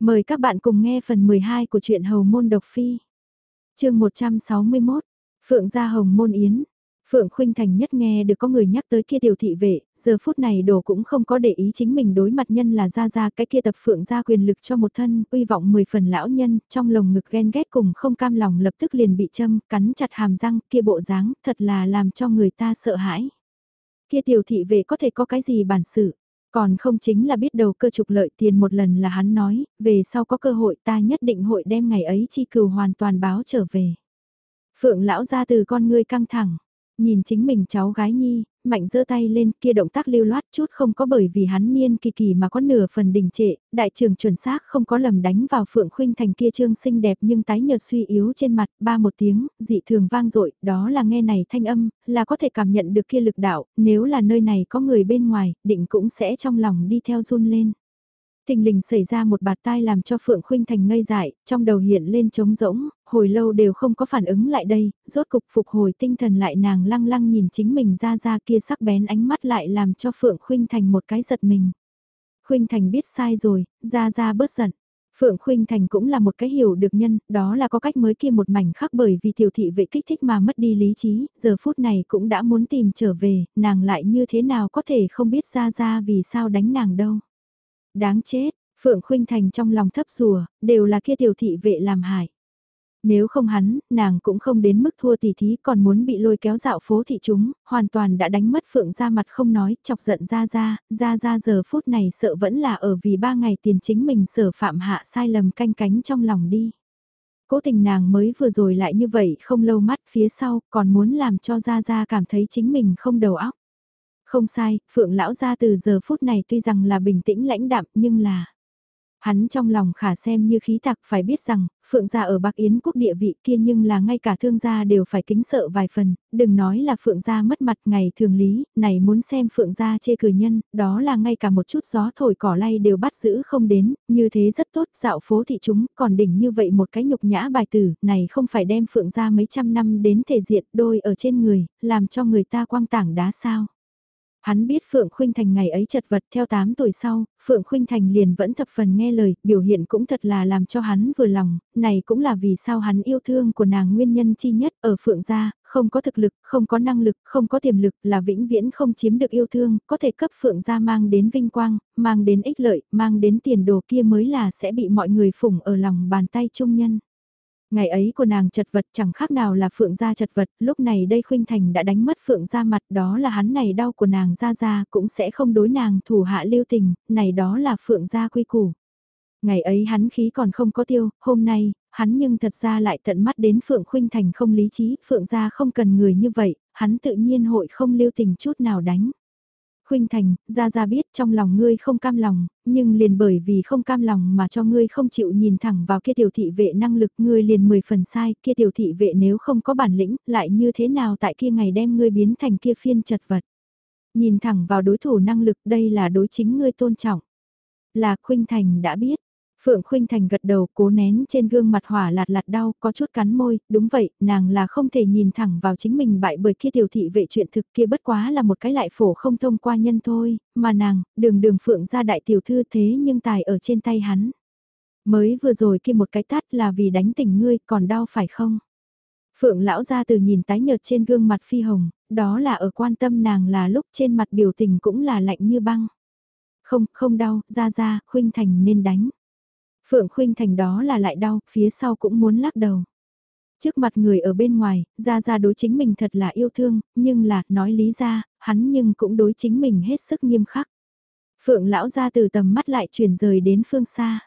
Mời các bạn cùng nghe phần 12 của truyện Hầu Môn Độc Phi. chương 161, Phượng Gia Hồng Môn Yến. Phượng Khuynh Thành nhất nghe được có người nhắc tới kia tiểu thị vệ, giờ phút này đồ cũng không có để ý chính mình đối mặt nhân là ra ra cái kia tập Phượng gia quyền lực cho một thân, uy vọng mười phần lão nhân, trong lồng ngực ghen ghét cùng không cam lòng lập tức liền bị châm, cắn chặt hàm răng, kia bộ dáng, thật là làm cho người ta sợ hãi. Kia tiểu thị vệ có thể có cái gì bản sự, còn không chính là biết đầu cơ trục lợi tiền một lần là hắn nói, về sau có cơ hội ta nhất định hội đem ngày ấy chi cừu hoàn toàn báo trở về. Phượng lão ra từ con ngươi căng thẳng, nhìn chính mình cháu gái nhi, mạnh giơ tay lên kia động tác lưu loát chút không có bởi vì hắn niên kỳ kỳ mà có nửa phần đình trệ, đại trường chuẩn xác không có lầm đánh vào phượng khuynh thành kia trương xinh đẹp nhưng tái nhợt suy yếu trên mặt, ba một tiếng, dị thường vang dội đó là nghe này thanh âm, là có thể cảm nhận được kia lực đạo, nếu là nơi này có người bên ngoài, định cũng sẽ trong lòng đi theo run lên. Tình lình xảy ra một bạt tai làm cho Phượng Khuynh Thành ngây dại, trong đầu hiện lên trống rỗng, hồi lâu đều không có phản ứng lại đây, rốt cục phục hồi tinh thần lại nàng lăng lăng nhìn chính mình ra ra kia sắc bén ánh mắt lại làm cho Phượng Khuynh Thành một cái giật mình. Khuynh Thành biết sai rồi, ra ra bớt giận. Phượng Khuynh Thành cũng là một cái hiểu được nhân, đó là có cách mới kia một mảnh khác bởi vì tiểu thị vệ kích thích mà mất đi lý trí, giờ phút này cũng đã muốn tìm trở về, nàng lại như thế nào có thể không biết ra ra vì sao đánh nàng đâu. Đáng chết, Phượng Khuynh Thành trong lòng thấp rùa, đều là kia tiểu thị vệ làm hại. Nếu không hắn, nàng cũng không đến mức thua tỷ thí còn muốn bị lôi kéo dạo phố thị chúng, hoàn toàn đã đánh mất Phượng ra mặt không nói, chọc giận ra ra, ra ra giờ phút này sợ vẫn là ở vì ba ngày tiền chính mình sở phạm hạ sai lầm canh cánh trong lòng đi. Cố tình nàng mới vừa rồi lại như vậy không lâu mắt phía sau còn muốn làm cho ra ra cảm thấy chính mình không đầu óc. Không sai, Phượng lão gia từ giờ phút này tuy rằng là bình tĩnh lãnh đạm nhưng là... Hắn trong lòng khả xem như khí tặc phải biết rằng, Phượng gia ở Bắc Yến quốc địa vị kia nhưng là ngay cả thương gia đều phải kính sợ vài phần, đừng nói là Phượng gia mất mặt ngày thường lý, này muốn xem Phượng gia chê cười nhân, đó là ngay cả một chút gió thổi cỏ lay đều bắt giữ không đến, như thế rất tốt, dạo phố thị chúng, còn đỉnh như vậy một cái nhục nhã bài tử, này không phải đem Phượng gia mấy trăm năm đến thể diện đôi ở trên người, làm cho người ta quang tảng đá sao. Hắn biết Phượng Khuynh Thành ngày ấy chật vật theo 8 tuổi sau, Phượng Khuynh Thành liền vẫn thập phần nghe lời, biểu hiện cũng thật là làm cho hắn vừa lòng, này cũng là vì sao hắn yêu thương của nàng nguyên nhân chi nhất ở Phượng gia, không có thực lực, không có năng lực, không có tiềm lực là vĩnh viễn không chiếm được yêu thương, có thể cấp Phượng gia mang đến vinh quang, mang đến ích lợi, mang đến tiền đồ kia mới là sẽ bị mọi người phủng ở lòng bàn tay trung nhân. Ngày ấy của nàng chật vật chẳng khác nào là Phượng gia chật vật, lúc này đây Khuynh Thành đã đánh mất Phượng gia mặt đó là hắn này đau của nàng ra ra cũng sẽ không đối nàng thủ hạ lưu tình, này đó là Phượng gia quy củ. Ngày ấy hắn khí còn không có tiêu, hôm nay, hắn nhưng thật ra lại tận mắt đến Phượng Khuynh Thành không lý trí, Phượng gia không cần người như vậy, hắn tự nhiên hội không lưu tình chút nào đánh. Khuynh Thành, ra ra biết trong lòng ngươi không cam lòng, nhưng liền bởi vì không cam lòng mà cho ngươi không chịu nhìn thẳng vào kia tiểu thị vệ năng lực ngươi liền 10 phần sai, kia tiểu thị vệ nếu không có bản lĩnh, lại như thế nào tại kia ngày đem ngươi biến thành kia phiên chật vật. Nhìn thẳng vào đối thủ năng lực đây là đối chính ngươi tôn trọng. Là Khuynh Thành đã biết, Phượng Khuynh Thành gật đầu cố nén trên gương mặt hỏa lạt lạt đau, có chút cắn môi, đúng vậy, nàng là không thể nhìn thẳng vào chính mình bại bởi kia tiểu thị vệ chuyện thực kia bất quá là một cái lại phổ không thông qua nhân thôi, mà nàng, đường đường Phượng ra đại tiểu thư thế nhưng tài ở trên tay hắn. Mới vừa rồi kia một cái tát là vì đánh tỉnh ngươi còn đau phải không? Phượng lão ra từ nhìn tái nhợt trên gương mặt phi hồng, đó là ở quan tâm nàng là lúc trên mặt biểu tình cũng là lạnh như băng. Không, không đau, ra ra, Khuynh Thành nên đánh. Phượng Khuynh Thành đó là lại đau, phía sau cũng muốn lắc đầu. Trước mặt người ở bên ngoài, ra ra đối chính mình thật là yêu thương, nhưng là, nói lý ra, hắn nhưng cũng đối chính mình hết sức nghiêm khắc. Phượng lão ra từ tầm mắt lại chuyển rời đến phương xa.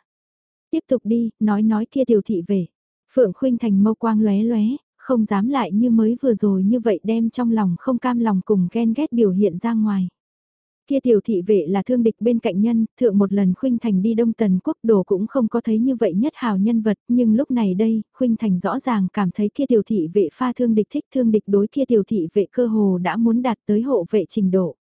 Tiếp tục đi, nói nói kia tiểu thị về. Phượng Khuynh Thành mâu quang lóe lóe, không dám lại như mới vừa rồi như vậy đem trong lòng không cam lòng cùng ghen ghét biểu hiện ra ngoài. Kia tiểu thị vệ là thương địch bên cạnh nhân, thượng một lần Khuynh Thành đi Đông Tần Quốc đồ cũng không có thấy như vậy nhất hào nhân vật, nhưng lúc này đây, Khuynh Thành rõ ràng cảm thấy kia tiểu thị vệ pha thương địch thích thương địch đối kia tiểu thị vệ cơ hồ đã muốn đạt tới hộ vệ trình độ.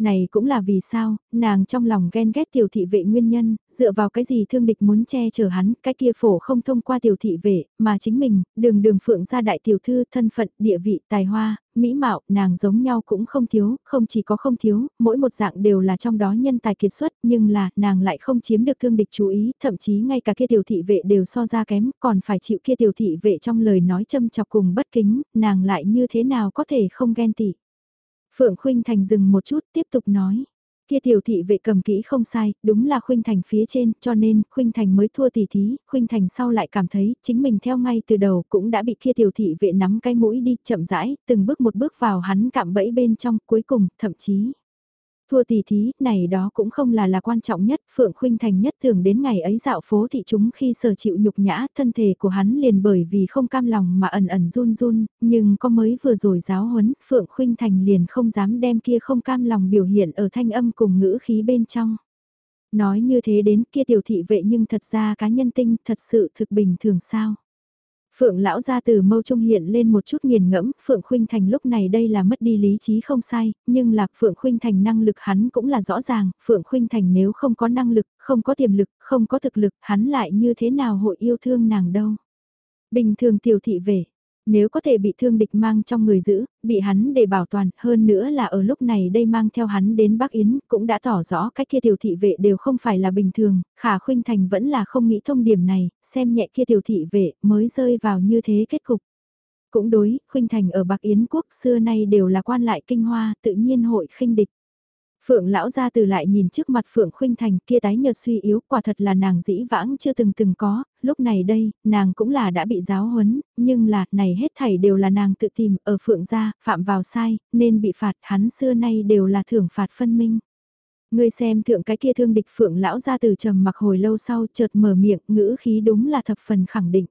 Này cũng là vì sao, nàng trong lòng ghen ghét tiểu thị vệ nguyên nhân, dựa vào cái gì thương địch muốn che chở hắn, cái kia phổ không thông qua tiểu thị vệ, mà chính mình, đường đường phượng ra đại tiểu thư, thân phận, địa vị, tài hoa, mỹ mạo, nàng giống nhau cũng không thiếu, không chỉ có không thiếu, mỗi một dạng đều là trong đó nhân tài kiệt xuất, nhưng là, nàng lại không chiếm được thương địch chú ý, thậm chí ngay cả kia tiểu thị vệ đều so ra kém, còn phải chịu kia tiểu thị vệ trong lời nói châm chọc cùng bất kính, nàng lại như thế nào có thể không ghen tị. Phượng Khuynh Thành dừng một chút tiếp tục nói. Kia tiểu thị vệ cầm kỹ không sai, đúng là Khuynh Thành phía trên, cho nên Khuynh Thành mới thua tỷ thí, Khuynh Thành sau lại cảm thấy chính mình theo ngay từ đầu cũng đã bị kia tiểu thị vệ nắm cái mũi đi chậm rãi, từng bước một bước vào hắn cạm bẫy bên trong cuối cùng, thậm chí. Thua tỷ thí, này đó cũng không là là quan trọng nhất, Phượng Khuynh Thành nhất thường đến ngày ấy dạo phố thị chúng khi sở chịu nhục nhã, thân thể của hắn liền bởi vì không cam lòng mà ẩn ẩn run run, nhưng có mới vừa rồi giáo huấn, Phượng Khuynh Thành liền không dám đem kia không cam lòng biểu hiện ở thanh âm cùng ngữ khí bên trong. Nói như thế đến kia tiểu thị vệ nhưng thật ra cá nhân tinh thật sự thực bình thường sao. Phượng lão ra từ mâu trung hiện lên một chút nghiền ngẫm, Phượng Khuynh Thành lúc này đây là mất đi lý trí không sai, nhưng là Phượng Khuynh Thành năng lực hắn cũng là rõ ràng, Phượng Khuynh Thành nếu không có năng lực, không có tiềm lực, không có thực lực, hắn lại như thế nào hội yêu thương nàng đâu. Bình thường tiểu thị về, nếu có thể bị thương địch mang trong người giữ, bị hắn để bảo toàn, hơn nữa là ở lúc này đây mang theo hắn đến Bắc Yến, cũng đã tỏ rõ cách kia tiểu thị vệ đều không phải là bình thường, khả khuynh thành vẫn là không nghĩ thông điểm này, xem nhẹ kia tiểu thị vệ mới rơi vào như thế kết cục. Cũng đối, khuynh thành ở Bắc Yến quốc xưa nay đều là quan lại kinh hoa, tự nhiên hội khinh địch. Phượng lão ra từ lại nhìn trước mặt Phượng Khuynh Thành kia tái nhợt suy yếu quả thật là nàng dĩ vãng chưa từng từng có, lúc này đây, nàng cũng là đã bị giáo huấn, nhưng là, này hết thảy đều là nàng tự tìm, ở Phượng gia, phạm vào sai, nên bị phạt, hắn xưa nay đều là thưởng phạt phân minh. Ngươi xem thượng cái kia thương địch Phượng lão ra từ trầm mặc hồi lâu sau chợt mở miệng, ngữ khí đúng là thập phần khẳng định.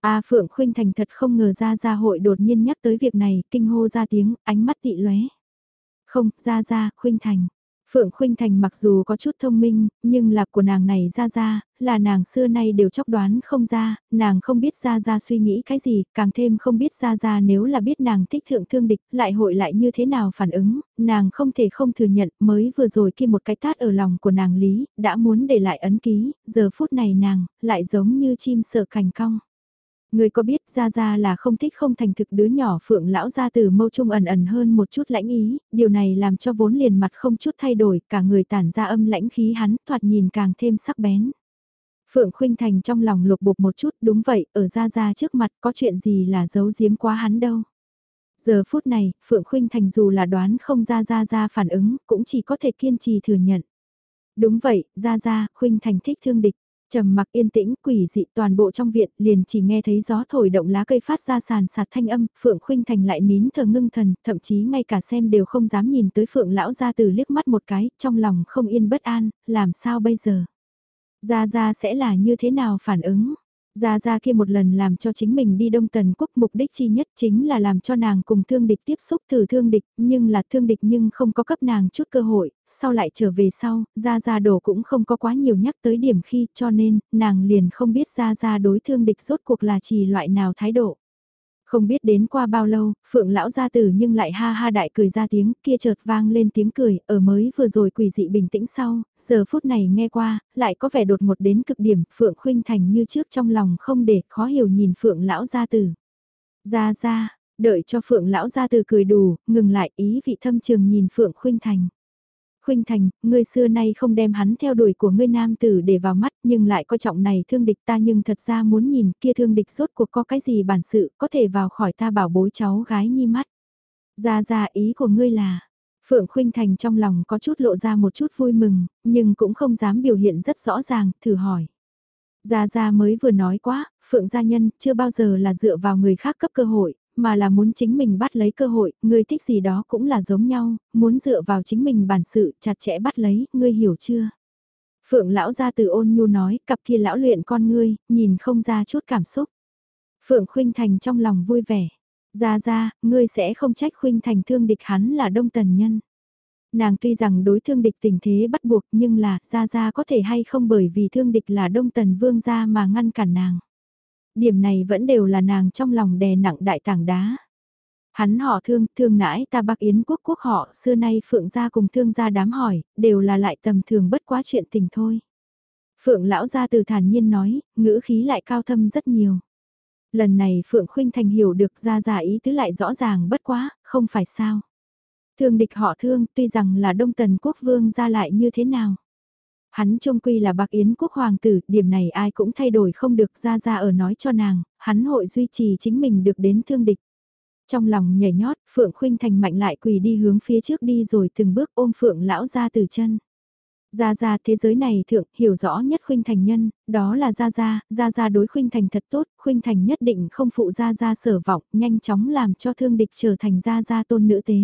A à, Phượng Khuynh Thành thật không ngờ ra gia hội đột nhiên nhắc tới việc này, kinh hô ra tiếng, ánh mắt tị lóe. Không, ra ra, Khuynh Thành. Phượng Khuynh Thành mặc dù có chút thông minh, nhưng lạc của nàng này ra ra, là nàng xưa nay đều chóc đoán không ra, nàng không biết ra ra suy nghĩ cái gì, càng thêm không biết ra ra nếu là biết nàng thích thượng thương địch, lại hội lại như thế nào phản ứng, nàng không thể không thừa nhận mới vừa rồi khi một cái tát ở lòng của nàng Lý, đã muốn để lại ấn ký, giờ phút này nàng, lại giống như chim sợ cành cong. Người có biết ra ra là không thích không thành thực đứa nhỏ phượng lão ra từ mâu trung ẩn ẩn hơn một chút lãnh ý, điều này làm cho vốn liền mặt không chút thay đổi, cả người tản ra âm lãnh khí hắn thoạt nhìn càng thêm sắc bén. Phượng Khuynh Thành trong lòng lục bục một chút đúng vậy, ở ra ra trước mặt có chuyện gì là giấu giếm quá hắn đâu. Giờ phút này, Phượng Khuynh Thành dù là đoán không ra ra ra phản ứng, cũng chỉ có thể kiên trì thừa nhận. Đúng vậy, ra ra, Khuynh Thành thích thương địch trầm mặc yên tĩnh quỷ dị toàn bộ trong viện liền chỉ nghe thấy gió thổi động lá cây phát ra sàn sạt thanh âm phượng khuynh thành lại nín thờ ngưng thần thậm chí ngay cả xem đều không dám nhìn tới phượng lão ra từ liếc mắt một cái trong lòng không yên bất an làm sao bây giờ? Ra ra sẽ là như thế nào phản ứng? Gia Gia kia một lần làm cho chính mình đi Đông Tần Quốc mục đích chi nhất chính là làm cho nàng cùng thương địch tiếp xúc thử thương địch, nhưng là thương địch nhưng không có cấp nàng chút cơ hội, sau lại trở về sau, Gia Gia đồ cũng không có quá nhiều nhắc tới điểm khi cho nên, nàng liền không biết Gia Gia đối thương địch rốt cuộc là chỉ loại nào thái độ. Không biết đến qua bao lâu, phượng lão gia tử nhưng lại ha ha đại cười ra tiếng kia chợt vang lên tiếng cười, ở mới vừa rồi quỷ dị bình tĩnh sau, giờ phút này nghe qua, lại có vẻ đột ngột đến cực điểm, phượng khuynh thành như trước trong lòng không để khó hiểu nhìn phượng lão gia tử. Ra ra, đợi cho phượng lão gia tử cười đủ, ngừng lại ý vị thâm trường nhìn phượng khuynh thành. Khuynh Thành, ngươi xưa nay không đem hắn theo đuổi của ngươi nam tử để vào mắt nhưng lại coi trọng này thương địch ta nhưng thật ra muốn nhìn kia thương địch rốt cuộc có cái gì bản sự có thể vào khỏi ta bảo bối cháu gái nhi mắt. Ra ra ý của ngươi là, Phượng Khuynh Thành trong lòng có chút lộ ra một chút vui mừng, nhưng cũng không dám biểu hiện rất rõ ràng, thử hỏi. Gia Gia mới vừa nói quá, Phượng Gia Nhân chưa bao giờ là dựa vào người khác cấp cơ hội, mà là muốn chính mình bắt lấy cơ hội, ngươi thích gì đó cũng là giống nhau, muốn dựa vào chính mình bản sự chặt chẽ bắt lấy, ngươi hiểu chưa? Phượng lão ra từ ôn nhu nói, cặp kia lão luyện con ngươi, nhìn không ra chút cảm xúc. Phượng Khuynh Thành trong lòng vui vẻ. Ra ra, ngươi sẽ không trách Khuynh Thành thương địch hắn là đông tần nhân. Nàng tuy rằng đối thương địch tình thế bắt buộc nhưng là, ra ra có thể hay không bởi vì thương địch là đông tần vương gia mà ngăn cản nàng điểm này vẫn đều là nàng trong lòng đè nặng đại tảng đá. Hắn họ thương, thương nãi ta bác Yến quốc quốc họ, xưa nay Phượng gia cùng thương gia đám hỏi, đều là lại tầm thường bất quá chuyện tình thôi. Phượng lão gia từ thản nhiên nói, ngữ khí lại cao thâm rất nhiều. Lần này Phượng Khuynh Thành hiểu được ra giả ý tứ lại rõ ràng bất quá, không phải sao. Thương địch họ thương, tuy rằng là Đông Tần Quốc Vương ra lại như thế nào. Hắn trông quy là bạc yến quốc hoàng tử, điểm này ai cũng thay đổi không được ra ra ở nói cho nàng, hắn hội duy trì chính mình được đến thương địch. Trong lòng nhảy nhót, Phượng Khuynh Thành mạnh lại quỳ đi hướng phía trước đi rồi từng bước ôm Phượng lão ra từ chân. Gia Gia thế giới này thượng, hiểu rõ nhất Khuynh Thành nhân, đó là Gia Gia, Gia Gia đối Khuynh Thành thật tốt, Khuynh Thành nhất định không phụ Gia Gia sở vọng, nhanh chóng làm cho thương địch trở thành Gia Gia tôn nữ tế.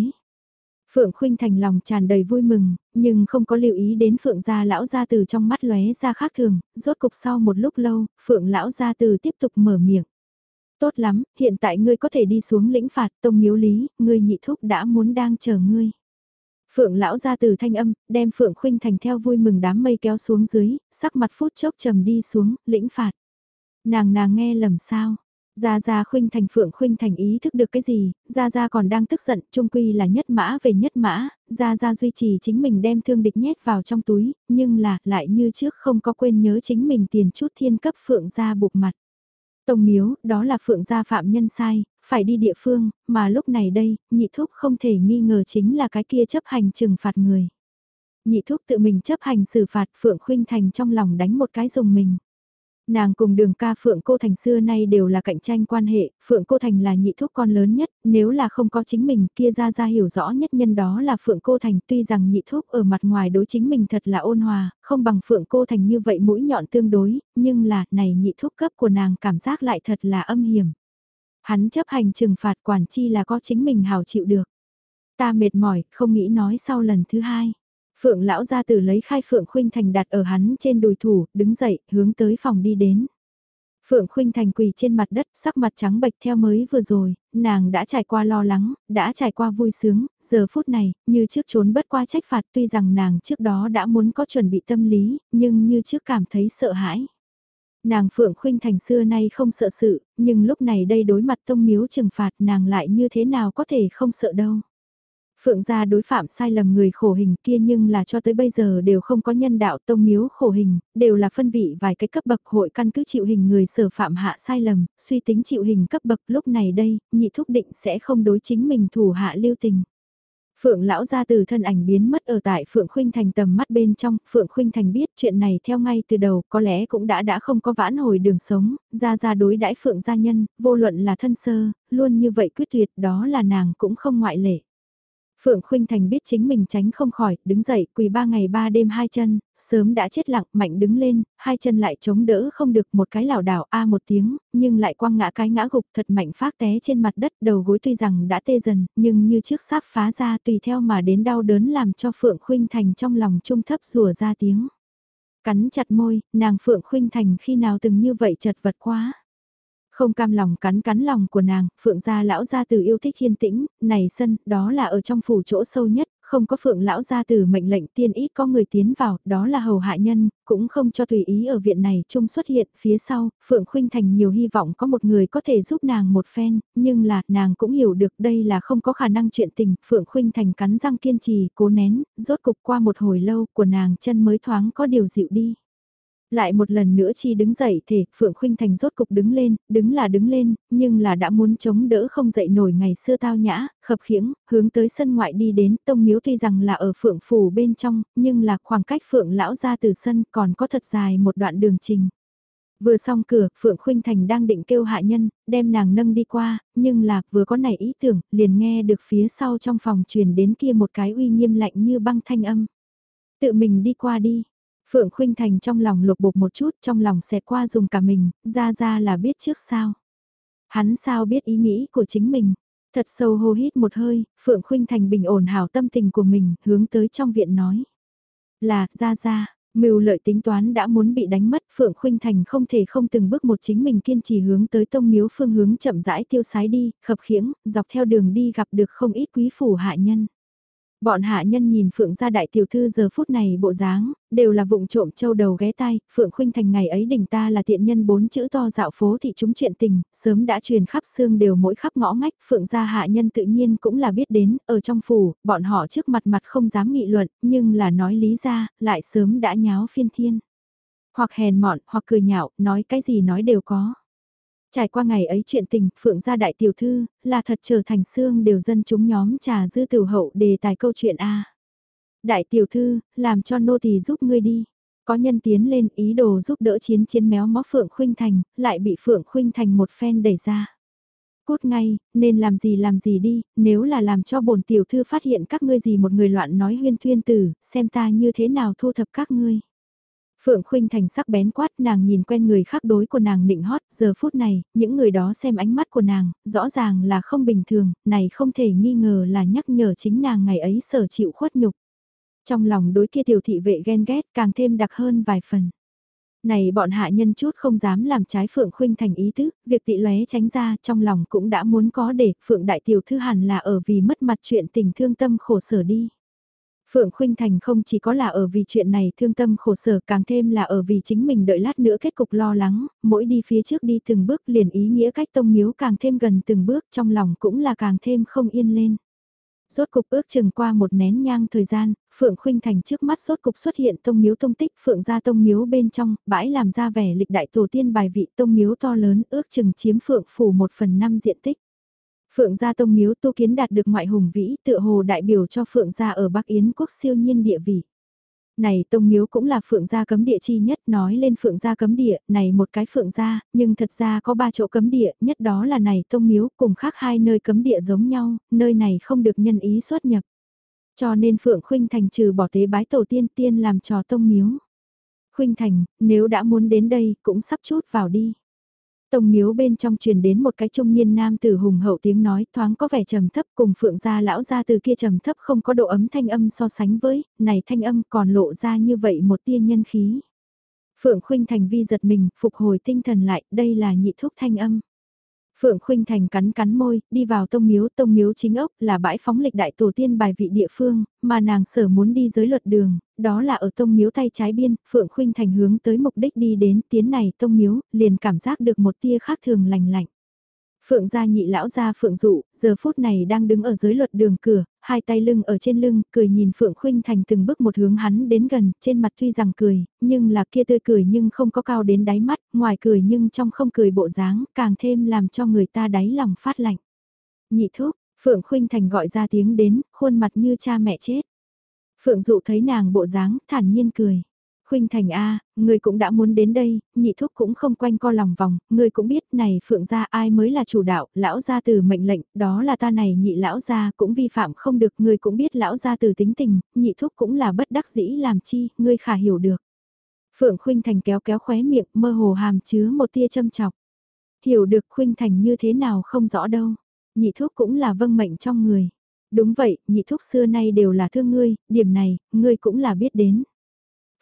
Phượng Khuynh Thành lòng tràn đầy vui mừng, nhưng không có lưu ý đến Phượng gia lão gia từ trong mắt lóe ra khác thường, rốt cục sau một lúc lâu, Phượng lão gia từ tiếp tục mở miệng. Tốt lắm, hiện tại ngươi có thể đi xuống lĩnh phạt tông miếu lý, ngươi nhị thúc đã muốn đang chờ ngươi. Phượng lão gia từ thanh âm, đem Phượng Khuynh Thành theo vui mừng đám mây kéo xuống dưới, sắc mặt phút chốc trầm đi xuống, lĩnh phạt. Nàng nàng nghe lầm sao? Gia Gia Khuynh Thành Phượng Khuynh Thành ý thức được cái gì, Gia Gia còn đang tức giận, trung quy là nhất mã về nhất mã, Gia Gia duy trì chính mình đem thương địch nhét vào trong túi, nhưng là, lại như trước không có quên nhớ chính mình tiền chút thiên cấp Phượng gia buộc mặt. Tông miếu, đó là Phượng gia phạm nhân sai, phải đi địa phương, mà lúc này đây, nhị thúc không thể nghi ngờ chính là cái kia chấp hành trừng phạt người. Nhị thúc tự mình chấp hành xử phạt Phượng Khuynh Thành trong lòng đánh một cái dùng mình. Nàng cùng đường ca Phượng Cô Thành xưa nay đều là cạnh tranh quan hệ, Phượng Cô Thành là nhị thúc con lớn nhất, nếu là không có chính mình kia ra ra hiểu rõ nhất nhân đó là Phượng Cô Thành tuy rằng nhị thúc ở mặt ngoài đối chính mình thật là ôn hòa, không bằng Phượng Cô Thành như vậy mũi nhọn tương đối, nhưng là này nhị thúc cấp của nàng cảm giác lại thật là âm hiểm. Hắn chấp hành trừng phạt quản chi là có chính mình hào chịu được. Ta mệt mỏi, không nghĩ nói sau lần thứ hai. Phượng lão ra từ lấy khai Phượng Khuynh Thành đặt ở hắn trên đùi thủ, đứng dậy, hướng tới phòng đi đến. Phượng Khuynh Thành quỳ trên mặt đất, sắc mặt trắng bệch theo mới vừa rồi, nàng đã trải qua lo lắng, đã trải qua vui sướng, giờ phút này, như trước trốn bất qua trách phạt tuy rằng nàng trước đó đã muốn có chuẩn bị tâm lý, nhưng như trước cảm thấy sợ hãi. Nàng Phượng Khuynh Thành xưa nay không sợ sự, nhưng lúc này đây đối mặt tông miếu trừng phạt nàng lại như thế nào có thể không sợ đâu. Phượng gia đối phạm sai lầm người khổ hình kia nhưng là cho tới bây giờ đều không có nhân đạo tông miếu khổ hình, đều là phân vị vài cái cấp bậc hội căn cứ chịu hình người sở phạm hạ sai lầm, suy tính chịu hình cấp bậc lúc này đây, nhị thúc định sẽ không đối chính mình thủ hạ lưu tình. Phượng lão gia từ thân ảnh biến mất ở tại Phượng Khuynh Thành tầm mắt bên trong, Phượng Khuynh Thành biết chuyện này theo ngay từ đầu có lẽ cũng đã đã không có vãn hồi đường sống, ra ra đối đãi Phượng gia nhân, vô luận là thân sơ, luôn như vậy quyết tuyệt đó là nàng cũng không ngoại lệ. Phượng Khuynh Thành biết chính mình tránh không khỏi, đứng dậy, quỳ ba ngày ba đêm hai chân, sớm đã chết lặng, mạnh đứng lên, hai chân lại chống đỡ không được một cái lảo đảo a à một tiếng, nhưng lại quăng ngã cái ngã gục thật mạnh phát té trên mặt đất, đầu gối tuy rằng đã tê dần, nhưng như trước sắp phá ra tùy theo mà đến đau đớn làm cho Phượng Khuynh Thành trong lòng trung thấp rùa ra tiếng. Cắn chặt môi, nàng Phượng Khuynh Thành khi nào từng như vậy chật vật quá. Không cam lòng cắn cắn lòng của nàng, phượng gia lão gia tử yêu thích yên tĩnh, này sân, đó là ở trong phủ chỗ sâu nhất, không có phượng lão gia tử mệnh lệnh tiên ít có người tiến vào, đó là hầu hạ nhân, cũng không cho tùy ý ở viện này chung xuất hiện, phía sau, phượng khuynh thành nhiều hy vọng có một người có thể giúp nàng một phen, nhưng là, nàng cũng hiểu được đây là không có khả năng chuyện tình, phượng khuynh thành cắn răng kiên trì, cố nén, rốt cục qua một hồi lâu, của nàng chân mới thoáng có điều dịu đi. Lại một lần nữa chi đứng dậy thể, Phượng Khuynh Thành rốt cục đứng lên, đứng là đứng lên, nhưng là đã muốn chống đỡ không dậy nổi ngày xưa tao nhã, khập khiễng, hướng tới sân ngoại đi đến, tông miếu tuy rằng là ở Phượng Phủ bên trong, nhưng là khoảng cách Phượng Lão ra từ sân còn có thật dài một đoạn đường trình. Vừa xong cửa, Phượng Khuynh Thành đang định kêu hạ nhân, đem nàng nâng đi qua, nhưng là vừa có nảy ý tưởng, liền nghe được phía sau trong phòng truyền đến kia một cái uy nghiêm lạnh như băng thanh âm. Tự mình đi qua đi, Phượng Khuynh Thành trong lòng lục bục một chút, trong lòng xẹt qua dùng cả mình, ra ra là biết trước sao. Hắn sao biết ý nghĩ của chính mình. Thật sâu hô hít một hơi, Phượng Khuynh Thành bình ổn hảo tâm tình của mình, hướng tới trong viện nói. Là, ra ra, mưu lợi tính toán đã muốn bị đánh mất, Phượng Khuynh Thành không thể không từng bước một chính mình kiên trì hướng tới tông miếu phương hướng chậm rãi tiêu sái đi, khập khiễng, dọc theo đường đi gặp được không ít quý phủ hạ nhân. Bọn hạ nhân nhìn Phượng gia đại tiểu thư giờ phút này bộ dáng, đều là vụng trộm châu đầu ghé tai, Phượng Khuynh Thành ngày ấy đỉnh ta là tiện nhân bốn chữ to dạo phố thị chúng chuyện tình, sớm đã truyền khắp xương đều mỗi khắp ngõ ngách, Phượng gia hạ nhân tự nhiên cũng là biết đến, ở trong phủ, bọn họ trước mặt mặt không dám nghị luận, nhưng là nói lý ra, lại sớm đã nháo phiên thiên. Hoặc hèn mọn, hoặc cười nhạo, nói cái gì nói đều có. Trải qua ngày ấy chuyện tình, Phượng gia đại tiểu thư, là thật trở thành xương đều dân chúng nhóm trà dư tiểu hậu đề tài câu chuyện A. Đại tiểu thư, làm cho nô tỳ giúp ngươi đi. Có nhân tiến lên ý đồ giúp đỡ chiến chiến méo mó Phượng Khuynh Thành, lại bị Phượng Khuynh Thành một phen đẩy ra. Cút ngay, nên làm gì làm gì đi, nếu là làm cho bổn tiểu thư phát hiện các ngươi gì một người loạn nói huyên thuyên tử, xem ta như thế nào thu thập các ngươi. Phượng Khuynh Thành sắc bén quát nàng nhìn quen người khác đối của nàng nịnh hót, giờ phút này, những người đó xem ánh mắt của nàng, rõ ràng là không bình thường, này không thể nghi ngờ là nhắc nhở chính nàng ngày ấy sở chịu khuất nhục. Trong lòng đối kia tiểu thị vệ ghen ghét càng thêm đặc hơn vài phần. Này bọn hạ nhân chút không dám làm trái Phượng Khuynh Thành ý tứ, việc tị lóe tránh ra trong lòng cũng đã muốn có để Phượng Đại Tiểu Thư hẳn là ở vì mất mặt chuyện tình thương tâm khổ sở đi. Phượng Khuynh Thành không chỉ có là ở vì chuyện này thương tâm khổ sở càng thêm là ở vì chính mình đợi lát nữa kết cục lo lắng, mỗi đi phía trước đi từng bước liền ý nghĩa cách tông miếu càng thêm gần từng bước trong lòng cũng là càng thêm không yên lên. Rốt cục ước chừng qua một nén nhang thời gian, Phượng Khuynh Thành trước mắt rốt cục xuất hiện tông miếu tông tích Phượng gia tông miếu bên trong, bãi làm ra vẻ lịch đại tổ tiên bài vị tông miếu to lớn ước chừng chiếm Phượng phủ một phần năm diện tích. Phượng gia tông miếu tu kiến đạt được ngoại hùng vĩ tựa hồ đại biểu cho Phượng gia ở Bắc Yến quốc siêu nhiên địa vị. Này tông miếu cũng là Phượng gia cấm địa chi nhất nói lên Phượng gia cấm địa, này một cái Phượng gia, nhưng thật ra có ba chỗ cấm địa, nhất đó là này tông miếu cùng khác hai nơi cấm địa giống nhau, nơi này không được nhân ý xuất nhập. Cho nên Phượng Khuynh Thành trừ bỏ tế bái tổ tiên tiên làm trò tông miếu. Khuynh Thành, nếu đã muốn đến đây cũng sắp chút vào đi. Tông miếu bên trong truyền đến một cái trung niên nam tử hùng hậu tiếng nói thoáng có vẻ trầm thấp cùng phượng gia lão gia từ kia trầm thấp không có độ ấm thanh âm so sánh với, này thanh âm còn lộ ra như vậy một tia nhân khí. Phượng khuynh thành vi giật mình, phục hồi tinh thần lại, đây là nhị thúc thanh âm. Phượng Khuynh Thành cắn cắn môi, đi vào tông miếu, tông miếu chính ốc là bãi phóng lịch đại tổ tiên bài vị địa phương, mà nàng sở muốn đi giới luật đường, đó là ở tông miếu tay trái biên, Phượng Khuynh Thành hướng tới mục đích đi đến tiến này tông miếu, liền cảm giác được một tia khác thường lành lạnh. Phượng gia nhị lão gia Phượng dụ, giờ phút này đang đứng ở dưới luật đường cửa, hai tay lưng ở trên lưng, cười nhìn Phượng Khuynh Thành từng bước một hướng hắn đến gần, trên mặt tuy rằng cười, nhưng là kia tươi cười nhưng không có cao đến đáy mắt, ngoài cười nhưng trong không cười bộ dáng, càng thêm làm cho người ta đáy lòng phát lạnh. Nhị thúc, Phượng Khuynh Thành gọi ra tiếng đến, khuôn mặt như cha mẹ chết. Phượng dụ thấy nàng bộ dáng, thản nhiên cười. Khuynh Thành A, người cũng đã muốn đến đây, nhị thúc cũng không quanh co lòng vòng, người cũng biết này phượng gia ai mới là chủ đạo, lão gia từ mệnh lệnh, đó là ta này nhị lão gia cũng vi phạm không được, người cũng biết lão gia từ tính tình, nhị thúc cũng là bất đắc dĩ làm chi, ngươi khả hiểu được. Phượng Khuynh Thành kéo kéo khóe miệng, mơ hồ hàm chứa một tia châm chọc. Hiểu được Khuynh Thành như thế nào không rõ đâu, nhị thúc cũng là vâng mệnh trong người. Đúng vậy, nhị thúc xưa nay đều là thương ngươi, điểm này, ngươi cũng là biết đến.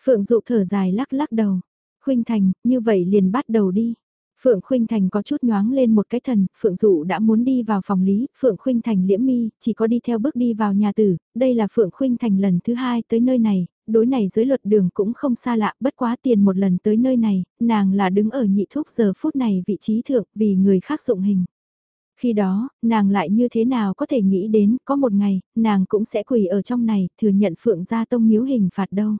Phượng dụ thở dài lắc lắc đầu. Khuynh Thành, như vậy liền bắt đầu đi. Phượng Khuynh Thành có chút nhoáng lên một cái thần, Phượng Dụ đã muốn đi vào phòng lý, Phượng Khuynh Thành liễm mi, chỉ có đi theo bước đi vào nhà tử, đây là Phượng Khuynh Thành lần thứ hai tới nơi này, đối này dưới luật đường cũng không xa lạ, bất quá tiền một lần tới nơi này, nàng là đứng ở nhị thúc giờ phút này vị trí thượng vì người khác dụng hình. Khi đó, nàng lại như thế nào có thể nghĩ đến, có một ngày, nàng cũng sẽ quỳ ở trong này, thừa nhận Phượng gia tông miếu hình phạt đâu.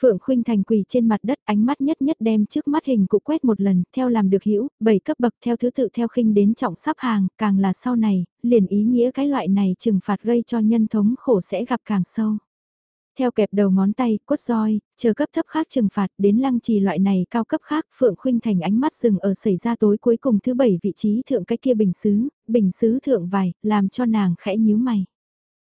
Phượng Khuynh Thành quỳ trên mặt đất ánh mắt nhất nhất đem trước mắt hình cụ quét một lần, theo làm được hữu bảy cấp bậc theo thứ tự theo khinh đến trọng sắp hàng, càng là sau này, liền ý nghĩa cái loại này trừng phạt gây cho nhân thống khổ sẽ gặp càng sâu. Theo kẹp đầu ngón tay, cốt roi, chờ cấp thấp khác trừng phạt đến lăng trì loại này cao cấp khác, Phượng Khuynh Thành ánh mắt dừng ở xảy ra tối cuối cùng thứ bảy vị trí thượng cái kia bình xứ, bình xứ thượng vài, làm cho nàng khẽ nhíu mày.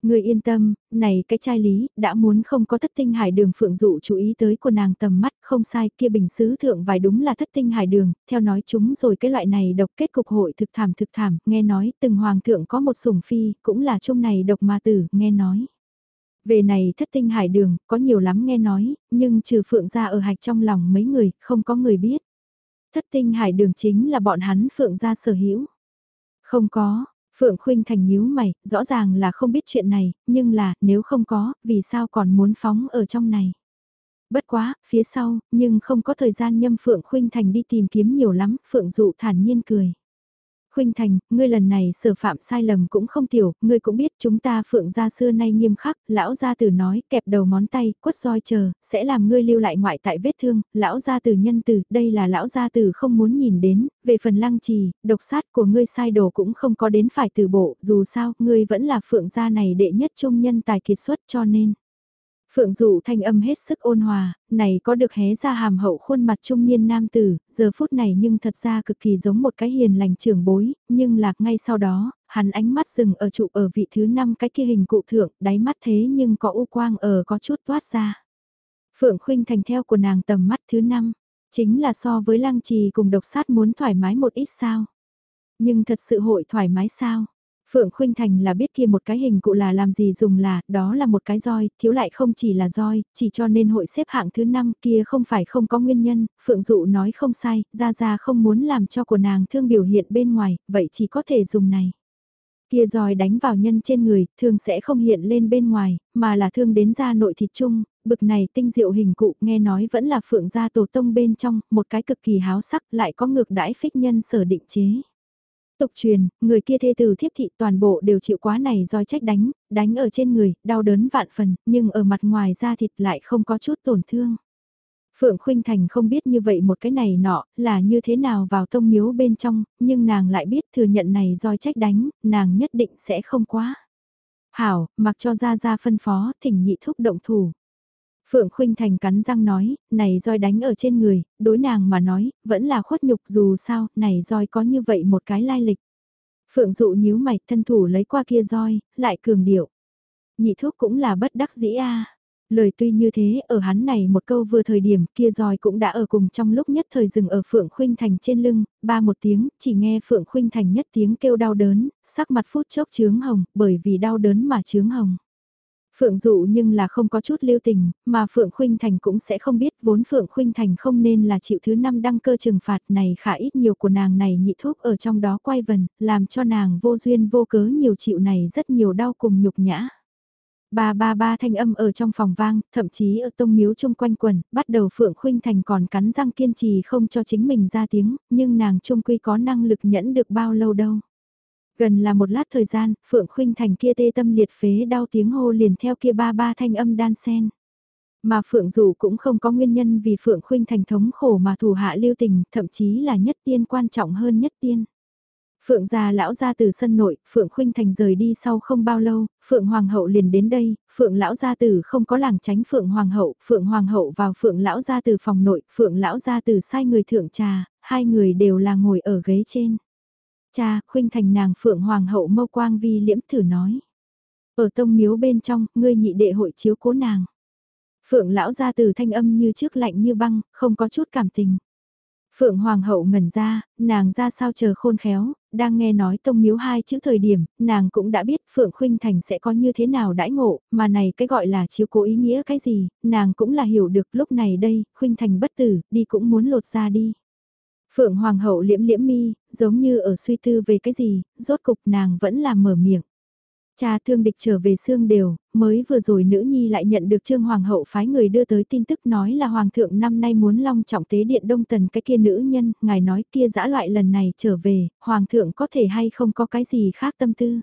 Người yên tâm, này cái trai lý, đã muốn không có thất tinh hải đường phượng dụ chú ý tới của nàng tầm mắt, không sai, kia bình sứ thượng vài đúng là thất tinh hải đường, theo nói chúng rồi cái loại này độc kết cục hội thực thảm thực thảm, nghe nói từng hoàng thượng có một sủng phi, cũng là chung này độc ma tử, nghe nói. Về này thất tinh hải đường, có nhiều lắm nghe nói, nhưng trừ phượng ra ở hạch trong lòng mấy người, không có người biết. Thất tinh hải đường chính là bọn hắn phượng ra sở hữu. Không có, Phượng Khuynh Thành nhíu mày, rõ ràng là không biết chuyện này, nhưng là, nếu không có, vì sao còn muốn phóng ở trong này. Bất quá, phía sau, nhưng không có thời gian nhâm Phượng Khuynh Thành đi tìm kiếm nhiều lắm, Phượng Dụ thản nhiên cười. Khuynh Thành, ngươi lần này sở phạm sai lầm cũng không tiểu, ngươi cũng biết chúng ta phượng gia xưa nay nghiêm khắc, lão gia tử nói, kẹp đầu ngón tay, quất roi chờ, sẽ làm ngươi lưu lại ngoại tại vết thương, lão gia tử nhân tử, đây là lão gia tử không muốn nhìn đến, về phần lăng trì, độc sát của ngươi sai đồ cũng không có đến phải từ bộ, dù sao, ngươi vẫn là phượng gia này đệ nhất trung nhân tài kiệt xuất cho nên. Phượng dụ thanh âm hết sức ôn hòa, này có được hé ra hàm hậu khuôn mặt trung niên nam tử, giờ phút này nhưng thật ra cực kỳ giống một cái hiền lành trưởng bối, nhưng lạc ngay sau đó, hắn ánh mắt dừng ở trụ ở vị thứ năm cái kia hình cụ thượng, đáy mắt thế nhưng có u quang ở có chút toát ra. Phượng khuynh thành theo của nàng tầm mắt thứ năm, chính là so với lăng trì cùng độc sát muốn thoải mái một ít sao. Nhưng thật sự hội thoải mái sao? Phượng Khuynh Thành là biết kia một cái hình cụ là làm gì dùng là, đó là một cái roi, thiếu lại không chỉ là roi, chỉ cho nên hội xếp hạng thứ năm kia không phải không có nguyên nhân, Phượng Dụ nói không sai, ra ra không muốn làm cho của nàng thương biểu hiện bên ngoài, vậy chỉ có thể dùng này. Kia roi đánh vào nhân trên người, thương sẽ không hiện lên bên ngoài, mà là thương đến da nội thịt chung, bực này tinh diệu hình cụ nghe nói vẫn là Phượng gia tổ tông bên trong, một cái cực kỳ háo sắc lại có ngược đãi phích nhân sở định chế. Tục truyền, người kia thê từ thiếp thị toàn bộ đều chịu quá này do trách đánh, đánh ở trên người, đau đớn vạn phần, nhưng ở mặt ngoài da thịt lại không có chút tổn thương. Phượng Khuynh Thành không biết như vậy một cái này nọ, là như thế nào vào tông miếu bên trong, nhưng nàng lại biết thừa nhận này do trách đánh, nàng nhất định sẽ không quá. Hảo, mặc cho ra ra phân phó, thỉnh nhị thúc động thủ. Phượng Khuynh Thành cắn răng nói, này roi đánh ở trên người, đối nàng mà nói, vẫn là khuất nhục dù sao, này roi có như vậy một cái lai lịch. Phượng dụ nhíu mày thân thủ lấy qua kia roi, lại cường điệu. Nhị thuốc cũng là bất đắc dĩ a. Lời tuy như thế, ở hắn này một câu vừa thời điểm kia roi cũng đã ở cùng trong lúc nhất thời dừng ở Phượng Khuynh Thành trên lưng, ba một tiếng, chỉ nghe Phượng Khuynh Thành nhất tiếng kêu đau đớn, sắc mặt phút chốc chướng hồng, bởi vì đau đớn mà chướng hồng. Phượng dụ nhưng là không có chút lưu tình, mà Phượng Khuynh Thành cũng sẽ không biết vốn Phượng Khuynh Thành không nên là chịu thứ năm đăng cơ trừng phạt này khả ít nhiều của nàng này nhị thuốc ở trong đó quay vần, làm cho nàng vô duyên vô cớ nhiều chịu này rất nhiều đau cùng nhục nhã. Ba ba ba thanh âm ở trong phòng vang, thậm chí ở tông miếu chung quanh quần, bắt đầu Phượng Khuynh Thành còn cắn răng kiên trì không cho chính mình ra tiếng, nhưng nàng trung quy có năng lực nhẫn được bao lâu đâu. Gần là một lát thời gian, Phượng Khuynh Thành kia tê tâm liệt phế đau tiếng hô liền theo kia ba ba thanh âm đan sen. Mà Phượng Dụ cũng không có nguyên nhân vì Phượng Khuynh Thành thống khổ mà thủ hạ lưu tình, thậm chí là nhất tiên quan trọng hơn nhất tiên. Phượng già lão gia từ sân nội, Phượng Khuynh Thành rời đi sau không bao lâu, Phượng Hoàng hậu liền đến đây, Phượng lão gia tử không có làng tránh Phượng Hoàng hậu, Phượng Hoàng hậu vào Phượng lão gia từ phòng nội, Phượng lão gia tử sai người thượng trà, hai người đều là ngồi ở ghế trên. Cha, khuynh thành nàng phượng hoàng hậu mâu quang vi liễm thử nói. Ở tông miếu bên trong, ngươi nhị đệ hội chiếu cố nàng. Phượng lão ra từ thanh âm như trước lạnh như băng, không có chút cảm tình. Phượng Hoàng hậu ngẩn ra, nàng ra sao chờ khôn khéo, đang nghe nói tông miếu hai chữ thời điểm, nàng cũng đã biết Phượng Khuynh Thành sẽ có như thế nào đãi ngộ, mà này cái gọi là chiếu cố ý nghĩa cái gì, nàng cũng là hiểu được lúc này đây, Khuynh Thành bất tử, đi cũng muốn lột ra đi. Phượng Hoàng hậu liễm liễm mi, giống như ở suy tư về cái gì, rốt cục nàng vẫn là mở miệng. Cha thương địch trở về xương đều, mới vừa rồi nữ nhi lại nhận được trương hoàng hậu phái người đưa tới tin tức nói là hoàng thượng năm nay muốn long trọng tế điện đông tần cái kia nữ nhân, ngài nói kia dã loại lần này trở về, hoàng thượng có thể hay không có cái gì khác tâm tư.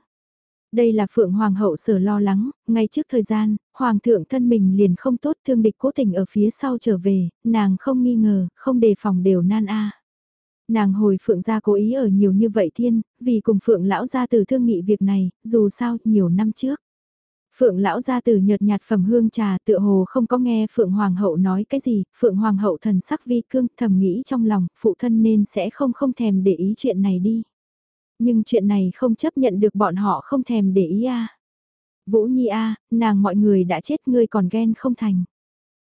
Đây là phượng hoàng hậu sở lo lắng, ngay trước thời gian, hoàng thượng thân mình liền không tốt thương địch cố tình ở phía sau trở về, nàng không nghi ngờ, không đề phòng đều nan a. Nàng hồi Phượng gia cố ý ở nhiều như vậy thiên, vì cùng Phượng lão gia tử thương nghị việc này, dù sao, nhiều năm trước. Phượng lão gia tử nhợt nhạt phẩm hương trà tựa hồ không có nghe Phượng Hoàng hậu nói cái gì, Phượng Hoàng hậu thần sắc vi cương thầm nghĩ trong lòng, phụ thân nên sẽ không không thèm để ý chuyện này đi. Nhưng chuyện này không chấp nhận được bọn họ không thèm để ý a. Vũ Nhi a, nàng mọi người đã chết ngươi còn ghen không thành.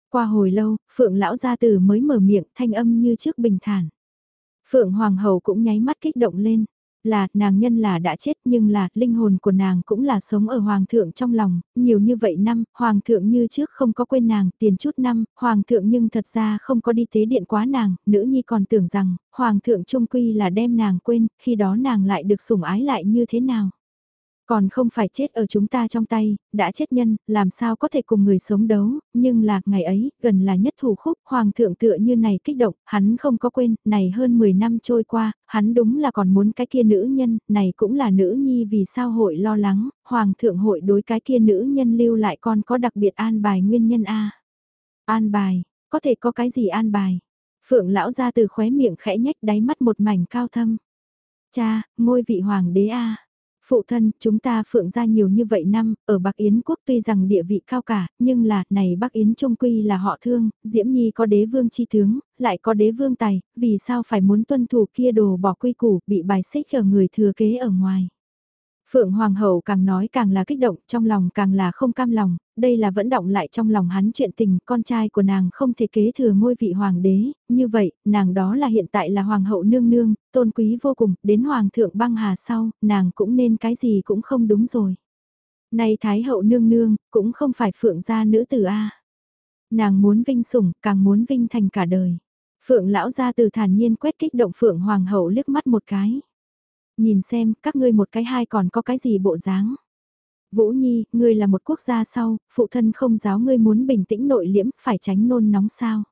Qua hồi lâu, Phượng lão gia tử mới mở miệng thanh âm như trước bình thản. Phượng Hoàng hầu cũng nháy mắt kích động lên. Là, nàng nhân là đã chết nhưng là, linh hồn của nàng cũng là sống ở Hoàng thượng trong lòng, nhiều như vậy năm, Hoàng thượng như trước không có quên nàng, tiền chút năm, Hoàng thượng nhưng thật ra không có đi tế điện quá nàng, nữ nhi còn tưởng rằng, Hoàng thượng trung quy là đem nàng quên, khi đó nàng lại được sủng ái lại như thế nào. Còn không phải chết ở chúng ta trong tay, đã chết nhân, làm sao có thể cùng người sống đấu, nhưng là, ngày ấy, gần là nhất thủ khúc, hoàng thượng tựa như này kích động, hắn không có quên, này hơn 10 năm trôi qua, hắn đúng là còn muốn cái kia nữ nhân, này cũng là nữ nhi vì sao hội lo lắng, hoàng thượng hội đối cái kia nữ nhân lưu lại còn có đặc biệt an bài nguyên nhân A. An bài, có thể có cái gì an bài? Phượng lão ra từ khóe miệng khẽ nhách đáy mắt một mảnh cao thâm. Cha, ngôi vị hoàng đế A. Phụ thân, chúng ta phượng ra nhiều như vậy năm, ở Bắc Yến quốc tuy rằng địa vị cao cả, nhưng là, này Bắc Yến trung quy là họ thương, Diễm Nhi có đế vương chi tướng, lại có đế vương tài, vì sao phải muốn tuân thủ kia đồ bỏ quy củ, bị bài xích ở người thừa kế ở ngoài. Phượng Hoàng hậu càng nói càng là kích động, trong lòng càng là không cam lòng, đây là vẫn động lại trong lòng hắn chuyện tình, con trai của nàng không thể kế thừa ngôi vị hoàng đế, như vậy, nàng đó là hiện tại là hoàng hậu nương nương, tôn quý vô cùng, đến hoàng thượng băng hà sau, nàng cũng nên cái gì cũng không đúng rồi. Này thái hậu nương nương, cũng không phải phượng gia nữ tử a. Nàng muốn vinh sủng, càng muốn vinh thành cả đời. Phượng lão gia từ thản nhiên quét kích động phượng hoàng hậu liếc mắt một cái nhìn xem các ngươi một cái hai còn có cái gì bộ dáng. Vũ Nhi, ngươi là một quốc gia sau, phụ thân không giáo ngươi muốn bình tĩnh nội liễm, phải tránh nôn nóng sao.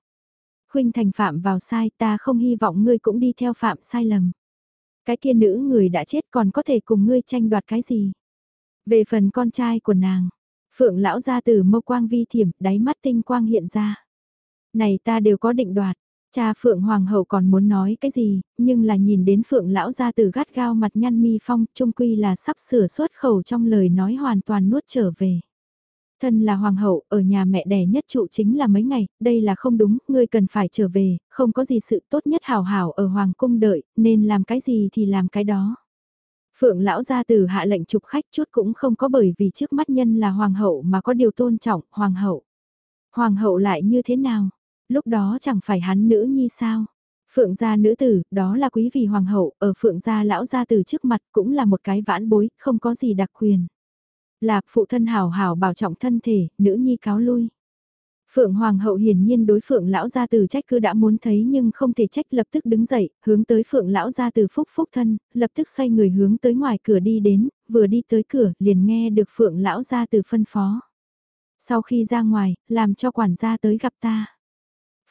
Khuynh thành phạm vào sai ta không hy vọng ngươi cũng đi theo phạm sai lầm. Cái kia nữ người đã chết còn có thể cùng ngươi tranh đoạt cái gì. Về phần con trai của nàng, phượng lão ra từ mâu quang vi thiểm, đáy mắt tinh quang hiện ra. Này ta đều có định đoạt, Cha Phượng Hoàng hậu còn muốn nói cái gì, nhưng là nhìn đến Phượng lão ra từ gắt gao mặt nhăn mi phong, trung quy là sắp sửa xuất khẩu trong lời nói hoàn toàn nuốt trở về. Thân là hoàng hậu, ở nhà mẹ đẻ nhất trụ chính là mấy ngày, đây là không đúng, ngươi cần phải trở về, không có gì sự tốt nhất hào hảo ở hoàng cung đợi, nên làm cái gì thì làm cái đó. Phượng lão gia từ hạ lệnh chụp khách chút cũng không có bởi vì trước mắt nhân là hoàng hậu mà có điều tôn trọng, hoàng hậu. Hoàng hậu lại như thế nào? Lúc đó chẳng phải hắn nữ nhi sao. Phượng gia nữ tử, đó là quý vị hoàng hậu, ở phượng gia lão gia tử trước mặt cũng là một cái vãn bối, không có gì đặc quyền. Lạc phụ thân hảo hảo bảo trọng thân thể, nữ nhi cáo lui. Phượng Hoàng hậu hiển nhiên đối Phượng lão gia tử trách cứ đã muốn thấy nhưng không thể trách lập tức đứng dậy, hướng tới Phượng lão gia tử phúc phúc thân, lập tức xoay người hướng tới ngoài cửa đi đến, vừa đi tới cửa liền nghe được Phượng lão gia tử phân phó. Sau khi ra ngoài, làm cho quản gia tới gặp ta.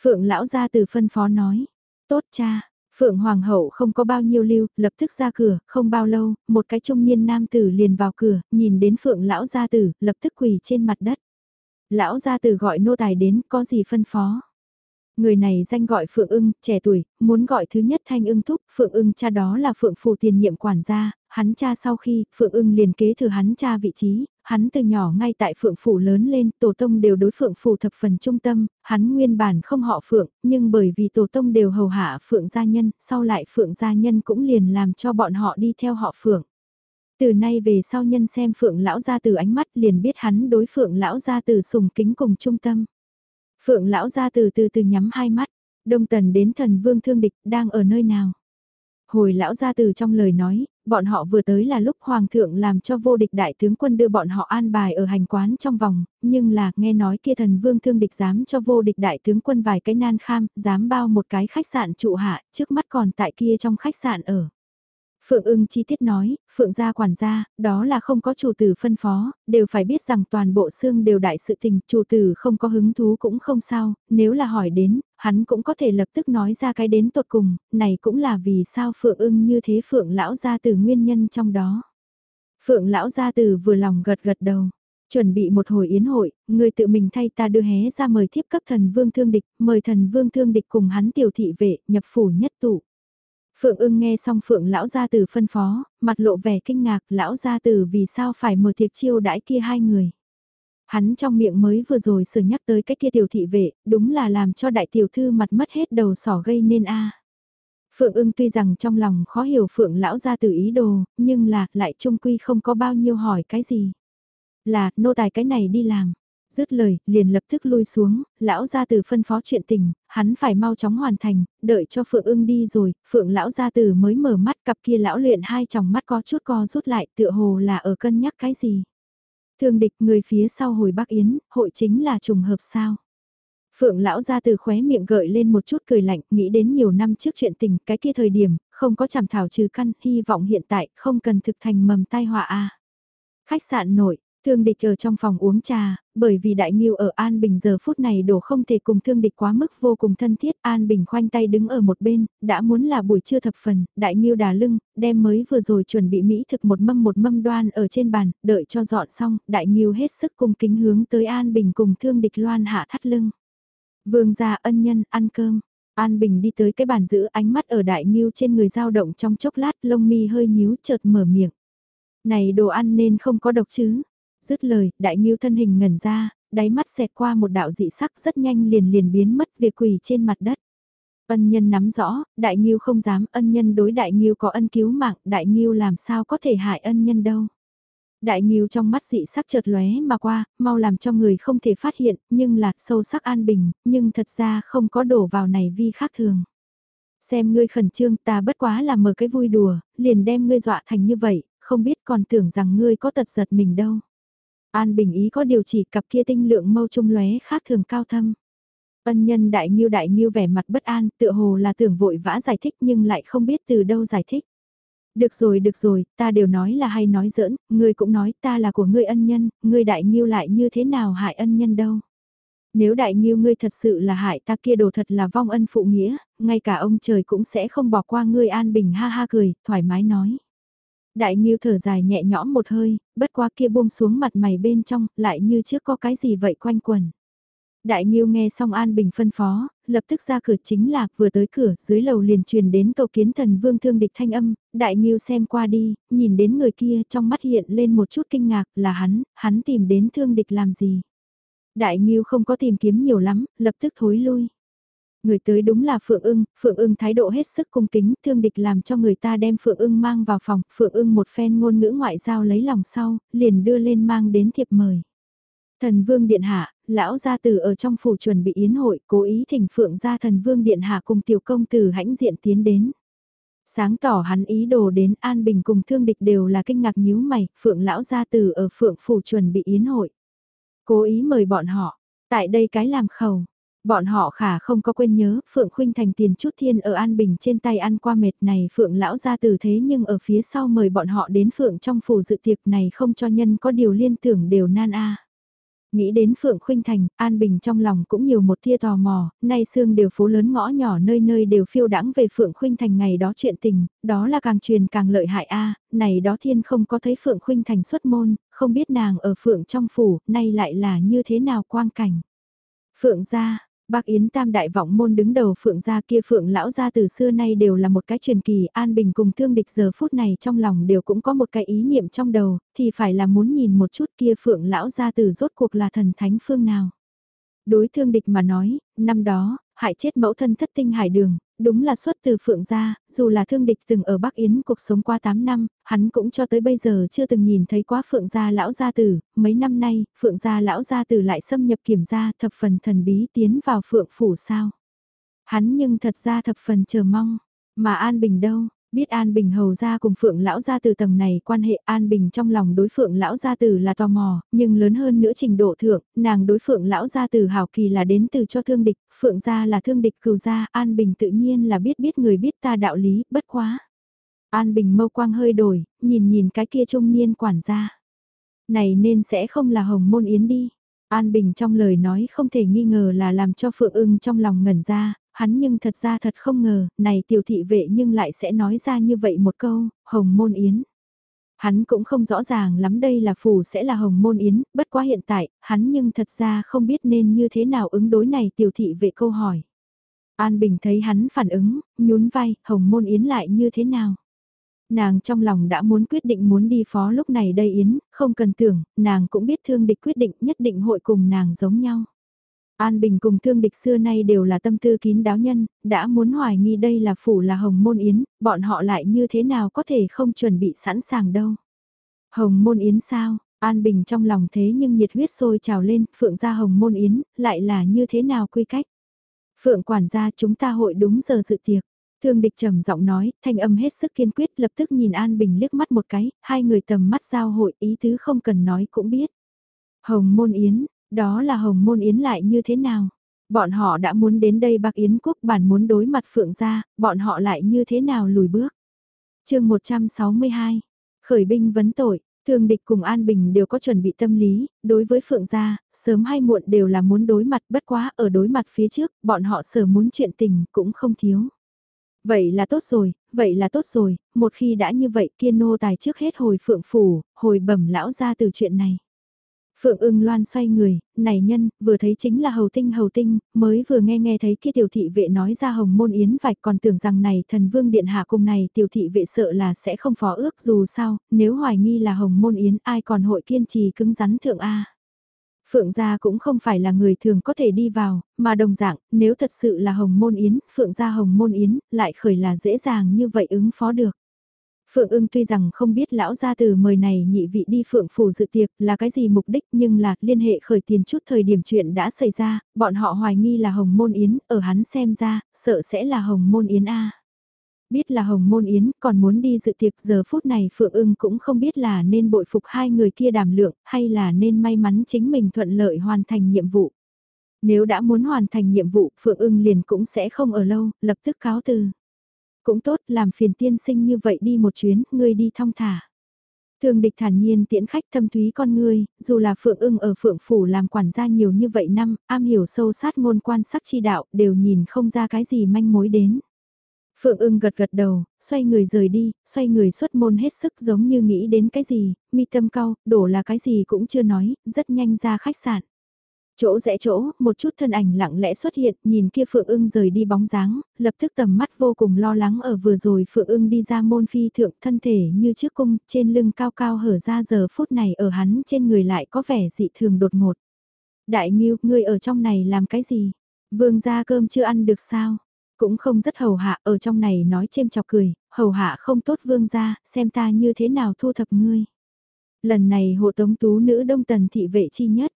Phượng lão ra từ phân phó nói, tốt cha, Phượng Hoàng hậu không có bao nhiêu lưu, lập tức ra cửa, không bao lâu, một cái trung niên nam tử liền vào cửa, nhìn đến Phượng lão gia tử, lập tức quỳ trên mặt đất. Lão gia tử gọi nô tài đến, có gì phân phó? Người này danh gọi Phượng ưng, trẻ tuổi, muốn gọi thứ nhất thanh ưng thúc, Phượng ưng cha đó là Phượng phù tiền nhiệm quản gia, hắn cha sau khi, Phượng ưng liền kế thừa hắn cha vị trí, hắn từ nhỏ ngay tại Phượng Phủ lớn lên, Tổ Tông đều đối Phượng Phủ thập phần trung tâm, hắn nguyên bản không họ Phượng, nhưng bởi vì Tổ Tông đều hầu hạ Phượng gia nhân, sau lại Phượng gia nhân cũng liền làm cho bọn họ đi theo họ Phượng. Từ nay về sau nhân xem Phượng lão gia từ ánh mắt liền biết hắn đối Phượng lão gia từ sùng kính cùng trung tâm. Phượng lão gia từ từ từ nhắm hai mắt, đông tần đến thần vương thương địch đang ở nơi nào. Hồi lão gia từ trong lời nói, bọn họ vừa tới là lúc hoàng thượng làm cho vô địch đại tướng quân đưa bọn họ an bài ở hành quán trong vòng, nhưng là nghe nói kia thần vương thương địch dám cho vô địch đại tướng quân vài cái nan kham, dám bao một cái khách sạn trụ hạ, trước mắt còn tại kia trong khách sạn ở. Phượng ưng chi tiết nói, Phượng gia quản gia, đó là không có chủ tử phân phó, đều phải biết rằng toàn bộ xương đều đại sự tình, chủ tử không có hứng thú cũng không sao, nếu là hỏi đến, hắn cũng có thể lập tức nói ra cái đến tột cùng, này cũng là vì sao Phượng ưng như thế Phượng lão gia từ nguyên nhân trong đó. Phượng lão gia từ vừa lòng gật gật đầu. Chuẩn bị một hồi yến hội, người tự mình thay ta đưa hé ra mời thiếp cấp thần vương thương địch, mời thần vương thương địch cùng hắn tiểu thị vệ, nhập phủ nhất tụ. Phượng ưng nghe xong Phượng lão gia tử phân phó, mặt lộ vẻ kinh ngạc lão gia tử vì sao phải mở tiệc chiêu đãi kia hai người. Hắn trong miệng mới vừa rồi sửa nhắc tới cái kia tiểu thị vệ, đúng là làm cho đại tiểu thư mặt mất hết đầu sỏ gây nên a. Phượng ưng tuy rằng trong lòng khó hiểu Phượng lão gia tử ý đồ, nhưng là lại trung quy không có bao nhiêu hỏi cái gì. Là, nô tài cái này đi làm. Dứt lời, liền lập tức lui xuống, lão gia tử phân phó chuyện tình, hắn phải mau chóng hoàn thành, đợi cho Phượng ưng đi rồi, Phượng lão gia tử mới mở mắt cặp kia lão luyện hai tròng mắt có chút co rút lại tựa hồ là ở cân nhắc cái gì. Thương địch người phía sau hồi Bắc Yến, hội chính là trùng hợp sao. Phượng lão ra từ khóe miệng gợi lên một chút cười lạnh, nghĩ đến nhiều năm trước chuyện tình, cái kia thời điểm, không có chảm thảo trừ căn, hy vọng hiện tại không cần thực thành mầm tai họa a. Khách sạn nội, Thương địch ở trong phòng uống trà, bởi vì đại nghiêu ở An Bình giờ phút này đổ không thể cùng thương địch quá mức vô cùng thân thiết. An Bình khoanh tay đứng ở một bên, đã muốn là buổi trưa thập phần, đại nghiêu đà lưng, đem mới vừa rồi chuẩn bị mỹ thực một mâm một mâm đoan ở trên bàn, đợi cho dọn xong, đại nghiêu hết sức cung kính hướng tới An Bình cùng thương địch loan hạ thắt lưng. Vương gia ân nhân, ăn cơm. An Bình đi tới cái bàn giữ ánh mắt ở đại nghiêu trên người dao động trong chốc lát lông mi hơi nhíu chợt mở miệng. Này đồ ăn nên không có độc chứ, Dứt lời, đại nghiêu thân hình ngẩn ra, đáy mắt xẹt qua một đạo dị sắc rất nhanh liền liền biến mất việc quỳ trên mặt đất. Ân nhân nắm rõ, đại nghiêu không dám, ân nhân đối đại nghiêu có ân cứu mạng, đại nghiêu làm sao có thể hại ân nhân đâu. Đại nghiêu trong mắt dị sắc chợt lóe mà qua, mau làm cho người không thể phát hiện, nhưng là sâu sắc an bình, nhưng thật ra không có đổ vào này vi khác thường. Xem ngươi khẩn trương ta bất quá là mở cái vui đùa, liền đem ngươi dọa thành như vậy, không biết còn tưởng rằng ngươi có tật giật mình đâu. An Bình ý có điều chỉ cặp kia tinh lượng mâu trung lóe khác thường cao thâm. Ân nhân đại nghiêu đại nghiêu vẻ mặt bất an, tựa hồ là tưởng vội vã giải thích nhưng lại không biết từ đâu giải thích. Được rồi được rồi, ta đều nói là hay nói giỡn, ngươi cũng nói ta là của ngươi ân nhân, ngươi đại nghiêu lại như thế nào hại ân nhân đâu. Nếu đại nghiêu ngươi thật sự là hại ta kia đồ thật là vong ân phụ nghĩa, ngay cả ông trời cũng sẽ không bỏ qua ngươi an bình ha ha cười, thoải mái nói. Đại Nghiêu thở dài nhẹ nhõm một hơi, bất quá kia buông xuống mặt mày bên trong, lại như trước có cái gì vậy quanh quần. Đại Nghiêu nghe xong An Bình phân phó, lập tức ra cửa chính là vừa tới cửa, dưới lầu liền truyền đến cầu kiến thần vương thương địch thanh âm, Đại Nghiêu xem qua đi, nhìn đến người kia trong mắt hiện lên một chút kinh ngạc là hắn, hắn tìm đến thương địch làm gì. Đại Nghiêu không có tìm kiếm nhiều lắm, lập tức thối lui. Người tới đúng là Phượng ưng, Phượng ưng thái độ hết sức cung kính, thương địch làm cho người ta đem Phượng ưng mang vào phòng, Phượng ưng một phen ngôn ngữ ngoại giao lấy lòng sau, liền đưa lên mang đến thiệp mời. Thần vương điện hạ, lão gia tử ở trong phủ chuẩn bị yến hội, cố ý thỉnh Phượng gia thần vương điện hạ cùng tiểu công tử hãnh diện tiến đến. Sáng tỏ hắn ý đồ đến An Bình cùng thương địch đều là kinh ngạc nhíu mày, Phượng lão gia tử ở Phượng phủ chuẩn bị yến hội. Cố ý mời bọn họ, tại đây cái làm khẩu, Bọn họ khả không có quên nhớ, Phượng Khuynh Thành tiền chút thiên ở An Bình trên tay ăn qua mệt này Phượng lão ra từ thế nhưng ở phía sau mời bọn họ đến Phượng trong phủ dự tiệc này không cho nhân có điều liên tưởng đều nan a. Nghĩ đến Phượng Khuynh Thành, An Bình trong lòng cũng nhiều một tia tò mò, nay xương đều phố lớn ngõ nhỏ nơi nơi đều phiêu đãng về Phượng Khuynh Thành ngày đó chuyện tình, đó là càng truyền càng lợi hại a này đó thiên không có thấy Phượng Khuynh Thành xuất môn, không biết nàng ở Phượng trong phủ, nay lại là như thế nào quang cảnh. Phượng gia, Bác Yến Tam Đại Vọng Môn đứng đầu Phượng gia kia Phượng lão gia từ xưa nay đều là một cái truyền kỳ an bình cùng thương địch giờ phút này trong lòng đều cũng có một cái ý niệm trong đầu, thì phải là muốn nhìn một chút kia Phượng lão gia từ rốt cuộc là thần thánh phương nào. Đối thương địch mà nói, năm đó, hại chết mẫu thân thất tinh hải đường, đúng là xuất từ Phượng gia, dù là thương địch từng ở Bắc Yến cuộc sống qua 8 năm, hắn cũng cho tới bây giờ chưa từng nhìn thấy quá Phượng gia lão gia tử, mấy năm nay, Phượng gia lão gia tử lại xâm nhập kiểm gia thập phần thần bí tiến vào Phượng phủ sao. Hắn nhưng thật ra thập phần chờ mong, mà An Bình đâu, Biết An Bình hầu ra cùng Phượng Lão gia từ tầng này quan hệ An Bình trong lòng đối Phượng Lão gia từ là tò mò, nhưng lớn hơn nữa trình độ thượng, nàng đối Phượng Lão gia từ hào kỳ là đến từ cho thương địch, Phượng gia là thương địch cừu gia, An Bình tự nhiên là biết biết người biết ta đạo lý, bất quá. An Bình mâu quang hơi đổi, nhìn nhìn cái kia trung niên quản gia. Này nên sẽ không là hồng môn yến đi. An Bình trong lời nói không thể nghi ngờ là làm cho Phượng ưng trong lòng ngẩn ra, hắn nhưng thật ra thật không ngờ, này tiểu thị vệ nhưng lại sẽ nói ra như vậy một câu, hồng môn yến. Hắn cũng không rõ ràng lắm đây là phù sẽ là hồng môn yến, bất quá hiện tại, hắn nhưng thật ra không biết nên như thế nào ứng đối này tiểu thị vệ câu hỏi. An Bình thấy hắn phản ứng, nhún vai, hồng môn yến lại như thế nào? Nàng trong lòng đã muốn quyết định muốn đi phó lúc này đây yến, không cần tưởng, nàng cũng biết thương địch quyết định nhất định hội cùng nàng giống nhau. An Bình cùng thương địch xưa nay đều là tâm tư kín đáo nhân, đã muốn hoài nghi đây là phủ là hồng môn yến, bọn họ lại như thế nào có thể không chuẩn bị sẵn sàng đâu. Hồng môn yến sao, An Bình trong lòng thế nhưng nhiệt huyết sôi trào lên, phượng gia hồng môn yến, lại là như thế nào quy cách. Phượng quản gia chúng ta hội đúng giờ dự tiệc. Thương địch trầm giọng nói, thanh âm hết sức kiên quyết lập tức nhìn An Bình liếc mắt một cái, hai người tầm mắt giao hội ý tứ không cần nói cũng biết. Hồng môn yến, đó là Hồng Môn Yến lại như thế nào? Bọn họ đã muốn đến đây Bắc Yến quốc bản muốn đối mặt Phượng gia, bọn họ lại như thế nào lùi bước? chương 162, khởi binh vấn tội, Thương địch cùng An Bình đều có chuẩn bị tâm lý, đối với Phượng gia, sớm hay muộn đều là muốn đối mặt bất quá ở đối mặt phía trước, bọn họ sở muốn chuyện tình cũng không thiếu. Vậy là tốt rồi, vậy là tốt rồi, một khi đã như vậy kia nô tài trước hết hồi Phượng phủ, hồi bẩm lão ra từ chuyện này. Phượng ưng loan xoay người, này nhân, vừa thấy chính là hầu tinh hầu tinh, mới vừa nghe nghe thấy kia tiểu thị vệ nói ra hồng môn yến vạch còn tưởng rằng này thần vương điện hạ cùng này tiểu thị vệ sợ là sẽ không phó ước dù sao, nếu hoài nghi là hồng môn yến ai còn hội kiên trì cứng rắn thượng A. Phượng gia cũng không phải là người thường có thể đi vào, mà đồng dạng, nếu thật sự là hồng môn yến, phượng gia hồng môn yến, lại khởi là dễ dàng như vậy ứng phó được. Phượng ưng tuy rằng không biết lão gia từ mời này nhị vị đi phượng phủ dự tiệc là cái gì mục đích nhưng là liên hệ khởi tiền chút thời điểm chuyện đã xảy ra, bọn họ hoài nghi là hồng môn yến, ở hắn xem ra, sợ sẽ là hồng môn yến A. Biết là hồng môn yến còn muốn đi dự tiệc giờ phút này Phượng ưng cũng không biết là nên bội phục hai người kia đàm lượng hay là nên may mắn chính mình thuận lợi hoàn thành nhiệm vụ. Nếu đã muốn hoàn thành nhiệm vụ Phượng ưng liền cũng sẽ không ở lâu, lập tức cáo từ. Cũng tốt, làm phiền tiên sinh như vậy đi một chuyến, ngươi đi thong thả. Thường địch thản nhiên tiễn khách thâm thúy con ngươi, dù là Phượng ưng ở Phượng Phủ làm quản gia nhiều như vậy năm, am hiểu sâu sát ngôn quan sắc chi đạo, đều nhìn không ra cái gì manh mối đến. Phượng ưng gật gật đầu, xoay người rời đi, xoay người xuất môn hết sức giống như nghĩ đến cái gì, mi tâm cao, đổ là cái gì cũng chưa nói, rất nhanh ra khách sạn. Chỗ rẽ chỗ, một chút thân ảnh lặng lẽ xuất hiện, nhìn kia Phượng ưng rời đi bóng dáng, lập tức tầm mắt vô cùng lo lắng ở vừa rồi Phượng ưng đi ra môn phi thượng thân thể như trước cung, trên lưng cao cao hở ra giờ phút này ở hắn trên người lại có vẻ dị thường đột ngột. Đại Nghiêu, ngươi ở trong này làm cái gì? Vương ra cơm chưa ăn được sao? Cũng không rất hầu hạ ở trong này nói chêm chọc cười, hầu hạ không tốt vương ra, xem ta như thế nào thu thập ngươi. Lần này hộ tống tú nữ đông tần thị vệ chi nhất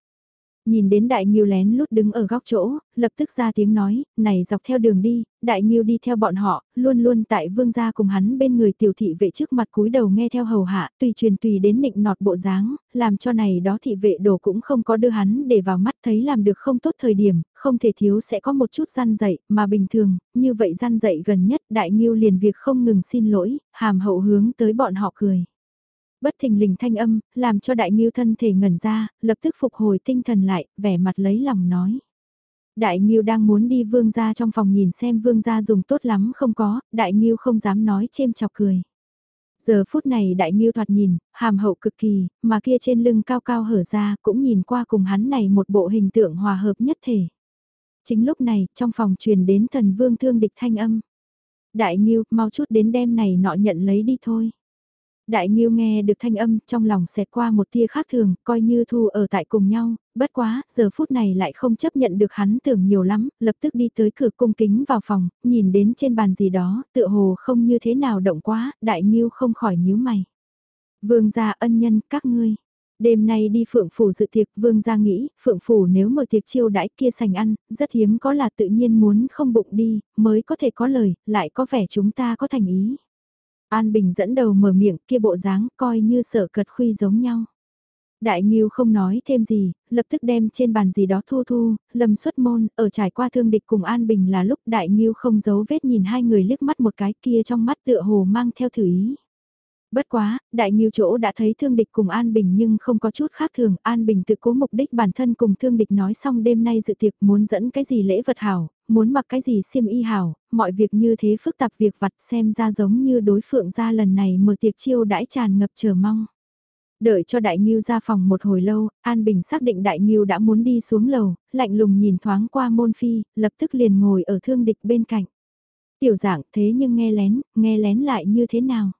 Nhìn đến đại nghiêu lén lút đứng ở góc chỗ, lập tức ra tiếng nói, này dọc theo đường đi, đại nghiêu đi theo bọn họ, luôn luôn tại vương gia cùng hắn bên người tiểu thị vệ trước mặt cúi đầu nghe theo hầu hạ, tùy truyền tùy đến nịnh nọt bộ dáng, làm cho này đó thị vệ đồ cũng không có đưa hắn để vào mắt thấy làm được không tốt thời điểm, không thể thiếu sẽ có một chút gian dậy, mà bình thường, như vậy gian dậy gần nhất đại nghiêu liền việc không ngừng xin lỗi, hàm hậu hướng tới bọn họ cười bất thình lình thanh âm, làm cho đại nghiêu thân thể ngẩn ra, lập tức phục hồi tinh thần lại, vẻ mặt lấy lòng nói. Đại Nghiêu đang muốn đi vương gia trong phòng nhìn xem vương gia dùng tốt lắm không có, đại Nghiêu không dám nói chêm chọc cười. Giờ phút này đại Nghiêu thoạt nhìn, hàm hậu cực kỳ, mà kia trên lưng cao cao hở ra cũng nhìn qua cùng hắn này một bộ hình tượng hòa hợp nhất thể. Chính lúc này, trong phòng truyền đến thần vương thương địch thanh âm. Đại Nghiêu, mau chút đến đêm này nọ nhận lấy đi thôi. Đại Nghiêu nghe được thanh âm trong lòng xẹt qua một tia khác thường, coi như thu ở tại cùng nhau, bất quá, giờ phút này lại không chấp nhận được hắn tưởng nhiều lắm, lập tức đi tới cửa cung kính vào phòng, nhìn đến trên bàn gì đó, tựa hồ không như thế nào động quá, Đại Nghiêu không khỏi nhíu mày. Vương gia ân nhân, các ngươi. Đêm nay đi Phượng Phủ dự tiệc, Vương gia nghĩ, Phượng Phủ nếu mở tiệc chiêu đãi kia sành ăn, rất hiếm có là tự nhiên muốn không bụng đi, mới có thể có lời, lại có vẻ chúng ta có thành ý. An Bình dẫn đầu mở miệng kia bộ dáng coi như sợ cật khuy giống nhau. Đại Nghiêu không nói thêm gì, lập tức đem trên bàn gì đó thu thu, lâm xuất môn, ở trải qua thương địch cùng An Bình là lúc Đại Nghiêu không giấu vết nhìn hai người liếc mắt một cái kia trong mắt tựa hồ mang theo thử ý. Bất quá, đại nghiêu chỗ đã thấy thương địch cùng An Bình nhưng không có chút khác thường, An Bình tự cố mục đích bản thân cùng thương địch nói xong đêm nay dự tiệc muốn dẫn cái gì lễ vật hảo, muốn mặc cái gì xiêm y hảo, mọi việc như thế phức tạp việc vặt xem ra giống như đối phượng ra lần này mở tiệc chiêu đãi tràn ngập chờ mong. Đợi cho Đại nhiêu ra phòng một hồi lâu, An Bình xác định Đại nhiêu đã muốn đi xuống lầu, lạnh lùng nhìn thoáng qua môn phi, lập tức liền ngồi ở thương địch bên cạnh. Tiểu dạng thế nhưng nghe lén, nghe lén lại như thế nào?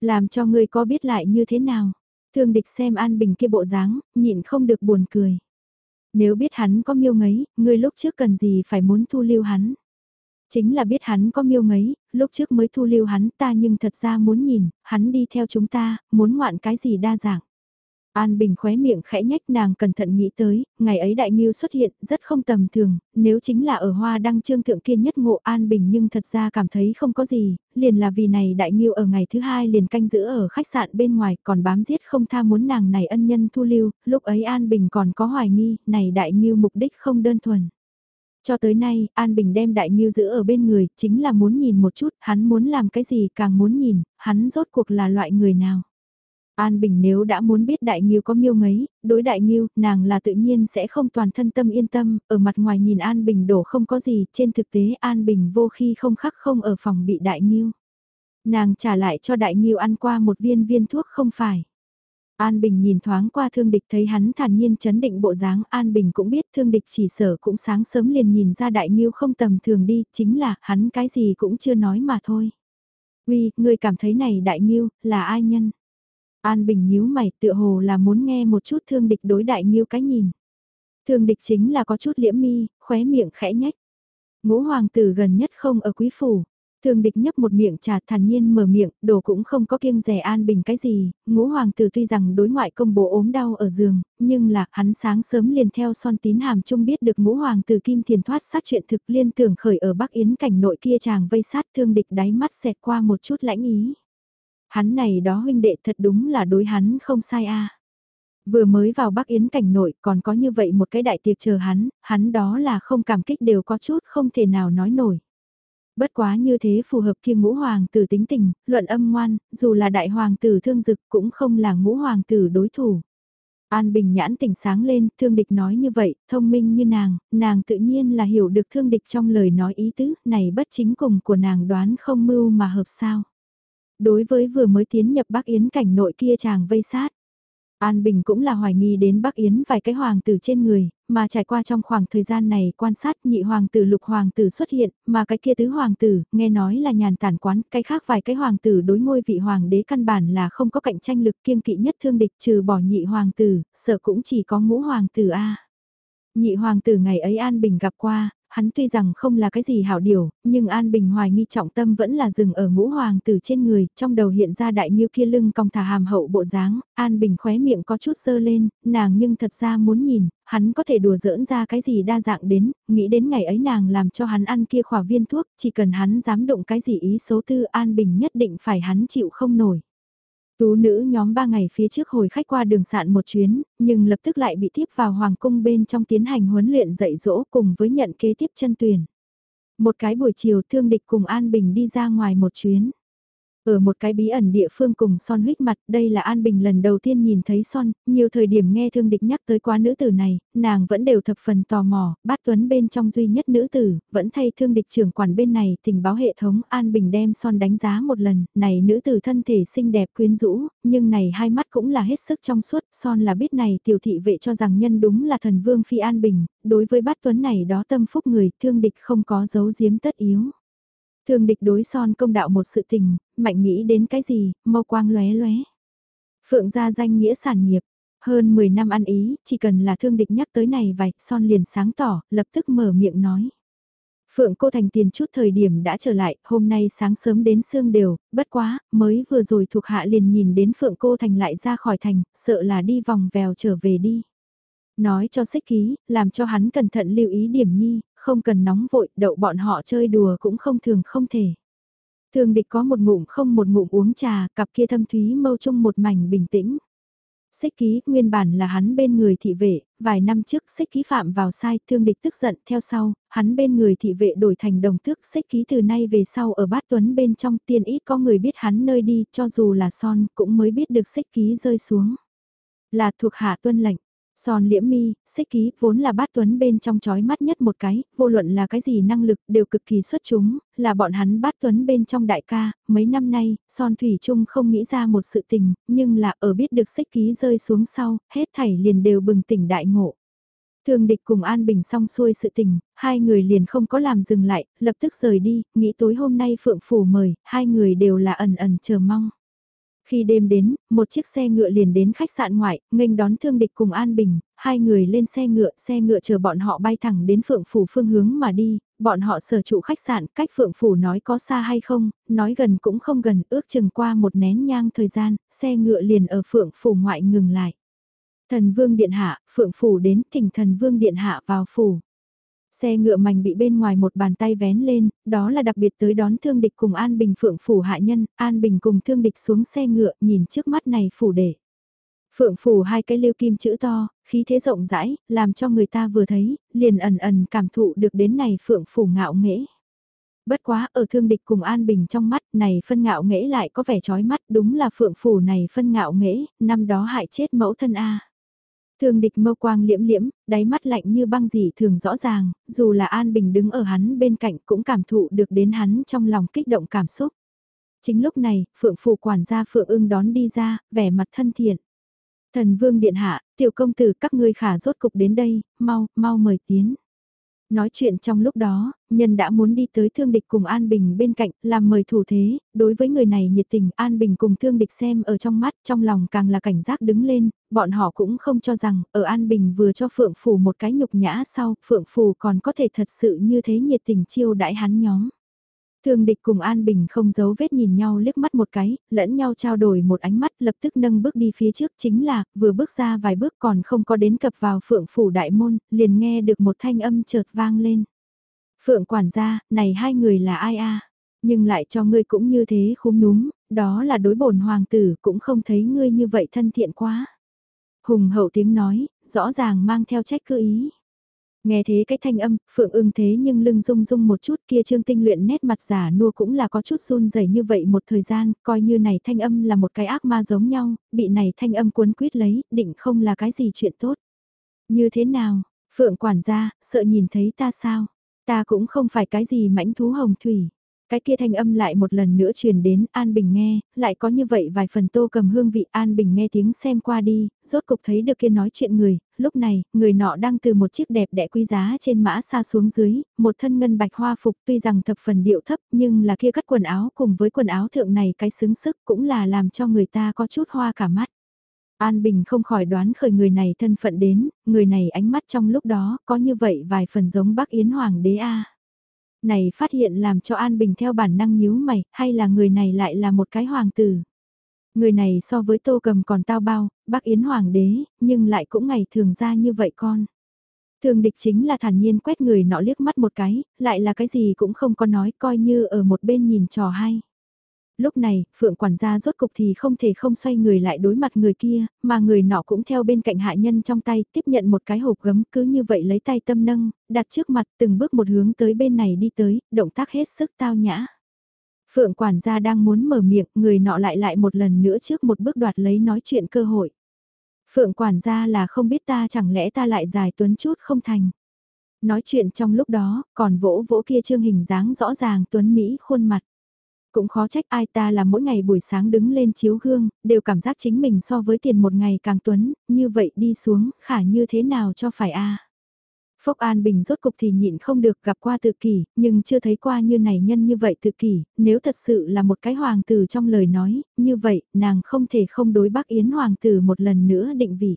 Làm cho ngươi có biết lại như thế nào? Thương địch xem An Bình kia bộ dáng, nhịn không được buồn cười. Nếu biết hắn có miêu ngấy, ngươi lúc trước cần gì phải muốn thu lưu hắn? Chính là biết hắn có miêu ngấy, lúc trước mới thu lưu hắn ta nhưng thật ra muốn nhìn, hắn đi theo chúng ta, muốn ngoạn cái gì đa dạng. An Bình khóe miệng khẽ nhách nàng cẩn thận nghĩ tới, ngày ấy đại nghiêu xuất hiện, rất không tầm thường, nếu chính là ở hoa đăng trương thượng kiên nhất ngộ An Bình nhưng thật ra cảm thấy không có gì, liền là vì này đại nghiêu ở ngày thứ hai liền canh giữ ở khách sạn bên ngoài còn bám giết không tha muốn nàng này ân nhân thu lưu, lúc ấy An Bình còn có hoài nghi, này đại nghiêu mục đích không đơn thuần. Cho tới nay, An Bình đem đại nghiêu giữ ở bên người, chính là muốn nhìn một chút, hắn muốn làm cái gì càng muốn nhìn, hắn rốt cuộc là loại người nào. An Bình nếu đã muốn biết Đại Nghiêu có miêu ngấy, đối Đại Nghiêu, nàng là tự nhiên sẽ không toàn thân tâm yên tâm, ở mặt ngoài nhìn An Bình đổ không có gì, trên thực tế An Bình vô khi không khắc không ở phòng bị Đại Nghiêu. Nàng trả lại cho Đại Nghiêu ăn qua một viên viên thuốc không phải. An Bình nhìn thoáng qua thương địch thấy hắn thản nhiên chấn định bộ dáng An Bình cũng biết thương địch chỉ sở cũng sáng sớm liền nhìn ra Đại Nghiêu không tầm thường đi, chính là hắn cái gì cũng chưa nói mà thôi. Uy, ngươi cảm thấy này Đại Nghiêu, là ai nhân? An Bình nhíu mày tựa hồ là muốn nghe một chút thương địch đối đại nghiêu cái nhìn. Thương địch chính là có chút liễm mi, khóe miệng khẽ nhách. Ngũ hoàng tử gần nhất không ở quý phủ. Thương địch nhấp một miệng trà thản nhiên mở miệng, đồ cũng không có kiêng rẻ an bình cái gì, ngũ hoàng tử tuy rằng đối ngoại công bố ốm đau ở giường, nhưng là hắn sáng sớm liền theo son tín hàm chung biết được ngũ hoàng tử kim thiền thoát sát chuyện thực liên tưởng khởi ở Bắc Yến cảnh nội kia chàng vây sát thương địch đáy mắt xẹt qua một chút lãnh ý. Hắn này đó huynh đệ thật đúng là đối hắn không sai a. Vừa mới vào Bắc Yến cảnh nội còn có như vậy một cái đại tiệc chờ hắn, hắn đó là không cảm kích đều có chút không thể nào nói nổi. Bất quá như thế phù hợp kia ngũ hoàng tử tính tình, luận âm ngoan, dù là đại hoàng tử thương dực cũng không là ngũ hoàng tử đối thủ. An Bình nhãn tỉnh sáng lên, thương địch nói như vậy, thông minh như nàng, nàng tự nhiên là hiểu được thương địch trong lời nói ý tứ, này bất chính cùng của nàng đoán không mưu mà hợp sao. Đối với vừa mới tiến nhập Bắc Yến cảnh nội kia chàng vây sát. An Bình cũng là hoài nghi đến Bắc Yến vài cái hoàng tử trên người, mà trải qua trong khoảng thời gian này quan sát nhị hoàng tử lục hoàng tử xuất hiện, mà cái kia tứ hoàng tử, nghe nói là nhàn tản quán, cái khác vài cái hoàng tử đối ngôi vị hoàng đế căn bản là không có cạnh tranh lực kiêng kỵ nhất thương địch trừ bỏ nhị hoàng tử, sợ cũng chỉ có ngũ hoàng tử A. Nhị hoàng tử ngày ấy An Bình gặp qua, hắn tuy rằng không là cái gì hảo điều, nhưng An Bình hoài nghi trọng tâm vẫn là dừng ở ngũ hoàng tử trên người, trong đầu hiện ra đại nhiêu kia lưng cong thả hàm hậu bộ dáng, An Bình khóe miệng có chút sơ lên, nàng nhưng thật ra muốn nhìn, hắn có thể đùa giỡn ra cái gì đa dạng đến, nghĩ đến ngày ấy nàng làm cho hắn ăn kia khỏa viên thuốc, chỉ cần hắn dám động cái gì ý số tư An Bình nhất định phải hắn chịu không nổi. Tú nữ nhóm ba ngày phía trước hồi khách qua đường sạn một chuyến, nhưng lập tức lại bị tiếp vào hoàng cung bên trong tiến hành huấn luyện dạy dỗ cùng với nhận kế tiếp chân tuyển. Một cái buổi chiều thương địch cùng An Bình đi ra ngoài một chuyến. Ở một cái bí ẩn địa phương cùng son huyết mặt, đây là An Bình lần đầu tiên nhìn thấy son, nhiều thời điểm nghe thương địch nhắc tới quá nữ tử này, nàng vẫn đều thập phần tò mò, bát tuấn bên trong duy nhất nữ tử, vẫn thay thương địch trưởng quản bên này tình báo hệ thống An Bình đem son đánh giá một lần, này nữ tử thân thể xinh đẹp quyến rũ, nhưng này hai mắt cũng là hết sức trong suốt, son là biết này tiểu thị vệ cho rằng nhân đúng là thần vương phi An Bình, đối với bát tuấn này đó tâm phúc người, thương địch không có giấu giếm tất yếu. Thương địch đối son công đạo một sự tình, mạnh nghĩ đến cái gì, mâu quang lóe lóe. Phượng gia danh nghĩa sản nghiệp, hơn 10 năm ăn ý, chỉ cần là thương địch nhắc tới này vài, son liền sáng tỏ, lập tức mở miệng nói. Phượng cô thành tiền chút thời điểm đã trở lại, hôm nay sáng sớm đến sương đều, bất quá, mới vừa rồi thuộc hạ liền nhìn đến Phượng cô thành lại ra khỏi thành, sợ là đi vòng vèo trở về đi. Nói cho xích ký, làm cho hắn cẩn thận lưu ý điểm nhi, không cần nóng vội, đậu bọn họ chơi đùa cũng không thường không thể. Thường địch có một ngụm không một ngụm uống trà, cặp kia thâm thúy mâu chung một mảnh bình tĩnh. Xích ký nguyên bản là hắn bên người thị vệ, vài năm trước xích ký phạm vào sai, thương địch tức giận, theo sau, hắn bên người thị vệ đổi thành đồng tước xích ký từ nay về sau ở bát tuấn bên trong tiền ít có người biết hắn nơi đi, cho dù là son, cũng mới biết được xích ký rơi xuống. Là thuộc hạ tuân lệnh, Son liễm mi, xích ký vốn là bát tuấn bên trong chói mắt nhất một cái, vô luận là cái gì năng lực đều cực kỳ xuất chúng, là bọn hắn bát tuấn bên trong đại ca, mấy năm nay, son thủy chung không nghĩ ra một sự tình, nhưng là ở biết được xích ký rơi xuống sau, hết thảy liền đều bừng tỉnh đại ngộ. Thường địch cùng An Bình xong xuôi sự tình, hai người liền không có làm dừng lại, lập tức rời đi, nghĩ tối hôm nay Phượng Phủ mời, hai người đều là ẩn ẩn chờ mong. Khi đêm đến, một chiếc xe ngựa liền đến khách sạn ngoại, nghênh đón thương địch cùng An Bình, hai người lên xe ngựa, xe ngựa chờ bọn họ bay thẳng đến Phượng Phủ phương hướng mà đi, bọn họ sở trụ khách sạn, cách Phượng Phủ nói có xa hay không, nói gần cũng không gần, ước chừng qua một nén nhang thời gian, xe ngựa liền ở Phượng Phủ ngoại ngừng lại. Thần Vương Điện Hạ, Phượng Phủ đến thỉnh Thần Vương Điện Hạ vào Phủ. Xe ngựa mảnh bị bên ngoài một bàn tay vén lên, đó là đặc biệt tới đón thương địch cùng An Bình Phượng phủ hạ nhân, An Bình cùng thương địch xuống xe ngựa nhìn trước mắt này phủ để. Phượng phủ hai cái liêu kim chữ to, khí thế rộng rãi, làm cho người ta vừa thấy, liền ẩn ẩn cảm thụ được đến này phượng phủ ngạo nghễ. Bất quá ở thương địch cùng An Bình trong mắt này phân ngạo nghễ lại có vẻ chói mắt đúng là phượng phủ này phân ngạo nghễ, năm đó hại chết mẫu thân A thường địch mâu quang liễm liễm, đáy mắt lạnh như băng dì thường rõ ràng, dù là An Bình đứng ở hắn bên cạnh cũng cảm thụ được đến hắn trong lòng kích động cảm xúc. Chính lúc này, Phượng Phủ quản gia Phượng ưng đón đi ra, vẻ mặt thân thiện. Thần vương điện hạ, tiểu công tử các ngươi khả rốt cục đến đây, mau, mau mời tiến. Nói chuyện trong lúc đó, nhân đã muốn đi tới thương địch cùng An Bình bên cạnh, làm mời thủ thế, đối với người này nhiệt tình An Bình cùng thương địch xem ở trong mắt, trong lòng càng là cảnh giác đứng lên, bọn họ cũng không cho rằng, ở An Bình vừa cho Phượng Phủ một cái nhục nhã sau, Phượng Phủ còn có thể thật sự như thế nhiệt tình chiêu đãi hắn nhóm. Thương địch cùng An Bình không giấu vết nhìn nhau liếc mắt một cái, lẫn nhau trao đổi một ánh mắt lập tức nâng bước đi phía trước chính là, vừa bước ra vài bước còn không có đến cập vào phượng phủ đại môn, liền nghe được một thanh âm chợt vang lên. Phượng quản gia, này hai người là ai a Nhưng lại cho ngươi cũng như thế khúm núm, đó là đối bổn hoàng tử cũng không thấy ngươi như vậy thân thiện quá. Hùng hậu tiếng nói, rõ ràng mang theo trách cứ ý. Nghe thế cái thanh âm, Phượng ưng thế nhưng lưng rung rung một chút kia trương tinh luyện nét mặt giả nua cũng là có chút run rẩy như vậy một thời gian, coi như này thanh âm là một cái ác ma giống nhau, bị này thanh âm cuốn quyết lấy, định không là cái gì chuyện tốt. Như thế nào, Phượng quản gia, sợ nhìn thấy ta sao? Ta cũng không phải cái gì mãnh thú hồng thủy. Cái kia thanh âm lại một lần nữa truyền đến An Bình nghe, lại có như vậy vài phần tô cầm hương vị An Bình nghe tiếng xem qua đi, rốt cục thấy được kia nói chuyện người, lúc này, người nọ đang từ một chiếc đẹp đẽ quý giá trên mã xa xuống dưới, một thân ngân bạch hoa phục tuy rằng thập phần điệu thấp nhưng là kia cắt quần áo cùng với quần áo thượng này cái xứng sức cũng là làm cho người ta có chút hoa cả mắt. An Bình không khỏi đoán khởi người này thân phận đến, người này ánh mắt trong lúc đó có như vậy vài phần giống bác Yến Hoàng đế A này phát hiện làm cho An Bình theo bản năng nhíu mày, hay là người này lại là một cái hoàng tử. Người này so với tô cầm còn tao bao, bác Yến Hoàng đế, nhưng lại cũng ngày thường ra như vậy con. Thường địch chính là thản nhiên quét người nọ liếc mắt một cái, lại là cái gì cũng không có nói coi như ở một bên nhìn trò hay. Lúc này, Phượng quản gia rốt cục thì không thể không xoay người lại đối mặt người kia, mà người nọ cũng theo bên cạnh hạ nhân trong tay tiếp nhận một cái hộp gấm cứ như vậy lấy tay tâm nâng, đặt trước mặt từng bước một hướng tới bên này đi tới, động tác hết sức tao nhã. Phượng quản gia đang muốn mở miệng, người nọ lại lại một lần nữa trước một bước đoạt lấy nói chuyện cơ hội. Phượng quản gia là không biết ta chẳng lẽ ta lại dài tuấn chút không thành. Nói chuyện trong lúc đó, còn vỗ vỗ kia trương hình dáng rõ ràng tuấn Mỹ khuôn mặt. Cũng khó trách ai ta là mỗi ngày buổi sáng đứng lên chiếu gương, đều cảm giác chính mình so với tiền một ngày càng tuấn, như vậy đi xuống, khả như thế nào cho phải a Phúc An Bình rốt cục thì nhịn không được gặp qua tự kỷ, nhưng chưa thấy qua như này nhân như vậy tự kỷ, nếu thật sự là một cái hoàng tử trong lời nói, như vậy, nàng không thể không đối bác Yến hoàng tử một lần nữa định vị.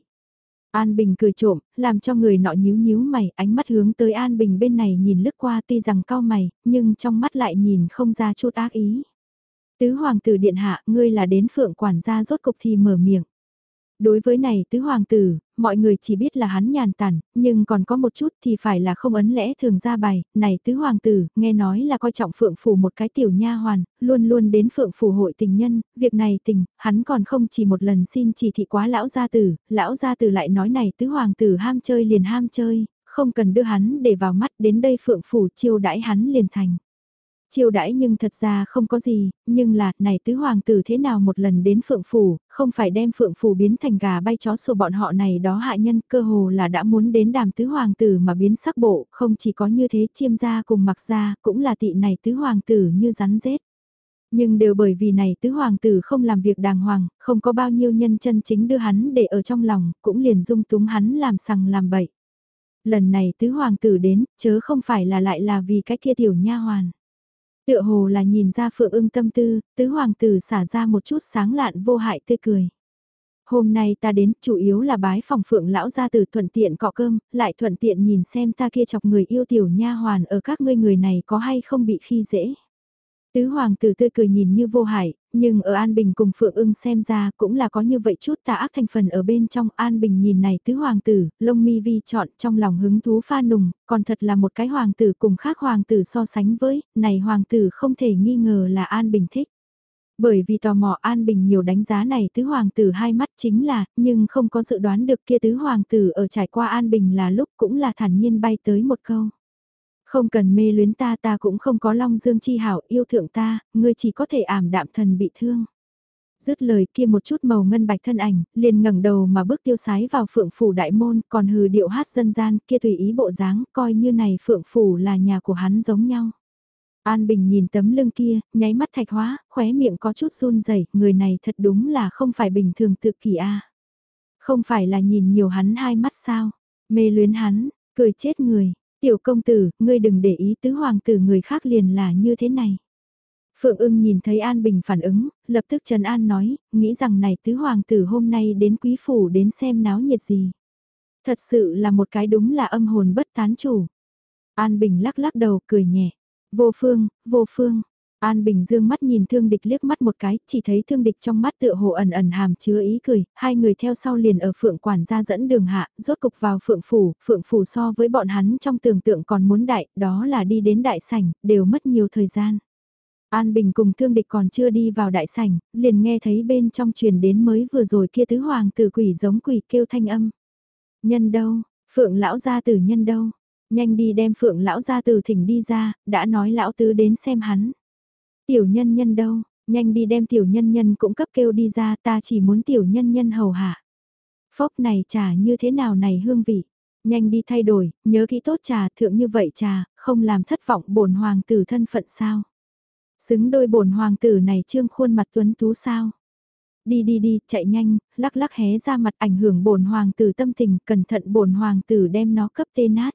An Bình cười trộm, làm cho người nọ nhíu nhíu mày, ánh mắt hướng tới An Bình bên này nhìn lướt qua tuy rằng cao mày, nhưng trong mắt lại nhìn không ra chút ác ý. Tứ hoàng tử điện hạ, ngươi là đến phượng quản gia rốt cục thì mở miệng. Đối với này tứ hoàng tử, mọi người chỉ biết là hắn nhàn tản, nhưng còn có một chút thì phải là không ấn lẽ thường ra bài, này tứ hoàng tử, nghe nói là coi trọng phượng phủ một cái tiểu nha hoàn, luôn luôn đến phượng phủ hội tình nhân, việc này tình, hắn còn không chỉ một lần xin chỉ thị quá lão gia tử, lão gia tử lại nói này tứ hoàng tử ham chơi liền ham chơi, không cần đưa hắn để vào mắt đến đây phượng phủ chiêu đãi hắn liền thành. Chiêu đãi nhưng thật ra không có gì, nhưng là, này tứ hoàng tử thế nào một lần đến phượng phủ, không phải đem phượng phủ biến thành gà bay chó sổ bọn họ này đó hạ nhân cơ hồ là đã muốn đến đàm tứ hoàng tử mà biến sắc bộ, không chỉ có như thế chiêm gia cùng mặc gia, cũng là tị này tứ hoàng tử như rắn rết. Nhưng đều bởi vì này tứ hoàng tử không làm việc đàng hoàng, không có bao nhiêu nhân chân chính đưa hắn để ở trong lòng, cũng liền dung túng hắn làm sằng làm bậy. Lần này tứ hoàng tử đến, chớ không phải là lại là vì cái kia tiểu nha hoàn. Tựa hồ là nhìn ra phượng ưng tâm tư, tứ hoàng tử xả ra một chút sáng lạn vô hại tươi cười. Hôm nay ta đến chủ yếu là bái phòng phượng lão gia từ thuận tiện cọ cơm, lại thuận tiện nhìn xem ta kia chọc người yêu tiểu nha hoàn ở các ngươi người này có hay không bị khi dễ. Tứ hoàng tử tươi cười nhìn như vô hại, nhưng ở An Bình cùng Phượng ưng xem ra cũng là có như vậy chút tà ác thành phần ở bên trong An Bình nhìn này tứ hoàng tử, lông mi vi chọn trong lòng hứng thú pha nùng, còn thật là một cái hoàng tử cùng khác hoàng tử so sánh với, này hoàng tử không thể nghi ngờ là An Bình thích. Bởi vì tò mò An Bình nhiều đánh giá này tứ hoàng tử hai mắt chính là, nhưng không có dự đoán được kia tứ hoàng tử ở trải qua An Bình là lúc cũng là thản nhiên bay tới một câu. Không cần mê luyến ta ta cũng không có long dương chi hảo yêu thượng ta, ngươi chỉ có thể ảm đạm thần bị thương. Dứt lời kia một chút màu ngân bạch thân ảnh, liền ngẩng đầu mà bước tiêu sái vào phượng phủ đại môn, còn hừ điệu hát dân gian kia tùy ý bộ dáng, coi như này phượng phủ là nhà của hắn giống nhau. An Bình nhìn tấm lưng kia, nháy mắt thạch hóa, khóe miệng có chút run rẩy, người này thật đúng là không phải bình thường tự kỳ a. Không phải là nhìn nhiều hắn hai mắt sao? Mê luyến hắn, cười chết người. Tiểu công tử, ngươi đừng để ý tứ hoàng tử người khác liền là như thế này. Phượng ưng nhìn thấy An Bình phản ứng, lập tức Trần An nói, nghĩ rằng này tứ hoàng tử hôm nay đến quý phủ đến xem náo nhiệt gì. Thật sự là một cái đúng là âm hồn bất tán chủ. An Bình lắc lắc đầu cười nhẹ. Vô phương, vô phương. An Bình dương mắt nhìn thương địch liếc mắt một cái, chỉ thấy thương địch trong mắt tựa hồ ẩn ẩn hàm chứa ý cười, hai người theo sau liền ở phượng quản gia dẫn đường hạ, rốt cục vào phượng phủ, phượng phủ so với bọn hắn trong tưởng tượng còn muốn đại, đó là đi đến đại sảnh, đều mất nhiều thời gian. An Bình cùng thương địch còn chưa đi vào đại sảnh, liền nghe thấy bên trong truyền đến mới vừa rồi kia tứ hoàng tử quỷ giống quỷ kêu thanh âm. Nhân đâu, phượng lão gia tử nhân đâu, nhanh đi đem phượng lão gia tử thỉnh đi ra, đã nói lão tứ đến xem hắn. Tiểu nhân nhân đâu, nhanh đi đem tiểu nhân nhân cũng cấp kêu đi ra ta chỉ muốn tiểu nhân nhân hầu hạ. Phốc này trà như thế nào này hương vị, nhanh đi thay đổi, nhớ kỹ tốt trà thượng như vậy trà, không làm thất vọng bổn hoàng tử thân phận sao. Xứng đôi bổn hoàng tử này trương khuôn mặt tuấn tú sao. Đi đi đi, chạy nhanh, lắc lắc hé ra mặt ảnh hưởng bổn hoàng tử tâm tình, cẩn thận bổn hoàng tử đem nó cấp tê nát.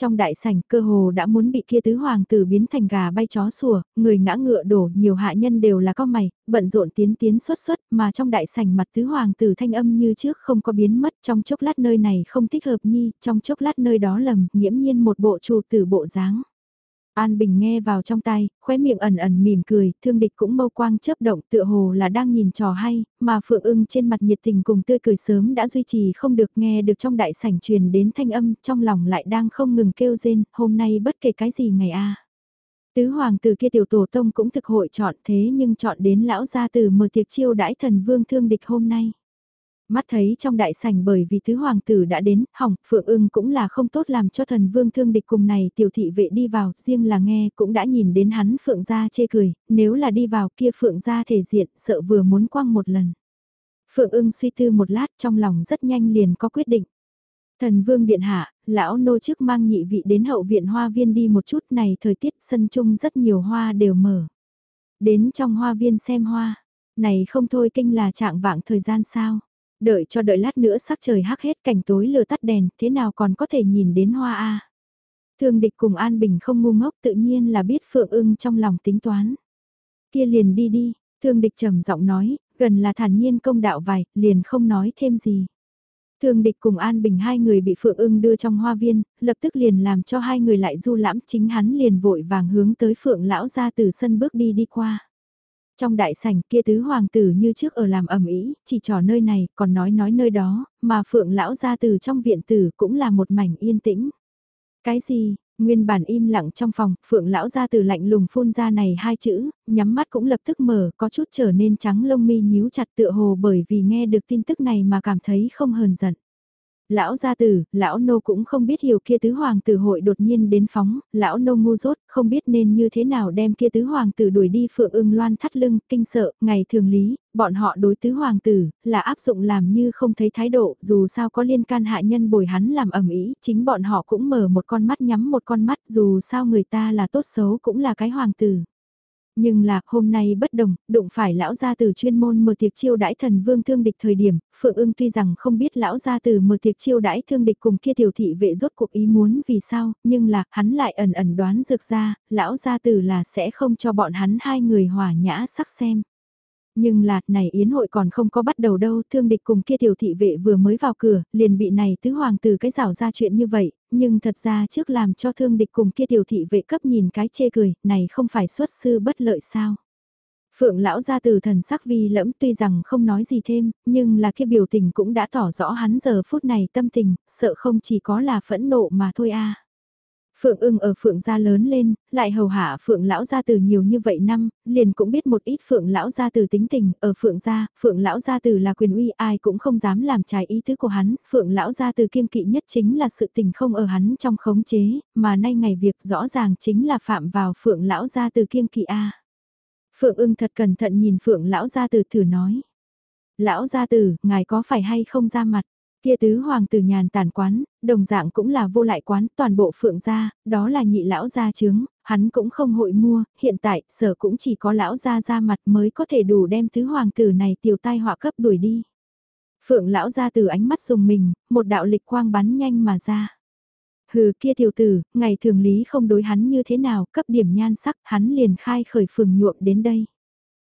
Trong đại sảnh cơ hồ đã muốn bị kia tứ hoàng tử biến thành gà bay chó sủa, người ngã ngựa đổ, nhiều hạ nhân đều là con mày, bận rộn tiến tiến xuất xuất, mà trong đại sảnh mặt tứ hoàng tử thanh âm như trước không có biến mất, trong chốc lát nơi này không thích hợp nhi, trong chốc lát nơi đó lầm, nghiễm nhiên một bộ trù tử bộ dáng. An Bình nghe vào trong tai, khóe miệng ẩn ẩn mỉm cười, thương địch cũng mâu quang chớp động tựa hồ là đang nhìn trò hay, mà Phượng ưng trên mặt nhiệt tình cùng tươi cười sớm đã duy trì không được nghe được trong đại sảnh truyền đến thanh âm, trong lòng lại đang không ngừng kêu rên, hôm nay bất kể cái gì ngày a Tứ hoàng tử kia tiểu tổ tông cũng thực hội chọn thế nhưng chọn đến lão gia tử mở tiệc chiêu đãi thần vương thương địch hôm nay. Mắt thấy trong đại sảnh bởi vì thứ hoàng tử đã đến, hỏng, Phượng ưng cũng là không tốt làm cho thần vương thương địch cùng này tiểu thị vệ đi vào, riêng là nghe cũng đã nhìn đến hắn Phượng gia chê cười, nếu là đi vào kia Phượng gia thể diện, sợ vừa muốn quăng một lần. Phượng ưng suy tư một lát trong lòng rất nhanh liền có quyết định. Thần vương điện hạ, lão nô trước mang nhị vị đến hậu viện hoa viên đi một chút này thời tiết sân chung rất nhiều hoa đều mở. Đến trong hoa viên xem hoa, này không thôi kinh là trạng vạng thời gian sao. Đợi cho đợi lát nữa sắc trời hắc hết cảnh tối lừa tắt đèn, thế nào còn có thể nhìn đến hoa a Thương địch cùng An Bình không ngu ngốc tự nhiên là biết Phượng ưng trong lòng tính toán. Kia liền đi đi, thương địch trầm giọng nói, gần là thản nhiên công đạo vài, liền không nói thêm gì. Thương địch cùng An Bình hai người bị Phượng ưng đưa trong hoa viên, lập tức liền làm cho hai người lại du lãm chính hắn liền vội vàng hướng tới Phượng lão ra từ sân bước đi đi qua. Trong đại sảnh kia tứ hoàng tử như trước ở làm ẩm ý, chỉ trò nơi này, còn nói nói nơi đó, mà phượng lão ra từ trong viện tử cũng là một mảnh yên tĩnh. Cái gì, Nguyên bản im lặng trong phòng, phượng lão ra từ lạnh lùng phun ra này hai chữ, nhắm mắt cũng lập tức mở, có chút trở nên trắng lông mi nhíu chặt tựa hồ bởi vì nghe được tin tức này mà cảm thấy không hờn giận. Lão gia tử, lão nô cũng không biết hiểu kia tứ hoàng tử hội đột nhiên đến phóng, lão nô ngu dốt, không biết nên như thế nào đem kia tứ hoàng tử đuổi đi phượng ưng loan thắt lưng, kinh sợ, ngày thường lý, bọn họ đối tứ hoàng tử, là áp dụng làm như không thấy thái độ, dù sao có liên can hạ nhân bồi hắn làm ẩm ý, chính bọn họ cũng mở một con mắt nhắm một con mắt, dù sao người ta là tốt xấu cũng là cái hoàng tử. Nhưng là, hôm nay bất đồng, đụng phải lão gia tử chuyên môn mở tiệc chiêu đãi thần vương thương địch thời điểm, Phượng ưng tuy rằng không biết lão gia tử mở tiệc chiêu đãi thương địch cùng kia tiểu thị vệ rốt cuộc ý muốn vì sao, nhưng là, hắn lại ẩn ẩn đoán dược ra, lão gia tử là sẽ không cho bọn hắn hai người hòa nhã sắc xem. Nhưng là, này yến hội còn không có bắt đầu đâu, thương địch cùng kia tiểu thị vệ vừa mới vào cửa, liền bị này tứ hoàng từ cái rào ra chuyện như vậy, nhưng thật ra trước làm cho thương địch cùng kia tiểu thị vệ cấp nhìn cái chê cười, này không phải xuất sư bất lợi sao. Phượng lão ra từ thần sắc vi lẫm tuy rằng không nói gì thêm, nhưng là kia biểu tình cũng đã tỏ rõ hắn giờ phút này tâm tình, sợ không chỉ có là phẫn nộ mà thôi a. Phượng ưng ở Phượng gia lớn lên, lại hầu hạ Phượng lão gia từ nhiều như vậy năm, liền cũng biết một ít Phượng lão gia từ tính tình, ở Phượng gia, Phượng lão gia từ là quyền uy ai cũng không dám làm trái ý tứ của hắn, Phượng lão gia từ kiên kỵ nhất chính là sự tình không ở hắn trong khống chế, mà nay ngày việc rõ ràng chính là phạm vào Phượng lão gia từ kiên kỵ A. Phượng ưng thật cẩn thận nhìn Phượng lão gia từ thử nói. Lão gia từ ngài có phải hay không ra mặt? Kia tứ hoàng tử nhàn tàn quán, đồng dạng cũng là vô lại quán, toàn bộ phượng gia, đó là nhị lão gia trướng, hắn cũng không hội mua, hiện tại sở cũng chỉ có lão gia ra mặt mới có thể đủ đem tứ hoàng tử này tiểu tai họa cấp đuổi đi. Phượng lão gia từ ánh mắt dùng mình, một đạo lịch quang bắn nhanh mà ra. Hừ kia tiểu tử, ngày thường lý không đối hắn như thế nào, cấp điểm nhan sắc, hắn liền khai khởi phường nhuộm đến đây.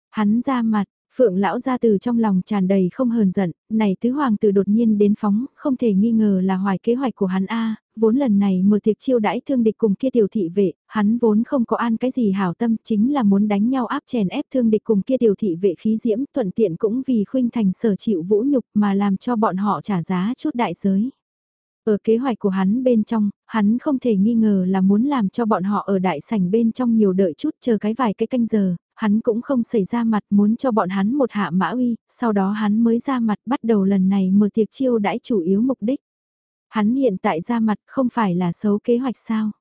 Hắn ra mặt, Phượng lão ra từ trong lòng tràn đầy không hờn giận, này tứ hoàng tử đột nhiên đến phóng, không thể nghi ngờ là hoài kế hoạch của hắn a, vốn lần này mở tiệc chiêu đãi thương địch cùng kia tiểu thị vệ, hắn vốn không có an cái gì hảo tâm, chính là muốn đánh nhau áp chèn ép thương địch cùng kia tiểu thị vệ khí diễm, thuận tiện cũng vì khuynh thành sở chịu vũ nhục mà làm cho bọn họ trả giá chút đại giới. Ở kế hoạch của hắn bên trong, hắn không thể nghi ngờ là muốn làm cho bọn họ ở đại sảnh bên trong nhiều đợi chút chờ cái vài cái canh giờ, hắn cũng không xảy ra mặt muốn cho bọn hắn một hạ mã uy, sau đó hắn mới ra mặt bắt đầu lần này mở tiệc chiêu đãi chủ yếu mục đích. Hắn hiện tại ra mặt không phải là xấu kế hoạch sao.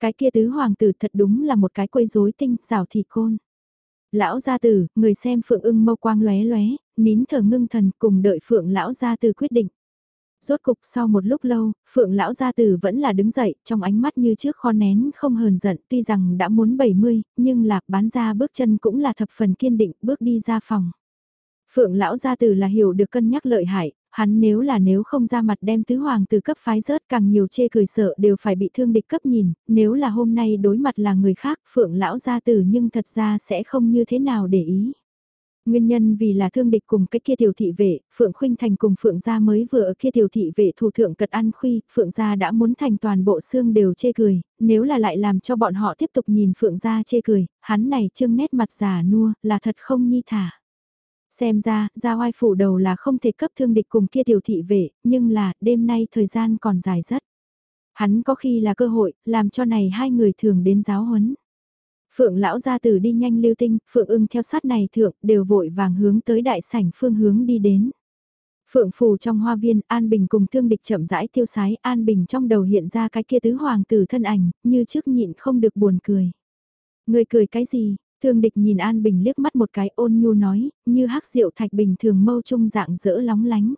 Cái kia tứ hoàng tử thật đúng là một cái quấy rối tinh, rào thì côn. Lão gia tử, người xem phượng ưng mâu quang lóe lóe, nín thở ngưng thần cùng đợi phượng lão gia tử quyết định. Rốt cục sau một lúc lâu, Phượng lão gia tử vẫn là đứng dậy, trong ánh mắt như trước kho nén không hờn giận, tuy rằng đã muốn 70, nhưng lạc bán ra bước chân cũng là thập phần kiên định, bước đi ra phòng. Phượng lão gia tử là hiểu được cân nhắc lợi hại, hắn nếu là nếu không ra mặt đem tứ hoàng từ cấp phái rớt càng nhiều chê cười sợ đều phải bị thương địch cấp nhìn, nếu là hôm nay đối mặt là người khác, Phượng lão gia tử nhưng thật ra sẽ không như thế nào để ý. Nguyên nhân vì là thương địch cùng cái kia tiểu thị vệ, Phượng Khuynh Thành cùng Phượng Gia mới vừa ở kia tiểu thị vệ thủ thượng cật ăn khuy, Phượng Gia đã muốn thành toàn bộ xương đều chê cười, nếu là lại làm cho bọn họ tiếp tục nhìn Phượng Gia chê cười, hắn này trương nét mặt già nua, là thật không nhi thả. Xem ra, Gia Hoai phủ đầu là không thể cấp thương địch cùng kia tiểu thị vệ, nhưng là, đêm nay thời gian còn dài rất. Hắn có khi là cơ hội, làm cho này hai người thường đến giáo huấn. Phượng lão gia tử đi nhanh lưu tinh, Phượng ưng theo sát này thượng đều vội vàng hướng tới đại sảnh phương hướng đi đến. Phượng phù trong hoa viên, An Bình cùng thương địch chậm rãi tiêu sái, An Bình trong đầu hiện ra cái kia tứ hoàng tử thân ảnh, như trước nhịn không được buồn cười. Người cười cái gì? Thương địch nhìn An Bình liếc mắt một cái ôn nhu nói, như hắc rượu thạch bình thường mâu trung dạng dỡ lóng lánh.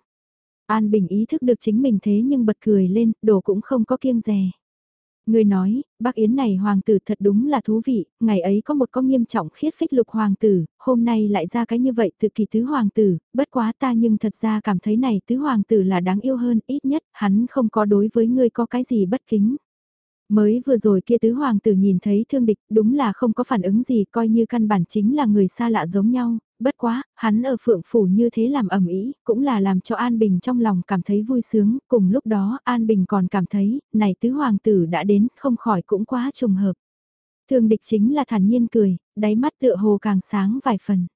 An Bình ý thức được chính mình thế nhưng bật cười lên, đồ cũng không có kiêng rè. Người nói, bác Yến này hoàng tử thật đúng là thú vị, ngày ấy có một có nghiêm trọng khiết phích lục hoàng tử, hôm nay lại ra cái như vậy từ kỳ tứ hoàng tử, bất quá ta nhưng thật ra cảm thấy này tứ hoàng tử là đáng yêu hơn, ít nhất hắn không có đối với ngươi có cái gì bất kính. Mới vừa rồi kia tứ hoàng tử nhìn thấy thương địch đúng là không có phản ứng gì coi như căn bản chính là người xa lạ giống nhau, bất quá, hắn ở phượng phủ như thế làm ẩm ý, cũng là làm cho An Bình trong lòng cảm thấy vui sướng, cùng lúc đó An Bình còn cảm thấy, này tứ hoàng tử đã đến, không khỏi cũng quá trùng hợp. Thương địch chính là thản nhiên cười, đáy mắt tựa hồ càng sáng vài phần.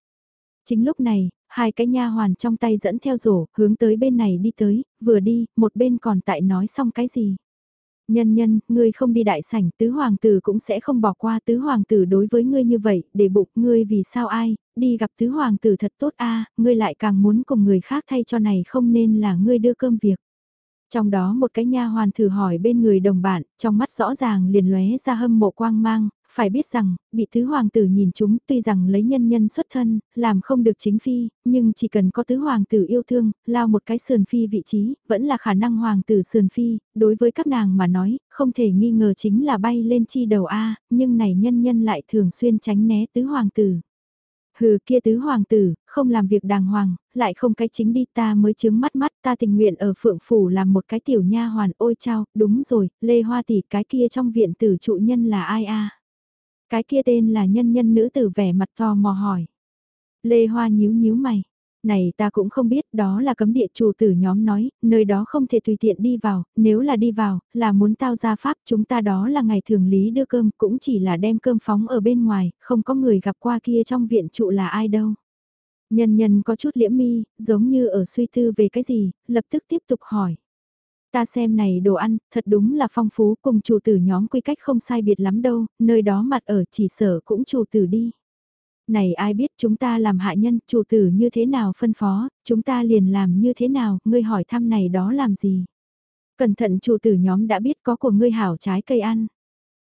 Chính lúc này, hai cái nha hoàn trong tay dẫn theo rổ, hướng tới bên này đi tới, vừa đi, một bên còn tại nói xong cái gì. Nhân nhân, ngươi không đi đại sảnh, tứ hoàng tử cũng sẽ không bỏ qua tứ hoàng tử đối với ngươi như vậy, để bụng ngươi vì sao ai, đi gặp tứ hoàng tử thật tốt a ngươi lại càng muốn cùng người khác thay cho này không nên là ngươi đưa cơm việc. Trong đó một cái nha hoàn thử hỏi bên người đồng bạn, trong mắt rõ ràng liền lóe ra hâm mộ quang mang, phải biết rằng, bị tứ hoàng tử nhìn chúng tuy rằng lấy nhân nhân xuất thân, làm không được chính phi, nhưng chỉ cần có tứ hoàng tử yêu thương, lao một cái sườn phi vị trí, vẫn là khả năng hoàng tử sườn phi, đối với các nàng mà nói, không thể nghi ngờ chính là bay lên chi đầu A, nhưng này nhân nhân lại thường xuyên tránh né tứ hoàng tử. Hừ kia tứ hoàng tử, không làm việc đàng hoàng, lại không cái chính đi ta mới chướng mắt mắt ta tình nguyện ở phượng phủ làm một cái tiểu nha hoàn ôi trao đúng rồi, lê hoa tỷ cái kia trong viện tử trụ nhân là ai a cái kia tên là nhân nhân nữ tử vẻ mặt tò mò hỏi. Lê Hoa nhíu nhíu mày. Này ta cũng không biết đó là cấm địa chủ tử nhóm nói, nơi đó không thể tùy tiện đi vào, nếu là đi vào, là muốn tao ra pháp chúng ta đó là ngày thường lý đưa cơm cũng chỉ là đem cơm phóng ở bên ngoài, không có người gặp qua kia trong viện trụ là ai đâu. Nhân nhân có chút liễm mi, giống như ở suy tư về cái gì, lập tức tiếp tục hỏi. Ta xem này đồ ăn, thật đúng là phong phú cùng chủ tử nhóm quy cách không sai biệt lắm đâu, nơi đó mặt ở chỉ sở cũng chủ tử đi. Này ai biết chúng ta làm hạ nhân, chủ tử như thế nào phân phó, chúng ta liền làm như thế nào, ngươi hỏi thăm này đó làm gì. Cẩn thận chủ tử nhóm đã biết có của ngươi hảo trái cây ăn.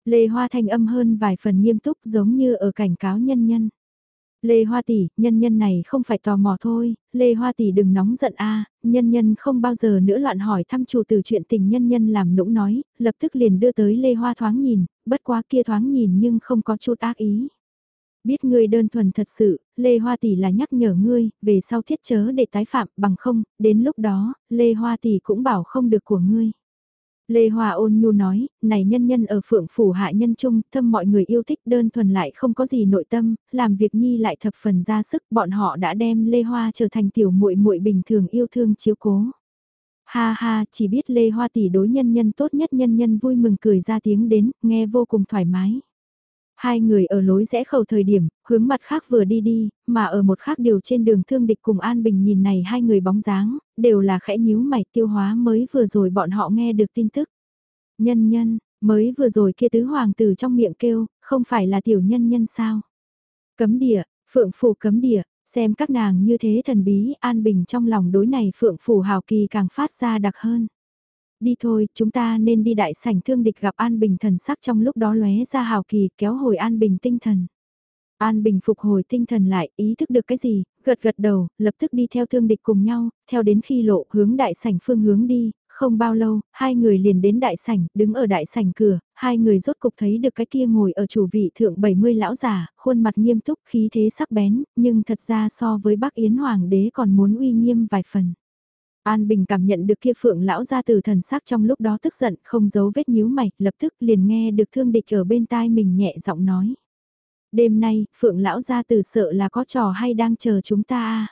Lê Hoa thanh âm hơn vài phần nghiêm túc giống như ở cảnh cáo nhân nhân. Lê Hoa tỷ, nhân nhân này không phải tò mò thôi, Lê Hoa tỷ đừng nóng giận a, nhân nhân không bao giờ nữa loạn hỏi thăm chủ từ chuyện tình nhân nhân làm nũng nói, lập tức liền đưa tới Lê Hoa thoáng nhìn, bất quá kia thoáng nhìn nhưng không có chút ác ý. Biết ngươi đơn thuần thật sự, Lê Hoa tỷ là nhắc nhở ngươi, về sau thiết chớ để tái phạm, bằng không, đến lúc đó, Lê Hoa tỷ cũng bảo không được của ngươi. Lê Hoa ôn nhu nói, này nhân nhân ở phượng phủ hạ nhân trung, thâm mọi người yêu thích đơn thuần lại không có gì nội tâm, làm việc nhi lại thập phần ra sức, bọn họ đã đem Lê Hoa trở thành tiểu muội muội bình thường yêu thương chiếu cố. Ha ha, chỉ biết Lê Hoa tỷ đối nhân nhân tốt nhất nhân nhân vui mừng cười ra tiếng đến, nghe vô cùng thoải mái. Hai người ở lối rẽ khẩu thời điểm, hướng mặt khác vừa đi đi, mà ở một khác điều trên đường thương địch cùng An Bình nhìn này hai người bóng dáng, đều là khẽ nhíu mày tiêu hóa mới vừa rồi bọn họ nghe được tin tức. Nhân nhân, mới vừa rồi kia tứ hoàng tử trong miệng kêu, không phải là tiểu nhân nhân sao? Cấm địa, phượng phủ cấm địa, xem các nàng như thế thần bí, An Bình trong lòng đối này phượng phủ hào kỳ càng phát ra đặc hơn đi thôi, chúng ta nên đi đại sảnh thương địch gặp An Bình thần sắc trong lúc đó lóe ra hào kỳ kéo hồi An Bình tinh thần. An Bình phục hồi tinh thần lại, ý thức được cái gì, gật gật đầu, lập tức đi theo thương địch cùng nhau, theo đến khi lộ hướng đại sảnh phương hướng đi, không bao lâu, hai người liền đến đại sảnh, đứng ở đại sảnh cửa, hai người rốt cục thấy được cái kia ngồi ở chủ vị thượng 70 lão giả, khuôn mặt nghiêm túc khí thế sắc bén, nhưng thật ra so với Bắc Yến Hoàng đế còn muốn uy nghiêm vài phần. An Bình cảm nhận được kia phượng lão ra từ thần sắc trong lúc đó tức giận không giấu vết nhíu mày, lập tức liền nghe được thương địch ở bên tai mình nhẹ giọng nói. Đêm nay, phượng lão ra từ sợ là có trò hay đang chờ chúng ta à?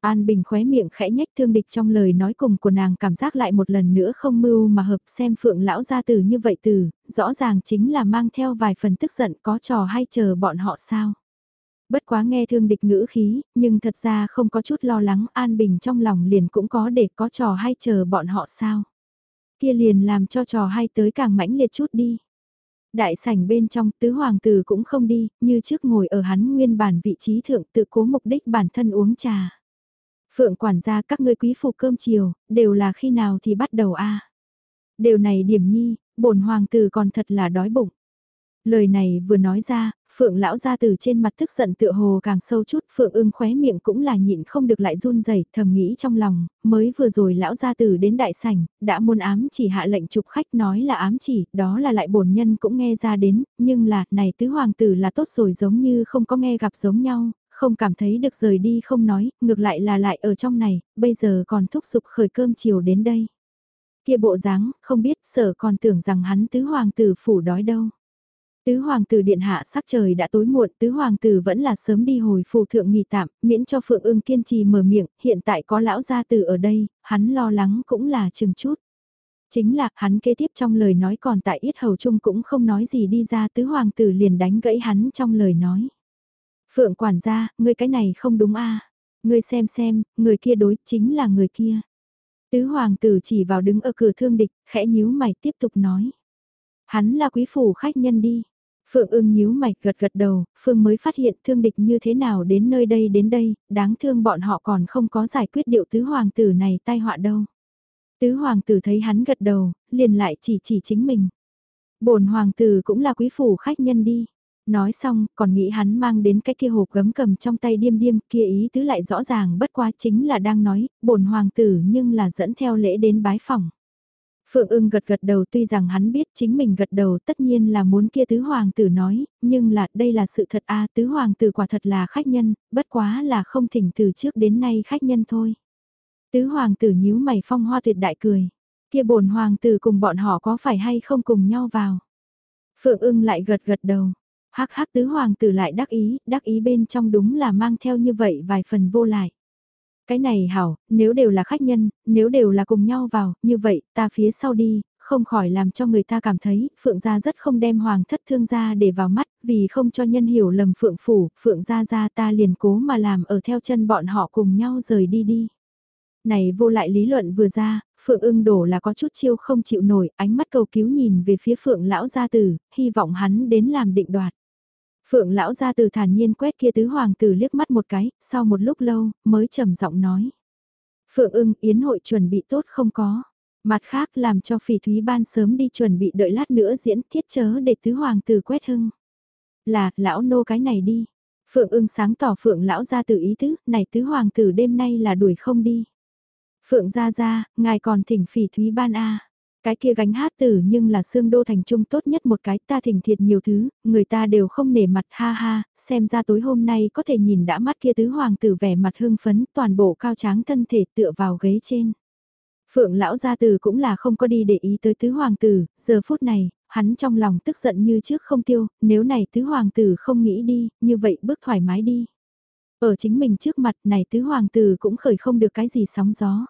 An Bình khóe miệng khẽ nhách thương địch trong lời nói cùng của nàng cảm giác lại một lần nữa không mưu mà hợp xem phượng lão ra từ như vậy từ, rõ ràng chính là mang theo vài phần tức giận có trò hay chờ bọn họ sao. Bất quá nghe thương địch ngữ khí, nhưng thật ra không có chút lo lắng an bình trong lòng liền cũng có để có trò hay chờ bọn họ sao. Kia liền làm cho trò hay tới càng mãnh liệt chút đi. Đại sảnh bên trong tứ hoàng tử cũng không đi, như trước ngồi ở hắn nguyên bản vị trí thượng tự cố mục đích bản thân uống trà. Phượng quản gia các ngươi quý phụ cơm chiều, đều là khi nào thì bắt đầu a điều này điểm nhi, bổn hoàng tử còn thật là đói bụng. Lời này vừa nói ra, Phượng lão ra từ trên mặt tức giận tựa hồ càng sâu chút, Phượng ưng khóe miệng cũng là nhịn không được lại run rẩy thầm nghĩ trong lòng, mới vừa rồi lão gia từ đến đại sảnh, đã muốn ám chỉ hạ lệnh chụp khách nói là ám chỉ, đó là lại bổn nhân cũng nghe ra đến, nhưng là, này tứ hoàng tử là tốt rồi giống như không có nghe gặp giống nhau, không cảm thấy được rời đi không nói, ngược lại là lại ở trong này, bây giờ còn thúc giục khởi cơm chiều đến đây. Kia bộ dáng, không biết sở còn tưởng rằng hắn tứ hoàng tử phủ đói đâu. Tứ hoàng tử điện hạ sắc trời đã tối muộn, tứ hoàng tử vẫn là sớm đi hồi phù thượng nghỉ tạm, miễn cho Phượng ưng kiên trì mở miệng, hiện tại có lão gia tử ở đây, hắn lo lắng cũng là chừng chút. Chính là, hắn kế tiếp trong lời nói còn tại yết hầu chung cũng không nói gì đi ra tứ hoàng tử liền đánh gãy hắn trong lời nói. Phượng quản gia, ngươi cái này không đúng a Ngươi xem xem, người kia đối chính là người kia. Tứ hoàng tử chỉ vào đứng ở cửa thương địch, khẽ nhíu mày tiếp tục nói. Hắn là quý phủ khách nhân đi. Phượng ưng nhíu mạch gật gật đầu, Phương mới phát hiện thương địch như thế nào đến nơi đây đến đây, đáng thương bọn họ còn không có giải quyết điệu tứ hoàng tử này tai họa đâu. Tứ hoàng tử thấy hắn gật đầu, liền lại chỉ chỉ chính mình. bổn hoàng tử cũng là quý phủ khách nhân đi. Nói xong, còn nghĩ hắn mang đến cái kia hộp gấm cầm trong tay điêm điêm kia ý tứ lại rõ ràng bất quá chính là đang nói, bổn hoàng tử nhưng là dẫn theo lễ đến bái phòng. Phượng ưng gật gật đầu tuy rằng hắn biết chính mình gật đầu tất nhiên là muốn kia tứ hoàng tử nói, nhưng là đây là sự thật a tứ hoàng tử quả thật là khách nhân, bất quá là không thỉnh từ trước đến nay khách nhân thôi. Tứ hoàng tử nhíu mày phong hoa tuyệt đại cười, kia bổn hoàng tử cùng bọn họ có phải hay không cùng nhau vào. Phượng ưng lại gật gật đầu, hắc hắc tứ hoàng tử lại đắc ý, đắc ý bên trong đúng là mang theo như vậy vài phần vô lại. Cái này hảo, nếu đều là khách nhân, nếu đều là cùng nhau vào, như vậy, ta phía sau đi, không khỏi làm cho người ta cảm thấy, Phượng gia rất không đem hoàng thất thương gia để vào mắt, vì không cho nhân hiểu lầm Phượng phủ, Phượng gia gia ta liền cố mà làm ở theo chân bọn họ cùng nhau rời đi đi. Này vô lại lý luận vừa ra, Phượng ưng đổ là có chút chiêu không chịu nổi, ánh mắt cầu cứu nhìn về phía Phượng lão gia tử, hy vọng hắn đến làm định đoạt. Phượng lão ra từ thản nhiên quét kia tứ hoàng tử liếc mắt một cái, sau một lúc lâu, mới trầm giọng nói. Phượng ưng, yến hội chuẩn bị tốt không có. Mặt khác làm cho phỉ thúy ban sớm đi chuẩn bị đợi lát nữa diễn thiết chớ để tứ hoàng tử quét hưng. Là, lão nô cái này đi. Phượng ưng sáng tỏ Phượng lão ra từ ý tứ, này tứ hoàng tử đêm nay là đuổi không đi. Phượng gia gia, ngài còn thỉnh phỉ thúy ban a. Cái kia gánh hát tử nhưng là xương đô thành trung tốt nhất một cái ta thỉnh thiệt nhiều thứ, người ta đều không nể mặt ha ha, xem ra tối hôm nay có thể nhìn đã mắt kia tứ hoàng tử vẻ mặt hưng phấn toàn bộ cao tráng thân thể tựa vào ghế trên. Phượng lão gia tử cũng là không có đi để ý tới tứ hoàng tử, giờ phút này, hắn trong lòng tức giận như trước không tiêu, nếu này tứ hoàng tử không nghĩ đi, như vậy bước thoải mái đi. Ở chính mình trước mặt này tứ hoàng tử cũng khởi không được cái gì sóng gió.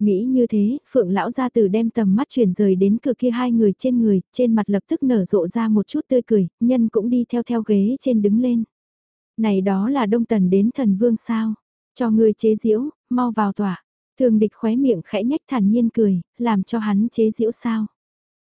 Nghĩ như thế, Phượng lão gia tử đem tầm mắt chuyển rời đến cửa kia hai người trên người, trên mặt lập tức nở rộ ra một chút tươi cười, nhân cũng đi theo theo ghế trên đứng lên. Này đó là đông tần đến thần vương sao? Cho người chế diễu, mau vào tỏa. Thường địch khóe miệng khẽ nhách thản nhiên cười, làm cho hắn chế diễu sao?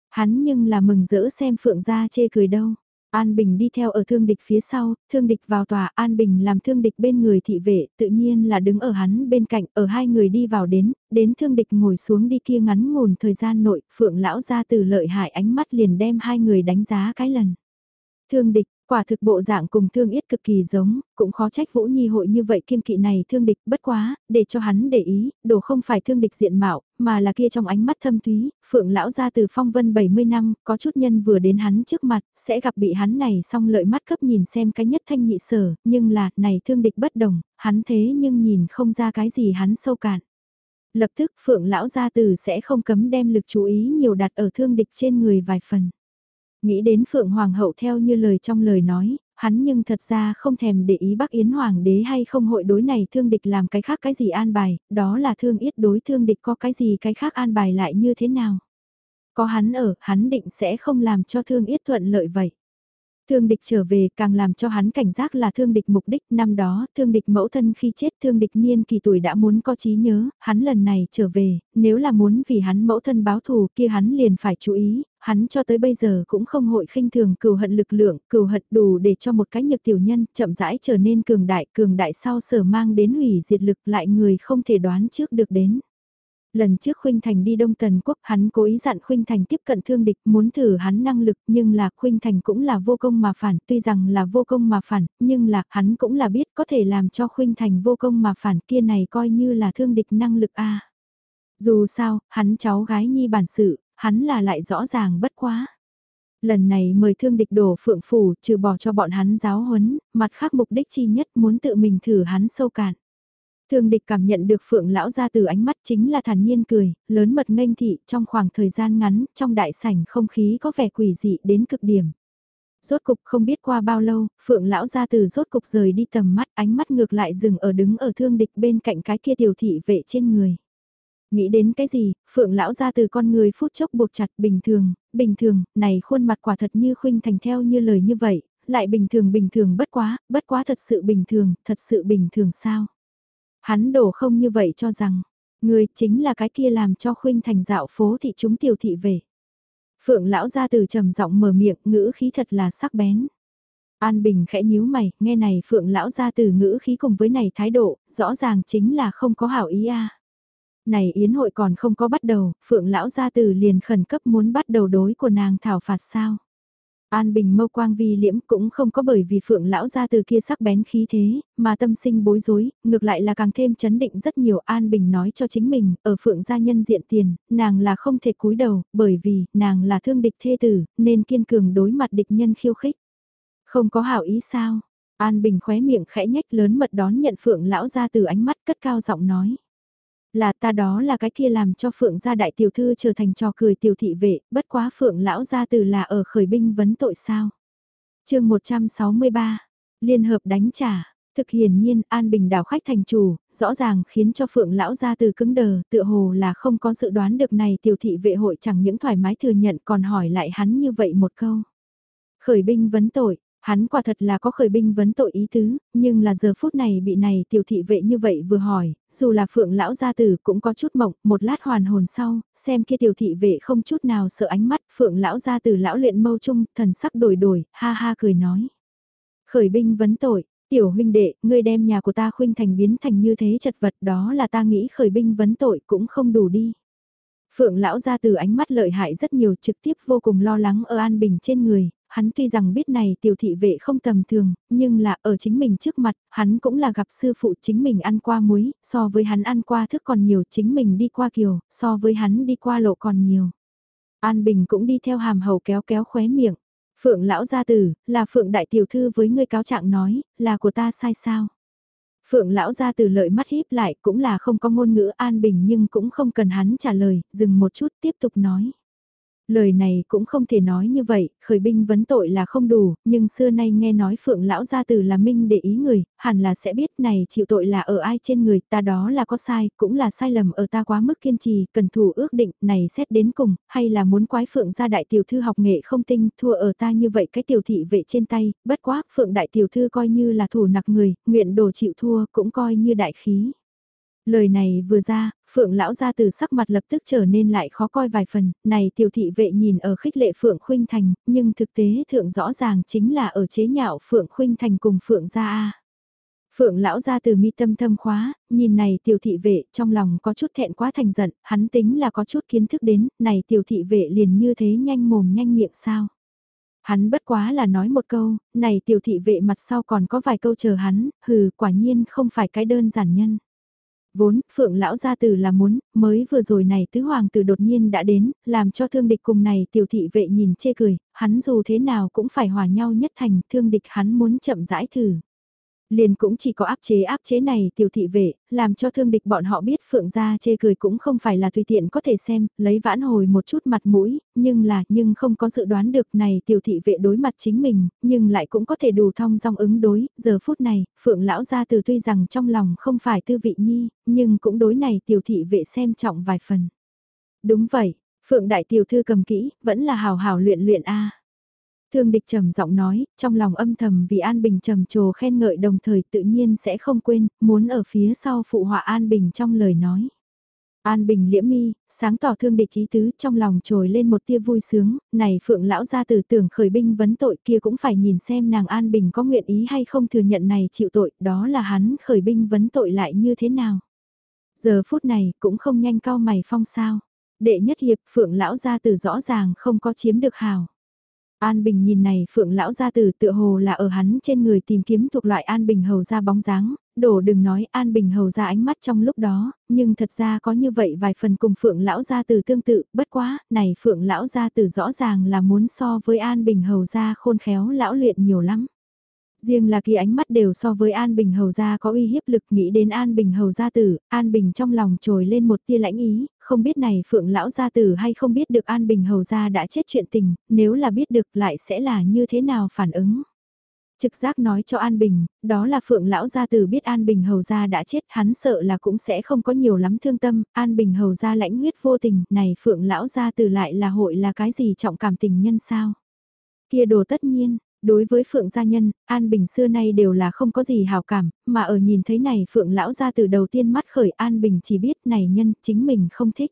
Hắn nhưng là mừng rỡ xem Phượng gia chê cười đâu. An Bình đi theo ở thương địch phía sau, thương địch vào tòa An Bình làm thương địch bên người thị vệ, tự nhiên là đứng ở hắn bên cạnh, ở hai người đi vào đến, đến thương địch ngồi xuống đi kia ngắn ngủn thời gian nội, phượng lão ra từ lợi hại ánh mắt liền đem hai người đánh giá cái lần. Thương địch, Quả thực bộ dạng cùng thương yết cực kỳ giống, cũng khó trách Vũ Nhi hội như vậy kiên kỵ này thương địch bất quá, để cho hắn để ý, đồ không phải thương địch diện mạo, mà là kia trong ánh mắt thâm thúy, phượng lão ra từ phong vân 70 năm, có chút nhân vừa đến hắn trước mặt, sẽ gặp bị hắn này xong lợi mắt cấp nhìn xem cái nhất thanh nhị sở, nhưng là, này thương địch bất đồng, hắn thế nhưng nhìn không ra cái gì hắn sâu cạn. Lập tức phượng lão gia từ sẽ không cấm đem lực chú ý nhiều đặt ở thương địch trên người vài phần. Nghĩ đến Phượng Hoàng hậu theo như lời trong lời nói, hắn nhưng thật ra không thèm để ý Bắc Yến Hoàng đế hay không hội đối này thương địch làm cái khác cái gì an bài, đó là thương yết đối thương địch có cái gì cái khác an bài lại như thế nào. Có hắn ở, hắn định sẽ không làm cho thương yết thuận lợi vậy. Thương địch trở về càng làm cho hắn cảnh giác là thương địch mục đích năm đó, thương địch mẫu thân khi chết thương địch niên kỳ tuổi đã muốn có trí nhớ, hắn lần này trở về, nếu là muốn vì hắn mẫu thân báo thù kia hắn liền phải chú ý, hắn cho tới bây giờ cũng không hội khinh thường cừu hận lực lượng, cừu hận đủ để cho một cái nhược tiểu nhân chậm rãi trở nên cường đại, cường đại sau sở mang đến hủy diệt lực lại người không thể đoán trước được đến. Lần trước Khuynh Thành đi Đông Tần Quốc hắn cố ý dặn Khuynh Thành tiếp cận thương địch muốn thử hắn năng lực nhưng là Khuynh Thành cũng là vô công mà phản tuy rằng là vô công mà phản nhưng là hắn cũng là biết có thể làm cho Khuynh Thành vô công mà phản kia này coi như là thương địch năng lực a Dù sao, hắn cháu gái nhi bản sự, hắn là lại rõ ràng bất quá. Lần này mời thương địch đổ phượng phủ trừ bỏ cho bọn hắn giáo huấn, mặt khác mục đích chi nhất muốn tự mình thử hắn sâu cạn. Thương địch cảm nhận được phượng lão ra từ ánh mắt chính là thản nhiên cười, lớn mật nghênh thị trong khoảng thời gian ngắn, trong đại sảnh không khí có vẻ quỷ dị đến cực điểm. Rốt cục không biết qua bao lâu, phượng lão ra từ rốt cục rời đi tầm mắt ánh mắt ngược lại dừng ở đứng ở thương địch bên cạnh cái kia tiểu thị vệ trên người. Nghĩ đến cái gì, phượng lão ra từ con người phút chốc buộc chặt bình thường, bình thường, này khuôn mặt quả thật như khuynh thành theo như lời như vậy, lại bình thường bình thường bất quá, bất quá thật sự bình thường, thật sự bình thường sao. Hắn đổ không như vậy cho rằng, người chính là cái kia làm cho khuynh thành dạo phố thị chúng tiểu thị về. Phượng lão ra từ trầm giọng mở miệng, ngữ khí thật là sắc bén. An Bình khẽ nhíu mày, nghe này Phượng lão ra từ ngữ khí cùng với này thái độ, rõ ràng chính là không có hảo ý a. Này yến hội còn không có bắt đầu, Phượng lão gia từ liền khẩn cấp muốn bắt đầu đối của nàng thảo phạt sao? An Bình mâu quang vi liễm cũng không có bởi vì phượng lão ra từ kia sắc bén khí thế, mà tâm sinh bối rối, ngược lại là càng thêm chấn định rất nhiều An Bình nói cho chính mình, ở phượng gia nhân diện tiền, nàng là không thể cúi đầu, bởi vì, nàng là thương địch thê tử, nên kiên cường đối mặt địch nhân khiêu khích. Không có hảo ý sao? An Bình khóe miệng khẽ nhách lớn mật đón nhận phượng lão ra từ ánh mắt cất cao giọng nói. Là ta đó là cái kia làm cho Phượng gia đại tiểu thư trở thành trò cười tiểu thị vệ, bất quá Phượng lão gia từ là ở khởi binh vấn tội sao. chương 163, Liên hợp đánh trả, thực hiển nhiên An Bình đảo khách thành chủ, rõ ràng khiến cho Phượng lão gia từ cứng đờ, tựa hồ là không có dự đoán được này tiểu thị vệ hội chẳng những thoải mái thừa nhận còn hỏi lại hắn như vậy một câu. Khởi binh vấn tội, Hắn quả thật là có khởi binh vấn tội ý tứ, nhưng là giờ phút này bị này tiểu thị vệ như vậy vừa hỏi, dù là phượng lão gia tử cũng có chút mộng, một lát hoàn hồn sau, xem kia tiểu thị vệ không chút nào sợ ánh mắt, phượng lão gia tử lão luyện mâu trung, thần sắc đổi đổi, ha ha cười nói. Khởi binh vấn tội, tiểu huynh đệ, ngươi đem nhà của ta khuynh thành biến thành như thế chật vật đó là ta nghĩ khởi binh vấn tội cũng không đủ đi. Phượng lão ra từ ánh mắt lợi hại rất nhiều trực tiếp vô cùng lo lắng ở An Bình trên người, hắn tuy rằng biết này tiểu thị vệ không tầm thường, nhưng là ở chính mình trước mặt, hắn cũng là gặp sư phụ chính mình ăn qua muối, so với hắn ăn qua thức còn nhiều, chính mình đi qua kiều, so với hắn đi qua lộ còn nhiều. An Bình cũng đi theo hàm hầu kéo kéo khóe miệng. Phượng lão gia tử, là Phượng đại tiểu thư với ngươi cáo trạng nói, là của ta sai sao? Phượng lão gia tử lợi mắt híp lại cũng là không có ngôn ngữ an bình nhưng cũng không cần hắn trả lời, dừng một chút tiếp tục nói. Lời này cũng không thể nói như vậy, khởi binh vấn tội là không đủ, nhưng xưa nay nghe nói phượng lão gia tử là minh để ý người, hẳn là sẽ biết này chịu tội là ở ai trên người, ta đó là có sai, cũng là sai lầm ở ta quá mức kiên trì, cần thủ ước định, này xét đến cùng, hay là muốn quái phượng gia đại tiểu thư học nghệ không tinh, thua ở ta như vậy cái tiểu thị vệ trên tay, bất quá, phượng đại tiểu thư coi như là thủ nặc người, nguyện đồ chịu thua cũng coi như đại khí. Lời này vừa ra, Phượng lão ra từ sắc mặt lập tức trở nên lại khó coi vài phần, này tiểu thị vệ nhìn ở khích lệ Phượng Khuynh Thành, nhưng thực tế thượng rõ ràng chính là ở chế nhạo Phượng Khuynh Thành cùng Phượng gia A. Phượng lão ra từ mi tâm thâm khóa, nhìn này tiểu thị vệ trong lòng có chút thẹn quá thành giận, hắn tính là có chút kiến thức đến, này tiểu thị vệ liền như thế nhanh mồm nhanh miệng sao. Hắn bất quá là nói một câu, này tiểu thị vệ mặt sau còn có vài câu chờ hắn, hừ quả nhiên không phải cái đơn giản nhân. Vốn, Phượng lão gia tử là muốn, mới vừa rồi này tứ hoàng tử đột nhiên đã đến, làm cho thương địch cùng này tiểu thị vệ nhìn chê cười, hắn dù thế nào cũng phải hòa nhau nhất thành, thương địch hắn muốn chậm rãi thử liền cũng chỉ có áp chế áp chế này tiểu thị vệ, làm cho thương địch bọn họ biết phượng gia chê cười cũng không phải là tùy tiện có thể xem, lấy vãn hồi một chút mặt mũi, nhưng là, nhưng không có dự đoán được này tiểu thị vệ đối mặt chính mình, nhưng lại cũng có thể đủ thong dong ứng đối, giờ phút này, phượng lão gia từ tuy rằng trong lòng không phải tư vị nhi, nhưng cũng đối này tiểu thị vệ xem trọng vài phần. Đúng vậy, phượng đại tiểu thư cầm kỹ, vẫn là hào hào luyện luyện a Thương địch trầm giọng nói, trong lòng âm thầm vì An Bình trầm trồ khen ngợi đồng thời tự nhiên sẽ không quên, muốn ở phía sau phụ họa An Bình trong lời nói. An Bình liễm mi, sáng tỏ thương địch ý tứ trong lòng trồi lên một tia vui sướng, này phượng lão ra từ tưởng khởi binh vấn tội kia cũng phải nhìn xem nàng An Bình có nguyện ý hay không thừa nhận này chịu tội, đó là hắn khởi binh vấn tội lại như thế nào. Giờ phút này cũng không nhanh cao mày phong sao. Đệ nhất hiệp phượng lão ra từ rõ ràng không có chiếm được hào. An Bình nhìn này phượng lão gia tử tựa hồ là ở hắn trên người tìm kiếm thuộc loại An Bình hầu gia bóng dáng, đổ đừng nói An Bình hầu gia ánh mắt trong lúc đó, nhưng thật ra có như vậy vài phần cùng phượng lão gia tử tương tự, bất quá, này phượng lão gia tử rõ ràng là muốn so với An Bình hầu gia khôn khéo lão luyện nhiều lắm. Riêng là kỳ ánh mắt đều so với An Bình Hầu Gia có uy hiếp lực nghĩ đến An Bình Hầu Gia Tử, An Bình trong lòng trồi lên một tia lãnh ý, không biết này Phượng Lão Gia Tử hay không biết được An Bình Hầu Gia đã chết chuyện tình, nếu là biết được lại sẽ là như thế nào phản ứng. Trực giác nói cho An Bình, đó là Phượng Lão Gia Tử biết An Bình Hầu Gia đã chết, hắn sợ là cũng sẽ không có nhiều lắm thương tâm, An Bình Hầu Gia lãnh huyết vô tình, này Phượng Lão Gia Tử lại là hội là cái gì trọng cảm tình nhân sao? Kia đồ tất nhiên, Đối với Phượng gia nhân, An Bình xưa nay đều là không có gì hào cảm, mà ở nhìn thấy này Phượng lão gia từ đầu tiên mắt khởi An Bình chỉ biết này nhân chính mình không thích.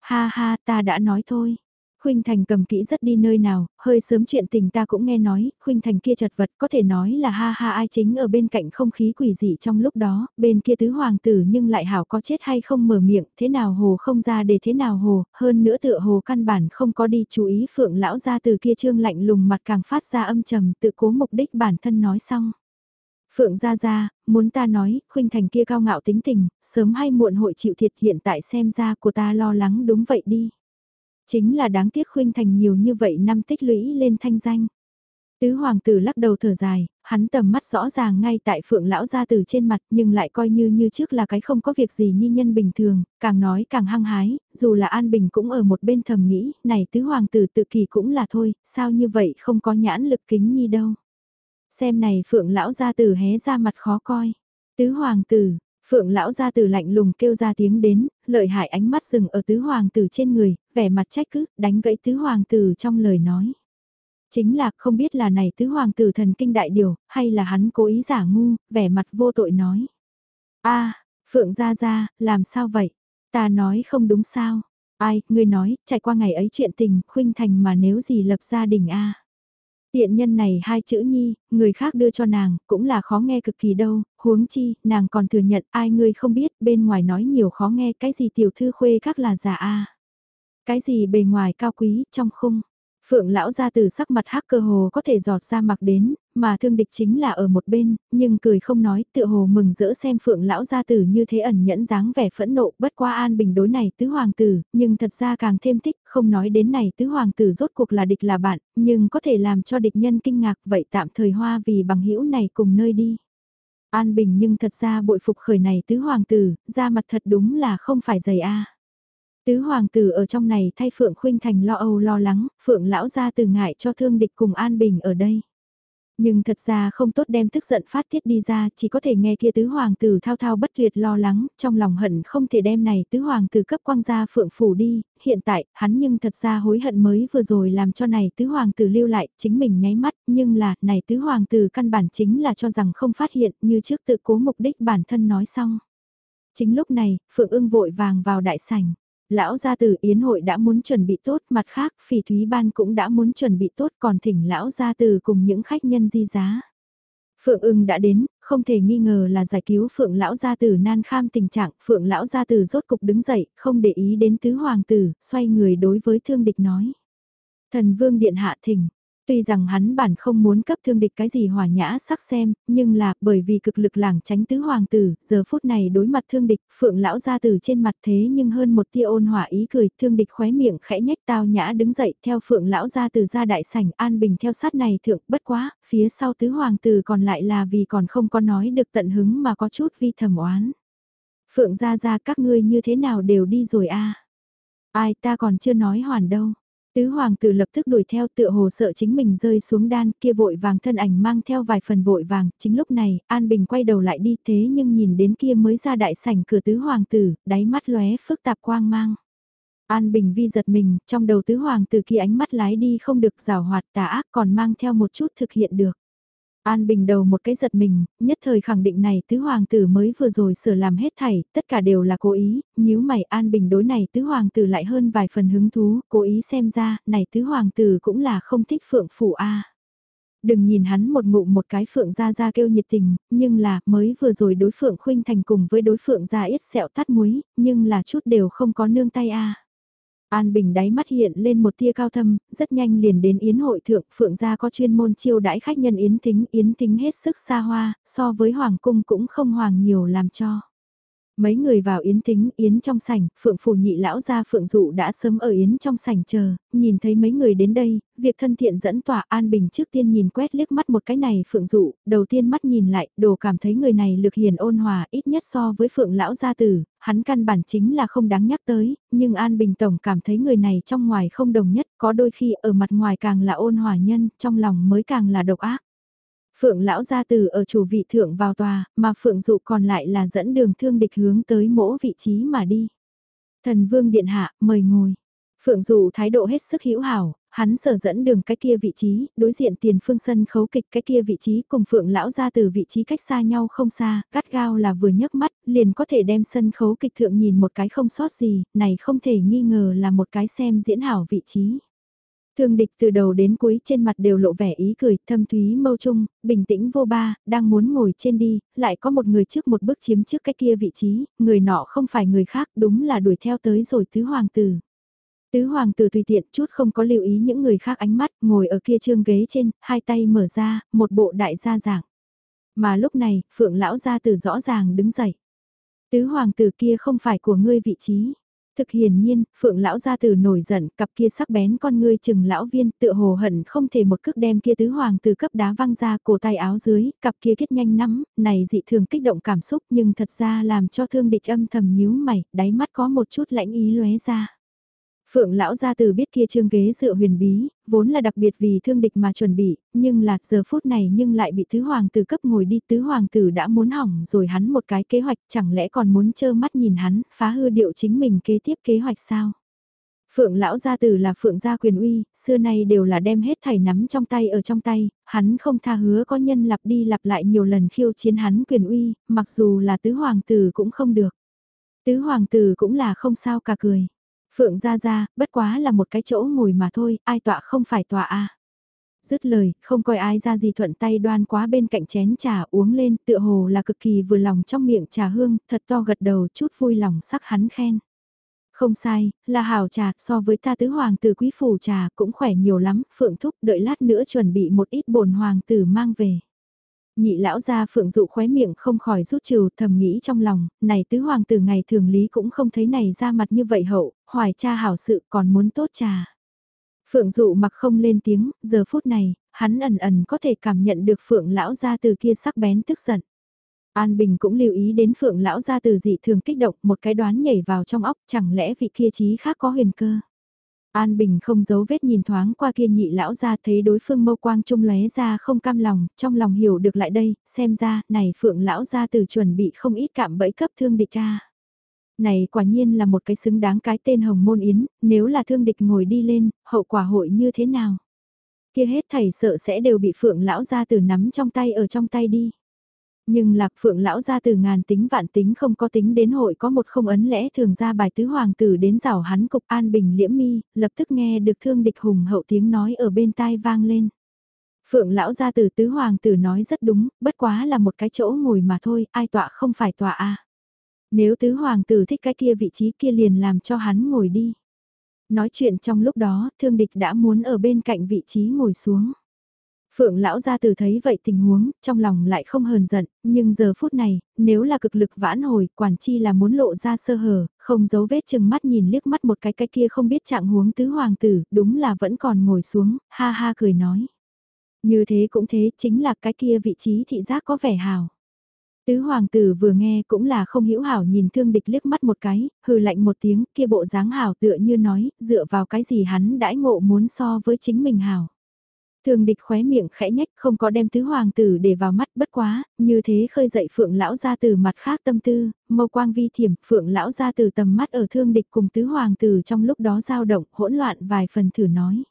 Ha ha ta đã nói thôi. Khuynh Thành cầm kỹ rất đi nơi nào, hơi sớm chuyện tình ta cũng nghe nói, Khuynh Thành kia chật vật có thể nói là ha ha ai chính ở bên cạnh không khí quỷ dị trong lúc đó, bên kia tứ hoàng tử nhưng lại hảo có chết hay không mở miệng, thế nào hồ không ra để thế nào hồ, hơn nữa tựa hồ căn bản không có đi chú ý phượng lão ra từ kia trương lạnh lùng mặt càng phát ra âm trầm tự cố mục đích bản thân nói xong. Phượng ra ra, muốn ta nói, Khuynh Thành kia cao ngạo tính tình, sớm hay muộn hội chịu thiệt hiện tại xem ra của ta lo lắng đúng vậy đi. Chính là đáng tiếc khuynh thành nhiều như vậy năm tích lũy lên thanh danh. Tứ hoàng tử lắc đầu thở dài, hắn tầm mắt rõ ràng ngay tại phượng lão gia tử trên mặt nhưng lại coi như như trước là cái không có việc gì như nhân bình thường, càng nói càng hăng hái, dù là An Bình cũng ở một bên thầm nghĩ, này tứ hoàng tử tự kỳ cũng là thôi, sao như vậy không có nhãn lực kính nhi đâu. Xem này phượng lão gia tử hé ra mặt khó coi. Tứ hoàng tử, Phượng lão ra từ lạnh lùng kêu ra tiếng đến, lợi hại ánh mắt dừng ở tứ hoàng tử trên người, vẻ mặt trách cứ, đánh gãy tứ hoàng tử trong lời nói. Chính là không biết là này tứ hoàng tử thần kinh đại điều, hay là hắn cố ý giả ngu, vẻ mặt vô tội nói. a Phượng gia gia, làm sao vậy? Ta nói không đúng sao? Ai, ngươi nói, trải qua ngày ấy chuyện tình, khuynh thành mà nếu gì lập gia đình a Tiện nhân này hai chữ nhi, người khác đưa cho nàng, cũng là khó nghe cực kỳ đâu, huống chi, nàng còn thừa nhận ai ngươi không biết, bên ngoài nói nhiều khó nghe cái gì tiểu thư khuê các là giả a Cái gì bề ngoài cao quý, trong khung. Phượng lão ra từ sắc mặt hắc cơ hồ có thể giọt ra mặc đến, mà thương địch chính là ở một bên, nhưng cười không nói, tựa hồ mừng rỡ xem Phượng lão gia tử như thế ẩn nhẫn dáng vẻ phẫn nộ, bất qua an bình đối này tứ hoàng tử, nhưng thật ra càng thêm thích, không nói đến này tứ hoàng tử rốt cuộc là địch là bạn, nhưng có thể làm cho địch nhân kinh ngạc, vậy tạm thời hoa vì bằng hữu này cùng nơi đi. An bình nhưng thật ra bội phục khởi này tứ hoàng tử, ra mặt thật đúng là không phải dày a. Tứ hoàng tử ở trong này thay Phượng Khuynh Thành lo âu lo lắng, Phượng lão ra từ ngại cho thương địch cùng an bình ở đây. Nhưng thật ra không tốt đem tức giận phát tiết đi ra, chỉ có thể nghe kia tứ hoàng tử thao thao bất tuyệt lo lắng, trong lòng hận không thể đem này tứ hoàng tử cấp quang gia phượng phủ đi, hiện tại, hắn nhưng thật ra hối hận mới vừa rồi làm cho này tứ hoàng tử lưu lại, chính mình nháy mắt, nhưng là, này tứ hoàng tử căn bản chính là cho rằng không phát hiện, như trước tự cố mục đích bản thân nói xong. Chính lúc này, Phượng ưng vội vàng vào đại sảnh. Lão gia tử yến hội đã muốn chuẩn bị tốt, mặt khác phỉ thúy ban cũng đã muốn chuẩn bị tốt còn thỉnh lão gia tử cùng những khách nhân di giá. Phượng ưng đã đến, không thể nghi ngờ là giải cứu Phượng lão gia tử nan kham tình trạng, Phượng lão gia tử rốt cục đứng dậy, không để ý đến tứ hoàng tử, xoay người đối với thương địch nói. Thần vương điện hạ thỉnh, Tuy rằng hắn bản không muốn cấp thương địch cái gì hòa nhã sắc xem, nhưng là bởi vì cực lực làng tránh tứ hoàng tử, giờ phút này đối mặt thương địch, phượng lão ra từ trên mặt thế nhưng hơn một tia ôn hòa ý cười, thương địch khóe miệng khẽ nhách tao nhã đứng dậy theo phượng lão ra từ ra đại sảnh an bình theo sát này thượng bất quá, phía sau tứ hoàng tử còn lại là vì còn không có nói được tận hứng mà có chút vi thầm oán. Phượng ra ra các ngươi như thế nào đều đi rồi a Ai ta còn chưa nói hoàn đâu. Tứ hoàng tử lập tức đuổi theo tựa hồ sợ chính mình rơi xuống đan kia vội vàng thân ảnh mang theo vài phần vội vàng, chính lúc này, An Bình quay đầu lại đi thế nhưng nhìn đến kia mới ra đại sảnh cửa tứ hoàng tử, đáy mắt lóe phức tạp quang mang. An Bình vi giật mình, trong đầu tứ hoàng tử kia ánh mắt lái đi không được rào hoạt tà ác còn mang theo một chút thực hiện được. An Bình đầu một cái giật mình, nhất thời khẳng định này tứ hoàng tử mới vừa rồi sửa làm hết thảy, tất cả đều là cố ý, nhíu mày An Bình đối này tứ hoàng tử lại hơn vài phần hứng thú, cố ý xem ra, này tứ hoàng tử cũng là không thích phượng phủ a. Đừng nhìn hắn một ngụ một cái phượng ra ra kêu nhiệt tình, nhưng là mới vừa rồi đối phượng khuynh thành cùng với đối phượng ra ít sẹo tắt muối, nhưng là chút đều không có nương tay a. An Bình đáy mắt hiện lên một tia cao thâm, rất nhanh liền đến yến hội thượng, phượng gia có chuyên môn chiêu đãi khách nhân yến thính, yến thính hết sức xa hoa, so với hoàng cung cũng không hoàng nhiều làm cho. Mấy người vào yến tính, yến trong sảnh, phượng phủ nhị lão gia phượng dụ đã sớm ở yến trong sảnh chờ, nhìn thấy mấy người đến đây, việc thân thiện dẫn tỏa an bình trước tiên nhìn quét liếc mắt một cái này phượng dụ, đầu tiên mắt nhìn lại, đồ cảm thấy người này lực hiền ôn hòa ít nhất so với phượng lão gia tử, hắn căn bản chính là không đáng nhắc tới, nhưng an bình tổng cảm thấy người này trong ngoài không đồng nhất, có đôi khi ở mặt ngoài càng là ôn hòa nhân, trong lòng mới càng là độc ác. Phượng lão gia từ ở chủ vị thượng vào tòa, mà Phượng dụ còn lại là dẫn đường thương địch hướng tới mỗi vị trí mà đi. Thần vương điện hạ, mời ngồi. Phượng dụ thái độ hết sức hữu hảo, hắn sở dẫn đường cái kia vị trí, đối diện tiền phương sân khấu kịch cái kia vị trí cùng Phượng lão gia từ vị trí cách xa nhau không xa, cắt gao là vừa nhấc mắt, liền có thể đem sân khấu kịch thượng nhìn một cái không sót gì, này không thể nghi ngờ là một cái xem diễn hảo vị trí. Thương địch từ đầu đến cuối trên mặt đều lộ vẻ ý cười, thâm thúy mâu trung, bình tĩnh vô ba, đang muốn ngồi trên đi, lại có một người trước một bước chiếm trước cái kia vị trí, người nọ không phải người khác, đúng là đuổi theo tới rồi tứ hoàng tử. Tứ hoàng tử tùy tiện chút không có lưu ý những người khác ánh mắt, ngồi ở kia trương ghế trên, hai tay mở ra, một bộ đại gia giảng. Mà lúc này, phượng lão gia tử rõ ràng đứng dậy. Tứ hoàng tử kia không phải của ngươi vị trí. Thực hiển nhiên, phượng lão gia tử nổi giận, cặp kia sắc bén con ngươi chừng lão viên tựa hồ hận không thể một cước đem kia tứ hoàng từ cấp đá văng ra cổ tay áo dưới, cặp kia kết nhanh nắm, này dị thường kích động cảm xúc nhưng thật ra làm cho thương địch âm thầm nhíu mày, đáy mắt có một chút lãnh ý lóe ra. Phượng lão gia từ biết kia trương ghế dựa huyền bí, vốn là đặc biệt vì thương địch mà chuẩn bị, nhưng là giờ phút này nhưng lại bị tứ hoàng tử cấp ngồi đi tứ hoàng tử đã muốn hỏng rồi hắn một cái kế hoạch chẳng lẽ còn muốn trơ mắt nhìn hắn phá hư điệu chính mình kế tiếp kế hoạch sao. Phượng lão gia tử là phượng gia quyền uy, xưa nay đều là đem hết thảy nắm trong tay ở trong tay, hắn không tha hứa có nhân lặp đi lặp lại nhiều lần khiêu chiến hắn quyền uy, mặc dù là tứ hoàng tử cũng không được. Tứ hoàng tử cũng là không sao cả cười. Phượng ra ra, bất quá là một cái chỗ ngồi mà thôi, ai tọa không phải tọa a. Dứt lời, không coi ai ra gì thuận tay đoan quá bên cạnh chén trà uống lên, tựa hồ là cực kỳ vừa lòng trong miệng trà hương, thật to gật đầu chút vui lòng sắc hắn khen. Không sai, là hào trà, so với ta tứ hoàng tử quý phủ trà cũng khỏe nhiều lắm, phượng thúc đợi lát nữa chuẩn bị một ít bồn hoàng tử mang về. Nhị lão gia phượng dụ khóe miệng không khỏi rút trừ thầm nghĩ trong lòng, này tứ hoàng tử ngày thường lý cũng không thấy này ra mặt như vậy hậu, hoài cha hảo sự còn muốn tốt trà. Phượng dụ mặc không lên tiếng, giờ phút này, hắn ẩn ẩn có thể cảm nhận được phượng lão gia từ kia sắc bén tức giận. An Bình cũng lưu ý đến phượng lão gia từ dị thường kích động một cái đoán nhảy vào trong óc chẳng lẽ vị kia trí khác có huyền cơ. An Bình không giấu vết nhìn thoáng qua kia nhị lão ra thấy đối phương mâu quang trung lóe ra không cam lòng, trong lòng hiểu được lại đây, xem ra, này phượng lão ra từ chuẩn bị không ít cạm bẫy cấp thương địch cha. Này quả nhiên là một cái xứng đáng cái tên Hồng Môn Yến, nếu là thương địch ngồi đi lên, hậu quả hội như thế nào? Kia hết thầy sợ sẽ đều bị phượng lão ra từ nắm trong tay ở trong tay đi. Nhưng lạc phượng lão ra từ ngàn tính vạn tính không có tính đến hội có một không ấn lẽ thường ra bài tứ hoàng tử đến rảo hắn cục an bình liễm mi, lập tức nghe được thương địch hùng hậu tiếng nói ở bên tai vang lên. Phượng lão ra từ tứ hoàng tử nói rất đúng, bất quá là một cái chỗ ngồi mà thôi, ai tọa không phải tọa a nếu tứ hoàng tử thích cái kia vị trí kia liền làm cho hắn ngồi đi. Nói chuyện trong lúc đó, thương địch đã muốn ở bên cạnh vị trí ngồi xuống. Phượng lão gia tử thấy vậy tình huống, trong lòng lại không hờn giận, nhưng giờ phút này, nếu là cực lực vãn hồi, quản chi là muốn lộ ra sơ hở, không giấu vết chừng mắt nhìn liếc mắt một cái cái kia không biết trạng huống tứ hoàng tử, đúng là vẫn còn ngồi xuống, ha ha cười nói. Như thế cũng thế, chính là cái kia vị trí thị giác có vẻ hào. Tứ hoàng tử vừa nghe cũng là không hiểu hảo nhìn thương địch liếc mắt một cái, hừ lạnh một tiếng, kia bộ dáng hảo tựa như nói, dựa vào cái gì hắn đãi ngộ muốn so với chính mình hảo. Thường địch khóe miệng khẽ nhách không có đem tứ hoàng tử để vào mắt bất quá, như thế khơi dậy phượng lão ra từ mặt khác tâm tư, mâu quang vi thiểm, phượng lão ra từ tầm mắt ở thương địch cùng tứ hoàng tử trong lúc đó dao động, hỗn loạn vài phần thử nói.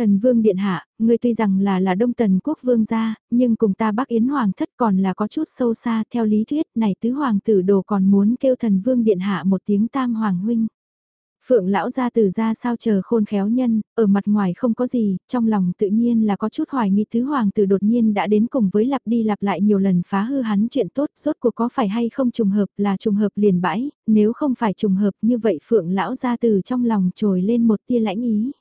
Thần vương điện hạ, ngươi tuy rằng là là đông tần quốc vương gia, nhưng cùng ta bắc yến hoàng thất còn là có chút sâu xa theo lý thuyết này tứ hoàng tử đồ còn muốn kêu thần vương điện hạ một tiếng tam hoàng huynh. Phượng lão gia từ ra sao chờ khôn khéo nhân, ở mặt ngoài không có gì, trong lòng tự nhiên là có chút hoài nghi tứ hoàng tử đột nhiên đã đến cùng với lặp đi lặp lại nhiều lần phá hư hắn chuyện tốt, rốt cuộc có phải hay không trùng hợp là trùng hợp liền bãi, nếu không phải trùng hợp như vậy Phượng lão gia từ trong lòng trồi lên một tia lãnh ý.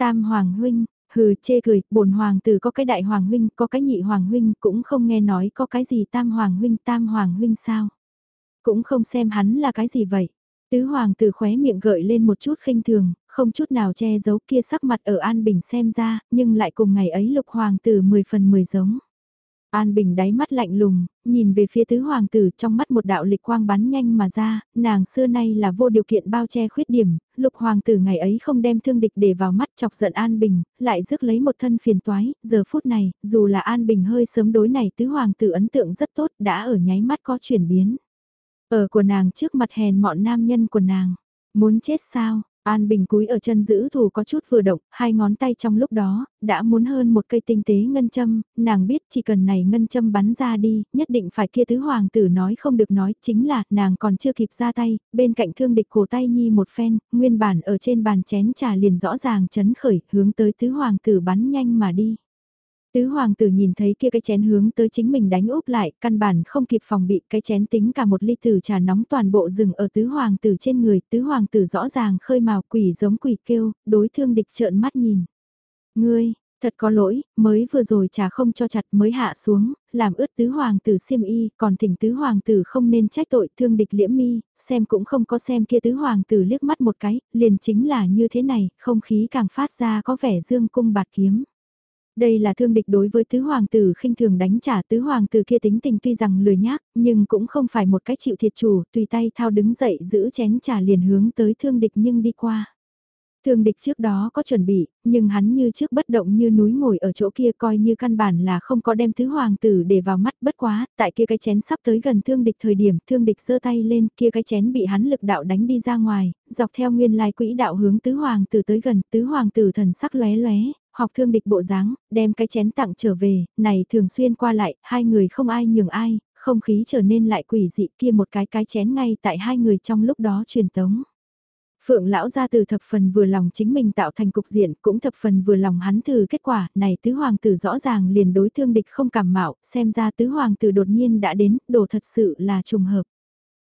Tam hoàng huynh, hừ chê cười, bổn hoàng tử có cái đại hoàng huynh, có cái nhị hoàng huynh, cũng không nghe nói có cái gì tam hoàng huynh, tam hoàng huynh sao. Cũng không xem hắn là cái gì vậy. Tứ hoàng tử khóe miệng gợi lên một chút khinh thường, không chút nào che giấu kia sắc mặt ở An Bình xem ra, nhưng lại cùng ngày ấy lục hoàng tử 10 phần 10 giống. An Bình đáy mắt lạnh lùng, nhìn về phía tứ hoàng tử trong mắt một đạo lịch quang bắn nhanh mà ra, nàng xưa nay là vô điều kiện bao che khuyết điểm, lục hoàng tử ngày ấy không đem thương địch để vào mắt chọc giận An Bình, lại rước lấy một thân phiền toái, giờ phút này, dù là An Bình hơi sớm đối này tứ hoàng tử ấn tượng rất tốt đã ở nháy mắt có chuyển biến. Ở của nàng trước mặt hèn mọn nam nhân của nàng. Muốn chết sao? An Bình cúi ở chân giữ thủ có chút vừa động, hai ngón tay trong lúc đó, đã muốn hơn một cây tinh tế ngân châm, nàng biết chỉ cần này ngân châm bắn ra đi, nhất định phải kia tứ hoàng tử nói không được nói, chính là nàng còn chưa kịp ra tay, bên cạnh thương địch cổ tay nhi một phen, nguyên bản ở trên bàn chén trà liền rõ ràng chấn khởi, hướng tới tứ hoàng tử bắn nhanh mà đi. Tứ hoàng tử nhìn thấy kia cái chén hướng tới chính mình đánh úp lại, căn bản không kịp phòng bị cái chén tính cả một ly tử trà nóng toàn bộ rừng ở tứ hoàng tử trên người, tứ hoàng tử rõ ràng khơi màu quỷ giống quỷ kêu, đối thương địch trợn mắt nhìn. Ngươi, thật có lỗi, mới vừa rồi trà không cho chặt mới hạ xuống, làm ướt tứ hoàng tử xiêm y, còn thỉnh tứ hoàng tử không nên trách tội thương địch liễm mi, xem cũng không có xem kia tứ hoàng tử liếc mắt một cái, liền chính là như thế này, không khí càng phát ra có vẻ dương cung bạt kiếm. Đây là thương địch đối với tứ hoàng tử khinh thường đánh trả tứ hoàng tử kia tính tình tuy rằng lười nhác, nhưng cũng không phải một cách chịu thiệt chủ, tùy tay thao đứng dậy giữ chén trà liền hướng tới thương địch nhưng đi qua. Thương địch trước đó có chuẩn bị, nhưng hắn như trước bất động như núi ngồi ở chỗ kia coi như căn bản là không có đem tứ hoàng tử để vào mắt bất quá, tại kia cái chén sắp tới gần thương địch thời điểm thương địch giơ tay lên kia cái chén bị hắn lực đạo đánh đi ra ngoài, dọc theo nguyên lai quỹ đạo hướng tứ hoàng tử tới gần, tứ hoàng tử thần sắc lóe lóe, học thương địch bộ dáng, đem cái chén tặng trở về, này thường xuyên qua lại, hai người không ai nhường ai, không khí trở nên lại quỷ dị kia một cái cái chén ngay tại hai người trong lúc đó truyền tống. Phượng lão ra từ thập phần vừa lòng chính mình tạo thành cục diện cũng thập phần vừa lòng hắn từ kết quả này tứ hoàng tử rõ ràng liền đối thương địch không cảm mạo xem ra tứ hoàng tử đột nhiên đã đến đồ thật sự là trùng hợp.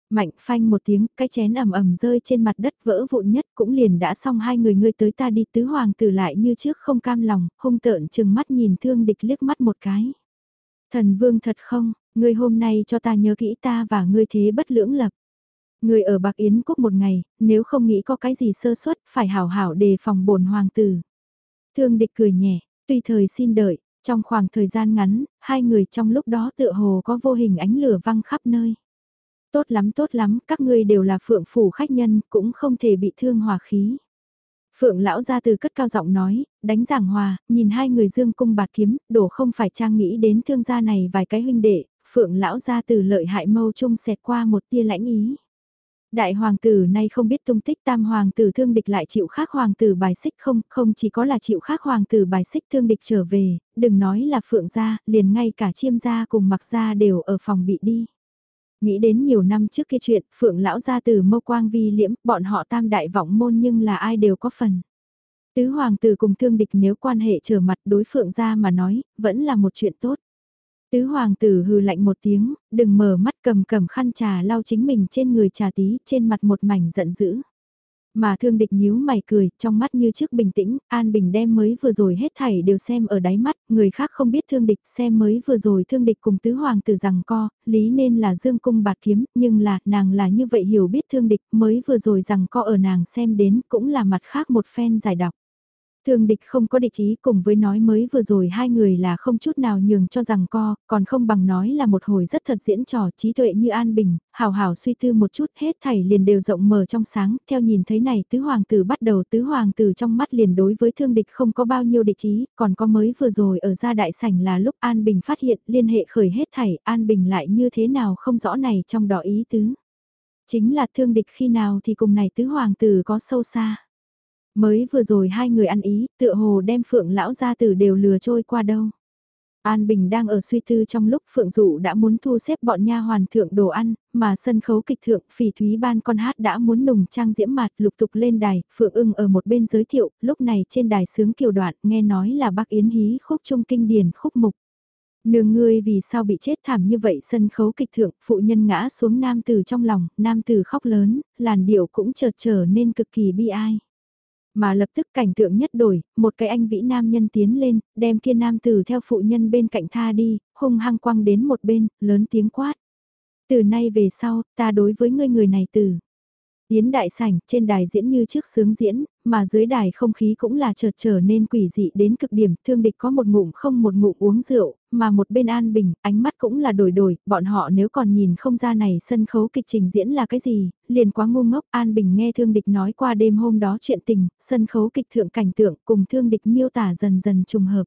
Mạnh phanh một tiếng cái chén ầm ầm rơi trên mặt đất vỡ vụn nhất cũng liền đã xong hai người ngươi tới ta đi tứ hoàng tử lại như trước không cam lòng hung tợn chừng mắt nhìn thương địch liếc mắt một cái. Thần vương thật không, ngươi hôm nay cho ta nhớ kỹ ta và ngươi thế bất lưỡng lập. Người ở Bạc Yến Quốc một ngày, nếu không nghĩ có cái gì sơ suất, phải hảo hảo đề phòng bổn hoàng tử. Thương địch cười nhẹ, tùy thời xin đợi, trong khoảng thời gian ngắn, hai người trong lúc đó tựa hồ có vô hình ánh lửa văng khắp nơi. Tốt lắm tốt lắm, các ngươi đều là phượng phủ khách nhân, cũng không thể bị thương hòa khí. Phượng lão ra từ cất cao giọng nói, đánh giảng hòa, nhìn hai người dương cung bạt kiếm, đổ không phải trang nghĩ đến thương gia này vài cái huynh đệ, Phượng lão ra từ lợi hại mâu chung xẹt qua một tia lãnh ý. Đại hoàng tử nay không biết tung tích tam hoàng tử thương địch lại chịu khác hoàng tử bài xích không, không chỉ có là chịu khác hoàng tử bài xích thương địch trở về, đừng nói là phượng gia, liền ngay cả chiêm gia cùng mặc gia đều ở phòng bị đi. Nghĩ đến nhiều năm trước kia chuyện, phượng lão gia từ mâu quang vi liễm, bọn họ tam đại vọng môn nhưng là ai đều có phần. Tứ hoàng tử cùng thương địch nếu quan hệ trở mặt đối phượng gia mà nói, vẫn là một chuyện tốt. Tứ hoàng tử hừ lạnh một tiếng, đừng mở mắt cầm cầm khăn trà lau chính mình trên người trà tí, trên mặt một mảnh giận dữ. Mà thương địch nhíu mày cười, trong mắt như trước bình tĩnh, An Bình đem mới vừa rồi hết thảy đều xem ở đáy mắt, người khác không biết thương địch xem mới vừa rồi thương địch cùng tứ hoàng tử rằng co, lý nên là dương cung bạt kiếm, nhưng là, nàng là như vậy hiểu biết thương địch, mới vừa rồi rằng co ở nàng xem đến cũng là mặt khác một phen giải đọc. Thương địch không có địch ý cùng với nói mới vừa rồi hai người là không chút nào nhường cho rằng co, còn không bằng nói là một hồi rất thật diễn trò trí tuệ như an bình, hào hào suy tư một chút hết thảy liền đều rộng mở trong sáng, theo nhìn thấy này tứ hoàng tử bắt đầu tứ hoàng tử trong mắt liền đối với thương địch không có bao nhiêu địch ý, còn có mới vừa rồi ở gia đại sảnh là lúc an bình phát hiện liên hệ khởi hết thảy, an bình lại như thế nào không rõ này trong đó ý tứ. Chính là thương địch khi nào thì cùng này tứ hoàng tử có sâu xa. Mới vừa rồi hai người ăn ý, tựa hồ đem phượng lão gia tử đều lừa trôi qua đâu. An Bình đang ở suy tư trong lúc Phượng Dụ đã muốn thu xếp bọn nha hoàn thượng đồ ăn, mà sân khấu kịch thượng phỉ thúy ban con hát đã muốn nùng trang diễm mặt lục tục lên đài, Phượng ưng ở một bên giới thiệu, lúc này trên đài sướng kiều đoạn nghe nói là bác Yến hí khúc trung kinh điển khúc mục. Nương ngươi vì sao bị chết thảm như vậy sân khấu kịch thượng, phụ nhân ngã xuống nam tử trong lòng, nam tử khóc lớn, làn điệu cũng chợt trở nên cực kỳ bi ai. Mà lập tức cảnh tượng nhất đổi, một cái anh vĩ nam nhân tiến lên, đem kia nam tử theo phụ nhân bên cạnh tha đi, hung hăng quăng đến một bên, lớn tiếng quát. Từ nay về sau, ta đối với ngươi người này tử. Yến đại sảnh, trên đài diễn như trước sướng diễn, mà dưới đài không khí cũng là chợt trở nên quỷ dị đến cực điểm, thương địch có một ngụm không một ngụm uống rượu, mà một bên an bình, ánh mắt cũng là đổi đổi, bọn họ nếu còn nhìn không ra này sân khấu kịch trình diễn là cái gì, liền quá ngu ngốc, an bình nghe thương địch nói qua đêm hôm đó chuyện tình, sân khấu kịch thượng cảnh tượng cùng thương địch miêu tả dần dần trùng hợp.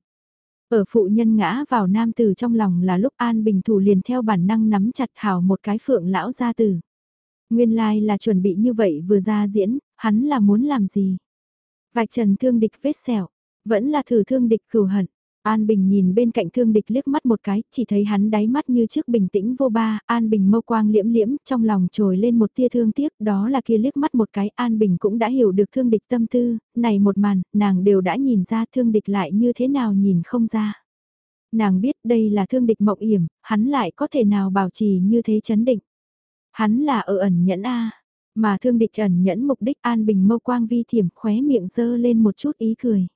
Ở phụ nhân ngã vào nam tử trong lòng là lúc an bình thủ liền theo bản năng nắm chặt hào một cái phượng lão gia tử. Nguyên lai like là chuẩn bị như vậy vừa ra diễn, hắn là muốn làm gì? Vạch trần thương địch vết sẹo, vẫn là thử thương địch cừu hận. An Bình nhìn bên cạnh thương địch liếc mắt một cái, chỉ thấy hắn đáy mắt như trước bình tĩnh vô ba, An Bình mâu quang liễm liễm, trong lòng trồi lên một tia thương tiếc, đó là kia liếc mắt một cái, An Bình cũng đã hiểu được thương địch tâm tư, này một màn, nàng đều đã nhìn ra thương địch lại như thế nào nhìn không ra. Nàng biết đây là thương địch mộng yểm, hắn lại có thể nào bảo trì như thế chấn định. Hắn là ở ẩn nhẫn A, mà thương địch ẩn nhẫn mục đích an bình mâu quang vi thiểm khóe miệng dơ lên một chút ý cười.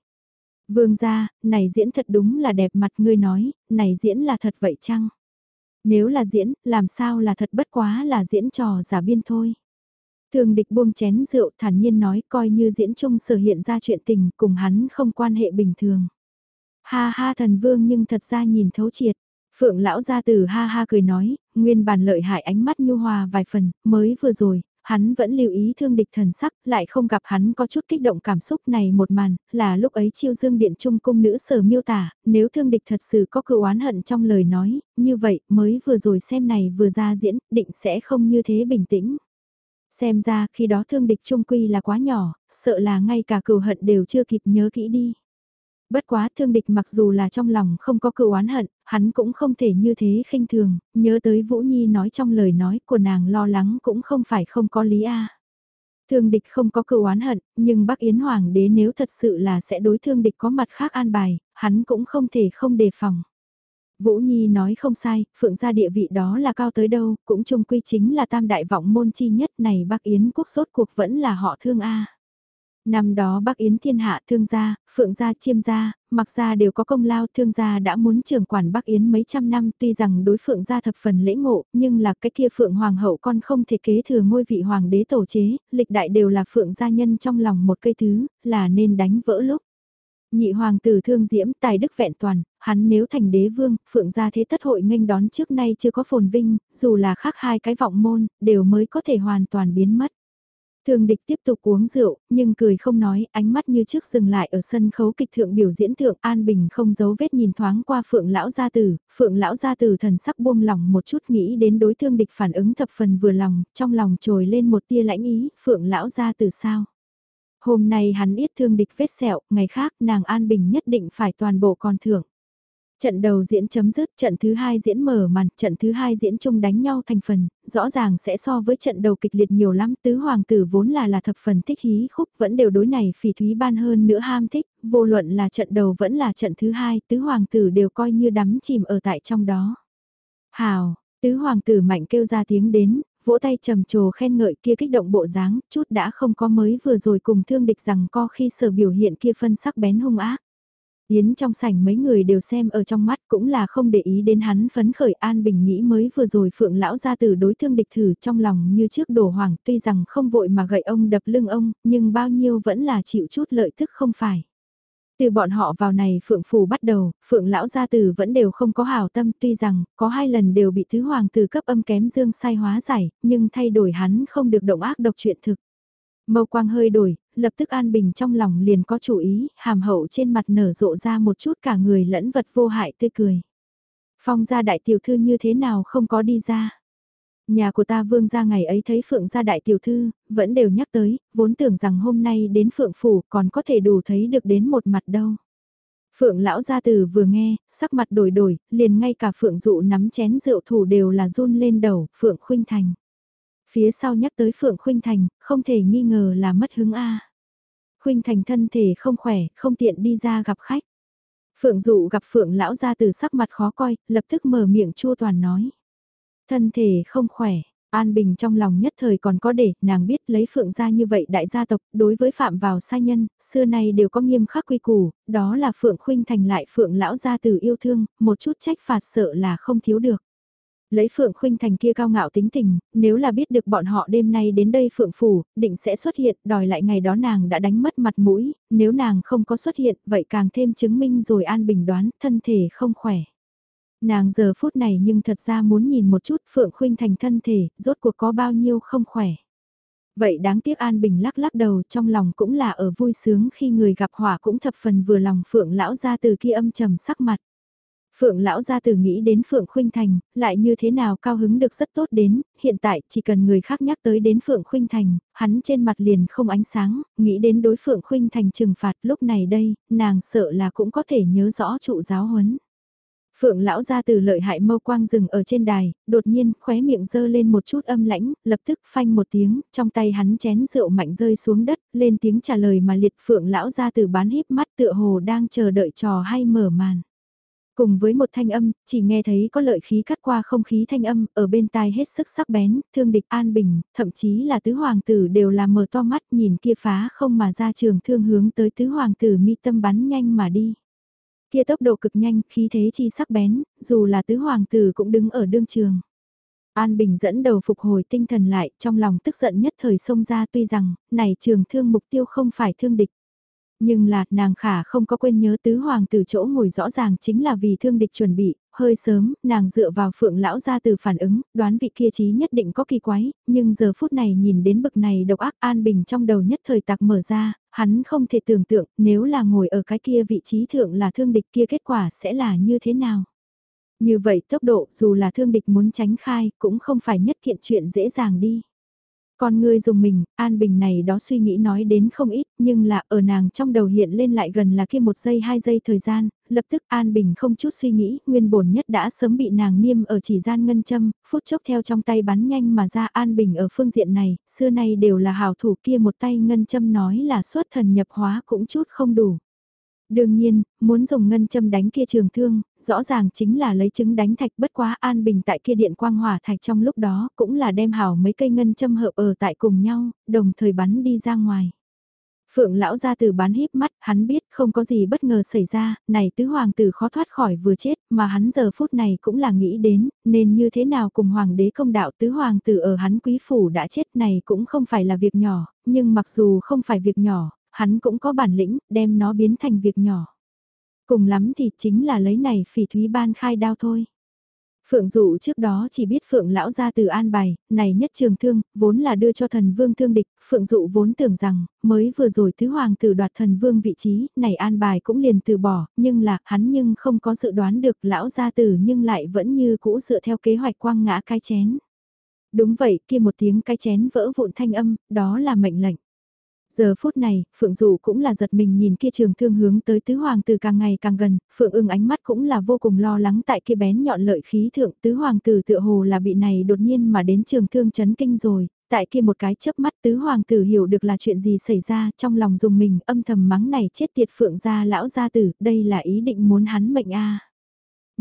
Vương gia, này diễn thật đúng là đẹp mặt ngươi nói, này diễn là thật vậy chăng? Nếu là diễn, làm sao là thật bất quá là diễn trò giả biên thôi. Thường địch buông chén rượu thản nhiên nói coi như diễn chung sở hiện ra chuyện tình cùng hắn không quan hệ bình thường. Ha ha thần vương nhưng thật ra nhìn thấu triệt. Phượng lão gia từ ha ha cười nói, nguyên bản lợi hại ánh mắt nhu hòa vài phần, mới vừa rồi, hắn vẫn lưu ý thương địch thần sắc, lại không gặp hắn có chút kích động cảm xúc này một màn, là lúc ấy chiêu dương điện trung cung nữ sở miêu tả, nếu thương địch thật sự có cựu oán hận trong lời nói, như vậy mới vừa rồi xem này vừa ra diễn, định sẽ không như thế bình tĩnh. Xem ra khi đó thương địch trung quy là quá nhỏ, sợ là ngay cả cừu hận đều chưa kịp nhớ kỹ đi. Bất quá thương địch mặc dù là trong lòng không có cựu oán hận, hắn cũng không thể như thế khinh thường, nhớ tới Vũ Nhi nói trong lời nói của nàng lo lắng cũng không phải không có lý a. Thương địch không có cựu oán hận, nhưng Bắc Yến Hoàng đế nếu thật sự là sẽ đối thương địch có mặt khác an bài, hắn cũng không thể không đề phòng. Vũ Nhi nói không sai, phượng gia địa vị đó là cao tới đâu, cũng chung quy chính là tam đại vọng môn chi nhất này Bắc Yến quốc sốt cuộc vẫn là họ thương A. Năm đó Bắc Yến thiên hạ thương gia, phượng gia chiêm gia, mặc gia đều có công lao thương gia đã muốn trưởng quản Bắc Yến mấy trăm năm tuy rằng đối phượng gia thập phần lễ ngộ nhưng là cái kia phượng hoàng hậu con không thể kế thừa ngôi vị hoàng đế tổ chế, lịch đại đều là phượng gia nhân trong lòng một cây thứ, là nên đánh vỡ lúc. Nhị hoàng tử thương diễm tài đức vẹn toàn, hắn nếu thành đế vương, phượng gia thế tất hội nghênh đón trước nay chưa có phồn vinh, dù là khác hai cái vọng môn, đều mới có thể hoàn toàn biến mất. Thường địch tiếp tục uống rượu, nhưng cười không nói, ánh mắt như trước dừng lại ở sân khấu kịch thượng biểu diễn thượng An Bình không giấu vết nhìn thoáng qua Phượng Lão Gia Tử, Phượng Lão Gia Tử thần sắc buông lòng một chút nghĩ đến đối thương địch phản ứng thập phần vừa lòng, trong lòng trồi lên một tia lãnh ý, Phượng Lão Gia Tử sao? Hôm nay hắn ít thương địch vết sẹo, ngày khác nàng An Bình nhất định phải toàn bộ còn thưởng. Trận đầu diễn chấm dứt, trận thứ hai diễn mở màn, trận thứ hai diễn chung đánh nhau thành phần, rõ ràng sẽ so với trận đầu kịch liệt nhiều lắm, tứ hoàng tử vốn là là thập phần thích hí khúc, vẫn đều đối này phỉ thúy ban hơn nữa ham thích, vô luận là trận đầu vẫn là trận thứ hai, tứ hoàng tử đều coi như đắm chìm ở tại trong đó. Hào, tứ hoàng tử mạnh kêu ra tiếng đến, vỗ tay trầm trồ khen ngợi kia kích động bộ dáng, chút đã không có mới vừa rồi cùng thương địch rằng co khi sở biểu hiện kia phân sắc bén hung ác. Yến trong sảnh mấy người đều xem ở trong mắt cũng là không để ý đến hắn phấn khởi an bình nghĩ mới vừa rồi phượng lão ra từ đối thương địch thử trong lòng như trước đổ hoàng tuy rằng không vội mà gậy ông đập lưng ông nhưng bao nhiêu vẫn là chịu chút lợi thức không phải. Từ bọn họ vào này phượng phù bắt đầu, phượng lão gia tử vẫn đều không có hảo tâm tuy rằng có hai lần đều bị thứ hoàng tử cấp âm kém dương sai hóa giải, nhưng thay đổi hắn không được động ác độc chuyện thực. Mâu quang hơi đổi, lập tức an bình trong lòng liền có chủ ý, hàm hậu trên mặt nở rộ ra một chút cả người lẫn vật vô hại tươi cười. Phong gia đại tiểu thư như thế nào không có đi ra. Nhà của ta vương gia ngày ấy thấy phượng gia đại tiểu thư, vẫn đều nhắc tới, vốn tưởng rằng hôm nay đến phượng phủ còn có thể đủ thấy được đến một mặt đâu. Phượng lão gia từ vừa nghe, sắc mặt đổi đổi, liền ngay cả phượng dụ nắm chén rượu thủ đều là run lên đầu, phượng khuynh thành. Phía sau nhắc tới Phượng Khuynh Thành, không thể nghi ngờ là mất hứng A. Khuynh Thành thân thể không khỏe, không tiện đi ra gặp khách. Phượng dụ gặp Phượng lão ra từ sắc mặt khó coi, lập tức mở miệng chua toàn nói. Thân thể không khỏe, An Bình trong lòng nhất thời còn có để, nàng biết lấy Phượng gia như vậy đại gia tộc, đối với phạm vào sai nhân, xưa nay đều có nghiêm khắc quy củ, đó là Phượng Khuynh Thành lại Phượng lão gia từ yêu thương, một chút trách phạt sợ là không thiếu được. Lấy Phượng Khuynh Thành kia cao ngạo tính tình, nếu là biết được bọn họ đêm nay đến đây Phượng Phủ, định sẽ xuất hiện, đòi lại ngày đó nàng đã đánh mất mặt mũi, nếu nàng không có xuất hiện, vậy càng thêm chứng minh rồi An Bình đoán, thân thể không khỏe. Nàng giờ phút này nhưng thật ra muốn nhìn một chút Phượng Khuynh Thành thân thể, rốt cuộc có bao nhiêu không khỏe. Vậy đáng tiếc An Bình lắc lắc đầu trong lòng cũng là ở vui sướng khi người gặp hỏa cũng thập phần vừa lòng Phượng lão ra từ kia âm trầm sắc mặt. Phượng lão gia tử nghĩ đến Phượng Khuynh Thành, lại như thế nào cao hứng được rất tốt đến, hiện tại chỉ cần người khác nhắc tới đến Phượng Khuynh Thành, hắn trên mặt liền không ánh sáng, nghĩ đến đối Phượng Khuynh Thành trừng phạt lúc này đây, nàng sợ là cũng có thể nhớ rõ trụ giáo huấn. Phượng lão gia tử lợi hại mâu quang rừng ở trên đài, đột nhiên khóe miệng dơ lên một chút âm lãnh, lập tức phanh một tiếng, trong tay hắn chén rượu mạnh rơi xuống đất, lên tiếng trả lời mà liệt Phượng lão gia tử bán híp mắt tựa hồ đang chờ đợi trò hay mở màn. Cùng với một thanh âm, chỉ nghe thấy có lợi khí cắt qua không khí thanh âm, ở bên tai hết sức sắc bén, thương địch an bình, thậm chí là tứ hoàng tử đều là mở to mắt nhìn kia phá không mà ra trường thương hướng tới tứ hoàng tử mi tâm bắn nhanh mà đi. Kia tốc độ cực nhanh, khí thế chi sắc bén, dù là tứ hoàng tử cũng đứng ở đương trường. An Bình dẫn đầu phục hồi tinh thần lại, trong lòng tức giận nhất thời xông ra tuy rằng, này trường thương mục tiêu không phải thương địch. Nhưng là, nàng khả không có quên nhớ tứ hoàng từ chỗ ngồi rõ ràng chính là vì thương địch chuẩn bị, hơi sớm, nàng dựa vào phượng lão ra từ phản ứng, đoán vị kia trí nhất định có kỳ quái, nhưng giờ phút này nhìn đến bực này độc ác an bình trong đầu nhất thời tạc mở ra, hắn không thể tưởng tượng nếu là ngồi ở cái kia vị trí thượng là thương địch kia kết quả sẽ là như thế nào. Như vậy tốc độ dù là thương địch muốn tránh khai cũng không phải nhất kiện chuyện dễ dàng đi. Con ngươi dùng mình, An Bình này đó suy nghĩ nói đến không ít, nhưng là ở nàng trong đầu hiện lên lại gần là kia một giây hai giây thời gian, lập tức An Bình không chút suy nghĩ, nguyên bổn nhất đã sớm bị nàng niêm ở chỉ gian ngân châm, phút chốc theo trong tay bắn nhanh mà ra An Bình ở phương diện này, xưa nay đều là hào thủ kia một tay ngân châm nói là xuất thần nhập hóa cũng chút không đủ. Đương nhiên, muốn dùng ngân châm đánh kia trường thương, rõ ràng chính là lấy trứng đánh thạch bất quá an bình tại kia điện quang hỏa thạch trong lúc đó cũng là đem hảo mấy cây ngân châm hợp ở tại cùng nhau, đồng thời bắn đi ra ngoài. Phượng lão ra từ bán híp mắt, hắn biết không có gì bất ngờ xảy ra, này tứ hoàng tử khó thoát khỏi vừa chết, mà hắn giờ phút này cũng là nghĩ đến, nên như thế nào cùng hoàng đế công đạo tứ hoàng tử ở hắn quý phủ đã chết này cũng không phải là việc nhỏ, nhưng mặc dù không phải việc nhỏ, hắn cũng có bản lĩnh, đem nó biến thành việc nhỏ. Cùng lắm thì chính là lấy này phỉ thúy ban khai đao thôi. Phượng dụ trước đó chỉ biết Phượng lão ra từ an bài, này nhất trường thương, vốn là đưa cho thần vương thương địch, Phượng dụ vốn tưởng rằng, mới vừa rồi thứ hoàng tử đoạt thần vương vị trí, này an bài cũng liền từ bỏ, nhưng là, hắn nhưng không có dự đoán được lão gia tử nhưng lại vẫn như cũ dựa theo kế hoạch quang ngã cái chén. Đúng vậy, kia một tiếng cái chén vỡ vụn thanh âm, đó là mệnh lệnh. Giờ phút này, Phượng Dụ cũng là giật mình nhìn kia trường thương hướng tới tứ hoàng tử càng ngày càng gần, Phượng ưng ánh mắt cũng là vô cùng lo lắng tại kia bén nhọn lợi khí thượng tứ hoàng tử tựa hồ là bị này đột nhiên mà đến trường thương chấn kinh rồi, tại kia một cái chớp mắt tứ hoàng tử hiểu được là chuyện gì xảy ra trong lòng dùng mình âm thầm mắng này chết tiệt Phượng gia lão gia tử, đây là ý định muốn hắn mệnh a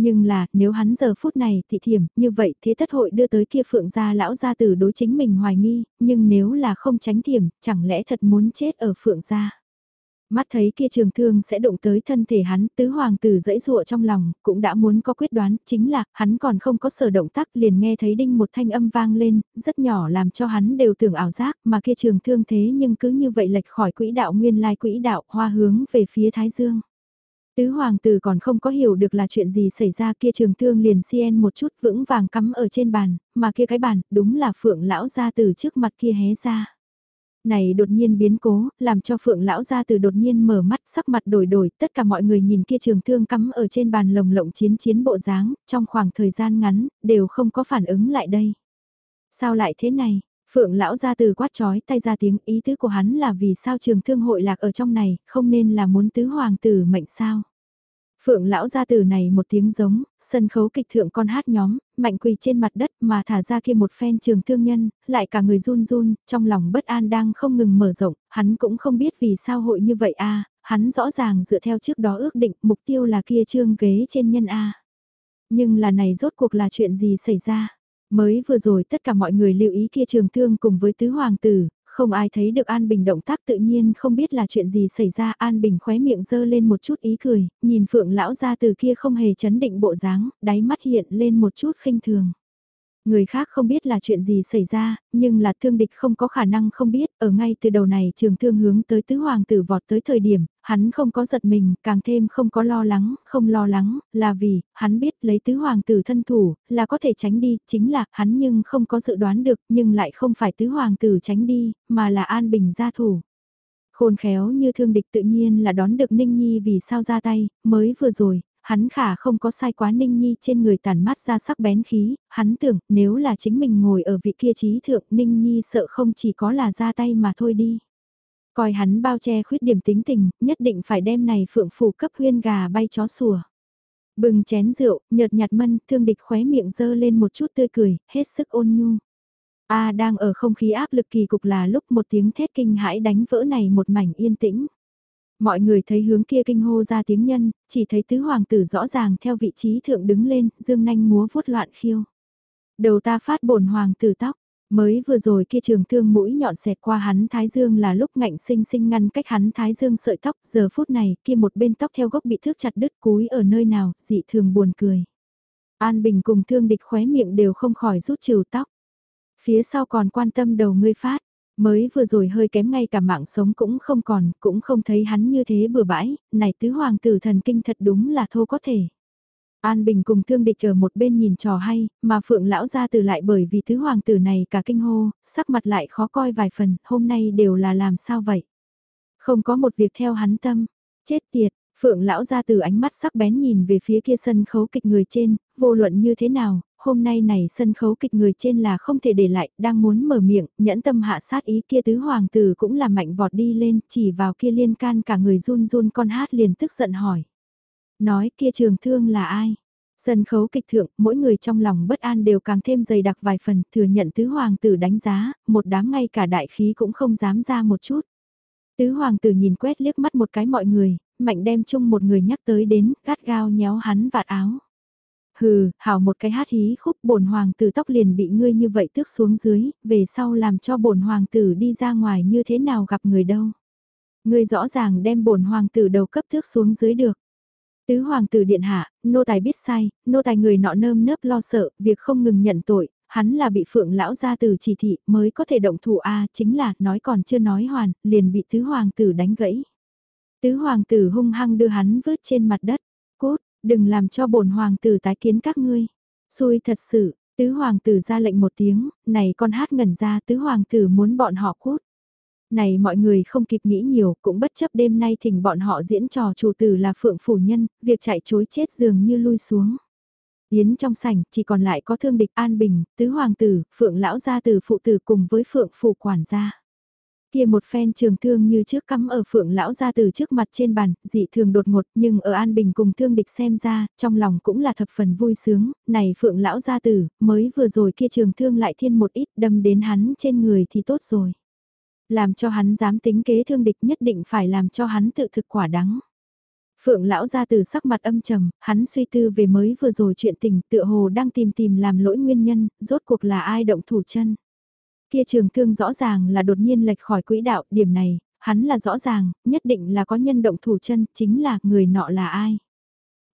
nhưng là, nếu hắn giờ phút này thị thiểm, như vậy thế thất hội đưa tới kia phượng gia lão gia tử đối chính mình hoài nghi, nhưng nếu là không tránh thiểm, chẳng lẽ thật muốn chết ở phượng gia. Mắt thấy kia trường thương sẽ động tới thân thể hắn, tứ hoàng tử dẫy dụa trong lòng, cũng đã muốn có quyết đoán, chính là, hắn còn không có sở động tác liền nghe thấy đinh một thanh âm vang lên, rất nhỏ làm cho hắn đều tưởng ảo giác, mà kia trường thương thế nhưng cứ như vậy lệch khỏi quỹ đạo nguyên lai quỹ đạo hoa hướng về phía Thái Dương. Tứ hoàng tử còn không có hiểu được là chuyện gì xảy ra kia trường thương liền xiên một chút vững vàng cắm ở trên bàn, mà kia cái bàn, đúng là phượng lão ra từ trước mặt kia hé ra. Này đột nhiên biến cố, làm cho phượng lão ra từ đột nhiên mở mắt sắc mặt đổi đổi, tất cả mọi người nhìn kia trường thương cắm ở trên bàn lồng lộng chiến chiến bộ dáng, trong khoảng thời gian ngắn, đều không có phản ứng lại đây. Sao lại thế này? Phượng lão ra từ quát chói tay ra tiếng ý tứ của hắn là vì sao trường thương hội lạc ở trong này, không nên là muốn tứ hoàng tử mệnh sao. Phượng lão ra từ này một tiếng giống, sân khấu kịch thượng con hát nhóm, mạnh quỳ trên mặt đất mà thả ra kia một phen trường thương nhân, lại cả người run run, trong lòng bất an đang không ngừng mở rộng, hắn cũng không biết vì sao hội như vậy a hắn rõ ràng dựa theo trước đó ước định mục tiêu là kia trương ghế trên nhân a Nhưng là này rốt cuộc là chuyện gì xảy ra? Mới vừa rồi tất cả mọi người lưu ý kia trường thương cùng với tứ hoàng tử, không ai thấy được An Bình động tác tự nhiên không biết là chuyện gì xảy ra An Bình khóe miệng dơ lên một chút ý cười, nhìn phượng lão ra từ kia không hề chấn định bộ dáng, đáy mắt hiện lên một chút khinh thường. Người khác không biết là chuyện gì xảy ra, nhưng là thương địch không có khả năng không biết, ở ngay từ đầu này trường thương hướng tới tứ hoàng tử vọt tới thời điểm, hắn không có giật mình, càng thêm không có lo lắng, không lo lắng, là vì, hắn biết lấy tứ hoàng tử thân thủ, là có thể tránh đi, chính là, hắn nhưng không có dự đoán được, nhưng lại không phải tứ hoàng tử tránh đi, mà là an bình gia thủ. Khôn khéo như thương địch tự nhiên là đón được Ninh Nhi vì sao ra tay, mới vừa rồi, hắn khả không có sai quá Ninh Nhi trên người tàn mát ra sắc bén khí, hắn tưởng nếu là chính mình ngồi ở vị kia trí thượng Ninh Nhi sợ không chỉ có là ra tay mà thôi đi. Coi hắn bao che khuyết điểm tính tình, nhất định phải đem này phượng phủ cấp huyên gà bay chó sủa. Bừng chén rượu, nhợt nhạt mân, thương địch khóe miệng dơ lên một chút tươi cười, hết sức ôn nhu. A đang ở không khí áp lực kỳ cục là lúc một tiếng thét kinh hãi đánh vỡ này một mảnh yên tĩnh. Mọi người thấy hướng kia kinh hô ra tiếng nhân, chỉ thấy tứ hoàng tử rõ ràng theo vị trí thượng đứng lên, dương nanh múa vuốt loạn khiêu. Đầu ta phát bổn hoàng tử tóc, mới vừa rồi kia trường thương mũi nhọn xẹt qua hắn thái dương là lúc ngạnh sinh sinh ngăn cách hắn thái dương sợi tóc, giờ phút này kia một bên tóc theo gốc bị thước chặt đứt cúi ở nơi nào, dị thường buồn cười. An Bình cùng thương địch khóe miệng đều không khỏi rút trừ tóc. Phía sau còn quan tâm đầu ngươi phát, Mới vừa rồi hơi kém ngay cả mạng sống cũng không còn, cũng không thấy hắn như thế bừa bãi, này tứ hoàng tử thần kinh thật đúng là thô có thể. An Bình cùng thương địch ở một bên nhìn trò hay, mà Phượng lão gia từ lại bởi vì thứ hoàng tử này cả kinh hô, sắc mặt lại khó coi vài phần, hôm nay đều là làm sao vậy? Không có một việc theo hắn tâm, chết tiệt, Phượng lão gia từ ánh mắt sắc bén nhìn về phía kia sân khấu kịch người trên, vô luận như thế nào, hôm nay này sân khấu kịch người trên là không thể để lại, đang muốn mở miệng, nhẫn tâm hạ sát ý kia tứ hoàng tử cũng là mạnh vọt đi lên, chỉ vào kia liên can cả người run run con hát liền tức giận hỏi. Nói kia trường thương là ai? Sân khấu kịch thượng, mỗi người trong lòng bất an đều càng thêm dày đặc vài phần, thừa nhận tứ hoàng tử đánh giá, một đám ngay cả đại khí cũng không dám ra một chút. Tứ hoàng tử nhìn quét liếc mắt một cái mọi người, mạnh đem chung một người nhắc tới đến, gắt gao nhéo hắn vạt áo. Hừ, hảo một cái hát hí khúc bổn hoàng tử tóc liền bị ngươi như vậy tước xuống dưới, về sau làm cho bổn hoàng tử đi ra ngoài như thế nào gặp người đâu. Ngươi rõ ràng đem bổn hoàng tử đầu cấp thước xuống dưới được. Tứ hoàng tử điện hạ, nô tài biết sai, nô tài người nọ nơm nớp lo sợ, việc không ngừng nhận tội, hắn là bị phượng lão gia từ chỉ thị mới có thể động thủ a chính là nói còn chưa nói hoàn, liền bị tứ hoàng tử đánh gãy. Tứ hoàng tử hung hăng đưa hắn vứt trên mặt đất, đừng làm cho bổn hoàng tử tái kiến các ngươi. Xui thật sự, tứ hoàng tử ra lệnh một tiếng, này con hát ngẩn ra tứ hoàng tử muốn bọn họ cút. Này mọi người không kịp nghĩ nhiều, cũng bất chấp đêm nay thỉnh bọn họ diễn trò chủ tử là phượng phủ nhân, việc chạy chối chết dường như lui xuống. Yến trong sảnh chỉ còn lại có thương địch an bình, tứ hoàng tử, phượng lão gia tử phụ tử cùng với phượng phủ quản gia. Kia một phen trường thương như trước cắm ở phượng lão gia tử trước mặt trên bàn, dị thường đột ngột nhưng ở an bình cùng thương địch xem ra, trong lòng cũng là thập phần vui sướng, này phượng lão gia tử, mới vừa rồi kia trường thương lại thiên một ít đâm đến hắn trên người thì tốt rồi. Làm cho hắn dám tính kế thương địch nhất định phải làm cho hắn tự thực quả đắng. Phượng lão ra từ sắc mặt âm trầm, hắn suy tư về mới vừa rồi chuyện tình tựa hồ đang tìm tìm làm lỗi nguyên nhân, rốt cuộc là ai động thủ chân. Kia trường thương rõ ràng là đột nhiên lệch khỏi quỹ đạo, điểm này, hắn là rõ ràng, nhất định là có nhân động thủ chân, chính là người nọ là ai.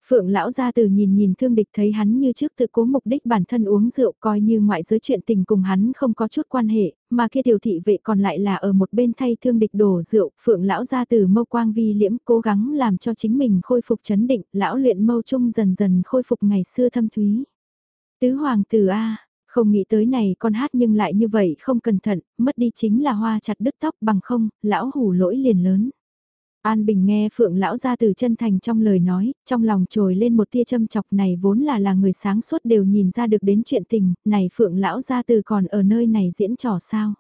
Phượng lão gia từ nhìn nhìn thương địch thấy hắn như trước tự cố mục đích bản thân uống rượu coi như ngoại giới chuyện tình cùng hắn không có chút quan hệ, mà kia tiểu thị vệ còn lại là ở một bên thay thương địch đổ rượu, phượng lão gia từ mâu quang vi liễm cố gắng làm cho chính mình khôi phục chấn định, lão luyện mâu trung dần dần khôi phục ngày xưa thâm thúy. Tứ hoàng tử A, không nghĩ tới này con hát nhưng lại như vậy không cẩn thận, mất đi chính là hoa chặt đứt tóc bằng không, lão hủ lỗi liền lớn. An Bình nghe Phượng lão ra từ chân thành trong lời nói, trong lòng trồi lên một tia châm chọc này vốn là là người sáng suốt đều nhìn ra được đến chuyện tình, này Phượng lão ra từ còn ở nơi này diễn trò sao.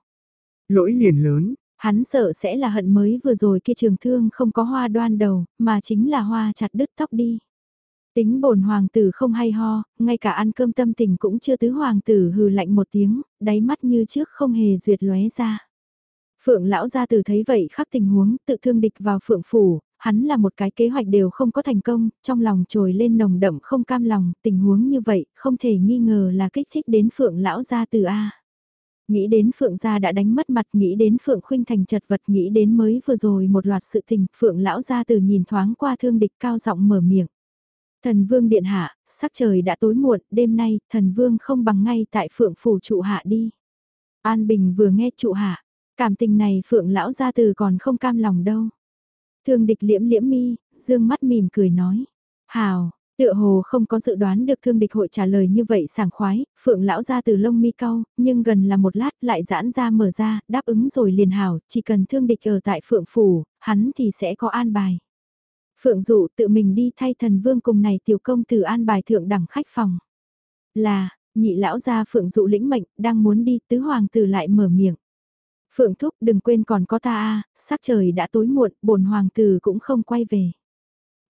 Lỗi liền lớn, hắn sợ sẽ là hận mới vừa rồi kia trường thương không có hoa đoan đầu, mà chính là hoa chặt đứt tóc đi. Tính bổn hoàng tử không hay ho, ngay cả ăn cơm tâm tình cũng chưa tứ hoàng tử hừ lạnh một tiếng, đáy mắt như trước không hề duyệt lóe ra. Phượng lão gia tử thấy vậy khắc tình huống, tự thương địch vào phượng phủ, hắn là một cái kế hoạch đều không có thành công, trong lòng trồi lên nồng đậm không cam lòng, tình huống như vậy, không thể nghi ngờ là kích thích đến phượng lão gia tử A. Nghĩ đến phượng gia đã đánh mất mặt, nghĩ đến phượng khuynh thành chật vật, nghĩ đến mới vừa rồi một loạt sự tình, phượng lão gia tử nhìn thoáng qua thương địch cao giọng mở miệng. Thần vương điện hạ, sắc trời đã tối muộn, đêm nay, thần vương không bằng ngay tại phượng phủ trụ hạ đi. An Bình vừa nghe trụ hạ, Cảm tình này phượng lão gia từ còn không cam lòng đâu. Thương địch liễm liễm mi, dương mắt mỉm cười nói. Hào, tựa hồ không có dự đoán được thương địch hội trả lời như vậy sảng khoái, phượng lão ra từ lông mi cau, nhưng gần là một lát lại giãn ra mở ra, đáp ứng rồi liền hào, chỉ cần thương địch ở tại phượng phủ, hắn thì sẽ có an bài. Phượng dụ tự mình đi thay thần vương cùng này tiểu công từ an bài thượng đẳng khách phòng. Là, nhị lão gia phượng dụ lĩnh mệnh, đang muốn đi, tứ hoàng tử lại mở miệng. Phượng Thúc đừng quên còn có ta a sắc trời đã tối muộn, bổn hoàng tử cũng không quay về.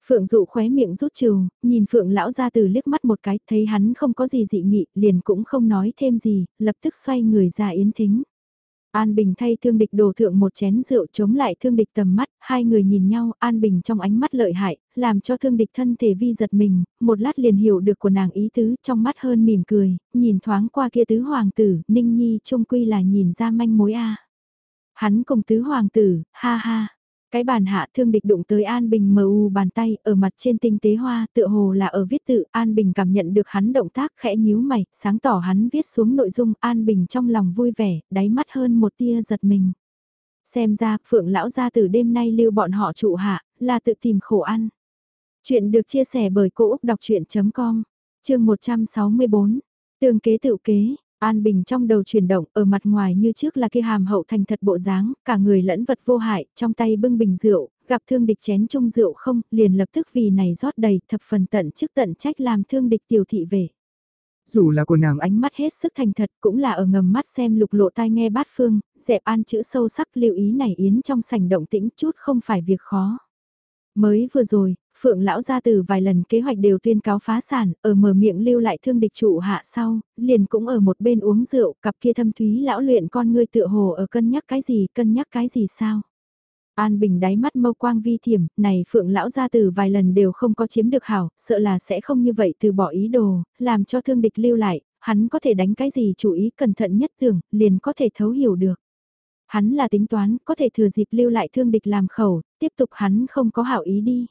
Phượng dụ khóe miệng rút trừ, nhìn Phượng lão gia từ liếc mắt một cái, thấy hắn không có gì dị nghị, liền cũng không nói thêm gì, lập tức xoay người ra yến thính. An Bình thay thương địch đổ thượng một chén rượu chống lại thương địch tầm mắt, hai người nhìn nhau, An Bình trong ánh mắt lợi hại, làm cho thương địch thân thể vi giật mình, một lát liền hiểu được của nàng ý tứ, trong mắt hơn mỉm cười, nhìn thoáng qua kia tứ hoàng tử, Ninh Nhi trung quy là nhìn ra manh mối a. Hắn cùng tứ hoàng tử, ha ha. Cái bàn hạ thương địch đụng tới An Bình mờ u bàn tay ở mặt trên tinh tế hoa tựa hồ là ở viết tự. An Bình cảm nhận được hắn động tác khẽ nhíu mày, sáng tỏ hắn viết xuống nội dung. An Bình trong lòng vui vẻ, đáy mắt hơn một tia giật mình. Xem ra phượng lão gia từ đêm nay lưu bọn họ trụ hạ, là tự tìm khổ ăn. Chuyện được chia sẻ bởi Cô Úc Đọc Chuyện.com, chương 164, tương kế tự kế, An Bình trong đầu chuyển động, ở mặt ngoài như trước là kia hàm hậu thành thật bộ dáng, cả người lẫn vật vô hại, trong tay bưng bình rượu, gặp thương địch chén chung rượu không, liền lập tức vì này rót đầy, thập phần tận chức tận trách làm thương địch tiểu thị về. Dù là của nàng ánh mắt hết sức thành thật cũng là ở ngầm mắt xem lục lộ tai nghe bát phương, dẹp an chữ sâu sắc lưu ý này yến trong sảnh động tĩnh chút không phải việc khó. Mới vừa rồi, Phượng lão gia từ vài lần kế hoạch đều tuyên cáo phá sản, ở mở miệng lưu lại thương địch trụ hạ sau, liền cũng ở một bên uống rượu, cặp kia thâm thúy lão luyện con ngươi tựa hồ ở cân nhắc cái gì, cân nhắc cái gì sao. An Bình đáy mắt mâu quang vi thiểm, này Phượng lão gia từ vài lần đều không có chiếm được hảo, sợ là sẽ không như vậy từ bỏ ý đồ, làm cho thương địch lưu lại, hắn có thể đánh cái gì chủ ý cẩn thận nhất tưởng, liền có thể thấu hiểu được. Hắn là tính toán, có thể thừa dịp lưu lại thương địch làm khẩu, tiếp tục hắn không có hảo ý đi.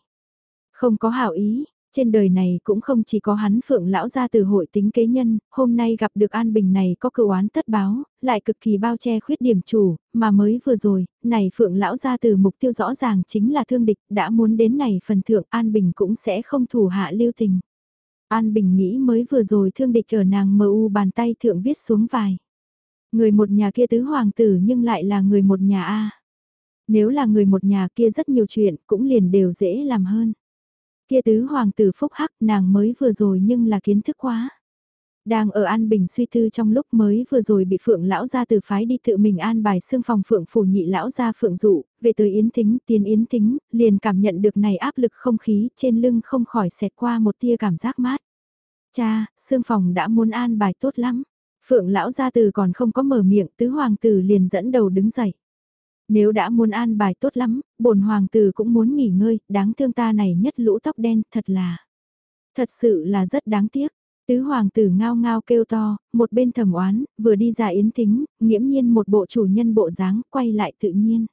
Không có hảo ý, trên đời này cũng không chỉ có hắn phượng lão ra từ hội tính kế nhân, hôm nay gặp được An Bình này có cựu án tất báo, lại cực kỳ bao che khuyết điểm chủ, mà mới vừa rồi, này phượng lão ra từ mục tiêu rõ ràng chính là thương địch, đã muốn đến này phần thượng An Bình cũng sẽ không thủ hạ lưu tình. An Bình nghĩ mới vừa rồi thương địch ở nàng mờ u bàn tay thượng viết xuống vài. Người một nhà kia tứ hoàng tử nhưng lại là người một nhà A. Nếu là người một nhà kia rất nhiều chuyện cũng liền đều dễ làm hơn. Kia tứ hoàng tử phúc hắc nàng mới vừa rồi nhưng là kiến thức quá. Đang ở An Bình suy tư trong lúc mới vừa rồi bị Phượng lão gia từ phái đi tự mình an bài xương phòng Phượng phủ nhị lão gia Phượng dụ, về tới Yến Thính, tiến Yến Thính, liền cảm nhận được này áp lực không khí trên lưng không khỏi xẹt qua một tia cảm giác mát. Cha, xương phòng đã muốn an bài tốt lắm. Phượng lão gia từ còn không có mở miệng, tứ hoàng tử liền dẫn đầu đứng dậy. Nếu đã muốn an bài tốt lắm, bổn hoàng tử cũng muốn nghỉ ngơi, đáng thương ta này nhất lũ tóc đen, thật là. Thật sự là rất đáng tiếc. Tứ hoàng tử ngao ngao kêu to, một bên thầm oán, vừa đi ra yến thính, nghiễm nhiên một bộ chủ nhân bộ dáng, quay lại tự nhiên.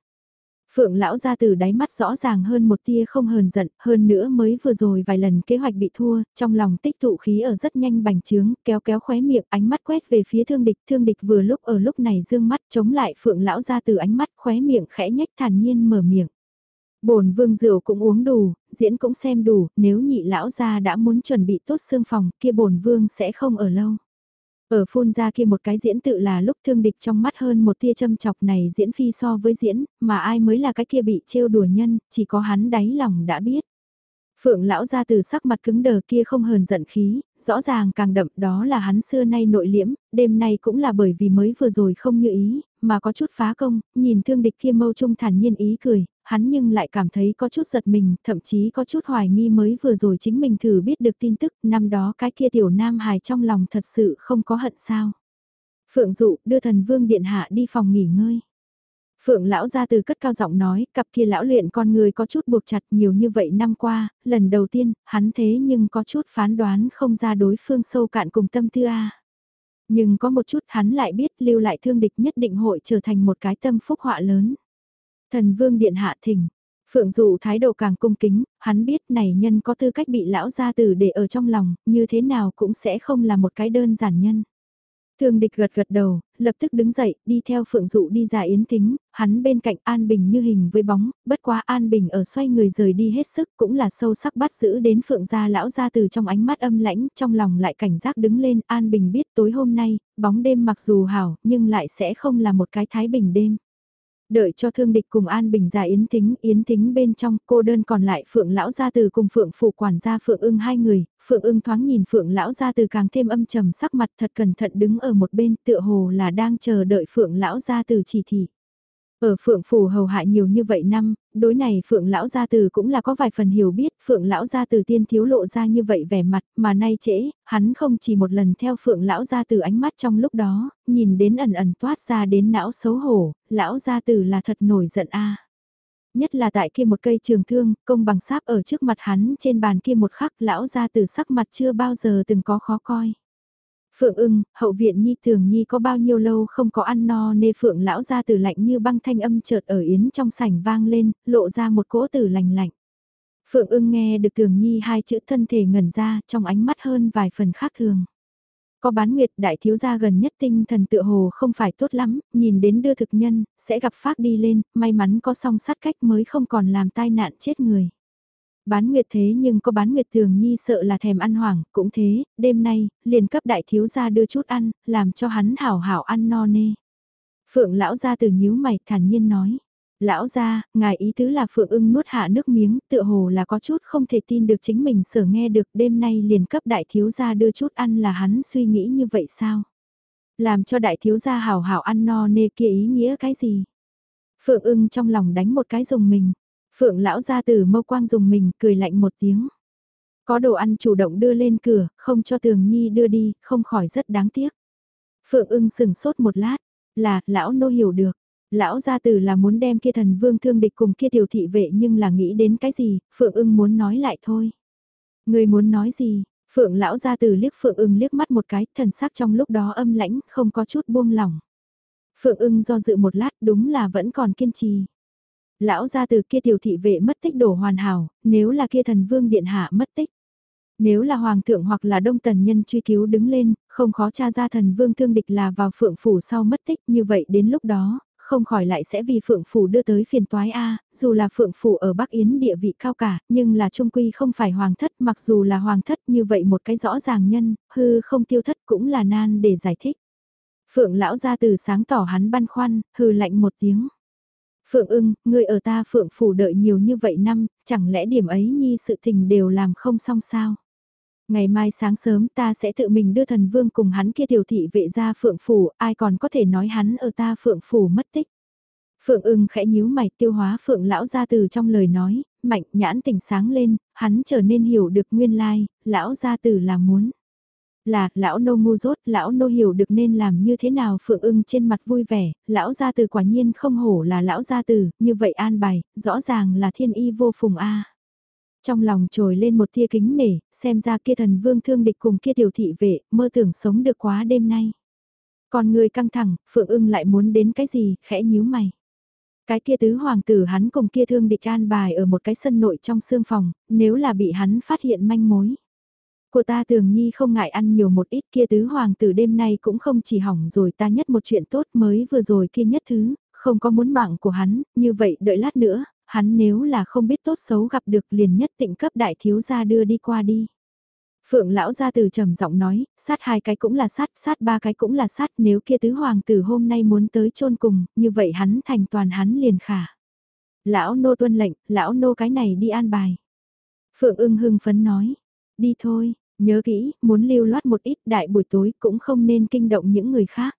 Phượng lão ra từ đáy mắt rõ ràng hơn một tia không hờn giận, hơn nữa mới vừa rồi vài lần kế hoạch bị thua, trong lòng tích tụ khí ở rất nhanh bành trướng, kéo kéo khóe miệng, ánh mắt quét về phía thương địch, thương địch vừa lúc ở lúc này dương mắt chống lại Phượng lão ra từ ánh mắt khóe miệng khẽ nhách thản nhiên mở miệng. Bồn vương rượu cũng uống đủ, diễn cũng xem đủ, nếu nhị lão gia đã muốn chuẩn bị tốt xương phòng, kia bồn vương sẽ không ở lâu. Ở phun ra kia một cái diễn tự là lúc thương địch trong mắt hơn một tia châm chọc này diễn phi so với diễn, mà ai mới là cái kia bị trêu đùa nhân, chỉ có hắn đáy lòng đã biết. Phượng lão ra từ sắc mặt cứng đờ kia không hờn giận khí, rõ ràng càng đậm đó là hắn xưa nay nội liễm, đêm nay cũng là bởi vì mới vừa rồi không như ý, mà có chút phá công, nhìn thương địch kia mâu trung thản nhiên ý cười, hắn nhưng lại cảm thấy có chút giật mình, thậm chí có chút hoài nghi mới vừa rồi chính mình thử biết được tin tức, năm đó cái kia tiểu nam hài trong lòng thật sự không có hận sao. Phượng dụ đưa thần vương điện hạ đi phòng nghỉ ngơi. Phượng lão ra từ cất cao giọng nói, cặp kia lão luyện con người có chút buộc chặt nhiều như vậy năm qua, lần đầu tiên, hắn thế nhưng có chút phán đoán không ra đối phương sâu cạn cùng tâm tư a. Nhưng có một chút hắn lại biết lưu lại thương địch nhất định hội trở thành một cái tâm phúc họa lớn. Thần vương điện hạ thỉnh. Phượng dụ thái độ càng cung kính, hắn biết này nhân có tư cách bị lão gia tử để ở trong lòng, như thế nào cũng sẽ không là một cái đơn giản nhân. Thương địch gật gật đầu, lập tức đứng dậy, đi theo phượng dụ đi ra yến tính, hắn bên cạnh An Bình như hình với bóng, bất quá An Bình ở xoay người rời đi hết sức cũng là sâu sắc bắt giữ đến phượng gia lão gia từ trong ánh mắt âm lãnh, trong lòng lại cảnh giác đứng lên, An Bình biết tối hôm nay, bóng đêm mặc dù hảo, nhưng lại sẽ không là một cái thái bình đêm. Đợi cho thương địch cùng An Bình ra yến thính, yến thính bên trong cô đơn còn lại Phượng Lão Gia Từ cùng Phượng Phủ quản gia Phượng ưng hai người, Phượng ưng thoáng nhìn Phượng Lão Gia Từ càng thêm âm trầm sắc mặt thật cẩn thận đứng ở một bên tựa hồ là đang chờ đợi Phượng Lão Gia Từ chỉ thị. Ở Phượng Phủ hầu hại nhiều như vậy năm, đối này Phượng Lão Gia Từ cũng là có vài phần hiểu biết, Phượng Lão Gia Từ tiên thiếu lộ ra như vậy vẻ mặt, mà nay trễ, hắn không chỉ một lần theo Phượng Lão Gia Từ ánh mắt trong lúc đó, nhìn đến ẩn ẩn toát ra đến não xấu hổ, Lão Gia Từ là thật nổi giận a Nhất là tại kia một cây trường thương, công bằng sáp ở trước mặt hắn trên bàn kia một khắc Lão Gia Từ sắc mặt chưa bao giờ từng có khó coi. Phượng ưng, hậu viện Nhi thường Nhi có bao nhiêu lâu không có ăn no nê Phượng lão ra từ lạnh như băng thanh âm chợt ở yến trong sảnh vang lên, lộ ra một cỗ tử lành lạnh. Phượng ưng nghe được thường Nhi hai chữ thân thể ngẩn ra trong ánh mắt hơn vài phần khác thường. Có bán nguyệt đại thiếu gia gần nhất tinh thần tựa hồ không phải tốt lắm, nhìn đến đưa thực nhân, sẽ gặp phát đi lên, may mắn có song sát cách mới không còn làm tai nạn chết người. Bán nguyệt thế nhưng có bán nguyệt thường nhi sợ là thèm ăn hoảng, cũng thế, đêm nay, liền cấp đại thiếu gia đưa chút ăn, làm cho hắn hảo hảo ăn no nê. Phượng lão gia từ nhíu mày thản nhiên nói. Lão gia, ngài ý tứ là Phượng ưng nuốt hạ nước miếng, tựa hồ là có chút không thể tin được chính mình sở nghe được đêm nay liền cấp đại thiếu gia đưa chút ăn là hắn suy nghĩ như vậy sao? Làm cho đại thiếu gia hảo hảo ăn no nê kia ý nghĩa cái gì? Phượng ưng trong lòng đánh một cái dùng mình. Phượng lão gia từ mâu quang dùng mình cười lạnh một tiếng. Có đồ ăn chủ động đưa lên cửa, không cho tường nhi đưa đi, không khỏi rất đáng tiếc. Phượng ưng sừng sốt một lát, là, lão nô hiểu được. Lão gia tử là muốn đem kia thần vương thương địch cùng kia tiểu thị vệ nhưng là nghĩ đến cái gì, Phượng ưng muốn nói lại thôi. Người muốn nói gì, Phượng lão gia tử liếc Phượng ưng liếc mắt một cái, thần sắc trong lúc đó âm lãnh, không có chút buông lỏng. Phượng ưng do dự một lát đúng là vẫn còn kiên trì. Lão gia từ kia tiểu thị vệ mất tích đổ hoàn hảo, nếu là kia thần vương điện hạ mất tích. Nếu là hoàng thượng hoặc là đông tần nhân truy cứu đứng lên, không khó tra ra thần vương thương địch là vào phượng phủ sau mất tích như vậy đến lúc đó, không khỏi lại sẽ vì phượng phủ đưa tới phiền toái A, dù là phượng phủ ở Bắc Yến địa vị cao cả, nhưng là trung quy không phải hoàng thất mặc dù là hoàng thất như vậy một cái rõ ràng nhân, hư không tiêu thất cũng là nan để giải thích. Phượng lão ra từ sáng tỏ hắn băn khoăn, hư lạnh một tiếng. Phượng ưng, người ở ta Phượng phủ đợi nhiều như vậy năm, chẳng lẽ điểm ấy nhi sự tình đều làm không xong sao? Ngày mai sáng sớm ta sẽ tự mình đưa thần vương cùng hắn kia tiểu thị vệ ra Phượng phủ, ai còn có thể nói hắn ở ta Phượng phủ mất tích. Phượng ưng khẽ nhíu mày tiêu hóa Phượng lão ra từ trong lời nói, mạnh nhãn tỉnh sáng lên, hắn trở nên hiểu được nguyên lai, lão gia từ là muốn. Là, lão nô ngu dốt, lão nô hiểu được nên làm như thế nào phượng ưng trên mặt vui vẻ, lão gia từ quả nhiên không hổ là lão gia từ, như vậy an bài, rõ ràng là thiên y vô phùng a. Trong lòng trồi lên một tia kính nể, xem ra kia thần vương thương địch cùng kia tiểu thị vệ, mơ tưởng sống được quá đêm nay. Còn người căng thẳng, phượng ưng lại muốn đến cái gì, khẽ nhíu mày. Cái kia tứ hoàng tử hắn cùng kia thương địch an bài ở một cái sân nội trong xương phòng, nếu là bị hắn phát hiện manh mối. Cô ta thường nhi không ngại ăn nhiều một ít kia tứ hoàng tử đêm nay cũng không chỉ hỏng rồi ta nhất một chuyện tốt mới vừa rồi kia nhất thứ, không có muốn mạng của hắn, như vậy đợi lát nữa, hắn nếu là không biết tốt xấu gặp được liền nhất tịnh cấp đại thiếu gia đưa đi qua đi. Phượng lão gia từ trầm giọng nói, sát hai cái cũng là sát, sát ba cái cũng là sát, nếu kia tứ hoàng tử hôm nay muốn tới chôn cùng, như vậy hắn thành toàn hắn liền khả. Lão nô tuân lệnh, lão nô cái này đi an bài. Phượng ưng hưng phấn nói, đi thôi, Nhớ kỹ, muốn lưu loát một ít đại buổi tối cũng không nên kinh động những người khác.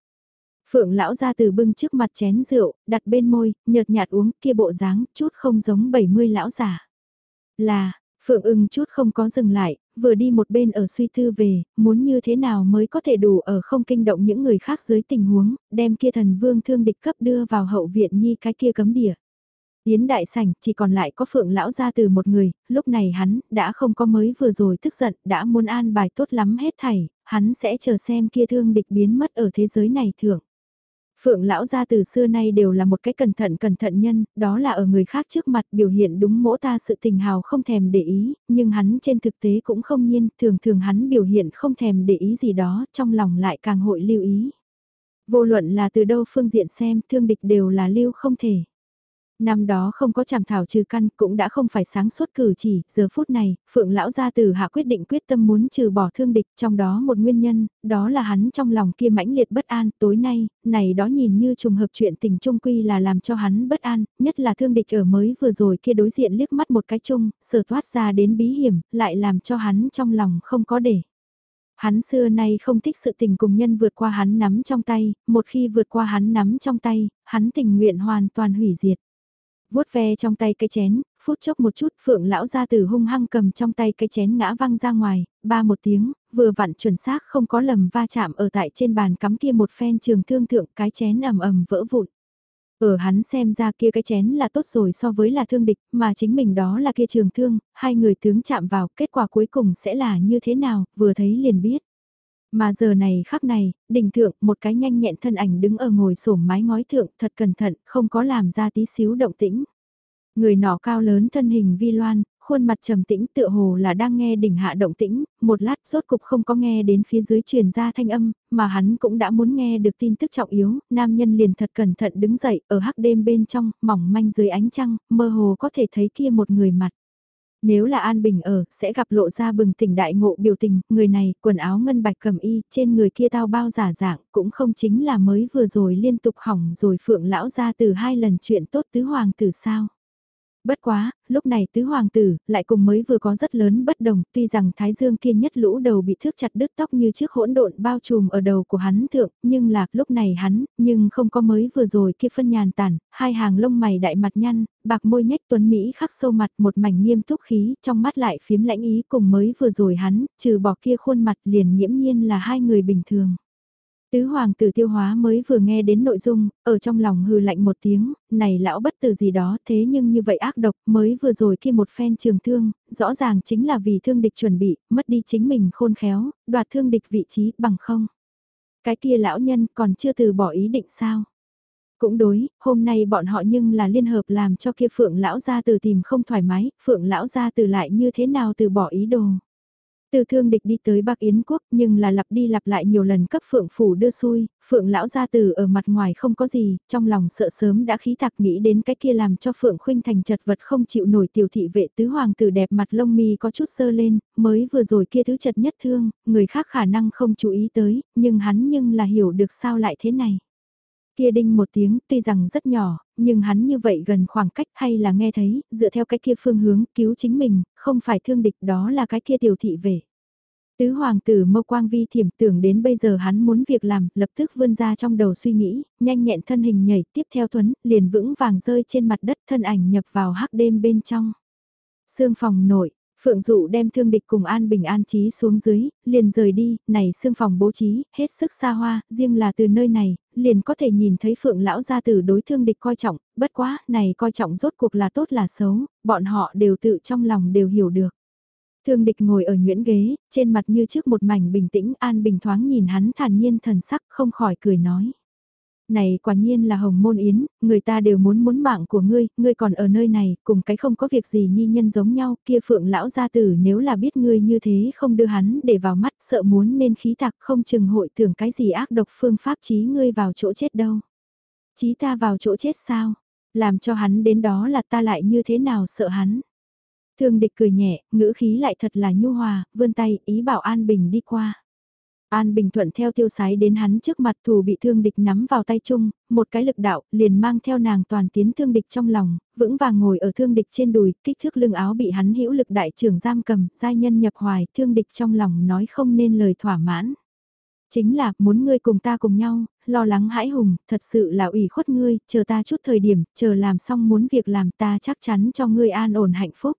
Phượng lão ra từ bưng trước mặt chén rượu, đặt bên môi, nhợt nhạt uống kia bộ dáng, chút không giống 70 lão giả. Là, Phượng ưng chút không có dừng lại, vừa đi một bên ở suy tư về, muốn như thế nào mới có thể đủ ở không kinh động những người khác dưới tình huống, đem kia thần vương thương địch cấp đưa vào hậu viện nhi cái kia cấm địa. Yến đại sảnh chỉ còn lại có phượng lão ra từ một người, lúc này hắn đã không có mới vừa rồi tức giận, đã muốn an bài tốt lắm hết thảy, hắn sẽ chờ xem kia thương địch biến mất ở thế giới này thưởng. Phượng lão gia từ xưa nay đều là một cái cẩn thận cẩn thận nhân, đó là ở người khác trước mặt biểu hiện đúng mỗ ta sự tình hào không thèm để ý, nhưng hắn trên thực tế cũng không nhiên, thường thường hắn biểu hiện không thèm để ý gì đó, trong lòng lại càng hội lưu ý. Vô luận là từ đâu phương diện xem, thương địch đều là lưu không thể. Năm đó không có chàm thảo trừ căn cũng đã không phải sáng suốt cử chỉ, giờ phút này, Phượng Lão Gia Tử hạ quyết định quyết tâm muốn trừ bỏ thương địch, trong đó một nguyên nhân, đó là hắn trong lòng kia mãnh liệt bất an, tối nay, này đó nhìn như trùng hợp chuyện tình trung quy là làm cho hắn bất an, nhất là thương địch ở mới vừa rồi kia đối diện liếc mắt một cái chung, sở thoát ra đến bí hiểm, lại làm cho hắn trong lòng không có để. Hắn xưa nay không thích sự tình cùng nhân vượt qua hắn nắm trong tay, một khi vượt qua hắn nắm trong tay, hắn tình nguyện hoàn toàn hủy diệt vuốt ve trong tay cái chén, phút chốc một chút phượng lão ra từ hung hăng cầm trong tay cái chén ngã văng ra ngoài, ba một tiếng, vừa vặn chuẩn xác không có lầm va chạm ở tại trên bàn cắm kia một phen trường thương thượng cái chén ầm ầm vỡ vụn. Ở hắn xem ra kia cái chén là tốt rồi so với là thương địch, mà chính mình đó là kia trường thương, hai người tướng chạm vào, kết quả cuối cùng sẽ là như thế nào, vừa thấy liền biết. Mà giờ này khắc này, đỉnh thượng, một cái nhanh nhẹn thân ảnh đứng ở ngồi sổm mái ngói thượng thật cẩn thận, không có làm ra tí xíu động tĩnh. Người nọ cao lớn thân hình vi loan, khuôn mặt trầm tĩnh tựa hồ là đang nghe đỉnh hạ động tĩnh, một lát rốt cục không có nghe đến phía dưới truyền ra thanh âm, mà hắn cũng đã muốn nghe được tin tức trọng yếu, nam nhân liền thật cẩn thận đứng dậy ở hắc đêm bên trong, mỏng manh dưới ánh trăng, mơ hồ có thể thấy kia một người mặt. Nếu là An Bình ở, sẽ gặp lộ ra bừng tỉnh đại ngộ biểu tình, người này, quần áo ngân bạch cầm y, trên người kia tao bao giả dạng, cũng không chính là mới vừa rồi liên tục hỏng rồi phượng lão ra từ hai lần chuyện tốt tứ hoàng tử sao. Bất quá, lúc này tứ hoàng tử, lại cùng mới vừa có rất lớn bất đồng, tuy rằng thái dương kia nhất lũ đầu bị thước chặt đứt tóc như trước hỗn độn bao trùm ở đầu của hắn thượng, nhưng là lúc này hắn, nhưng không có mới vừa rồi kia phân nhàn tản, hai hàng lông mày đại mặt nhăn, bạc môi nhếch tuấn Mỹ khắc sâu mặt một mảnh nghiêm túc khí, trong mắt lại phiếm lãnh ý cùng mới vừa rồi hắn, trừ bỏ kia khuôn mặt liền nghiễm nhiên là hai người bình thường. Tứ hoàng tử tiêu hóa mới vừa nghe đến nội dung, ở trong lòng hừ lạnh một tiếng, này lão bất tử gì đó thế nhưng như vậy ác độc mới vừa rồi khi một phen trường thương, rõ ràng chính là vì thương địch chuẩn bị, mất đi chính mình khôn khéo, đoạt thương địch vị trí bằng không. Cái kia lão nhân còn chưa từ bỏ ý định sao. Cũng đối, hôm nay bọn họ nhưng là liên hợp làm cho kia phượng lão ra từ tìm không thoải mái, phượng lão ra từ lại như thế nào từ bỏ ý đồ. Từ thương địch đi tới Bắc Yến quốc nhưng là lặp đi lặp lại nhiều lần cấp phượng phủ đưa xui, phượng lão gia tử ở mặt ngoài không có gì, trong lòng sợ sớm đã khí thạc nghĩ đến cái kia làm cho phượng khuynh thành chật vật không chịu nổi tiểu thị vệ tứ hoàng tử đẹp mặt lông mi có chút sơ lên, mới vừa rồi kia thứ chật nhất thương, người khác khả năng không chú ý tới, nhưng hắn nhưng là hiểu được sao lại thế này. Kia đinh một tiếng, tuy rằng rất nhỏ, nhưng hắn như vậy gần khoảng cách hay là nghe thấy, dựa theo cái kia phương hướng, cứu chính mình, không phải thương địch đó là cái kia tiểu thị về. Tứ hoàng tử mâu quang vi thiểm tưởng đến bây giờ hắn muốn việc làm, lập tức vươn ra trong đầu suy nghĩ, nhanh nhẹn thân hình nhảy tiếp theo thuấn, liền vững vàng rơi trên mặt đất thân ảnh nhập vào hắc đêm bên trong. Sương phòng nội, Phượng Dụ đem thương địch cùng An Bình an trí xuống dưới, liền rời đi, này xương phòng bố trí, hết sức xa hoa, riêng là từ nơi này, liền có thể nhìn thấy Phượng lão gia tử đối thương địch coi trọng, bất quá, này coi trọng rốt cuộc là tốt là xấu, bọn họ đều tự trong lòng đều hiểu được. Thương địch ngồi ở nhuyễn ghế, trên mặt như trước một mảnh bình tĩnh An Bình thoáng nhìn hắn thản nhiên thần sắc không khỏi cười nói này quả nhiên là hồng môn yến, người ta đều muốn muốn mạng của ngươi, ngươi còn ở nơi này, cùng cái không có việc gì nhi nhân giống nhau, kia phượng lão gia tử nếu là biết ngươi như thế không đưa hắn để vào mắt, sợ muốn nên khí tạc không chừng hội tưởng cái gì ác độc phương pháp trí ngươi vào chỗ chết đâu. Chí ta vào chỗ chết sao? Làm cho hắn đến đó là ta lại như thế nào sợ hắn? Thương địch cười nhẹ, ngữ khí lại thật là nhu hòa, vươn tay, ý bảo An Bình đi qua. An Bình Thuận theo tiêu sái đến hắn trước mặt thù bị thương địch nắm vào tay chung, một cái lực đạo liền mang theo nàng toàn tiến thương địch trong lòng, vững vàng ngồi ở thương địch trên đùi, kích thước lưng áo bị hắn hữu lực đại trưởng giam cầm, giai nhân nhập hoài, thương địch trong lòng nói không nên lời thỏa mãn. Chính là, muốn ngươi cùng ta cùng nhau, lo lắng hãi hùng, thật sự là ủy khuất ngươi, chờ ta chút thời điểm, chờ làm xong muốn việc làm ta chắc chắn cho ngươi an ổn hạnh phúc.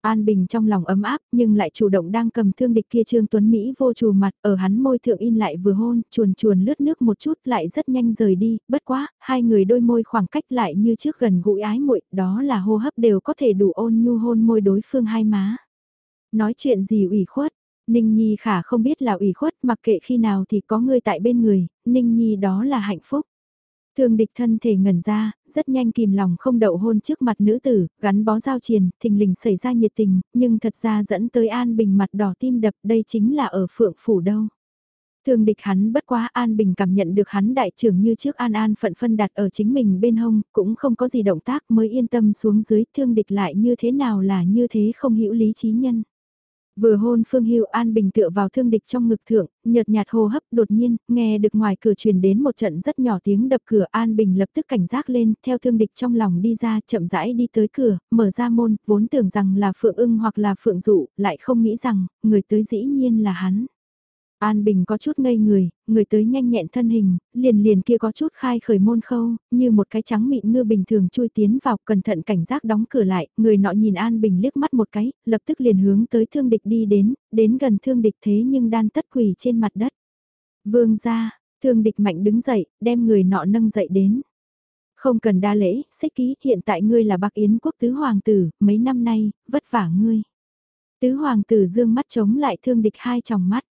An Bình trong lòng ấm áp nhưng lại chủ động đang cầm thương địch kia Trương Tuấn Mỹ vô trù mặt ở hắn môi thượng in lại vừa hôn, chuồn chuồn lướt nước một chút lại rất nhanh rời đi, bất quá, hai người đôi môi khoảng cách lại như trước gần gũi ái muội đó là hô hấp đều có thể đủ ôn nhu hôn môi đối phương hai má. Nói chuyện gì ủy khuất, Ninh Nhi khả không biết là ủy khuất mặc kệ khi nào thì có người tại bên người, Ninh Nhi đó là hạnh phúc. Thương địch thân thể ngẩn ra, rất nhanh kìm lòng không đậu hôn trước mặt nữ tử, gắn bó giao triền, thình lình xảy ra nhiệt tình, nhưng thật ra dẫn tới An Bình mặt đỏ tim đập đây chính là ở phượng phủ đâu. Thương địch hắn bất quá An Bình cảm nhận được hắn đại trưởng như trước An An phận phân đặt ở chính mình bên hông, cũng không có gì động tác mới yên tâm xuống dưới thương địch lại như thế nào là như thế không hiểu lý trí nhân. Vừa hôn Phương Hưu An Bình tựa vào thương địch trong ngực thượng, nhợt nhạt hô hấp đột nhiên, nghe được ngoài cửa truyền đến một trận rất nhỏ tiếng đập cửa An Bình lập tức cảnh giác lên, theo thương địch trong lòng đi ra chậm rãi đi tới cửa, mở ra môn, vốn tưởng rằng là Phượng ưng hoặc là Phượng dụ, lại không nghĩ rằng, người tới dĩ nhiên là hắn. An Bình có chút ngây người, người tới nhanh nhẹn thân hình, liền liền kia có chút khai khởi môn khâu, như một cái trắng mịn ngư bình thường chui tiến vào, cẩn thận cảnh giác đóng cửa lại, người nọ nhìn An Bình liếc mắt một cái, lập tức liền hướng tới thương địch đi đến, đến gần thương địch thế nhưng đan tất quỳ trên mặt đất. Vương ra, thương địch mạnh đứng dậy, đem người nọ nâng dậy đến. Không cần đa lễ, xích ký, hiện tại ngươi là bạc yến quốc tứ hoàng tử, mấy năm nay, vất vả ngươi. Tứ hoàng tử dương mắt chống lại thương địch hai tròng mắt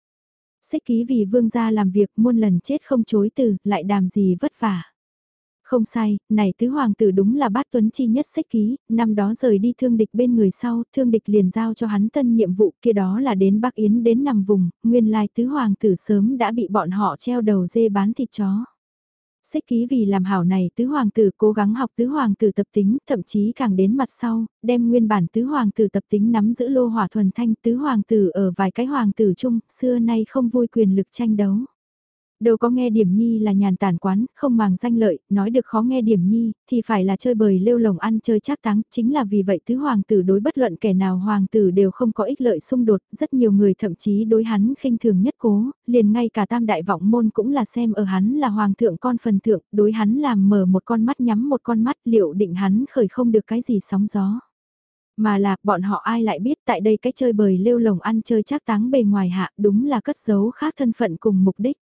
xích ký vì vương gia làm việc muôn lần chết không chối từ, lại đàm gì vất vả. Không sai, này tứ hoàng tử đúng là bát tuấn chi nhất xích ký, năm đó rời đi thương địch bên người sau, thương địch liền giao cho hắn tân nhiệm vụ kia đó là đến Bắc Yến đến nằm vùng, nguyên lai tứ hoàng tử sớm đã bị bọn họ treo đầu dê bán thịt chó. Xích ký vì làm hảo này tứ hoàng tử cố gắng học tứ hoàng tử tập tính, thậm chí càng đến mặt sau, đem nguyên bản tứ hoàng tử tập tính nắm giữ lô hỏa thuần thanh tứ hoàng tử ở vài cái hoàng tử chung, xưa nay không vui quyền lực tranh đấu. Đâu có nghe điểm nhi là nhàn tản quán, không màng danh lợi, nói được khó nghe điểm nhi, thì phải là chơi bời lêu lồng ăn chơi chắc táng, chính là vì vậy thứ hoàng tử đối bất luận kẻ nào hoàng tử đều không có ích lợi xung đột, rất nhiều người thậm chí đối hắn khinh thường nhất cố, liền ngay cả tam đại vọng môn cũng là xem ở hắn là hoàng thượng con phần thượng, đối hắn làm mở một con mắt nhắm một con mắt liệu định hắn khởi không được cái gì sóng gió. Mà là bọn họ ai lại biết tại đây cái chơi bời lêu lồng ăn chơi chắc táng bề ngoài hạ đúng là cất giấu khác thân phận cùng mục đích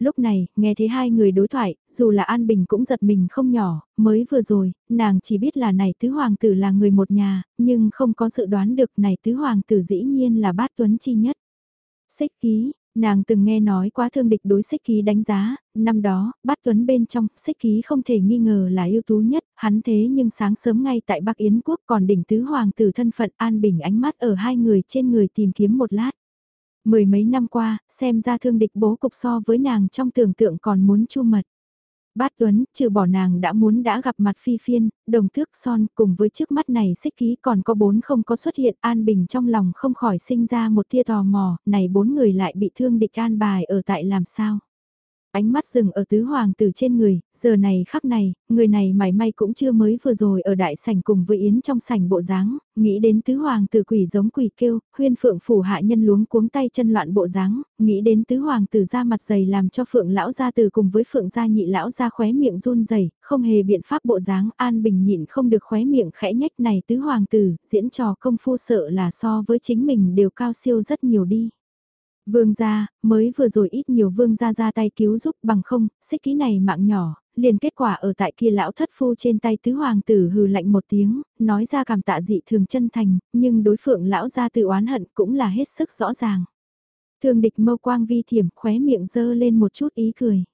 lúc này, nghe thấy hai người đối thoại, dù là An Bình cũng giật mình không nhỏ, mới vừa rồi, nàng chỉ biết là này tứ hoàng tử là người một nhà, nhưng không có dự đoán được này tứ hoàng tử dĩ nhiên là bát tuấn chi nhất. Xích ký, nàng từng nghe nói quá thương địch đối xích ký đánh giá, năm đó, bát tuấn bên trong, xích ký không thể nghi ngờ là ưu tú nhất, hắn thế nhưng sáng sớm ngay tại Bắc Yến quốc còn đỉnh tứ hoàng tử thân phận An Bình ánh mắt ở hai người trên người tìm kiếm một lát. Mười mấy năm qua, xem ra thương địch bố cục so với nàng trong tưởng tượng còn muốn chu mật. Bát Tuấn, trừ bỏ nàng đã muốn đã gặp mặt phi phiên, đồng thước son cùng với trước mắt này xích ký còn có bốn không có xuất hiện an bình trong lòng không khỏi sinh ra một tia tò mò, này bốn người lại bị thương địch an bài ở tại làm sao. Ánh mắt dừng ở tứ hoàng tử trên người, giờ này khắc này, người này mảy may cũng chưa mới vừa rồi ở đại sảnh cùng với Yến trong sảnh bộ dáng, nghĩ đến tứ hoàng tử quỷ giống quỷ kêu, huyên phượng phủ hạ nhân luống cuống tay chân loạn bộ dáng, nghĩ đến tứ hoàng tử ra mặt dày làm cho phượng lão gia từ cùng với phượng gia nhị lão gia khóe miệng run rẩy không hề biện pháp bộ dáng an bình nhịn không được khóe miệng khẽ nhách này tứ hoàng tử, diễn trò công phu sợ là so với chính mình đều cao siêu rất nhiều đi. Vương gia, mới vừa rồi ít nhiều vương gia ra tay cứu giúp bằng không, xích ký này mạng nhỏ, liền kết quả ở tại kia lão thất phu trên tay tứ hoàng tử hừ lạnh một tiếng, nói ra cảm tạ dị thường chân thành, nhưng đối phượng lão gia tự oán hận cũng là hết sức rõ ràng. Thương địch mâu quang vi thiểm khóe miệng dơ lên một chút ý cười.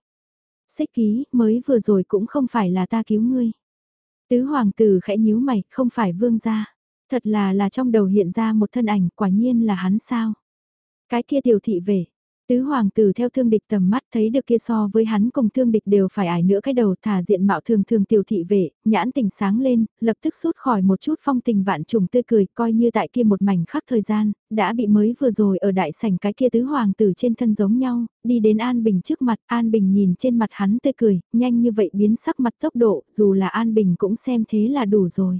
Xích ký, mới vừa rồi cũng không phải là ta cứu ngươi. Tứ hoàng tử khẽ nhíu mày, không phải vương gia. Thật là là trong đầu hiện ra một thân ảnh, quả nhiên là hắn sao. Cái kia tiểu thị về, Tứ hoàng tử theo thương địch tầm mắt thấy được kia so với hắn cùng thương địch đều phải ải nữa cái đầu thả diện mạo thường thường tiểu thị vệ, nhãn tình sáng lên, lập tức rút khỏi một chút phong tình vạn trùng tươi cười coi như tại kia một mảnh khắc thời gian, đã bị mới vừa rồi ở đại sảnh cái kia tứ hoàng tử trên thân giống nhau, đi đến An Bình trước mặt, An Bình nhìn trên mặt hắn tươi cười, nhanh như vậy biến sắc mặt tốc độ, dù là An Bình cũng xem thế là đủ rồi.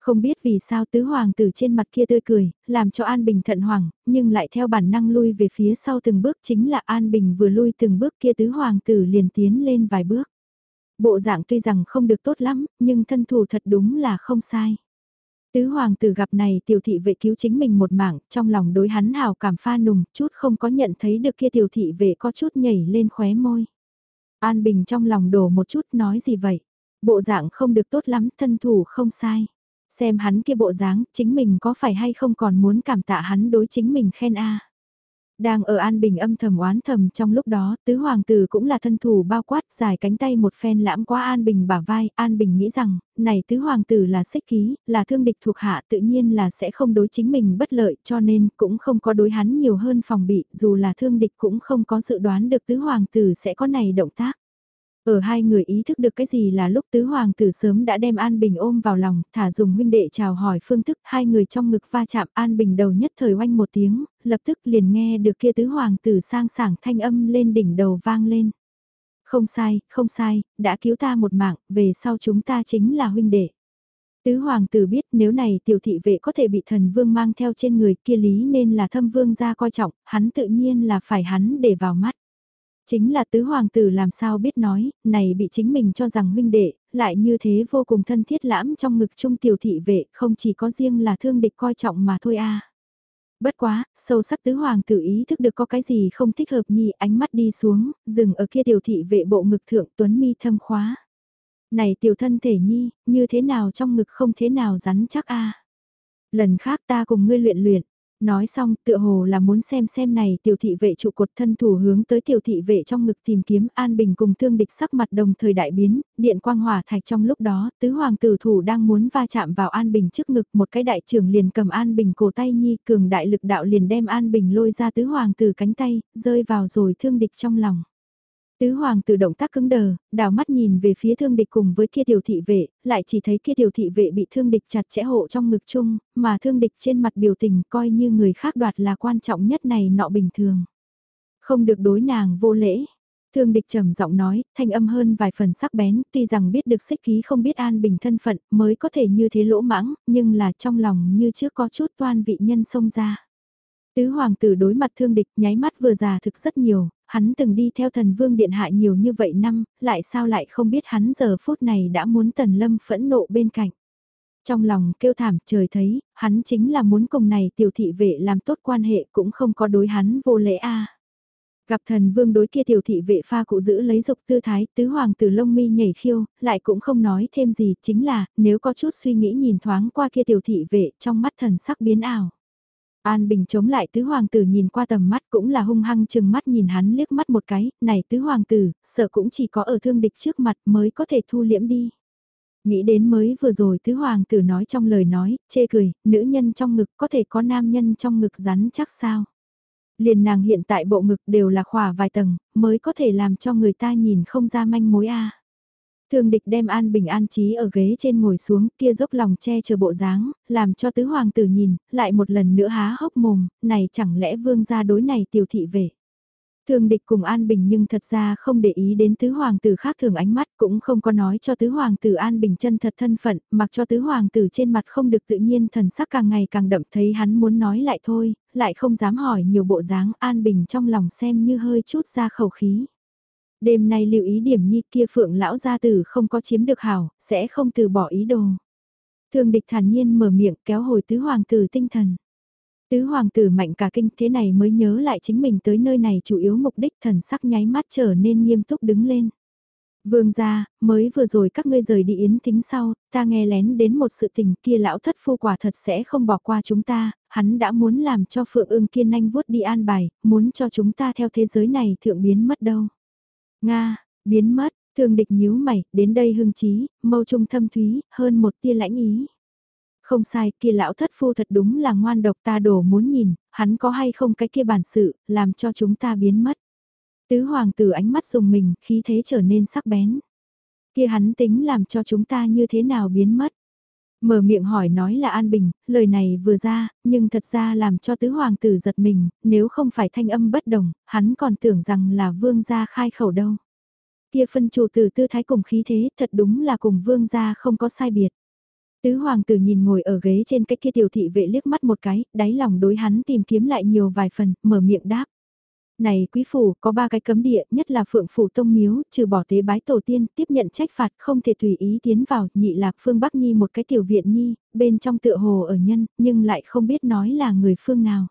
Không biết vì sao tứ hoàng tử trên mặt kia tươi cười, làm cho An Bình thận hoàng, nhưng lại theo bản năng lui về phía sau từng bước chính là An Bình vừa lui từng bước kia tứ hoàng tử liền tiến lên vài bước. Bộ dạng tuy rằng không được tốt lắm, nhưng thân thủ thật đúng là không sai. Tứ hoàng tử gặp này tiểu thị vệ cứu chính mình một mảng, trong lòng đối hắn hào cảm pha nùng, chút không có nhận thấy được kia tiểu thị vệ có chút nhảy lên khóe môi. An Bình trong lòng đổ một chút nói gì vậy? Bộ dạng không được tốt lắm, thân thủ không sai. Xem hắn kia bộ dáng, chính mình có phải hay không còn muốn cảm tạ hắn đối chính mình khen a Đang ở An Bình âm thầm oán thầm trong lúc đó, tứ hoàng tử cũng là thân thủ bao quát, dài cánh tay một phen lãm qua An Bình bả vai, An Bình nghĩ rằng, này tứ hoàng tử là xích ký, là thương địch thuộc hạ tự nhiên là sẽ không đối chính mình bất lợi cho nên cũng không có đối hắn nhiều hơn phòng bị, dù là thương địch cũng không có dự đoán được tứ hoàng tử sẽ có này động tác. Ở hai người ý thức được cái gì là lúc tứ hoàng tử sớm đã đem An Bình ôm vào lòng, thả dùng huynh đệ chào hỏi phương thức, hai người trong ngực va chạm An Bình đầu nhất thời oanh một tiếng, lập tức liền nghe được kia tứ hoàng tử sang sảng thanh âm lên đỉnh đầu vang lên. Không sai, không sai, đã cứu ta một mạng, về sau chúng ta chính là huynh đệ. Tứ hoàng tử biết nếu này tiểu thị vệ có thể bị thần vương mang theo trên người kia lý nên là thâm vương ra coi trọng, hắn tự nhiên là phải hắn để vào mắt. Chính là tứ hoàng tử làm sao biết nói, này bị chính mình cho rằng huynh đệ, lại như thế vô cùng thân thiết lãm trong ngực trung tiểu thị vệ, không chỉ có riêng là thương địch coi trọng mà thôi a. Bất quá, sâu sắc tứ hoàng tử ý thức được có cái gì không thích hợp nhi, ánh mắt đi xuống, dừng ở kia tiểu thị vệ bộ ngực thượng tuấn mi thâm khóa. Này tiểu thân thể nhi, như thế nào trong ngực không thế nào rắn chắc a. Lần khác ta cùng ngươi luyện luyện, Nói xong, tựa hồ là muốn xem xem này tiểu thị vệ trụ cột thân thủ hướng tới tiểu thị vệ trong ngực tìm kiếm An Bình cùng thương địch sắc mặt đồng thời đại biến, điện quang hỏa thạch trong lúc đó, tứ hoàng tử thủ đang muốn va chạm vào An Bình trước ngực một cái đại trưởng liền cầm An Bình cổ tay nhi cường đại lực đạo liền đem An Bình lôi ra tứ hoàng tử cánh tay, rơi vào rồi thương địch trong lòng. Tứ hoàng tử động tác cứng đờ, đảo mắt nhìn về phía thương địch cùng với kia tiểu thị vệ, lại chỉ thấy kia tiểu thị vệ bị thương địch chặt chẽ hộ trong ngực chung, mà thương địch trên mặt biểu tình coi như người khác đoạt là quan trọng nhất này nọ bình thường. Không được đối nàng vô lễ. Thương địch trầm giọng nói, thanh âm hơn vài phần sắc bén, tuy rằng biết được xích ký không biết an bình thân phận mới có thể như thế lỗ mãng, nhưng là trong lòng như trước có chút toan vị nhân xông ra. Tứ hoàng tử đối mặt thương địch nháy mắt vừa già thực rất nhiều, hắn từng đi theo thần vương điện hạ nhiều như vậy năm, lại sao lại không biết hắn giờ phút này đã muốn tần lâm phẫn nộ bên cạnh. Trong lòng kêu thảm trời thấy, hắn chính là muốn cùng này tiểu thị vệ làm tốt quan hệ cũng không có đối hắn vô lễ a Gặp thần vương đối kia tiểu thị vệ pha cụ giữ lấy dục tư thái, tứ hoàng tử lông mi nhảy khiêu, lại cũng không nói thêm gì, chính là, nếu có chút suy nghĩ nhìn thoáng qua kia tiểu thị vệ, trong mắt thần sắc biến ảo. An Bình chống lại tứ hoàng tử nhìn qua tầm mắt cũng là hung hăng chừng mắt nhìn hắn liếc mắt một cái, này tứ hoàng tử, sợ cũng chỉ có ở thương địch trước mặt mới có thể thu liễm đi. Nghĩ đến mới vừa rồi tứ hoàng tử nói trong lời nói, chê cười, nữ nhân trong ngực có thể có nam nhân trong ngực rắn chắc sao. Liền nàng hiện tại bộ ngực đều là khỏa vài tầng, mới có thể làm cho người ta nhìn không ra manh mối a. Thương địch đem An Bình an trí ở ghế trên ngồi xuống kia dốc lòng che chờ bộ dáng, làm cho tứ hoàng tử nhìn, lại một lần nữa há hốc mồm, này chẳng lẽ vương gia đối này tiểu thị về. Thường địch cùng An Bình nhưng thật ra không để ý đến tứ hoàng tử khác thường ánh mắt cũng không có nói cho tứ hoàng tử An Bình chân thật thân phận, mặc cho tứ hoàng tử trên mặt không được tự nhiên thần sắc càng ngày càng đậm thấy hắn muốn nói lại thôi, lại không dám hỏi nhiều bộ dáng An Bình trong lòng xem như hơi chút ra khẩu khí. Đêm nay lưu ý điểm nhi kia phượng lão gia tử không có chiếm được hảo, sẽ không từ bỏ ý đồ. Thường địch thản nhiên mở miệng kéo hồi tứ hoàng tử tinh thần. Tứ hoàng tử mạnh cả kinh thế này mới nhớ lại chính mình tới nơi này chủ yếu mục đích thần sắc nháy mắt trở nên nghiêm túc đứng lên. Vương gia, mới vừa rồi các ngươi rời đi yến thính sau, ta nghe lén đến một sự tình kia lão thất phu quả thật sẽ không bỏ qua chúng ta, hắn đã muốn làm cho phượng ương kiên nhanh vuốt đi an bài, muốn cho chúng ta theo thế giới này thượng biến mất đâu. Nga, biến mất, thương địch nhíu mày, đến đây hưng trí, mâu trung thâm thúy, hơn một tia lãnh ý. Không sai, kia lão thất phu thật đúng là ngoan độc ta đổ muốn nhìn, hắn có hay không cái kia bản sự, làm cho chúng ta biến mất. Tứ hoàng tử ánh mắt dùng mình, khí thế trở nên sắc bén. Kia hắn tính làm cho chúng ta như thế nào biến mất. Mở miệng hỏi nói là An Bình, lời này vừa ra, nhưng thật ra làm cho tứ hoàng tử giật mình, nếu không phải thanh âm bất đồng, hắn còn tưởng rằng là vương gia khai khẩu đâu. Kia phân chủ tử tư thái cùng khí thế thật đúng là cùng vương gia không có sai biệt. Tứ hoàng tử nhìn ngồi ở ghế trên cách kia tiểu thị vệ liếc mắt một cái, đáy lòng đối hắn tìm kiếm lại nhiều vài phần, mở miệng đáp. Này quý phủ, có ba cái cấm địa, nhất là phượng phủ tông miếu, trừ bỏ tế bái tổ tiên, tiếp nhận trách phạt, không thể tùy ý tiến vào, nhị lạc phương Bắc Nhi một cái tiểu viện nhi, bên trong tựa hồ ở nhân, nhưng lại không biết nói là người phương nào.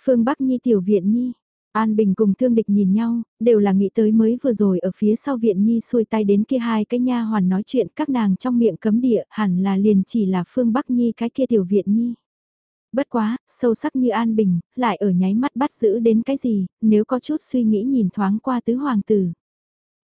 Phương Bắc Nhi tiểu viện nhi, An Bình cùng Thương Địch nhìn nhau, đều là nghĩ tới mới vừa rồi ở phía sau viện Nhi xuôi tay đến kia hai cái nha hoàn nói chuyện các nàng trong miệng cấm địa hẳn là liền chỉ là Phương Bắc Nhi cái kia tiểu viện Nhi. Bất quá, sâu sắc như An Bình, lại ở nháy mắt bắt giữ đến cái gì, nếu có chút suy nghĩ nhìn thoáng qua tứ hoàng tử.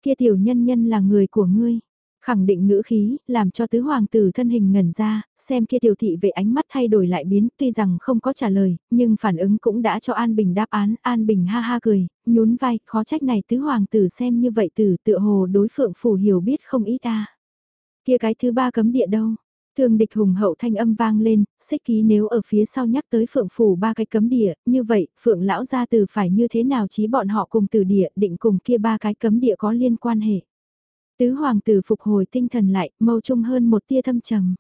Kia tiểu nhân nhân là người của ngươi. Khẳng định ngữ khí, làm cho tứ hoàng tử thân hình ngẩn ra, xem kia tiểu thị về ánh mắt thay đổi lại biến, tuy rằng không có trả lời, nhưng phản ứng cũng đã cho An Bình đáp án, An Bình ha ha cười, nhún vai, khó trách này tứ hoàng tử xem như vậy tử tựa hồ đối phượng phủ hiểu biết không ít ta. Kia cái thứ ba cấm địa đâu? Thương địch hùng hậu thanh âm vang lên, xích ký nếu ở phía sau nhắc tới phượng phủ ba cái cấm địa, như vậy, phượng lão gia từ phải như thế nào chí bọn họ cùng từ địa định cùng kia ba cái cấm địa có liên quan hệ. Tứ hoàng tử phục hồi tinh thần lại, mâu trung hơn một tia thâm trầm.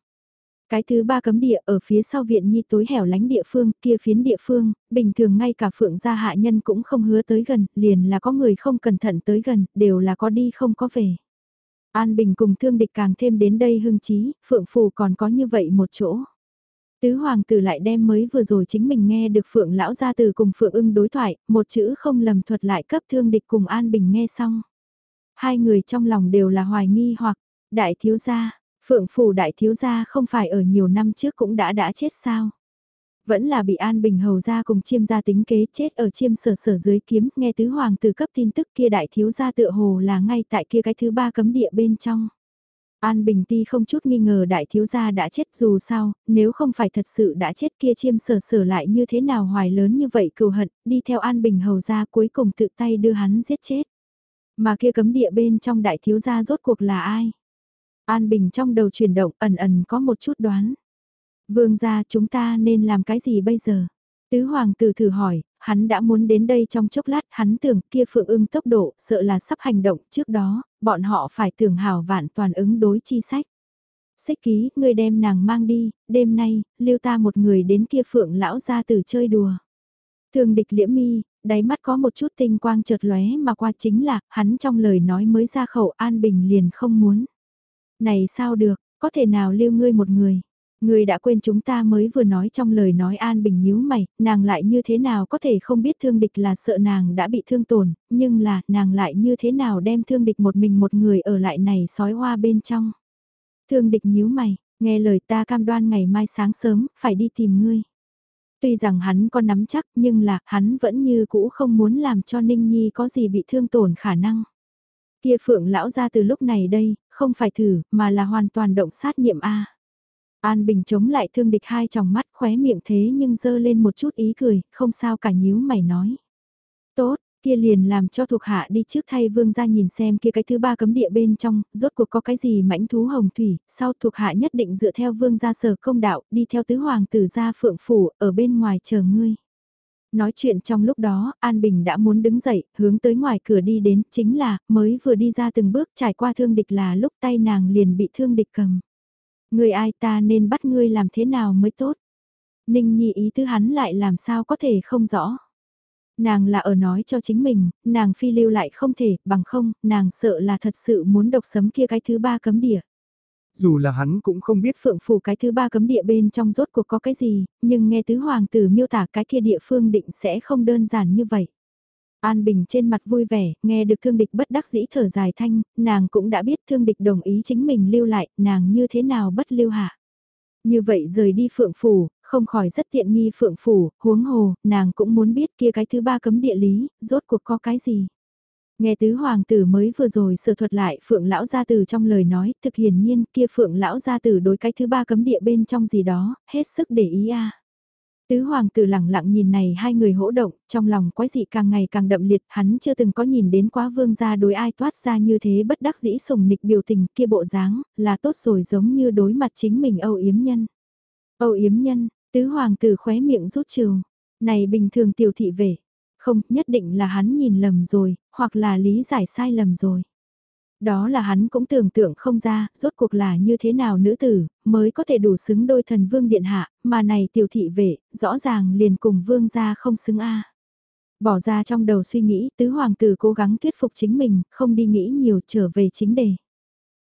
Cái thứ ba cấm địa ở phía sau viện nhi tối hẻo lánh địa phương, kia phiến địa phương, bình thường ngay cả phượng gia hạ nhân cũng không hứa tới gần, liền là có người không cẩn thận tới gần, đều là có đi không có về. An Bình cùng thương địch càng thêm đến đây hưng trí, phượng phù còn có như vậy một chỗ. Tứ hoàng tử lại đem mới vừa rồi chính mình nghe được phượng lão gia từ cùng phượng ưng đối thoại, một chữ không lầm thuật lại cấp thương địch cùng An Bình nghe xong. Hai người trong lòng đều là hoài nghi hoặc, đại thiếu gia, phượng phù đại thiếu gia không phải ở nhiều năm trước cũng đã đã chết sao? Vẫn là bị An Bình hầu ra cùng chiêm gia tính kế chết ở chiêm sở sở dưới kiếm, nghe tứ hoàng từ cấp tin tức kia đại thiếu gia tựa hồ là ngay tại kia cái thứ ba cấm địa bên trong. An Bình Ti không chút nghi ngờ đại thiếu gia đã chết dù sao, nếu không phải thật sự đã chết kia chiêm sở sở lại như thế nào hoài lớn như vậy cừu hận, đi theo An Bình hầu ra cuối cùng tự tay đưa hắn giết chết. Mà kia cấm địa bên trong đại thiếu gia rốt cuộc là ai? An Bình trong đầu chuyển động ẩn ẩn có một chút đoán. Vương gia chúng ta nên làm cái gì bây giờ? Tứ hoàng tử thử hỏi, hắn đã muốn đến đây trong chốc lát, hắn tưởng kia phượng ưng tốc độ, sợ là sắp hành động trước đó, bọn họ phải tưởng hảo vạn toàn ứng đối chi sách. Xích ký, người đem nàng mang đi, đêm nay, lưu ta một người đến kia phượng lão ra từ chơi đùa. Thường địch liễm mi, đáy mắt có một chút tinh quang chợt lóe mà qua chính là, hắn trong lời nói mới ra khẩu an bình liền không muốn. Này sao được, có thể nào lưu ngươi một người? Người đã quên chúng ta mới vừa nói trong lời nói an bình nhíu mày, nàng lại như thế nào có thể không biết thương địch là sợ nàng đã bị thương tổn, nhưng là nàng lại như thế nào đem thương địch một mình một người ở lại này sói hoa bên trong. Thương địch nhíu mày, nghe lời ta cam đoan ngày mai sáng sớm, phải đi tìm ngươi. Tuy rằng hắn có nắm chắc nhưng là hắn vẫn như cũ không muốn làm cho Ninh Nhi có gì bị thương tổn khả năng. Kia phượng lão ra từ lúc này đây, không phải thử mà là hoàn toàn động sát niệm A. An Bình chống lại thương địch hai tròng mắt khóe miệng thế nhưng dơ lên một chút ý cười, không sao cả nhíu mày nói. Tốt, kia liền làm cho thuộc hạ đi trước thay vương ra nhìn xem kia cái thứ ba cấm địa bên trong, rốt cuộc có cái gì mãnh thú hồng thủy, sau thuộc hạ nhất định dựa theo vương gia sở công đạo, đi theo tứ hoàng tử gia phượng phủ, ở bên ngoài chờ ngươi. Nói chuyện trong lúc đó, An Bình đã muốn đứng dậy, hướng tới ngoài cửa đi đến, chính là, mới vừa đi ra từng bước trải qua thương địch là lúc tay nàng liền bị thương địch cầm. Người ai ta nên bắt ngươi làm thế nào mới tốt? Ninh Nhi ý thứ hắn lại làm sao có thể không rõ. Nàng là ở nói cho chính mình, nàng phi lưu lại không thể, bằng không, nàng sợ là thật sự muốn độc sấm kia cái thứ ba cấm địa. Dù là hắn cũng không biết phượng phủ cái thứ ba cấm địa bên trong rốt cuộc có cái gì, nhưng nghe tứ hoàng tử miêu tả cái kia địa phương định sẽ không đơn giản như vậy. An Bình trên mặt vui vẻ, nghe được thương địch bất đắc dĩ thở dài thanh, nàng cũng đã biết thương địch đồng ý chính mình lưu lại, nàng như thế nào bất lưu hạ. Như vậy rời đi phượng phủ, không khỏi rất tiện nghi phượng phủ, huống hồ, nàng cũng muốn biết kia cái thứ ba cấm địa lý, rốt cuộc có cái gì. Nghe tứ hoàng tử mới vừa rồi sửa thuật lại phượng lão gia tử trong lời nói, thực hiển nhiên kia phượng lão gia tử đối cái thứ ba cấm địa bên trong gì đó, hết sức để ý a. Tứ hoàng tử lặng lặng nhìn này hai người hỗ động, trong lòng quái dị càng ngày càng đậm liệt, hắn chưa từng có nhìn đến quá vương gia đối ai toát ra như thế bất đắc dĩ sùng nịch biểu tình kia bộ dáng, là tốt rồi giống như đối mặt chính mình âu yếm nhân. Âu yếm nhân, tứ hoàng tử khóe miệng rút trường, này bình thường tiểu thị về, không, nhất định là hắn nhìn lầm rồi, hoặc là lý giải sai lầm rồi. Đó là hắn cũng tưởng tượng không ra, rốt cuộc là như thế nào nữ tử, mới có thể đủ xứng đôi thần vương điện hạ, mà này tiểu thị vệ, rõ ràng liền cùng vương gia không xứng a. Bỏ ra trong đầu suy nghĩ, tứ hoàng tử cố gắng thuyết phục chính mình, không đi nghĩ nhiều trở về chính đề.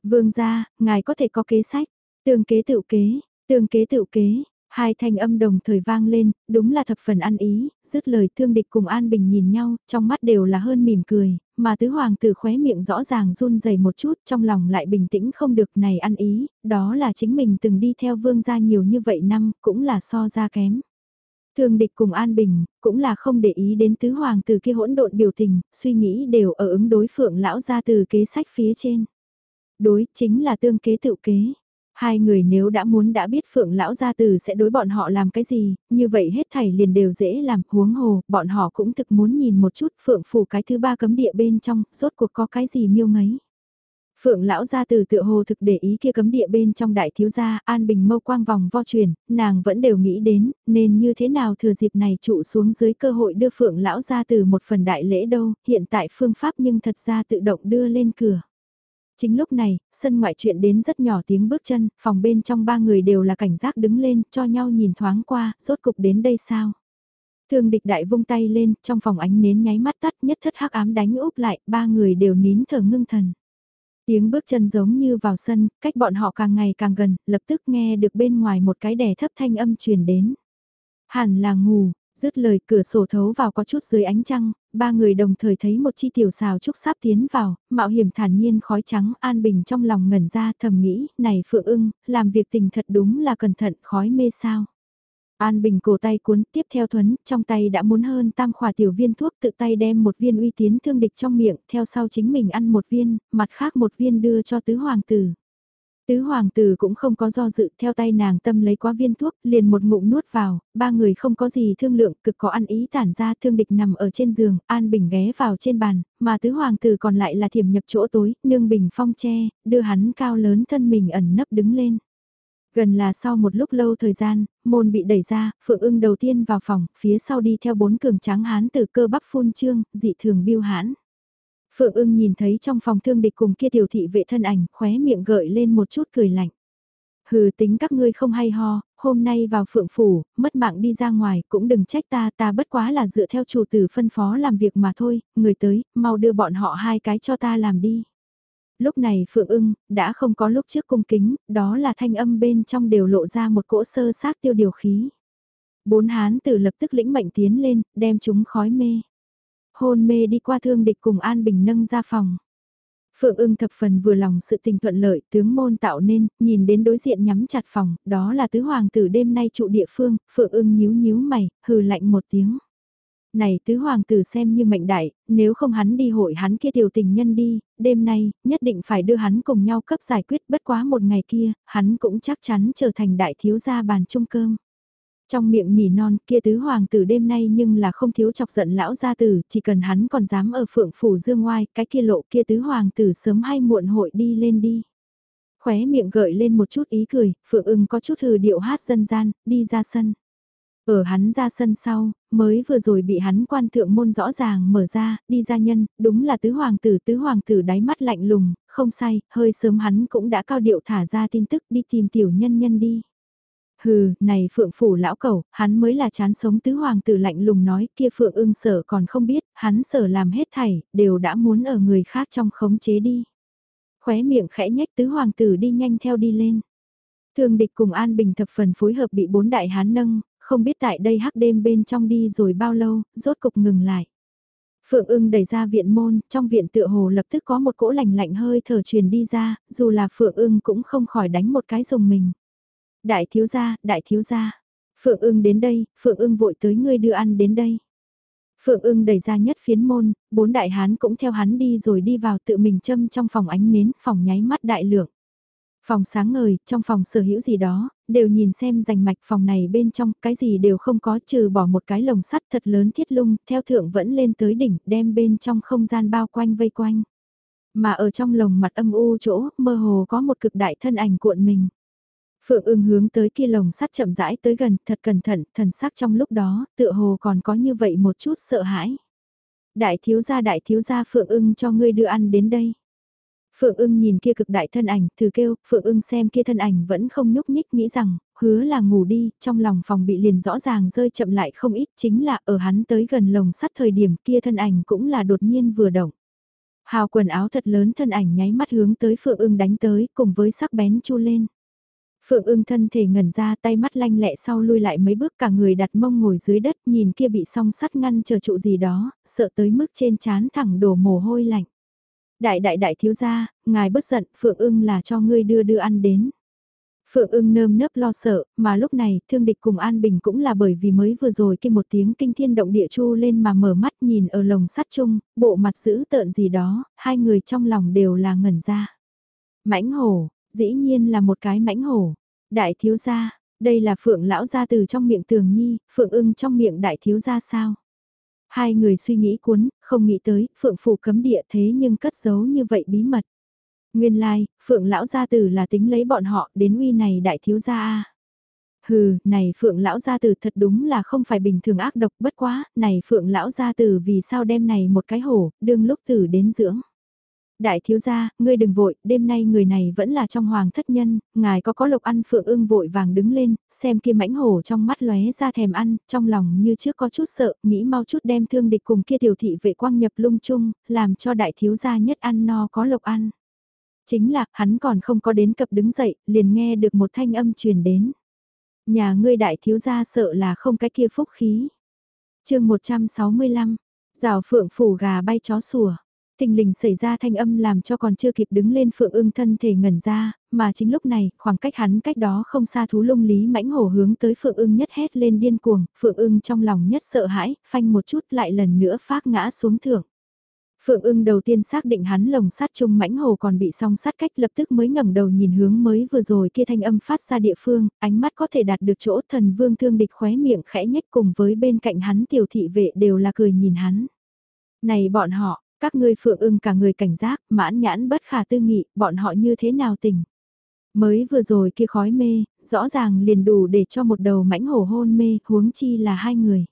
Vương gia, ngài có thể có kế sách, tương kế tự kế, tương kế tự kế, Hai thanh âm đồng thời vang lên, đúng là thập phần ăn ý, dứt lời thương địch cùng An Bình nhìn nhau, trong mắt đều là hơn mỉm cười, mà tứ hoàng tử khóe miệng rõ ràng run dày một chút, trong lòng lại bình tĩnh không được này ăn ý, đó là chính mình từng đi theo vương gia nhiều như vậy năm, cũng là so ra kém. Thương địch cùng An Bình, cũng là không để ý đến tứ hoàng tử kia hỗn độn biểu tình, suy nghĩ đều ở ứng đối phượng lão ra từ kế sách phía trên. Đối chính là tương kế tự kế. Hai người nếu đã muốn đã biết Phượng Lão Gia Tử sẽ đối bọn họ làm cái gì, như vậy hết thảy liền đều dễ làm, huống hồ, bọn họ cũng thực muốn nhìn một chút Phượng Phủ cái thứ ba cấm địa bên trong, rốt cuộc có cái gì miêu ngấy. Phượng lão gia tử tựa hồ thực để ý kia cấm địa bên trong đại thiếu gia, an bình mâu quang vòng vo chuyển nàng vẫn đều nghĩ đến, nên như thế nào thừa dịp này trụ xuống dưới cơ hội đưa Phượng lão gia tử một phần đại lễ đâu, hiện tại phương pháp nhưng thật ra tự động đưa lên cửa. Chính lúc này, sân ngoại chuyện đến rất nhỏ tiếng bước chân, phòng bên trong ba người đều là cảnh giác đứng lên, cho nhau nhìn thoáng qua, rốt cục đến đây sao. Thương địch đại vung tay lên, trong phòng ánh nến nháy mắt tắt nhất thất hắc ám đánh úp lại, ba người đều nín thở ngưng thần. Tiếng bước chân giống như vào sân, cách bọn họ càng ngày càng gần, lập tức nghe được bên ngoài một cái đè thấp thanh âm truyền đến. Hẳn là ngủ, Dứt lời cửa sổ thấu vào có chút dưới ánh trăng, ba người đồng thời thấy một chi tiểu xào trúc sắp tiến vào, mạo hiểm thản nhiên khói trắng an bình trong lòng ngẩn ra thầm nghĩ, này Phượng ưng, làm việc tình thật đúng là cẩn thận khói mê sao. An Bình cổ tay cuốn tiếp theo thuấn, trong tay đã muốn hơn tam khỏa tiểu viên thuốc tự tay đem một viên uy tiến thương địch trong miệng, theo sau chính mình ăn một viên, mặt khác một viên đưa cho tứ hoàng tử. Tứ hoàng tử cũng không có do dự theo tay nàng tâm lấy quá viên thuốc, liền một ngụm nuốt vào, ba người không có gì thương lượng, cực có ăn ý tản ra thương địch nằm ở trên giường, an bình ghé vào trên bàn, mà tứ hoàng tử còn lại là thiểm nhập chỗ tối, nương bình phong che, đưa hắn cao lớn thân mình ẩn nấp đứng lên. Gần là sau một lúc lâu thời gian, môn bị đẩy ra, Phượng ưng đầu tiên vào phòng, phía sau đi theo bốn cường tráng hán từ cơ bắp phun trương, dị thường biêu hãn. Phượng ưng nhìn thấy trong phòng thương địch cùng kia tiểu thị vệ thân ảnh, khóe miệng gợi lên một chút cười lạnh. Hừ tính các ngươi không hay ho, hôm nay vào phượng phủ, mất mạng đi ra ngoài, cũng đừng trách ta, ta bất quá là dựa theo chủ tử phân phó làm việc mà thôi, người tới, mau đưa bọn họ hai cái cho ta làm đi. Lúc này Phượng ưng, đã không có lúc trước cung kính, đó là thanh âm bên trong đều lộ ra một cỗ sơ sát tiêu điều khí. Bốn hán tử lập tức lĩnh mệnh tiến lên, đem chúng khói mê hôn mê đi qua thương địch cùng An Bình nâng ra phòng. Phượng ưng thập phần vừa lòng sự tình thuận lợi tướng môn tạo nên, nhìn đến đối diện nhắm chặt phòng, đó là tứ hoàng tử đêm nay trụ địa phương, Phượng ưng nhíu nhíu mày, hừ lạnh một tiếng. Này tứ hoàng tử xem như mệnh đại, nếu không hắn đi hội hắn kia tiểu tình nhân đi, đêm nay, nhất định phải đưa hắn cùng nhau cấp giải quyết bất quá một ngày kia, hắn cũng chắc chắn trở thành đại thiếu gia bàn chung cơm. Trong miệng nỉ non kia tứ hoàng tử đêm nay nhưng là không thiếu chọc giận lão gia tử, chỉ cần hắn còn dám ở phượng phủ dương ngoai, cái kia lộ kia tứ hoàng tử sớm hay muộn hội đi lên đi. Khóe miệng gợi lên một chút ý cười, phượng ưng có chút hừ điệu hát dân gian, đi ra sân. Ở hắn ra sân sau, mới vừa rồi bị hắn quan thượng môn rõ ràng mở ra, đi ra nhân, đúng là tứ hoàng tử, tứ hoàng tử đáy mắt lạnh lùng, không say, hơi sớm hắn cũng đã cao điệu thả ra tin tức đi tìm tiểu nhân nhân đi. Hừ, này phượng phủ lão cẩu hắn mới là chán sống tứ hoàng tử lạnh lùng nói kia phượng ưng sở còn không biết, hắn sở làm hết thảy, đều đã muốn ở người khác trong khống chế đi. Khóe miệng khẽ nhách tứ hoàng tử đi nhanh theo đi lên. thường địch cùng An Bình thập phần phối hợp bị bốn đại hán nâng, không biết tại đây hắc đêm bên trong đi rồi bao lâu, rốt cục ngừng lại. Phượng ưng đẩy ra viện môn, trong viện tựa hồ lập tức có một cỗ lạnh lạnh hơi thở truyền đi ra, dù là Phượng ưng cũng không khỏi đánh một cái dùng mình. Đại thiếu gia, đại thiếu gia. Phượng ưng đến đây, Phượng ưng vội tới ngươi đưa ăn đến đây. Phượng ưng đẩy ra nhất phiến môn, bốn đại hán cũng theo hắn đi rồi đi vào tự mình châm trong phòng ánh nến, phòng nháy mắt đại lượng. Phòng sáng ngời, trong phòng sở hữu gì đó, đều nhìn xem rành mạch phòng này bên trong, cái gì đều không có trừ bỏ một cái lồng sắt thật lớn thiết lung, theo thượng vẫn lên tới đỉnh, đem bên trong không gian bao quanh vây quanh. Mà ở trong lồng mặt âm u chỗ, mơ hồ có một cực đại thân ảnh cuộn mình. Phượng ưng hướng tới kia lồng sắt chậm rãi tới gần, thật cẩn thận, thần sắc trong lúc đó, tựa hồ còn có như vậy một chút sợ hãi. Đại thiếu gia đại thiếu gia Phượng ưng cho ngươi đưa ăn đến đây. Phượng ưng nhìn kia cực đại thân ảnh, thử kêu, Phượng ưng xem kia thân ảnh vẫn không nhúc nhích nghĩ rằng, hứa là ngủ đi, trong lòng phòng bị liền rõ ràng rơi chậm lại không ít chính là ở hắn tới gần lồng sắt thời điểm kia thân ảnh cũng là đột nhiên vừa động. Hào quần áo thật lớn thân ảnh nháy mắt hướng tới Phượng ưng đánh tới cùng với sắc bén chu lên. Phượng ưng thân thể ngẩn ra tay mắt lanh lẹ sau lui lại mấy bước cả người đặt mông ngồi dưới đất nhìn kia bị song sắt ngăn chờ trụ gì đó, sợ tới mức trên chán thẳng đổ mồ hôi lạnh. Đại đại đại thiếu gia, ngài bất giận, Phượng ưng là cho ngươi đưa đưa ăn đến. Phượng ưng nơm nớp lo sợ, mà lúc này thương địch cùng An Bình cũng là bởi vì mới vừa rồi kia một tiếng kinh thiên động địa chu lên mà mở mắt nhìn ở lồng sắt chung, bộ mặt giữ tợn gì đó, hai người trong lòng đều là ngẩn ra. Mãnh hổ, dĩ nhiên là một cái mãnh hổ. Đại thiếu gia, đây là phượng lão gia từ trong miệng tường nhi, phượng ưng trong miệng đại thiếu gia sao? Hai người suy nghĩ cuốn, không nghĩ tới, phượng phủ cấm địa thế nhưng cất giấu như vậy bí mật. Nguyên lai, like, phượng lão gia tử là tính lấy bọn họ đến uy này đại thiếu gia a. Hừ, này phượng lão gia tử thật đúng là không phải bình thường ác độc bất quá, này phượng lão gia tử vì sao đem này một cái hổ, đương lúc tử đến dưỡng. Đại thiếu gia, ngươi đừng vội, đêm nay người này vẫn là trong hoàng thất nhân, ngài có có lộc ăn phượng ưng vội vàng đứng lên, xem kia mãnh hổ trong mắt lóe ra thèm ăn, trong lòng như trước có chút sợ, nghĩ mau chút đem thương địch cùng kia tiểu thị vệ quang nhập lung chung, làm cho đại thiếu gia nhất ăn no có lộc ăn. Chính là, hắn còn không có đến cập đứng dậy, liền nghe được một thanh âm truyền đến. Nhà ngươi đại thiếu gia sợ là không cái kia phúc khí. chương 165, rào phượng phủ gà bay chó sủa thình lình xảy ra thanh âm làm cho còn chưa kịp đứng lên phượng ưng thân thể ngẩn ra, mà chính lúc này, khoảng cách hắn cách đó không xa thú lung lý mãnh hổ hướng tới phượng ưng nhất hét lên điên cuồng, phượng ưng trong lòng nhất sợ hãi, phanh một chút lại lần nữa phát ngã xuống thượng. Phượng ưng đầu tiên xác định hắn lồng sắt chung mãnh hồ còn bị song sắt cách lập tức mới ngẩng đầu nhìn hướng mới vừa rồi kia thanh âm phát ra địa phương, ánh mắt có thể đạt được chỗ thần vương thương địch khóe miệng khẽ nhếch cùng với bên cạnh hắn tiểu thị vệ đều là cười nhìn hắn. Này bọn họ, các ngươi Phượng ưng cả người cảnh giác, mãn nhãn bất khả tư nghị, bọn họ như thế nào tỉnh. Mới vừa rồi kia khói mê, rõ ràng liền đủ để cho một đầu mãnh hổ hôn mê, huống chi là hai người.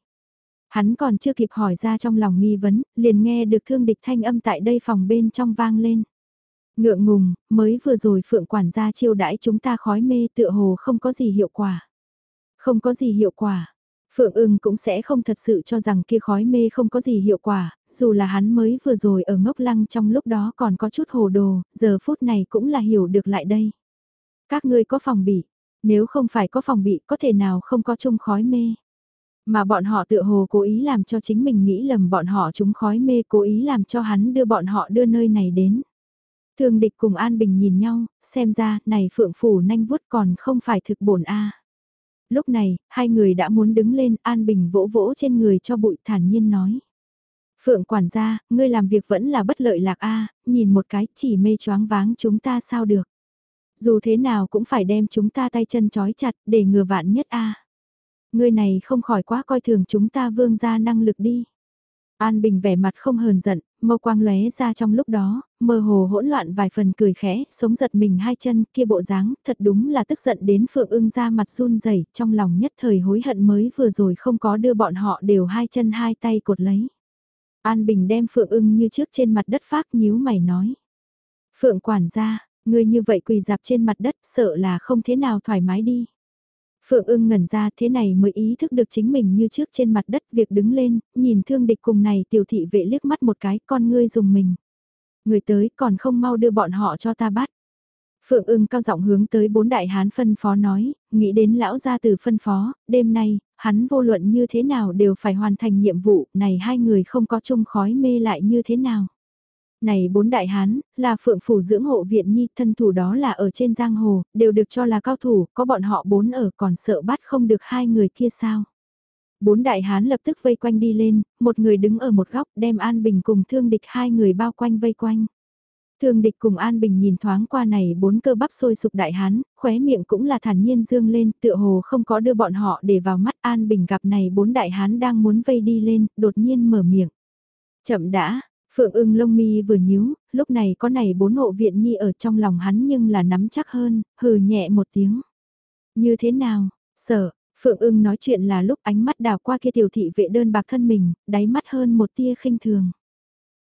Hắn còn chưa kịp hỏi ra trong lòng nghi vấn, liền nghe được thương địch thanh âm tại đây phòng bên trong vang lên. Ngượng ngùng, mới vừa rồi phượng quản gia chiêu đãi chúng ta khói mê tựa hồ không có gì hiệu quả. Không có gì hiệu quả. Phượng ưng cũng sẽ không thật sự cho rằng kia khói mê không có gì hiệu quả, dù là hắn mới vừa rồi ở ngốc lăng trong lúc đó còn có chút hồ đồ, giờ phút này cũng là hiểu được lại đây. Các ngươi có phòng bị, nếu không phải có phòng bị có thể nào không có chung khói mê. Mà bọn họ tự hồ cố ý làm cho chính mình nghĩ lầm bọn họ chúng khói mê cố ý làm cho hắn đưa bọn họ đưa nơi này đến. Thương địch cùng An Bình nhìn nhau, xem ra, này phượng phủ nanh vuốt còn không phải thực bổn a. Lúc này, hai người đã muốn đứng lên, An Bình vỗ vỗ trên người cho bụi thản nhiên nói. Phượng quản gia, ngươi làm việc vẫn là bất lợi lạc a, nhìn một cái chỉ mê choáng váng chúng ta sao được. Dù thế nào cũng phải đem chúng ta tay chân trói chặt để ngừa vạn nhất a. Ngươi này không khỏi quá coi thường chúng ta vương ra năng lực đi. An Bình vẻ mặt không hờn giận, mâu quang lóe ra trong lúc đó, mơ hồ hỗn loạn vài phần cười khẽ, sống giật mình hai chân kia bộ dáng, thật đúng là tức giận đến Phượng ưng ra mặt run rẩy trong lòng nhất thời hối hận mới vừa rồi không có đưa bọn họ đều hai chân hai tay cột lấy. An Bình đem Phượng ưng như trước trên mặt đất phát nhíu mày nói. Phượng quản gia, ngươi như vậy quỳ dạp trên mặt đất sợ là không thế nào thoải mái đi. Phượng ưng ngẩn ra thế này mới ý thức được chính mình như trước trên mặt đất việc đứng lên, nhìn thương địch cùng này tiểu thị vệ liếc mắt một cái con ngươi dùng mình. Người tới còn không mau đưa bọn họ cho ta bắt. Phượng ưng cao giọng hướng tới bốn đại hán phân phó nói, nghĩ đến lão gia từ phân phó, đêm nay, hắn vô luận như thế nào đều phải hoàn thành nhiệm vụ, này hai người không có chung khói mê lại như thế nào. Này bốn đại hán, là phượng phủ dưỡng hộ viện nhi, thân thủ đó là ở trên giang hồ, đều được cho là cao thủ, có bọn họ bốn ở còn sợ bắt không được hai người kia sao. Bốn đại hán lập tức vây quanh đi lên, một người đứng ở một góc đem An Bình cùng thương địch hai người bao quanh vây quanh. Thương địch cùng An Bình nhìn thoáng qua này bốn cơ bắp sôi sụp đại hán, khóe miệng cũng là thản nhiên dương lên, tựa hồ không có đưa bọn họ để vào mắt An Bình gặp này bốn đại hán đang muốn vây đi lên, đột nhiên mở miệng. Chậm đã, Phượng ưng lông mi vừa nhíu, lúc này có này bốn hộ viện nhi ở trong lòng hắn nhưng là nắm chắc hơn, hừ nhẹ một tiếng. Như thế nào, sợ, Phượng ưng nói chuyện là lúc ánh mắt đào qua kia tiểu thị vệ đơn bạc thân mình, đáy mắt hơn một tia khinh thường.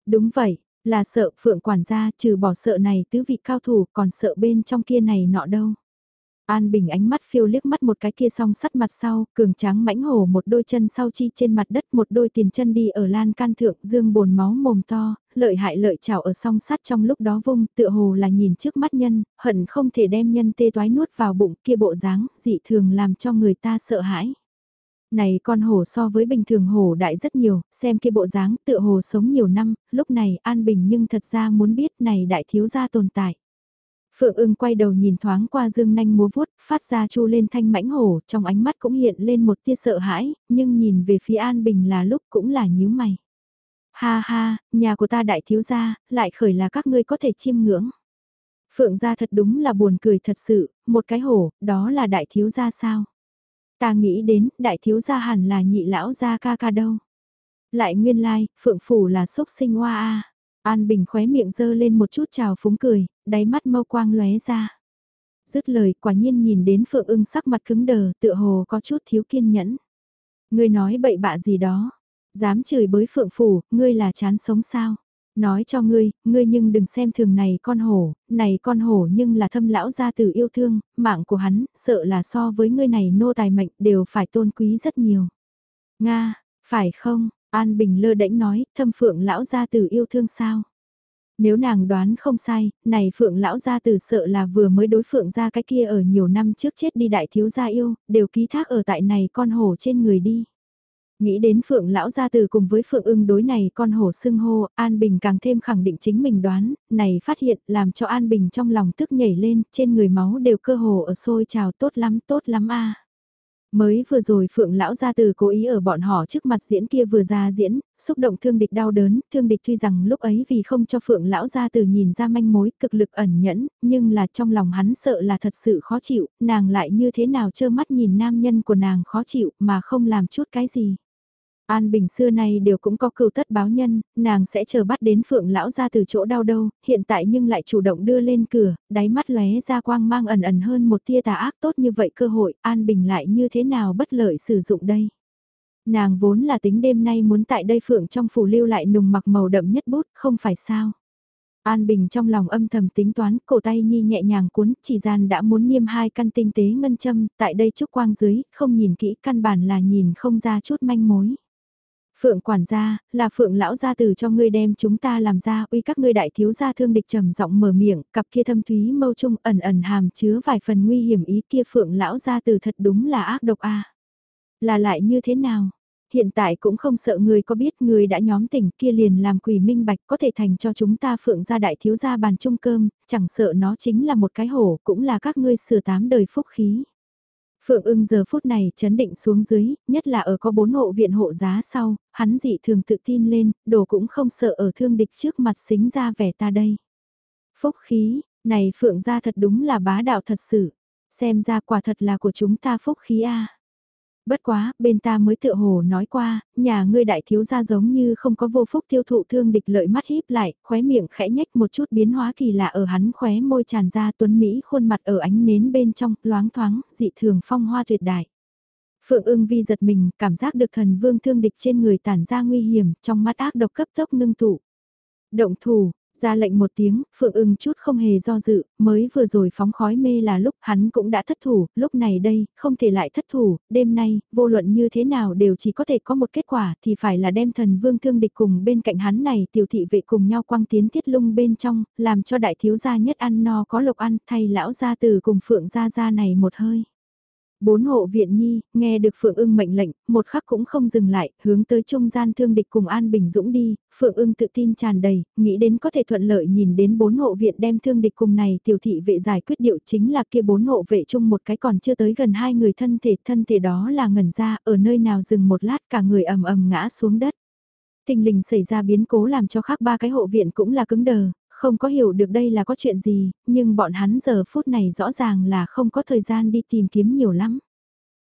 Đúng vậy, là sợ Phượng quản gia trừ bỏ sợ này tứ vị cao thủ còn sợ bên trong kia này nọ đâu. An Bình ánh mắt phiêu liếc mắt một cái kia song sắt mặt sau, cường tráng mãnh hổ một đôi chân sau chi trên mặt đất một đôi tiền chân đi ở lan can thượng dương bồn máu mồm to, lợi hại lợi chảo ở song sắt trong lúc đó vung tựa hồ là nhìn trước mắt nhân, hận không thể đem nhân tê toái nuốt vào bụng kia bộ dáng, dị thường làm cho người ta sợ hãi. Này con hổ so với bình thường hổ đại rất nhiều, xem kia bộ dáng tựa hồ sống nhiều năm, lúc này An Bình nhưng thật ra muốn biết này đại thiếu gia tồn tại. Phượng ưng quay đầu nhìn thoáng qua dương nanh múa vuốt, phát ra chu lên thanh mãnh hổ, trong ánh mắt cũng hiện lên một tia sợ hãi, nhưng nhìn về phía An Bình là lúc cũng là nhíu mày. Ha ha, nhà của ta đại thiếu gia, lại khởi là các ngươi có thể chiêm ngưỡng. Phượng gia thật đúng là buồn cười thật sự, một cái hổ, đó là đại thiếu gia sao? Ta nghĩ đến, đại thiếu gia hẳn là nhị lão gia ca ca đâu. Lại nguyên lai, like, phượng phủ là xúc sinh hoa a. An Bình khóe miệng dơ lên một chút trào phúng cười, đáy mắt mâu quang lóe ra. Dứt lời quả nhiên nhìn đến Phượng ưng sắc mặt cứng đờ tựa hồ có chút thiếu kiên nhẫn. Ngươi nói bậy bạ gì đó, dám chửi bới Phượng Phủ, ngươi là chán sống sao? Nói cho ngươi, ngươi nhưng đừng xem thường này con hổ, này con hổ nhưng là thâm lão gia tử yêu thương, mạng của hắn, sợ là so với ngươi này nô tài mệnh đều phải tôn quý rất nhiều. Nga, phải không? An Bình lơ đễnh nói, thâm phượng lão gia tử yêu thương sao? Nếu nàng đoán không sai, này phượng lão gia tử sợ là vừa mới đối phượng ra cái kia ở nhiều năm trước chết đi đại thiếu gia yêu, đều ký thác ở tại này con hổ trên người đi. Nghĩ đến phượng lão gia tử cùng với phượng ưng đối này con hổ xưng hô, An Bình càng thêm khẳng định chính mình đoán, này phát hiện làm cho An Bình trong lòng tức nhảy lên, trên người máu đều cơ hồ ở sôi trào tốt lắm tốt lắm a Mới vừa rồi Phượng lão gia từ cố ý ở bọn họ trước mặt diễn kia vừa ra diễn, xúc động thương địch đau đớn, thương địch tuy rằng lúc ấy vì không cho Phượng lão gia từ nhìn ra manh mối cực lực ẩn nhẫn, nhưng là trong lòng hắn sợ là thật sự khó chịu, nàng lại như thế nào trơ mắt nhìn nam nhân của nàng khó chịu mà không làm chút cái gì. An Bình xưa nay đều cũng có cừu tất báo nhân, nàng sẽ chờ bắt đến Phượng lão ra từ chỗ đau đâu, hiện tại nhưng lại chủ động đưa lên cửa, đáy mắt lóe ra quang mang ẩn ẩn hơn một tia tà ác tốt như vậy cơ hội, An Bình lại như thế nào bất lợi sử dụng đây. Nàng vốn là tính đêm nay muốn tại đây Phượng trong phủ lưu lại nùng mặc màu đậm nhất bút, không phải sao. An Bình trong lòng âm thầm tính toán, cổ tay nhi nhẹ nhàng cuốn, chỉ gian đã muốn niêm hai căn tinh tế ngân châm, tại đây trúc quang dưới, không nhìn kỹ căn bản là nhìn không ra chút manh mối. Phượng quản gia, là Phượng lão gia từ cho ngươi đem chúng ta làm ra, uy các ngươi đại thiếu gia thương địch trầm giọng mở miệng, cặp kia thâm thúy mâu trung ẩn ẩn hàm chứa vài phần nguy hiểm ý kia Phượng lão gia từ thật đúng là ác độc a. Là lại như thế nào? Hiện tại cũng không sợ người có biết người đã nhóm tỉnh kia liền làm quỷ minh bạch có thể thành cho chúng ta Phượng gia đại thiếu gia bàn chung cơm, chẳng sợ nó chính là một cái hổ, cũng là các ngươi sửa tám đời phúc khí. Phượng ưng giờ phút này chấn định xuống dưới, nhất là ở có bốn hộ viện hộ giá sau, hắn dị thường tự tin lên, đồ cũng không sợ ở thương địch trước mặt xính ra vẻ ta đây. Phúc khí, này Phượng gia thật đúng là bá đạo thật sự, xem ra quả thật là của chúng ta phúc khí a. Bất quá, bên ta mới tựa hồ nói qua, nhà ngươi đại thiếu gia giống như không có vô phúc tiêu thụ thương địch lợi mắt híp lại, khóe miệng khẽ nhếch một chút biến hóa kỳ lạ ở hắn khóe môi tràn ra tuấn Mỹ khuôn mặt ở ánh nến bên trong, loáng thoáng, dị thường phong hoa tuyệt đại. Phượng ưng vi giật mình, cảm giác được thần vương thương địch trên người tản ra nguy hiểm, trong mắt ác độc cấp tốc ngưng tụ. Động thủ, ra lệnh một tiếng, Phượng ưng chút không hề do dự, mới vừa rồi phóng khói mê là lúc hắn cũng đã thất thủ, lúc này đây, không thể lại thất thủ, đêm nay, vô luận như thế nào đều chỉ có thể có một kết quả thì phải là đem thần vương thương địch cùng bên cạnh hắn này tiểu thị vệ cùng nhau quăng tiến tiết lung bên trong, làm cho đại thiếu gia nhất ăn no có lộc ăn thay lão gia từ cùng Phượng gia gia này một hơi. Bốn hộ viện nhi, nghe được Phượng ưng mệnh lệnh, một khắc cũng không dừng lại, hướng tới trung gian thương địch cùng An Bình Dũng đi, Phượng ưng tự tin tràn đầy, nghĩ đến có thể thuận lợi nhìn đến bốn hộ viện đem thương địch cùng này tiểu thị vệ giải quyết điệu chính là kia bốn hộ vệ chung một cái còn chưa tới gần hai người thân thể, thân thể đó là ngẩn ra, ở nơi nào dừng một lát cả người ầm ầm ngã xuống đất. Tình lình xảy ra biến cố làm cho khác ba cái hộ viện cũng là cứng đờ, không có hiểu được đây là có chuyện gì, nhưng bọn hắn giờ phút này rõ ràng là không có thời gian đi tìm kiếm nhiều lắm.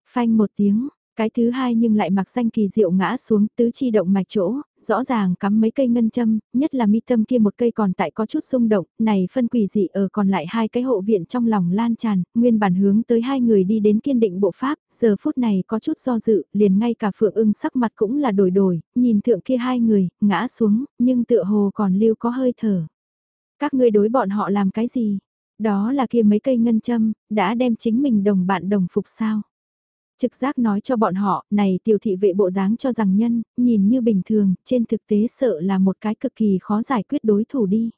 Phanh một tiếng, cái thứ hai nhưng lại mặc danh kỳ diệu ngã xuống tứ chi động mạch chỗ, rõ ràng cắm mấy cây ngân châm, nhất là mi tâm kia một cây còn tại có chút xung động, này phân quỷ dị ở còn lại hai cái hộ viện trong lòng lan tràn, nguyên bản hướng tới hai người đi đến kiên định bộ pháp, giờ phút này có chút do dự, liền ngay cả phượng ưng sắc mặt cũng là đổi đổi, nhìn thượng kia hai người, ngã xuống, nhưng tựa hồ còn lưu có hơi thở. Các ngươi đối bọn họ làm cái gì? Đó là kia mấy cây ngân châm, đã đem chính mình đồng bạn đồng phục sao? Trực giác nói cho bọn họ, này tiểu thị vệ bộ dáng cho rằng nhân, nhìn như bình thường, trên thực tế sợ là một cái cực kỳ khó giải quyết đối thủ đi.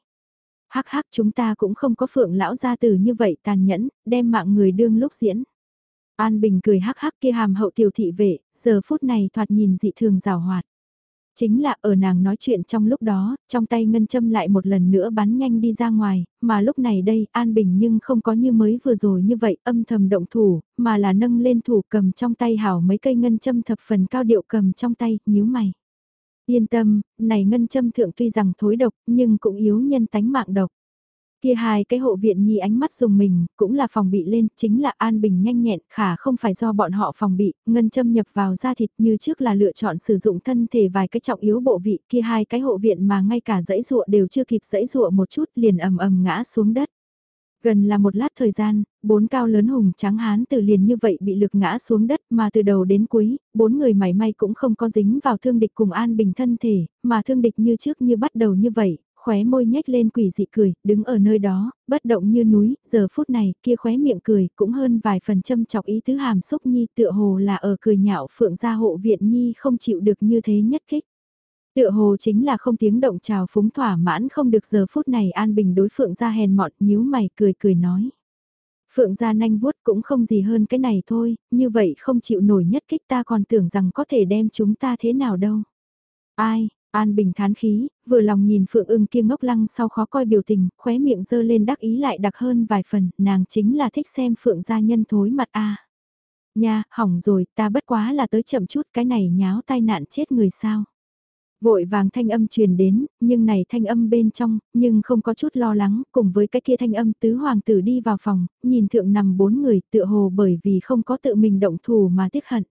Hắc hắc chúng ta cũng không có phượng lão gia tử như vậy tàn nhẫn, đem mạng người đương lúc diễn. An Bình cười hắc hắc kia hàm hậu tiểu thị vệ, giờ phút này thoạt nhìn dị thường rào hoạt. Chính là ở nàng nói chuyện trong lúc đó, trong tay ngân châm lại một lần nữa bắn nhanh đi ra ngoài, mà lúc này đây An Bình nhưng không có như mới vừa rồi như vậy âm thầm động thủ, mà là nâng lên thủ cầm trong tay hảo mấy cây ngân châm thập phần cao điệu cầm trong tay, nhíu mày. Yên tâm, này ngân châm thượng tuy rằng thối độc nhưng cũng yếu nhân tánh mạng độc. Kia hai cái hộ viện nhi ánh mắt dùng mình, cũng là phòng bị lên, chính là an bình nhanh nhẹn, khả không phải do bọn họ phòng bị, ngân châm nhập vào da thịt như trước là lựa chọn sử dụng thân thể vài cái trọng yếu bộ vị kia hai cái hộ viện mà ngay cả dãy ruộng đều chưa kịp dãy ruộng một chút liền ầm ầm ngã xuống đất. Gần là một lát thời gian, bốn cao lớn hùng trắng hán từ liền như vậy bị lực ngã xuống đất mà từ đầu đến cuối, bốn người mảy may cũng không có dính vào thương địch cùng an bình thân thể, mà thương địch như trước như bắt đầu như vậy, khóe môi nhếch lên quỷ dị cười, đứng ở nơi đó, bất động như núi, giờ phút này kia khóe miệng cười cũng hơn vài phần châm chọc ý tứ hàm xúc nhi tựa hồ là ở cười nhạo phượng gia hộ viện nhi không chịu được như thế nhất kích. Tựa hồ chính là không tiếng động trào phúng thỏa mãn không được giờ phút này an bình đối phượng gia hèn mọn nhíu mày cười cười nói. Phượng gia nanh vuốt cũng không gì hơn cái này thôi, như vậy không chịu nổi nhất kích ta còn tưởng rằng có thể đem chúng ta thế nào đâu. Ai, An Bình thán khí, vừa lòng nhìn Phượng ưng kia ngốc lăng sau khó coi biểu tình, khóe miệng dơ lên đắc ý lại đặc hơn vài phần, nàng chính là thích xem Phượng gia nhân thối mặt a. Nha, hỏng rồi, ta bất quá là tới chậm chút cái này nháo tai nạn chết người sao. Vội vàng thanh âm truyền đến, nhưng này thanh âm bên trong, nhưng không có chút lo lắng, cùng với cái kia thanh âm tứ hoàng tử đi vào phòng, nhìn thượng nằm bốn người tựa hồ bởi vì không có tự mình động thủ mà tiếc hận.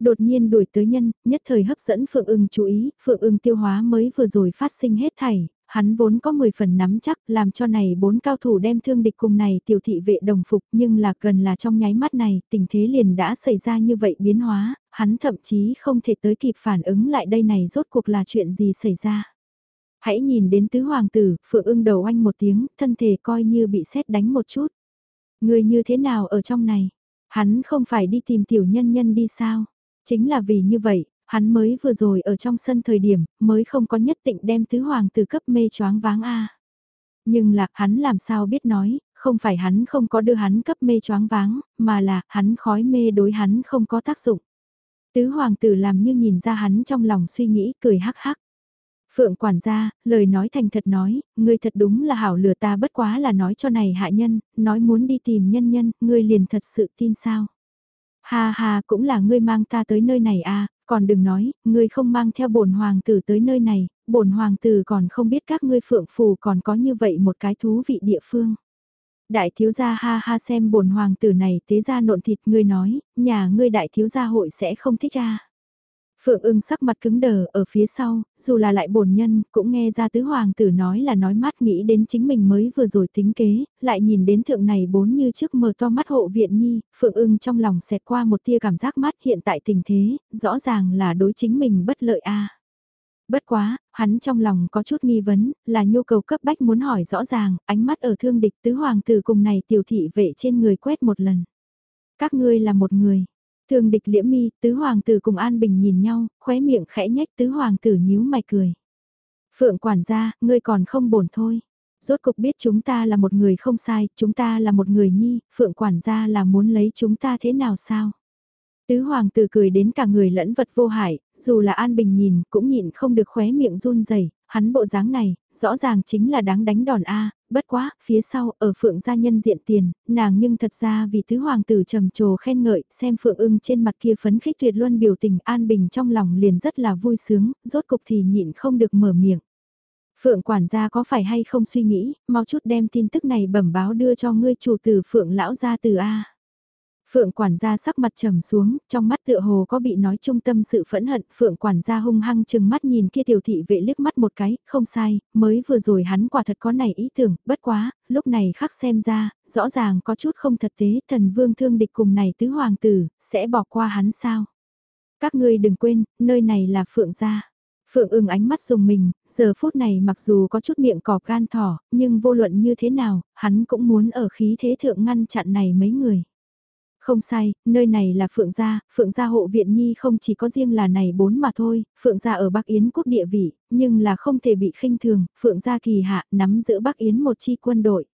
Đột nhiên đuổi tới nhân, nhất thời hấp dẫn Phượng ưng chú ý, Phượng ưng tiêu hóa mới vừa rồi phát sinh hết thảy, hắn vốn có 10 phần nắm chắc làm cho này bốn cao thủ đem thương địch cùng này tiểu thị vệ đồng phục nhưng là gần là trong nháy mắt này tình thế liền đã xảy ra như vậy biến hóa, hắn thậm chí không thể tới kịp phản ứng lại đây này rốt cuộc là chuyện gì xảy ra. Hãy nhìn đến tứ hoàng tử, phượng ưng đầu anh một tiếng, thân thể coi như bị xét đánh một chút. Người như thế nào ở trong này? Hắn không phải đi tìm tiểu nhân nhân đi sao? Chính là vì như vậy, hắn mới vừa rồi ở trong sân thời điểm, mới không có nhất định đem tứ hoàng từ cấp mê choáng váng a. Nhưng là, hắn làm sao biết nói, không phải hắn không có đưa hắn cấp mê choáng váng, mà là, hắn khói mê đối hắn không có tác dụng. Tứ hoàng tử làm như nhìn ra hắn trong lòng suy nghĩ, cười hắc hắc. Phượng quản gia, lời nói thành thật nói, ngươi thật đúng là hảo lừa ta bất quá là nói cho này hạ nhân, nói muốn đi tìm nhân nhân, ngươi liền thật sự tin sao. Ha ha cũng là ngươi mang ta tới nơi này à, còn đừng nói, ngươi không mang theo bổn hoàng tử tới nơi này, bổn hoàng tử còn không biết các ngươi phượng phù còn có như vậy một cái thú vị địa phương. Đại thiếu gia ha ha xem bổn hoàng tử này tế ra nộn thịt ngươi nói, nhà ngươi đại thiếu gia hội sẽ không thích à. Phượng ưng sắc mặt cứng đờ ở phía sau, dù là lại bổn nhân, cũng nghe ra tứ hoàng tử nói là nói mát nghĩ đến chính mình mới vừa rồi tính kế, lại nhìn đến thượng này bốn như trước mờ to mắt hộ viện nhi, Phượng ưng trong lòng xẹt qua một tia cảm giác mát hiện tại tình thế, rõ ràng là đối chính mình bất lợi a. Bất quá, hắn trong lòng có chút nghi vấn, là nhu cầu cấp bách muốn hỏi rõ ràng, ánh mắt ở thương địch tứ hoàng tử cùng này tiểu thị vệ trên người quét một lần. Các ngươi là một người, thường địch liễm mi, tứ hoàng tử cùng An Bình nhìn nhau, khóe miệng khẽ nhếch tứ hoàng tử nhíu mày cười. Phượng quản gia, ngươi còn không bổn thôi. Rốt cục biết chúng ta là một người không sai, chúng ta là một người nhi, Phượng quản gia là muốn lấy chúng ta thế nào sao? Tứ hoàng tử cười đến cả người lẫn vật vô hại, dù là An Bình nhìn cũng nhịn không được khóe miệng run rẩy hắn bộ dáng này, rõ ràng chính là đáng đánh đòn A, bất quá, phía sau, ở phượng gia nhân diện tiền, nàng nhưng thật ra vì tứ hoàng tử trầm trồ khen ngợi, xem phượng ưng trên mặt kia phấn khích tuyệt luân biểu tình an bình trong lòng liền rất là vui sướng, rốt cục thì nhịn không được mở miệng. Phượng quản gia có phải hay không suy nghĩ, mau chút đem tin tức này bẩm báo đưa cho ngươi chủ tử Phượng lão gia từ A. Phượng quản gia sắc mặt trầm xuống, trong mắt tựa hồ có bị nói trung tâm sự phẫn hận, Phượng quản gia hung hăng chừng mắt nhìn kia tiểu thị vệ liếc mắt một cái, không sai, mới vừa rồi hắn quả thật có này ý tưởng, bất quá, lúc này khắc xem ra, rõ ràng có chút không thật tế, thần vương thương địch cùng này tứ hoàng tử, sẽ bỏ qua hắn sao? Các ngươi đừng quên, nơi này là Phượng gia. Phượng ưng ánh mắt dùng mình, giờ phút này mặc dù có chút miệng cọp gan thỏ, nhưng vô luận như thế nào, hắn cũng muốn ở khí thế thượng ngăn chặn này mấy người. Không sai, nơi này là Phượng Gia, Phượng Gia hộ viện nhi không chỉ có riêng là này bốn mà thôi, Phượng Gia ở Bắc Yến quốc địa vị, nhưng là không thể bị khinh thường, Phượng Gia kỳ hạ nắm giữ Bắc Yến một chi quân đội.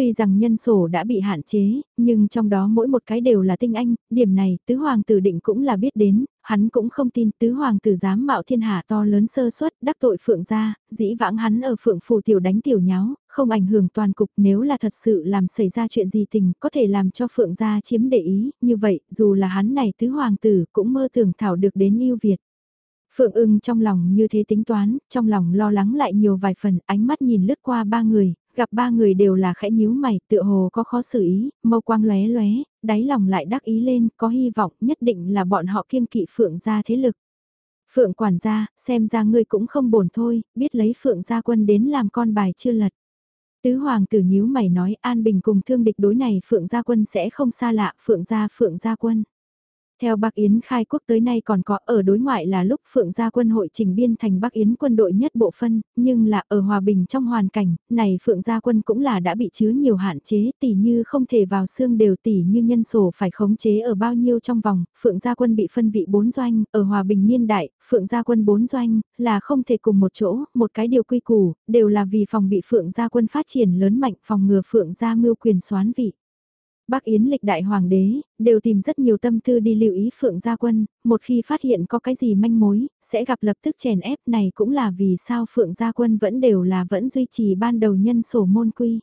Tuy rằng nhân sổ đã bị hạn chế, nhưng trong đó mỗi một cái đều là tinh anh, điểm này tứ hoàng tử định cũng là biết đến, hắn cũng không tin tứ hoàng tử dám mạo thiên hạ to lớn sơ suất đắc tội phượng gia, dĩ vãng hắn ở phượng phủ tiểu đánh tiểu nháo, không ảnh hưởng toàn cục nếu là thật sự làm xảy ra chuyện gì tình có thể làm cho phượng gia chiếm để ý, như vậy dù là hắn này tứ hoàng tử cũng mơ tưởng thảo được đến yêu Việt. Phượng ưng trong lòng như thế tính toán, trong lòng lo lắng lại nhiều vài phần, ánh mắt nhìn lướt qua ba người, gặp ba người đều là khẽ nhíu mày, tựa hồ có khó xử ý, mâu quang lóe lóe, đáy lòng lại đắc ý lên, có hy vọng nhất định là bọn họ kiêng kỵ Phượng gia thế lực. Phượng quản gia, xem ra ngươi cũng không bổn thôi, biết lấy Phượng gia quân đến làm con bài chưa lật. Tứ hoàng tử nhíu mày nói An Bình cùng thương địch đối này Phượng gia quân sẽ không xa lạ, Phượng gia Phượng gia quân. Theo Bắc Yến khai quốc tới nay còn có ở đối ngoại là lúc Phượng gia quân hội trình biên thành Bắc Yến quân đội nhất bộ phân, nhưng là ở hòa bình trong hoàn cảnh, này Phượng gia quân cũng là đã bị chứa nhiều hạn chế, tỉ như không thể vào xương đều tỉ như nhân sổ phải khống chế ở bao nhiêu trong vòng, Phượng gia quân bị phân vị bốn doanh, ở hòa bình niên đại, Phượng gia quân bốn doanh, là không thể cùng một chỗ, một cái điều quy củ, đều là vì phòng bị Phượng gia quân phát triển lớn mạnh phòng ngừa Phượng gia mưu quyền xoán vị. Bắc Yến lịch đại hoàng đế, đều tìm rất nhiều tâm tư đi lưu ý Phượng Gia Quân, một khi phát hiện có cái gì manh mối, sẽ gặp lập tức chèn ép này cũng là vì sao Phượng Gia Quân vẫn đều là vẫn duy trì ban đầu nhân sổ môn quy.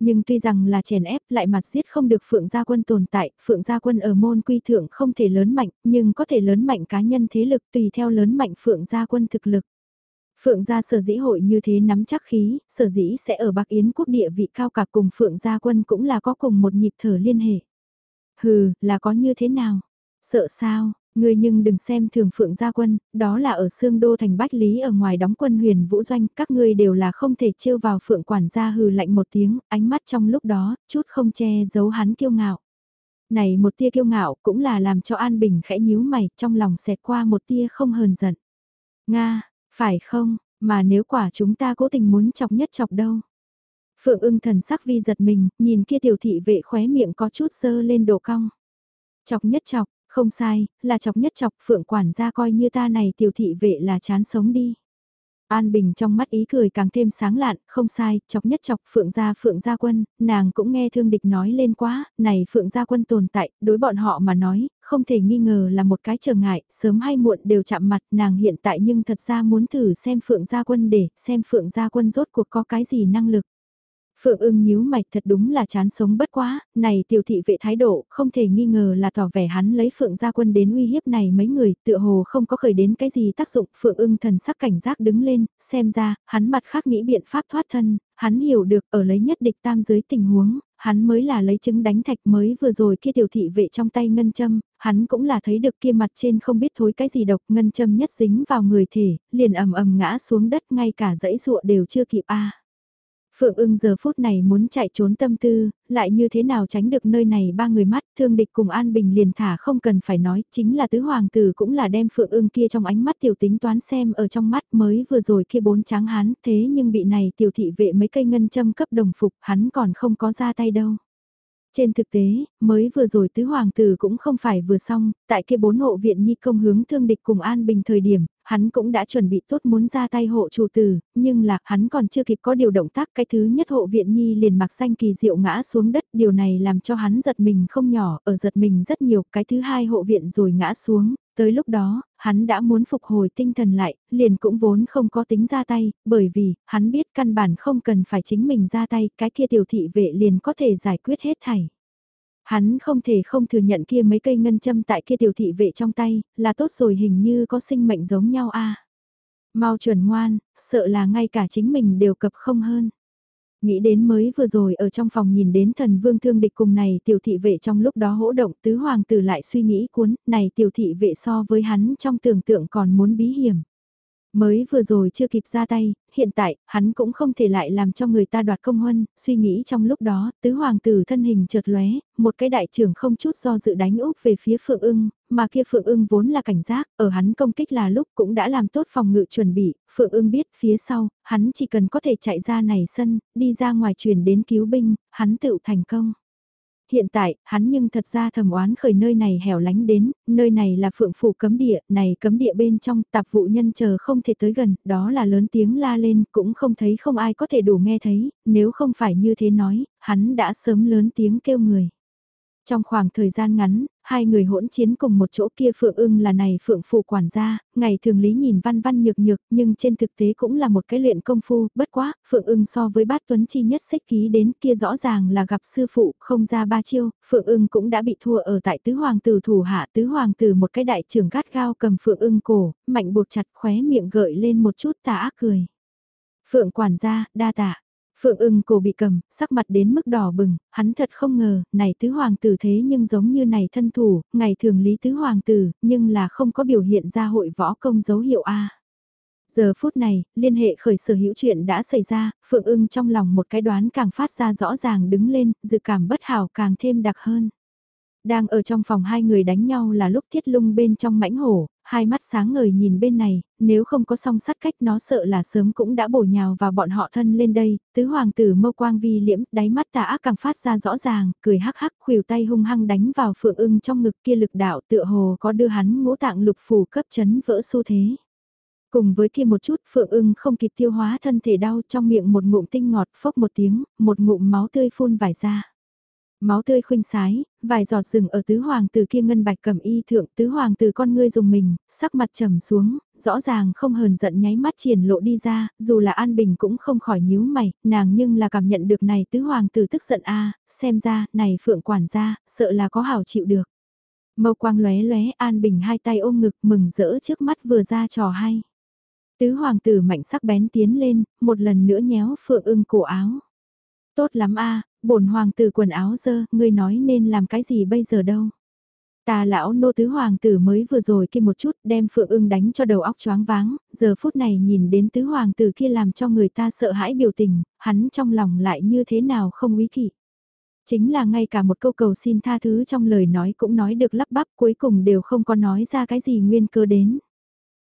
Nhưng tuy rằng là chèn ép lại mặt giết không được Phượng Gia Quân tồn tại, Phượng Gia Quân ở môn quy thượng không thể lớn mạnh, nhưng có thể lớn mạnh cá nhân thế lực tùy theo lớn mạnh Phượng Gia Quân thực lực. Phượng gia sở dĩ hội như thế nắm chắc khí, sở dĩ sẽ ở Bắc Yến quốc địa vị cao cả cùng Phượng gia quân cũng là có cùng một nhịp thở liên hệ. Hừ, là có như thế nào? Sợ sao? Người nhưng đừng xem thường Phượng gia quân, đó là ở xương đô thành Bách Lý ở ngoài đóng quân huyền vũ doanh, các ngươi đều là không thể trêu vào Phượng quản gia hừ lạnh một tiếng, ánh mắt trong lúc đó, chút không che giấu hắn kiêu ngạo. Này một tia kiêu ngạo cũng là làm cho An Bình khẽ nhíu mày, trong lòng xẹt qua một tia không hờn giận. Nga, phải không, mà nếu quả chúng ta cố tình muốn chọc nhất chọc đâu. Phượng ưng thần sắc vi giật mình, nhìn kia tiểu thị vệ khóe miệng có chút sơ lên độ cong. Chọc nhất chọc, không sai, là chọc nhất chọc phượng quản gia coi như ta này tiểu thị vệ là chán sống đi. An Bình trong mắt ý cười càng thêm sáng lạn, không sai, chọc nhất chọc Phượng Gia Phượng Gia Quân, nàng cũng nghe thương địch nói lên quá, này Phượng Gia Quân tồn tại, đối bọn họ mà nói, không thể nghi ngờ là một cái trở ngại, sớm hay muộn đều chạm mặt nàng hiện tại nhưng thật ra muốn thử xem Phượng Gia Quân để xem Phượng Gia Quân rốt cuộc có cái gì năng lực. Phượng ưng nhíu mạch thật đúng là chán sống bất quá, này tiểu thị vệ thái độ không thể nghi ngờ là tỏ vẻ hắn lấy Phượng gia quân đến uy hiếp này mấy người tựa hồ không có khởi đến cái gì tác dụng. Phượng ưng thần sắc cảnh giác đứng lên, xem ra, hắn mặt khác nghĩ biện pháp thoát thân, hắn hiểu được ở lấy nhất địch tam dưới tình huống, hắn mới là lấy chứng đánh thạch mới vừa rồi kia tiểu thị vệ trong tay ngân châm, hắn cũng là thấy được kia mặt trên không biết thối cái gì độc ngân châm nhất dính vào người thể, liền ầm ầm ngã xuống đất ngay cả dãy ruộ đều chưa kịp a Phượng ưng giờ phút này muốn chạy trốn tâm tư, lại như thế nào tránh được nơi này ba người mắt, thương địch cùng An Bình liền thả không cần phải nói, chính là tứ hoàng tử cũng là đem Phượng ưng kia trong ánh mắt tiểu tính toán xem ở trong mắt mới vừa rồi kia bốn tráng hán, thế nhưng bị này tiểu thị vệ mấy cây ngân châm cấp đồng phục, hắn còn không có ra tay đâu. Trên thực tế, mới vừa rồi tứ hoàng tử cũng không phải vừa xong, tại kia bốn hộ viện nhi công hướng thương địch cùng an bình thời điểm, hắn cũng đã chuẩn bị tốt muốn ra tay hộ chủ tử, nhưng là hắn còn chưa kịp có điều động tác cái thứ nhất hộ viện nhi liền mặc xanh kỳ diệu ngã xuống đất, điều này làm cho hắn giật mình không nhỏ, ở giật mình rất nhiều, cái thứ hai hộ viện rồi ngã xuống, tới lúc đó, hắn đã muốn phục hồi tinh thần lại, liền cũng vốn không có tính ra tay, bởi vì, hắn biết căn bản không cần phải chính mình ra tay, cái kia tiểu thị vệ liền có thể giải quyết hết thảy. Hắn không thể không thừa nhận kia mấy cây ngân châm tại kia tiểu thị vệ trong tay, là tốt rồi hình như có sinh mệnh giống nhau a. Mau chuẩn ngoan, sợ là ngay cả chính mình đều cập không hơn. Nghĩ đến mới vừa rồi ở trong phòng nhìn đến thần vương thương địch cùng này tiểu thị vệ trong lúc đó hỗ động tứ hoàng tử lại suy nghĩ cuốn, này tiểu thị vệ so với hắn trong tưởng tượng còn muốn bí hiểm. Mới vừa rồi chưa kịp ra tay, hiện tại, hắn cũng không thể lại làm cho người ta đoạt công huân, suy nghĩ trong lúc đó, tứ hoàng tử thân hình chợt lóe, một cái đại trưởng không chút do dự đánh úp về phía phượng ưng, mà kia phượng ưng vốn là cảnh giác, ở hắn công kích là lúc cũng đã làm tốt phòng ngự chuẩn bị, phượng ưng biết phía sau, hắn chỉ cần có thể chạy ra này sân, đi ra ngoài chuyển đến cứu binh, hắn tự thành công. Hiện tại, hắn nhưng thật ra thầm oán khởi nơi này hẻo lánh đến, nơi này là phượng phủ cấm địa, này cấm địa bên trong tạp vụ nhân chờ không thể tới gần, đó là lớn tiếng la lên, cũng không thấy không ai có thể đủ nghe thấy, nếu không phải như thế nói, hắn đã sớm lớn tiếng kêu người. Trong khoảng thời gian ngắn, hai người hỗn chiến cùng một chỗ kia Phượng ưng là này Phượng phụ quản gia, ngày thường lý nhìn văn văn nhược nhược nhưng trên thực tế cũng là một cái luyện công phu, bất quá, Phượng ưng so với bát tuấn chi nhất xích ký đến kia rõ ràng là gặp sư phụ, không ra ba chiêu, Phượng ưng cũng đã bị thua ở tại tứ hoàng tử thủ hạ tứ hoàng tử một cái đại trưởng gắt gao cầm Phượng ưng cổ, mạnh buộc chặt khóe miệng gợi lên một chút tà ác cười. Phượng quản gia, đa tạ. Phượng ưng cổ bị cầm, sắc mặt đến mức đỏ bừng, hắn thật không ngờ, này tứ hoàng tử thế nhưng giống như này thân thủ, ngày thường lý tứ hoàng tử, nhưng là không có biểu hiện ra hội võ công dấu hiệu A. Giờ phút này, liên hệ khởi sở hữu chuyện đã xảy ra, Phượng ưng trong lòng một cái đoán càng phát ra rõ ràng đứng lên, dự cảm bất hảo càng thêm đặc hơn. Đang ở trong phòng hai người đánh nhau là lúc thiết lung bên trong mãnh hổ, hai mắt sáng ngời nhìn bên này, nếu không có song sắt cách nó sợ là sớm cũng đã bổ nhào vào bọn họ thân lên đây, tứ hoàng tử mâu quang vi liễm, đáy mắt tà ác càng phát ra rõ ràng, cười hắc hắc khuỷu tay hung hăng đánh vào phượng ưng trong ngực kia lực đạo tựa hồ có đưa hắn ngũ tạng lục phủ cấp chấn vỡ xu thế. Cùng với kia một chút phượng ưng không kịp tiêu hóa thân thể đau trong miệng một ngụm tinh ngọt phốc một tiếng, một ngụm máu tươi phun vải ra. Máu tươi khuynh sái, vài giọt rừng ở tứ hoàng tử kia ngân bạch cầm y thượng tứ hoàng tử con ngươi dùng mình, sắc mặt trầm xuống, rõ ràng không hờn giận nháy mắt triển lộ đi ra, dù là An Bình cũng không khỏi nhíu mày, nàng nhưng là cảm nhận được này tứ hoàng tử tức giận a à, xem ra, này phượng quản gia, sợ là có hảo chịu được. Mâu quang lóe lóe An Bình hai tay ôm ngực mừng rỡ trước mắt vừa ra trò hay. Tứ hoàng tử mạnh sắc bén tiến lên, một lần nữa nhéo phượng ưng cổ áo. Tốt lắm a bổn hoàng tử quần áo dơ, ngươi nói nên làm cái gì bây giờ đâu. Ta lão nô tứ hoàng tử mới vừa rồi kia một chút đem phượng ưng đánh cho đầu óc choáng váng, giờ phút này nhìn đến tứ hoàng tử kia làm cho người ta sợ hãi biểu tình, hắn trong lòng lại như thế nào không quý kỵ. Chính là ngay cả một câu cầu xin tha thứ trong lời nói cũng nói được lắp bắp cuối cùng đều không có nói ra cái gì nguyên cơ đến.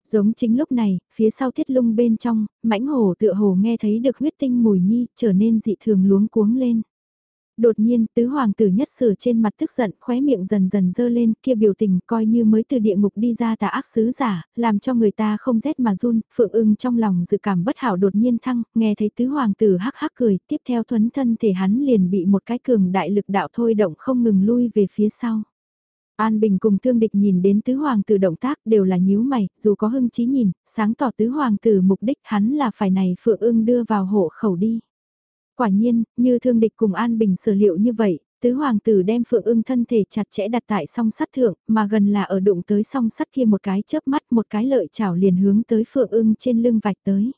Giống chính lúc này, phía sau thiết lung bên trong, mãnh hổ tựa hồ nghe thấy được huyết tinh mùi nhi, trở nên dị thường luống cuống lên. Đột nhiên, tứ hoàng tử nhất sử trên mặt tức giận, khóe miệng dần dần dơ lên, kia biểu tình coi như mới từ địa ngục đi ra tà ác sứ giả, làm cho người ta không rét mà run, phượng ưng trong lòng dự cảm bất hảo đột nhiên thăng, nghe thấy tứ hoàng tử hắc hắc cười, tiếp theo thuấn thân thể hắn liền bị một cái cường đại lực đạo thôi động không ngừng lui về phía sau. An Bình cùng thương địch nhìn đến tứ hoàng tử động tác đều là nhíu mày, dù có hưng trí nhìn, sáng tỏ tứ hoàng tử mục đích hắn là phải này phượng ưng đưa vào hộ khẩu đi. Quả nhiên, như thương địch cùng An Bình sở liệu như vậy, tứ hoàng tử đem phượng ưng thân thể chặt chẽ đặt tại song sắt thượng, mà gần là ở đụng tới song sắt kia một cái chớp mắt một cái lợi chảo liền hướng tới phượng ưng trên lưng vạch tới.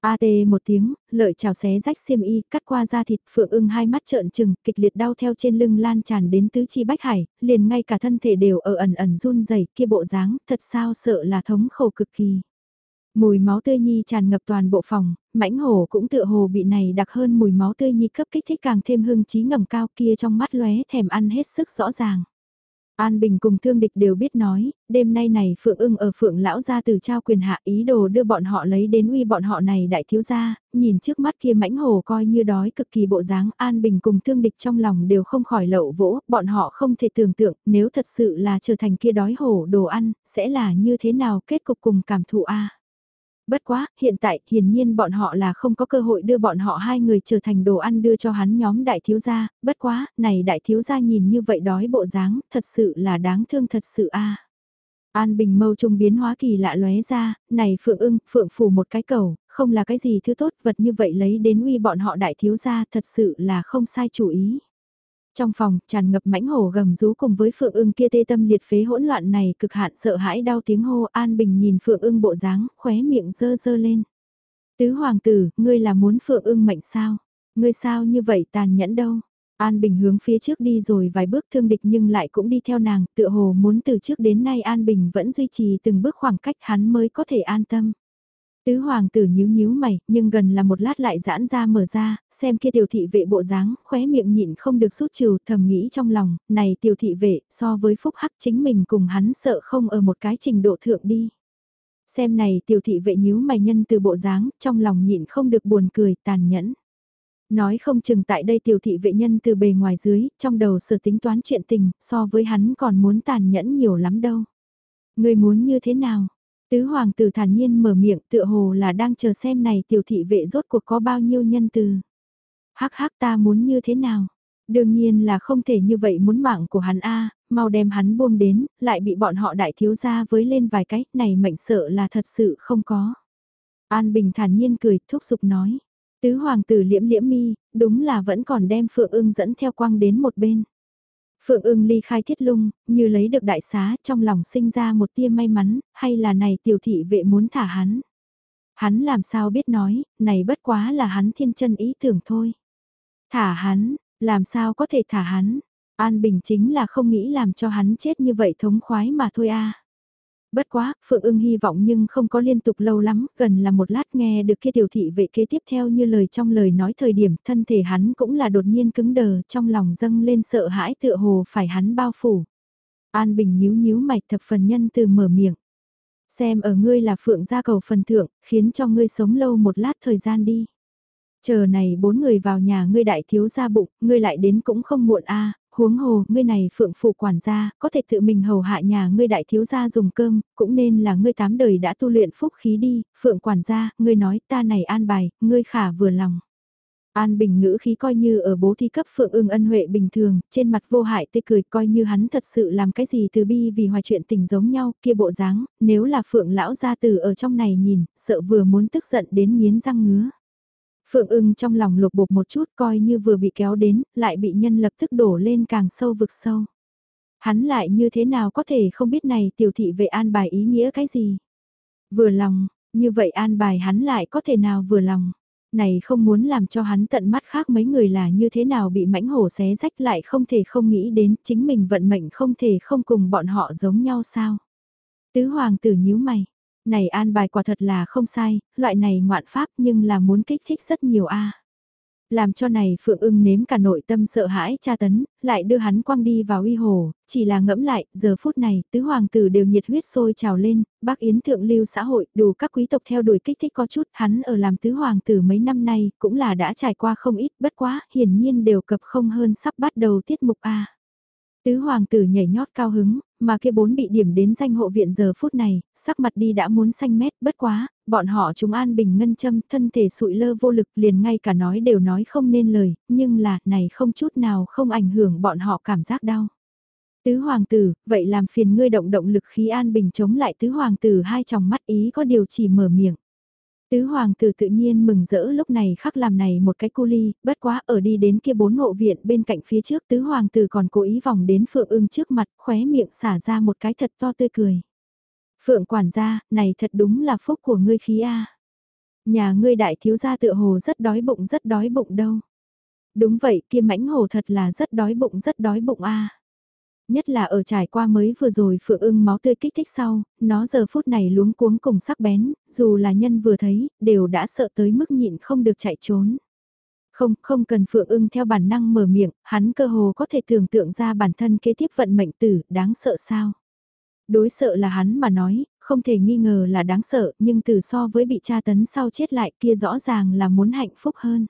A tê một tiếng, lợi chảo xé rách xiêm y, cắt qua da thịt, phượng ưng hai mắt trợn trừng, kịch liệt đau theo trên lưng lan tràn đến tứ chi bách hải, liền ngay cả thân thể đều ở ẩn ẩn run rẩy kia bộ dáng, thật sao sợ là thống khổ cực kỳ. Mùi máu tươi nhi tràn ngập toàn bộ phòng, mãnh hổ cũng tựa hồ bị này đặc hơn mùi máu tươi nhi cấp kích thích càng thêm hưng trí ngầm cao kia trong mắt lóe thèm ăn hết sức rõ ràng. An Bình cùng thương địch đều biết nói, đêm nay này Phượng ưng ở Phượng lão gia từ trao quyền hạ ý đồ đưa bọn họ lấy đến uy bọn họ này đại thiếu gia, nhìn trước mắt kia mãnh hồ coi như đói cực kỳ bộ dáng An Bình cùng thương địch trong lòng đều không khỏi lậu vỗ, bọn họ không thể tưởng tượng nếu thật sự là trở thành kia đói hổ đồ ăn, sẽ là như thế nào kết cục cùng cảm thụ a. Bất quá, hiện tại, hiển nhiên bọn họ là không có cơ hội đưa bọn họ hai người trở thành đồ ăn đưa cho hắn nhóm đại thiếu gia, bất quá, này đại thiếu gia nhìn như vậy đói bộ dáng, thật sự là đáng thương thật sự a. An Bình mâu trung biến hóa kỳ lạ lóe ra, này Phượng ưng, Phượng phủ một cái cầu, không là cái gì thứ tốt vật như vậy lấy đến uy bọn họ đại thiếu gia thật sự là không sai chủ ý. Trong phòng, tràn ngập mãnh hổ gầm rú cùng với Phượng ưng kia tê tâm liệt phế hỗn loạn này cực hạn sợ hãi đau tiếng hô An Bình nhìn Phượng ưng bộ dáng, khóe miệng dơ dơ lên. Tứ hoàng tử, ngươi là muốn Phượng ưng mệnh sao? Ngươi sao như vậy tàn nhẫn đâu? An Bình hướng phía trước đi rồi vài bước thương địch nhưng lại cũng đi theo nàng, tựa hồ muốn từ trước đến nay An Bình vẫn duy trì từng bước khoảng cách hắn mới có thể an tâm. Tứ hoàng tử nhíu nhíu mày, nhưng gần là một lát lại giãn ra mở ra, xem kia tiểu thị vệ bộ dáng, khóe miệng nhịn không được sút trừ, thầm nghĩ trong lòng, này tiểu thị vệ, so với phúc hắc chính mình cùng hắn sợ không ở một cái trình độ thượng đi. Xem này tiểu thị vệ nhíu mày nhân từ bộ dáng, trong lòng nhịn không được buồn cười, tàn nhẫn. Nói không chừng tại đây tiểu thị vệ nhân từ bề ngoài dưới, trong đầu sở tính toán chuyện tình, so với hắn còn muốn tàn nhẫn nhiều lắm đâu. Người muốn như thế nào? Tứ hoàng tử thản nhiên mở miệng tựa hồ là đang chờ xem này tiểu thị vệ rốt cuộc có bao nhiêu nhân từ. Hắc hắc ta muốn như thế nào? Đương nhiên là không thể như vậy muốn mạng của hắn A, mau đem hắn buông đến, lại bị bọn họ đại thiếu gia với lên vài cái, này mệnh sợ là thật sự không có. An Bình thản nhiên cười, thúc giục nói. Tứ hoàng tử liễm liễm mi, đúng là vẫn còn đem phượng ưng dẫn theo quang đến một bên. Phượng ưng ly khai thiết lung, như lấy được đại xá trong lòng sinh ra một tia may mắn, hay là này tiểu thị vệ muốn thả hắn. Hắn làm sao biết nói, này bất quá là hắn thiên chân ý tưởng thôi. Thả hắn, làm sao có thể thả hắn, An Bình chính là không nghĩ làm cho hắn chết như vậy thống khoái mà thôi a. Bất quá, Phượng ưng hy vọng nhưng không có liên tục lâu lắm, gần là một lát nghe được kia tiểu thị vệ kế tiếp theo như lời trong lời nói thời điểm thân thể hắn cũng là đột nhiên cứng đờ trong lòng dâng lên sợ hãi tựa hồ phải hắn bao phủ. An Bình nhíu nhíu mạch thập phần nhân từ mở miệng. Xem ở ngươi là Phượng gia cầu phần thượng, khiến cho ngươi sống lâu một lát thời gian đi. Chờ này bốn người vào nhà ngươi đại thiếu gia bụng, ngươi lại đến cũng không muộn a huống hồ, ngươi này phượng phụ quản gia, có thể tự mình hầu hạ nhà ngươi đại thiếu gia dùng cơm, cũng nên là ngươi tám đời đã tu luyện phúc khí đi, phượng quản gia, ngươi nói ta này an bài, ngươi khả vừa lòng. An Bình ngữ khí coi như ở bố thi cấp Phượng ưng ân huệ bình thường, trên mặt vô hại tươi cười coi như hắn thật sự làm cái gì từ bi vì hoài chuyện tình giống nhau, kia bộ dáng, nếu là Phượng lão gia tử ở trong này nhìn, sợ vừa muốn tức giận đến miến răng ngứa. Phượng ưng trong lòng lục bục một chút coi như vừa bị kéo đến, lại bị nhân lập tức đổ lên càng sâu vực sâu. Hắn lại như thế nào có thể không biết này tiểu thị vệ an bài ý nghĩa cái gì. Vừa lòng, như vậy an bài hắn lại có thể nào vừa lòng. Này không muốn làm cho hắn tận mắt khác mấy người là như thế nào bị mãnh hổ xé rách lại không thể không nghĩ đến chính mình vận mệnh không thể không cùng bọn họ giống nhau sao. Tứ hoàng tử nhíu mày, này an bài quả thật là không sai, loại này ngoạn pháp nhưng là muốn kích thích rất nhiều a. Làm cho này Phượng ưng nếm cả nội tâm sợ hãi cha tấn, lại đưa hắn quăng đi vào uy hồ, chỉ là ngẫm lại, giờ phút này, tứ hoàng tử đều nhiệt huyết sôi trào lên, bác yến thượng lưu xã hội, đủ các quý tộc theo đuổi kích thích có chút, hắn ở làm tứ hoàng tử mấy năm nay, cũng là đã trải qua không ít, bất quá, hiển nhiên đều cập không hơn sắp bắt đầu tiết mục A. Tứ hoàng tử nhảy nhót cao hứng, mà kia bốn bị điểm đến danh hộ viện giờ phút này, sắc mặt đi đã muốn xanh mét bất quá, bọn họ chúng an bình ngân châm thân thể sụi lơ vô lực liền ngay cả nói đều nói không nên lời, nhưng là này không chút nào không ảnh hưởng bọn họ cảm giác đau. Tứ hoàng tử, vậy làm phiền ngươi động động lực khí an bình chống lại tứ hoàng tử hai tròng mắt ý có điều chỉ mở miệng. Tứ hoàng tử tự nhiên mừng rỡ lúc này khắc làm này một cái cu ly, bất quá ở đi đến kia bốn hộ viện bên cạnh phía trước tứ hoàng tử còn cố ý vòng đến phượng ưng trước mặt khóe miệng xả ra một cái thật to tươi cười. Phượng quản gia, này thật đúng là phúc của ngươi khí a. Nhà ngươi đại thiếu gia tựa hồ rất đói bụng rất đói bụng đâu. Đúng vậy kia mãnh hồ thật là rất đói bụng rất đói bụng a. Nhất là ở trải qua mới vừa rồi phượng ưng máu tươi kích thích sau, nó giờ phút này luống cuống cùng sắc bén, dù là nhân vừa thấy, đều đã sợ tới mức nhịn không được chạy trốn. Không, không cần phượng ưng theo bản năng mở miệng, hắn cơ hồ có thể tưởng tượng ra bản thân kế tiếp vận mệnh tử, đáng sợ sao. Đối sợ là hắn mà nói, không thể nghi ngờ là đáng sợ, nhưng từ so với bị tra tấn sau chết lại kia rõ ràng là muốn hạnh phúc hơn.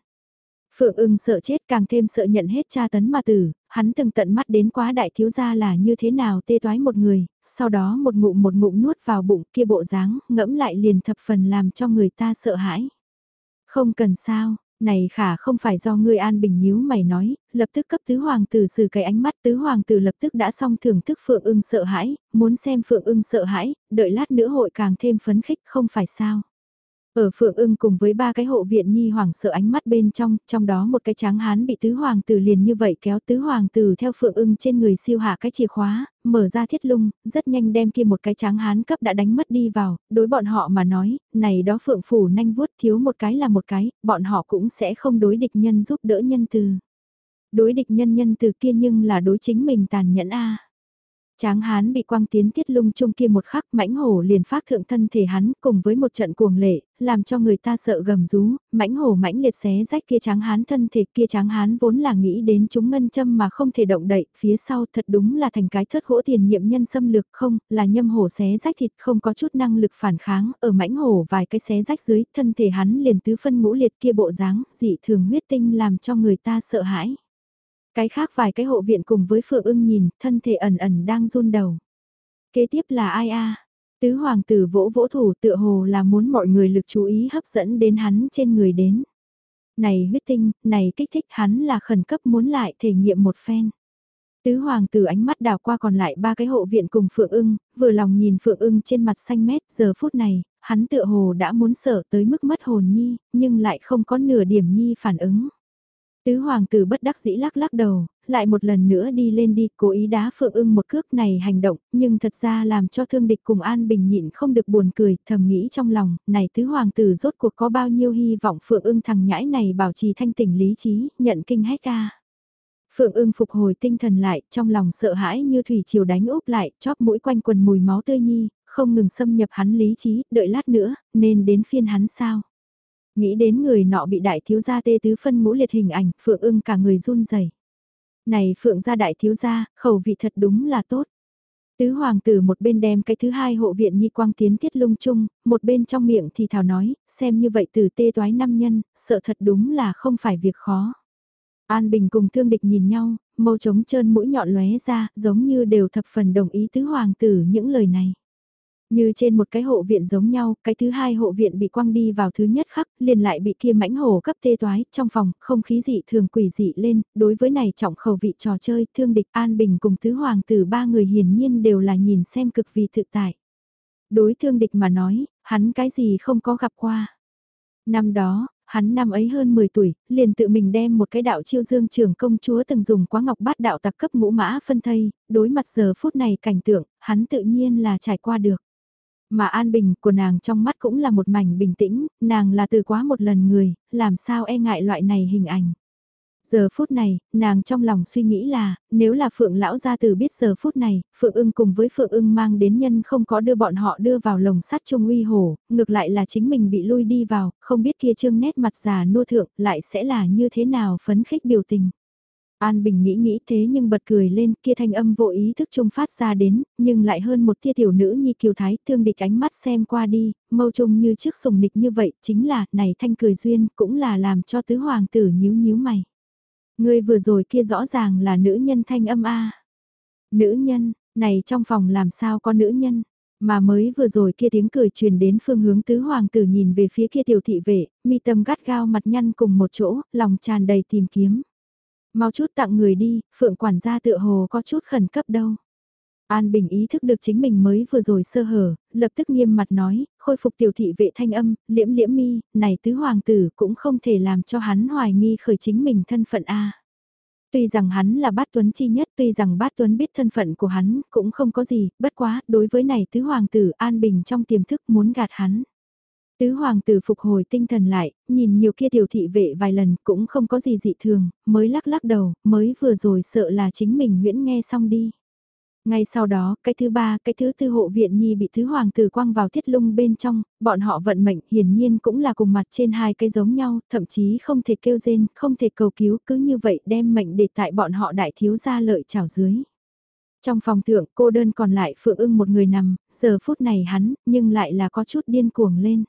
Phượng ưng sợ chết càng thêm sợ nhận hết tra tấn mà tử, hắn từng tận mắt đến quá đại thiếu gia là như thế nào tê toái một người, sau đó một ngụm một ngụm nuốt vào bụng kia bộ dáng, ngẫm lại liền thập phần làm cho người ta sợ hãi. Không cần sao, này khả không phải do ngươi an bình nhíu mày nói, lập tức cấp tứ hoàng tử xử cái ánh mắt tứ hoàng tử lập tức đã xong thưởng thức phượng ưng sợ hãi, muốn xem phượng ưng sợ hãi, đợi lát nữa hội càng thêm phấn khích không phải sao. Ở Phượng ưng cùng với ba cái hộ viện nhi hoàng sợ ánh mắt bên trong, trong đó một cái tráng hán bị tứ hoàng tử liền như vậy kéo tứ hoàng tử theo Phượng ưng trên người siêu hạ cái chìa khóa, mở ra thiết lung, rất nhanh đem kia một cái tráng hán cấp đã đánh mất đi vào, đối bọn họ mà nói, này đó Phượng phủ nanh vuốt thiếu một cái là một cái, bọn họ cũng sẽ không đối địch nhân giúp đỡ nhân từ. Đối địch nhân nhân từ kia nhưng là đối chính mình tàn nhẫn a Tráng hán bị quang tiến tiết lung chung kia một khắc mãnh hổ liền phát thượng thân thể hắn cùng với một trận cuồng lệ, làm cho người ta sợ gầm rú, mãnh hổ mãnh liệt xé rách kia tráng hán thân thể kia tráng hán vốn là nghĩ đến chúng ngân châm mà không thể động đậy, phía sau thật đúng là thành cái thớt gỗ tiền nhiệm nhân xâm lược không, là nhâm hổ xé rách thịt không có chút năng lực phản kháng, ở mãnh hổ vài cái xé rách dưới, thân thể hắn liền tứ phân ngũ liệt kia bộ dáng, dị thường huyết tinh làm cho người ta sợ hãi. Cái khác vài cái hộ viện cùng với Phượng ưng nhìn, thân thể ẩn ẩn đang run đầu. Kế tiếp là ai a? Tứ hoàng tử vỗ vỗ thủ tựa hồ là muốn mọi người lực chú ý hấp dẫn đến hắn trên người đến. Này huyết tinh, này kích thích hắn là khẩn cấp muốn lại thể nghiệm một phen. Tứ hoàng tử ánh mắt đào qua còn lại ba cái hộ viện cùng Phượng ưng, vừa lòng nhìn Phượng ưng trên mặt xanh mét giờ phút này, hắn tựa hồ đã muốn sợ tới mức mất hồn nhi, nhưng lại không có nửa điểm nhi phản ứng. Tứ hoàng tử bất đắc dĩ lắc lắc đầu, lại một lần nữa đi lên đi, cố ý đá Phượng ưng một cước này hành động, nhưng thật ra làm cho thương địch cùng An Bình nhịn không được buồn cười, thầm nghĩ trong lòng, này tứ hoàng tử rốt cuộc có bao nhiêu hy vọng Phượng ưng thằng nhãi này bảo trì thanh tỉnh lý trí, nhận kinh hết ca. Phượng ưng phục hồi tinh thần lại, trong lòng sợ hãi như thủy chiều đánh úp lại, chóp mũi quanh quần mùi máu tươi nhi, không ngừng xâm nhập hắn lý trí, đợi lát nữa, nên đến phiên hắn sao. Nghĩ đến người nọ bị đại thiếu gia tê tứ phân ngũ liệt hình ảnh, Phượng ưng cả người run rẩy. Này Phượng gia đại thiếu gia, khẩu vị thật đúng là tốt. Tứ hoàng tử một bên đem cái thứ hai hộ viện nhi quang tiến tiết lung chung, một bên trong miệng thì thảo nói, xem như vậy từ tê toái năm nhân, sợ thật đúng là không phải việc khó. An Bình cùng thương địch nhìn nhau, mâu trống trơn mũi nhọn lóe ra, giống như đều thập phần đồng ý tứ hoàng tử những lời này. Như trên một cái hộ viện giống nhau, cái thứ hai hộ viện bị quăng đi vào thứ nhất khắc, liền lại bị kia mãnh hổ cấp tê toái, trong phòng, không khí dị thường quỷ dị lên, đối với này trọng khẩu vị trò chơi, thương địch an bình cùng tứ hoàng tử ba người hiển nhiên đều là nhìn xem cực vì thực tại. Đối thương địch mà nói, hắn cái gì không có gặp qua. Năm đó, hắn năm ấy hơn 10 tuổi, liền tự mình đem một cái đạo chiêu dương trưởng công chúa từng dùng quá ngọc bát đạo tặc cấp ngũ mã phân thây, đối mặt giờ phút này cảnh tượng, hắn tự nhiên là trải qua được. Mà an bình của nàng trong mắt cũng là một mảnh bình tĩnh, nàng là từ quá một lần người, làm sao e ngại loại này hình ảnh. Giờ phút này, nàng trong lòng suy nghĩ là, nếu là Phượng lão gia tử biết giờ phút này, Phượng ưng cùng với Phượng ưng mang đến nhân không có đưa bọn họ đưa vào lồng sắt trung uy hổ, ngược lại là chính mình bị lui đi vào, không biết kia trương nét mặt già nô thượng lại sẽ là như thế nào phấn khích biểu tình. An Bình nghĩ nghĩ thế nhưng bật cười lên kia thanh âm vô ý thức trung phát ra đến, nhưng lại hơn một tia tiểu nữ nhi kiều thái thương địch ánh mắt xem qua đi, mâu trung như trước sùng nịch như vậy, chính là, này thanh cười duyên, cũng là làm cho tứ hoàng tử nhíu nhíu mày. Người vừa rồi kia rõ ràng là nữ nhân thanh âm A. Nữ nhân, này trong phòng làm sao có nữ nhân, mà mới vừa rồi kia tiếng cười truyền đến phương hướng tứ hoàng tử nhìn về phía kia tiểu thị vệ, mi tâm gắt gao mặt nhăn cùng một chỗ, lòng tràn đầy tìm kiếm. Mau chút tặng người đi, phượng quản gia tựa hồ có chút khẩn cấp đâu. An Bình ý thức được chính mình mới vừa rồi sơ hở, lập tức nghiêm mặt nói, khôi phục tiểu thị vệ thanh âm, liễm liễm mi, này tứ hoàng tử cũng không thể làm cho hắn hoài nghi khởi chính mình thân phận A. Tuy rằng hắn là bát tuấn chi nhất, tuy rằng bát tuấn biết thân phận của hắn, cũng không có gì, bất quá, đối với này tứ hoàng tử An Bình trong tiềm thức muốn gạt hắn. Tứ hoàng tử phục hồi tinh thần lại, nhìn nhiều kia tiểu thị vệ vài lần cũng không có gì dị thường, mới lắc lắc đầu, mới vừa rồi sợ là chính mình nguyễn nghe xong đi. Ngay sau đó, cái thứ ba, cái thứ tư hộ viện nhi bị thứ hoàng tử quăng vào thiết lung bên trong, bọn họ vận mệnh hiển nhiên cũng là cùng mặt trên hai cái giống nhau, thậm chí không thể kêu rên, không thể cầu cứu, cứ như vậy đem mệnh để tại bọn họ đại thiếu gia lợi trào dưới. Trong phòng thượng cô đơn còn lại Phượng ưng một người nằm, giờ phút này hắn, nhưng lại là có chút điên cuồng lên.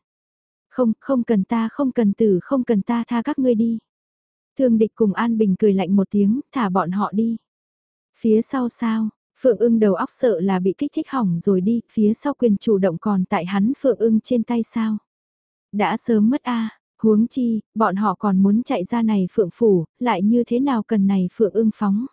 Không, không cần ta, không cần tử, không cần ta tha các ngươi đi. Thương địch cùng An Bình cười lạnh một tiếng, thả bọn họ đi. Phía sau sao, Phượng ưng đầu óc sợ là bị kích thích hỏng rồi đi, phía sau quyền chủ động còn tại hắn Phượng ưng trên tay sao. Đã sớm mất a huống chi, bọn họ còn muốn chạy ra này Phượng phủ, lại như thế nào cần này Phượng ưng phóng.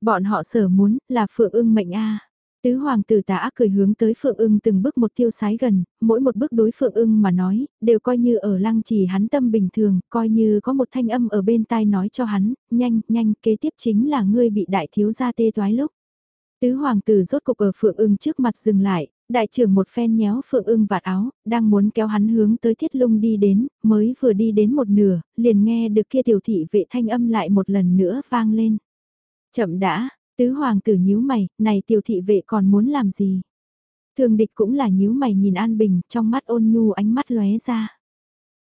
Bọn họ sở muốn là Phượng ưng mệnh a Tứ hoàng tử tả cười hướng tới Phượng ưng từng bước một tiêu sái gần, mỗi một bước đối Phượng ưng mà nói, đều coi như ở lăng trì hắn tâm bình thường, coi như có một thanh âm ở bên tai nói cho hắn, nhanh, nhanh, kế tiếp chính là ngươi bị đại thiếu gia tê toái lúc. Tứ hoàng tử rốt cục ở Phượng ưng trước mặt dừng lại, đại trưởng một phen nhéo Phượng ưng vạt áo, đang muốn kéo hắn hướng tới thiết lung đi đến, mới vừa đi đến một nửa, liền nghe được kia tiểu thị vệ thanh âm lại một lần nữa vang lên. Chậm đã, Tứ hoàng tử nhíu mày, này tiểu thị vệ còn muốn làm gì? Thường địch cũng là nhíu mày nhìn An Bình, trong mắt ôn nhu ánh mắt lóe ra.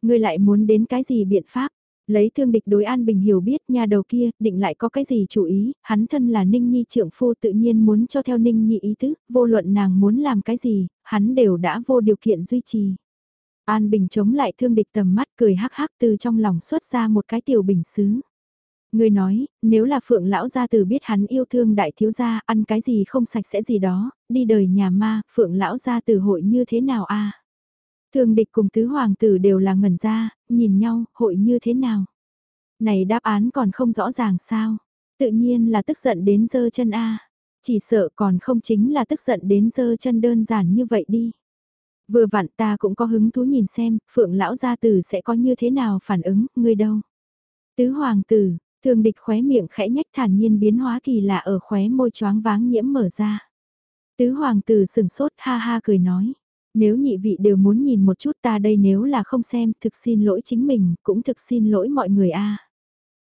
Ngươi lại muốn đến cái gì biện pháp? Lấy thương địch đối An Bình hiểu biết nhà đầu kia, định lại có cái gì chủ ý, hắn thân là Ninh Nhi trưởng phu tự nhiên muốn cho theo Ninh Nhi ý tứ, vô luận nàng muốn làm cái gì, hắn đều đã vô điều kiện duy trì. An Bình chống lại thương địch tầm mắt cười hắc hắc từ trong lòng xuất ra một cái tiểu bình xứ. Người nói, nếu là phượng lão gia tử biết hắn yêu thương đại thiếu gia, ăn cái gì không sạch sẽ gì đó, đi đời nhà ma, phượng lão gia tử hội như thế nào a? Thương địch cùng tứ hoàng tử đều là ngẩn ra, nhìn nhau, hội như thế nào? Này đáp án còn không rõ ràng sao? Tự nhiên là tức giận đến dơ chân a. Chỉ sợ còn không chính là tức giận đến dơ chân đơn giản như vậy đi. Vừa vặn ta cũng có hứng thú nhìn xem, phượng lão gia tử sẽ có như thế nào phản ứng, ngươi đâu? Tứ hoàng tử, Thường địch khóe miệng khẽ nhách thản nhiên biến hóa kỳ lạ ở khóe môi choáng váng nhiễm mở ra. Tứ hoàng tử sừng sốt ha ha cười nói. Nếu nhị vị đều muốn nhìn một chút ta đây nếu là không xem, thực xin lỗi chính mình, cũng thực xin lỗi mọi người a.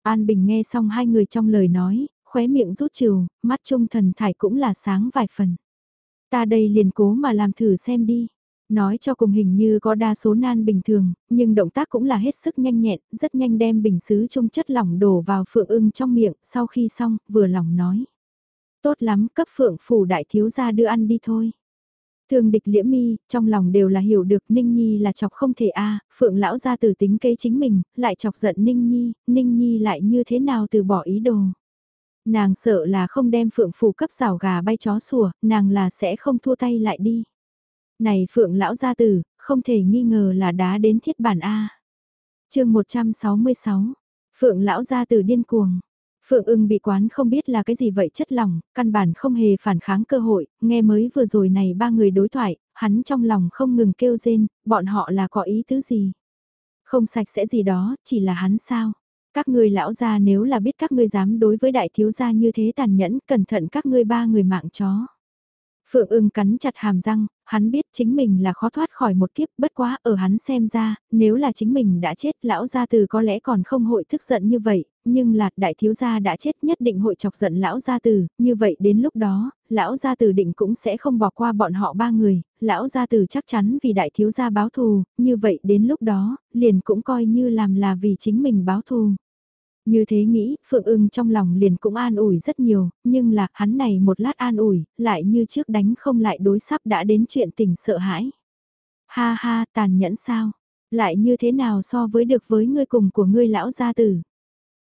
An Bình nghe xong hai người trong lời nói, khóe miệng rút trừ, mắt trung thần thải cũng là sáng vài phần. Ta đây liền cố mà làm thử xem đi. Nói cho cùng hình như có đa số nan bình thường, nhưng động tác cũng là hết sức nhanh nhẹn, rất nhanh đem bình xứ chung chất lỏng đổ vào phượng ưng trong miệng, sau khi xong, vừa lòng nói. Tốt lắm, cấp phượng phủ đại thiếu gia đưa ăn đi thôi. Thường địch liễm mi, trong lòng đều là hiểu được Ninh Nhi là chọc không thể a Phượng lão ra từ tính kế chính mình, lại chọc giận Ninh Nhi, Ninh Nhi lại như thế nào từ bỏ ý đồ. Nàng sợ là không đem Phượng phủ cấp rào gà bay chó sủa, nàng là sẽ không thua tay lại đi. Này Phượng lão gia tử, không thể nghi ngờ là đá đến thiết bản A. chương 166, Phượng lão gia tử điên cuồng. Phượng ưng bị quán không biết là cái gì vậy chất lòng, căn bản không hề phản kháng cơ hội, nghe mới vừa rồi này ba người đối thoại, hắn trong lòng không ngừng kêu rên, bọn họ là có ý tứ gì. Không sạch sẽ gì đó, chỉ là hắn sao. Các ngươi lão gia nếu là biết các ngươi dám đối với đại thiếu gia như thế tàn nhẫn, cẩn thận các ngươi ba người mạng chó. Phượng ưng cắn chặt hàm răng, hắn biết chính mình là khó thoát khỏi một kiếp bất quá ở hắn xem ra, nếu là chính mình đã chết lão gia từ có lẽ còn không hội thức giận như vậy, nhưng là đại thiếu gia đã chết nhất định hội chọc giận lão gia từ, như vậy đến lúc đó, lão gia từ định cũng sẽ không bỏ qua bọn họ ba người, lão gia từ chắc chắn vì đại thiếu gia báo thù, như vậy đến lúc đó, liền cũng coi như làm là vì chính mình báo thù. Như thế nghĩ, Phượng ưng trong lòng liền cũng an ủi rất nhiều, nhưng là hắn này một lát an ủi, lại như trước đánh không lại đối sắp đã đến chuyện tình sợ hãi. Ha ha, tàn nhẫn sao? Lại như thế nào so với được với ngươi cùng của ngươi lão gia tử?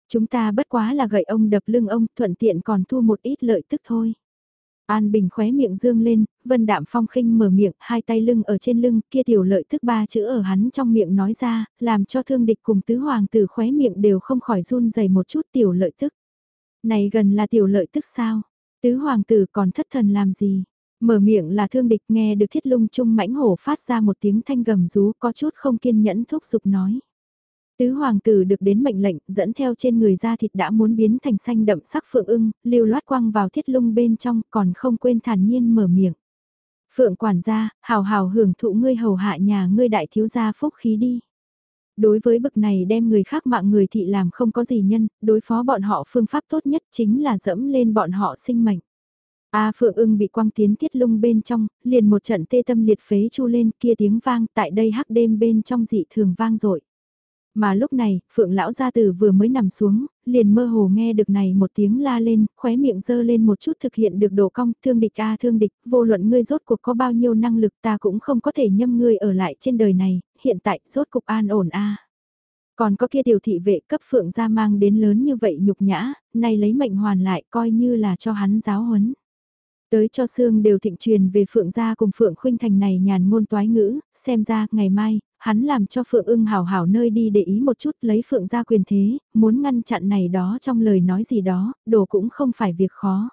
Chúng ta bất quá là gậy ông đập lưng ông, thuận tiện còn thu một ít lợi tức thôi. An Bình khóe miệng dương lên, Vân Đạm Phong khinh mở miệng, hai tay lưng ở trên lưng, kia tiểu lợi thức ba chữ ở hắn trong miệng nói ra, làm cho thương địch cùng tứ hoàng tử khóe miệng đều không khỏi run dày một chút tiểu lợi tức. Này gần là tiểu lợi tức sao? Tứ hoàng tử còn thất thần làm gì? Mở miệng là thương địch nghe được thiết lung trung mãnh hổ phát ra một tiếng thanh gầm rú có chút không kiên nhẫn thúc giục nói. Tứ hoàng tử được đến mệnh lệnh, dẫn theo trên người da thịt đã muốn biến thành xanh đậm sắc phượng ưng, lưu loát quăng vào thiết lung bên trong, còn không quên thản nhiên mở miệng. Phượng quản gia, hào hào hưởng thụ ngươi hầu hạ nhà ngươi đại thiếu gia phúc khí đi. Đối với bực này đem người khác mạng người thị làm không có gì nhân, đối phó bọn họ phương pháp tốt nhất chính là dẫm lên bọn họ sinh mệnh. A Phượng ưng bị quăng tiến thiết lung bên trong, liền một trận tê tâm liệt phế chu lên kia tiếng vang tại đây hắc đêm bên trong dị thường vang dội mà lúc này, Phượng lão gia tử vừa mới nằm xuống, liền mơ hồ nghe được này một tiếng la lên, khóe miệng dơ lên một chút thực hiện được độ cong, thương địch a thương địch, vô luận ngươi rốt cuộc có bao nhiêu năng lực ta cũng không có thể nhâm ngươi ở lại trên đời này, hiện tại rốt cục an ổn a. Còn có kia tiểu thị vệ cấp Phượng gia mang đến lớn như vậy nhục nhã, nay lấy mệnh hoàn lại coi như là cho hắn giáo huấn. Tới cho xương đều thịnh truyền về Phượng gia cùng Phượng Khuynh Thành này nhàn ngôn toái ngữ, xem ra ngày mai, hắn làm cho Phượng ưng hào hảo nơi đi để ý một chút lấy Phượng ra quyền thế, muốn ngăn chặn này đó trong lời nói gì đó, đồ cũng không phải việc khó.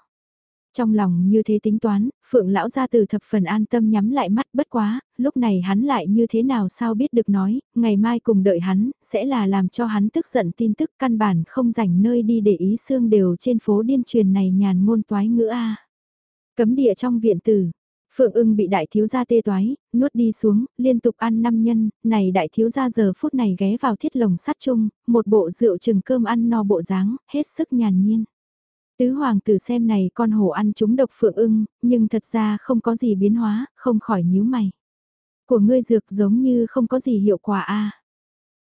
Trong lòng như thế tính toán, Phượng lão gia từ thập phần an tâm nhắm lại mắt bất quá, lúc này hắn lại như thế nào sao biết được nói, ngày mai cùng đợi hắn, sẽ là làm cho hắn tức giận tin tức căn bản không rảnh nơi đi để ý xương đều trên phố điên truyền này nhàn ngôn toái ngữ A. Cấm địa trong viện tử, Phượng ưng bị đại thiếu gia tê toái, nuốt đi xuống, liên tục ăn năm nhân, này đại thiếu gia giờ phút này ghé vào thiết lồng sắt chung, một bộ rượu chừng cơm ăn no bộ dáng, hết sức nhàn nhiên. Tứ hoàng tử xem này con hổ ăn chúng độc phượng ưng, nhưng thật ra không có gì biến hóa, không khỏi nhíu mày. Của ngươi dược giống như không có gì hiệu quả a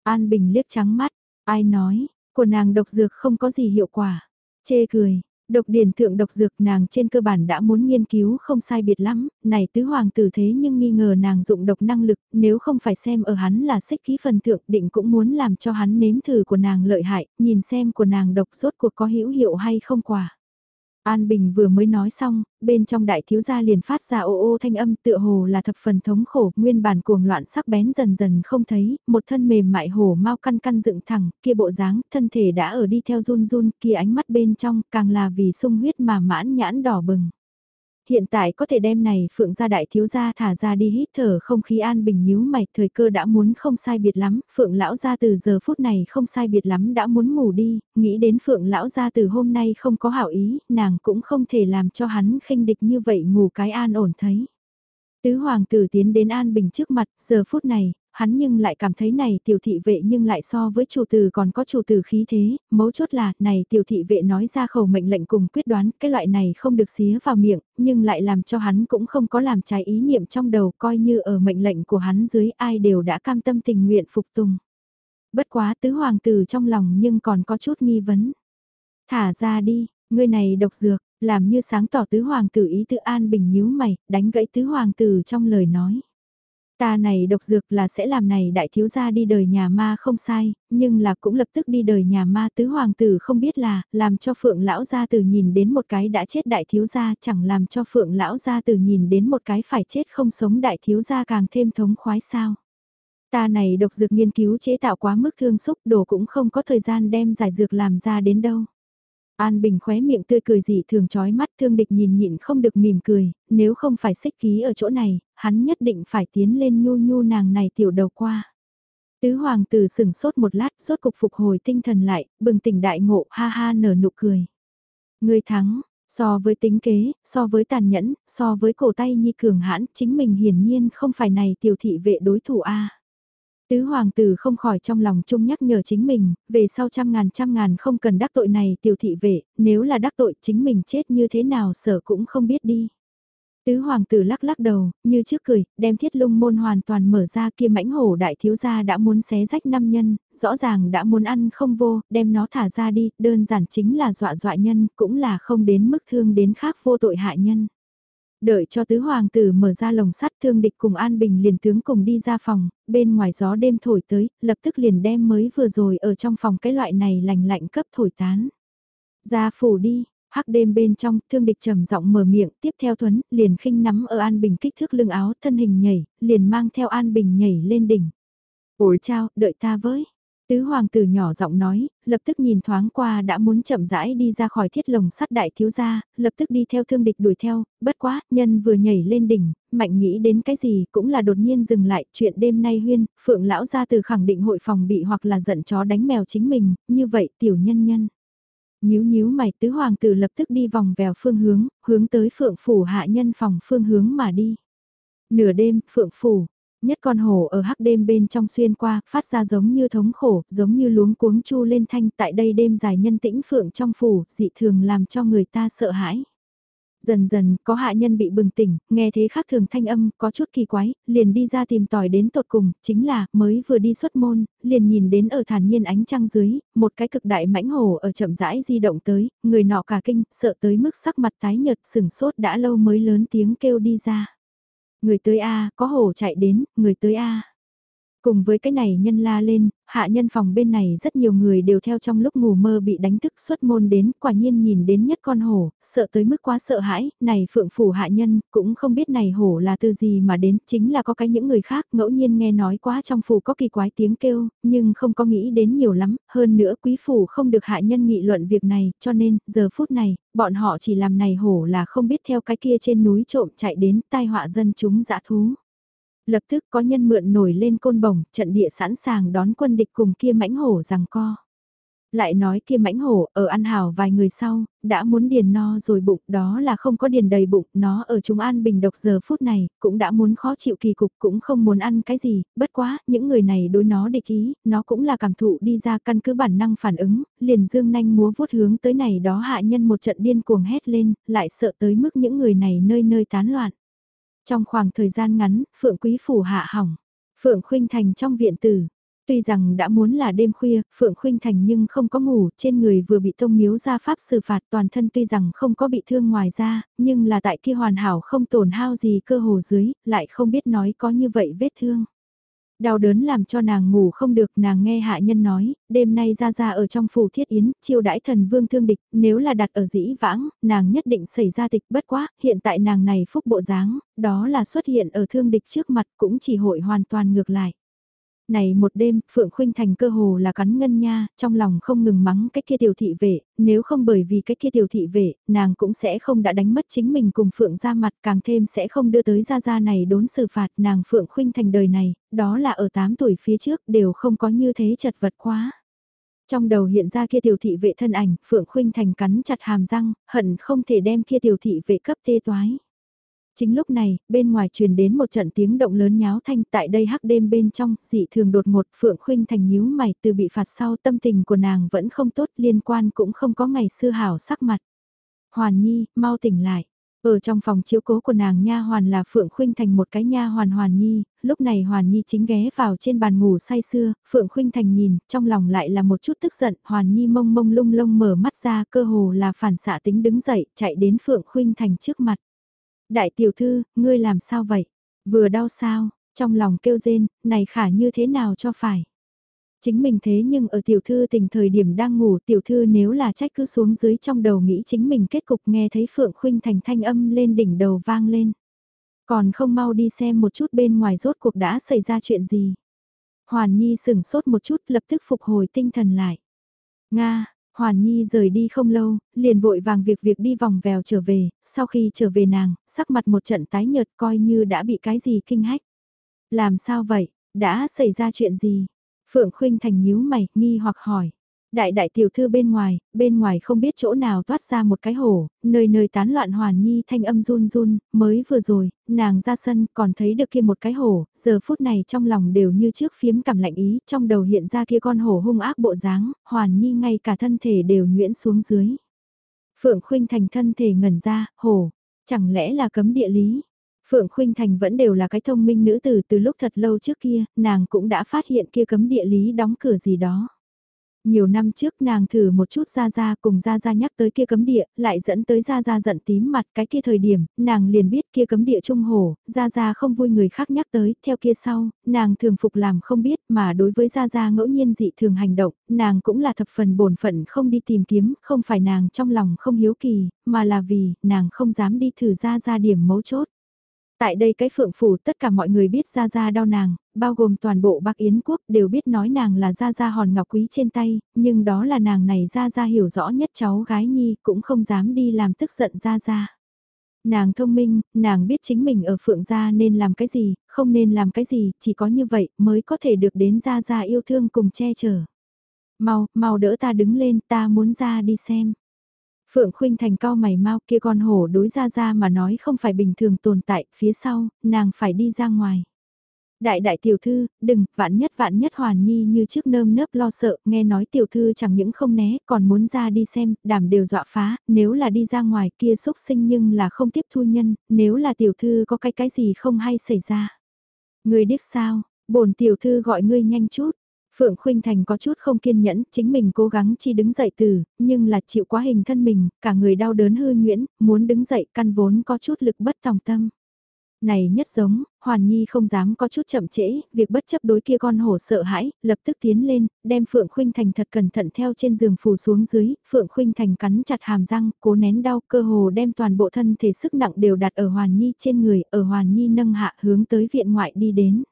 An Bình liếc trắng mắt, ai nói, của nàng độc dược không có gì hiệu quả. Chê cười, Độc điển thượng độc dược nàng trên cơ bản đã muốn nghiên cứu không sai biệt lắm, này tứ hoàng tử thế nhưng nghi ngờ nàng dụng độc năng lực, nếu không phải xem ở hắn là xích ký phần thượng định cũng muốn làm cho hắn nếm thử của nàng lợi hại, nhìn xem của nàng độc rốt cuộc có hữu hiệu hay không quả. An Bình vừa mới nói xong, bên trong đại thiếu gia liền phát ra ô ô thanh âm tựa hồ là thập phần thống khổ, nguyên bản cuồng loạn sắc bén dần dần không thấy, một thân mềm mại hổ mau căn căn dựng thẳng, kia bộ dáng, thân thể đã ở đi theo run run, kia ánh mắt bên trong, càng là vì sung huyết mà mãn nhãn đỏ bừng. Hiện tại có thể đem này phượng gia đại thiếu gia thả ra đi hít thở không khí an bình nhíu mày, thời cơ đã muốn không sai biệt lắm, phượng lão gia từ giờ phút này không sai biệt lắm đã muốn ngủ đi, nghĩ đến phượng lão gia từ hôm nay không có hảo ý, nàng cũng không thể làm cho hắn khinh địch như vậy ngủ cái an ổn thấy. Tứ hoàng tử tiến đến An Bình trước mặt, giờ phút này, hắn nhưng lại cảm thấy này tiểu thị vệ nhưng lại so với chủ tử còn có chủ tử khí thế, mấu chốt là, này tiểu thị vệ nói ra khẩu mệnh lệnh cùng quyết đoán, cái loại này không được xía vào miệng, nhưng lại làm cho hắn cũng không có làm trái ý niệm trong đầu coi như ở mệnh lệnh của hắn dưới ai đều đã cam tâm tình nguyện phục tùng. Bất quá tứ hoàng tử trong lòng nhưng còn có chút nghi vấn. Thả ra đi, ngươi này độc dược, làm như sáng tỏ tứ hoàng tử ý tự an bình nhíu mày, đánh gãy tứ hoàng tử trong lời nói Ta này độc dược là sẽ làm này đại thiếu gia đi đời nhà ma không sai, nhưng là cũng lập tức đi đời nhà ma tứ hoàng tử không biết là, làm cho phượng lão gia tử nhìn đến một cái đã chết đại thiếu gia chẳng làm cho phượng lão gia tử nhìn đến một cái phải chết không sống đại thiếu gia càng thêm thống khoái sao. Ta này độc dược nghiên cứu chế tạo quá mức thương xúc đồ cũng không có thời gian đem giải dược làm ra đến đâu. An Bình khóe miệng tươi cười dị thường chói mắt thương địch nhìn nhịn không được mỉm cười, nếu không phải xích ký ở chỗ này, hắn nhất định phải tiến lên nhu nhu nàng này tiểu đầu qua. Tứ hoàng tử sừng sốt một lát, rốt cục phục hồi tinh thần lại, bừng tỉnh đại ngộ, ha ha nở nụ cười. Người thắng, so với tính kế, so với tàn nhẫn, so với cổ tay nhi cường hãn, chính mình hiển nhiên không phải này tiểu thị vệ đối thủ a. Tứ hoàng tử không khỏi trong lòng chung nhắc nhở chính mình, về sau trăm ngàn trăm ngàn không cần đắc tội này tiểu thị vệ, nếu là đắc tội chính mình chết như thế nào sở cũng không biết đi. Tứ hoàng tử lắc lắc đầu, như trước cười, đem thiết lung môn hoàn toàn mở ra kia mãnh hổ đại thiếu gia đã muốn xé rách năm nhân, rõ ràng đã muốn ăn không vô, đem nó thả ra đi, đơn giản chính là dọa dọa nhân, cũng là không đến mức thương đến khác vô tội hại nhân. Đợi cho tứ hoàng tử mở ra lồng sắt thương địch cùng An Bình liền tướng cùng đi ra phòng, bên ngoài gió đêm thổi tới, lập tức liền đem mới vừa rồi ở trong phòng cái loại này lành lạnh cấp thổi tán. Ra phủ đi, hắc đêm bên trong, thương địch trầm giọng mở miệng, tiếp theo thuấn liền khinh nắm ở An Bình kích thước lưng áo, thân hình nhảy, liền mang theo An Bình nhảy lên đỉnh. Ôi chao, đợi ta với. Tứ hoàng tử nhỏ giọng nói, lập tức nhìn thoáng qua đã muốn chậm rãi đi ra khỏi thiết lồng sắt đại thiếu gia, lập tức đi theo thương địch đuổi theo, bất quá, nhân vừa nhảy lên đỉnh, mạnh nghĩ đến cái gì cũng là đột nhiên dừng lại, chuyện đêm nay huyên, phượng lão gia từ khẳng định hội phòng bị hoặc là giận chó đánh mèo chính mình, như vậy tiểu nhân nhân. Nhíu nhíu mày tứ hoàng tử lập tức đi vòng vèo phương hướng, hướng tới phượng phủ hạ nhân phòng phương hướng mà đi. Nửa đêm, phượng phủ, Nhất con hổ ở hắc đêm bên trong xuyên qua, phát ra giống như thống khổ, giống như luống cuống chu lên thanh tại đây đêm dài nhân tĩnh phượng trong phủ, dị thường làm cho người ta sợ hãi. Dần dần, có hạ nhân bị bừng tỉnh, nghe thế khác thường thanh âm, có chút kỳ quái, liền đi ra tìm tòi đến tột cùng, chính là, mới vừa đi xuất môn, liền nhìn đến ở thản nhiên ánh trăng dưới, một cái cực đại mãnh hổ ở chậm rãi di động tới, người nọ cả kinh, sợ tới mức sắc mặt tái nhợt sừng sốt đã lâu mới lớn tiếng kêu đi ra. Người tới A, có hổ chạy đến, người tới A. Cùng với cái này nhân la lên, hạ nhân phòng bên này rất nhiều người đều theo trong lúc ngủ mơ bị đánh thức xuất môn đến, quả nhiên nhìn đến nhất con hổ, sợ tới mức quá sợ hãi, này phượng phủ hạ nhân, cũng không biết này hổ là từ gì mà đến, chính là có cái những người khác ngẫu nhiên nghe nói quá trong phủ có kỳ quái tiếng kêu, nhưng không có nghĩ đến nhiều lắm, hơn nữa quý phủ không được hạ nhân nghị luận việc này, cho nên, giờ phút này, bọn họ chỉ làm này hổ là không biết theo cái kia trên núi trộm chạy đến tai họa dân chúng dã thú. Lập tức có nhân mượn nổi lên côn bổng, trận địa sẵn sàng đón quân địch cùng kia mãnh hổ rằng co. Lại nói kia mãnh hổ ở ăn hào vài người sau, đã muốn điền no rồi bụng đó là không có điền đầy bụng, nó ở chúng an bình độc giờ phút này, cũng đã muốn khó chịu kỳ cục cũng không muốn ăn cái gì, bất quá, những người này đối nó địch ý, nó cũng là cảm thụ đi ra căn cứ bản năng phản ứng, liền dương nanh múa vuốt hướng tới này đó hạ nhân một trận điên cuồng hét lên, lại sợ tới mức những người này nơi nơi tán loạn. Trong khoảng thời gian ngắn, Phượng Quý Phủ hạ hỏng. Phượng Khuynh Thành trong viện tử. Tuy rằng đã muốn là đêm khuya, Phượng Khuynh Thành nhưng không có ngủ, trên người vừa bị tông miếu ra pháp xử phạt toàn thân tuy rằng không có bị thương ngoài ra, nhưng là tại kia hoàn hảo không tổn hao gì cơ hồ dưới, lại không biết nói có như vậy vết thương. Đau đớn làm cho nàng ngủ không được, nàng nghe hạ nhân nói, đêm nay ra ra ở trong phủ thiết yến, chiêu đãi thần vương thương địch, nếu là đặt ở dĩ vãng, nàng nhất định xảy ra tịch bất quá, hiện tại nàng này phúc bộ dáng, đó là xuất hiện ở thương địch trước mặt cũng chỉ hội hoàn toàn ngược lại. Này một đêm, Phượng Khuynh Thành cơ hồ là cắn ngân nha, trong lòng không ngừng mắng cái kia tiểu thị vệ, nếu không bởi vì cái kia tiểu thị vệ, nàng cũng sẽ không đã đánh mất chính mình cùng Phượng ra mặt càng thêm sẽ không đưa tới ra ra này đốn xử phạt nàng Phượng Khuynh Thành đời này, đó là ở 8 tuổi phía trước đều không có như thế chật vật quá. Trong đầu hiện ra kia tiểu thị vệ thân ảnh, Phượng Khuynh Thành cắn chặt hàm răng, hận không thể đem kia tiểu thị vệ cấp tê toái. Chính lúc này, bên ngoài truyền đến một trận tiếng động lớn nháo thanh tại đây hắc đêm bên trong, dị thường đột ngột Phượng Khuynh Thành nhíu mày từ bị phạt sau tâm tình của nàng vẫn không tốt liên quan cũng không có ngày xưa hảo sắc mặt. Hoàn Nhi, mau tỉnh lại. Ở trong phòng chiếu cố của nàng nha hoàn là Phượng Khuynh Thành một cái nha hoàn Hoàn Nhi, lúc này Hoàn Nhi chính ghé vào trên bàn ngủ say sưa, Phượng Khuynh Thành nhìn, trong lòng lại là một chút tức giận, Hoàn Nhi mông mông lung lung mở mắt ra cơ hồ là phản xạ tính đứng dậy, chạy đến Phượng Khuynh Thành trước mặt. Đại tiểu thư, ngươi làm sao vậy? Vừa đau sao? Trong lòng kêu rên, này khả như thế nào cho phải. Chính mình thế nhưng ở tiểu thư tình thời điểm đang ngủ tiểu thư nếu là trách cứ xuống dưới trong đầu nghĩ chính mình kết cục nghe thấy Phượng Khuynh Thành thanh âm lên đỉnh đầu vang lên. Còn không mau đi xem một chút bên ngoài rốt cuộc đã xảy ra chuyện gì. Hoàn Nhi sửng sốt một chút lập tức phục hồi tinh thần lại. Nga, Hoàn Nhi rời đi không lâu, liền vội vàng việc việc đi vòng vèo trở về, sau khi trở về nàng, sắc mặt một trận tái nhợt coi như đã bị cái gì kinh hách. Làm sao vậy, đã xảy ra chuyện gì? Phượng Khuynh Thành nhíu mày, nghi hoặc hỏi. Đại đại tiểu thư bên ngoài, bên ngoài không biết chỗ nào toát ra một cái hổ, nơi nơi tán loạn hoàn nhi thanh âm run run, mới vừa rồi, nàng ra sân còn thấy được kia một cái hổ, giờ phút này trong lòng đều như trước phiếm cảm lạnh ý, trong đầu hiện ra kia con hổ hung ác bộ dáng, hoàn nhi ngay cả thân thể đều nhuyễn xuống dưới. Phượng khuynh thành thân thể ngẩn ra, hổ, chẳng lẽ là cấm địa lý, Phượng Khuynh Thành vẫn đều là cái thông minh nữ tử từ lúc thật lâu trước kia, nàng cũng đã phát hiện kia cấm địa lý đóng cửa gì đó. Nhiều năm trước nàng thử một chút ra ra cùng ra ra nhắc tới kia cấm địa, lại dẫn tới ra ra giận tím mặt cái kia thời điểm, nàng liền biết kia cấm địa trung hồ, ra ra không vui người khác nhắc tới, theo kia sau, nàng thường phục làm không biết mà đối với ra ra ngẫu nhiên dị thường hành động, nàng cũng là thập phần bổn phận không đi tìm kiếm, không phải nàng trong lòng không hiếu kỳ, mà là vì, nàng không dám đi thử ra ra điểm mấu chốt. Tại đây cái phượng phủ tất cả mọi người biết Gia Gia đau nàng, bao gồm toàn bộ Bắc Yến quốc đều biết nói nàng là Gia Gia hòn ngọc quý trên tay, nhưng đó là nàng này Gia Gia hiểu rõ nhất cháu gái nhi cũng không dám đi làm tức giận Gia Gia. Nàng thông minh, nàng biết chính mình ở phượng gia nên làm cái gì, không nên làm cái gì, chỉ có như vậy mới có thể được đến Gia Gia yêu thương cùng che chở. Mau, mau đỡ ta đứng lên, ta muốn ra đi xem. Phượng Khuynh Thành cao mày mau kia con hổ đối ra ra mà nói không phải bình thường tồn tại, phía sau, nàng phải đi ra ngoài. Đại đại tiểu thư, đừng, vạn nhất vạn nhất hoàn nhi như trước nơm nớp lo sợ, nghe nói tiểu thư chẳng những không né, còn muốn ra đi xem, đảm đều dọa phá, nếu là đi ra ngoài kia xúc sinh nhưng là không tiếp thu nhân, nếu là tiểu thư có cái cái gì không hay xảy ra. Người điếc sao, bổn tiểu thư gọi ngươi nhanh chút, Phượng Khuynh Thành có chút không kiên nhẫn, chính mình cố gắng chi đứng dậy từ, nhưng là chịu quá hình thân mình, cả người đau đớn hư nhuyễn, muốn đứng dậy căn vốn có chút lực bất tòng tâm. Này nhất giống, Hoàn Nhi không dám có chút chậm trễ, việc bất chấp đối kia con hổ sợ hãi, lập tức tiến lên, đem Phượng Khuynh Thành thật cẩn thận theo trên giường phủ xuống dưới, Phượng Khuynh Thành cắn chặt hàm răng, cố nén đau cơ hồ đem toàn bộ thân thể sức nặng đều đặt ở Hoàn Nhi trên người, ở Hoàn Nhi nâng hạ hướng tới viện ngoại đi đến.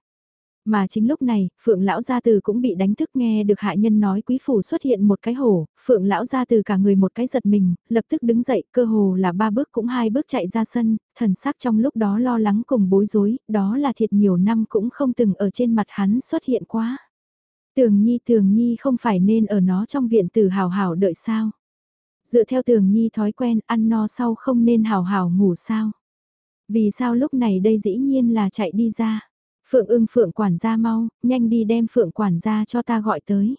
Mà chính lúc này, Phượng lão gia từ cũng bị đánh thức nghe được hạ nhân nói quý phủ xuất hiện một cái hổ, Phượng lão gia từ cả người một cái giật mình, lập tức đứng dậy, cơ hồ là ba bước cũng hai bước chạy ra sân, thần sắc trong lúc đó lo lắng cùng bối rối, đó là thiệt nhiều năm cũng không từng ở trên mặt hắn xuất hiện quá. Tường Nhi Tường Nhi không phải nên ở nó trong viện tử hào hào đợi sao? Dựa theo Tường Nhi thói quen ăn no sau không nên hào hào ngủ sao? Vì sao lúc này đây dĩ nhiên là chạy đi ra? Phượng ưng phượng quản gia mau, nhanh đi đem phượng quản gia cho ta gọi tới.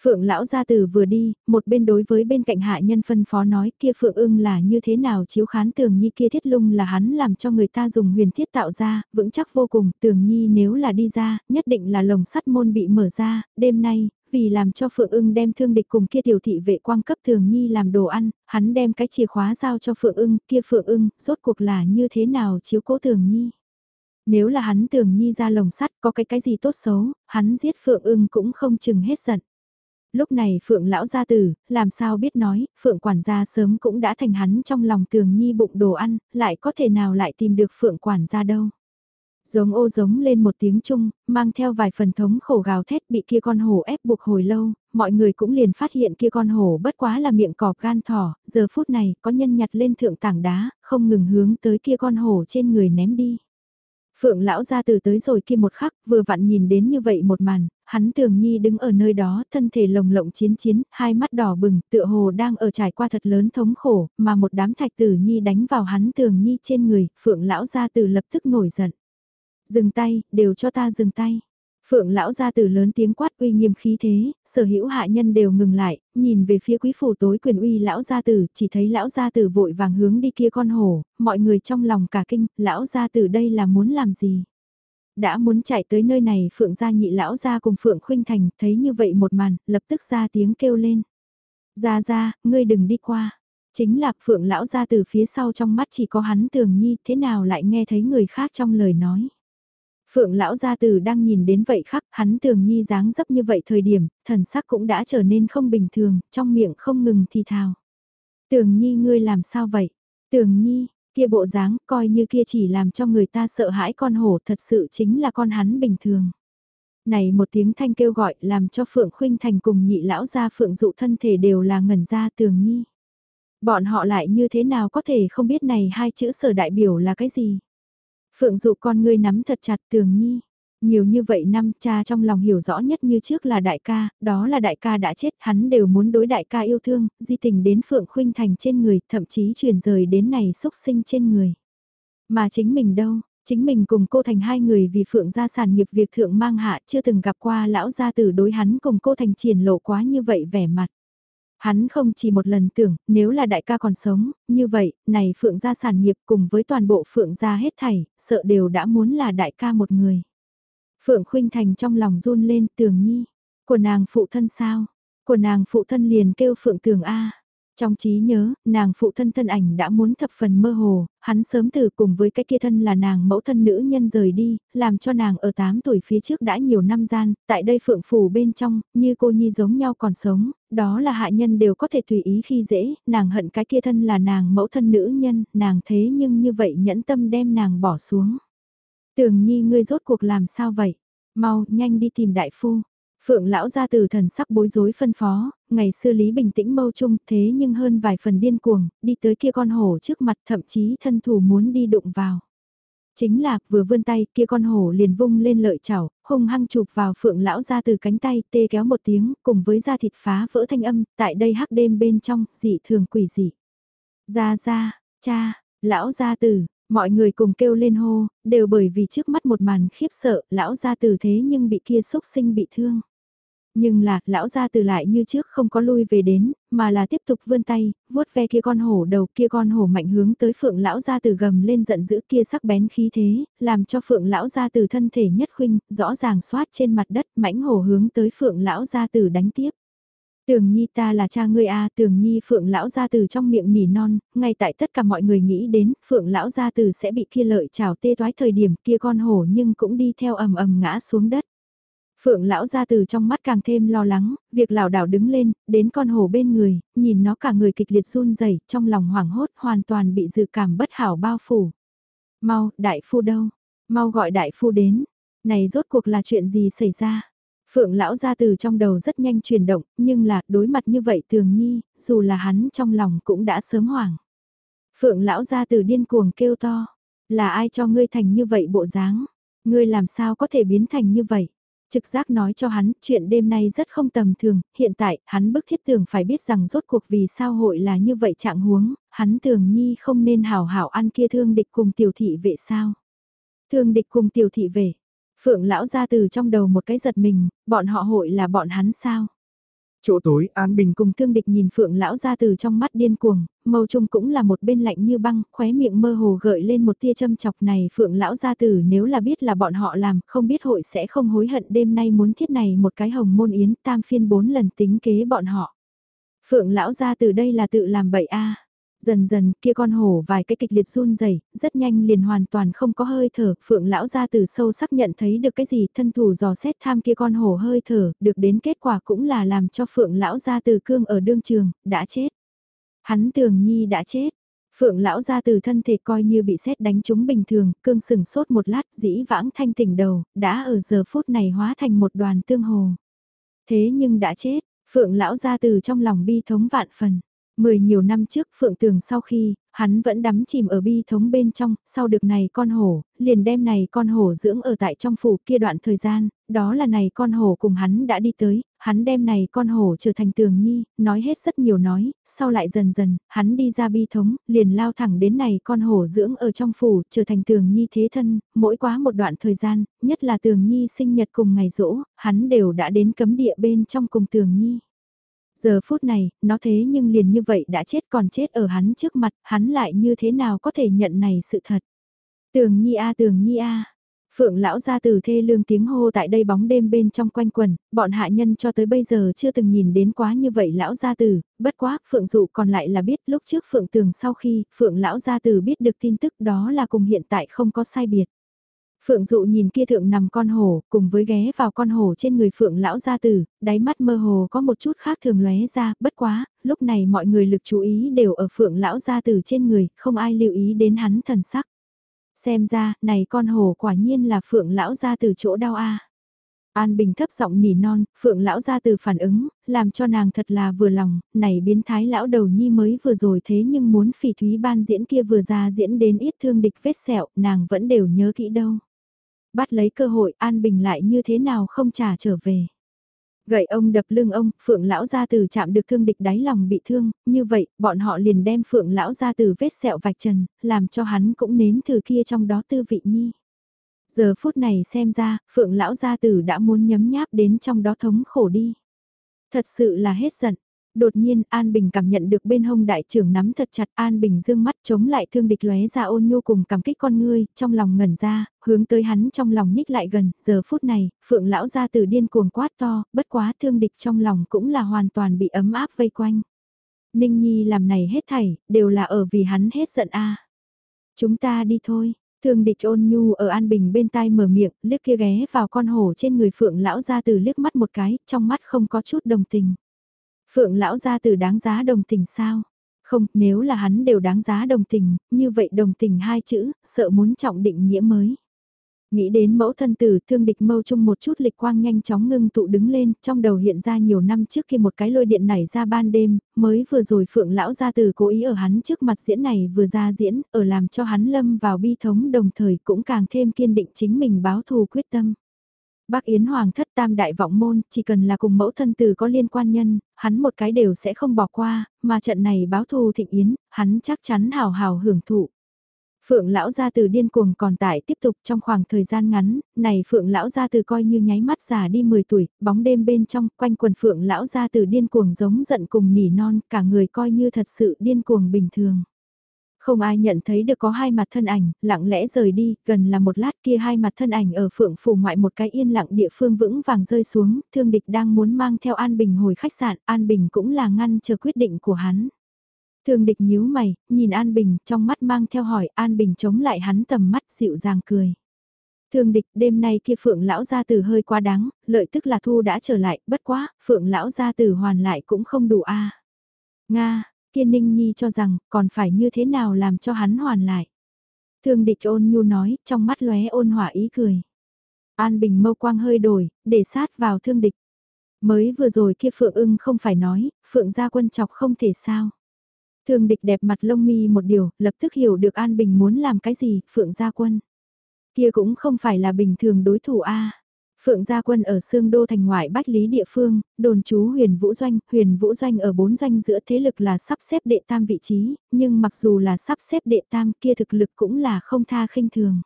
Phượng lão gia tử vừa đi, một bên đối với bên cạnh hạ nhân phân phó nói kia Phượng ưng là như thế nào chiếu khán tường nhi kia thiết lung là hắn làm cho người ta dùng huyền thiết tạo ra, vững chắc vô cùng, tường nhi nếu là đi ra, nhất định là lồng sắt môn bị mở ra, đêm nay, vì làm cho Phượng ưng đem thương địch cùng kia tiểu thị vệ quang cấp tường nhi làm đồ ăn, hắn đem cái chìa khóa giao cho Phượng ưng, kia Phượng ưng, rốt cuộc là như thế nào chiếu cố tường nhi. Nếu là hắn tưởng nhi ra lồng sắt có cái cái gì tốt xấu, hắn giết Phượng ưng cũng không chừng hết giận. Lúc này Phượng lão gia tử, làm sao biết nói, Phượng quản gia sớm cũng đã thành hắn trong lòng tường nhi bụng đồ ăn, lại có thể nào lại tìm được Phượng quản gia đâu. Giống ô giống lên một tiếng chung, mang theo vài phần thống khổ gào thét bị kia con hổ ép buộc hồi lâu, mọi người cũng liền phát hiện kia con hổ bất quá là miệng cọp gan thỏ, giờ phút này có nhân nhặt lên thượng tảng đá, không ngừng hướng tới kia con hổ trên người ném đi. Phượng lão ra từ tới rồi kia một khắc, vừa vặn nhìn đến như vậy một màn, hắn tường nhi đứng ở nơi đó, thân thể lồng lộng chiến chiến, hai mắt đỏ bừng, tựa hồ đang ở trải qua thật lớn thống khổ, mà một đám thạch tử nhi đánh vào hắn tường nhi trên người, phượng lão ra từ lập tức nổi giận. Dừng tay, đều cho ta dừng tay. Phượng lão gia tử lớn tiếng quát uy nghiêm khí thế, sở hữu hạ nhân đều ngừng lại, nhìn về phía quý phủ tối quyền uy lão gia tử, chỉ thấy lão gia tử vội vàng hướng đi kia con hổ, mọi người trong lòng cả kinh, lão gia tử đây là muốn làm gì? Đã muốn chạy tới nơi này Phượng gia nhị lão gia cùng Phượng khuynh thành, thấy như vậy một màn, lập tức ra tiếng kêu lên. Gia gia, ngươi đừng đi qua. Chính là Phượng lão gia từ phía sau trong mắt chỉ có hắn tường nhi, thế nào lại nghe thấy người khác trong lời nói. Phượng lão gia tử đang nhìn đến vậy khắc, hắn tường nhi dáng dấp như vậy thời điểm, thần sắc cũng đã trở nên không bình thường, trong miệng không ngừng thì thào. Tường nhi ngươi làm sao vậy? Tường nhi, kia bộ dáng coi như kia chỉ làm cho người ta sợ hãi con hổ thật sự chính là con hắn bình thường. Này một tiếng thanh kêu gọi làm cho Phượng Khuynh Thành cùng nhị lão gia Phượng dụ thân thể đều là ngẩn ra tường nhi. Bọn họ lại như thế nào có thể không biết này hai chữ sở đại biểu là cái gì? Phượng dụ con ngươi nắm thật chặt tường nhi. Nhiều như vậy năm cha trong lòng hiểu rõ nhất như trước là đại ca, đó là đại ca đã chết, hắn đều muốn đối đại ca yêu thương, di tình đến Phượng Khuynh Thành trên người, thậm chí truyền rời đến này xúc sinh trên người. Mà chính mình đâu, chính mình cùng cô Thành hai người vì Phượng gia sản nghiệp việc thượng mang hạ chưa từng gặp qua lão gia tử đối hắn cùng cô Thành triển lộ quá như vậy vẻ mặt. Hắn không chỉ một lần tưởng, nếu là đại ca còn sống, như vậy, này Phượng gia sản nghiệp cùng với toàn bộ Phượng gia hết thảy, sợ đều đã muốn là đại ca một người. Phượng Khuynh Thành trong lòng run lên tường nhi, của nàng phụ thân sao, của nàng phụ thân liền kêu Phượng tường A. Trong trí nhớ, nàng phụ thân thân ảnh đã muốn thập phần mơ hồ, hắn sớm từ cùng với cái kia thân là nàng mẫu thân nữ nhân rời đi, làm cho nàng ở 8 tuổi phía trước đã nhiều năm gian, tại đây phượng phủ bên trong, như cô nhi giống nhau còn sống, đó là hạ nhân đều có thể tùy ý khi dễ, nàng hận cái kia thân là nàng mẫu thân nữ nhân, nàng thế nhưng như vậy nhẫn tâm đem nàng bỏ xuống. Tường nhi ngươi rốt cuộc làm sao vậy? Mau, nhanh đi tìm đại phu. Phượng lão ra từ thần sắc bối rối phân phó, ngày xưa Lý bình tĩnh mâu trung thế nhưng hơn vài phần điên cuồng, đi tới kia con hổ trước mặt thậm chí thân thủ muốn đi đụng vào. Chính là, vừa vươn tay, kia con hổ liền vung lên lợi chảo, hung hăng chụp vào phượng lão ra từ cánh tay, tê kéo một tiếng, cùng với da thịt phá vỡ thanh âm, tại đây hắc đêm bên trong, dị thường quỷ dị. Ra ra, cha, lão gia tử, mọi người cùng kêu lên hô, đều bởi vì trước mắt một màn khiếp sợ, lão gia tử thế nhưng bị kia xúc sinh bị thương. Nhưng là, lão gia từ lại như trước không có lui về đến, mà là tiếp tục vươn tay, vuốt ve kia con hổ đầu kia con hổ mạnh hướng tới phượng lão gia từ gầm lên giận dữ kia sắc bén khí thế, làm cho phượng lão gia từ thân thể nhất khuynh, rõ ràng xoát trên mặt đất mãnh hổ hướng tới phượng lão gia từ đánh tiếp. Tường Nhi ta là cha ngươi a, à, Tường Nhi Phượng lão gia từ trong miệng nỉ non, ngay tại tất cả mọi người nghĩ đến, Phượng lão gia từ sẽ bị kia lợi chào tê toái thời điểm kia con hổ nhưng cũng đi theo ầm ầm ngã xuống đất. Phượng lão ra từ trong mắt càng thêm lo lắng, việc lão đảo đứng lên, đến con hổ bên người, nhìn nó cả người kịch liệt run rẩy, trong lòng hoảng hốt, hoàn toàn bị dự cảm bất hảo bao phủ. Mau, đại phu đâu? Mau gọi đại phu đến. Này rốt cuộc là chuyện gì xảy ra? Phượng lão ra từ trong đầu rất nhanh chuyển động, nhưng là đối mặt như vậy thường nhi, dù là hắn trong lòng cũng đã sớm hoảng. Phượng lão ra từ điên cuồng kêu to, là ai cho ngươi thành như vậy bộ dáng? Ngươi làm sao có thể biến thành như vậy? Trực giác nói cho hắn, chuyện đêm nay rất không tầm thường, hiện tại, hắn bức thiết tưởng phải biết rằng rốt cuộc vì sao hội là như vậy trạng huống, hắn thường nhi không nên hào hảo ăn kia thương địch cùng tiểu thị vệ sao. Thương địch cùng tiểu thị vệ, phượng lão ra từ trong đầu một cái giật mình, bọn họ hội là bọn hắn sao. Chỗ tối An Bình cùng thương địch nhìn phượng lão ra từ trong mắt điên cuồng, mâu trung cũng là một bên lạnh như băng, khóe miệng mơ hồ gợi lên một tia châm chọc này phượng lão gia tử nếu là biết là bọn họ làm, không biết hội sẽ không hối hận đêm nay muốn thiết này một cái hồng môn yến tam phiên bốn lần tính kế bọn họ. Phượng lão gia tử đây là tự làm bậy a Dần dần kia con hổ vài cái kịch liệt run rẩy rất nhanh liền hoàn toàn không có hơi thở, phượng lão ra từ sâu sắc nhận thấy được cái gì thân thủ dò xét tham kia con hổ hơi thở, được đến kết quả cũng là làm cho phượng lão ra từ cương ở đương trường, đã chết. Hắn tường nhi đã chết. Phượng lão ra từ thân thể coi như bị xét đánh trúng bình thường, cương sừng sốt một lát dĩ vãng thanh tỉnh đầu, đã ở giờ phút này hóa thành một đoàn tương hồ. Thế nhưng đã chết, Phượng lão ra từ trong lòng bi thống vạn phần. Mười nhiều năm trước Phượng Tường sau khi, hắn vẫn đắm chìm ở bi thống bên trong, sau được này con hổ, liền đem này con hổ dưỡng ở tại trong phủ kia đoạn thời gian, đó là này con hổ cùng hắn đã đi tới, hắn đem này con hổ trở thành tường nhi, nói hết rất nhiều nói, sau lại dần dần, hắn đi ra bi thống, liền lao thẳng đến này con hổ dưỡng ở trong phủ, trở thành tường nhi thế thân, mỗi quá một đoạn thời gian, nhất là tường nhi sinh nhật cùng ngày rỗ, hắn đều đã đến cấm địa bên trong cùng tường nhi. Giờ phút này, nó thế nhưng liền như vậy đã chết còn chết ở hắn trước mặt, hắn lại như thế nào có thể nhận này sự thật. Tường nhi a tường nhi a Phượng lão ra từ thê lương tiếng hô tại đây bóng đêm bên trong quanh quần, bọn hạ nhân cho tới bây giờ chưa từng nhìn đến quá như vậy lão gia tử, bất quá, Phượng dụ còn lại là biết lúc trước Phượng tường sau khi, Phượng lão gia tử biết được tin tức đó là cùng hiện tại không có sai biệt. Phượng dụ nhìn kia thượng nằm con hổ, cùng với ghé vào con hổ trên người Phượng lão gia tử, đáy mắt mơ hồ có một chút khác thường lóe ra, bất quá, lúc này mọi người lực chú ý đều ở Phượng lão gia tử trên người, không ai lưu ý đến hắn thần sắc. Xem ra, này con hổ quả nhiên là Phượng lão gia tử chỗ đau a. An Bình thấp giọng nỉ non, Phượng lão gia từ phản ứng, làm cho nàng thật là vừa lòng, này biến thái lão đầu nhi mới vừa rồi thế nhưng muốn phỉ thúy ban diễn kia vừa ra diễn đến ít thương địch vết sẹo, nàng vẫn đều nhớ kỹ đâu. Bắt lấy cơ hội An Bình lại như thế nào không trả trở về. Gậy ông đập lưng ông, Phượng lão gia tử chạm được thương địch đáy lòng bị thương, như vậy, bọn họ liền đem Phượng lão gia tử vết sẹo vạch trần, làm cho hắn cũng nếm thử kia trong đó tư vị nhi. Giờ phút này xem ra, Phượng lão gia tử đã muốn nhấm nháp đến trong đó thống khổ đi. Thật sự là hết giận. Đột nhiên An Bình cảm nhận được bên hông đại trưởng nắm thật chặt An Bình dương mắt chống lại thương địch lóe ra ôn nhu cùng cảm kích con ngươi, trong lòng ngẩn ra, hướng tới hắn trong lòng nhích lại gần, giờ phút này, Phượng lão gia tử điên cuồng quát to, bất quá thương địch trong lòng cũng là hoàn toàn bị ấm áp vây quanh. Ninh Nhi làm này hết thảy, đều là ở vì hắn hết giận a. Chúng ta đi thôi, Thương địch ôn nhu ở An Bình bên tai mở miệng, liếc kia ghé vào con hổ trên người Phượng lão gia từ liếc mắt một cái, trong mắt không có chút đồng tình. Phượng lão gia từ đáng giá đồng tình sao? Không, nếu là hắn đều đáng giá đồng tình, như vậy đồng tình hai chữ, sợ muốn trọng định nghĩa mới. Nghĩ đến mẫu thân tử thương địch mâu chung một chút lịch quang nhanh chóng ngưng tụ đứng lên, trong đầu hiện ra nhiều năm trước khi một cái lôi điện nảy ra ban đêm, mới vừa rồi phượng lão gia từ cố ý ở hắn trước mặt diễn này vừa ra diễn, ở làm cho hắn lâm vào bi thống đồng thời cũng càng thêm kiên định chính mình báo thù quyết tâm. Bác Yến Hoàng thất tam đại vọng môn, chỉ cần là cùng mẫu thân từ có liên quan nhân, hắn một cái đều sẽ không bỏ qua, mà trận này báo thù thịnh Yến, hắn chắc chắn hào hào hưởng thụ. Phượng lão gia từ điên cuồng còn tại tiếp tục trong khoảng thời gian ngắn, này Phượng lão gia từ coi như nháy mắt già đi 10 tuổi, bóng đêm bên trong, quanh quần Phượng lão gia từ điên cuồng giống giận cùng nỉ non, cả người coi như thật sự điên cuồng bình thường. Không ai nhận thấy được có hai mặt thân ảnh, lặng lẽ rời đi, gần là một lát kia hai mặt thân ảnh ở phượng phủ ngoại một cái yên lặng địa phương vững vàng rơi xuống, thương địch đang muốn mang theo An Bình hồi khách sạn, An Bình cũng là ngăn chờ quyết định của hắn. Thương địch nhíu mày, nhìn An Bình, trong mắt mang theo hỏi, An Bình chống lại hắn tầm mắt dịu dàng cười. Thương địch, đêm nay kia Phượng lão gia tử hơi quá đáng, lợi tức là thu đã trở lại, bất quá, Phượng lão gia tử hoàn lại cũng không đủ a. Nga, kia Ninh Nhi cho rằng, còn phải như thế nào làm cho hắn hoàn lại. Thương địch ôn nhu nói, trong mắt lóe ôn hỏa ý cười. An Bình mâu quang hơi đổi, để sát vào thương địch. Mới vừa rồi kia Phượng ưng không phải nói, Phượng gia quân chọc không thể sao. Thương địch đẹp mặt lông mi một điều, lập tức hiểu được An Bình muốn làm cái gì, Phượng Gia Quân. Kia cũng không phải là bình thường đối thủ A. Phượng Gia Quân ở Sương Đô thành ngoại Bách Lý địa phương, đồn chú huyền vũ doanh, huyền vũ doanh ở bốn doanh giữa thế lực là sắp xếp đệ tam vị trí, nhưng mặc dù là sắp xếp đệ tam kia thực lực cũng là không tha khinh thường.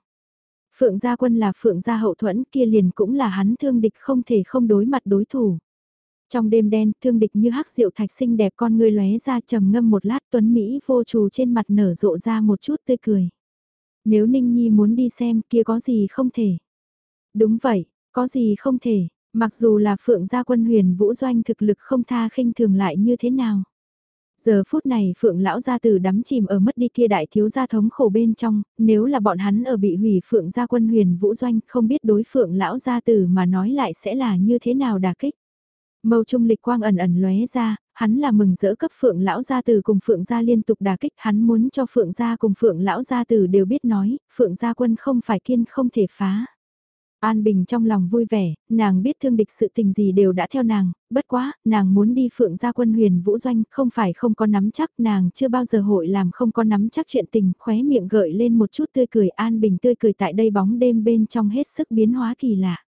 Phượng Gia Quân là Phượng Gia hậu thuẫn kia liền cũng là hắn thương địch không thể không đối mặt đối thủ. Trong đêm đen, thương địch như hắc diệu thạch xinh đẹp con người lóe ra trầm ngâm một lát tuấn Mỹ vô trù trên mặt nở rộ ra một chút tươi cười. Nếu Ninh Nhi muốn đi xem kia có gì không thể. Đúng vậy, có gì không thể, mặc dù là Phượng gia quân huyền vũ doanh thực lực không tha khinh thường lại như thế nào. Giờ phút này Phượng lão gia tử đắm chìm ở mất đi kia đại thiếu gia thống khổ bên trong, nếu là bọn hắn ở bị hủy Phượng gia quân huyền vũ doanh không biết đối Phượng lão gia tử mà nói lại sẽ là như thế nào đà kích. Mâu trung lịch quang ẩn ẩn lóe ra, hắn là mừng rỡ cấp phượng lão gia tử cùng phượng gia liên tục đà kích, hắn muốn cho phượng gia cùng phượng lão gia tử đều biết nói, phượng gia quân không phải kiên không thể phá. An Bình trong lòng vui vẻ, nàng biết thương địch sự tình gì đều đã theo nàng, bất quá, nàng muốn đi phượng gia quân huyền vũ doanh, không phải không có nắm chắc, nàng chưa bao giờ hội làm không có nắm chắc chuyện tình, khóe miệng gợi lên một chút tươi cười An Bình tươi cười tại đây bóng đêm bên trong hết sức biến hóa kỳ lạ.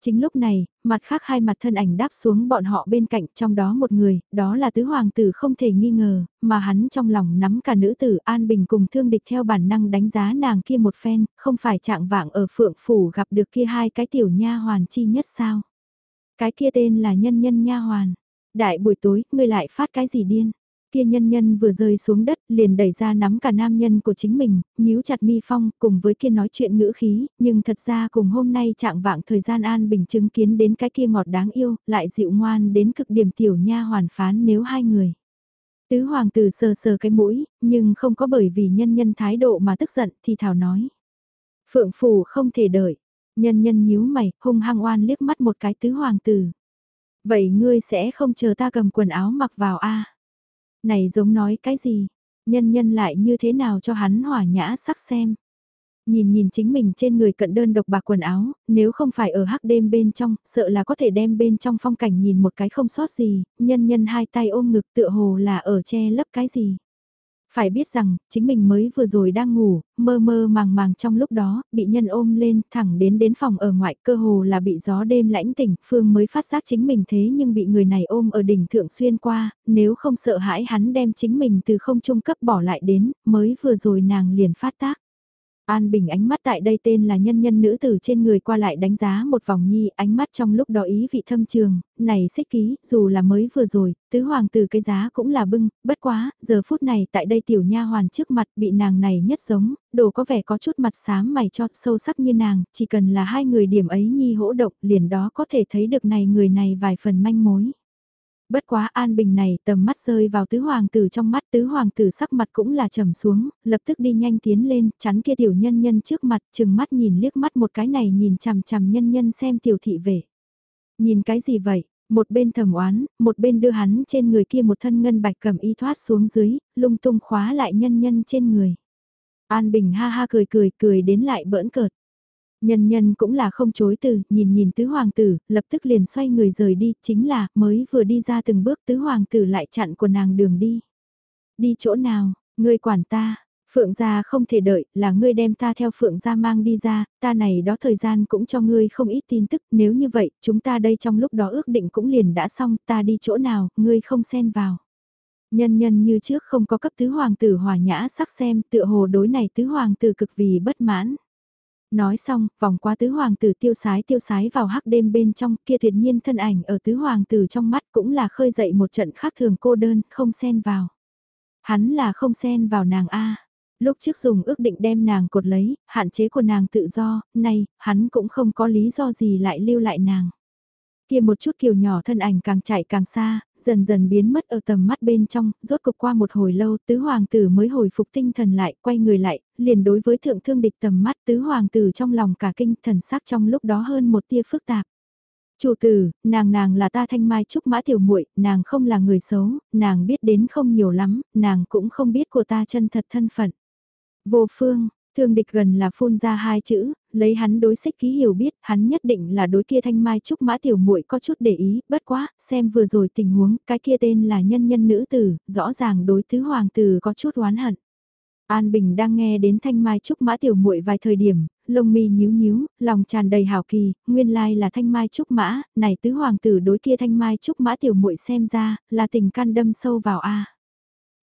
Chính lúc này, mặt khác hai mặt thân ảnh đáp xuống bọn họ bên cạnh trong đó một người, đó là tứ hoàng tử không thể nghi ngờ, mà hắn trong lòng nắm cả nữ tử An Bình cùng thương địch theo bản năng đánh giá nàng kia một phen, không phải trạng vạng ở phượng phủ gặp được kia hai cái tiểu nha hoàn chi nhất sao. Cái kia tên là nhân nhân nha hoàn. Đại buổi tối, ngươi lại phát cái gì điên? Kia nhân nhân vừa rơi xuống đất liền đẩy ra nắm cả nam nhân của chính mình, nhíu chặt mi phong cùng với kia nói chuyện ngữ khí, nhưng thật ra cùng hôm nay trạng vạng thời gian an bình chứng kiến đến cái kia ngọt đáng yêu, lại dịu ngoan đến cực điểm tiểu nha hoàn phán nếu hai người. Tứ hoàng tử sờ sờ cái mũi, nhưng không có bởi vì nhân nhân thái độ mà tức giận thì thảo nói. Phượng Phủ không thể đợi. Nhân nhân nhíu mày, hung hăng oan liếc mắt một cái tứ hoàng tử. Vậy ngươi sẽ không chờ ta cầm quần áo mặc vào a này giống nói cái gì? Nhân nhân lại như thế nào cho hắn hỏa nhã sắc xem? Nhìn nhìn chính mình trên người cận đơn độc bạc quần áo, nếu không phải ở hắc đêm bên trong, sợ là có thể đem bên trong phong cảnh nhìn một cái không sót gì, nhân nhân hai tay ôm ngực tựa hồ là ở che lấp cái gì. Phải biết rằng, chính mình mới vừa rồi đang ngủ, mơ mơ màng màng trong lúc đó, bị nhân ôm lên, thẳng đến đến phòng ở ngoại, cơ hồ là bị gió đêm lãnh tỉnh, Phương mới phát giác chính mình thế nhưng bị người này ôm ở đỉnh thượng xuyên qua, nếu không sợ hãi hắn đem chính mình từ không trung cấp bỏ lại đến, mới vừa rồi nàng liền phát tác. An Bình ánh mắt tại đây tên là nhân nhân nữ tử trên người qua lại đánh giá một vòng nhi, ánh mắt trong lúc đó ý vị thâm trường, này xích ký, dù là mới vừa rồi, tứ hoàng tử cái giá cũng là bưng, bất quá, giờ phút này tại đây tiểu nha hoàn trước mặt bị nàng này nhất giống, đồ có vẻ có chút mặt xám mày cho sâu sắc như nàng, chỉ cần là hai người điểm ấy nhi hỗ động liền đó có thể thấy được này người này vài phần manh mối. Bất quá an bình này tầm mắt rơi vào tứ hoàng tử trong mắt tứ hoàng tử sắc mặt cũng là trầm xuống, lập tức đi nhanh tiến lên, chắn kia tiểu nhân nhân trước mặt, chừng mắt nhìn liếc mắt một cái này nhìn chằm chằm nhân nhân xem tiểu thị về. Nhìn cái gì vậy? Một bên thầm oán, một bên đưa hắn trên người kia một thân ngân bạch cầm y thoát xuống dưới, lung tung khóa lại nhân nhân trên người. An Bình ha ha cười cười cười đến lại bỡn cợt. Nhân nhân cũng là không chối từ, nhìn nhìn tứ hoàng tử, lập tức liền xoay người rời đi, chính là, mới vừa đi ra từng bước tứ hoàng tử lại chặn của nàng đường đi. Đi chỗ nào, ngươi quản ta, Phượng gia không thể đợi, là ngươi đem ta theo Phượng gia mang đi ra, ta này đó thời gian cũng cho ngươi không ít tin tức, nếu như vậy, chúng ta đây trong lúc đó ước định cũng liền đã xong, ta đi chỗ nào, ngươi không xen vào. Nhân nhân như trước không có cấp tứ hoàng tử hòa nhã sắc xem, tựa hồ đối này tứ hoàng tử cực vì bất mãn. Nói xong, vòng qua tứ hoàng tử tiêu sái tiêu sái vào hắc đêm bên trong kia tuyệt nhiên thân ảnh ở tứ hoàng tử trong mắt cũng là khơi dậy một trận khác thường cô đơn, không xen vào. Hắn là không xen vào nàng A. Lúc trước dùng ước định đem nàng cột lấy, hạn chế của nàng tự do, nay, hắn cũng không có lý do gì lại lưu lại nàng. Kia một chút kiều nhỏ thân ảnh càng chạy càng xa, dần dần biến mất ở tầm mắt bên trong, rốt cục qua một hồi lâu tứ hoàng tử mới hồi phục tinh thần lại, quay người lại, liền đối với thượng thương địch tầm mắt tứ hoàng tử trong lòng cả kinh thần sắc trong lúc đó hơn một tia phức tạp. Chủ tử, nàng nàng là ta thanh mai trúc mã tiểu muội, nàng không là người xấu, nàng biết đến không nhiều lắm, nàng cũng không biết của ta chân thật thân phận. Vô phương, Thương địch gần là phun ra hai chữ, lấy hắn đối xích ký hiểu biết, hắn nhất định là đối kia thanh mai trúc mã tiểu muội có chút để ý, bất quá, xem vừa rồi tình huống, cái kia tên là nhân nhân nữ tử, rõ ràng đối tứ hoàng tử có chút oán hận. An Bình đang nghe đến thanh mai trúc mã tiểu muội vài thời điểm, lông mi nhíu nhíu, lòng tràn đầy hào kỳ, nguyên lai là thanh mai trúc mã, này tứ hoàng tử đối kia thanh mai trúc mã tiểu muội xem ra, là tình can đâm sâu vào a.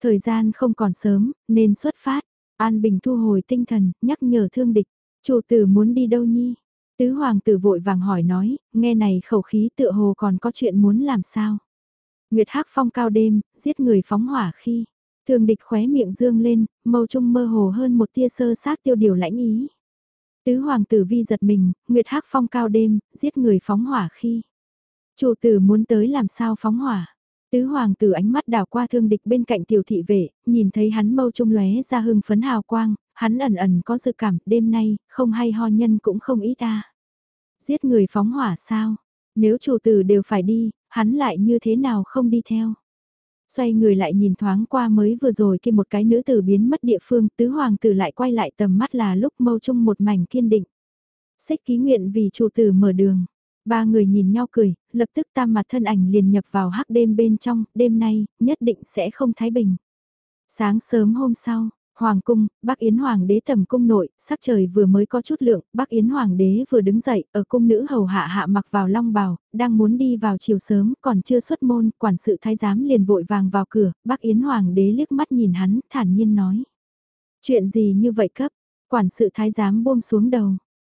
Thời gian không còn sớm, nên xuất phát. An Bình thu hồi tinh thần, nhắc nhở thương địch. Chủ tử muốn đi đâu nhi? Tứ hoàng tử vội vàng hỏi nói, nghe này khẩu khí tựa hồ còn có chuyện muốn làm sao? Nguyệt hắc phong cao đêm, giết người phóng hỏa khi. Thương địch khóe miệng dương lên, mâu trung mơ hồ hơn một tia sơ sát tiêu điều lãnh ý. Tứ hoàng tử vi giật mình, Nguyệt hắc phong cao đêm, giết người phóng hỏa khi. Chủ tử muốn tới làm sao phóng hỏa? Tứ hoàng tử ánh mắt đảo qua thương địch bên cạnh tiểu thị vệ, nhìn thấy hắn mâu trung lóe ra hưng phấn hào quang, hắn ẩn ẩn có dự cảm, đêm nay, không hay ho nhân cũng không ít ta. Giết người phóng hỏa sao? Nếu chủ tử đều phải đi, hắn lại như thế nào không đi theo? Xoay người lại nhìn thoáng qua mới vừa rồi khi một cái nữ tử biến mất địa phương, tứ hoàng tử lại quay lại tầm mắt là lúc mâu trung một mảnh kiên định. Xích ký nguyện vì chủ tử mở đường. Ba người nhìn nhau cười, lập tức tam mặt thân ảnh liền nhập vào hắc đêm bên trong, đêm nay, nhất định sẽ không thái bình. Sáng sớm hôm sau, Hoàng cung, Bắc Yến Hoàng đế tầm cung nội, sắc trời vừa mới có chút lượng, Bắc Yến Hoàng đế vừa đứng dậy, ở cung nữ hầu hạ hạ mặc vào long bào, đang muốn đi vào chiều sớm, còn chưa xuất môn, quản sự thái giám liền vội vàng vào cửa, Bắc Yến Hoàng đế liếc mắt nhìn hắn, thản nhiên nói. Chuyện gì như vậy cấp, quản sự thái giám buông xuống đầu.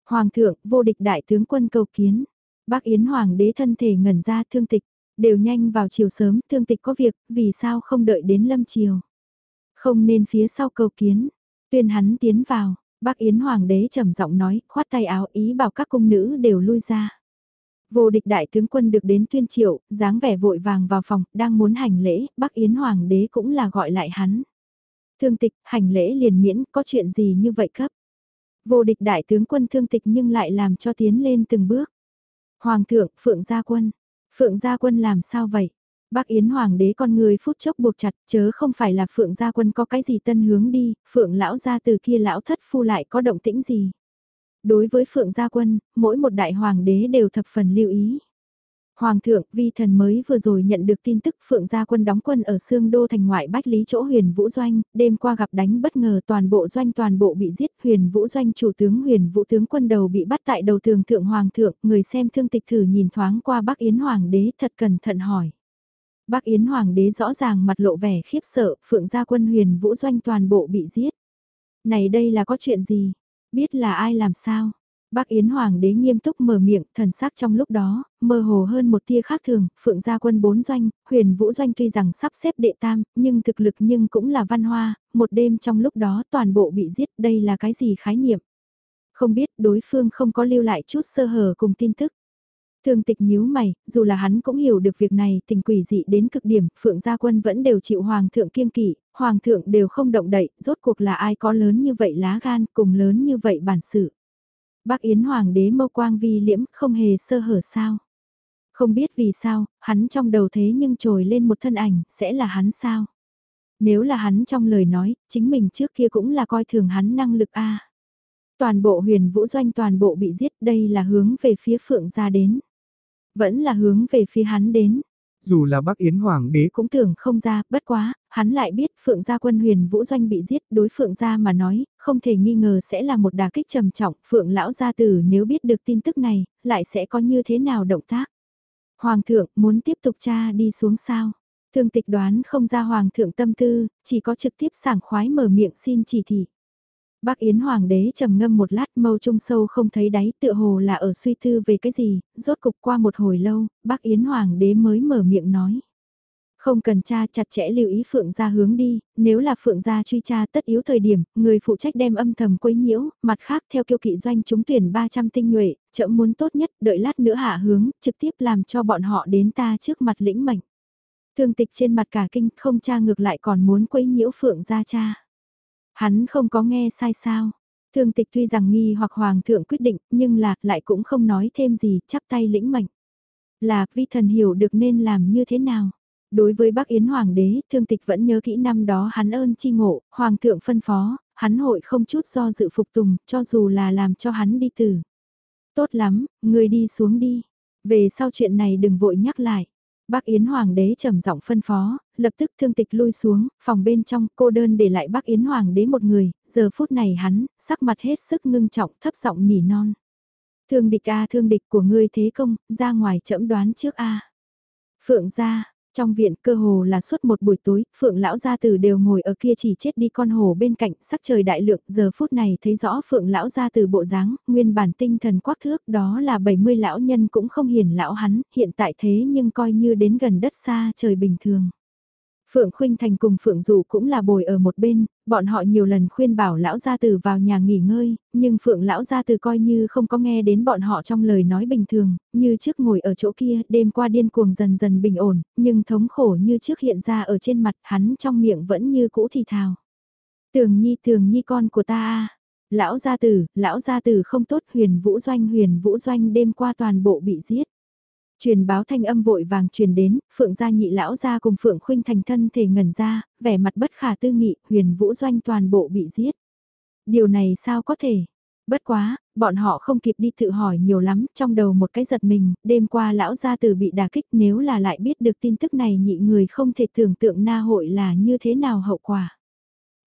Hoàng thượng, vô địch đại tướng quân cầu kiến. Bác Yến Hoàng đế thân thể ngẩn ra thương tịch, đều nhanh vào chiều sớm, thương tịch có việc, vì sao không đợi đến lâm chiều. Không nên phía sau cầu kiến, tuyên hắn tiến vào, bác Yến Hoàng đế trầm giọng nói, khoát tay áo ý bảo các cung nữ đều lui ra. Vô địch đại tướng quân được đến tuyên triệu, dáng vẻ vội vàng vào phòng, đang muốn hành lễ, bác Yến Hoàng đế cũng là gọi lại hắn. Thương tịch, hành lễ liền miễn, có chuyện gì như vậy cấp? Vô địch đại tướng quân thương tịch nhưng lại làm cho tiến lên từng bước. Hoàng thượng, Phượng Gia Quân. Phượng Gia Quân làm sao vậy? Bác Yến Hoàng đế con người phút chốc buộc chặt chớ không phải là Phượng Gia Quân có cái gì tân hướng đi, Phượng lão gia từ kia lão thất phu lại có động tĩnh gì. Đối với Phượng Gia Quân, mỗi một đại hoàng đế đều thập phần lưu ý. Hoàng thượng, vi thần mới vừa rồi nhận được tin tức Phượng Gia Quân đóng quân ở Sương Đô thành ngoại Bách Lý chỗ huyền Vũ Doanh, đêm qua gặp đánh bất ngờ toàn bộ doanh toàn bộ bị giết, huyền Vũ Doanh chủ tướng huyền Vũ tướng quân đầu bị bắt tại đầu tường thượng Hoàng thượng, người xem thương tịch thử nhìn thoáng qua Bắc Yến Hoàng đế thật cẩn thận hỏi. Bắc Yến Hoàng đế rõ ràng mặt lộ vẻ khiếp sợ, Phượng Gia Quân huyền Vũ Doanh toàn bộ bị giết. Này đây là có chuyện gì? Biết là ai làm sao? Bác Yến Hoàng đế nghiêm túc mở miệng, thần sắc trong lúc đó, mơ hồ hơn một tia khác thường, phượng gia quân bốn doanh, huyền vũ doanh tuy rằng sắp xếp đệ tam, nhưng thực lực nhưng cũng là văn hoa, một đêm trong lúc đó toàn bộ bị giết, đây là cái gì khái niệm? Không biết đối phương không có lưu lại chút sơ hở cùng tin tức. Thương tịch nhíu mày, dù là hắn cũng hiểu được việc này tình quỷ dị đến cực điểm, Phượng Gia Quân vẫn đều chịu Hoàng thượng kiêng kỵ, Hoàng thượng đều không động đậy, rốt cuộc là ai có lớn như vậy lá gan, cùng lớn như vậy bản sự. Bác Yến Hoàng đế mâu quang vi liễm không hề sơ hở sao. Không biết vì sao, hắn trong đầu thế nhưng trồi lên một thân ảnh, sẽ là hắn sao? Nếu là hắn trong lời nói, chính mình trước kia cũng là coi thường hắn năng lực a. Toàn bộ huyền vũ doanh toàn bộ bị giết đây là hướng về phía phượng gia đến. Vẫn là hướng về phía hắn đến. Dù là Bắc Yến Hoàng đế cũng tưởng không ra, bất quá, hắn lại biết Phượng gia quân huyền vũ doanh bị giết, đối Phượng gia mà nói, không thể nghi ngờ sẽ là một đà kích trầm trọng, Phượng lão gia tử nếu biết được tin tức này, lại sẽ có như thế nào động tác. Hoàng thượng muốn tiếp tục tra đi xuống sao? Thương tịch đoán không ra hoàng thượng tâm tư, chỉ có trực tiếp sảng khoái mở miệng xin chỉ thị. Bác Yến Hoàng đế trầm ngâm một lát mâu trung sâu không thấy đáy tựa hồ là ở suy tư về cái gì, rốt cục qua một hồi lâu, bác Yến Hoàng đế mới mở miệng nói. Không cần cha chặt chẽ lưu ý Phượng gia hướng đi, nếu là Phượng gia truy tra tất yếu thời điểm, người phụ trách đem âm thầm quấy nhiễu, mặt khác theo kiêu kỵ doanh chúng tuyển 300 tinh nhuệ, chậm muốn tốt nhất, đợi lát nữa hạ hướng, trực tiếp làm cho bọn họ đến ta trước mặt lĩnh mệnh. Thương tịch trên mặt cả kinh không cha ngược lại còn muốn quấy nhiễu Phượng gia cha. Hắn không có nghe sai sao. Thương tịch tuy rằng nghi hoặc hoàng thượng quyết định, nhưng là, lại cũng không nói thêm gì, chắp tay lĩnh mệnh. Là, vi thần hiểu được nên làm như thế nào. Đối với bác Yến Hoàng đế, thương tịch vẫn nhớ kỹ năm đó hắn ơn chi ngộ, Hoàng thượng phân phó, hắn hội không chút do dự phục tùng, cho dù là làm cho hắn đi tử. Tốt lắm, người đi xuống đi. Về sau chuyện này đừng vội nhắc lại. Bác Yến Hoàng đế trầm giọng phân phó, lập tức thương tịch lui xuống, phòng bên trong cô đơn để lại bác Yến Hoàng đế một người, giờ phút này hắn, sắc mặt hết sức ngưng trọng thấp giọng nỉ non. Thương địch a thương địch của ngươi thế công, ra ngoài chậm đoán trước a Phượng ra, trong viện cơ hồ là suốt một buổi tối, Phượng lão gia tử đều ngồi ở kia chỉ chết đi con hồ bên cạnh, sắc trời đại lượng, giờ phút này thấy rõ Phượng lão gia tử bộ dáng, nguyên bản tinh thần quắc thước, đó là 70 lão nhân cũng không hiền lão hắn, hiện tại thế nhưng coi như đến gần đất xa trời bình thường. Phượng Khuynh Thành cùng Phượng Dụ cũng là bồi ở một bên, bọn họ nhiều lần khuyên bảo lão gia tử vào nhà nghỉ ngơi, nhưng Phượng lão gia tử coi như không có nghe đến bọn họ trong lời nói bình thường, như trước ngồi ở chỗ kia, đêm qua điên cuồng dần dần bình ổn, nhưng thống khổ như trước hiện ra ở trên mặt hắn trong miệng vẫn như cũ thì thào. Tường Nhi Tường Nhi con của ta a. Lão gia tử, lão gia tử không tốt, Huyền Vũ Doanh, Huyền Vũ Doanh đêm qua toàn bộ bị giết. Truyền báo thanh âm vội vàng truyền đến, Phượng gia nhị lão gia cùng Phượng Khuynh thành thân thể ngẩn ra, vẻ mặt bất khả tư nghị, huyền vũ doanh toàn bộ bị giết. Điều này sao có thể? Bất quá, bọn họ không kịp đi tự hỏi nhiều lắm, trong đầu một cái giật mình, đêm qua lão gia tử bị đả kích nếu là lại biết được tin tức này nhị người không thể tưởng tượng na hội là như thế nào hậu quả.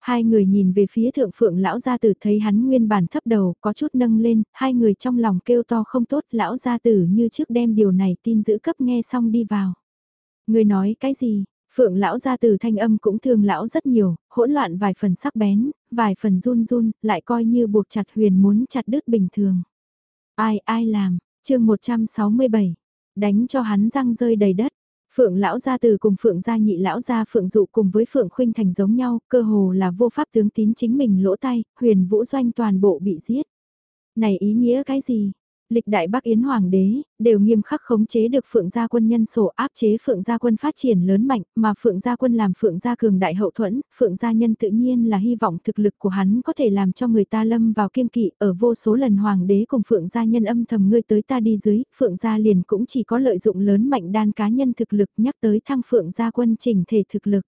Hai người nhìn về phía thượng phượng lão gia tử thấy hắn nguyên bản thấp đầu có chút nâng lên, hai người trong lòng kêu to không tốt lão gia tử như trước đem điều này tin giữ cấp nghe xong đi vào. Người nói cái gì? Phượng lão gia tử thanh âm cũng thương lão rất nhiều, hỗn loạn vài phần sắc bén, vài phần run run, lại coi như buộc chặt huyền muốn chặt đứt bình thường. Ai ai làm, chương 167, đánh cho hắn răng rơi đầy đất. Phượng lão gia từ cùng Phượng gia nhị lão gia Phượng dụ cùng với Phượng khuynh thành giống nhau, cơ hồ là vô pháp tướng tín chính mình lỗ tay, huyền vũ doanh toàn bộ bị giết. Này ý nghĩa cái gì? Lịch đại Bắc Yến Hoàng đế, đều nghiêm khắc khống chế được Phượng Gia Quân nhân sổ áp chế Phượng Gia Quân phát triển lớn mạnh, mà Phượng Gia Quân làm Phượng Gia cường đại hậu thuẫn, Phượng Gia nhân tự nhiên là hy vọng thực lực của hắn có thể làm cho người ta lâm vào kiên kỵ, ở vô số lần Hoàng đế cùng Phượng Gia nhân âm thầm ngươi tới ta đi dưới, Phượng Gia liền cũng chỉ có lợi dụng lớn mạnh đan cá nhân thực lực nhắc tới thăng Phượng Gia Quân chỉnh thể thực lực.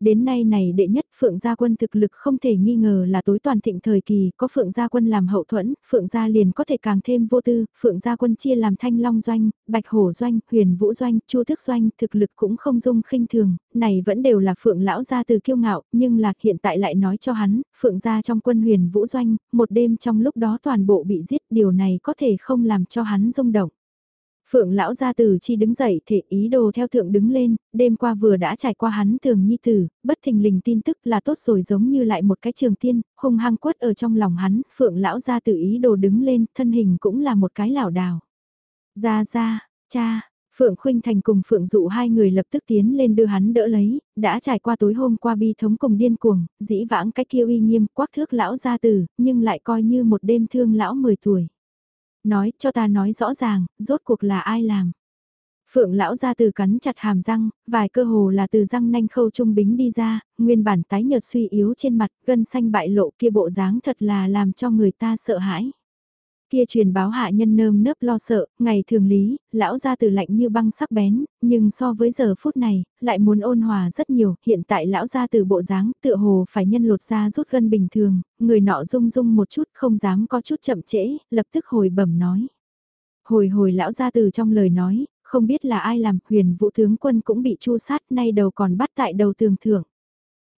Đến nay này đệ nhất Phượng Gia Quân thực lực không thể nghi ngờ là tối toàn thịnh thời kỳ, có Phượng Gia Quân làm hậu thuẫn, Phượng Gia liền có thể càng thêm vô tư, Phượng Gia Quân chia làm thanh long doanh, bạch hổ doanh, huyền vũ doanh, chu thức doanh, thực lực cũng không dung khinh thường, này vẫn đều là Phượng Lão Gia từ kiêu ngạo, nhưng là hiện tại lại nói cho hắn, Phượng Gia trong quân huyền vũ doanh, một đêm trong lúc đó toàn bộ bị giết, điều này có thể không làm cho hắn rung động. Phượng lão gia tử chi đứng dậy thể ý đồ theo thượng đứng lên, đêm qua vừa đã trải qua hắn thường nhi tử, bất thình lình tin tức là tốt rồi giống như lại một cái trường tiên, hung hăng quất ở trong lòng hắn, phượng lão gia tử ý đồ đứng lên, thân hình cũng là một cái lảo đảo. Ra ra, cha, Phượng Khuynh Thành cùng Phượng Dụ hai người lập tức tiến lên đưa hắn đỡ lấy, đã trải qua tối hôm qua bi thống cùng điên cuồng, dĩ vãng cái kia uy nghiêm quắc thước lão gia tử, nhưng lại coi như một đêm thương lão 10 tuổi. Nói cho ta nói rõ ràng, rốt cuộc là ai làm. Phượng lão ra từ cắn chặt hàm răng, vài cơ hồ là từ răng nanh khâu trung bính đi ra, nguyên bản tái nhợt suy yếu trên mặt, gân xanh bại lộ kia bộ dáng thật là làm cho người ta sợ hãi. Kia truyền báo hạ nhân nơm nớp lo sợ, ngày thường lý, lão ra từ lạnh như băng sắc bén, nhưng so với giờ phút này, lại muốn ôn hòa rất nhiều, hiện tại lão ra từ bộ dáng tựa hồ phải nhân lột ra rút gân bình thường, người nọ rung rung một chút không dám có chút chậm trễ, lập tức hồi bẩm nói. Hồi hồi lão ra từ trong lời nói, không biết là ai làm huyền vũ tướng quân cũng bị chu sát nay đầu còn bắt tại đầu tường thưởng.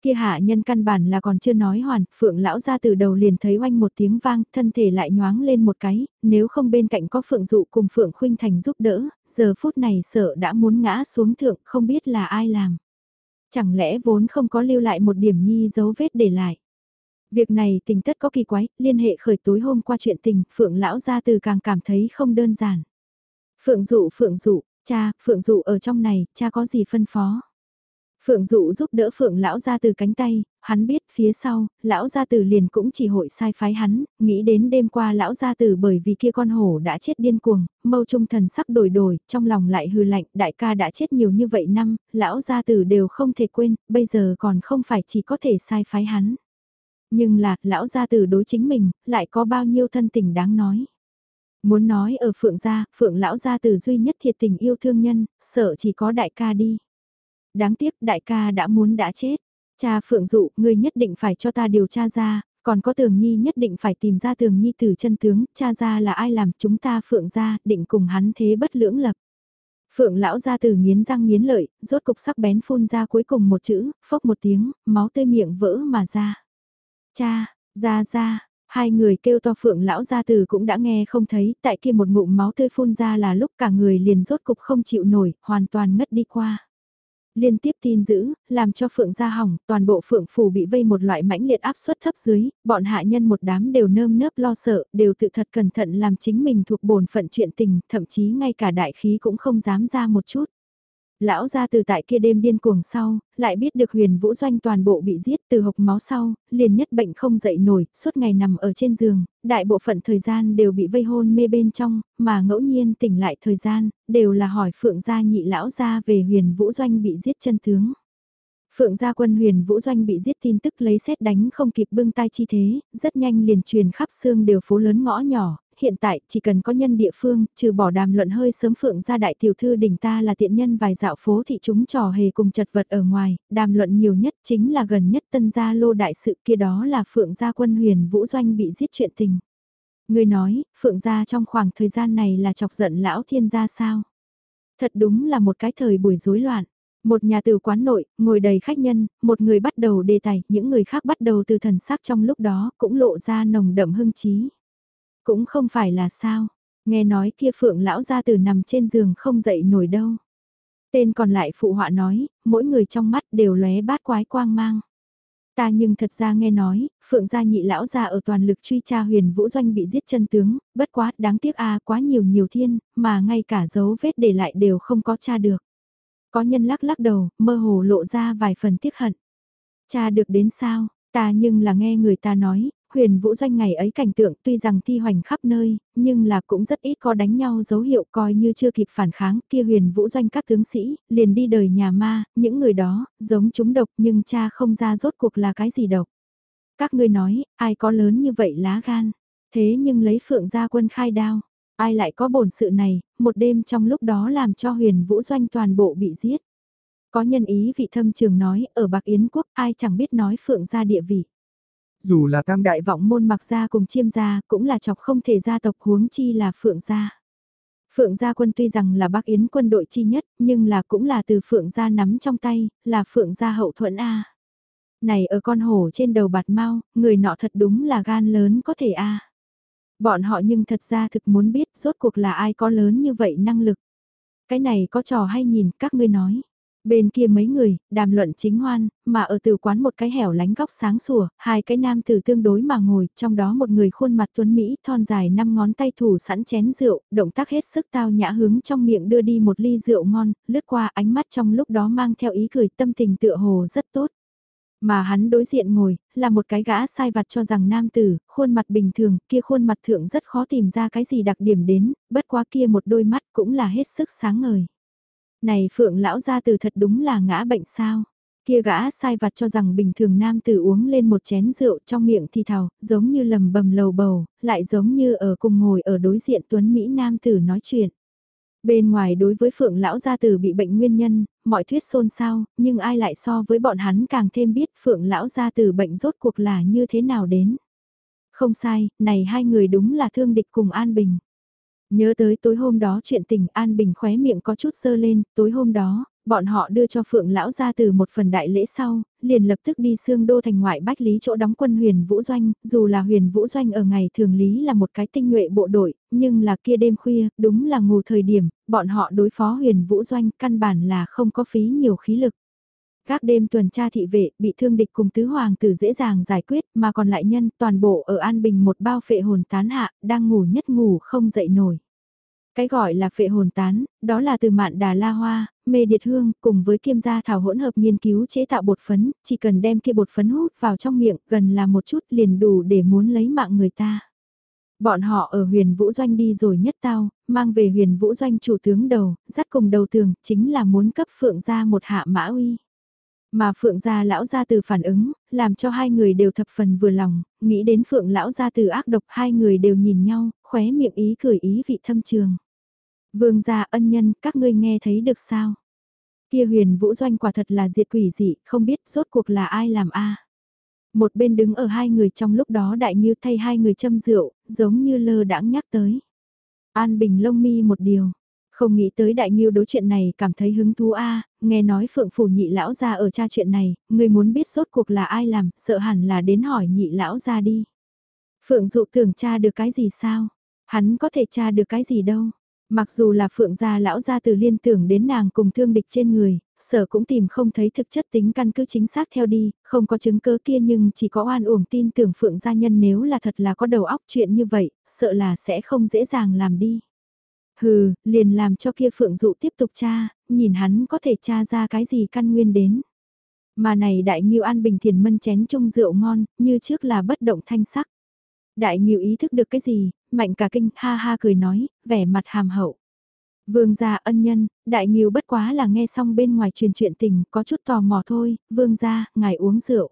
Kia hạ nhân căn bản là còn chưa nói hoàn, phượng lão ra từ đầu liền thấy oanh một tiếng vang, thân thể lại nhoáng lên một cái, nếu không bên cạnh có phượng dụ cùng phượng khuynh thành giúp đỡ, giờ phút này sợ đã muốn ngã xuống thượng không biết là ai làm. Chẳng lẽ vốn không có lưu lại một điểm nhi dấu vết để lại. Việc này tình tất có kỳ quái, liên hệ khởi tối hôm qua chuyện tình, phượng lão ra từ càng cảm thấy không đơn giản. Phượng dụ phượng dụ, cha, phượng dụ ở trong này, cha có gì phân phó? Phượng dụ giúp đỡ Phượng lão ra từ cánh tay, hắn biết phía sau, lão gia tử liền cũng chỉ hội sai phái hắn, nghĩ đến đêm qua lão gia tử bởi vì kia con hổ đã chết điên cuồng, mâu trung thần sắc đổi đổi, trong lòng lại hư lạnh, đại ca đã chết nhiều như vậy năm, lão gia tử đều không thể quên, bây giờ còn không phải chỉ có thể sai phái hắn. Nhưng là, lão gia tử đối chính mình, lại có bao nhiêu thân tình đáng nói. Muốn nói ở Phượng gia, Phượng lão gia tử duy nhất thiệt tình yêu thương nhân, sợ chỉ có đại ca đi. Đáng tiếc đại ca đã muốn đã chết. Cha Phượng Dụ, ngươi nhất định phải cho ta điều tra ra, còn có Tường Nhi nhất định phải tìm ra Tường Nhi từ chân tướng, cha ra là ai làm chúng ta Phượng ra, định cùng hắn thế bất lưỡng lập. Phượng lão ra từ nghiến răng nghiến lợi, rốt cục sắc bén phun ra cuối cùng một chữ, phốc một tiếng, máu tươi miệng vỡ mà ra. Cha, ra ra, hai người kêu to Phượng lão gia từ cũng đã nghe không thấy, tại kia một ngụm máu tươi phun ra là lúc cả người liền rốt cục không chịu nổi, hoàn toàn ngất đi qua. Liên tiếp tin dữ làm cho Phượng ra hỏng, toàn bộ Phượng phủ bị vây một loại mãnh liệt áp suất thấp dưới, bọn hạ nhân một đám đều nơm nớp lo sợ, đều tự thật cẩn thận làm chính mình thuộc bổn phận chuyện tình, thậm chí ngay cả đại khí cũng không dám ra một chút. Lão ra từ tại kia đêm điên cuồng sau, lại biết được huyền vũ doanh toàn bộ bị giết từ hộc máu sau, liền nhất bệnh không dậy nổi, suốt ngày nằm ở trên giường, đại bộ phận thời gian đều bị vây hôn mê bên trong, mà ngẫu nhiên tỉnh lại thời gian, đều là hỏi phượng gia nhị lão ra về huyền vũ doanh bị giết chân tướng. Phượng gia quân huyền vũ doanh bị giết tin tức lấy xét đánh không kịp bưng tay chi thế, rất nhanh liền truyền khắp xương đều phố lớn ngõ nhỏ, hiện tại chỉ cần có nhân địa phương, trừ bỏ đàm luận hơi sớm phượng ra đại tiểu thư đỉnh ta là tiện nhân vài dạo phố thị chúng trò hề cùng chật vật ở ngoài, đàm luận nhiều nhất chính là gần nhất tân gia lô đại sự kia đó là phượng gia quân huyền vũ doanh bị giết chuyện tình. Người nói, phượng gia trong khoảng thời gian này là chọc giận lão thiên gia sao? Thật đúng là một cái thời buổi rối loạn. Một nhà từ quán nội, ngồi đầy khách nhân, một người bắt đầu đề tài, những người khác bắt đầu từ thần sắc trong lúc đó cũng lộ ra nồng đậm hưng trí. Cũng không phải là sao, nghe nói kia phượng lão ra từ nằm trên giường không dậy nổi đâu. Tên còn lại phụ họa nói, mỗi người trong mắt đều lóe bát quái quang mang. Ta nhưng thật ra nghe nói, phượng gia nhị lão gia ở toàn lực truy tra huyền vũ doanh bị giết chân tướng, bất quá đáng tiếc a quá nhiều nhiều thiên, mà ngay cả dấu vết để lại đều không có tra được. Có nhân lắc lắc đầu, mơ hồ lộ ra vài phần tiếc hận. Cha được đến sao, ta nhưng là nghe người ta nói, huyền vũ doanh ngày ấy cảnh tượng tuy rằng thi hoành khắp nơi, nhưng là cũng rất ít có đánh nhau dấu hiệu coi như chưa kịp phản kháng kia huyền vũ doanh các tướng sĩ, liền đi đời nhà ma, những người đó, giống chúng độc nhưng cha không ra rốt cuộc là cái gì độc. Các ngươi nói, ai có lớn như vậy lá gan, thế nhưng lấy phượng gia quân khai đao, ai lại có bổn sự này, một đêm trong lúc đó làm cho huyền vũ doanh toàn bộ bị giết. Có nhân ý vị thâm trường nói, ở Bạc Yến Quốc ai chẳng biết nói phượng gia địa vị. Dù là tam đại vọng môn mặc gia cùng chiêm gia cũng là chọc không thể gia tộc huống chi là phượng gia. Phượng gia quân tuy rằng là Bắc Yến quân đội chi nhất, nhưng là cũng là từ Phượng gia nắm trong tay, là Phượng gia hậu thuẫn A. Này ở con hổ trên đầu bạt mau, người nọ thật đúng là gan lớn có thể A. Bọn họ nhưng thật ra thực muốn biết rốt cuộc là ai có lớn như vậy năng lực. Cái này có trò hay nhìn các ngươi nói. Bên kia mấy người, đàm luận chính hoan, mà ở từ quán một cái hẻo lánh góc sáng sủa, hai cái nam tử tương đối mà ngồi, trong đó một người khuôn mặt tuấn Mỹ, thon dài năm ngón tay thủ sẵn chén rượu, động tác hết sức tao nhã hướng trong miệng đưa đi một ly rượu ngon, lướt qua ánh mắt trong lúc đó mang theo ý cười tâm tình tựa hồ rất tốt. Mà hắn đối diện ngồi, là một cái gã sai vặt cho rằng nam tử, khuôn mặt bình thường, kia khuôn mặt thượng rất khó tìm ra cái gì đặc điểm đến, bất quá kia một đôi mắt cũng là hết sức sáng ngời. Này phượng lão gia từ thật đúng là ngã bệnh sao? Kia gã sai vặt cho rằng bình thường nam tử uống lên một chén rượu trong miệng thì thào, giống như lầm bầm lầu bầu, lại giống như ở cùng ngồi ở đối diện tuấn Mỹ nam tử nói chuyện. Bên ngoài đối với phượng lão gia tử bị bệnh nguyên nhân, mọi thuyết xôn xao, nhưng ai lại so với bọn hắn càng thêm biết phượng lão gia tử bệnh rốt cuộc là như thế nào đến. Không sai, này hai người đúng là thương địch cùng An Bình. Nhớ tới tối hôm đó chuyện tình An Bình khóe miệng có chút sơ lên, tối hôm đó, bọn họ đưa cho Phượng Lão ra từ một phần đại lễ sau, liền lập tức đi xương đô thành ngoại bách lý chỗ đóng quân huyền Vũ Doanh, dù là huyền Vũ Doanh ở ngày thường lý là một cái tinh nhuệ bộ đội, nhưng là kia đêm khuya, đúng là ngủ thời điểm, bọn họ đối phó huyền Vũ Doanh căn bản là không có phí nhiều khí lực. Các đêm tuần tra thị vệ, bị thương địch cùng tứ hoàng tử dễ dàng giải quyết, mà còn lại nhân toàn bộ ở An Bình một bao phệ hồn tán hạ, đang ngủ nhất ngủ không dậy nổi. Cái gọi là phệ hồn tán, đó là từ mạn đà la hoa, mê điệt hương, cùng với kiêm gia thảo hỗn hợp nghiên cứu chế tạo bột phấn, chỉ cần đem kia bột phấn hút vào trong miệng gần là một chút liền đủ để muốn lấy mạng người ta. Bọn họ ở huyền vũ doanh đi rồi nhất tao, mang về huyền vũ doanh chủ tướng đầu, dắt cùng đầu tường, chính là muốn cấp phượng ra một hạ mã uy. Mà Phượng gia lão gia từ phản ứng, làm cho hai người đều thập phần vừa lòng, nghĩ đến Phượng lão gia từ ác độc hai người đều nhìn nhau, khóe miệng ý cười ý vị thâm trường. Vương gia ân nhân, các ngươi nghe thấy được sao? Kia huyền vũ doanh quả thật là diệt quỷ dị, không biết rốt cuộc là ai làm a Một bên đứng ở hai người trong lúc đó đại nghiêu thay hai người châm rượu, giống như lơ đãng nhắc tới. An bình lông mi một điều, không nghĩ tới đại nghiêu đối chuyện này cảm thấy hứng thú a nghe nói phượng phủ nhị lão ra ở cha chuyện này, người muốn biết sốt cuộc là ai làm, sợ hẳn là đến hỏi nhị lão ra đi. Phượng dụ tưởng cha được cái gì sao? Hắn có thể cha được cái gì đâu? Mặc dù là phượng gia lão gia từ liên tưởng đến nàng cùng thương địch trên người, sở cũng tìm không thấy thực chất tính căn cứ chính xác theo đi, không có chứng cứ kia nhưng chỉ có oan uổng tin tưởng phượng gia nhân nếu là thật là có đầu óc chuyện như vậy, sợ là sẽ không dễ dàng làm đi. Hừ, liền làm cho kia phượng dụ tiếp tục tra, nhìn hắn có thể tra ra cái gì căn nguyên đến. Mà này đại nghiêu an bình thiền mân chén chung rượu ngon, như trước là bất động thanh sắc. Đại nghiêu ý thức được cái gì, mạnh cả kinh ha ha cười nói, vẻ mặt hàm hậu. Vương gia ân nhân, đại nghiêu bất quá là nghe xong bên ngoài truyền chuyện tình, có chút tò mò thôi, vương gia, ngài uống rượu.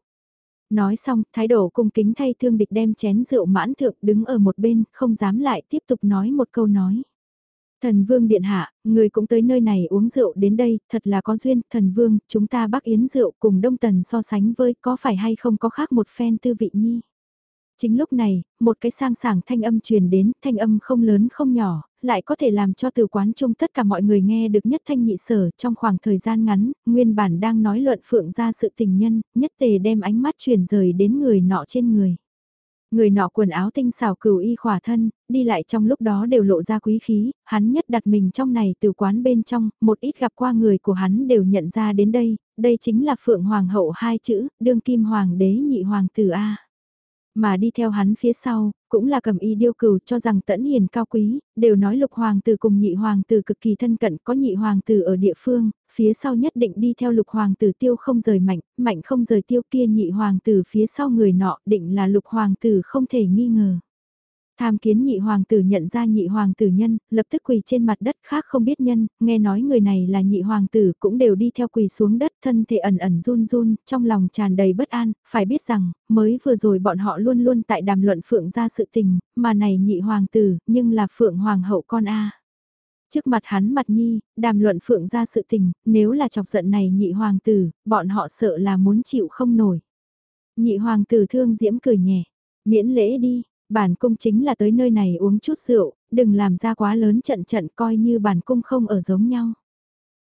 Nói xong, thái độ cung kính thay thương địch đem chén rượu mãn thượng đứng ở một bên, không dám lại tiếp tục nói một câu nói. Thần vương điện hạ, người cũng tới nơi này uống rượu đến đây, thật là có duyên, thần vương, chúng ta bắc yến rượu cùng đông tần so sánh với có phải hay không có khác một phen tư vị nhi. Chính lúc này, một cái sang sảng thanh âm truyền đến, thanh âm không lớn không nhỏ, lại có thể làm cho từ quán chung tất cả mọi người nghe được nhất thanh nhị sở trong khoảng thời gian ngắn, nguyên bản đang nói luận phượng ra sự tình nhân, nhất tề đem ánh mắt truyền rời đến người nọ trên người. Người nọ quần áo tinh xảo cửu y khỏa thân, đi lại trong lúc đó đều lộ ra quý khí, hắn nhất đặt mình trong này từ quán bên trong, một ít gặp qua người của hắn đều nhận ra đến đây, đây chính là Phượng Hoàng hậu hai chữ, đương kim hoàng đế nhị hoàng tử A. Mà đi theo hắn phía sau, cũng là cầm y điêu cừu cho rằng tẫn hiền cao quý, đều nói lục hoàng tử cùng nhị hoàng tử cực kỳ thân cận có nhị hoàng tử ở địa phương, phía sau nhất định đi theo lục hoàng tử tiêu không rời mạnh, mạnh không rời tiêu kia nhị hoàng tử phía sau người nọ định là lục hoàng tử không thể nghi ngờ. Tham kiến nhị hoàng tử nhận ra nhị hoàng tử nhân, lập tức quỳ trên mặt đất khác không biết nhân, nghe nói người này là nhị hoàng tử cũng đều đi theo quỳ xuống đất thân thể ẩn ẩn run run, trong lòng tràn đầy bất an, phải biết rằng, mới vừa rồi bọn họ luôn luôn tại đàm luận phượng ra sự tình, mà này nhị hoàng tử, nhưng là phượng hoàng hậu con A. Trước mặt hắn mặt nhi, đàm luận phượng ra sự tình, nếu là chọc giận này nhị hoàng tử, bọn họ sợ là muốn chịu không nổi. Nhị hoàng tử thương diễm cười nhẹ, miễn lễ đi, Bản cung chính là tới nơi này uống chút rượu, đừng làm ra quá lớn trận trận coi như bản cung không ở giống nhau.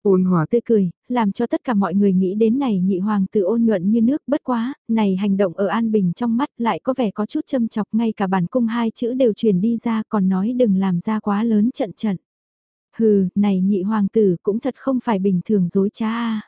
Ôn hòa tươi cười, làm cho tất cả mọi người nghĩ đến này nhị hoàng tử ôn nhuận như nước bất quá, này hành động ở An Bình trong mắt lại có vẻ có chút châm chọc ngay cả bản cung hai chữ đều truyền đi ra còn nói đừng làm ra quá lớn trận trận. Hừ, này nhị hoàng tử cũng thật không phải bình thường dối trá a.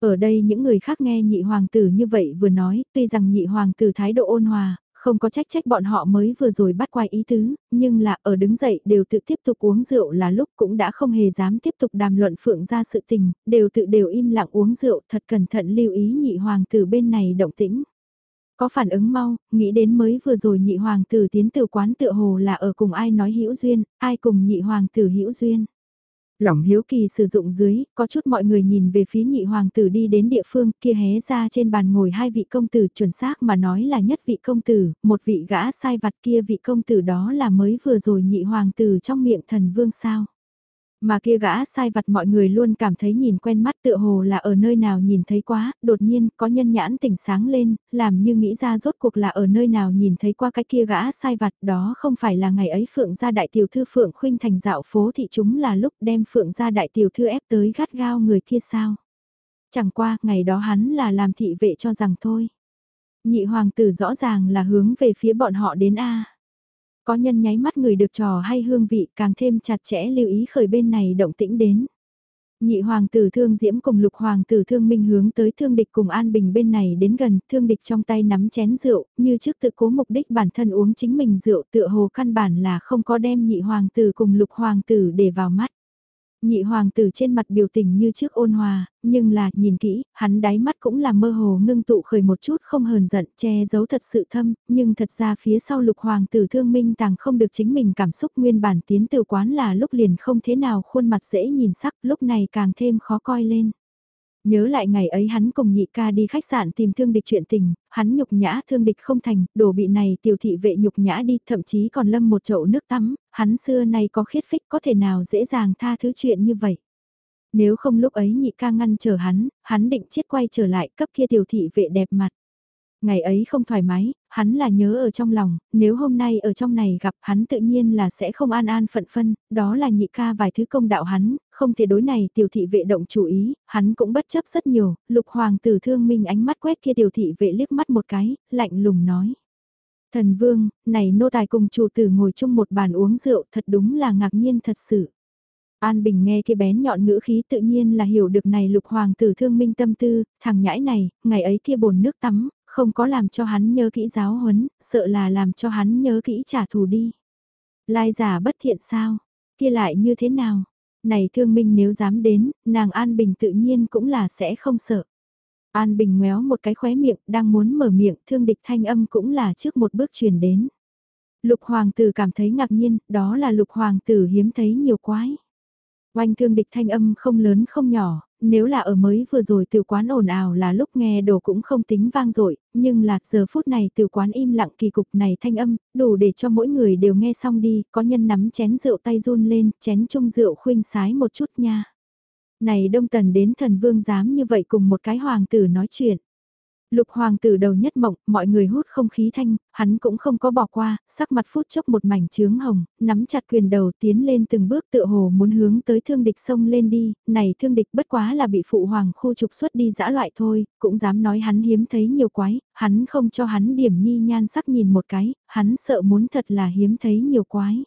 Ở đây những người khác nghe nhị hoàng tử như vậy vừa nói, tuy rằng nhị hoàng tử thái độ ôn hòa, không có trách trách bọn họ mới vừa rồi bắt quay ý tứ, nhưng là ở đứng dậy đều tự tiếp tục uống rượu là lúc cũng đã không hề dám tiếp tục đàm luận phượng ra sự tình, đều tự đều im lặng uống rượu thật cẩn thận lưu ý nhị hoàng tử bên này động tĩnh. Có phản ứng mau, nghĩ đến mới vừa rồi nhị hoàng tử tiến từ quán tựa hồ là ở cùng ai nói hữu duyên, ai cùng nhị hoàng tử hữu duyên. Lòng hiếu kỳ sử dụng dưới, có chút mọi người nhìn về phía nhị hoàng tử đi đến địa phương kia hé ra trên bàn ngồi hai vị công tử chuẩn xác mà nói là nhất vị công tử, một vị gã sai vặt kia vị công tử đó là mới vừa rồi nhị hoàng tử trong miệng thần vương sao. Mà kia gã sai vặt mọi người luôn cảm thấy nhìn quen mắt tựa hồ là ở nơi nào nhìn thấy quá, đột nhiên có nhân nhãn tỉnh sáng lên, làm như nghĩ ra rốt cuộc là ở nơi nào nhìn thấy qua cái kia gã sai vặt đó không phải là ngày ấy Phượng gia đại tiểu thư Phượng khuynh thành dạo phố thị chúng là lúc đem Phượng gia đại tiểu thư ép tới gắt gao người kia sao. Chẳng qua, ngày đó hắn là làm thị vệ cho rằng thôi. Nhị hoàng tử rõ ràng là hướng về phía bọn họ đến A. Có nhân nháy mắt người được trò hay hương vị càng thêm chặt chẽ lưu ý khởi bên này động tĩnh đến. Nhị hoàng tử thương diễm cùng lục hoàng tử thương minh hướng tới thương địch cùng an bình bên này đến gần, thương địch trong tay nắm chén rượu, như trước tự cố mục đích bản thân uống chính mình rượu tựa hồ căn bản là không có đem nhị hoàng tử cùng lục hoàng tử để vào mắt. Nhị hoàng tử trên mặt biểu tình như trước ôn hòa, nhưng là, nhìn kỹ, hắn đáy mắt cũng là mơ hồ ngưng tụ khởi một chút không hờn giận, che giấu thật sự thâm, nhưng thật ra phía sau lục hoàng tử thương minh tàng không được chính mình cảm xúc nguyên bản tiến từ quán là lúc liền không thế nào khuôn mặt dễ nhìn sắc, lúc này càng thêm khó coi lên. Nhớ lại ngày ấy hắn cùng nhị ca đi khách sạn tìm thương địch chuyện tình, hắn nhục nhã thương địch không thành, đồ bị này tiểu thị vệ nhục nhã đi, thậm chí còn lâm một chậu nước tắm, hắn xưa nay có khiết phích có thể nào dễ dàng tha thứ chuyện như vậy. Nếu không lúc ấy nhị ca ngăn chờ hắn, hắn định chết quay trở lại cấp kia tiểu thị vệ đẹp mặt. Ngày ấy không thoải mái, hắn là nhớ ở trong lòng, nếu hôm nay ở trong này gặp hắn tự nhiên là sẽ không an an phận phân, đó là nhị ca vài thứ công đạo hắn, không thể đối này tiểu thị vệ động chủ ý, hắn cũng bất chấp rất nhiều, lục hoàng tử thương minh ánh mắt quét kia tiểu thị vệ liếc mắt một cái, lạnh lùng nói. Thần vương, này nô tài cùng chủ tử ngồi chung một bàn uống rượu thật đúng là ngạc nhiên thật sự. An Bình nghe kia bén nhọn ngữ khí tự nhiên là hiểu được này lục hoàng tử thương minh tâm tư, thằng nhãi này, ngày ấy kia bồn nước tắm, không có làm cho hắn nhớ kỹ giáo huấn, sợ là làm cho hắn nhớ kỹ trả thù đi. Lai giả bất thiện sao, kia lại như thế nào? Này thương minh nếu dám đến, nàng An Bình tự nhiên cũng là sẽ không sợ. An Bình ngoéo một cái khóe miệng, đang muốn mở miệng, thương địch thanh âm cũng là trước một bước truyền đến. Lục hoàng tử cảm thấy ngạc nhiên, đó là lục hoàng tử hiếm thấy nhiều quái. Oanh thương địch thanh âm không lớn không nhỏ, nếu là ở mới vừa rồi từ quán ồn ào là lúc nghe đồ cũng không tính vang dội nhưng là giờ phút này từ quán im lặng kỳ cục này thanh âm, đủ để cho mỗi người đều nghe xong đi, có nhân nắm chén rượu tay run lên, chén chung rượu khuynh sái một chút nha. Này đông tần đến thần vương dám như vậy cùng một cái hoàng tử nói chuyện. Lục hoàng tử đầu nhất mộng, mọi người hút không khí thanh, hắn cũng không có bỏ qua, sắc mặt phút chốc một mảnh trướng hồng, nắm chặt quyền đầu tiến lên từng bước tựa hồ muốn hướng tới thương địch sông lên đi, này thương địch bất quá là bị phụ hoàng khu trục xuất đi dã loại thôi, cũng dám nói hắn hiếm thấy nhiều quái, hắn không cho hắn điểm nhi nhan sắc nhìn một cái, hắn sợ muốn thật là hiếm thấy nhiều quái.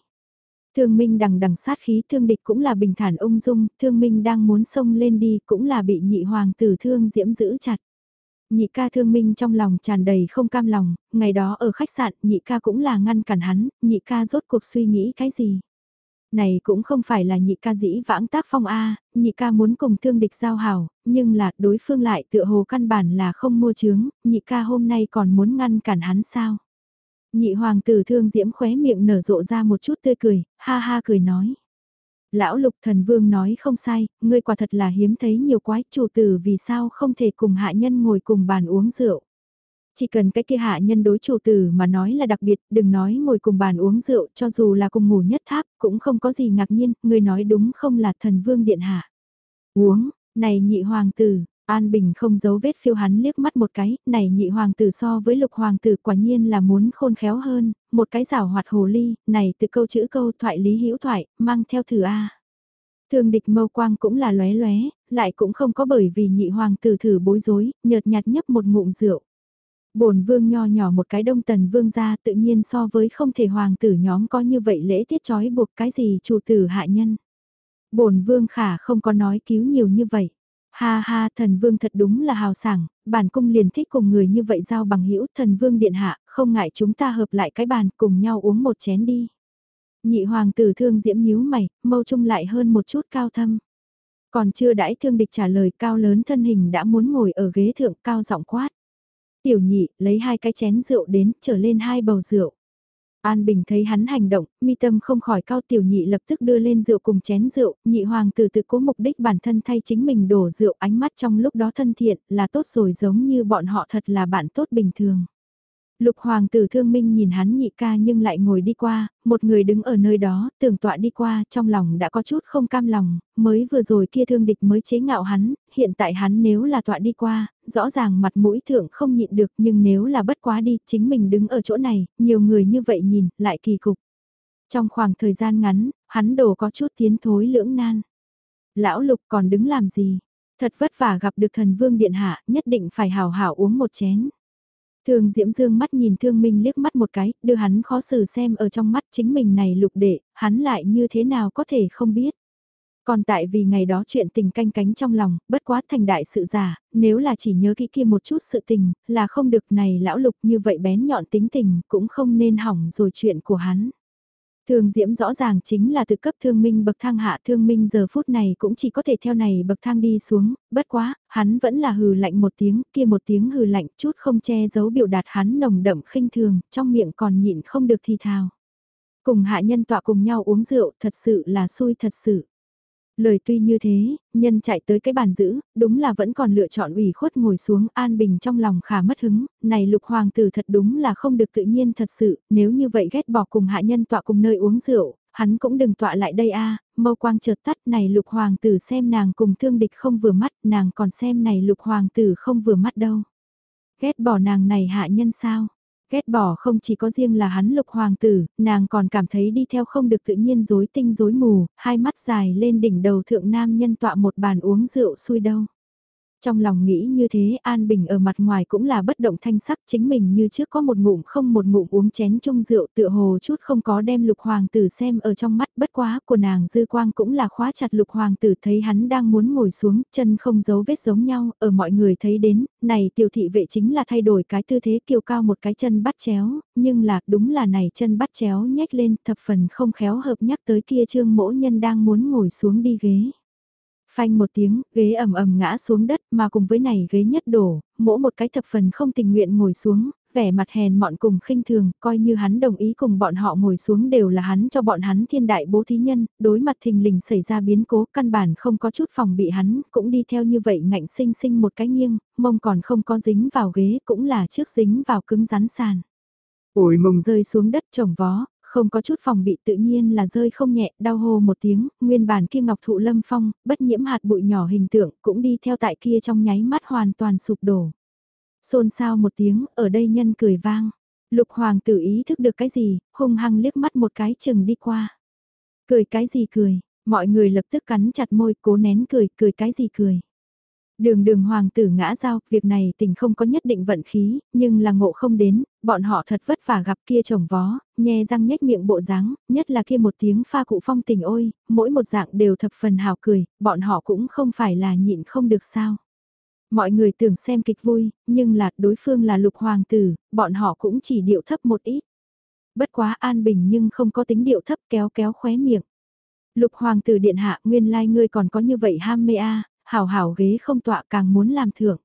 Thương Minh đằng đằng sát khí thương địch cũng là bình thản ung dung, thương Minh đang muốn xông lên đi cũng là bị nhị hoàng tử thương diễm giữ chặt. Nhị ca thương minh trong lòng tràn đầy không cam lòng, ngày đó ở khách sạn nhị ca cũng là ngăn cản hắn, nhị ca rốt cuộc suy nghĩ cái gì. Này cũng không phải là nhị ca dĩ vãng tác phong A, nhị ca muốn cùng thương địch giao hảo, nhưng là đối phương lại tựa hồ căn bản là không mua chướng, nhị ca hôm nay còn muốn ngăn cản hắn sao. Nhị hoàng tử thương diễm khóe miệng nở rộ ra một chút tươi cười, ha ha cười nói. Lão lục thần vương nói không sai, ngươi quả thật là hiếm thấy nhiều quái chủ tử vì sao không thể cùng hạ nhân ngồi cùng bàn uống rượu. Chỉ cần cái kia hạ nhân đối chủ tử mà nói là đặc biệt, đừng nói ngồi cùng bàn uống rượu cho dù là cùng ngủ nhất tháp, cũng không có gì ngạc nhiên, ngươi nói đúng không là thần vương điện hạ. Uống, này nhị hoàng tử, An Bình không giấu vết phiêu hắn liếc mắt một cái, này nhị hoàng tử so với lục hoàng tử quả nhiên là muốn khôn khéo hơn, một cái rào hoạt hồ ly, này từ câu chữ câu thoại lý hữu thoại, mang theo thử A. Thương địch mâu quang cũng là lóe lóe, lại cũng không có bởi vì nhị hoàng tử thử bối rối, nhợt nhạt nhấp một ngụm rượu. bổn vương nho nhỏ một cái đông tần vương ra tự nhiên so với không thể hoàng tử nhóm có như vậy lễ tiết trói buộc cái gì chủ tử hạ nhân. bổn vương khả không có nói cứu nhiều như vậy. Ha ha, thần vương thật đúng là hào sảng, bản cung liền thích cùng người như vậy giao bằng hữu thần vương điện hạ, không ngại chúng ta hợp lại cái bàn cùng nhau uống một chén đi. Nhị hoàng tử thương diễm nhíu mày, mâu trung lại hơn một chút cao thâm. Còn chưa đãi thương địch trả lời cao lớn thân hình đã muốn ngồi ở ghế thượng cao giọng quát. Tiểu nhị, lấy hai cái chén rượu đến, trở lên hai bầu rượu. An Bình thấy hắn hành động, mi tâm không khỏi cao tiểu nhị lập tức đưa lên rượu cùng chén rượu, nhị hoàng tử tự cố mục đích bản thân thay chính mình đổ rượu ánh mắt trong lúc đó thân thiện là tốt rồi giống như bọn họ thật là bạn tốt bình thường. Lục hoàng tử thương minh nhìn hắn nhị ca nhưng lại ngồi đi qua, một người đứng ở nơi đó, tưởng tọa đi qua, trong lòng đã có chút không cam lòng, mới vừa rồi kia thương địch mới chế ngạo hắn, hiện tại hắn nếu là tọa đi qua, rõ ràng mặt mũi thượng không nhịn được nhưng nếu là bất quá đi, chính mình đứng ở chỗ này, nhiều người như vậy nhìn, lại kỳ cục. Trong khoảng thời gian ngắn, hắn đồ có chút tiến thối lưỡng nan. Lão lục còn đứng làm gì? Thật vất vả gặp được thần vương điện hạ, nhất định phải hào hảo uống một chén. Thương Diễm Dương mắt nhìn Thương Minh liếc mắt một cái, đưa hắn khó xử xem ở trong mắt chính mình này lục đệ, hắn lại như thế nào có thể không biết. Còn tại vì ngày đó chuyện tình canh cánh trong lòng, bất quá thành đại sự giả, nếu là chỉ nhớ kỹ kia một chút sự tình, là không được này lão lục như vậy bén nhọn tính tình, cũng không nên hỏng rồi chuyện của hắn. Thương Diễm rõ ràng chính là từ cấp thương minh bậc thang hạ thương minh giờ phút này cũng chỉ có thể theo này bậc thang đi xuống, bất quá, hắn vẫn là hừ lạnh một tiếng, kia một tiếng hừ lạnh chút không che giấu biểu đạt hắn nồng đậm khinh thường, trong miệng còn nhịn không được thì thào. Cùng hạ nhân tọa cùng nhau uống rượu thật sự là xui thật sự. Lời tuy như thế, nhân chạy tới cái bàn giữ, đúng là vẫn còn lựa chọn ủy khuất ngồi xuống an bình trong lòng khả mất hứng, này lục hoàng tử thật đúng là không được tự nhiên thật sự, nếu như vậy ghét bỏ cùng hạ nhân tọa cùng nơi uống rượu, hắn cũng đừng tọa lại đây a à, mâu quang chợt tắt này lục hoàng tử xem nàng cùng thương địch không vừa mắt, nàng còn xem này lục hoàng tử không vừa mắt đâu. Ghét bỏ nàng này hạ nhân sao? Ghét bỏ không chỉ có riêng là hắn lục hoàng tử, nàng còn cảm thấy đi theo không được tự nhiên rối tinh rối mù, hai mắt dài lên đỉnh đầu thượng nam nhân tọa một bàn uống rượu xui đâu. Trong lòng nghĩ như thế, An Bình ở mặt ngoài cũng là bất động thanh sắc, chính mình như trước có một ngụm không một ngụm uống chén chung rượu, tựa hồ chút không có đem lục hoàng tử xem ở trong mắt, bất quá của nàng dư quang cũng là khóa chặt lục hoàng tử, thấy hắn đang muốn ngồi xuống, chân không giấu vết giống nhau, ở mọi người thấy đến, này tiểu thị vệ chính là thay đổi cái tư thế kiêu cao một cái chân bắt chéo, nhưng là, đúng là này chân bắt chéo nhếch lên, thập phần không khéo hợp nhắc tới kia trương mỗ nhân đang muốn ngồi xuống đi ghế. Phanh một tiếng, ghế ầm ầm ngã xuống đất mà cùng với này ghế nhất đổ, mỗi một cái thập phần không tình nguyện ngồi xuống, vẻ mặt hèn mọn cùng khinh thường, coi như hắn đồng ý cùng bọn họ ngồi xuống đều là hắn cho bọn hắn thiên đại bố thí nhân, đối mặt thình lình xảy ra biến cố căn bản không có chút phòng bị hắn, cũng đi theo như vậy ngạnh sinh sinh một cái nghiêng, mông còn không có dính vào ghế cũng là trước dính vào cứng rắn sàn. Ôi mông rơi xuống đất trồng vó, không có chút phòng bị tự nhiên là rơi không nhẹ, đau hô một tiếng, nguyên bản kia ngọc thụ lâm phong, bất nhiễm hạt bụi nhỏ hình tượng, cũng đi theo tại kia trong nháy mắt hoàn toàn sụp đổ. Xôn xao một tiếng, ở đây nhân cười vang. Lục hoàng tử ý thức được cái gì, hung hăng liếc mắt một cái chừng đi qua. Cười cái gì cười, mọi người lập tức cắn chặt môi cố nén cười, cười cái gì cười. Đường đường hoàng tử ngã giao, việc này tình không có nhất định vận khí, nhưng là ngộ không đến, bọn họ thật vất vả gặp kia chồng vó, nhe răng nhếch miệng bộ dáng, nhất là kia một tiếng pha cụ phong tình ôi, mỗi một dạng đều thập phần hào cười, bọn họ cũng không phải là nhịn không được sao. Mọi người tưởng xem kịch vui, nhưng là đối phương là lục hoàng tử, bọn họ cũng chỉ điệu thấp một ít. Bất quá an bình nhưng không có tính điệu thấp kéo kéo khóe miệng. Lục hoàng tử điện hạ nguyên lai like ngươi còn có như vậy ham mê a hảo hảo ghế không tọa càng muốn làm thượng.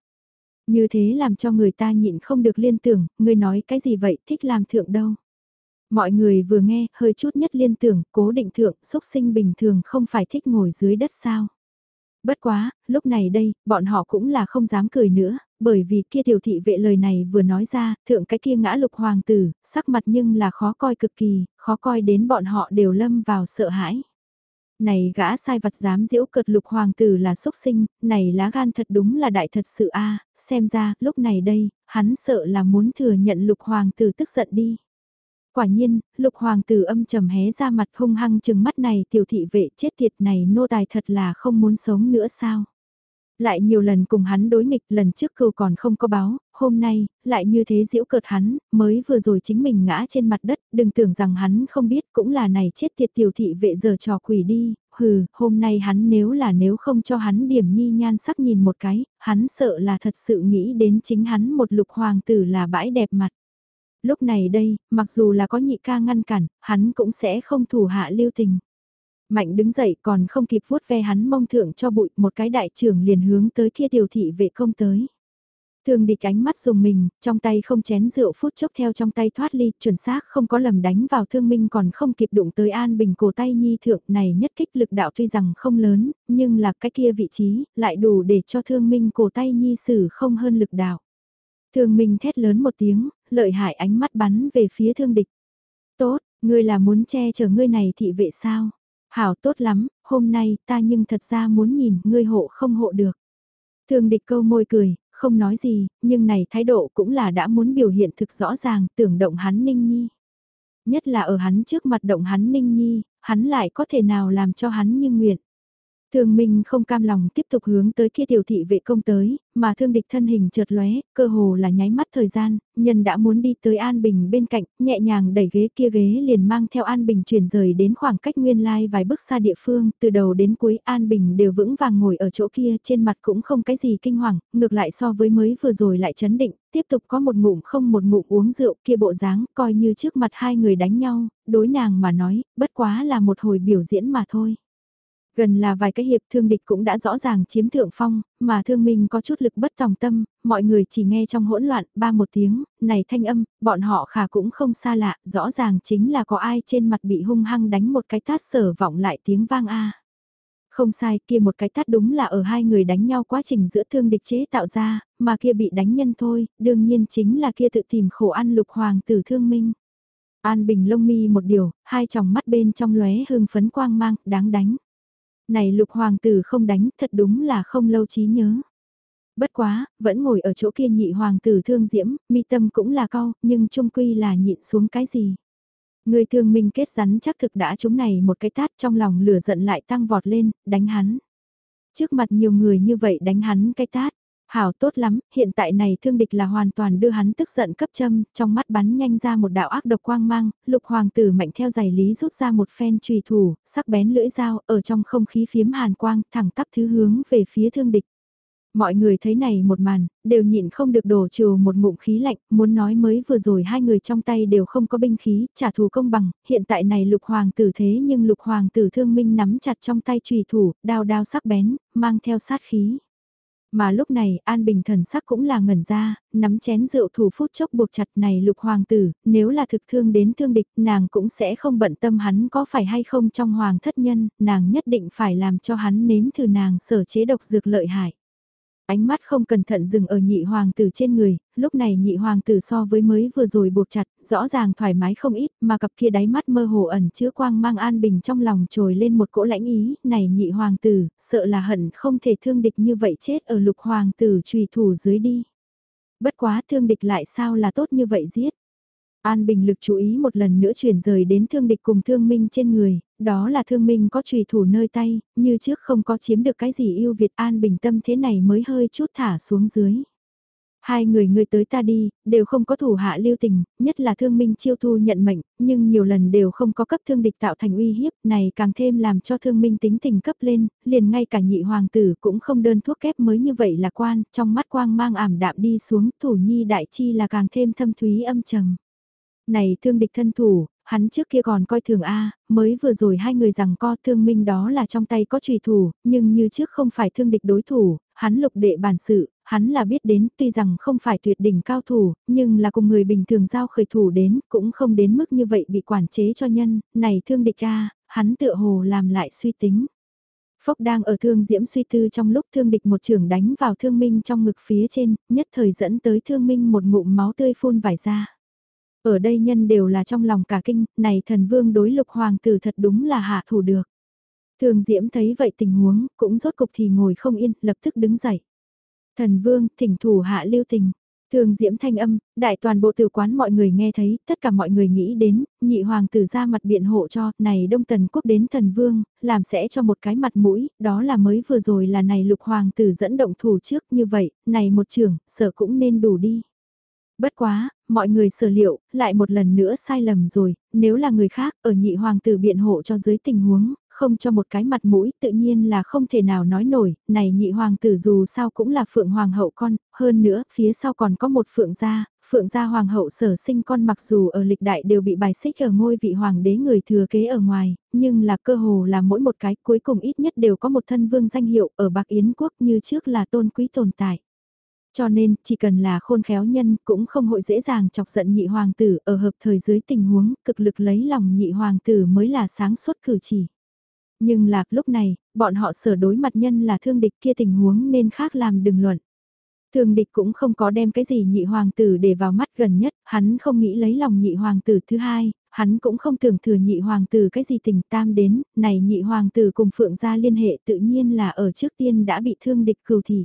Như thế làm cho người ta nhịn không được liên tưởng, ngươi nói cái gì vậy thích làm thượng đâu. Mọi người vừa nghe, hơi chút nhất liên tưởng, cố định thượng, xúc sinh bình thường không phải thích ngồi dưới đất sao. Bất quá, lúc này đây, bọn họ cũng là không dám cười nữa, bởi vì kia tiểu thị vệ lời này vừa nói ra, thượng cái kia ngã lục hoàng tử, sắc mặt nhưng là khó coi cực kỳ, khó coi đến bọn họ đều lâm vào sợ hãi. Này gã sai vặt dám diễu cợt lục hoàng tử là xúc sinh, này lá gan thật đúng là đại thật sự a xem ra, lúc này đây, hắn sợ là muốn thừa nhận lục hoàng tử tức giận đi. Quả nhiên, lục hoàng tử âm trầm hé ra mặt hung hăng chừng mắt này tiểu thị vệ chết tiệt này nô tài thật là không muốn sống nữa sao. Lại nhiều lần cùng hắn đối nghịch lần trước cừu còn không có báo, hôm nay, lại như thế diễu cợt hắn, mới vừa rồi chính mình ngã trên mặt đất, đừng tưởng rằng hắn không biết cũng là này chết tiệt tiểu thị vệ giờ trò quỷ đi, hừ, hôm nay hắn nếu là nếu không cho hắn điểm nhi nhan sắc nhìn một cái, hắn sợ là thật sự nghĩ đến chính hắn một lục hoàng tử là bãi đẹp mặt. Lúc này đây, mặc dù là có nhị ca ngăn cản, hắn cũng sẽ không thủ hạ lưu tình. Mạnh đứng dậy còn không kịp vuốt ve hắn mông thượng cho bụi một cái đại trưởng liền hướng tới kia tiểu thị vệ công tới. Thường địch ánh mắt dùng mình, trong tay không chén rượu phút chốc theo trong tay thoát ly, chuẩn xác không có lầm đánh vào thương minh còn không kịp đụng tới an bình cổ tay nhi thượng này nhất kích lực đạo tuy rằng không lớn, nhưng là cái kia vị trí, lại đủ để cho thương minh cổ tay nhi xử không hơn lực đạo. Thương minh thét lớn một tiếng, lợi hại ánh mắt bắn về phía thương địch. Tốt, ngươi là muốn che chở ngươi này thị vệ sao? Hảo tốt lắm, hôm nay ta nhưng thật ra muốn nhìn ngươi hộ không hộ được. Thương địch câu môi cười, không nói gì, nhưng này thái độ cũng là đã muốn biểu hiện thực rõ ràng tưởng động hắn ninh nhi. Nhất là ở hắn trước mặt động hắn ninh nhi, hắn lại có thể nào làm cho hắn như nguyện. Thương Minh không cam lòng tiếp tục hướng tới kia tiểu thị vệ công tới, mà thương địch thân hình chợt lóe, cơ hồ là nháy mắt thời gian, nhân đã muốn đi tới An Bình bên cạnh, nhẹ nhàng đẩy ghế kia ghế liền mang theo An Bình chuyển rời đến khoảng cách nguyên lai vài bước xa địa phương, từ đầu đến cuối An Bình đều vững vàng ngồi ở chỗ kia trên mặt cũng không cái gì kinh hoàng, ngược lại so với mới vừa rồi lại chấn định, tiếp tục có một ngụm không một ngụm uống rượu kia bộ dáng, coi như trước mặt hai người đánh nhau, đối nàng mà nói, bất quá là một hồi biểu diễn mà thôi. Gần là vài cái hiệp thương địch cũng đã rõ ràng chiếm thượng phong, mà thương minh có chút lực bất tòng tâm, mọi người chỉ nghe trong hỗn loạn, ba một tiếng, này thanh âm, bọn họ khả cũng không xa lạ, rõ ràng chính là có ai trên mặt bị hung hăng đánh một cái tát sở vọng lại tiếng vang a. Không sai, kia một cái tát đúng là ở hai người đánh nhau quá trình giữa thương địch chế tạo ra, mà kia bị đánh nhân thôi, đương nhiên chính là kia tự tìm khổ ăn lục hoàng tử thương minh. An Bình lông mi một điều, hai tròng mắt bên trong lóe hương phấn quang mang, đáng đánh. Này lục hoàng tử không đánh thật đúng là không lâu trí nhớ. Bất quá, vẫn ngồi ở chỗ kia nhị hoàng tử thương diễm, mi tâm cũng là cao, nhưng trung quy là nhịn xuống cái gì. Người thương minh kết rắn chắc thực đã chúng này một cái tát trong lòng lửa giận lại tăng vọt lên, đánh hắn. Trước mặt nhiều người như vậy đánh hắn cái tát, Hảo tốt lắm, hiện tại này thương địch là hoàn toàn đưa hắn tức giận cấp châm, trong mắt bắn nhanh ra một đạo ác độc quang mang, lục hoàng tử mạnh theo giày lý rút ra một phen trùy thủ, sắc bén lưỡi dao, ở trong không khí phiếm hàn quang, thẳng tắp thứ hướng về phía thương địch. Mọi người thấy này một màn, đều nhịn không được đổ trừ một ngụm khí lạnh, muốn nói mới vừa rồi hai người trong tay đều không có binh khí, trả thù công bằng, hiện tại này lục hoàng tử thế nhưng lục hoàng tử thương minh nắm chặt trong tay trùy thủ, đao đao sắc bén, mang theo sát khí. Mà lúc này An Bình thần sắc cũng là ngẩn ra, nắm chén rượu thủ phút chốc buộc chặt này lục hoàng tử, nếu là thực thương đến thương địch nàng cũng sẽ không bận tâm hắn có phải hay không trong hoàng thất nhân, nàng nhất định phải làm cho hắn nếm thử nàng sở chế độc dược lợi hại. Ánh mắt không cẩn thận dừng ở nhị hoàng tử trên người, lúc này nhị hoàng tử so với mới vừa rồi buộc chặt, rõ ràng thoải mái không ít, mà cặp kia đáy mắt mơ hồ ẩn chứa quang mang an bình trong lòng trồi lên một cỗ lãnh ý, này nhị hoàng tử, sợ là hận không thể thương địch như vậy chết ở lục hoàng tử trùy thủ dưới đi. Bất quá thương địch lại sao là tốt như vậy giết. An Bình lực chú ý một lần nữa chuyển rời đến thương địch cùng thương minh trên người, đó là thương minh có trùy thủ nơi tay, như trước không có chiếm được cái gì yêu Việt An Bình tâm thế này mới hơi chút thả xuống dưới. Hai người ngươi tới ta đi, đều không có thủ hạ lưu tình, nhất là thương minh chiêu thu nhận mệnh, nhưng nhiều lần đều không có cấp thương địch tạo thành uy hiếp, này càng thêm làm cho thương minh tính tình cấp lên, liền ngay cả nhị hoàng tử cũng không đơn thuốc kép mới như vậy là quan, trong mắt quang mang ảm đạm đi xuống, thủ nhi đại chi là càng thêm thâm thúy âm trầm. Này thương địch thân thủ, hắn trước kia còn coi thường A, mới vừa rồi hai người rằng co thương minh đó là trong tay có trùy thủ, nhưng như trước không phải thương địch đối thủ, hắn lục đệ bản sự, hắn là biết đến tuy rằng không phải tuyệt đỉnh cao thủ, nhưng là cùng người bình thường giao khởi thủ đến, cũng không đến mức như vậy bị quản chế cho nhân, này thương địch A, hắn tựa hồ làm lại suy tính. Phốc đang ở thương diễm suy tư trong lúc thương địch một trường đánh vào thương minh trong ngực phía trên, nhất thời dẫn tới thương minh một ngụm máu tươi phun vải ra. Ở đây nhân đều là trong lòng cả kinh, này thần vương đối lục hoàng tử thật đúng là hạ thủ được. Thường Diễm thấy vậy tình huống, cũng rốt cục thì ngồi không yên, lập tức đứng dậy. Thần vương, thỉnh thủ hạ lưu tình. Thường Diễm thanh âm, đại toàn bộ tử quán mọi người nghe thấy, tất cả mọi người nghĩ đến, nhị hoàng tử ra mặt biện hộ cho, này đông tần quốc đến thần vương, làm sẽ cho một cái mặt mũi, đó là mới vừa rồi là này lục hoàng tử dẫn động thủ trước như vậy, này một trưởng, sợ cũng nên đủ đi. Bất quá, mọi người sở liệu, lại một lần nữa sai lầm rồi, nếu là người khác, ở nhị hoàng tử biện hộ cho dưới tình huống, không cho một cái mặt mũi tự nhiên là không thể nào nói nổi, này nhị hoàng tử dù sao cũng là phượng hoàng hậu con, hơn nữa, phía sau còn có một phượng gia, phượng gia hoàng hậu sở sinh con mặc dù ở lịch đại đều bị bài xích ở ngôi vị hoàng đế người thừa kế ở ngoài, nhưng là cơ hồ là mỗi một cái cuối cùng ít nhất đều có một thân vương danh hiệu ở Bạc Yến quốc như trước là tôn quý tồn tại. Cho nên, chỉ cần là khôn khéo nhân cũng không hội dễ dàng chọc giận nhị hoàng tử ở hợp thời dưới tình huống cực lực lấy lòng nhị hoàng tử mới là sáng suốt cử chỉ. Nhưng là lúc này, bọn họ sở đối mặt nhân là thương địch kia tình huống nên khác làm đừng luận. Thương địch cũng không có đem cái gì nhị hoàng tử để vào mắt gần nhất, hắn không nghĩ lấy lòng nhị hoàng tử thứ hai, hắn cũng không tưởng thừa nhị hoàng tử cái gì tình tam đến, này nhị hoàng tử cùng phượng gia liên hệ tự nhiên là ở trước tiên đã bị thương địch cừu thị.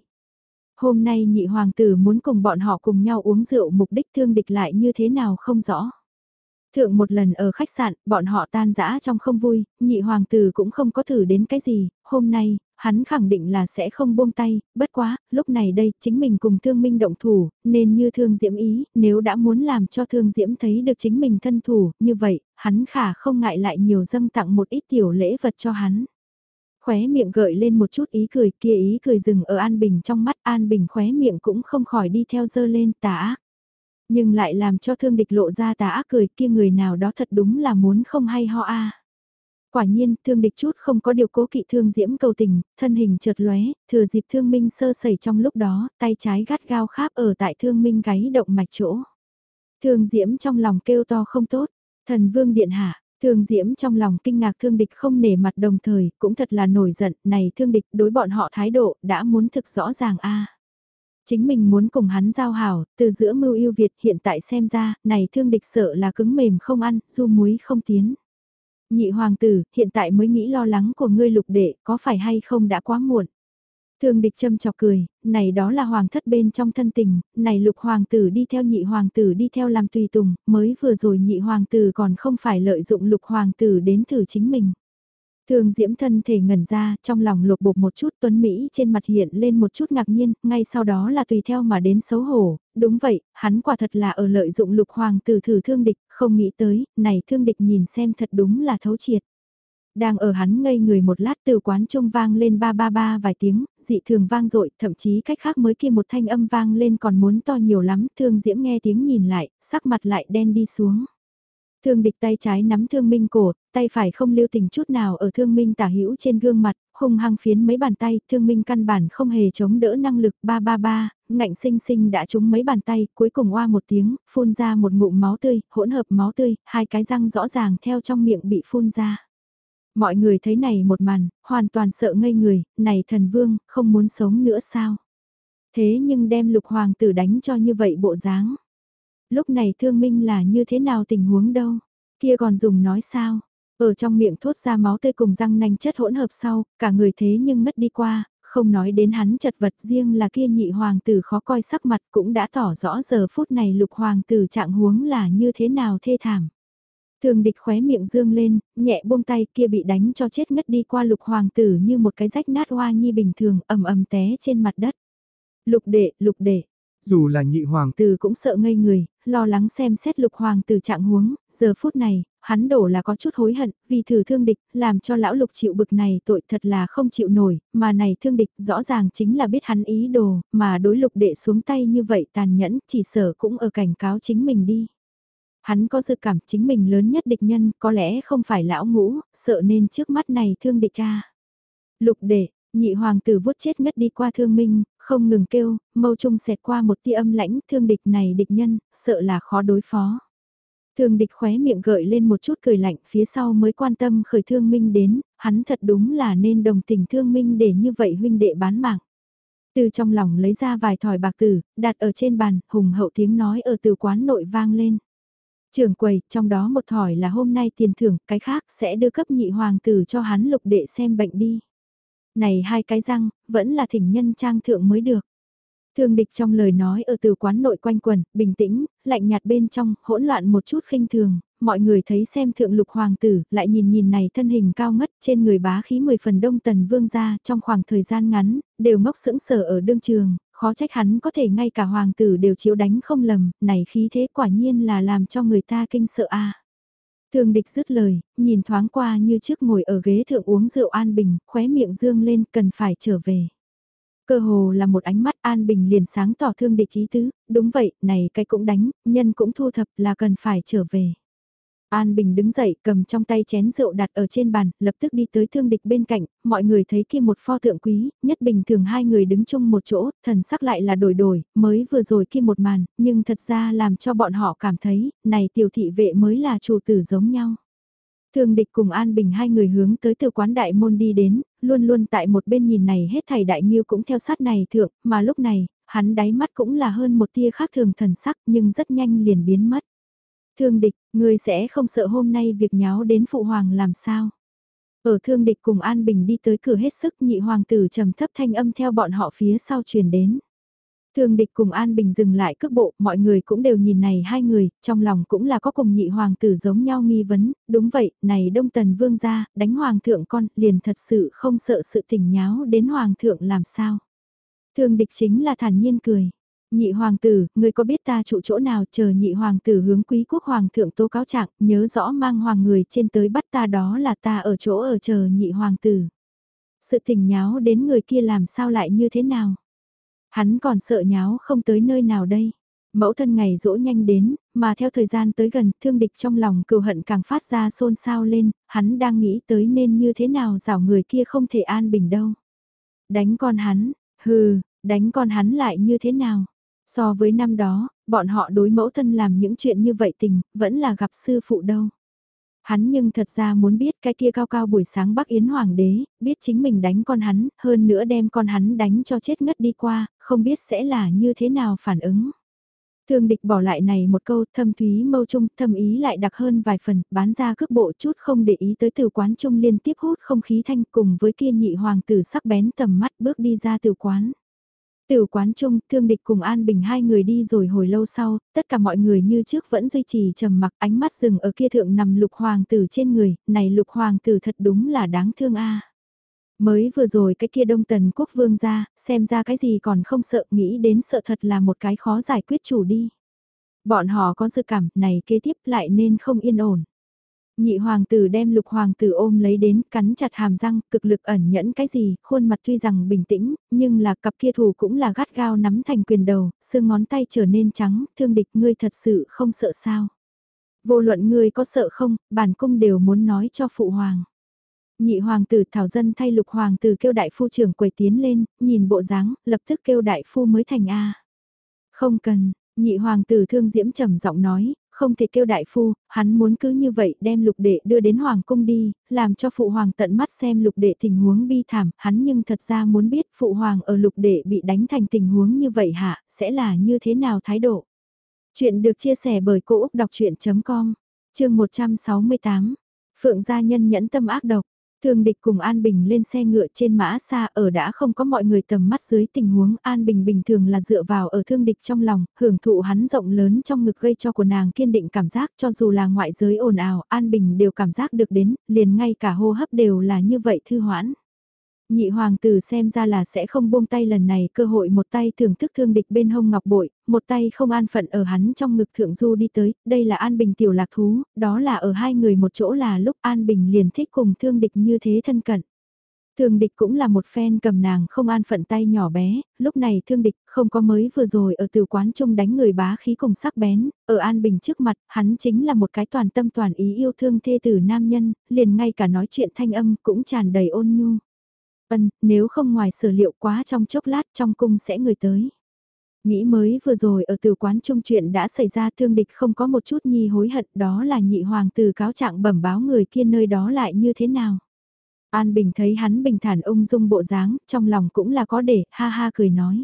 Hôm nay nhị hoàng tử muốn cùng bọn họ cùng nhau uống rượu mục đích thương địch lại như thế nào không rõ. Thượng một lần ở khách sạn, bọn họ tan dã trong không vui, nhị hoàng tử cũng không có thử đến cái gì, hôm nay, hắn khẳng định là sẽ không buông tay, bất quá, lúc này đây, chính mình cùng thương minh động thủ, nên như thương diễm ý, nếu đã muốn làm cho thương diễm thấy được chính mình thân thủ, như vậy, hắn khả không ngại lại nhiều dâng tặng một ít tiểu lễ vật cho hắn. Khóe miệng gợi lên một chút ý cười kia ý cười dừng ở An Bình trong mắt An Bình khóe miệng cũng không khỏi đi theo dơ lên tà ác. Nhưng lại làm cho thương địch lộ ra tà ác cười kia người nào đó thật đúng là muốn không hay ho a. Quả nhiên, thương địch chút không có điều cố kỵ thương diễm cầu tình, thân hình chợt lóe, thừa dịp thương minh sơ sẩy trong lúc đó, tay trái gắt gao kháp ở tại thương minh gáy động mạch chỗ. Thương diễm trong lòng kêu to không tốt, thần vương điện hạ, Thương Diễm trong lòng kinh ngạc thương địch không nể mặt đồng thời, cũng thật là nổi giận, này thương địch đối bọn họ thái độ, đã muốn thực rõ ràng a Chính mình muốn cùng hắn giao hảo, từ giữa mưu yêu Việt hiện tại xem ra, này thương địch sợ là cứng mềm không ăn, du muối không tiến. Nhị hoàng tử, hiện tại mới nghĩ lo lắng của ngươi lục đệ, có phải hay không đã quá muộn. Thương địch châm chọc cười, này đó là hoàng thất bên trong thân tình, này lục hoàng tử đi theo nhị hoàng tử đi theo làm tùy tùng, mới vừa rồi nhị hoàng tử còn không phải lợi dụng lục hoàng tử đến thử chính mình. Thương diễm thân thể ngẩn ra, trong lòng lục bột một chút tuấn Mỹ trên mặt hiện lên một chút ngạc nhiên, ngay sau đó là tùy theo mà đến xấu hổ, đúng vậy, hắn quả thật là ở lợi dụng lục hoàng tử thử thương địch, không nghĩ tới, này thương địch nhìn xem thật đúng là thấu triệt. Đang ở hắn ngây người một lát từ quán trung vang lên ba ba ba vài tiếng, dị thường vang dội thậm chí cách khác mới kia một thanh âm vang lên còn muốn to nhiều lắm, thương diễm nghe tiếng nhìn lại, sắc mặt lại đen đi xuống. Thương địch tay trái nắm thương minh cổ, tay phải không lưu tình chút nào ở thương minh tả hữu trên gương mặt, hung hăng phiến mấy bàn tay, thương minh căn bản không hề chống đỡ năng lực ba ba ba, ngạnh sinh sinh đã trúng mấy bàn tay, cuối cùng oa một tiếng, phun ra một ngụm máu tươi, hỗn hợp máu tươi, hai cái răng rõ ràng theo trong miệng bị phun ra. Mọi người thấy này một màn, hoàn toàn sợ ngây người, này thần vương, không muốn sống nữa sao? Thế nhưng đem lục hoàng tử đánh cho như vậy bộ dáng. Lúc này thương minh là như thế nào tình huống đâu? Kia còn dùng nói sao? Ở trong miệng thốt ra máu tươi cùng răng nanh chất hỗn hợp sau, cả người thế nhưng ngất đi qua, không nói đến hắn chật vật riêng là kia nhị hoàng tử khó coi sắc mặt cũng đã tỏ rõ giờ phút này lục hoàng tử trạng huống là như thế nào thê thảm. Thường địch khóe miệng dương lên, nhẹ buông tay kia bị đánh cho chết ngất đi qua lục hoàng tử như một cái rách nát hoa nhi bình thường ầm ầm té trên mặt đất. Lục đệ, lục đệ, Dù là nhị hoàng tử cũng sợ ngây người, lo lắng xem xét lục hoàng tử trạng huống, giờ phút này, hắn đổ là có chút hối hận, vì thử thương địch, làm cho lão lục chịu bực này tội thật là không chịu nổi, mà này thương địch rõ ràng chính là biết hắn ý đồ, mà đối lục đệ xuống tay như vậy tàn nhẫn, chỉ sở cũng ở cảnh cáo chính mình đi. Hắn có dự cảm chính mình lớn nhất địch nhân, có lẽ không phải lão ngũ, sợ nên trước mắt này thương địch cha. Lục đệ, nhị hoàng tử vuốt chết ngất đi qua thương minh, không ngừng kêu, mâu trung xẹt qua một tia âm lãnh thương địch này địch nhân, sợ là khó đối phó. Thương địch khóe miệng gợi lên một chút cười lạnh phía sau mới quan tâm khởi thương minh đến, hắn thật đúng là nên đồng tình thương minh để như vậy huynh đệ bán mạng. Từ trong lòng lấy ra vài thỏi bạc tử, đặt ở trên bàn, hùng hậu tiếng nói ở từ quán nội vang lên. Trường quầy, trong đó một thỏi là hôm nay tiền thưởng, cái khác sẽ đưa cấp nhị hoàng tử cho hắn lục đệ xem bệnh đi. Này hai cái răng, vẫn là thỉnh nhân trang thượng mới được. Thương địch trong lời nói ở từ quán nội quanh quần, bình tĩnh, lạnh nhạt bên trong, hỗn loạn một chút khinh thường, mọi người thấy xem thượng lục hoàng tử, lại nhìn nhìn này thân hình cao ngất trên người bá khí 10 phần đông tần vương gia trong khoảng thời gian ngắn, đều ngốc sững sờ ở đương trường, khó trách hắn có thể ngay cả hoàng tử đều chiếu đánh không lầm, này khí thế quả nhiên là làm cho người ta kinh sợ a. thường địch dứt lời, nhìn thoáng qua như trước ngồi ở ghế thượng uống rượu an bình, khóe miệng dương lên cần phải trở về. Cơ hồ là một ánh mắt an bình liền sáng tỏ thương địch ý tứ, đúng vậy, này cái cũng đánh, nhân cũng thu thập là cần phải trở về. An Bình đứng dậy cầm trong tay chén rượu đặt ở trên bàn, lập tức đi tới thương địch bên cạnh, mọi người thấy kia một pho tượng quý, nhất bình thường hai người đứng chung một chỗ, thần sắc lại là đổi đổi, mới vừa rồi kia một màn, nhưng thật ra làm cho bọn họ cảm thấy, này tiểu thị vệ mới là chủ tử giống nhau. Thương địch cùng An Bình hai người hướng tới từ quán đại môn đi đến, luôn luôn tại một bên nhìn này hết thầy đại nghiêu cũng theo sát này thượng, mà lúc này, hắn đáy mắt cũng là hơn một tia khác thường thần sắc nhưng rất nhanh liền biến mất. Thương địch, ngươi sẽ không sợ hôm nay việc nháo đến phụ hoàng làm sao? Ở thương địch cùng An Bình đi tới cửa hết sức nhị hoàng tử trầm thấp thanh âm theo bọn họ phía sau truyền đến. Thương địch cùng An Bình dừng lại cước bộ, mọi người cũng đều nhìn này hai người, trong lòng cũng là có cùng nhị hoàng tử giống nhau nghi vấn, đúng vậy, này đông tần vương gia, đánh hoàng thượng con, liền thật sự không sợ sự tình nháo đến hoàng thượng làm sao. Thương địch chính là thản nhiên cười. Nhị hoàng tử, người có biết ta trụ chỗ nào chờ nhị hoàng tử hướng quý quốc hoàng thượng tố cáo trạng, nhớ rõ mang hoàng người trên tới bắt ta đó là ta ở chỗ ở chờ nhị hoàng tử. Sự tình nháo đến người kia làm sao lại như thế nào? Hắn còn sợ nháo không tới nơi nào đây? Mẫu thân ngày dỗ nhanh đến, mà theo thời gian tới gần, thương địch trong lòng cừu hận càng phát ra xôn xao lên, hắn đang nghĩ tới nên như thế nào rảo người kia không thể an bình đâu. Đánh con hắn, hừ, đánh con hắn lại như thế nào? So với năm đó, bọn họ đối mẫu thân làm những chuyện như vậy tình, vẫn là gặp sư phụ đâu. Hắn nhưng thật ra muốn biết cái kia cao cao buổi sáng Bắc Yến Hoàng đế, biết chính mình đánh con hắn, hơn nữa đem con hắn đánh cho chết ngất đi qua, không biết sẽ là như thế nào phản ứng. Thương địch bỏ lại này một câu thâm thúy mâu trung thâm ý lại đặc hơn vài phần, bán ra cước bộ chút không để ý tới từ quán trung liên tiếp hút không khí thanh cùng với kia nhị hoàng tử sắc bén tầm mắt bước đi ra từ quán. Tiểu quán trung, thương địch cùng An Bình hai người đi rồi hồi lâu sau, tất cả mọi người như trước vẫn duy trì trầm mặc ánh mắt rừng ở kia thượng nằm lục hoàng tử trên người, này lục hoàng tử thật đúng là đáng thương a. Mới vừa rồi cái kia đông tần quốc vương ra, xem ra cái gì còn không sợ nghĩ đến sợ thật là một cái khó giải quyết chủ đi. Bọn họ có dự cảm này kế tiếp lại nên không yên ổn. Nhị hoàng tử đem lục hoàng tử ôm lấy đến, cắn chặt hàm răng, cực lực ẩn nhẫn cái gì, khuôn mặt tuy rằng bình tĩnh, nhưng là cặp kia thủ cũng là gắt gao nắm thành quyền đầu, xương ngón tay trở nên trắng, thương địch ngươi thật sự không sợ sao. Vô luận ngươi có sợ không, bản cung đều muốn nói cho phụ hoàng. Nhị hoàng tử thảo dân thay lục hoàng tử kêu đại phu trưởng quầy tiến lên, nhìn bộ dáng, lập tức kêu đại phu mới thành A. Không cần, nhị hoàng tử thương diễm trầm giọng nói, không thể kêu đại phu, hắn muốn cứ như vậy đem lục đệ đưa đến hoàng cung đi, làm cho phụ hoàng tận mắt xem lục đệ tình huống bi thảm, hắn nhưng thật ra muốn biết phụ hoàng ở lục đệ bị đánh thành tình huống như vậy hạ, sẽ là như thế nào thái độ. Chuyện được chia sẻ bởi Cô Úc Đọc Chuyện.com, chương 168, Phượng gia nhân nhẫn tâm ác độc. Thương địch cùng An Bình lên xe ngựa trên mã xa ở đã không có mọi người tầm mắt dưới tình huống An Bình bình thường là dựa vào ở thương địch trong lòng, hưởng thụ hắn rộng lớn trong ngực gây cho của nàng kiên định cảm giác cho dù là ngoại giới ồn ào, An Bình đều cảm giác được đến, liền ngay cả hô hấp đều là như vậy thư hoãn. Nhị hoàng tử xem ra là sẽ không buông tay lần này cơ hội một tay thưởng thức thương địch bên hông ngọc bội, một tay không an phận ở hắn trong ngực thượng du đi tới, đây là an bình tiểu lạc thú, đó là ở hai người một chỗ là lúc an bình liền thích cùng thương địch như thế thân cận. Thương địch cũng là một phen cầm nàng không an phận tay nhỏ bé, lúc này thương địch không có mới vừa rồi ở từ quán trung đánh người bá khí cùng sắc bén, ở An Bình trước mặt, hắn chính là một cái toàn tâm toàn ý yêu thương thê tử nam nhân, liền ngay cả nói chuyện thanh âm cũng tràn đầy ôn nhu. Ân, nếu không ngoài sở liệu quá trong chốc lát trong cung sẽ người tới. Nghĩ mới vừa rồi ở từ quán trung chuyện đã xảy ra thương địch không có một chút nhi hối hận đó là nhị hoàng tử cáo trạng bẩm báo người kia nơi đó lại như thế nào. An Bình thấy hắn bình thản ung dung bộ dáng, trong lòng cũng là có để, ha ha cười nói.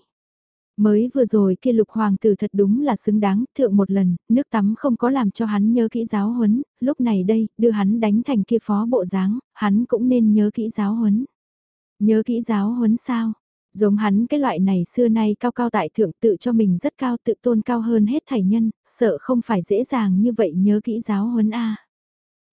Mới vừa rồi kia lục hoàng tử thật đúng là xứng đáng, thượng một lần, nước tắm không có làm cho hắn nhớ kỹ giáo huấn, lúc này đây, đưa hắn đánh thành kia phó bộ dáng, hắn cũng nên nhớ kỹ giáo huấn. Nhớ kỹ giáo huấn sao? Giống hắn cái loại này xưa nay cao cao tại thượng tự cho mình rất cao tự tôn cao hơn hết thảy nhân, sợ không phải dễ dàng như vậy nhớ kỹ giáo huấn A.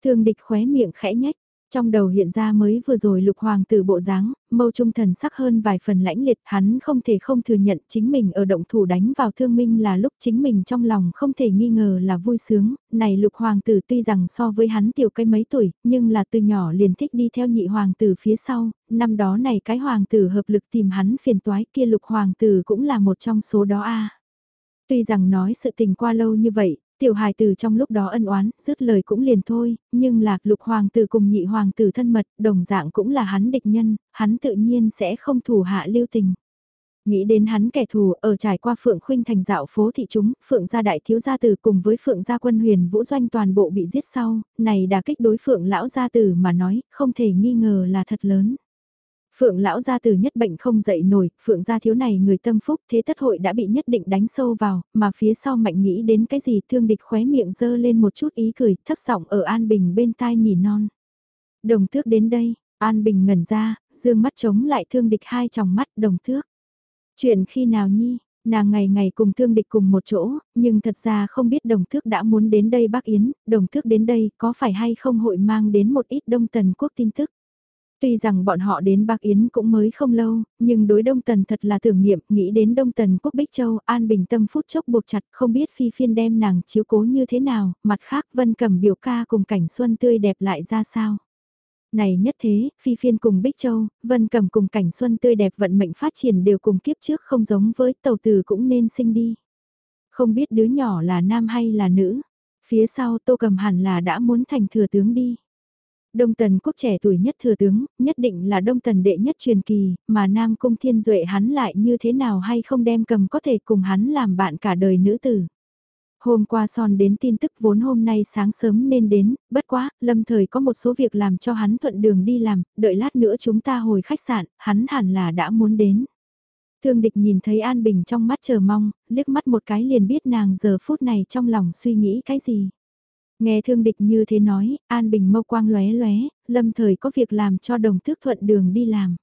Thương địch khóe miệng khẽ nhách, trong đầu hiện ra mới vừa rồi lục hoàng tử bộ dáng, mâu trung thần sắc hơn vài phần lãnh liệt, hắn không thể không thừa nhận chính mình ở động thủ đánh vào thương minh là lúc chính mình trong lòng không thể nghi ngờ là vui sướng, này lục hoàng tử tuy rằng so với hắn tiểu cái mấy tuổi, nhưng là từ nhỏ liền thích đi theo nhị hoàng tử phía sau, năm đó này cái hoàng tử hợp lực tìm hắn phiền toái kia lục hoàng tử cũng là một trong số đó a. Tuy rằng nói sự tình qua lâu như vậy, Tiểu hài tử trong lúc đó ân oán, dứt lời cũng liền thôi, nhưng lạc lục hoàng tử cùng nhị hoàng tử thân mật, đồng dạng cũng là hắn địch nhân, hắn tự nhiên sẽ không thủ hạ lưu tình. Nghĩ đến hắn kẻ thù ở trải qua Phượng Khuynh thành dạo phố thị chúng, Phượng gia đại thiếu gia tử cùng với Phượng gia quân huyền vũ doanh toàn bộ bị giết sau, này đã kích đối Phượng lão gia tử mà nói, không thể nghi ngờ là thật lớn. Phượng lão gia từ nhất bệnh không dậy nổi, Phượng gia thiếu này người tâm phúc thế tất hội đã bị nhất định đánh sâu vào, mà phía sau mạnh nghĩ đến cái gì thương địch khóe miệng dơ lên một chút ý cười, thấp giọng ở An Bình bên tai nỉ non. Đồng thước đến đây, An Bình ngẩn ra, dương mắt chống lại thương địch hai tròng mắt đồng thước. Chuyện khi nào nhi, nàng ngày ngày cùng thương địch cùng một chỗ, nhưng thật ra không biết đồng thước đã muốn đến đây bác Yến, đồng thước đến đây có phải hay không hội mang đến một ít đông tần quốc tin tức. Tuy rằng bọn họ đến Bắc Yến cũng mới không lâu, nhưng đối Đông Tần thật là tưởng niệm, nghĩ đến Đông Tần quốc Bích Châu, An Bình tâm phút chốc buộc chặt, không biết phi phiên đem nàng chiếu cố như thế nào, mặt khác Vân Cẩm biểu ca cùng cảnh xuân tươi đẹp lại ra sao. Này nhất thế, phi phiên cùng Bích Châu, Vân Cẩm cùng cảnh xuân tươi đẹp vận mệnh phát triển đều cùng kiếp trước không giống với tàu tử cũng nên sinh đi. Không biết đứa nhỏ là nam hay là nữ, phía sau tô cầm hẳn là đã muốn thành thừa tướng đi. Đông Tần quốc trẻ tuổi nhất thừa tướng, nhất định là Đông Tần đệ nhất truyền kỳ, mà Nam Cung Thiên Duệ hắn lại như thế nào hay không đem cầm có thể cùng hắn làm bạn cả đời nữ tử. Hôm qua son đến tin tức vốn hôm nay sáng sớm nên đến, bất quá, lâm thời có một số việc làm cho hắn thuận đường đi làm, đợi lát nữa chúng ta hồi khách sạn, hắn hẳn là đã muốn đến. Thương địch nhìn thấy An Bình trong mắt chờ mong, liếc mắt một cái liền biết nàng giờ phút này trong lòng suy nghĩ cái gì. Nghe thương địch như thế nói, An Bình mâu quang lóe lóe, lâm thời có việc làm cho đồng tước thuận đường đi làm.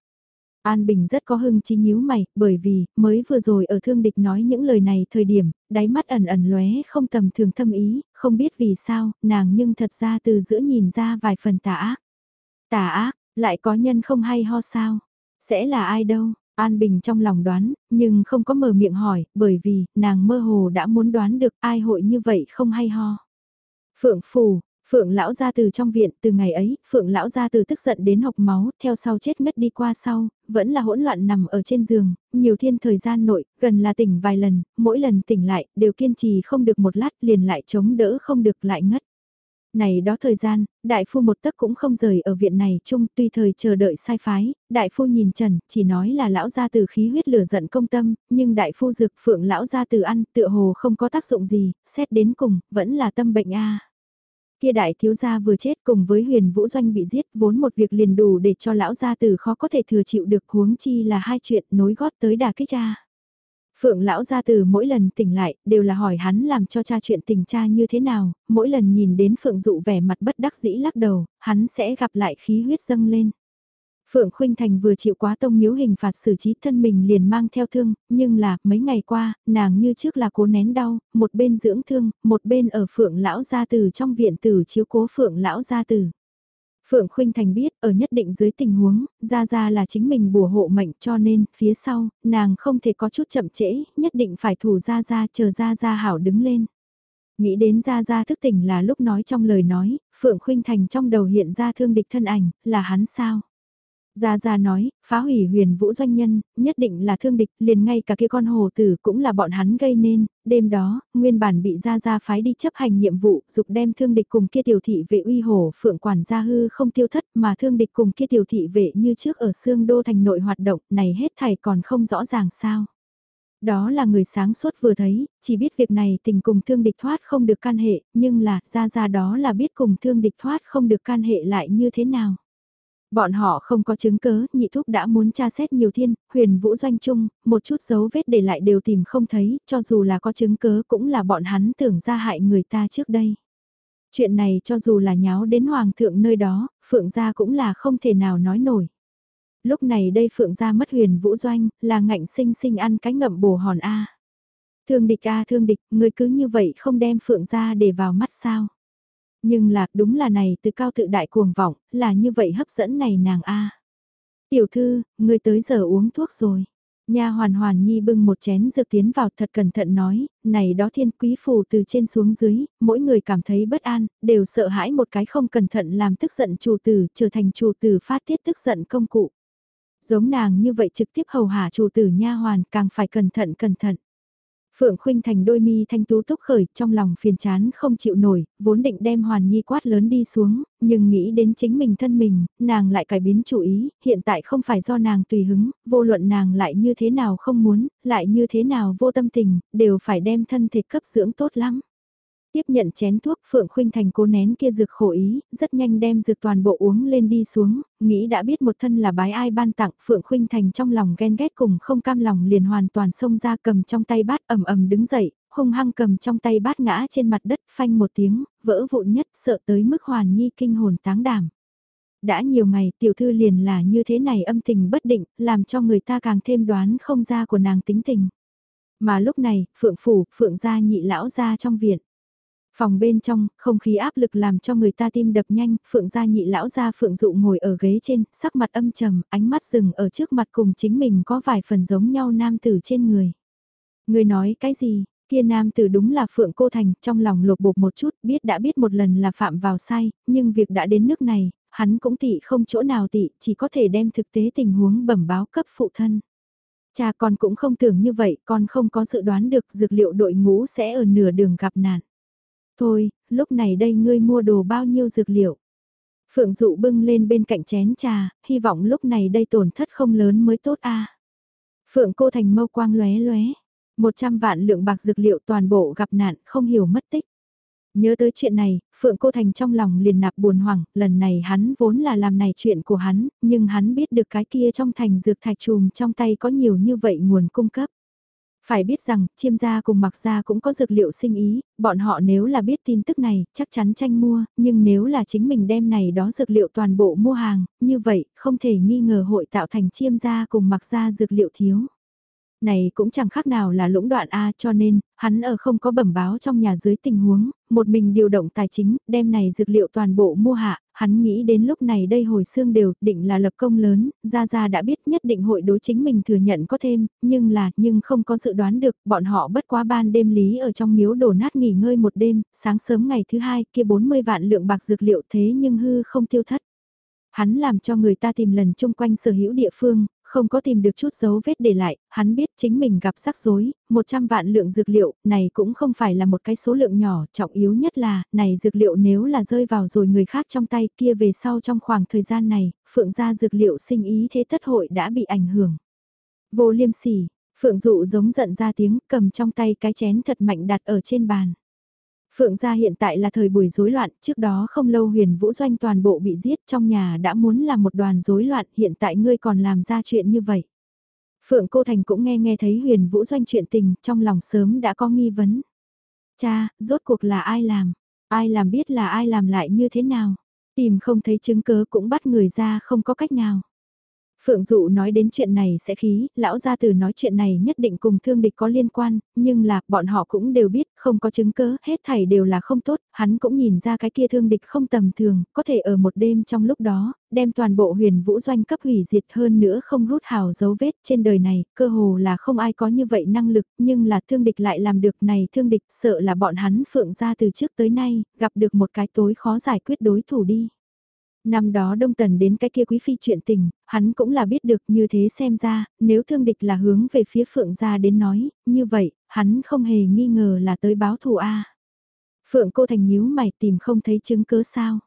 An Bình rất có hưng chi nhíu mày, bởi vì, mới vừa rồi ở thương địch nói những lời này thời điểm, đáy mắt ẩn ẩn lóe không tầm thường thâm ý, không biết vì sao, nàng nhưng thật ra từ giữa nhìn ra vài phần tà ác. Tà ác, lại có nhân không hay ho sao? Sẽ là ai đâu? An Bình trong lòng đoán, nhưng không có mở miệng hỏi, bởi vì, nàng mơ hồ đã muốn đoán được ai hội như vậy không hay ho. Phượng Phù, Phượng lão ra từ trong viện, từ ngày ấy, Phượng lão ra từ tức giận đến hộc máu, theo sau chết ngất đi qua sau, vẫn là hỗn loạn nằm ở trên giường, nhiều thiên thời gian nội, gần là tỉnh vài lần, mỗi lần tỉnh lại, đều kiên trì không được một lát liền lại chống đỡ không được lại ngất. Này đó thời gian, đại phu một tấc cũng không rời ở viện này chung tuy thời chờ đợi sai phái, đại phu nhìn trần, chỉ nói là lão gia từ khí huyết lửa giận công tâm, nhưng đại phu dược phượng lão gia từ ăn tựa hồ không có tác dụng gì, xét đến cùng, vẫn là tâm bệnh a Kia đại thiếu gia vừa chết cùng với huyền vũ doanh bị giết vốn một việc liền đủ để cho lão gia tử khó có thể thừa chịu được huống chi là hai chuyện nối gót tới đà kích ra. Phượng lão gia tử mỗi lần tỉnh lại đều là hỏi hắn làm cho cha chuyện tình cha như thế nào, mỗi lần nhìn đến Phượng dụ vẻ mặt bất đắc dĩ lắc đầu, hắn sẽ gặp lại khí huyết dâng lên. Phượng Khuynh Thành vừa chịu quá tông miếu hình phạt xử trí thân mình liền mang theo thương, nhưng là, mấy ngày qua, nàng như trước là cố nén đau, một bên dưỡng thương, một bên ở Phượng Lão Gia Tử trong viện tử chiếu cố Phượng Lão Gia Tử. Phượng Khuynh Thành biết ở nhất định dưới tình huống, Gia Gia là chính mình bùa hộ mệnh cho nên, phía sau, nàng không thể có chút chậm trễ, nhất định phải thủ Gia Gia chờ Gia Gia hảo đứng lên. Nghĩ đến Gia Gia thức tỉnh là lúc nói trong lời nói, Phượng Khuynh Thành trong đầu hiện ra thương địch thân ảnh, là hắn sao? Gia Gia nói, phá hủy huyền vũ doanh nhân, nhất định là thương địch, liền ngay cả kia con hồ tử cũng là bọn hắn gây nên, đêm đó, nguyên bản bị Gia Gia phái đi chấp hành nhiệm vụ, dục đem thương địch cùng kia tiểu thị vệ uy hổ phượng quản gia hư không tiêu thất mà thương địch cùng kia tiểu thị vệ như trước ở xương đô thành nội hoạt động, này hết thảy còn không rõ ràng sao. Đó là người sáng suốt vừa thấy, chỉ biết việc này tình cùng thương địch thoát không được can hệ, nhưng là, Gia Gia đó là biết cùng thương địch thoát không được can hệ lại như thế nào. Bọn họ không có chứng cớ, nhị thúc đã muốn tra xét nhiều thiên, huyền vũ doanh chung, một chút dấu vết để lại đều tìm không thấy, cho dù là có chứng cớ cũng là bọn hắn tưởng ra hại người ta trước đây. Chuyện này cho dù là nháo đến hoàng thượng nơi đó, phượng gia cũng là không thể nào nói nổi. Lúc này đây phượng gia mất huyền vũ doanh, là ngạnh sinh sinh ăn cái ngậm bồ hòn A. Thương địch A thương địch, người cứ như vậy không đem phượng gia để vào mắt sao. Nhưng là, đúng là này từ cao tự đại cuồng vọng, là như vậy hấp dẫn này nàng a. Tiểu thư, người tới giờ uống thuốc rồi. Nha hoàn hoàn nhi bưng một chén dược tiến vào thật cẩn thận nói, này đó thiên quý phù từ trên xuống dưới, mỗi người cảm thấy bất an, đều sợ hãi một cái không cẩn thận làm tức giận chủ tử, trở thành chủ tử phát tiết tức giận công cụ. Giống nàng như vậy trực tiếp hầu hạ chủ tử nha hoàn càng phải cẩn thận cẩn thận. Phượng Khuynh Thành đôi mi thanh tú túc khởi, trong lòng phiền chán không chịu nổi, vốn định đem Hoàn Nhi quát lớn đi xuống, nhưng nghĩ đến chính mình thân mình, nàng lại cải biến chủ ý, hiện tại không phải do nàng tùy hứng, vô luận nàng lại như thế nào không muốn, lại như thế nào vô tâm tình, đều phải đem thân thể cấp dưỡng tốt lắm. Tiếp nhận chén thuốc Phượng Khuynh Thành cố nén kia dược khổ ý, rất nhanh đem dược toàn bộ uống lên đi xuống, nghĩ đã biết một thân là bái ai ban tặng Phượng Khuynh Thành trong lòng ghen ghét cùng không cam lòng liền hoàn toàn xông ra cầm trong tay bát ầm ầm đứng dậy, hung hăng cầm trong tay bát ngã trên mặt đất phanh một tiếng, vỡ vụn nhất sợ tới mức hoàn nhi kinh hồn táng đảm. Đã nhiều ngày tiểu thư liền là như thế này âm tình bất định, làm cho người ta càng thêm đoán không ra của nàng tính tình. Mà lúc này, Phượng Phủ, Phượng gia nhị lão ra trong viện. Phòng bên trong, không khí áp lực làm cho người ta tim đập nhanh, phượng gia nhị lão gia phượng dụ ngồi ở ghế trên, sắc mặt âm trầm, ánh mắt dừng ở trước mặt cùng chính mình có vài phần giống nhau nam tử trên người. Người nói cái gì, kia nam tử đúng là phượng cô thành, trong lòng lột bột một chút, biết đã biết một lần là phạm vào sai, nhưng việc đã đến nước này, hắn cũng tị không chỗ nào tị, chỉ có thể đem thực tế tình huống bẩm báo cấp phụ thân. Cha con cũng không tưởng như vậy, con không có dự đoán được dược liệu đội ngũ sẽ ở nửa đường gặp nạn. Thôi, lúc này đây ngươi mua đồ bao nhiêu dược liệu. Phượng dụ bưng lên bên cạnh chén trà, hy vọng lúc này đây tổn thất không lớn mới tốt a. Phượng cô thành mâu quang lóe lóe, một trăm vạn lượng bạc dược liệu toàn bộ gặp nạn không hiểu mất tích. Nhớ tới chuyện này, Phượng Cô Thành trong lòng liền nạp buồn hoảng, lần này hắn vốn là làm này chuyện của hắn, nhưng hắn biết được cái kia trong thành dược thạch trùm trong tay có nhiều như vậy nguồn cung cấp. Phải biết rằng, chiêm gia cùng mặc gia cũng có dược liệu sinh ý, bọn họ nếu là biết tin tức này, chắc chắn tranh mua, nhưng nếu là chính mình đem này đó dược liệu toàn bộ mua hàng, như vậy, không thể nghi ngờ hội tạo thành chiêm gia cùng mặc gia dược liệu thiếu này cũng chẳng khác nào là lũng đoạn A cho nên, hắn ở không có bẩm báo trong nhà dưới tình huống, một mình điều động tài chính, đem này dược liệu toàn bộ mua hạ, hắn nghĩ đến lúc này đây hồi xương đều, định là lập công lớn, Gia Gia đã biết nhất định hội đối chính mình thừa nhận có thêm, nhưng là, nhưng không có dự đoán được, bọn họ bất quá ban đêm lý ở trong miếu đổ nát nghỉ ngơi một đêm, sáng sớm ngày thứ hai kia 40 vạn lượng bạc dược liệu thế nhưng hư không tiêu thất. Hắn làm cho người ta tìm lần chung quanh sở hữu địa phương, không có tìm được chút dấu vết để lại, hắn biết chính mình gặp rắc rối, 100 vạn lượng dược liệu, này cũng không phải là một cái số lượng nhỏ, trọng yếu nhất là, này dược liệu nếu là rơi vào rồi người khác trong tay kia về sau trong khoảng thời gian này, phượng gia dược liệu sinh ý thế thất hội đã bị ảnh hưởng. Vô liêm sỉ, phượng dụ giống giận ra tiếng cầm trong tay cái chén thật mạnh đặt ở trên bàn. Phượng gia hiện tại là thời buổi rối loạn, trước đó không lâu huyền vũ doanh toàn bộ bị giết trong nhà đã muốn là một đoàn rối loạn, hiện tại ngươi còn làm ra chuyện như vậy. Phượng Cô Thành cũng nghe nghe thấy huyền vũ doanh chuyện tình, trong lòng sớm đã có nghi vấn. Cha, rốt cuộc là ai làm? Ai làm biết là ai làm lại như thế nào? Tìm không thấy chứng cớ cũng bắt người ra không có cách nào. Phượng Dụ nói đến chuyện này sẽ khí, lão gia tử nói chuyện này nhất định cùng thương địch có liên quan, nhưng là, bọn họ cũng đều biết, không có chứng cứ hết thảy đều là không tốt, hắn cũng nhìn ra cái kia thương địch không tầm thường, có thể ở một đêm trong lúc đó, đem toàn bộ huyền vũ doanh cấp hủy diệt hơn nữa không rút hào dấu vết trên đời này, cơ hồ là không ai có như vậy năng lực, nhưng là thương địch lại làm được này thương địch sợ là bọn hắn Phượng gia từ trước tới nay, gặp được một cái tối khó giải quyết đối thủ đi. Năm đó Đông Tần đến cái kia quý phi chuyện tình, hắn cũng là biết được như thế xem ra, nếu thương địch là hướng về phía Phượng gia đến nói, như vậy, hắn không hề nghi ngờ là tới báo thù A. Phượng cô thành nhíu mày tìm không thấy chứng cớ sao.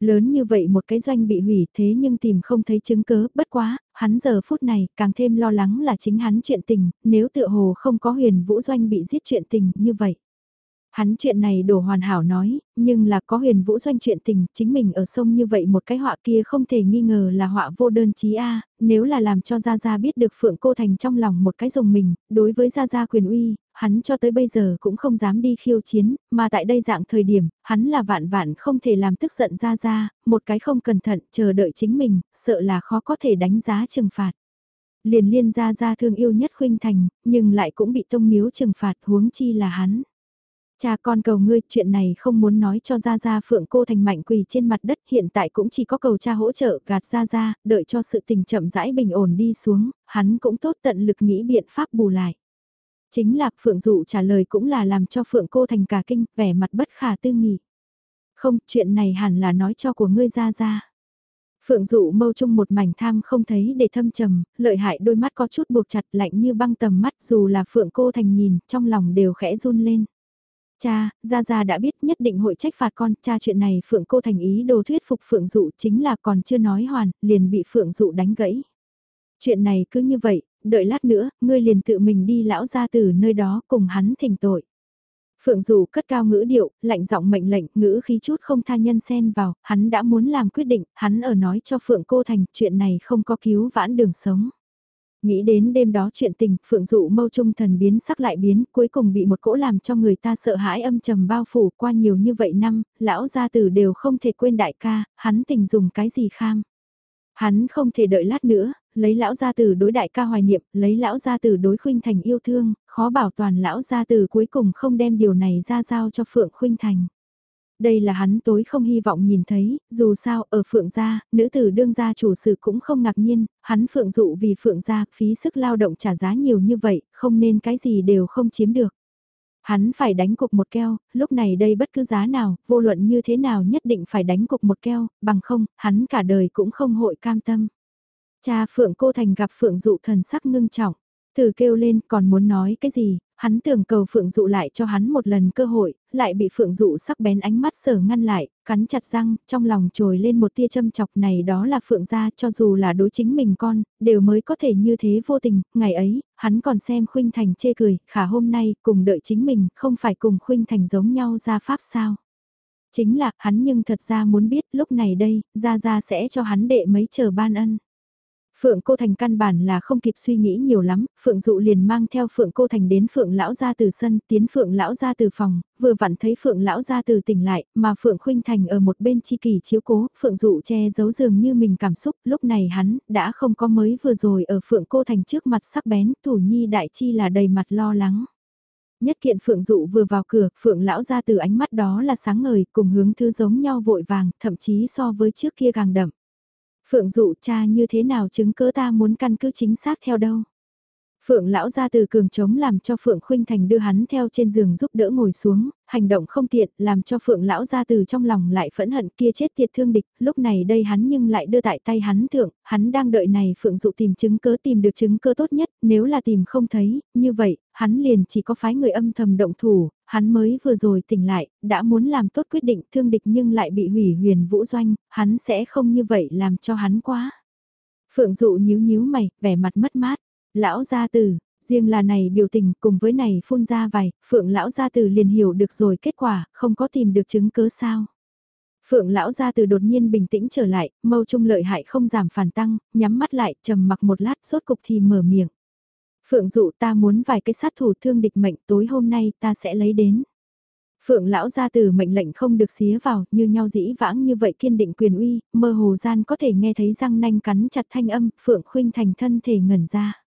Lớn như vậy một cái doanh bị hủy thế nhưng tìm không thấy chứng cớ, bất quá, hắn giờ phút này càng thêm lo lắng là chính hắn chuyện tình, nếu tựa hồ không có huyền vũ doanh bị giết chuyện tình như vậy. Hắn chuyện này đổ hoàn hảo nói, nhưng là có huyền vũ doanh chuyện tình, chính mình ở sông như vậy một cái họa kia không thể nghi ngờ là họa vô đơn chí A, nếu là làm cho Gia Gia biết được Phượng Cô Thành trong lòng một cái dùng mình, đối với Gia Gia quyền uy, hắn cho tới bây giờ cũng không dám đi khiêu chiến, mà tại đây dạng thời điểm, hắn là vạn vạn không thể làm tức giận Gia Gia, một cái không cẩn thận, chờ đợi chính mình, sợ là khó có thể đánh giá trừng phạt liền liên gia gia thương yêu nhất khuynh thành, nhưng lại cũng bị tông miếu trừng phạt huống chi là hắn. Cha con cầu ngươi chuyện này không muốn nói cho Gia Gia Phượng cô thành mạnh quỳ trên mặt đất hiện tại cũng chỉ có cầu cha hỗ trợ gạt Gia Gia, đợi cho sự tình chậm rãi bình ổn đi xuống, hắn cũng tốt tận lực nghĩ biện pháp bù lại. Chính là Phượng Dụ trả lời cũng là làm cho Phượng cô thành cả kinh, vẻ mặt bất khả tư nghị. Không, chuyện này hẳn là nói cho của ngươi Gia Gia. Phượng dụ mâu chung một mảnh tham không thấy để thâm trầm, lợi hại đôi mắt có chút buộc chặt lạnh như băng tầm mắt dù là Phượng cô thành nhìn, trong lòng đều khẽ run lên. Cha, Gia Gia đã biết nhất định hội trách phạt con, cha chuyện này Phượng cô thành ý đồ thuyết phục Phượng dụ chính là còn chưa nói hoàn, liền bị Phượng dụ đánh gãy. Chuyện này cứ như vậy, đợi lát nữa, ngươi liền tự mình đi lão gia từ nơi đó cùng hắn thỉnh tội. Phượng dụ cất cao ngữ điệu, lạnh giọng mệnh lệnh, ngữ khí chút không tha nhân xen vào, hắn đã muốn làm quyết định, hắn ở nói cho Phượng cô thành chuyện này không có cứu vãn đường sống. Nghĩ đến đêm đó chuyện tình, phượng dụ mâu trung thần biến sắc lại biến, cuối cùng bị một cỗ làm cho người ta sợ hãi âm trầm bao phủ qua nhiều như vậy năm, lão gia tử đều không thể quên đại ca, hắn tình dùng cái gì kham. Hắn không thể đợi lát nữa, lấy lão gia tử đối đại ca hoài niệm, lấy lão gia tử đối khuynh thành yêu thương, khó bảo toàn lão gia tử cuối cùng không đem điều này ra giao cho phượng khuynh thành. Đây là hắn tối không hy vọng nhìn thấy, dù sao ở Phượng gia, nữ tử đương gia chủ sự cũng không ngạc nhiên, hắn Phượng dụ vì Phượng gia phí sức lao động trả giá nhiều như vậy, không nên cái gì đều không chiếm được. Hắn phải đánh cục một keo, lúc này đây bất cứ giá nào, vô luận như thế nào nhất định phải đánh cục một keo, bằng không, hắn cả đời cũng không hội cam tâm. Cha Phượng cô thành gặp Phượng dụ thần sắc ngưng trọng. Thử kêu lên còn muốn nói cái gì, hắn tưởng cầu Phượng Dụ lại cho hắn một lần cơ hội, lại bị Phượng Dụ sắc bén ánh mắt sở ngăn lại, cắn chặt răng, trong lòng trồi lên một tia châm chọc này đó là Phượng gia cho dù là đối chính mình con, đều mới có thể như thế vô tình, ngày ấy, hắn còn xem Khuynh Thành chê cười, khả hôm nay, cùng đợi chính mình, không phải cùng Khuynh Thành giống nhau ra pháp sao. Chính là, hắn nhưng thật ra muốn biết lúc này đây, Gia Gia sẽ cho hắn đệ mấy chờ ban ân. Phượng Cô Thành căn bản là không kịp suy nghĩ nhiều lắm, Phượng Dụ liền mang theo Phượng Cô Thành đến Phượng Lão gia từ sân, tiến Phượng Lão gia từ phòng, vừa vặn thấy Phượng Lão gia từ tỉnh lại, mà Phượng Khuynh Thành ở một bên chi kỳ chiếu cố, Phượng Dụ che giấu dường như mình cảm xúc, lúc này hắn, đã không có mới vừa rồi ở Phượng Cô Thành trước mặt sắc bén, thủ nhi đại chi là đầy mặt lo lắng. Nhất kiện Phượng Dụ vừa vào cửa, Phượng Lão gia từ ánh mắt đó là sáng ngời, cùng hướng thứ giống nhau vội vàng, thậm chí so với trước kia càng đậm. Phượng dụ cha như thế nào chứng cớ ta muốn căn cứ chính xác theo đâu. Phượng lão ra từ cường trống làm cho Phượng Khuynh Thành đưa hắn theo trên giường giúp đỡ ngồi xuống, hành động không tiện, làm cho Phượng lão ra từ trong lòng lại phẫn hận kia chết tiệt thương địch, lúc này đây hắn nhưng lại đưa tại tay hắn thượng, hắn đang đợi này Phượng dụ tìm chứng cớ tìm được chứng cớ tốt nhất, nếu là tìm không thấy, như vậy, hắn liền chỉ có phái người âm thầm động thủ, hắn mới vừa rồi tỉnh lại, đã muốn làm tốt quyết định thương địch nhưng lại bị hủy huyền vũ doanh, hắn sẽ không như vậy làm cho hắn quá. Phượng dụ nhíu nhíu mày, vẻ mặt mất mát. Lão gia tử, riêng là này biểu tình cùng với này phun ra vài, phượng lão gia tử liền hiểu được rồi kết quả, không có tìm được chứng cứ sao. Phượng lão gia tử đột nhiên bình tĩnh trở lại, mâu trung lợi hại không giảm phản tăng, nhắm mắt lại, trầm mặc một lát, sốt cục thì mở miệng. Phượng dụ ta muốn vài cái sát thủ thương địch mệnh tối hôm nay ta sẽ lấy đến. Phượng lão gia tử mệnh lệnh không được xía vào, như nhau dĩ vãng như vậy kiên định quyền uy, mơ hồ gian có thể nghe thấy răng nanh cắn chặt thanh âm, Phượng khuynh thành thân thể ngẩn ra.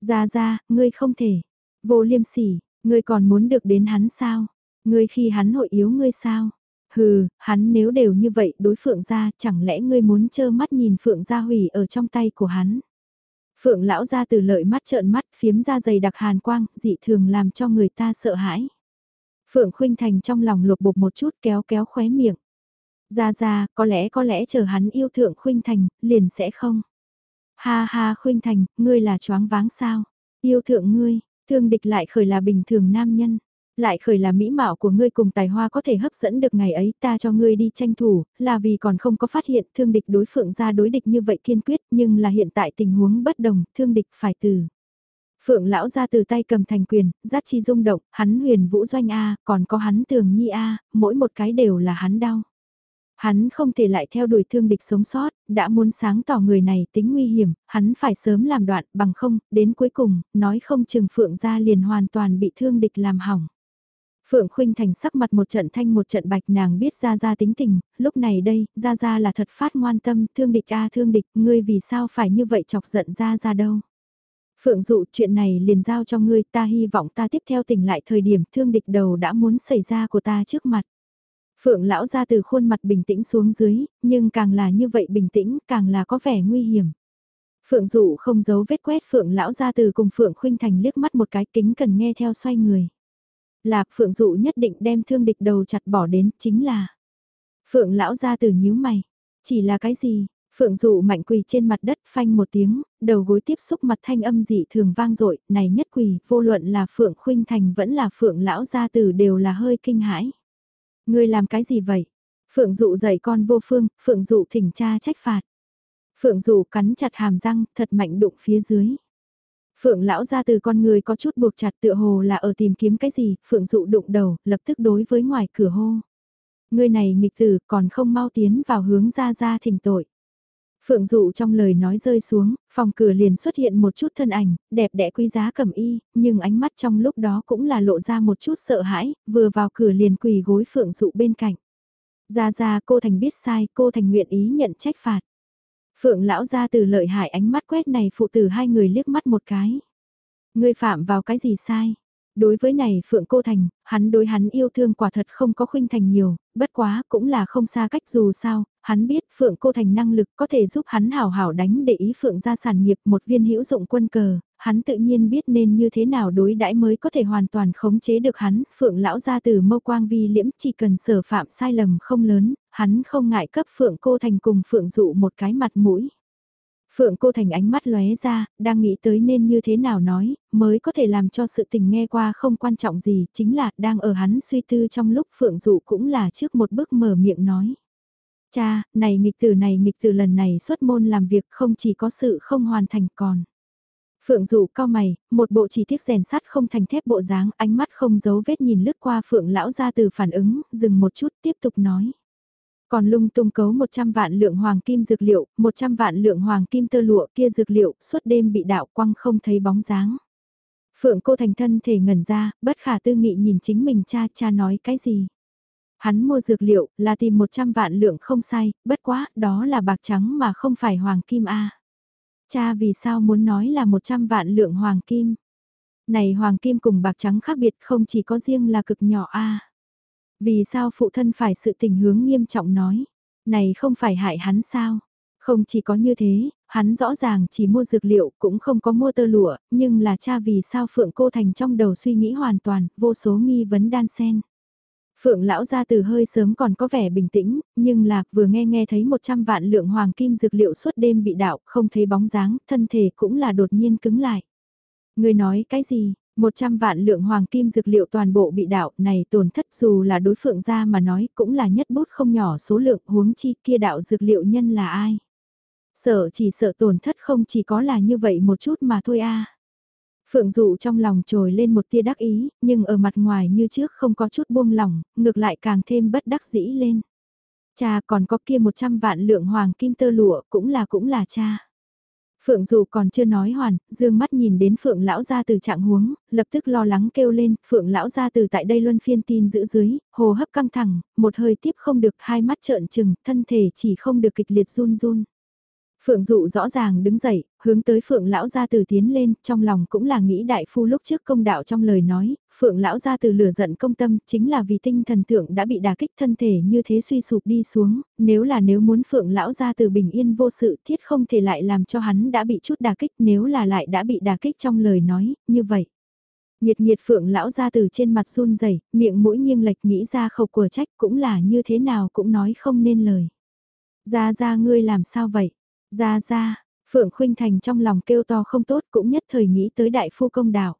Ra ra, ngươi không thể. Vô liêm sỉ, ngươi còn muốn được đến hắn sao? Ngươi khi hắn hội yếu ngươi sao? Hừ, hắn nếu đều như vậy đối Phượng gia, chẳng lẽ ngươi muốn trơ mắt nhìn Phượng gia hủy ở trong tay của hắn? Phượng lão gia từ lợi mắt trợn mắt phiếm ra dày đặc hàn quang, dị thường làm cho người ta sợ hãi. Phượng Khuynh Thành trong lòng lục bục một chút kéo kéo khóe miệng. Ra ra, có lẽ có lẽ chờ hắn yêu thượng Khuynh Thành, liền sẽ không. Ha ha Khuynh Thành, ngươi là choáng váng sao? Yêu thượng ngươi, thương địch lại khởi là bình thường nam nhân. Lại khởi là mỹ mạo của ngươi cùng tài hoa có thể hấp dẫn được ngày ấy ta cho ngươi đi tranh thủ, là vì còn không có phát hiện thương địch đối phượng ra đối địch như vậy kiên quyết nhưng là hiện tại tình huống bất đồng, thương địch phải từ. Phượng lão ra từ tay cầm thành quyền, giác chi rung động, hắn huyền vũ doanh A, còn có hắn tường nhi A, mỗi một cái đều là hắn đau. Hắn không thể lại theo đuổi thương địch sống sót, đã muốn sáng tỏ người này tính nguy hiểm, hắn phải sớm làm đoạn, bằng không, đến cuối cùng, nói không chừng Phượng ra liền hoàn toàn bị thương địch làm hỏng. Phượng Khuynh Thành sắc mặt một trận thanh một trận bạch nàng biết gia gia tính tình, lúc này đây, gia gia là thật phát ngoan tâm, thương địch a thương địch, ngươi vì sao phải như vậy chọc giận gia gia đâu. Phượng dụ chuyện này liền giao cho ngươi ta hy vọng ta tiếp theo tỉnh lại thời điểm thương địch đầu đã muốn xảy ra của ta trước mặt. Phượng lão ra từ khuôn mặt bình tĩnh xuống dưới, nhưng càng là như vậy bình tĩnh càng là có vẻ nguy hiểm. Phượng dụ không giấu vết quét Phượng lão ra từ cùng Phượng khuynh thành liếc mắt một cái kính cần nghe theo xoay người. Là Phượng dụ nhất định đem thương địch đầu chặt bỏ đến chính là. Phượng lão ra từ nhíu mày. Chỉ là cái gì, Phượng dụ mạnh quỳ trên mặt đất phanh một tiếng, đầu gối tiếp xúc mặt thanh âm dị thường vang dội này nhất quỳ, vô luận là Phượng Khuynh Thành vẫn là Phượng Lão Gia Tử đều là hơi kinh hãi. Ngươi làm cái gì vậy? Phượng dụ dạy con vô phương, Phượng dụ thỉnh cha trách phạt. Phượng dụ cắn chặt hàm răng, thật mạnh đụng phía dưới. Phượng lão ra từ con người có chút buộc chặt tựa hồ là ở tìm kiếm cái gì, Phượng dụ đụng đầu, lập tức đối với ngoài cửa hô. Người này nghịch tử còn không mau tiến vào hướng ra ra thỉnh tội. Phượng dụ trong lời nói rơi xuống, phòng cửa liền xuất hiện một chút thân ảnh, đẹp đẽ quý giá cầm y, nhưng ánh mắt trong lúc đó cũng là lộ ra một chút sợ hãi, vừa vào cửa liền quỳ gối phượng dụ bên cạnh. Ra ra cô thành biết sai, cô thành nguyện ý nhận trách phạt. Phượng lão ra từ lợi hại ánh mắt quét này phụ tử hai người liếc mắt một cái. Ngươi phạm vào cái gì sai? Đối với này Phượng Cô Thành, hắn đối hắn yêu thương quả thật không có khuynh thành nhiều, bất quá cũng là không xa cách dù sao, hắn biết Phượng Cô Thành năng lực có thể giúp hắn hảo hảo đánh để ý Phượng ra sản nghiệp một viên hữu dụng quân cờ, hắn tự nhiên biết nên như thế nào đối đãi mới có thể hoàn toàn khống chế được hắn, Phượng lão ra từ mâu quang vi liễm chỉ cần sở phạm sai lầm không lớn, hắn không ngại cấp Phượng Cô Thành cùng Phượng dụ một cái mặt mũi. Phượng cô thành ánh mắt lóe ra, đang nghĩ tới nên như thế nào nói, mới có thể làm cho sự tình nghe qua không quan trọng gì, chính là đang ở hắn suy tư trong lúc Phượng dụ cũng là trước một bước mở miệng nói. Cha, này nghịch tử này nghịch tử lần này xuất môn làm việc không chỉ có sự không hoàn thành còn. Phượng dụ cao mày, một bộ chỉ tiếc rèn sắt không thành thép bộ dáng, ánh mắt không giấu vết nhìn lướt qua Phượng lão ra từ phản ứng, dừng một chút tiếp tục nói. Còn lung tung cấu 100 vạn lượng hoàng kim dược liệu, 100 vạn lượng hoàng kim tơ lụa kia dược liệu, suốt đêm bị đạo quăng không thấy bóng dáng. Phượng cô thành thân thể ngẩn ra, bất khả tư nghị nhìn chính mình cha cha nói cái gì. Hắn mua dược liệu là tìm 100 vạn lượng không sai, bất quá, đó là bạc trắng mà không phải hoàng kim A. Cha vì sao muốn nói là 100 vạn lượng hoàng kim? Này hoàng kim cùng bạc trắng khác biệt không chỉ có riêng là cực nhỏ A. Vì sao phụ thân phải sự tình hướng nghiêm trọng nói, này không phải hại hắn sao? Không chỉ có như thế, hắn rõ ràng chỉ mua dược liệu cũng không có mua tơ lụa, nhưng là cha vì sao Phượng Cô Thành trong đầu suy nghĩ hoàn toàn, vô số nghi vấn đan sen. Phượng lão ra từ hơi sớm còn có vẻ bình tĩnh, nhưng là vừa nghe nghe thấy 100 vạn lượng hoàng kim dược liệu suốt đêm bị đạo, không thấy bóng dáng, thân thể cũng là đột nhiên cứng lại. Người nói cái gì, 100 vạn lượng hoàng kim dược liệu toàn bộ bị đạo này tổn thất dù là đối phượng ra mà nói cũng là nhất bút không nhỏ số lượng huống chi kia đạo dược liệu nhân là ai. Sợ chỉ sợ tổn thất không chỉ có là như vậy một chút mà thôi a. Phượng dụ trong lòng trồi lên một tia đắc ý, nhưng ở mặt ngoài như trước không có chút buông lỏng, ngược lại càng thêm bất đắc dĩ lên. Cha còn có kia 100 vạn lượng hoàng kim tơ lụa cũng là cũng là cha. Phượng dù còn chưa nói hoàn, dương mắt nhìn đến Phượng lão gia từ trạng huống, lập tức lo lắng kêu lên, Phượng lão gia từ tại đây luân phiên tin giữ dưới, hồ hấp căng thẳng, một hơi tiếp không được, hai mắt trợn trừng, thân thể chỉ không được kịch liệt run run. Phượng dụ rõ ràng đứng dậy, hướng tới Phượng lão gia từ tiến lên, trong lòng cũng là nghĩ đại phu lúc trước công đạo trong lời nói, Phượng lão gia từ lửa giận công tâm chính là vì tinh thần thượng đã bị đả kích thân thể như thế suy sụp đi xuống, nếu là nếu muốn Phượng lão gia từ bình yên vô sự thiết không thể lại làm cho hắn đã bị chút đả kích nếu là lại đã bị đả kích trong lời nói, như vậy. Nhiệt nhiệt Phượng lão gia từ trên mặt run rẩy miệng mũi nghiêng lệch nghĩ ra khẩu của trách cũng là như thế nào cũng nói không nên lời. Ra ra ngươi làm sao vậy? Ra ra, Phượng Khuynh Thành trong lòng kêu to không tốt cũng nhất thời nghĩ tới đại phu công đạo.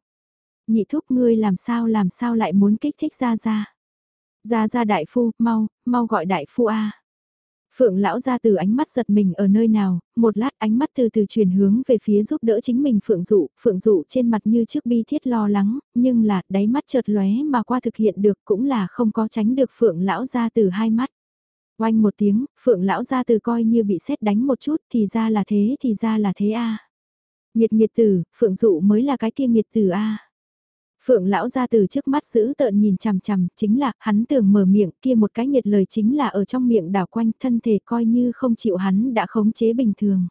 Nhị thúc ngươi làm sao làm sao lại muốn kích thích ra ra. Ra ra đại phu, mau, mau gọi đại phu A. Phượng lão ra từ ánh mắt giật mình ở nơi nào, một lát ánh mắt từ từ chuyển hướng về phía giúp đỡ chính mình Phượng dụ, Phượng dụ trên mặt như trước bi thiết lo lắng, nhưng là đáy mắt chợt lóe mà qua thực hiện được cũng là không có tránh được Phượng lão ra từ hai mắt. Oanh một tiếng, phượng lão ra từ coi như bị xét đánh một chút thì ra là thế thì ra là thế a à. Nhiệt nhiệt tử, phượng dụ mới là cái kia nhiệt tử a Phượng lão ra từ trước mắt giữ tợn nhìn chằm chằm, chính là, hắn tưởng mở miệng kia một cái nhiệt lời chính là ở trong miệng đảo quanh thân thể coi như không chịu hắn đã khống chế bình thường.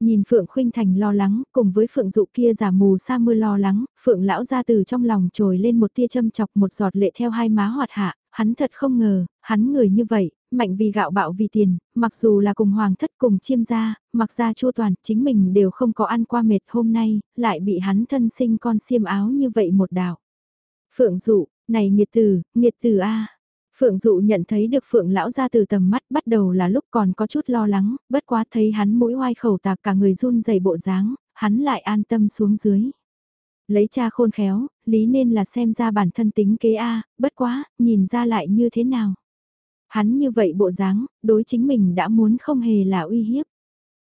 Nhìn Phượng Khuynh Thành lo lắng, cùng với Phượng Dụ kia giả mù sa mưa lo lắng, Phượng lão ra từ trong lòng trồi lên một tia châm chọc một giọt lệ theo hai má hoạt hạ, hắn thật không ngờ, hắn người như vậy, mạnh vì gạo bạo vì tiền, mặc dù là cùng hoàng thất cùng chiêm gia, mặc ra chua toàn, chính mình đều không có ăn qua mệt hôm nay, lại bị hắn thân sinh con xiêm áo như vậy một đạo. Phượng dụ, này nghiệt tử, nghiệt tử a Phượng dụ nhận thấy được Phượng lão ra từ tầm mắt bắt đầu là lúc còn có chút lo lắng, bất quá thấy hắn mũi hoai khẩu tạc cả người run dày bộ dáng, hắn lại an tâm xuống dưới. Lấy cha khôn khéo, lý nên là xem ra bản thân tính kế A, bất quá, nhìn ra lại như thế nào. Hắn như vậy bộ dáng, đối chính mình đã muốn không hề là uy hiếp.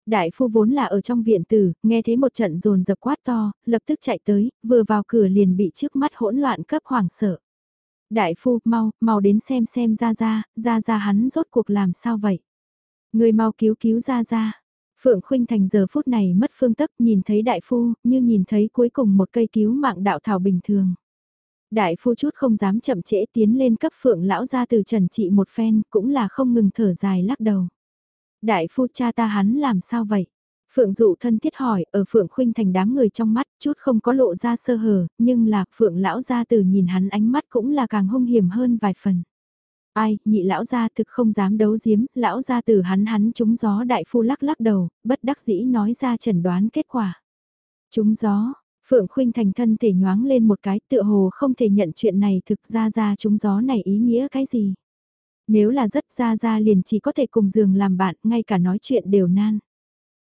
Đại phu vốn là ở trong viện tử, nghe thấy một trận rồn dập quát to, lập tức chạy tới, vừa vào cửa liền bị trước mắt hỗn loạn cấp hoảng sợ. Đại phu, mau, mau đến xem xem ra ra, ra ra hắn rốt cuộc làm sao vậy. Người mau cứu cứu ra ra. Phượng Khuynh Thành giờ phút này mất phương tức nhìn thấy đại phu, như nhìn thấy cuối cùng một cây cứu mạng đạo thảo bình thường. Đại phu chút không dám chậm trễ tiến lên cấp phượng lão ra từ trần trị một phen, cũng là không ngừng thở dài lắc đầu. Đại phu cha ta hắn làm sao vậy? Phượng dụ thân thiết hỏi, ở Phượng Khuynh thành đám người trong mắt, chút không có lộ ra sơ hở, nhưng là Phượng lão gia từ nhìn hắn ánh mắt cũng là càng hung hiểm hơn vài phần. Ai, nhị lão gia thực không dám đấu giếm, lão gia từ hắn hắn trúng gió đại phu lắc lắc đầu, bất đắc dĩ nói ra chẩn đoán kết quả. Trúng gió, Phượng Khuynh thành thân thể nhoáng lên một cái tựa hồ không thể nhận chuyện này thực ra ra chúng gió này ý nghĩa cái gì. Nếu là rất ra ra liền chỉ có thể cùng giường làm bạn, ngay cả nói chuyện đều nan.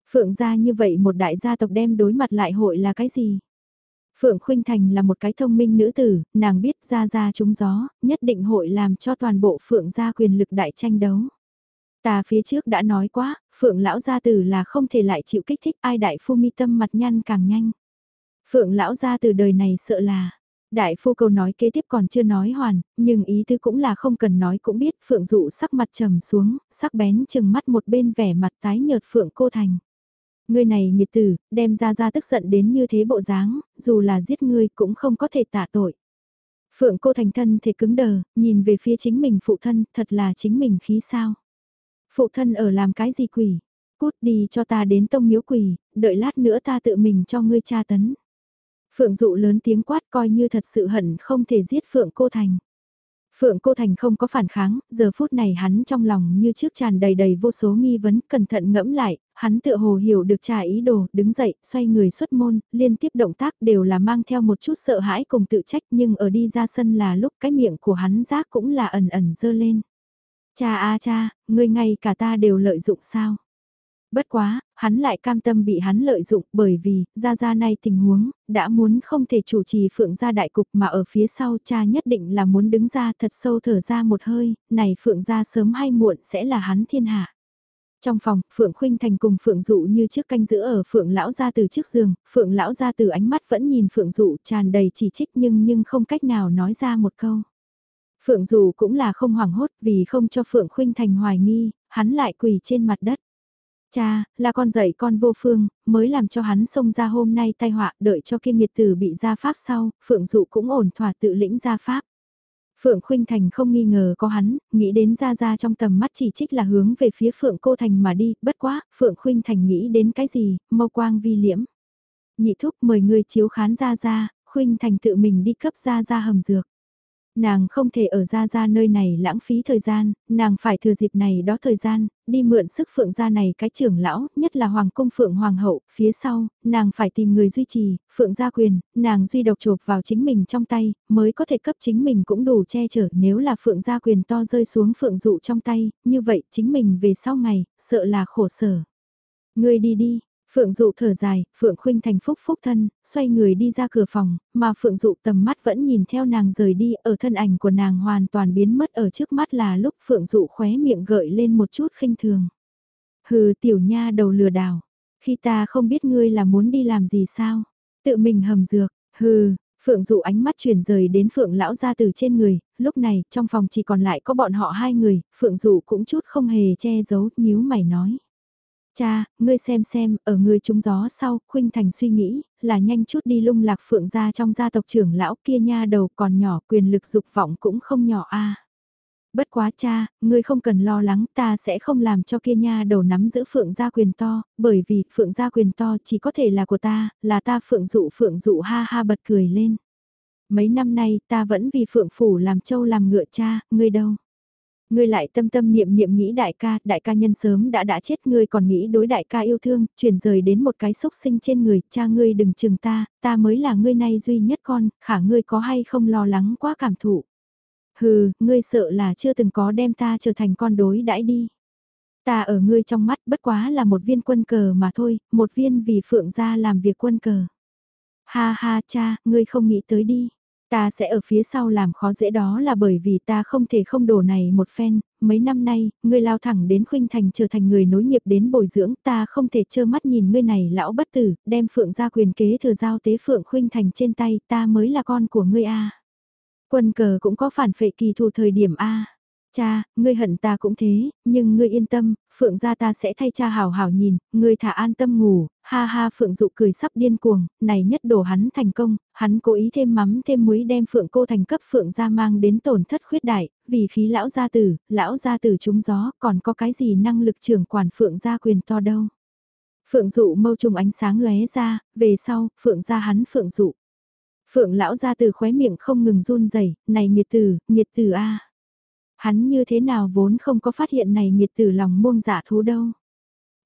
Phượng gia như vậy một đại gia tộc đem đối mặt lại hội là cái gì? Phượng Khuynh Thành là một cái thông minh nữ tử, nàng biết ra ra chúng gió, nhất định hội làm cho toàn bộ Phượng gia quyền lực đại tranh đấu. Ta phía trước đã nói quá, Phượng lão gia tử là không thể lại chịu kích thích ai đại phu mi tâm mặt nhăn càng nhanh. Phượng lão ra từ đời này sợ là, đại phu câu nói kế tiếp còn chưa nói hoàn, nhưng ý tứ cũng là không cần nói cũng biết Phượng dụ sắc mặt trầm xuống, sắc bén chừng mắt một bên vẻ mặt tái nhợt Phượng cô thành. Ngươi này nhiệt tử, đem ra ra tức giận đến như thế bộ dáng, dù là giết ngươi cũng không có thể tạ tội. Phượng cô thành thân thể cứng đờ, nhìn về phía chính mình phụ thân, thật là chính mình khí sao. Phụ thân ở làm cái gì quỷ? Cút đi cho ta đến tông miếu quỷ, đợi lát nữa ta tự mình cho ngươi tra tấn. Phượng dụ lớn tiếng quát coi như thật sự hận không thể giết Phượng Cô Thành. Phượng Cô Thành không có phản kháng, giờ phút này hắn trong lòng như trước tràn đầy đầy vô số nghi vấn, cẩn thận ngẫm lại, hắn tựa hồ hiểu được trà ý đồ, đứng dậy, xoay người xuất môn, liên tiếp động tác đều là mang theo một chút sợ hãi cùng tự trách nhưng ở đi ra sân là lúc cái miệng của hắn giác cũng là ẩn ẩn dơ lên. Cha a cha, ngươi ngay cả ta đều lợi dụng sao? Bất quá, hắn lại cam tâm bị hắn lợi dụng bởi vì, ra ra nay tình huống, đã muốn không thể chủ trì phượng gia đại cục mà ở phía sau cha nhất định là muốn đứng ra thật sâu thở ra một hơi, này phượng gia sớm hay muộn sẽ là hắn thiên hạ. Trong phòng, Phượng Khuynh Thành cùng Phượng Dụ như trước canh giữ ở Phượng Lão gia từ trước giường, Phượng Lão gia từ ánh mắt vẫn nhìn Phượng Dụ tràn đầy chỉ trích nhưng nhưng không cách nào nói ra một câu. Phượng Dụ cũng là không hoảng hốt vì không cho Phượng Khuynh Thành hoài nghi, hắn lại quỳ trên mặt đất. Cha, là con dạy con vô phương, mới làm cho hắn xông ra hôm nay tai họa, đợi cho kia nghiệt tử bị gia pháp sau, Phượng Dụ cũng ổn thỏa tự lĩnh gia pháp. Phượng Khuynh Thành không nghi ngờ có hắn, nghĩ đến ra ra trong tầm mắt chỉ trích là hướng về phía Phượng Cô Thành mà đi, bất quá, Phượng Khuynh Thành nghĩ đến cái gì, mâu quang vi liễm. Nhị thúc mời người chiếu khán ra ra, Khuynh Thành tự mình đi cấp ra ra hầm dược. Nàng không thể ở ra ra nơi này lãng phí thời gian, nàng phải thừa dịp này đó thời gian, đi mượn sức phượng gia này cái trưởng lão, nhất là hoàng cung phượng hoàng hậu, phía sau, nàng phải tìm người duy trì, phượng gia quyền, nàng duy độc chộp vào chính mình trong tay, mới có thể cấp chính mình cũng đủ che chở nếu là phượng gia quyền to rơi xuống phượng dụ trong tay, như vậy chính mình về sau ngày, sợ là khổ sở. Ngươi đi đi, Phượng dụ thở dài, Phượng khuynh thành phúc phúc thân, xoay người đi ra cửa phòng, mà Phượng dụ tầm mắt vẫn nhìn theo nàng rời đi, ở thân ảnh của nàng hoàn toàn biến mất ở trước mắt là lúc Phượng dụ khóe miệng gợi lên một chút khinh thường. Hừ tiểu nha đầu lừa đảo, khi ta không biết ngươi là muốn đi làm gì sao, tự mình hầm dược, hừ, Phượng dụ ánh mắt chuyển rời đến Phượng lão ra từ trên người, lúc này trong phòng chỉ còn lại có bọn họ hai người, Phượng dụ cũng chút không hề che giấu, nhíu mày nói. Cha, ngươi xem xem, ở người trúng gió sau, Khuynh Thành suy nghĩ, là nhanh chút đi lung lạc phượng gia trong gia tộc trưởng lão kia nha đầu còn nhỏ quyền lực dục vọng cũng không nhỏ a. Bất quá cha, ngươi không cần lo lắng ta sẽ không làm cho kia nha đầu nắm giữ phượng gia quyền to, bởi vì phượng gia quyền to chỉ có thể là của ta, là ta phượng dụ phượng dụ ha ha bật cười lên. Mấy năm nay ta vẫn vì phượng phủ làm châu làm ngựa cha, ngươi đâu? Ngươi lại tâm tâm niệm niệm nghĩ đại ca, đại ca nhân sớm đã đã chết ngươi còn nghĩ đối đại ca yêu thương, chuyển rời đến một cái xúc sinh trên người, cha ngươi đừng chừng ta, ta mới là ngươi nay duy nhất con, khả ngươi có hay không lo lắng quá cảm thụ. Hừ, ngươi sợ là chưa từng có đem ta trở thành con đối đãi đi. Ta ở ngươi trong mắt bất quá là một viên quân cờ mà thôi, một viên vì phượng gia làm việc quân cờ. Ha ha cha, ngươi không nghĩ tới đi. Ta sẽ ở phía sau làm khó dễ đó là bởi vì ta không thể không đổ này một phen, mấy năm nay, ngươi lao thẳng đến khuynh thành trở thành người nối nghiệp đến bồi dưỡng, ta không thể trơ mắt nhìn ngươi này lão bất tử, đem phượng gia quyền kế thừa giao tế phượng khuynh thành trên tay, ta mới là con của ngươi a. Quân cờ cũng có phản phệ kỳ thù thời điểm a. Cha, ngươi hận ta cũng thế, nhưng ngươi yên tâm, Phượng gia ta sẽ thay cha hảo hảo nhìn, ngươi thả an tâm ngủ, ha ha Phượng dụ cười sắp điên cuồng, này nhất đổ hắn thành công, hắn cố ý thêm mắm thêm muối đem Phượng cô thành cấp Phượng gia mang đến tổn thất khuyết đại, vì khí lão gia tử, lão gia tử trúng gió, còn có cái gì năng lực trưởng quản Phượng gia quyền to đâu. Phượng dụ mâu trùng ánh sáng lóe ra, về sau, Phượng gia hắn Phượng dụ. Phượng lão gia tử khóe miệng không ngừng run rẩy này nhiệt tử, nhiệt tử a Hắn như thế nào vốn không có phát hiện này nhiệt tử lòng muông giả thú đâu.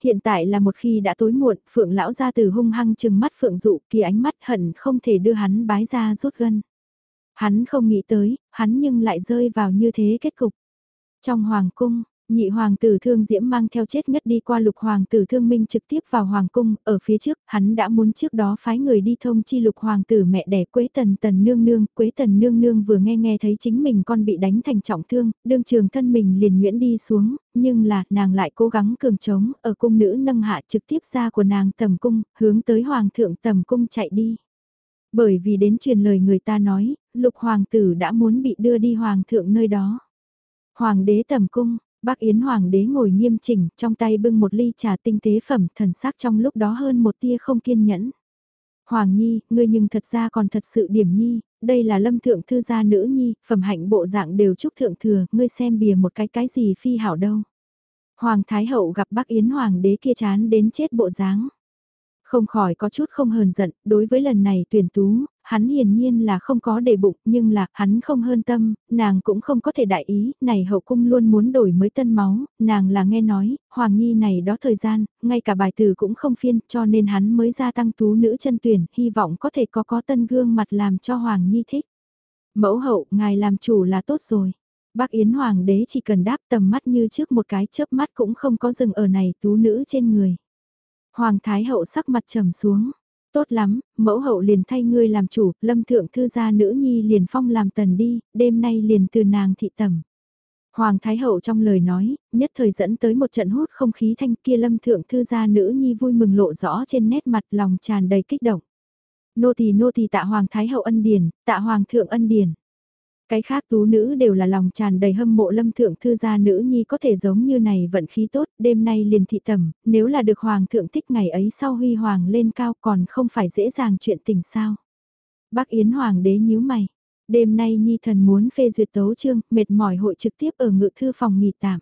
Hiện tại là một khi đã tối muộn, phượng lão ra từ hung hăng chừng mắt phượng dụ kỳ ánh mắt hận không thể đưa hắn bái ra rút gân. Hắn không nghĩ tới, hắn nhưng lại rơi vào như thế kết cục. Trong hoàng cung, Nhị hoàng tử thương diễm mang theo chết ngất đi qua lục hoàng tử thương minh trực tiếp vào hoàng cung, ở phía trước, hắn đã muốn trước đó phái người đi thông chi lục hoàng tử mẹ đẻ quế tần tần nương nương, quế tần nương nương vừa nghe nghe thấy chính mình con bị đánh thành trọng thương, đương trường thân mình liền nguyễn đi xuống, nhưng là, nàng lại cố gắng cường trống, ở cung nữ nâng hạ trực tiếp ra của nàng tầm cung, hướng tới hoàng thượng tầm cung chạy đi. Bởi vì đến truyền lời người ta nói, lục hoàng tử đã muốn bị đưa đi hoàng thượng nơi đó. Hoàng đế tầm cung, Bác Yến Hoàng đế ngồi nghiêm chỉnh, trong tay bưng một ly trà tinh tế phẩm, thần sắc trong lúc đó hơn một tia không kiên nhẫn. Hoàng Nhi, ngươi nhưng thật ra còn thật sự điểm nhi, đây là lâm thượng thư gia nữ nhi, phẩm hạnh bộ dạng đều chúc thượng thừa, ngươi xem bìa một cái cái gì phi hảo đâu. Hoàng Thái Hậu gặp bác Yến Hoàng đế kia chán đến chết bộ dáng. Không khỏi có chút không hờn giận, đối với lần này tuyển tú, hắn hiển nhiên là không có đề bụng, nhưng là, hắn không hơn tâm, nàng cũng không có thể đại ý, này hậu cung luôn muốn đổi mới tân máu, nàng là nghe nói, Hoàng Nhi này đó thời gian, ngay cả bài từ cũng không phiên, cho nên hắn mới gia tăng tú nữ chân tuyển, hy vọng có thể có có tân gương mặt làm cho Hoàng Nhi thích. Mẫu hậu, ngài làm chủ là tốt rồi. Bác Yến Hoàng đế chỉ cần đáp tầm mắt như trước một cái chớp mắt cũng không có dừng ở này tú nữ trên người. Hoàng Thái Hậu sắc mặt trầm xuống. Tốt lắm, mẫu hậu liền thay ngươi làm chủ, lâm thượng thư gia nữ nhi liền phong làm tần đi, đêm nay liền từ nàng thị tẩm. Hoàng Thái Hậu trong lời nói, nhất thời dẫn tới một trận hút không khí thanh kia lâm thượng thư gia nữ nhi vui mừng lộ rõ trên nét mặt lòng tràn đầy kích động. Nô tỳ nô tỳ tạ Hoàng Thái Hậu ân điển, tạ Hoàng thượng ân điển. Cái khác tú nữ đều là lòng tràn đầy hâm mộ lâm thượng thư gia nữ nhi có thể giống như này vận khí tốt, đêm nay liền thị tầm, nếu là được hoàng thượng thích ngày ấy sau huy hoàng lên cao còn không phải dễ dàng chuyện tình sao. Bác Yến hoàng đế nhíu mày, đêm nay nhi thần muốn phê duyệt tấu chương, mệt mỏi hội trực tiếp ở ngự thư phòng nghỉ tạm.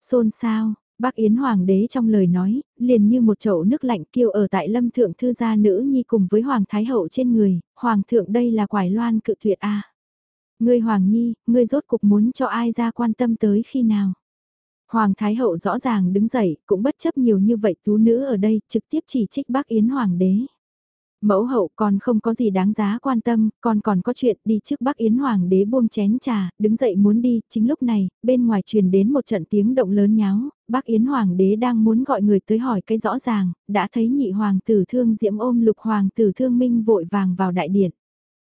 Xôn sao, Bác Yến Hoàng đế trong lời nói, liền như một chậu nước lạnh kiêu ở tại lâm thượng thư gia nữ nhi cùng với Hoàng Thái Hậu trên người, Hoàng thượng đây là quải loan cự tuyệt a Ngươi Hoàng Nhi, ngươi rốt cục muốn cho ai ra quan tâm tới khi nào? Hoàng Thái Hậu rõ ràng đứng dậy, cũng bất chấp nhiều như vậy tú nữ ở đây, trực tiếp chỉ trích bác Yến Hoàng đế. Mẫu hậu còn không có gì đáng giá quan tâm, còn còn có chuyện đi trước bác Yến Hoàng đế buông chén trà, đứng dậy muốn đi, chính lúc này, bên ngoài truyền đến một trận tiếng động lớn nháo, bác Yến Hoàng đế đang muốn gọi người tới hỏi cái rõ ràng, đã thấy nhị hoàng tử thương diễm ôm lục hoàng tử thương minh vội vàng vào đại điện.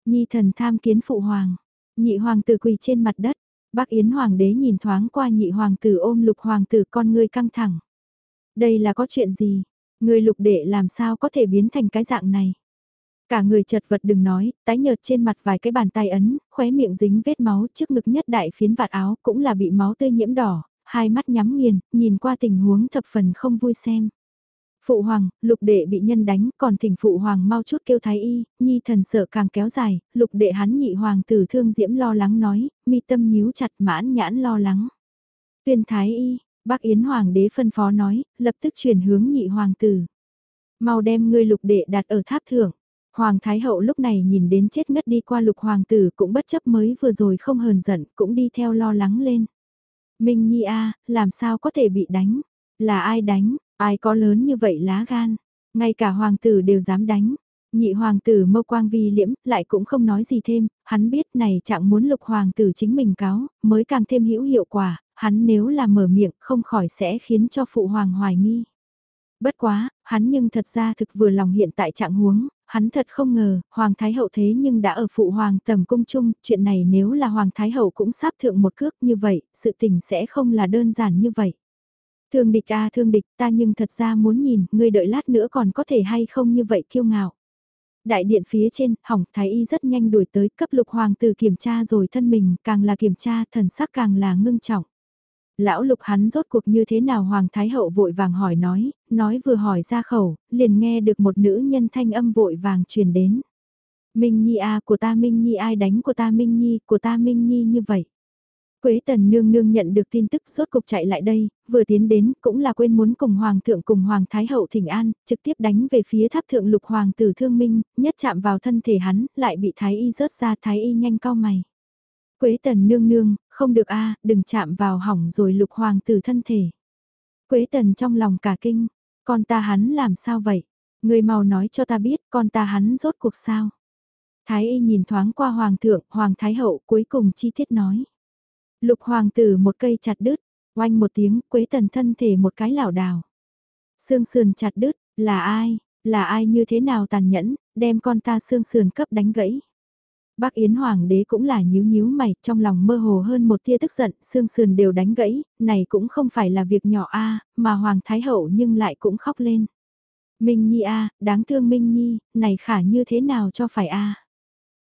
Nhi thần tham kiến phụ hoàng, Nhị hoàng tử quỳ trên mặt đất, bác Yến hoàng đế nhìn thoáng qua nhị hoàng tử ôm lục hoàng tử con ngươi căng thẳng. Đây là có chuyện gì? Người lục đệ làm sao có thể biến thành cái dạng này? Cả người chật vật đừng nói, tái nhợt trên mặt vài cái bàn tay ấn, khóe miệng dính vết máu trước ngực nhất đại phiến vạt áo cũng là bị máu tươi nhiễm đỏ, hai mắt nhắm nghiền, nhìn qua tình huống thập phần không vui xem. Phụ hoàng, lục đệ bị nhân đánh, còn thỉnh phụ hoàng mau chút kêu thái y, nhi thần sợ càng kéo dài, lục đệ hắn nhị hoàng tử thương diễm lo lắng nói, mi tâm nhíu chặt mãn nhãn lo lắng. Tuyên thái y, bác Yến hoàng đế phân phó nói, lập tức chuyển hướng nhị hoàng tử. Mau đem ngươi lục đệ đặt ở tháp thưởng. Hoàng Thái Hậu lúc này nhìn đến chết ngất đi qua lục hoàng tử cũng bất chấp mới vừa rồi không hờn giận, cũng đi theo lo lắng lên. Minh Nhi A, làm sao có thể bị đánh? Là ai đánh? Ai có lớn như vậy lá gan, ngay cả hoàng tử đều dám đánh. Nhị hoàng tử mâu quang vi liễm, lại cũng không nói gì thêm, hắn biết này chẳng muốn lục hoàng tử chính mình cáo, mới càng thêm hữu hiệu quả, hắn nếu là mở miệng không khỏi sẽ khiến cho phụ hoàng hoài nghi. Bất quá, hắn nhưng thật ra thực vừa lòng hiện tại trạng huống, hắn thật không ngờ, Hoàng Thái Hậu thế nhưng đã ở phụ Hoàng tầm cung chung, chuyện này nếu là Hoàng Thái Hậu cũng sắp thượng một cước như vậy, sự tình sẽ không là đơn giản như vậy. Thương địch a thương địch ta nhưng thật ra muốn nhìn, ngươi đợi lát nữa còn có thể hay không như vậy kiêu ngạo. Đại điện phía trên, hỏng thái y rất nhanh đuổi tới cấp lục hoàng tử kiểm tra rồi thân mình, càng là kiểm tra thần sắc càng là ngưng trọng. Lão lục hắn rốt cuộc như thế nào hoàng thái hậu vội vàng hỏi nói, nói vừa hỏi ra khẩu, liền nghe được một nữ nhân thanh âm vội vàng truyền đến. Minh Nhi a của ta Minh Nhi ai đánh của ta Minh Nhi, của ta Minh Nhi như vậy. Quế tần nương nương nhận được tin tức rốt cục chạy lại đây, vừa tiến đến cũng là quên muốn cùng hoàng thượng cùng hoàng thái hậu thỉnh an, trực tiếp đánh về phía tháp thượng lục hoàng tử thương minh, nhất chạm vào thân thể hắn, lại bị thái y rớt ra thái y nhanh cao mày. Quế tần nương nương, không được a đừng chạm vào hỏng rồi lục hoàng tử thân thể. Quế tần trong lòng cả kinh, con ta hắn làm sao vậy? Người mau nói cho ta biết con ta hắn rốt cuộc sao? Thái y nhìn thoáng qua hoàng thượng, hoàng thái hậu cuối cùng chi tiết nói. Lục hoàng tử một cây chặt đứt, oanh một tiếng, quế tần thân thể một cái lảo đảo. Xương sườn chặt đứt, là ai, là ai như thế nào tàn nhẫn, đem con ta xương sườn cấp đánh gãy. Bác Yến Hoàng đế cũng là nhíu nhíu mày, trong lòng mơ hồ hơn một tia tức giận, xương sườn đều đánh gãy, này cũng không phải là việc nhỏ a, mà Hoàng Thái Hậu nhưng lại cũng khóc lên. Minh Nhi a, đáng thương Minh Nhi, này khả như thế nào cho phải a?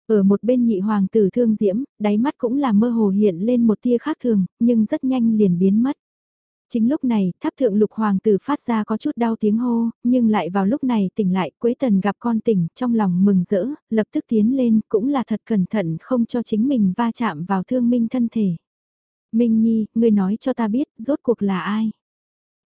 Ở một bên nhị hoàng tử thương diễm, đáy mắt cũng là mơ hồ hiện lên một tia khác thường, nhưng rất nhanh liền biến mất. Chính lúc này, tháp thượng lục hoàng tử phát ra có chút đau tiếng hô, nhưng lại vào lúc này tỉnh lại, Quế Tần gặp con tỉnh, trong lòng mừng rỡ, lập tức tiến lên, cũng là thật cẩn thận không cho chính mình va chạm vào thương minh thân thể. Minh Nhi, ngươi nói cho ta biết, rốt cuộc là ai?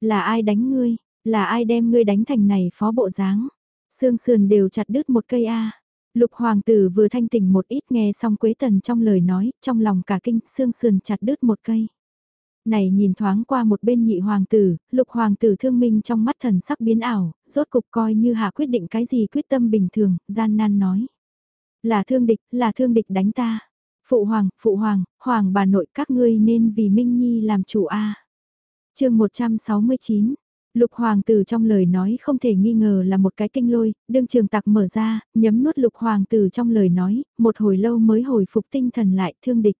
Là ai đánh ngươi? Là ai đem ngươi đánh thành này phó bộ dáng? Sương sườn đều chặt đứt một cây A. Lục hoàng tử vừa thanh tỉnh một ít nghe xong Quế Tần trong lời nói, trong lòng cả kinh, xương sườn chặt đứt một cây. Này nhìn thoáng qua một bên nhị hoàng tử, lục hoàng tử thương minh trong mắt thần sắc biến ảo, rốt cục coi như hạ quyết định cái gì quyết tâm bình thường, gian nan nói. Là thương địch, là thương địch đánh ta. Phụ hoàng, phụ hoàng, hoàng bà nội các ngươi nên vì Minh Nhi làm chủ A. Chương 169 Lục hoàng tử trong lời nói không thể nghi ngờ là một cái kinh lôi, đương trường tặc mở ra, nhấm nuốt lục hoàng tử trong lời nói, một hồi lâu mới hồi phục tinh thần lại thương địch.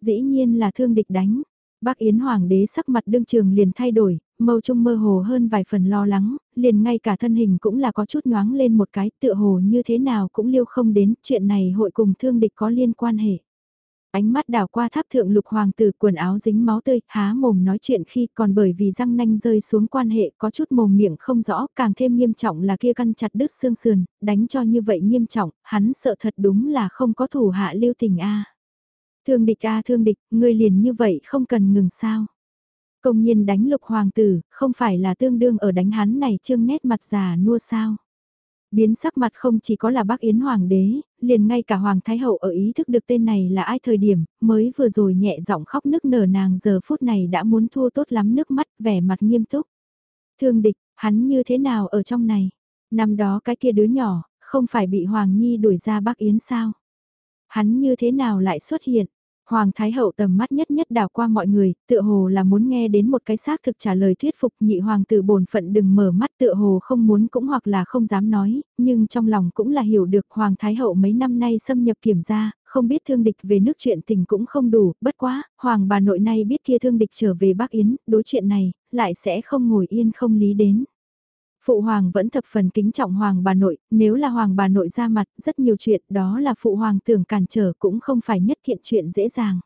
Dĩ nhiên là thương địch đánh. Bác Yến Hoàng đế sắc mặt đương trường liền thay đổi, mâu trung mơ hồ hơn vài phần lo lắng, liền ngay cả thân hình cũng là có chút nhoáng lên một cái tựa hồ như thế nào cũng liêu không đến chuyện này hội cùng thương địch có liên quan hệ. Ánh mắt đảo qua tháp thượng lục hoàng tử quần áo dính máu tươi, há mồm nói chuyện khi còn bởi vì răng nanh rơi xuống quan hệ có chút mồm miệng không rõ, càng thêm nghiêm trọng là kia căn chặt đứt xương sườn, đánh cho như vậy nghiêm trọng, hắn sợ thật đúng là không có thủ hạ lưu tình a. Thương địch a thương địch, ngươi liền như vậy không cần ngừng sao. Công nhiên đánh lục hoàng tử, không phải là tương đương ở đánh hắn này trương nét mặt già nua sao. Biến sắc mặt không chỉ có là bác Yến Hoàng đế, liền ngay cả Hoàng Thái Hậu ở ý thức được tên này là ai thời điểm, mới vừa rồi nhẹ giọng khóc nức nở nàng giờ phút này đã muốn thua tốt lắm nước mắt, vẻ mặt nghiêm túc. Thương địch, hắn như thế nào ở trong này? Năm đó cái kia đứa nhỏ, không phải bị Hoàng Nhi đuổi ra bác Yến sao? Hắn như thế nào lại xuất hiện? Hoàng Thái Hậu tầm mắt nhất nhất đảo qua mọi người, tựa hồ là muốn nghe đến một cái xác thực trả lời thuyết phục nhị hoàng tử bổn phận đừng mở mắt tựa hồ không muốn cũng hoặc là không dám nói, nhưng trong lòng cũng là hiểu được Hoàng Thái Hậu mấy năm nay xâm nhập kiểm gia, không biết thương địch về nước chuyện tình cũng không đủ, bất quá, Hoàng bà nội nay biết kia thương địch trở về Bắc Yến, đối chuyện này, lại sẽ không ngồi yên không lý đến. Phụ hoàng vẫn thập phần kính trọng hoàng bà nội, nếu là hoàng bà nội ra mặt, rất nhiều chuyện đó là phụ hoàng tưởng cản trở cũng không phải nhất kiện chuyện dễ dàng.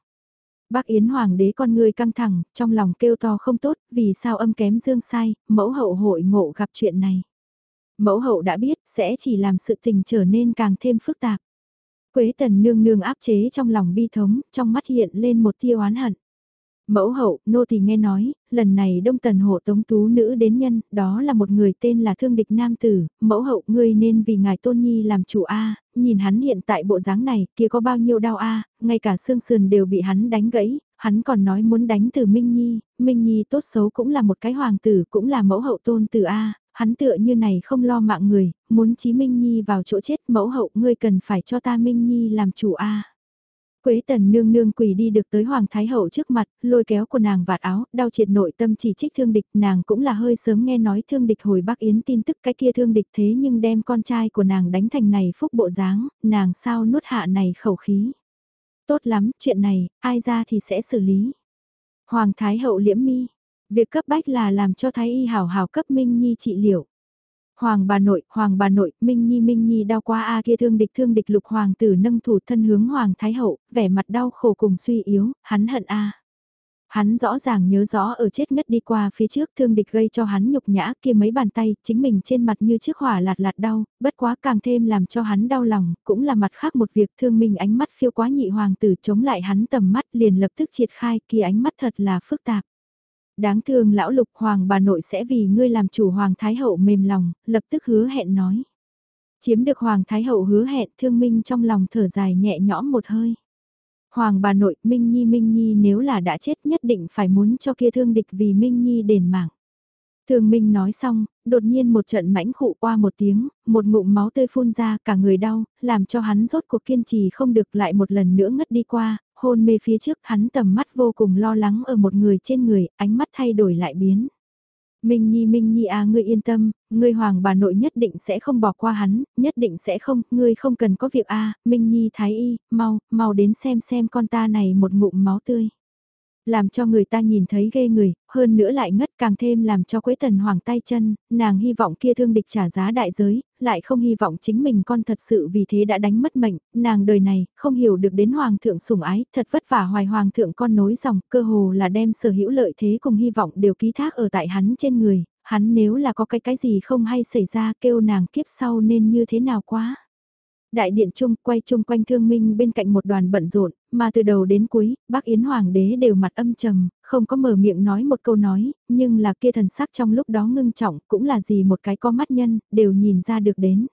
Bác Yến hoàng đế con người căng thẳng, trong lòng kêu to không tốt, vì sao âm kém dương sai, mẫu hậu hội ngộ gặp chuyện này. Mẫu hậu đã biết, sẽ chỉ làm sự tình trở nên càng thêm phức tạp. Quế tần nương nương áp chế trong lòng bi thống, trong mắt hiện lên một tia oán hận. Mẫu hậu, nô thì nghe nói, lần này đông tần hộ tống tú nữ đến nhân, đó là một người tên là thương địch nam tử, mẫu hậu ngươi nên vì ngài tôn nhi làm chủ A, nhìn hắn hiện tại bộ dáng này, kia có bao nhiêu đau A, ngay cả xương sườn đều bị hắn đánh gãy, hắn còn nói muốn đánh từ Minh Nhi, Minh Nhi tốt xấu cũng là một cái hoàng tử, cũng là mẫu hậu tôn tử A, hắn tựa như này không lo mạng người, muốn chí Minh Nhi vào chỗ chết, mẫu hậu ngươi cần phải cho ta Minh Nhi làm chủ A. Quế tần nương nương quỳ đi được tới Hoàng Thái Hậu trước mặt, lôi kéo của nàng vạt áo, đau triệt nội tâm chỉ trích thương địch, nàng cũng là hơi sớm nghe nói thương địch hồi Bắc Yến tin tức cái kia thương địch thế nhưng đem con trai của nàng đánh thành này phúc bộ dáng, nàng sao nuốt hạ này khẩu khí. Tốt lắm, chuyện này, ai ra thì sẽ xử lý. Hoàng Thái Hậu liễm mi, việc cấp bách là làm cho Thái Y hảo hảo cấp Minh Nhi trị liệu. Hoàng bà nội, hoàng bà nội, Minh Nhi Minh Nhi đau quá a kia thương địch thương địch lục hoàng tử nâng thủ thân hướng hoàng thái hậu, vẻ mặt đau khổ cùng suy yếu, hắn hận a. Hắn rõ ràng nhớ rõ ở chết ngất đi qua phía trước thương địch gây cho hắn nhục nhã kia mấy bàn tay, chính mình trên mặt như chiếc hỏa lạt lạt đau, bất quá càng thêm làm cho hắn đau lòng, cũng là mặt khác một việc thương minh ánh mắt phiêu quá nhị hoàng tử chống lại hắn tầm mắt liền lập tức triệt khai kia ánh mắt thật là phức tạp. Đáng thương lão lục hoàng bà nội sẽ vì ngươi làm chủ hoàng thái hậu mềm lòng, lập tức hứa hẹn nói. Chiếm được hoàng thái hậu hứa hẹn thương minh trong lòng thở dài nhẹ nhõm một hơi. Hoàng bà nội Minh Nhi Minh Nhi nếu là đã chết nhất định phải muốn cho kia thương địch vì Minh Nhi đền mạng. Thương Minh nói xong, đột nhiên một trận mãnh khụ qua một tiếng, một ngụm máu tươi phun ra cả người đau, làm cho hắn rốt cuộc kiên trì không được lại một lần nữa ngất đi qua, hôn mê phía trước hắn tầm mắt vô cùng lo lắng ở một người trên người, ánh mắt thay đổi lại biến. Minh Nhi Minh Nhi à ngươi yên tâm, ngươi hoàng bà nội nhất định sẽ không bỏ qua hắn, nhất định sẽ không, ngươi không cần có việc a à, Minh Nhi Thái Y, mau, mau đến xem xem con ta này một ngụm máu tươi làm cho người ta nhìn thấy ghê người, hơn nữa lại ngất càng thêm làm cho Quế Tần Hoàng tay chân, nàng hy vọng kia thương địch trả giá đại giới, lại không hy vọng chính mình con thật sự vì thế đã đánh mất mệnh, nàng đời này, không hiểu được đến Hoàng thượng sủng ái, thật vất vả hoài Hoàng thượng con nối dòng, cơ hồ là đem sở hữu lợi thế cùng hy vọng đều ký thác ở tại hắn trên người, hắn nếu là có cái cái gì không hay xảy ra kêu nàng kiếp sau nên như thế nào quá. Đại điện chung quay chung quanh thương minh bên cạnh một đoàn bận rộn, mà từ đầu đến cuối, bác Yến Hoàng đế đều mặt âm trầm, không có mở miệng nói một câu nói, nhưng là kia thần sắc trong lúc đó ngưng trọng cũng là gì một cái có mắt nhân, đều nhìn ra được đến.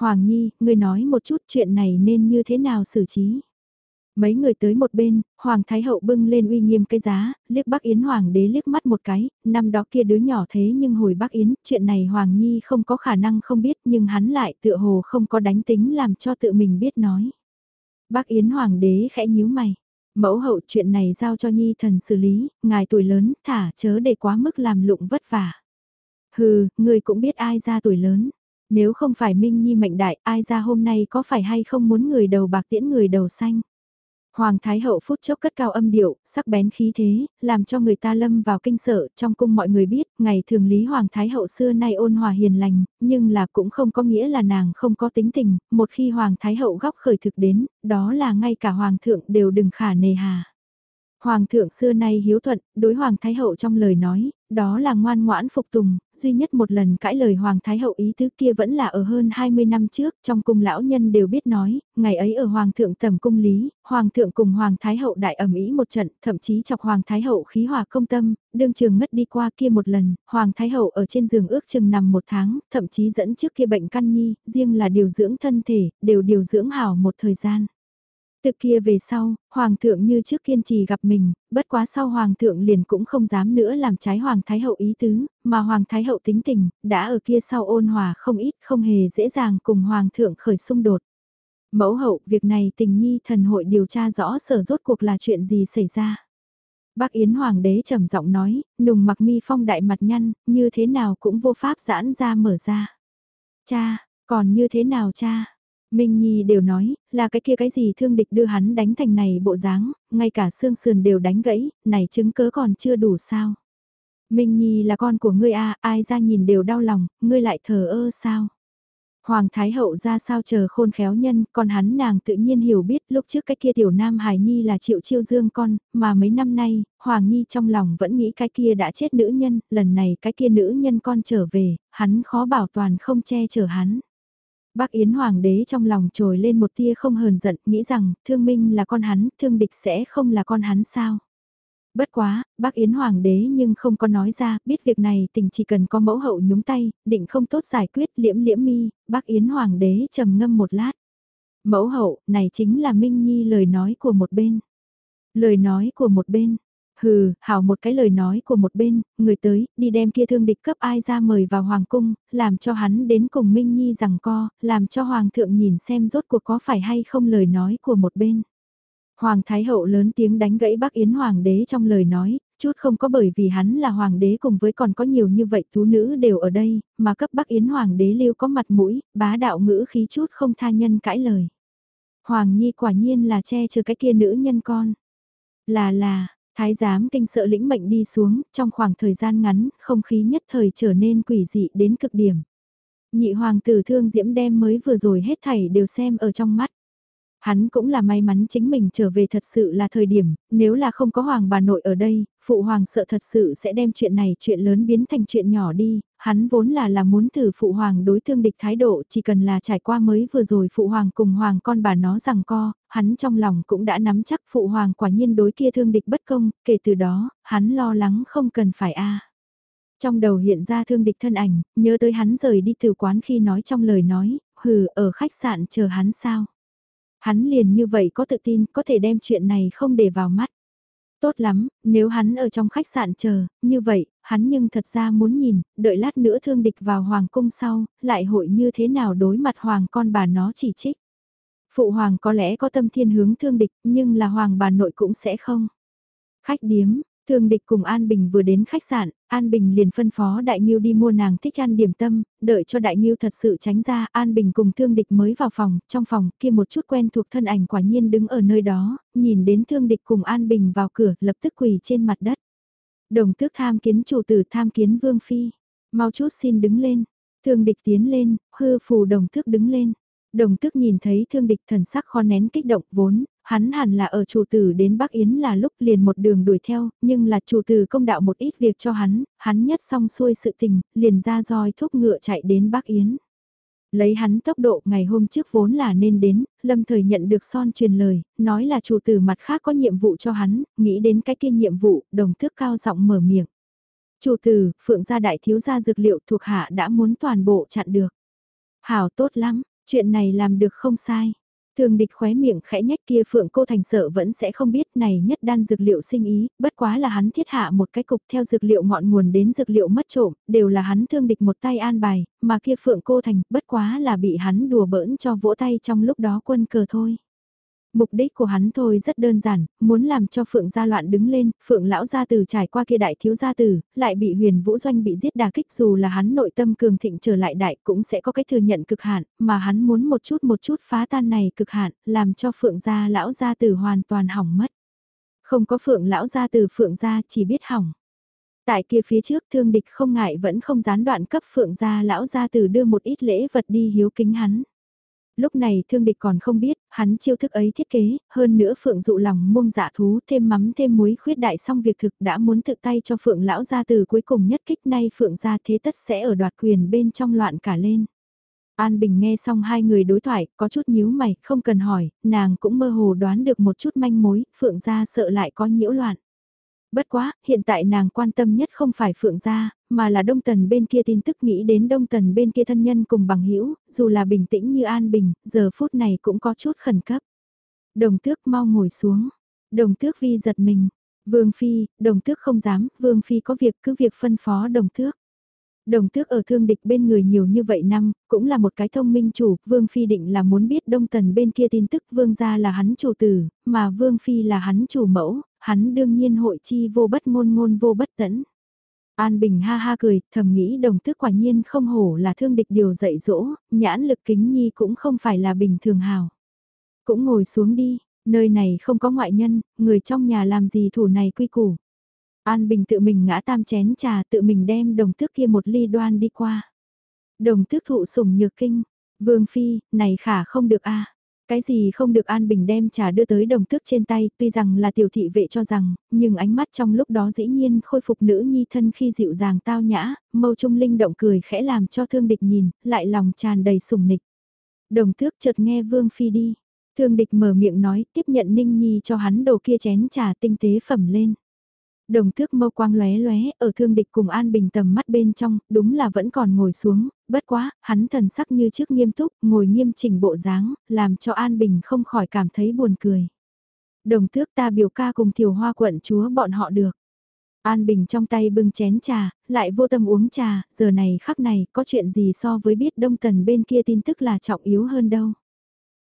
Hoàng Nhi, ngươi nói một chút chuyện này nên như thế nào xử trí? Mấy người tới một bên, Hoàng Thái Hậu bưng lên uy nghiêm cái giá, liếc Bắc Yến Hoàng đế liếc mắt một cái, năm đó kia đứa nhỏ thế nhưng hồi Bắc Yến, chuyện này Hoàng Nhi không có khả năng không biết nhưng hắn lại tựa hồ không có đánh tính làm cho tự mình biết nói. Bắc Yến Hoàng đế khẽ nhíu mày. Mẫu hậu chuyện này giao cho Nhi thần xử lý, ngài tuổi lớn, thả chớ để quá mức làm lụng vất vả. Hừ, người cũng biết ai ra tuổi lớn. Nếu không phải Minh Nhi mệnh đại, ai ra hôm nay có phải hay không muốn người đầu bạc tiễn người đầu xanh. Hoàng Thái Hậu phút chốc cất cao âm điệu, sắc bén khí thế, làm cho người ta lâm vào kinh sợ, trong cung mọi người biết, ngày thường lý Hoàng Thái Hậu xưa nay ôn hòa hiền lành, nhưng là cũng không có nghĩa là nàng không có tính tình, một khi Hoàng Thái Hậu góc khởi thực đến, đó là ngay cả Hoàng thượng đều đừng khả nề hà. Hoàng thượng xưa nay hiếu thuận, đối Hoàng Thái Hậu trong lời nói, đó là ngoan ngoãn phục tùng, duy nhất một lần cãi lời Hoàng Thái Hậu ý tứ kia vẫn là ở hơn 20 năm trước, trong cung lão nhân đều biết nói, ngày ấy ở Hoàng thượng tầm cung lý, Hoàng thượng cùng Hoàng Thái Hậu đại ẩm ý một trận, thậm chí chọc Hoàng Thái Hậu khí hòa công tâm, đương trường ngất đi qua kia một lần, Hoàng Thái Hậu ở trên giường ước chừng nằm một tháng, thậm chí dẫn trước kia bệnh căn nhi, riêng là điều dưỡng thân thể, đều điều dưỡng hảo một thời gian. Từ kia về sau, Hoàng thượng như trước kiên trì gặp mình, bất quá sau Hoàng thượng liền cũng không dám nữa làm trái Hoàng Thái Hậu ý tứ, mà Hoàng Thái Hậu tính tình, đã ở kia sau ôn hòa không ít không hề dễ dàng cùng Hoàng thượng khởi xung đột. Mẫu hậu, việc này tình nhi thần hội điều tra rõ sở rốt cuộc là chuyện gì xảy ra. Bác Yến Hoàng đế trầm giọng nói, nùng mặc mi phong đại mặt nhăn, như thế nào cũng vô pháp giãn ra mở ra. Cha, còn như thế nào cha? Minh Nhi đều nói, là cái kia cái gì thương địch đưa hắn đánh thành này bộ dáng, ngay cả xương sườn đều đánh gãy, này chứng cớ còn chưa đủ sao. Minh Nhi là con của ngươi a ai ra nhìn đều đau lòng, ngươi lại thờ ơ sao. Hoàng Thái Hậu ra sao chờ khôn khéo nhân, còn hắn nàng tự nhiên hiểu biết lúc trước cái kia tiểu nam Hải Nhi là triệu chiêu dương con, mà mấy năm nay, Hoàng Nhi trong lòng vẫn nghĩ cái kia đã chết nữ nhân, lần này cái kia nữ nhân con trở về, hắn khó bảo toàn không che chở hắn. Bác Yến Hoàng đế trong lòng trồi lên một tia không hờn giận, nghĩ rằng, thương minh là con hắn, thương địch sẽ không là con hắn sao. Bất quá, bác Yến Hoàng đế nhưng không có nói ra, biết việc này tình chỉ cần có mẫu hậu nhúng tay, định không tốt giải quyết liễm liễm mi, bác Yến Hoàng đế trầm ngâm một lát. Mẫu hậu, này chính là Minh Nhi lời nói của một bên. Lời nói của một bên, Hừ, hảo một cái lời nói của một bên, người tới, đi đem kia thương địch cấp ai ra mời vào hoàng cung, làm cho hắn đến cùng Minh Nhi rằng co, làm cho hoàng thượng nhìn xem rốt cuộc có phải hay không lời nói của một bên. Hoàng Thái Hậu lớn tiếng đánh gãy bác Yến Hoàng đế trong lời nói, chút không có bởi vì hắn là Hoàng đế cùng với còn có nhiều như vậy tú nữ đều ở đây, mà cấp bác Yến Hoàng đế lưu có mặt mũi, bá đạo ngữ khí chút không tha nhân cãi lời. Hoàng Nhi quả nhiên là che chở cái kia nữ nhân con. Là là, Thái giám kinh sợ lĩnh mệnh đi xuống, trong khoảng thời gian ngắn, không khí nhất thời trở nên quỷ dị đến cực điểm. Nhị hoàng tử thương diễm đem mới vừa rồi hết thảy đều xem ở trong mắt. Hắn cũng là may mắn chính mình trở về thật sự là thời điểm, nếu là không có hoàng bà nội ở đây, phụ hoàng sợ thật sự sẽ đem chuyện này chuyện lớn biến thành chuyện nhỏ đi, hắn vốn là là muốn thử phụ hoàng đối thương địch thái độ chỉ cần là trải qua mới vừa rồi phụ hoàng cùng hoàng con bà nó rằng co, hắn trong lòng cũng đã nắm chắc phụ hoàng quả nhiên đối kia thương địch bất công, kể từ đó, hắn lo lắng không cần phải a. Trong đầu hiện ra thương địch thân ảnh, nhớ tới hắn rời đi từ quán khi nói trong lời nói, hừ ở khách sạn chờ hắn sao? Hắn liền như vậy có tự tin có thể đem chuyện này không để vào mắt. Tốt lắm, nếu hắn ở trong khách sạn chờ, như vậy, hắn nhưng thật ra muốn nhìn, đợi lát nữa thương địch vào hoàng cung sau, lại hội như thế nào đối mặt hoàng con bà nó chỉ trích. Phụ hoàng có lẽ có tâm thiên hướng thương địch, nhưng là hoàng bà nội cũng sẽ không. Khách điếm, Thương địch cùng An Bình vừa đến khách sạn, An Bình liền phân phó Đại Nhiêu đi mua nàng thích ăn điểm tâm, đợi cho Đại Nhiêu thật sự tránh ra, An Bình cùng thương địch mới vào phòng, trong phòng kia một chút quen thuộc thân ảnh quả nhiên đứng ở nơi đó, nhìn đến thương địch cùng An Bình vào cửa, lập tức quỳ trên mặt đất. Đồng tước tham kiến chủ tử tham kiến vương phi, mau chút xin đứng lên, thương địch tiến lên, hư phù đồng tước đứng lên. Đồng tước nhìn thấy thương địch thần sắc khó nén kích động vốn, Hắn hẳn là ở chủ tử đến Bắc Yến là lúc liền một đường đuổi theo, nhưng là chủ tử công đạo một ít việc cho hắn, hắn nhất xong xuôi sự tình, liền ra roi thúc ngựa chạy đến Bắc Yến. Lấy hắn tốc độ ngày hôm trước vốn là nên đến, lâm thời nhận được son truyền lời, nói là chủ tử mặt khác có nhiệm vụ cho hắn, nghĩ đến cái kia nhiệm vụ, đồng thước cao giọng mở miệng. Chủ tử, phượng gia đại thiếu gia dược liệu thuộc hạ đã muốn toàn bộ chặn được. Hảo tốt lắm, chuyện này làm được không sai. Thường địch khóe miệng khẽ nhách kia phượng cô thành sợ vẫn sẽ không biết này nhất đan dược liệu sinh ý, bất quá là hắn thiết hạ một cái cục theo dược liệu ngọn nguồn đến dược liệu mất trộm, đều là hắn thương địch một tay an bài, mà kia phượng cô thành bất quá là bị hắn đùa bỡn cho vỗ tay trong lúc đó quân cờ thôi. Mục đích của hắn thôi rất đơn giản, muốn làm cho Phượng gia loạn đứng lên, Phượng lão gia tử trải qua kia đại thiếu gia tử, lại bị huyền vũ doanh bị giết đà kích dù là hắn nội tâm cường thịnh trở lại đại cũng sẽ có cái thừa nhận cực hạn, mà hắn muốn một chút một chút phá tan này cực hạn, làm cho Phượng gia lão gia tử hoàn toàn hỏng mất. Không có Phượng lão gia tử Phượng gia chỉ biết hỏng. Tại kia phía trước thương địch không ngại vẫn không gián đoạn cấp Phượng gia lão gia tử đưa một ít lễ vật đi hiếu kính hắn lúc này thương địch còn không biết, hắn chiêu thức ấy thiết kế, hơn nữa phượng dụ lòng muông giả thú thêm mắm thêm muối khuyết đại xong việc thực đã muốn tự tay cho phượng lão ra từ cuối cùng nhất kích nay phượng gia thế tất sẽ ở đoạt quyền bên trong loạn cả lên. An Bình nghe xong hai người đối thoại, có chút nhíu mày, không cần hỏi, nàng cũng mơ hồ đoán được một chút manh mối, Phượng gia sợ lại có nhiễu loạn. Bất quá, hiện tại nàng quan tâm nhất không phải Phượng gia, mà là Đông Tần bên kia tin tức nghĩ đến Đông Tần bên kia thân nhân cùng bằng hữu dù là bình tĩnh như An Bình, giờ phút này cũng có chút khẩn cấp. Đồng tước mau ngồi xuống. Đồng tước vi giật mình. Vương Phi, đồng tước không dám, Vương Phi có việc cứ việc phân phó đồng tước. Đồng tước ở thương địch bên người nhiều như vậy năm, cũng là một cái thông minh chủ, Vương Phi định là muốn biết Đông Tần bên kia tin tức Vương gia là hắn chủ tử, mà Vương Phi là hắn chủ mẫu, hắn đương nhiên hội chi vô bất ngôn ngôn vô bất tẫn. An Bình ha ha cười, thầm nghĩ đồng tước quả nhiên không hổ là thương địch điều dạy dỗ, nhãn lực kính nhi cũng không phải là bình thường hào. Cũng ngồi xuống đi, nơi này không có ngoại nhân, người trong nhà làm gì thủ này quy củ. An Bình tự mình ngã tam chén trà tự mình đem đồng tước kia một ly đoan đi qua. Đồng tước thụ sủng nhược kinh, vương phi, này khả không được a cái gì không được An Bình đem trà đưa tới đồng tước trên tay, tuy rằng là tiểu thị vệ cho rằng, nhưng ánh mắt trong lúc đó dĩ nhiên khôi phục nữ nhi thân khi dịu dàng tao nhã, mâu trung linh động cười khẽ làm cho thương địch nhìn, lại lòng tràn đầy sùng nịch. Đồng tước chợt nghe Vương Phi đi, thương địch mở miệng nói tiếp nhận Ninh Nhi cho hắn đồ kia chén trà tinh tế phẩm lên. Đồng thước mâu quang lóe lóe, ở thương địch cùng An Bình tầm mắt bên trong, đúng là vẫn còn ngồi xuống, bất quá, hắn thần sắc như trước nghiêm túc, ngồi nghiêm chỉnh bộ dáng, làm cho An Bình không khỏi cảm thấy buồn cười. Đồng thước ta biểu ca cùng thiểu hoa quận chúa bọn họ được. An Bình trong tay bưng chén trà, lại vô tâm uống trà, giờ này khắc này có chuyện gì so với biết đông tần bên kia tin tức là trọng yếu hơn đâu.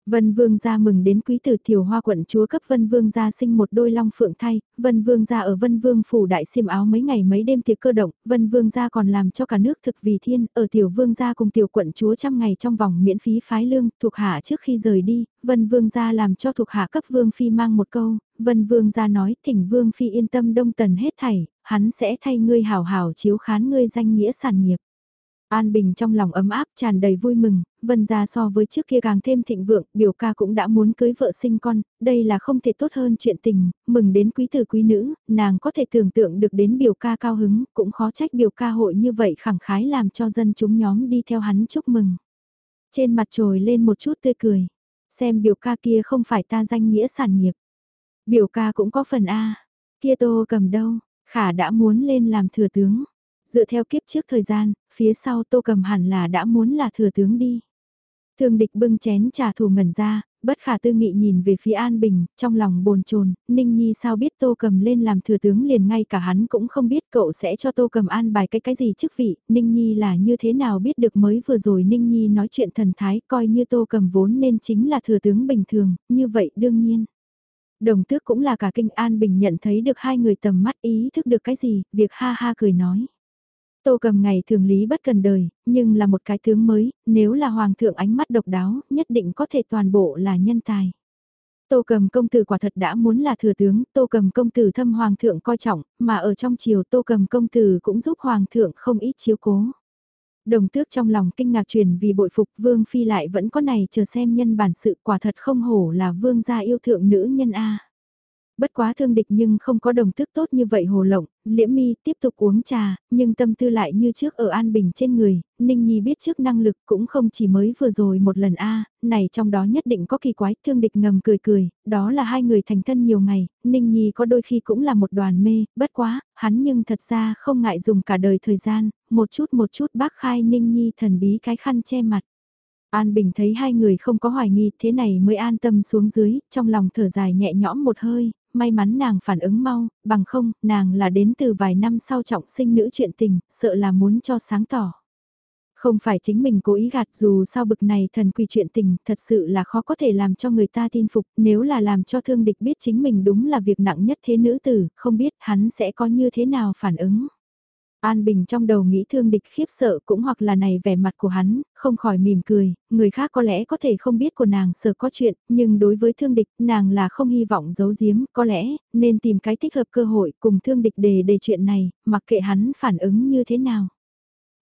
Vân Vương gia mừng đến quý tử tiểu hoa quận chúa cấp Vân Vương gia sinh một đôi long phượng thay, Vân Vương gia ở Vân Vương phủ đại xiêm áo mấy ngày mấy đêm tiệc cơ động, Vân Vương gia còn làm cho cả nước thực vì thiên, ở tiểu vương gia cùng tiểu quận chúa trăm ngày trong vòng miễn phí phái lương, thuộc hạ trước khi rời đi, Vân Vương gia làm cho thuộc hạ cấp Vương phi mang một câu, Vân Vương gia nói, thỉnh Vương phi yên tâm đông tần hết thảy, hắn sẽ thay ngươi hảo hảo chiếu khán ngươi danh nghĩa sản nghiệp. An Bình trong lòng ấm áp tràn đầy vui mừng, vân gia so với trước kia càng thêm thịnh vượng, biểu ca cũng đã muốn cưới vợ sinh con, đây là không thể tốt hơn chuyện tình, mừng đến quý tử quý nữ, nàng có thể tưởng tượng được đến biểu ca cao hứng, cũng khó trách biểu ca hội như vậy khẳng khái làm cho dân chúng nhóm đi theo hắn chúc mừng. Trên mặt trồi lên một chút tươi cười, xem biểu ca kia không phải ta danh nghĩa sản nghiệp. Biểu ca cũng có phần A, kia tô cầm đâu, khả đã muốn lên làm thừa tướng. Dựa theo kiếp trước thời gian, phía sau tô cầm hẳn là đã muốn là thừa tướng đi. thường địch bưng chén trà thù ngẩn ra, bất khả tư nghị nhìn về phía An Bình, trong lòng bồn chồn Ninh Nhi sao biết Tô Cầm lên làm thừa tướng liền ngay cả hắn cũng không biết cậu sẽ cho Tô Cầm an bài cái cái gì chức vị, Ninh Nhi là như thế nào biết được mới vừa rồi Ninh Nhi nói chuyện thần thái coi như Tô Cầm vốn nên chính là thừa tướng bình thường, như vậy đương nhiên. Đồng tước cũng là cả kinh An Bình nhận thấy được hai người tầm mắt ý thức được cái gì, việc ha ha cười nói. Tô cầm ngày thường lý bất cần đời, nhưng là một cái tướng mới, nếu là hoàng thượng ánh mắt độc đáo, nhất định có thể toàn bộ là nhân tài. Tô cầm công tử quả thật đã muốn là thừa tướng, tô cầm công tử thâm hoàng thượng coi trọng, mà ở trong triều tô cầm công tử cũng giúp hoàng thượng không ít chiếu cố. Đồng tước trong lòng kinh ngạc truyền vì bội phục vương phi lại vẫn có này chờ xem nhân bản sự quả thật không hổ là vương gia yêu thượng nữ nhân A. Bất quá thương địch nhưng không có đồng thức tốt như vậy hồ lộng, liễm mi tiếp tục uống trà, nhưng tâm tư lại như trước ở an bình trên người, Ninh Nhi biết trước năng lực cũng không chỉ mới vừa rồi một lần a này trong đó nhất định có kỳ quái, thương địch ngầm cười cười, đó là hai người thành thân nhiều ngày, Ninh Nhi có đôi khi cũng là một đoàn mê, bất quá, hắn nhưng thật ra không ngại dùng cả đời thời gian, một chút một chút bác khai Ninh Nhi thần bí cái khăn che mặt. An Bình thấy hai người không có hoài nghi thế này mới an tâm xuống dưới, trong lòng thở dài nhẹ nhõm một hơi, may mắn nàng phản ứng mau, bằng không, nàng là đến từ vài năm sau trọng sinh nữ chuyện tình, sợ là muốn cho sáng tỏ. Không phải chính mình cố ý gạt dù sao bực này thần quỷ chuyện tình thật sự là khó có thể làm cho người ta tin phục nếu là làm cho thương địch biết chính mình đúng là việc nặng nhất thế nữ tử, không biết hắn sẽ có như thế nào phản ứng. An Bình trong đầu nghĩ thương địch khiếp sợ cũng hoặc là này vẻ mặt của hắn, không khỏi mỉm cười, người khác có lẽ có thể không biết của nàng sợ có chuyện, nhưng đối với thương địch, nàng là không hy vọng giấu giếm, có lẽ, nên tìm cái thích hợp cơ hội cùng thương địch đề đề chuyện này, mặc kệ hắn phản ứng như thế nào.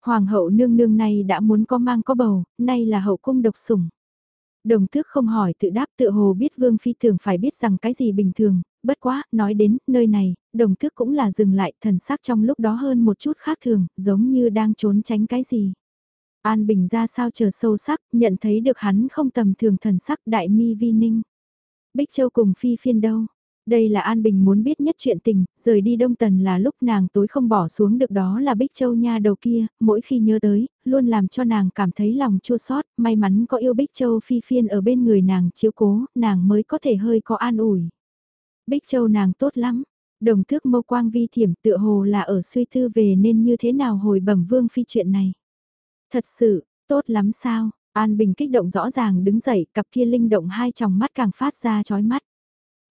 Hoàng hậu nương nương này đã muốn có mang có bầu, nay là hậu cung độc sủng. Đồng tước không hỏi tự đáp tự hồ biết vương phi thường phải biết rằng cái gì bình thường, bất quá, nói đến, nơi này, đồng thức cũng là dừng lại thần sắc trong lúc đó hơn một chút khác thường, giống như đang trốn tránh cái gì. An Bình ra sao chờ sâu sắc, nhận thấy được hắn không tầm thường thần sắc đại mi vi ninh. Bích Châu cùng phi phiên đâu, đây là An Bình muốn biết nhất chuyện tình, rời đi Đông Tần là lúc nàng tối không bỏ xuống được đó là Bích Châu nha đầu kia, mỗi khi nhớ tới, luôn làm cho nàng cảm thấy lòng chua xót may mắn có yêu Bích Châu phi phiên ở bên người nàng chiếu cố, nàng mới có thể hơi có an ủi. Bích Châu nàng tốt lắm, đồng thước mâu quang vi thiểm tựa hồ là ở suy tư về nên như thế nào hồi bẩm vương phi chuyện này. Thật sự, tốt lắm sao, An Bình kích động rõ ràng đứng dậy, cặp kia linh động hai tròng mắt càng phát ra chói mắt.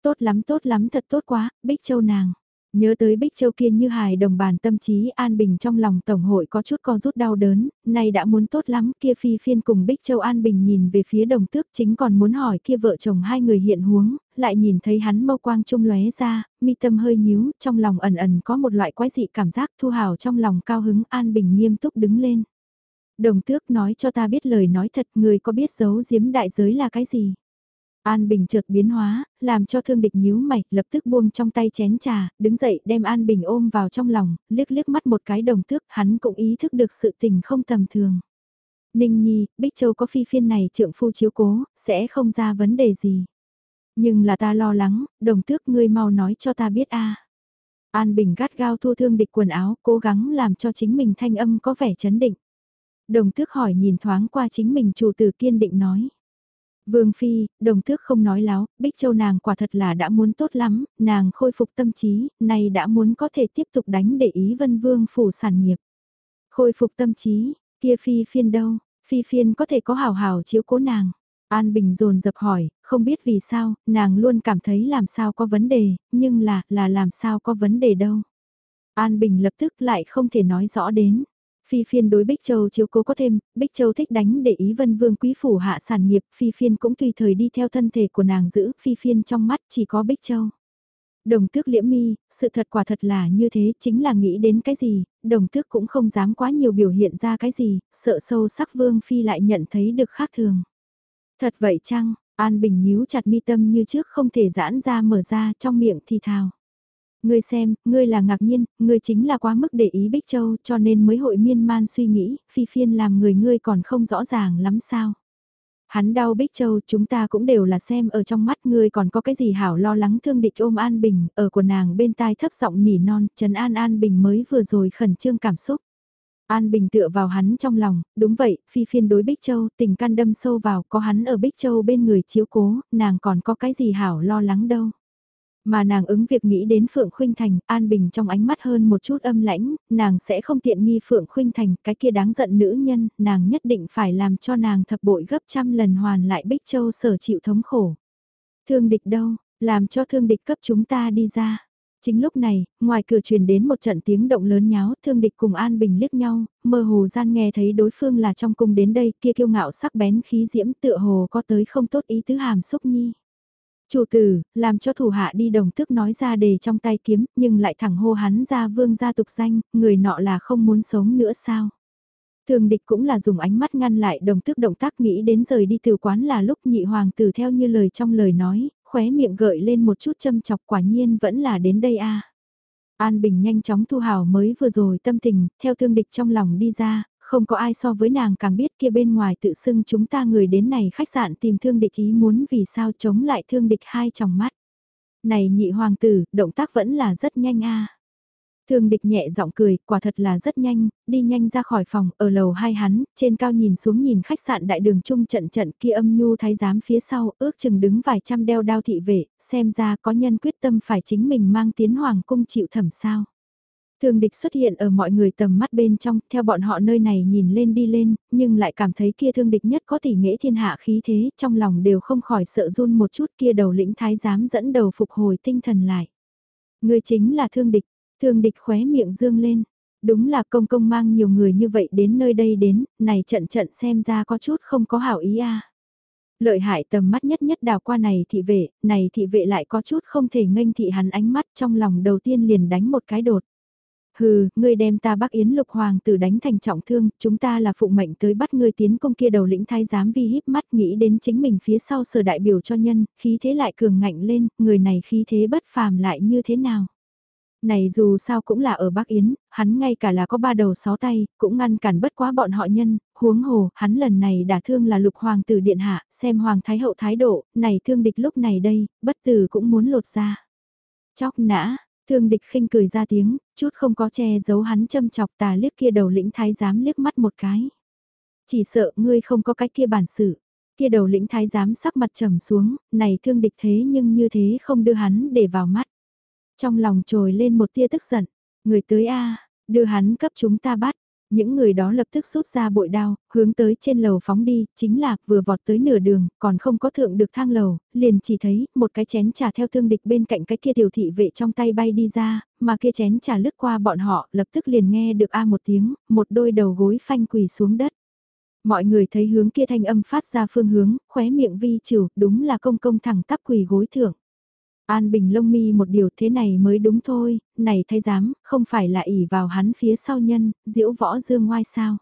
Tốt lắm tốt lắm thật tốt quá, Bích Châu nàng. Nhớ tới Bích Châu kia như hài đồng bàn tâm trí an bình trong lòng Tổng hội có chút co rút đau đớn, nay đã muốn tốt lắm kia phi phiên cùng Bích Châu an bình nhìn về phía đồng tước chính còn muốn hỏi kia vợ chồng hai người hiện huống, lại nhìn thấy hắn mâu quang trung lóe ra, mi tâm hơi nhíu, trong lòng ẩn ẩn có một loại quái dị cảm giác thu hào trong lòng cao hứng an bình nghiêm túc đứng lên. Đồng tước nói cho ta biết lời nói thật người có biết giấu giếm đại giới là cái gì? An Bình chợt biến hóa, làm cho thương địch nhíu mày, lập tức buông trong tay chén trà, đứng dậy đem An Bình ôm vào trong lòng, liếc liếc mắt một cái đồng tước, hắn cũng ý thức được sự tình không tầm thường. Ninh Nhi, Bích Châu có phi phiên này trượng phu chiếu cố, sẽ không ra vấn đề gì. Nhưng là ta lo lắng, đồng tước ngươi mau nói cho ta biết a. An Bình gắt gao thu thương địch quần áo, cố gắng làm cho chính mình thanh âm có vẻ chấn định. Đồng tước hỏi nhìn thoáng qua chính mình chủ tử kiên định nói. Vương Phi, đồng thước không nói láo, Bích Châu nàng quả thật là đã muốn tốt lắm, nàng khôi phục tâm trí, nay đã muốn có thể tiếp tục đánh để ý vân vương phủ sản nghiệp. Khôi phục tâm trí, kia Phi phiên đâu, Phi phiên có thể có hào hào chiếu cố nàng. An Bình dồn dập hỏi, không biết vì sao, nàng luôn cảm thấy làm sao có vấn đề, nhưng là, là làm sao có vấn đề đâu. An Bình lập tức lại không thể nói rõ đến. Phi phiên đối Bích Châu chiếu cố có thêm, Bích Châu thích đánh để ý vân vương quý phủ hạ sản nghiệp, Phi phiên cũng tùy thời đi theo thân thể của nàng giữ, Phi phiên trong mắt chỉ có Bích Châu. Đồng tước liễm mi, sự thật quả thật là như thế, chính là nghĩ đến cái gì, đồng tước cũng không dám quá nhiều biểu hiện ra cái gì, sợ sâu sắc vương phi lại nhận thấy được khác thường. Thật vậy chăng, An Bình nhíu chặt mi tâm như trước không thể giãn ra mở ra trong miệng thì thào. Ngươi xem, ngươi là ngạc nhiên, ngươi chính là quá mức để ý Bích Châu cho nên mới hội miên man suy nghĩ, phi phiên làm người ngươi còn không rõ ràng lắm sao. Hắn đau Bích Châu chúng ta cũng đều là xem ở trong mắt ngươi còn có cái gì hảo lo lắng thương địch ôm An Bình, ở của nàng bên tai thấp giọng nỉ non, Trần An An Bình mới vừa rồi khẩn trương cảm xúc. An Bình tựa vào hắn trong lòng, đúng vậy, phi phiên đối Bích Châu, tình can đâm sâu vào, có hắn ở Bích Châu bên người chiếu cố, nàng còn có cái gì hảo lo lắng đâu. Mà nàng ứng việc nghĩ đến Phượng Khuynh Thành, An Bình trong ánh mắt hơn một chút âm lãnh, nàng sẽ không tiện nghi Phượng Khuynh Thành, cái kia đáng giận nữ nhân, nàng nhất định phải làm cho nàng thập bội gấp trăm lần hoàn lại Bích Châu sở chịu thống khổ. Thương địch đâu, làm cho thương địch cấp chúng ta đi ra. Chính lúc này, ngoài cửa truyền đến một trận tiếng động lớn nháo, thương địch cùng An Bình liếc nhau, mơ hồ gian nghe thấy đối phương là trong cung đến đây, kia kiêu ngạo sắc bén khí diễm tựa hồ có tới không tốt ý tứ hàm xúc nhi. Chủ tử, làm cho thủ hạ đi đồng thức nói ra đề trong tay kiếm, nhưng lại thẳng hô hắn ra vương gia tục danh, người nọ là không muốn sống nữa sao? Thường địch cũng là dùng ánh mắt ngăn lại đồng thức động tác nghĩ đến rời đi từ quán là lúc nhị hoàng tử theo như lời trong lời nói, khóe miệng gợi lên một chút châm chọc quả nhiên vẫn là đến đây a An Bình nhanh chóng thu hào mới vừa rồi tâm tình, theo thương địch trong lòng đi ra, không có ai so với nàng càng biết kia bên ngoài tự xưng chúng ta người đến này khách sạn tìm thương địch ý muốn vì sao chống lại thương địch hai trong mắt. Này nhị hoàng tử, động tác vẫn là rất nhanh a. Thương địch nhẹ giọng cười, quả thật là rất nhanh, đi nhanh ra khỏi phòng, ở lầu hai hắn, trên cao nhìn xuống nhìn khách sạn đại đường trung trận trận kia âm nhu thái giám phía sau, ước chừng đứng vài trăm đeo đao thị vệ, xem ra có nhân quyết tâm phải chính mình mang tiến hoàng cung chịu thẩm sao. Thương địch xuất hiện ở mọi người tầm mắt bên trong, theo bọn họ nơi này nhìn lên đi lên, nhưng lại cảm thấy kia thương địch nhất có tỷ nghệ thiên hạ khí thế, trong lòng đều không khỏi sợ run một chút kia đầu lĩnh thái giám dẫn đầu phục hồi tinh thần lại. Người chính là thương địch, thương địch khóe miệng dương lên, đúng là công công mang nhiều người như vậy đến nơi đây đến, này trận trận xem ra có chút không có hảo ý a. Lợi hại tầm mắt nhất nhất đào qua này thị vệ, này thị vệ lại có chút không thể nghênh thị hắn ánh mắt trong lòng đầu tiên liền đánh một cái đột. Hừ, ngươi đem ta Bắc Yến Lục Hoàng tử đánh thành trọng thương, chúng ta là phụ mệnh tới bắt ngươi tiến công kia đầu lĩnh thái giám vi híp mắt nghĩ đến chính mình phía sau sở đại biểu cho nhân, khí thế lại cường ngạnh lên, người này khí thế bất phàm lại như thế nào. Này dù sao cũng là ở Bắc Yến, hắn ngay cả là có ba đầu sáu tay, cũng ngăn cản bất quá bọn họ nhân, huống hồ, hắn lần này đả thương là lục hoàng tử điện hạ, xem hoàng thái hậu thái độ, này thương địch lúc này đây, bất tử cũng muốn lột ra. Chóc nã, thương địch khinh cười ra tiếng, chút không có che giấu hắn châm chọc tà liếc kia đầu lĩnh thái giám liếc mắt một cái. Chỉ sợ ngươi không có cái kia bản sự. Kia đầu lĩnh thái giám sắc mặt trầm xuống, này thương địch thế nhưng như thế không đưa hắn để vào mắt. Trong lòng trồi lên một tia tức giận, người tới a đưa hắn cấp chúng ta bắt. Những người đó lập tức rút ra bội đao, hướng tới trên lầu phóng đi, chính là vừa vọt tới nửa đường, còn không có thượng được thang lầu, liền chỉ thấy một cái chén trà theo thương địch bên cạnh cái kia tiểu thị vệ trong tay bay đi ra, mà kia chén trà lướt qua bọn họ, lập tức liền nghe được a một tiếng, một đôi đầu gối phanh quỳ xuống đất. Mọi người thấy hướng kia thanh âm phát ra phương hướng, khóe miệng vi trừ, đúng là công công thẳng tắp quỳ gối thượng. An Bình lông mi một điều thế này mới đúng thôi, này thay dám, không phải là ỉ vào hắn phía sau nhân, diễu võ dương ngoai sao.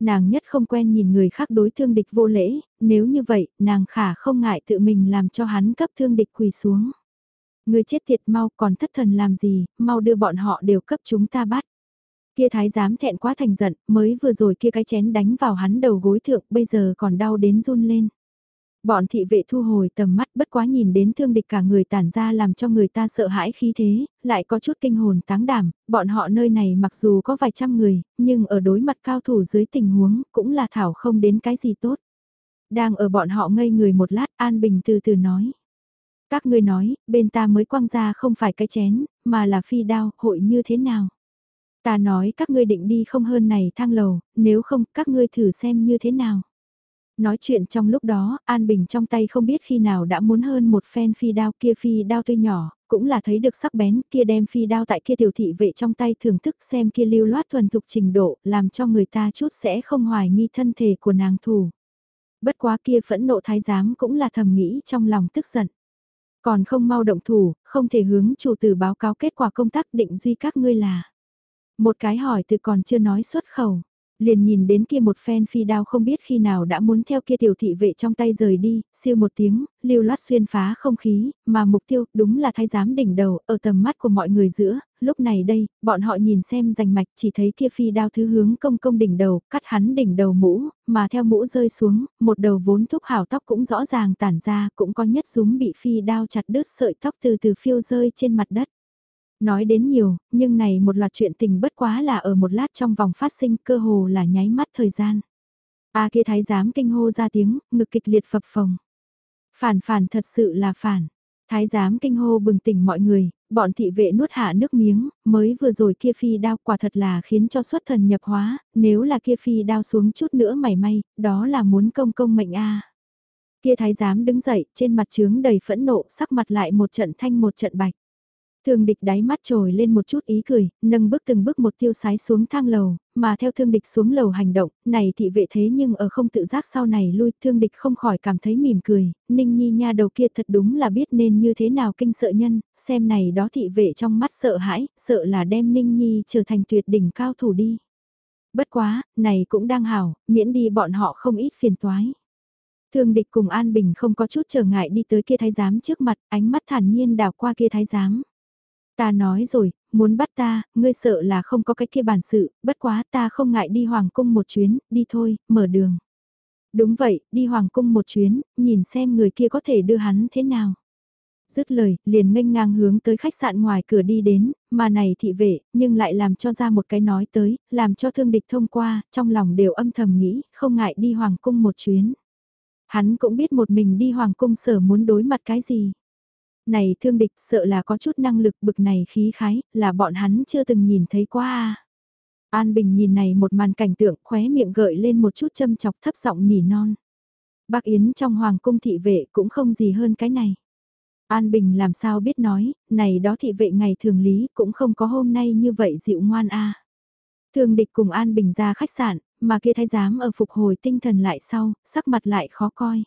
Nàng nhất không quen nhìn người khác đối thương địch vô lễ, nếu như vậy, nàng khả không ngại tự mình làm cho hắn cấp thương địch quỳ xuống. Người chết thiệt mau còn thất thần làm gì, mau đưa bọn họ đều cấp chúng ta bắt. Kia thái giám thẹn quá thành giận, mới vừa rồi kia cái chén đánh vào hắn đầu gối thượng, bây giờ còn đau đến run lên. Bọn thị vệ thu hồi tầm mắt bất quá nhìn đến thương địch cả người tản ra làm cho người ta sợ hãi khí thế, lại có chút kinh hồn táng đảm, bọn họ nơi này mặc dù có vài trăm người, nhưng ở đối mặt cao thủ dưới tình huống cũng là thảo không đến cái gì tốt. Đang ở bọn họ ngây người một lát An Bình từ từ nói. Các ngươi nói, bên ta mới quăng ra không phải cái chén, mà là phi đao, hội như thế nào? Ta nói các ngươi định đi không hơn này thang lầu, nếu không các ngươi thử xem như thế nào? Nói chuyện trong lúc đó, An Bình trong tay không biết khi nào đã muốn hơn một phen phi đao kia phi đao tuy nhỏ, cũng là thấy được sắc bén kia đem phi đao tại kia tiểu thị vệ trong tay thưởng thức xem kia lưu loát thuần thục trình độ, làm cho người ta chút sẽ không hoài nghi thân thể của nàng thủ. Bất quá kia phẫn nộ thái giám cũng là thầm nghĩ trong lòng tức giận. Còn không mau động thủ, không thể hướng chủ tử báo cáo kết quả công tác định duy các ngươi là. Một cái hỏi từ còn chưa nói xuất khẩu liền nhìn đến kia một phen phi đao không biết khi nào đã muốn theo kia tiểu thị vệ trong tay rời đi, siêu một tiếng, lưu loát xuyên phá không khí, mà mục tiêu đúng là thái giám đỉnh đầu, ở tầm mắt của mọi người giữa, lúc này đây, bọn họ nhìn xem rành mạch chỉ thấy kia phi đao thứ hướng công công đỉnh đầu, cắt hắn đỉnh đầu mũ, mà theo mũ rơi xuống, một đầu vốn thúc hảo tóc cũng rõ ràng tản ra, cũng có nhất súng bị phi đao chặt đứt sợi tóc từ từ phiêu rơi trên mặt đất. Nói đến nhiều, nhưng này một loạt chuyện tình bất quá là ở một lát trong vòng phát sinh cơ hồ là nháy mắt thời gian. A kia thái giám kinh hô ra tiếng, ngực kịch liệt phập phồng. Phản phản thật sự là phản. Thái giám kinh hô bừng tỉnh mọi người, bọn thị vệ nuốt hạ nước miếng, mới vừa rồi kia phi đao quả thật là khiến cho xuất thần nhập hóa, nếu là kia phi đao xuống chút nữa mảy may, đó là muốn công công mệnh a. Kia thái giám đứng dậy, trên mặt trướng đầy phẫn nộ, sắc mặt lại một trận thanh một trận bạch. Thương địch đáy mắt trồi lên một chút ý cười, nâng bước từng bước một tiêu sái xuống thang lầu, mà theo thương địch xuống lầu hành động, này thị vệ thế nhưng ở không tự giác sau này lui, thương địch không khỏi cảm thấy mỉm cười, ninh nhi nha đầu kia thật đúng là biết nên như thế nào kinh sợ nhân, xem này đó thị vệ trong mắt sợ hãi, sợ là đem ninh nhi trở thành tuyệt đỉnh cao thủ đi. Bất quá, này cũng đang hảo, miễn đi bọn họ không ít phiền toái. Thương địch cùng An Bình không có chút trở ngại đi tới kia thái giám trước mặt, ánh mắt thản nhiên đảo qua kia thái giám. Ta nói rồi, muốn bắt ta, ngươi sợ là không có cái kia bản sự, bất quá ta không ngại đi Hoàng Cung một chuyến, đi thôi, mở đường. Đúng vậy, đi Hoàng Cung một chuyến, nhìn xem người kia có thể đưa hắn thế nào. Dứt lời, liền nghênh ngang hướng tới khách sạn ngoài cửa đi đến, mà này thị vệ, nhưng lại làm cho ra một cái nói tới, làm cho thương địch thông qua, trong lòng đều âm thầm nghĩ, không ngại đi Hoàng Cung một chuyến. Hắn cũng biết một mình đi Hoàng Cung sở muốn đối mặt cái gì. Này thương địch sợ là có chút năng lực bực này khí khái, là bọn hắn chưa từng nhìn thấy qua à. An Bình nhìn này một màn cảnh tượng khóe miệng gợi lên một chút châm chọc thấp giọng nỉ non. Bác Yến trong hoàng cung thị vệ cũng không gì hơn cái này. An Bình làm sao biết nói, này đó thị vệ ngày thường lý cũng không có hôm nay như vậy dịu ngoan a. Thường địch cùng An Bình ra khách sạn, mà kia thái giám ở phục hồi tinh thần lại sau, sắc mặt lại khó coi.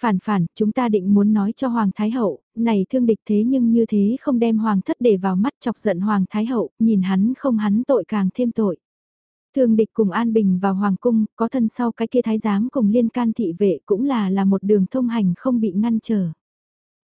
Phản phản, chúng ta định muốn nói cho Hoàng Thái Hậu, này thương địch thế nhưng như thế không đem Hoàng thất để vào mắt chọc giận Hoàng Thái Hậu, nhìn hắn không hắn tội càng thêm tội. Thương địch cùng An Bình vào Hoàng Cung, có thân sau cái kia thái giám cùng liên can thị vệ cũng là là một đường thông hành không bị ngăn trở.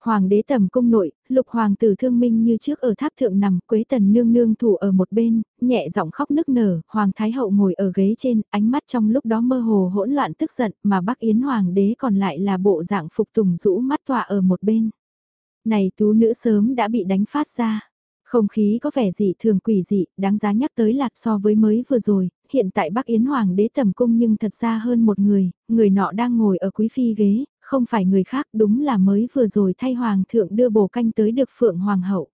Hoàng đế tầm cung nội, lục hoàng tử thương minh như trước ở tháp thượng nằm, quế tần nương nương thủ ở một bên, nhẹ giọng khóc nức nở, hoàng thái hậu ngồi ở ghế trên, ánh mắt trong lúc đó mơ hồ hỗn loạn tức giận, mà bắc yến hoàng đế còn lại là bộ dạng phục tùng rũ mắt tọa ở một bên. Này tú nữ sớm đã bị đánh phát ra. Không khí có vẻ dị thường quỷ dị, đáng giá nhắc tới lạc so với mới vừa rồi, hiện tại Bắc Yến Hoàng đế tầm cung nhưng thật ra hơn một người, người nọ đang ngồi ở quý phi ghế, không phải người khác đúng là mới vừa rồi thay hoàng thượng đưa bồ canh tới được phượng hoàng hậu.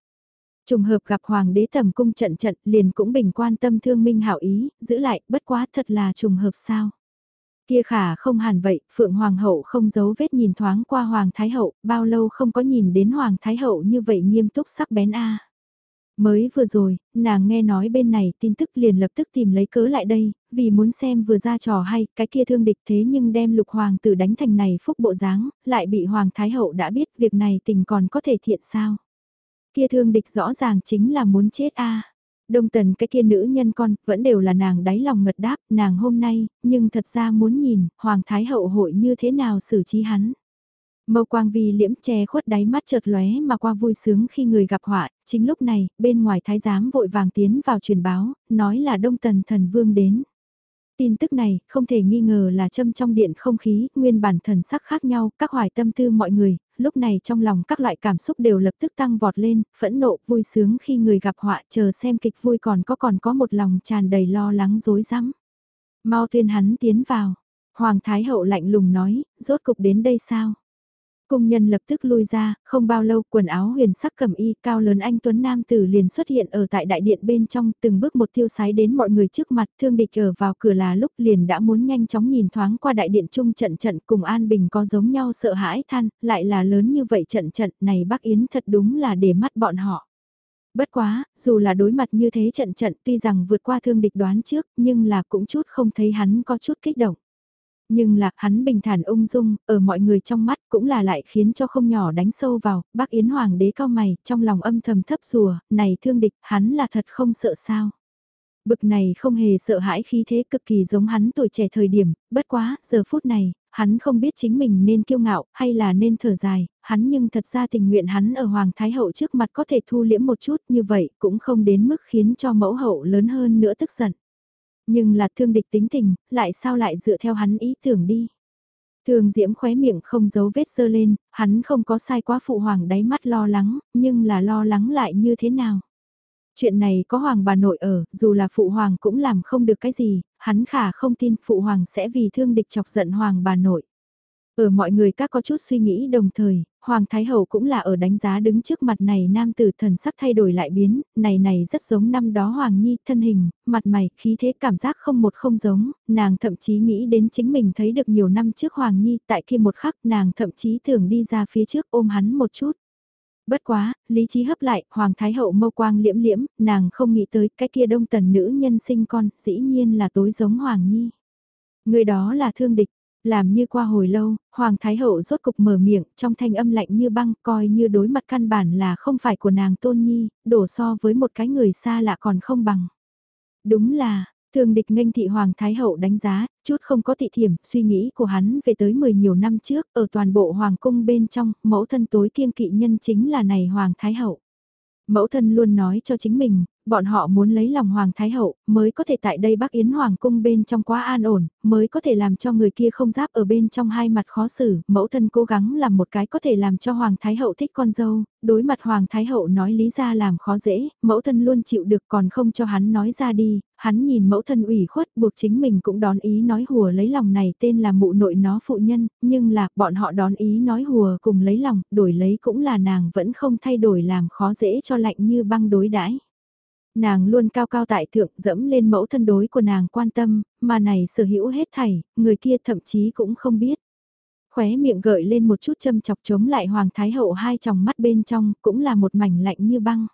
Trùng hợp gặp hoàng đế tầm cung trận trận liền cũng bình quan tâm thương minh hảo ý, giữ lại, bất quá thật là trùng hợp sao. Kia khả không hẳn vậy, phượng hoàng hậu không giấu vết nhìn thoáng qua hoàng thái hậu, bao lâu không có nhìn đến hoàng thái hậu như vậy nghiêm túc sắc bén a Mới vừa rồi, nàng nghe nói bên này tin tức liền lập tức tìm lấy cớ lại đây, vì muốn xem vừa ra trò hay, cái kia thương địch thế nhưng đem lục hoàng tử đánh thành này phúc bộ dáng, lại bị hoàng thái hậu đã biết việc này tình còn có thể thiện sao. Kia thương địch rõ ràng chính là muốn chết a Đông tần cái kia nữ nhân con, vẫn đều là nàng đáy lòng ngật đáp, nàng hôm nay, nhưng thật ra muốn nhìn, hoàng thái hậu hội như thế nào xử trí hắn. Mâu quang vì liễm che khuất đáy mắt chợt lóe mà qua vui sướng khi người gặp họa, chính lúc này, bên ngoài thái giám vội vàng tiến vào truyền báo, nói là đông tần thần vương đến. Tin tức này, không thể nghi ngờ là châm trong điện không khí, nguyên bản thần sắc khác nhau, các hoài tâm tư mọi người, lúc này trong lòng các loại cảm xúc đều lập tức tăng vọt lên, phẫn nộ, vui sướng khi người gặp họa, chờ xem kịch vui còn có còn có một lòng tràn đầy lo lắng dối rắm Mau tuyên hắn tiến vào. Hoàng Thái Hậu lạnh lùng nói, rốt cục đến đây sao? Cung nhân lập tức lui ra, không bao lâu quần áo huyền sắc cầm y cao lớn anh Tuấn Nam Tử liền xuất hiện ở tại đại điện bên trong từng bước một tiêu sái đến mọi người trước mặt thương địch ở vào cửa là lúc liền đã muốn nhanh chóng nhìn thoáng qua đại điện chung trận trận cùng An Bình có giống nhau sợ hãi than, lại là lớn như vậy trận trận này bác Yến thật đúng là để mắt bọn họ. Bất quá, dù là đối mặt như thế trận trận tuy rằng vượt qua thương địch đoán trước nhưng là cũng chút không thấy hắn có chút kích động. Nhưng là hắn bình thản ung dung, ở mọi người trong mắt cũng là lại khiến cho không nhỏ đánh sâu vào, bác Yến Hoàng đế cao mày, trong lòng âm thầm thấp rùa, này thương địch, hắn là thật không sợ sao. Bực này không hề sợ hãi khí thế cực kỳ giống hắn tuổi trẻ thời điểm, bất quá, giờ phút này, hắn không biết chính mình nên kiêu ngạo hay là nên thở dài, hắn nhưng thật ra tình nguyện hắn ở Hoàng Thái Hậu trước mặt có thể thu liễm một chút như vậy cũng không đến mức khiến cho mẫu hậu lớn hơn nữa tức giận. Nhưng là thương địch tính tình, lại sao lại dựa theo hắn ý tưởng đi. Thường diễm khóe miệng không giấu vết sơ lên, hắn không có sai quá phụ hoàng đáy mắt lo lắng, nhưng là lo lắng lại như thế nào. Chuyện này có hoàng bà nội ở, dù là phụ hoàng cũng làm không được cái gì, hắn khả không tin phụ hoàng sẽ vì thương địch chọc giận hoàng bà nội. Ở mọi người các có chút suy nghĩ đồng thời, Hoàng Thái Hậu cũng là ở đánh giá đứng trước mặt này nam tử thần sắc thay đổi lại biến, này này rất giống năm đó Hoàng Nhi, thân hình, mặt mày, khí thế cảm giác không một không giống, nàng thậm chí nghĩ đến chính mình thấy được nhiều năm trước Hoàng Nhi, tại kia một khắc nàng thậm chí thường đi ra phía trước ôm hắn một chút. Bất quá, lý trí hấp lại, Hoàng Thái Hậu mâu quang liễm liễm, nàng không nghĩ tới cái kia đông tần nữ nhân sinh con, dĩ nhiên là tối giống Hoàng Nhi. Người đó là thương địch, làm như qua hồi lâu, Hoàng Thái Hậu rốt cục mở miệng, trong thanh âm lạnh như băng, coi như đối mặt căn bản là không phải của nàng Tôn Nhi, đổ so với một cái người xa lạ còn không bằng. Đúng là, thường địch nghênh thị Hoàng Thái Hậu đánh giá, chút không có thị thiểm, suy nghĩ của hắn về tới mười nhiều năm trước, ở toàn bộ Hoàng cung bên trong, mẫu thân tối kiêng kỵ nhân chính là này Hoàng Thái Hậu. Mẫu thân luôn nói cho chính mình, Bọn họ muốn lấy lòng Hoàng Thái Hậu, mới có thể tại đây Bắc Yến Hoàng cung bên trong quá an ổn, mới có thể làm cho người kia không giáp ở bên trong hai mặt khó xử, mẫu thân cố gắng làm một cái có thể làm cho Hoàng Thái Hậu thích con dâu, đối mặt Hoàng Thái Hậu nói lý ra làm khó dễ, mẫu thân luôn chịu được còn không cho hắn nói ra đi, hắn nhìn mẫu thân ủy khuất buộc chính mình cũng đón ý nói hùa lấy lòng này tên là mụ nội nó phụ nhân, nhưng là bọn họ đón ý nói hùa cùng lấy lòng, đổi lấy cũng là nàng vẫn không thay đổi làm khó dễ cho lạnh như băng đối đãi. Nàng luôn cao cao tại thượng dẫm lên mẫu thân đối của nàng quan tâm, mà này sở hữu hết thảy, người kia thậm chí cũng không biết. Khóe miệng gợi lên một chút châm chọc chống lại Hoàng Thái Hậu hai tròng mắt bên trong, cũng là một mảnh lạnh như băng.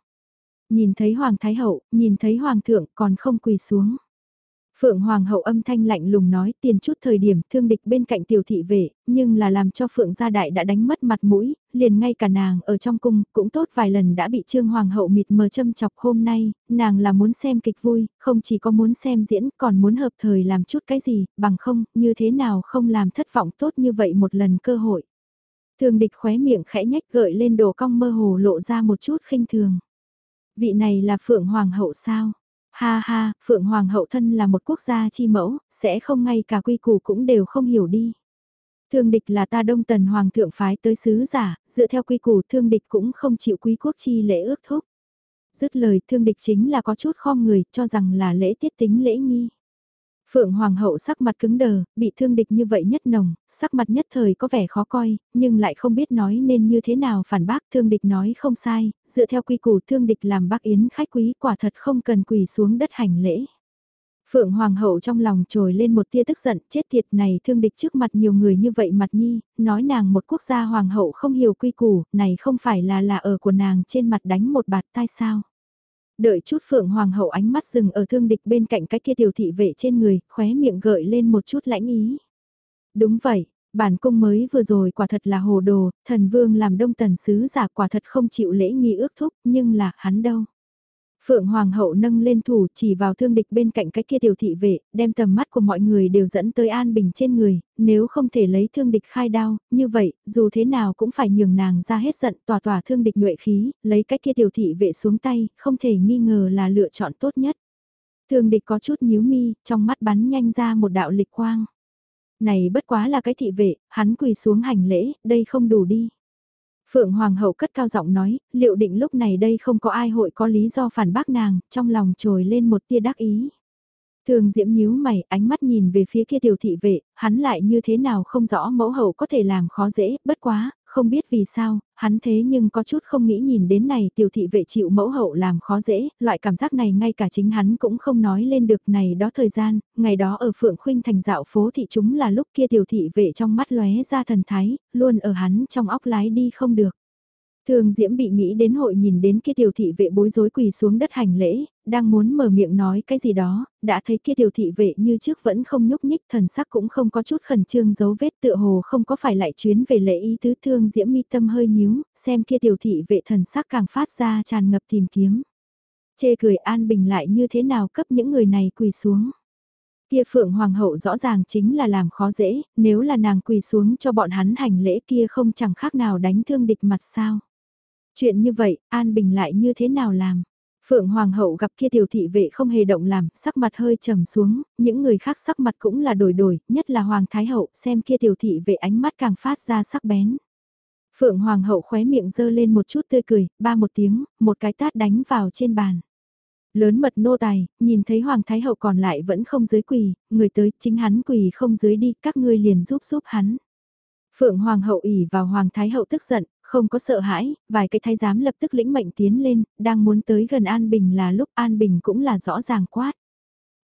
Nhìn thấy Hoàng Thái Hậu, nhìn thấy Hoàng thượng còn không quỳ xuống. Phượng Hoàng hậu âm thanh lạnh lùng nói tiền chút thời điểm thương địch bên cạnh tiểu thị vệ, nhưng là làm cho Phượng gia đại đã đánh mất mặt mũi, liền ngay cả nàng ở trong cung cũng tốt vài lần đã bị Trương Hoàng hậu mịt mờ châm chọc hôm nay, nàng là muốn xem kịch vui, không chỉ có muốn xem diễn còn muốn hợp thời làm chút cái gì, bằng không, như thế nào không làm thất vọng tốt như vậy một lần cơ hội. Thương địch khóe miệng khẽ nhách gợi lên đồ cong mơ hồ lộ ra một chút khinh thường. Vị này là Phượng Hoàng hậu sao? Ha ha, Phượng Hoàng hậu thân là một quốc gia chi mẫu, sẽ không ngay cả quy củ cũng đều không hiểu đi. Thương địch là ta đông tần hoàng thượng phái tới sứ giả, dựa theo quy củ thương địch cũng không chịu quý quốc chi lễ ước thúc. Dứt lời thương địch chính là có chút khom người, cho rằng là lễ tiết tính lễ nghi. Phượng Hoàng hậu sắc mặt cứng đờ, bị thương địch như vậy nhất nồng, sắc mặt nhất thời có vẻ khó coi, nhưng lại không biết nói nên như thế nào phản bác thương địch nói không sai, dựa theo quy củ thương địch làm bác yến khách quý quả thật không cần quỳ xuống đất hành lễ. Phượng Hoàng hậu trong lòng trồi lên một tia tức giận, chết tiệt này thương địch trước mặt nhiều người như vậy mặt nhi, nói nàng một quốc gia hoàng hậu không hiểu quy củ, này không phải là là ở của nàng trên mặt đánh một bạt tai sao. Đợi chút phượng hoàng hậu ánh mắt dừng ở thương địch bên cạnh cái kia tiểu thị vệ trên người, khóe miệng gợi lên một chút lãnh ý. Đúng vậy, bản cung mới vừa rồi quả thật là hồ đồ, thần vương làm đông tần sứ giả quả thật không chịu lễ nghi ước thúc, nhưng là hắn đâu. Phượng Hoàng hậu nâng lên thủ chỉ vào thương địch bên cạnh cái kia tiểu thị vệ, đem tầm mắt của mọi người đều dẫn tới an bình trên người, nếu không thể lấy thương địch khai đao, như vậy, dù thế nào cũng phải nhường nàng ra hết giận tòa tòa thương địch nhuệ khí, lấy cái kia tiểu thị vệ xuống tay, không thể nghi ngờ là lựa chọn tốt nhất. Thương địch có chút nhíu mi, trong mắt bắn nhanh ra một đạo lịch quang. Này bất quá là cái thị vệ, hắn quỳ xuống hành lễ, đây không đủ đi. Phượng Hoàng hậu cất cao giọng nói, liệu định lúc này đây không có ai hội có lý do phản bác nàng, trong lòng trồi lên một tia đắc ý. Thường diễm nhíu mày, ánh mắt nhìn về phía kia tiểu thị vệ, hắn lại như thế nào không rõ mẫu hậu có thể làm khó dễ, bất quá, không biết vì sao, hắn thế nhưng có chút không nghĩ nhìn đến này tiểu thị vệ chịu mẫu hậu làm khó dễ, loại cảm giác này ngay cả chính hắn cũng không nói lên được này đó thời gian, ngày đó ở Phượng Khuynh thành dạo phố thị chúng là lúc kia tiểu thị vệ trong mắt lóe ra thần thái, luôn ở hắn trong óc lái đi không được. Thường Diễm bị nghĩ đến hội nhìn đến kia tiểu thị vệ bối rối quỳ xuống đất hành lễ, đang muốn mở miệng nói cái gì đó, đã thấy kia tiểu thị vệ như trước vẫn không nhúc nhích thần sắc cũng không có chút khẩn trương dấu vết tựa hồ không có phải lại chuyến về lễ ý tứ thương Diễm mi tâm hơi nhíu, xem kia tiểu thị vệ thần sắc càng phát ra tràn ngập tìm kiếm. Chê cười an bình lại như thế nào cấp những người này quỳ xuống. Kia Phượng Hoàng hậu rõ ràng chính là làm khó dễ, nếu là nàng quỳ xuống cho bọn hắn hành lễ kia không chẳng khác nào đánh thương địch mặt sao. Chuyện như vậy, An Bình lại như thế nào làm? Phượng Hoàng hậu gặp kia tiểu thị vệ không hề động làm, sắc mặt hơi trầm xuống, những người khác sắc mặt cũng là đổi đổi, nhất là Hoàng Thái hậu, xem kia tiểu thị vệ ánh mắt càng phát ra sắc bén. Phượng Hoàng hậu khóe miệng dơ lên một chút tươi cười, ba một tiếng, một cái tát đánh vào trên bàn. Lớn mật nô tài, nhìn thấy Hoàng Thái hậu còn lại vẫn không dưới quỳ, người tới chính hắn quỳ không dưới đi, các ngươi liền giúp giúp hắn. Phượng Hoàng hậu ỉ vào Hoàng Thái hậu tức giận, không có sợ hãi, vài cái thái giám lập tức lĩnh mệnh tiến lên, đang muốn tới gần An Bình là lúc An Bình cũng là rõ ràng quát.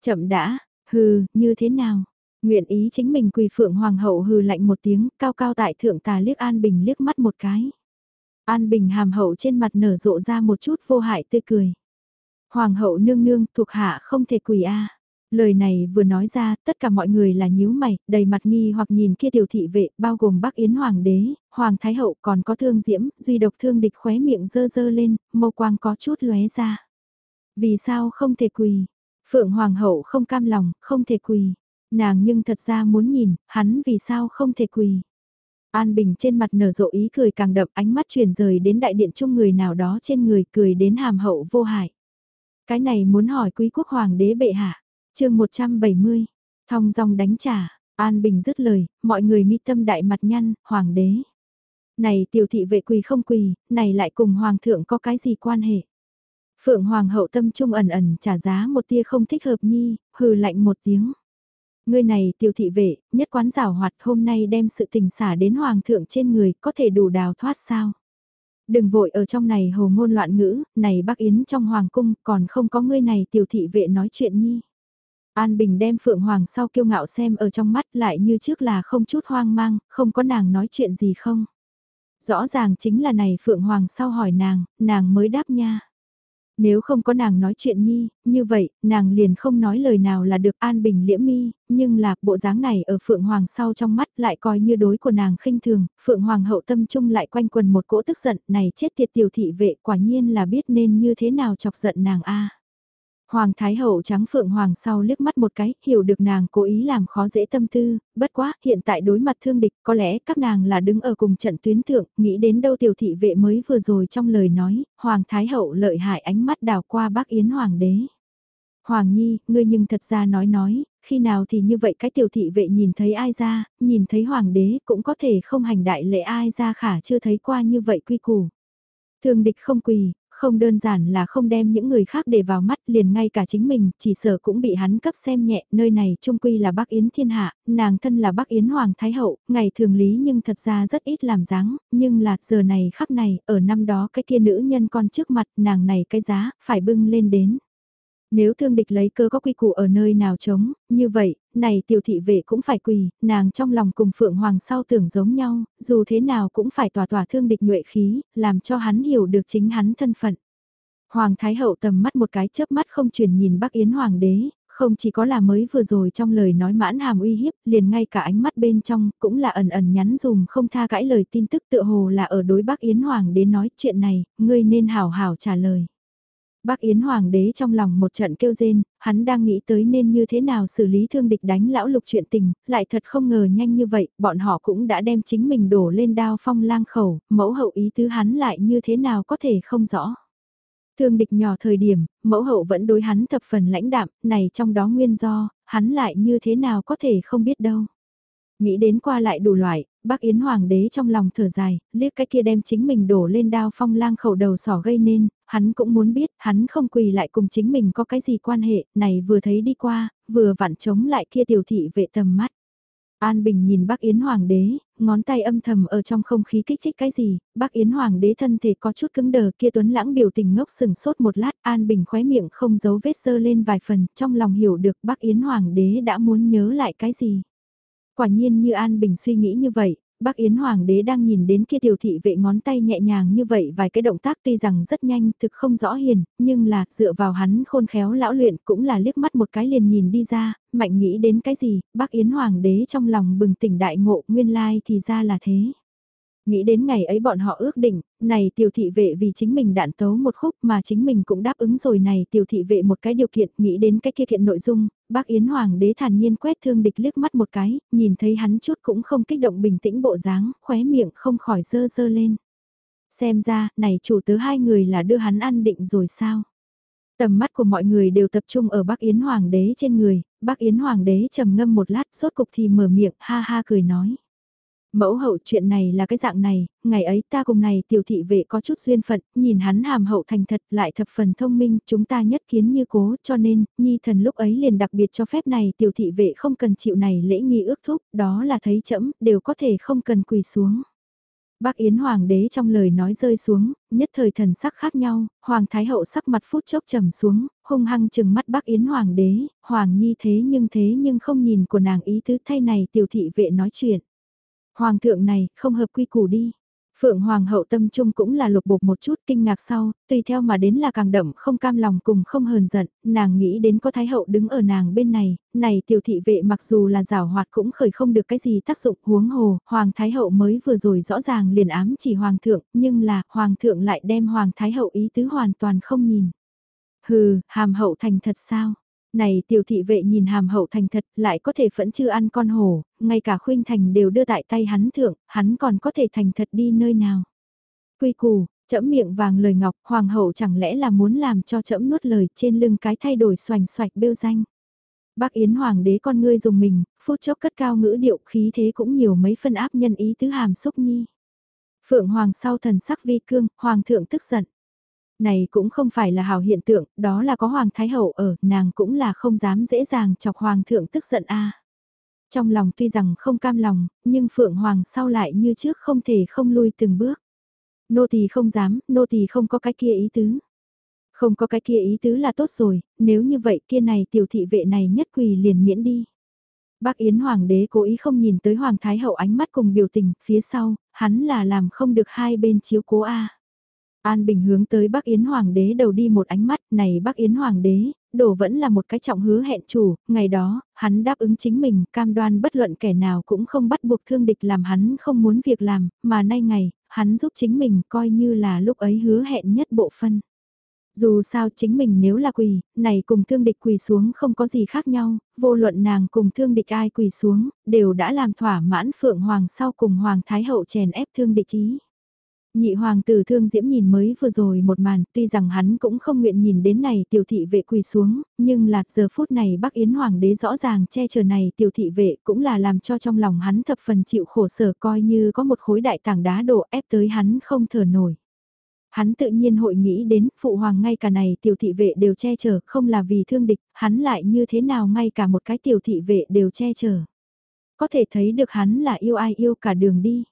Chậm đã, hừ, như thế nào? Nguyện ý chính mình quỳ phượng hoàng hậu hừ lạnh một tiếng, cao cao tại thượng tà liếc An Bình liếc mắt một cái. An Bình hàm hậu trên mặt nở rộ ra một chút vô hại tươi cười. Hoàng hậu nương nương thuộc hạ không thể quỳ a. Lời này vừa nói ra, tất cả mọi người là nhíu mày, đầy mặt nghi hoặc nhìn kia tiểu thị vệ, bao gồm Bắc Yến Hoàng đế, Hoàng Thái Hậu còn có thương diễm, duy độc thương địch khóe miệng dơ dơ lên, mâu quang có chút lóe ra. Vì sao không thể quỳ? Phượng Hoàng Hậu không cam lòng, không thể quỳ. Nàng nhưng thật ra muốn nhìn, hắn vì sao không thể quỳ. An Bình trên mặt nở rộ ý cười càng đậm ánh mắt chuyển rời đến đại điện chung người nào đó trên người cười đến hàm hậu vô hại. Cái này muốn hỏi quý quốc hoàng đế bệ hạ chương 170, thong dong đánh trả, An Bình dứt lời, mọi người mi tâm đại mặt nhăn, hoàng đế. Này tiểu thị vệ quỳ không quỳ, này lại cùng hoàng thượng có cái gì quan hệ. Phượng hoàng hậu tâm trung ẩn ẩn trả giá một tia không thích hợp nhi, hừ lạnh một tiếng. Ngươi này tiểu thị vệ, nhất quán rào hoạt hôm nay đem sự tình xả đến hoàng thượng trên người, có thể đủ đào thoát sao? Đừng vội ở trong này hồ ngôn loạn ngữ, này bác Yến trong hoàng cung còn không có ngươi này tiểu thị vệ nói chuyện nhi. An Bình đem Phượng Hoàng sau kiêu ngạo xem ở trong mắt lại như trước là không chút hoang mang, không có nàng nói chuyện gì không. Rõ ràng chính là này Phượng Hoàng sau hỏi nàng, nàng mới đáp nha. Nếu không có nàng nói chuyện nhi, như vậy, nàng liền không nói lời nào là được an bình liễm mi, nhưng là bộ dáng này ở Phượng Hoàng sau trong mắt lại coi như đối của nàng khinh thường, Phượng Hoàng hậu tâm trung lại quanh quần một cỗ tức giận này chết tiệt tiểu thị vệ quả nhiên là biết nên như thế nào chọc giận nàng a Hoàng Thái Hậu trắng Phượng Hoàng sau liếc mắt một cái, hiểu được nàng cố ý làm khó dễ tâm tư, bất quá, hiện tại đối mặt thương địch, có lẽ các nàng là đứng ở cùng trận tuyến thượng, nghĩ đến đâu tiểu thị vệ mới vừa rồi trong lời nói, Hoàng Thái Hậu lợi hại ánh mắt đào qua bác Yến Hoàng đế. Hoàng Nhi, ngươi nhưng thật ra nói nói, khi nào thì như vậy cái tiểu thị vệ nhìn thấy ai ra, nhìn thấy Hoàng đế cũng có thể không hành đại lễ ai ra khả chưa thấy qua như vậy quy củ. Thương địch không quỳ, không đơn giản là không đem những người khác để vào mắt liền ngay cả chính mình, chỉ sợ cũng bị hắn cấp xem nhẹ, nơi này trung quy là Bắc Yến thiên hạ, nàng thân là Bắc Yến Hoàng Thái Hậu, ngày thường lý nhưng thật ra rất ít làm dáng, nhưng là giờ này khắc này, ở năm đó cái kia nữ nhân con trước mặt, nàng này cái giá, phải bưng lên đến. Nếu thương địch lấy cơ có quy củ ở nơi nào chống như vậy, này tiểu thị vệ cũng phải quỳ, nàng trong lòng cùng Phượng Hoàng sau tưởng giống nhau, dù thế nào cũng phải tỏa tỏa thương địch nhuệ khí, làm cho hắn hiểu được chính hắn thân phận. Hoàng Thái Hậu tầm mắt một cái chớp mắt không chuyển nhìn Bắc Yến Hoàng đế, không chỉ có là mới vừa rồi trong lời nói mãn hàm uy hiếp, liền ngay cả ánh mắt bên trong cũng là ẩn ẩn nhắn dùng không tha cãi lời tin tức tựa hồ là ở đối Bắc Yến Hoàng đế nói chuyện này, ngươi nên hảo hảo trả lời. Bác Yến Hoàng đế trong lòng một trận kêu rên, hắn đang nghĩ tới nên như thế nào xử lý thương địch đánh lão lục chuyện tình, lại thật không ngờ nhanh như vậy, bọn họ cũng đã đem chính mình đổ lên đao phong lang khẩu, mẫu hậu ý tứ hắn lại như thế nào có thể không rõ. Thương địch nhỏ thời điểm, mẫu hậu vẫn đối hắn thập phần lãnh đạm, này trong đó nguyên do, hắn lại như thế nào có thể không biết đâu. Nghĩ đến qua lại đủ loại, bác Yến Hoàng đế trong lòng thở dài, liếc cái kia đem chính mình đổ lên đao phong lang khẩu đầu sỏ gây nên, hắn cũng muốn biết, hắn không quỳ lại cùng chính mình có cái gì quan hệ, này vừa thấy đi qua, vừa vặn chống lại kia tiểu thị vệ tầm mắt. An Bình nhìn bác Yến Hoàng đế, ngón tay âm thầm ở trong không khí kích thích cái gì, bác Yến Hoàng đế thân thể có chút cứng đờ kia tuấn lãng biểu tình ngốc sừng sốt một lát, An Bình khóe miệng không giấu vết sơ lên vài phần, trong lòng hiểu được bác Yến Hoàng đế đã muốn nhớ lại cái gì. Quả nhiên như An Bình suy nghĩ như vậy, bác Yến Hoàng đế đang nhìn đến kia tiểu thị vệ ngón tay nhẹ nhàng như vậy vài cái động tác tuy rằng rất nhanh thực không rõ hiền, nhưng là dựa vào hắn khôn khéo lão luyện cũng là liếc mắt một cái liền nhìn đi ra, mạnh nghĩ đến cái gì, bác Yến Hoàng đế trong lòng bừng tỉnh đại ngộ nguyên lai thì ra là thế. Nghĩ đến ngày ấy bọn họ ước định, này tiểu thị vệ vì chính mình đạn tấu một khúc mà chính mình cũng đáp ứng rồi này tiểu thị vệ một cái điều kiện, nghĩ đến cái kia kiện nội dung, bác Yến Hoàng đế thản nhiên quét thương địch liếc mắt một cái, nhìn thấy hắn chút cũng không kích động bình tĩnh bộ dáng, khóe miệng không khỏi dơ dơ lên. Xem ra, này chủ tớ hai người là đưa hắn ăn định rồi sao? Tầm mắt của mọi người đều tập trung ở bác Yến Hoàng đế trên người, bác Yến Hoàng đế trầm ngâm một lát, sốt cục thì mở miệng, ha ha cười nói. Mẫu hậu chuyện này là cái dạng này, ngày ấy ta cùng này tiểu thị vệ có chút duyên phận, nhìn hắn hàm hậu thành thật lại thập phần thông minh, chúng ta nhất kiến như cố cho nên, nhi thần lúc ấy liền đặc biệt cho phép này tiểu thị vệ không cần chịu này lễ nghi ước thúc, đó là thấy chậm, đều có thể không cần quỳ xuống. Bác Yến Hoàng đế trong lời nói rơi xuống, nhất thời thần sắc khác nhau, Hoàng Thái Hậu sắc mặt phút chốc trầm xuống, hung hăng chừng mắt bác Yến Hoàng đế, Hoàng Nhi thế nhưng thế nhưng không nhìn của nàng ý tứ thay này tiểu thị vệ nói chuyện. Hoàng thượng này, không hợp quy củ đi. Phượng Hoàng hậu tâm trung cũng là lục bột một chút kinh ngạc sau, tùy theo mà đến là càng đậm không cam lòng cùng không hờn giận, nàng nghĩ đến có thái hậu đứng ở nàng bên này, này tiểu thị vệ mặc dù là rào hoạt cũng khởi không được cái gì tác dụng huống hồ, Hoàng thái hậu mới vừa rồi rõ ràng liền ám chỉ Hoàng thượng, nhưng là Hoàng thượng lại đem Hoàng thái hậu ý tứ hoàn toàn không nhìn. Hừ, hàm hậu thành thật sao? Này tiểu thị vệ nhìn hàm hậu thành thật lại có thể vẫn chưa ăn con hổ, ngay cả khuynh thành đều đưa tại tay hắn thượng, hắn còn có thể thành thật đi nơi nào. Quy củ, chẫm miệng vàng lời ngọc, hoàng hậu chẳng lẽ là muốn làm cho chẫm nuốt lời trên lưng cái thay đổi xoành xoạch bêu danh. Bác Yến Hoàng đế con ngươi dùng mình, phút chốc cất cao ngữ điệu khí thế cũng nhiều mấy phân áp nhân ý tứ hàm xúc nhi. Phượng Hoàng sau thần sắc vi cương, Hoàng thượng tức giận. Này cũng không phải là hào hiện tượng, đó là có Hoàng Thái Hậu ở, nàng cũng là không dám dễ dàng chọc Hoàng thượng tức giận a Trong lòng tuy rằng không cam lòng, nhưng Phượng Hoàng sau lại như trước không thể không lui từng bước. Nô tỳ không dám, nô tỳ không có cái kia ý tứ. Không có cái kia ý tứ là tốt rồi, nếu như vậy kia này tiểu thị vệ này nhất quỳ liền miễn đi. Bác Yến Hoàng đế cố ý không nhìn tới Hoàng Thái Hậu ánh mắt cùng biểu tình, phía sau, hắn là làm không được hai bên chiếu cố A. An Bình hướng tới Bắc Yến Hoàng đế đầu đi một ánh mắt, này Bắc Yến Hoàng đế, đổ vẫn là một cái trọng hứa hẹn chủ, ngày đó, hắn đáp ứng chính mình, cam đoan bất luận kẻ nào cũng không bắt buộc thương địch làm hắn không muốn việc làm, mà nay ngày, hắn giúp chính mình coi như là lúc ấy hứa hẹn nhất bộ phân. Dù sao chính mình nếu là quỳ, này cùng thương địch quỳ xuống không có gì khác nhau, vô luận nàng cùng thương địch ai quỳ xuống, đều đã làm thỏa mãn Phượng Hoàng sau cùng Hoàng Thái Hậu chèn ép thương địch ý. Nhị hoàng tử thương diễm nhìn mới vừa rồi một màn, tuy rằng hắn cũng không nguyện nhìn đến này tiểu thị vệ quỳ xuống, nhưng là giờ phút này Bắc Yến hoàng đế rõ ràng che chở này tiểu thị vệ cũng là làm cho trong lòng hắn thập phần chịu khổ sở coi như có một khối đại tảng đá đổ ép tới hắn không thở nổi. Hắn tự nhiên hội nghĩ đến phụ hoàng ngay cả này tiểu thị vệ đều che chở không là vì thương địch, hắn lại như thế nào ngay cả một cái tiểu thị vệ đều che chở. Có thể thấy được hắn là yêu ai yêu cả đường đi.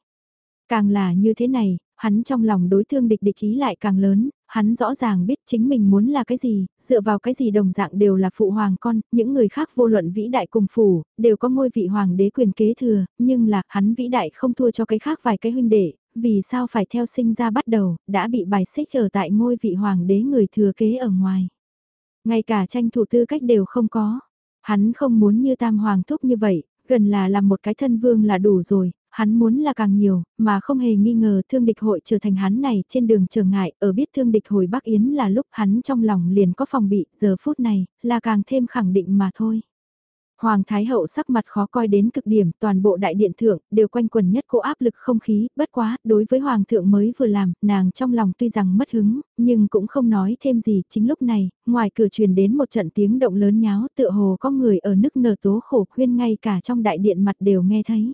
Càng là như thế này, hắn trong lòng đối thương địch địch ý lại càng lớn, hắn rõ ràng biết chính mình muốn là cái gì, dựa vào cái gì đồng dạng đều là phụ hoàng con, những người khác vô luận vĩ đại cùng phủ, đều có ngôi vị hoàng đế quyền kế thừa, nhưng là hắn vĩ đại không thua cho cái khác vài cái huynh đệ, vì sao phải theo sinh ra bắt đầu, đã bị bài xích ở tại ngôi vị hoàng đế người thừa kế ở ngoài. Ngay cả tranh thủ tư cách đều không có. Hắn không muốn như tam hoàng thúc như vậy, gần là làm một cái thân vương là đủ rồi, hắn muốn là càng nhiều, mà không hề nghi ngờ thương địch hội trở thành hắn này trên đường trở ngại, ở biết thương địch hồi Bắc Yến là lúc hắn trong lòng liền có phòng bị, giờ phút này, là càng thêm khẳng định mà thôi. Hoàng Thái Hậu sắc mặt khó coi đến cực điểm, toàn bộ đại điện thượng đều quanh quần nhất cô áp lực không khí, bất quá, đối với Hoàng thượng mới vừa làm, nàng trong lòng tuy rằng mất hứng, nhưng cũng không nói thêm gì, chính lúc này, ngoài cửa truyền đến một trận tiếng động lớn nháo, tựa hồ có người ở nức nở tố khổ khuyên ngay cả trong đại điện mặt đều nghe thấy.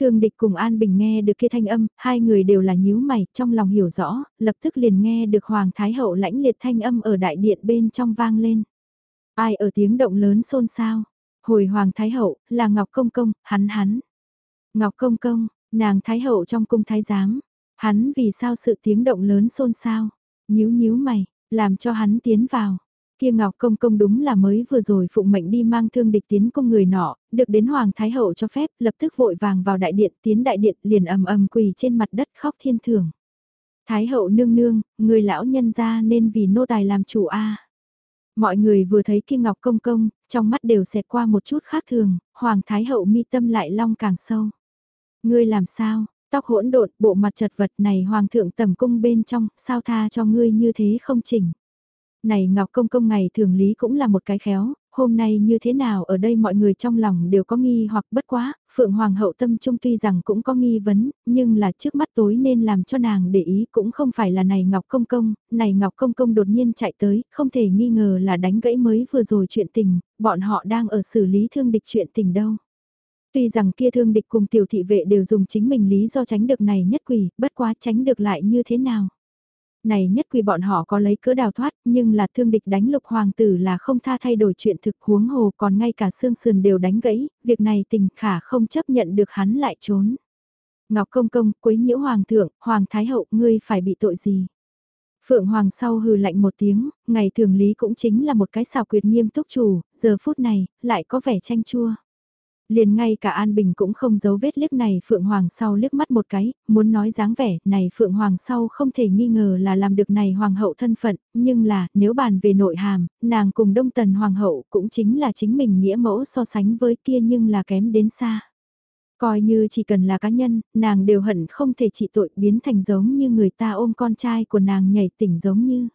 Thương địch cùng An Bình nghe được kia thanh âm, hai người đều là nhíu mày, trong lòng hiểu rõ, lập tức liền nghe được Hoàng Thái Hậu lãnh liệt thanh âm ở đại điện bên trong vang lên. Ai ở tiếng động lớn xôn xao? Hồi Hoàng Thái Hậu, là Ngọc Công Công, hắn hắn. Ngọc Công Công, nàng Thái Hậu trong cung Thái Giám. Hắn vì sao sự tiếng động lớn xôn xao? Nhíu nhíu mày, làm cho hắn tiến vào. Kia Ngọc Công Công đúng là mới vừa rồi phụng mệnh đi mang thương địch tiến công người nọ, được đến Hoàng Thái Hậu cho phép, lập tức vội vàng vào đại điện, tiến đại điện liền ầm ầm quỳ trên mặt đất khóc thiên thưởng. Thái Hậu nương nương, người lão nhân ra nên vì nô tài làm chủ a. Mọi người vừa thấy kia Ngọc Công Công, trong mắt đều xẹt qua một chút khác thường, Hoàng Thái Hậu mi tâm lại long càng sâu. Ngươi làm sao, tóc hỗn độn, bộ mặt chật vật này Hoàng thượng tầm cung bên trong, sao tha cho ngươi như thế không chỉnh. Này Ngọc Công Công ngày thường lý cũng là một cái khéo, hôm nay như thế nào ở đây mọi người trong lòng đều có nghi hoặc bất quá, Phượng Hoàng hậu tâm trung tuy rằng cũng có nghi vấn, nhưng là trước mắt tối nên làm cho nàng để ý cũng không phải là này Ngọc Công Công, này Ngọc Công Công đột nhiên chạy tới, không thể nghi ngờ là đánh gãy mới vừa rồi chuyện tình, bọn họ đang ở xử lý thương địch chuyện tình đâu. Tuy rằng kia thương địch cùng tiểu thị vệ đều dùng chính mình lý do tránh được này nhất quỷ, bất quá tránh được lại như thế nào. Này nhất quỳ bọn họ có lấy cỡ đào thoát, nhưng là thương địch đánh lục hoàng tử là không tha thay đổi chuyện thực huống hồ còn ngay cả xương sườn đều đánh gãy, việc này tình khả không chấp nhận được hắn lại trốn. Ngọc Công Công, quấy nhiễu Hoàng thượng, Hoàng Thái Hậu, ngươi phải bị tội gì? Phượng Hoàng sau hừ lạnh một tiếng, ngày thường lý cũng chính là một cái xào quyệt nghiêm túc chủ, giờ phút này, lại có vẻ chanh chua. Liền ngay cả An Bình cũng không giấu vết liếc này Phượng Hoàng sau liếc mắt một cái, muốn nói dáng vẻ, này Phượng Hoàng sau không thể nghi ngờ là làm được này Hoàng hậu thân phận, nhưng là, nếu bàn về nội hàm, nàng cùng Đông Tần Hoàng hậu cũng chính là chính mình nghĩa mẫu so sánh với kia nhưng là kém đến xa. Coi như chỉ cần là cá nhân, nàng đều hận không thể trị tội biến thành giống như người ta ôm con trai của nàng nhảy tỉnh giống như.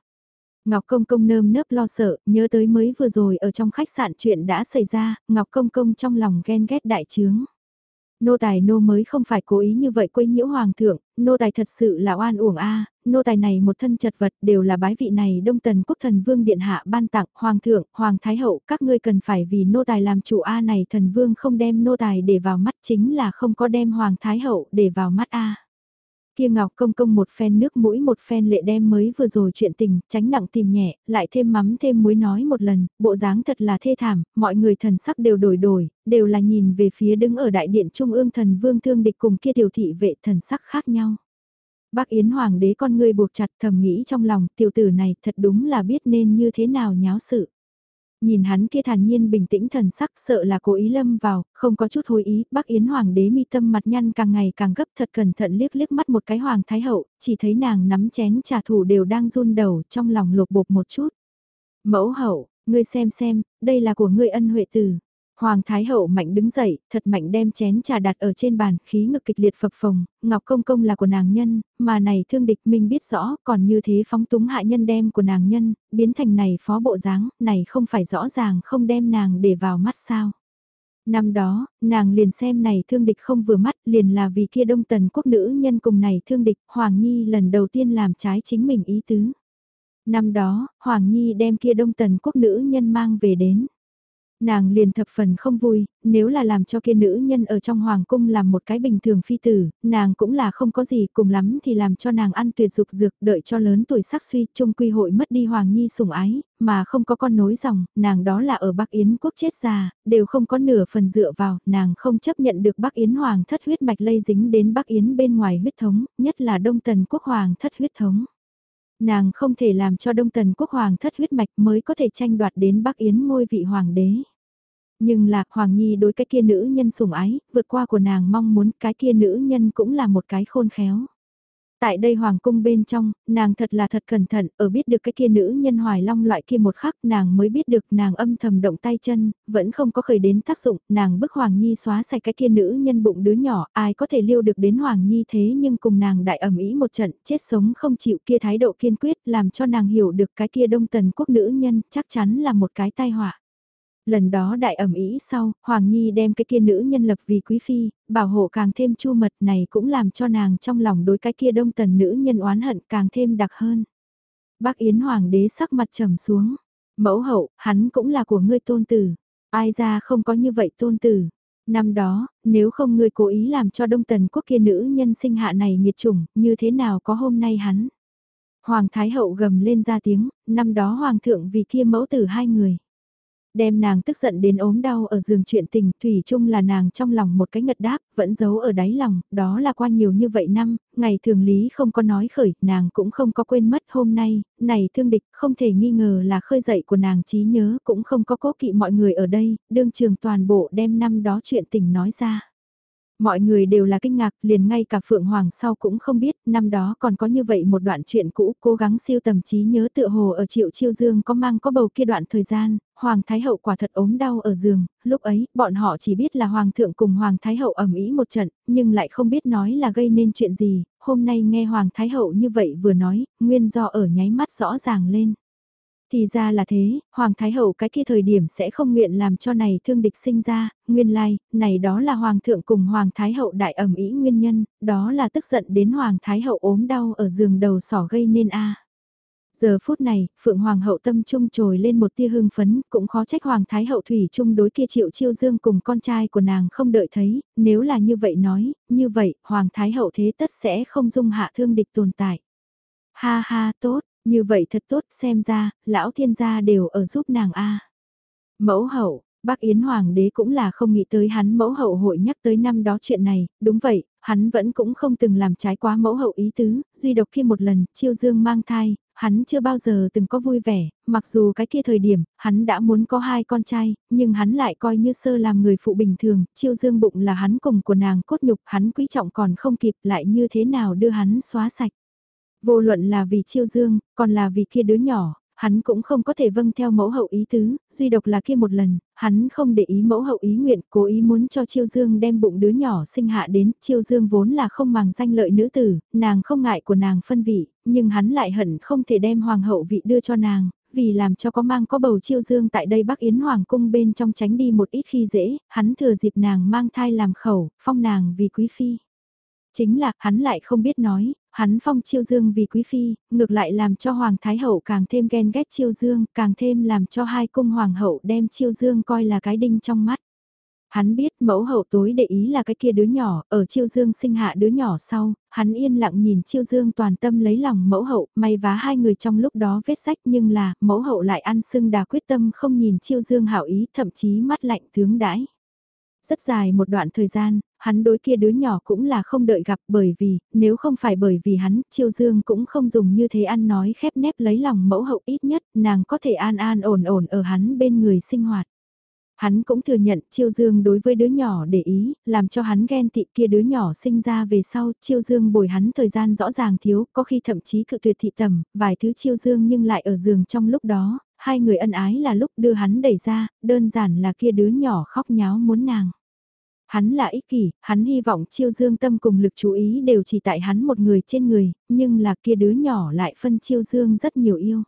Ngọc Công Công nơm nớp lo sợ, nhớ tới mới vừa rồi ở trong khách sạn chuyện đã xảy ra, Ngọc Công Công trong lòng ghen ghét đại trướng. Nô tài nô mới không phải cố ý như vậy quấy nhiễu hoàng thượng, nô tài thật sự là oan uổng a, nô tài này một thân chật vật đều là bái vị này đông tần quốc thần vương điện hạ ban tặng, hoàng thượng, hoàng thái hậu, các ngươi cần phải vì nô tài làm chủ a này thần vương không đem nô tài để vào mắt chính là không có đem hoàng thái hậu để vào mắt a. Kia Ngọc Công Công một phen nước mũi một phen lệ đem mới vừa rồi chuyện tình, tránh nặng tìm nhẹ, lại thêm mắm thêm muối nói một lần, bộ dáng thật là thê thảm, mọi người thần sắc đều đổi đổi, đều là nhìn về phía đứng ở đại điện trung ương thần vương thương địch cùng kia tiểu thị vệ thần sắc khác nhau. Bác Yến Hoàng đế con người buộc chặt thầm nghĩ trong lòng tiểu tử này thật đúng là biết nên như thế nào nháo sự. Nhìn hắn kia thản nhiên bình tĩnh thần sắc sợ là cố ý lâm vào, không có chút hối ý, bác Yến Hoàng đế mi tâm mặt nhăn càng ngày càng gấp thật cẩn thận liếc liếc mắt một cái Hoàng Thái Hậu, chỉ thấy nàng nắm chén trà thủ đều đang run đầu trong lòng lột bột một chút. Mẫu hậu, ngươi xem xem, đây là của ngươi ân huệ tử. Hoàng Thái Hậu mạnh đứng dậy, thật mạnh đem chén trà đặt ở trên bàn, khí ngực kịch liệt phập phồng, Ngọc Công Công là của nàng nhân, mà này thương địch mình biết rõ, còn như thế phóng túng hạ nhân đem của nàng nhân, biến thành này phó bộ dáng, này không phải rõ ràng không đem nàng để vào mắt sao. Năm đó, nàng liền xem này thương địch không vừa mắt, liền là vì kia đông tần quốc nữ nhân cùng này thương địch, Hoàng Nhi lần đầu tiên làm trái chính mình ý tứ. Năm đó, Hoàng Nhi đem kia đông tần quốc nữ nhân mang về đến Nàng liền thập phần không vui, nếu là làm cho kia nữ nhân ở trong hoàng cung làm một cái bình thường phi tử, nàng cũng là không có gì cùng lắm thì làm cho nàng ăn tuyệt dục dược đợi cho lớn tuổi sắc suy trung quy hội mất đi hoàng nhi sủng ái, mà không có con nối dòng, nàng đó là ở Bắc Yến quốc chết già, đều không có nửa phần dựa vào, nàng không chấp nhận được Bắc Yến hoàng thất huyết mạch lây dính đến Bắc Yến bên ngoài huyết thống, nhất là Đông Tần quốc hoàng thất huyết thống. Nàng không thể làm cho Đông Tần quốc hoàng thất huyết mạch mới có thể tranh đoạt đến Bắc Yến ngôi vị hoàng đế. Nhưng là Hoàng Nhi đối cái kia nữ nhân sủng ái, vượt qua của nàng mong muốn cái kia nữ nhân cũng là một cái khôn khéo. Tại đây hoàng cung bên trong, nàng thật là thật cẩn thận, ở biết được cái kia nữ nhân hoài long loại kia một khắc nàng mới biết được nàng âm thầm động tay chân, vẫn không có khởi đến tác dụng, nàng bức Hoàng Nhi xóa sạch cái kia nữ nhân bụng đứa nhỏ, ai có thể liêu được đến Hoàng Nhi thế nhưng cùng nàng đại ẩm ý một trận, chết sống không chịu kia thái độ kiên quyết làm cho nàng hiểu được cái kia đông tần quốc nữ nhân chắc chắn là một cái tai họa. Lần đó đại ẩm ý sau, Hoàng Nhi đem cái kia nữ nhân lập vì quý phi, bảo hộ càng thêm chu mật này cũng làm cho nàng trong lòng đối cái kia đông tần nữ nhân oán hận càng thêm đặc hơn. Bác Yến Hoàng đế sắc mặt trầm xuống, mẫu hậu, hắn cũng là của ngươi tôn tử, ai ra không có như vậy tôn tử. Năm đó, nếu không ngươi cố ý làm cho đông tần quốc kia nữ nhân sinh hạ này nhiệt chủng, như thế nào có hôm nay hắn? Hoàng Thái Hậu gầm lên ra tiếng, năm đó Hoàng thượng vì kia mẫu tử hai người. Đem nàng tức giận đến ốm đau ở giường chuyện tình, Thủy chung là nàng trong lòng một cái ngật đáp, vẫn giấu ở đáy lòng, đó là qua nhiều như vậy năm, ngày thường lý không có nói khởi, nàng cũng không có quên mất hôm nay, này thương địch không thể nghi ngờ là khơi dậy của nàng trí nhớ, cũng không có cố kỵ mọi người ở đây, đương trường toàn bộ đem năm đó chuyện tình nói ra. Mọi người đều là kinh ngạc, liền ngay cả Phượng Hoàng sau cũng không biết, năm đó còn có như vậy một đoạn chuyện cũ, cố gắng siêu tầm trí nhớ tựa hồ ở triệu chiêu dương có mang có bầu kia đoạn thời gian, Hoàng Thái Hậu quả thật ốm đau ở giường, lúc ấy, bọn họ chỉ biết là Hoàng thượng cùng Hoàng Thái Hậu ẩm ý một trận, nhưng lại không biết nói là gây nên chuyện gì, hôm nay nghe Hoàng Thái Hậu như vậy vừa nói, nguyên do ở nháy mắt rõ ràng lên. Thì ra là thế, Hoàng Thái Hậu cái kia thời điểm sẽ không nguyện làm cho này thương địch sinh ra, nguyên lai, like, này đó là Hoàng thượng cùng Hoàng Thái Hậu đại ẩm ý nguyên nhân, đó là tức giận đến Hoàng Thái Hậu ốm đau ở giường đầu sỏ gây nên a Giờ phút này, Phượng Hoàng hậu tâm trung trồi lên một tia hưng phấn, cũng khó trách Hoàng Thái hậu thủy trung đối kia triệu chiêu dương cùng con trai của nàng không đợi thấy, nếu là như vậy nói, như vậy, Hoàng Thái hậu thế tất sẽ không dung hạ thương địch tồn tại. Ha ha tốt, như vậy thật tốt xem ra, lão thiên gia đều ở giúp nàng a. Mẫu hậu, bác Yến Hoàng đế cũng là không nghĩ tới hắn mẫu hậu hội nhắc tới năm đó chuyện này, đúng vậy, hắn vẫn cũng không từng làm trái quá mẫu hậu ý tứ, duy độc khi một lần, chiêu dương mang thai, hắn chưa bao giờ từng có vui vẻ, mặc dù cái kia thời điểm, hắn đã muốn có hai con trai, nhưng hắn lại coi như sơ làm người phụ bình thường, chiêu dương bụng là hắn cùng của nàng cốt nhục, hắn quý trọng còn không kịp lại như thế nào đưa hắn xóa sạch. Vô luận là vì chiêu dương, còn là vì kia đứa nhỏ, hắn cũng không có thể vâng theo mẫu hậu ý tứ, duy độc là kia một lần, hắn không để ý mẫu hậu ý nguyện, cố ý muốn cho Chiêu Dương đem bụng đứa nhỏ sinh hạ đến, Chiêu Dương vốn là không màng danh lợi nữ tử, nàng không ngại của nàng phân vị, nhưng hắn lại hận không thể đem hoàng hậu vị đưa cho nàng, vì làm cho có mang có bầu chiêu dương tại đây Bắc Yến Hoàng cung bên trong tránh đi một ít khi dễ, hắn thừa dịp nàng mang thai làm khẩu, phong nàng vì quý phi. Chính là, hắn lại không biết nói, hắn phong chiêu dương vì quý phi, ngược lại làm cho Hoàng Thái Hậu càng thêm ghen ghét chiêu dương, càng thêm làm cho hai cung Hoàng Hậu đem chiêu dương coi là cái đinh trong mắt. Hắn biết mẫu hậu tối để ý là cái kia đứa nhỏ, ở chiêu dương sinh hạ đứa nhỏ sau, hắn yên lặng nhìn chiêu dương toàn tâm lấy lòng mẫu hậu, may vá hai người trong lúc đó vết sách nhưng là, mẫu hậu lại ăn sưng đà quyết tâm không nhìn chiêu dương hảo ý, thậm chí mắt lạnh tướng đãi. Rất dài một đoạn thời gian, hắn đối kia đứa nhỏ cũng là không đợi gặp bởi vì, nếu không phải bởi vì hắn, chiêu dương cũng không dùng như thế ăn nói khép nép lấy lòng mẫu hậu ít nhất, nàng có thể an an ổn ổn ở hắn bên người sinh hoạt. Hắn cũng thừa nhận Chiêu Dương đối với đứa nhỏ để ý, làm cho hắn ghen tị kia đứa nhỏ sinh ra về sau, Chiêu Dương bồi hắn thời gian rõ ràng thiếu, có khi thậm chí cự tuyệt thị tầm, vài thứ Chiêu Dương nhưng lại ở giường trong lúc đó, hai người ân ái là lúc đưa hắn đẩy ra, đơn giản là kia đứa nhỏ khóc nháo muốn nàng. Hắn là ích kỷ, hắn hy vọng Chiêu Dương tâm cùng lực chú ý đều chỉ tại hắn một người trên người, nhưng là kia đứa nhỏ lại phân Chiêu Dương rất nhiều yêu.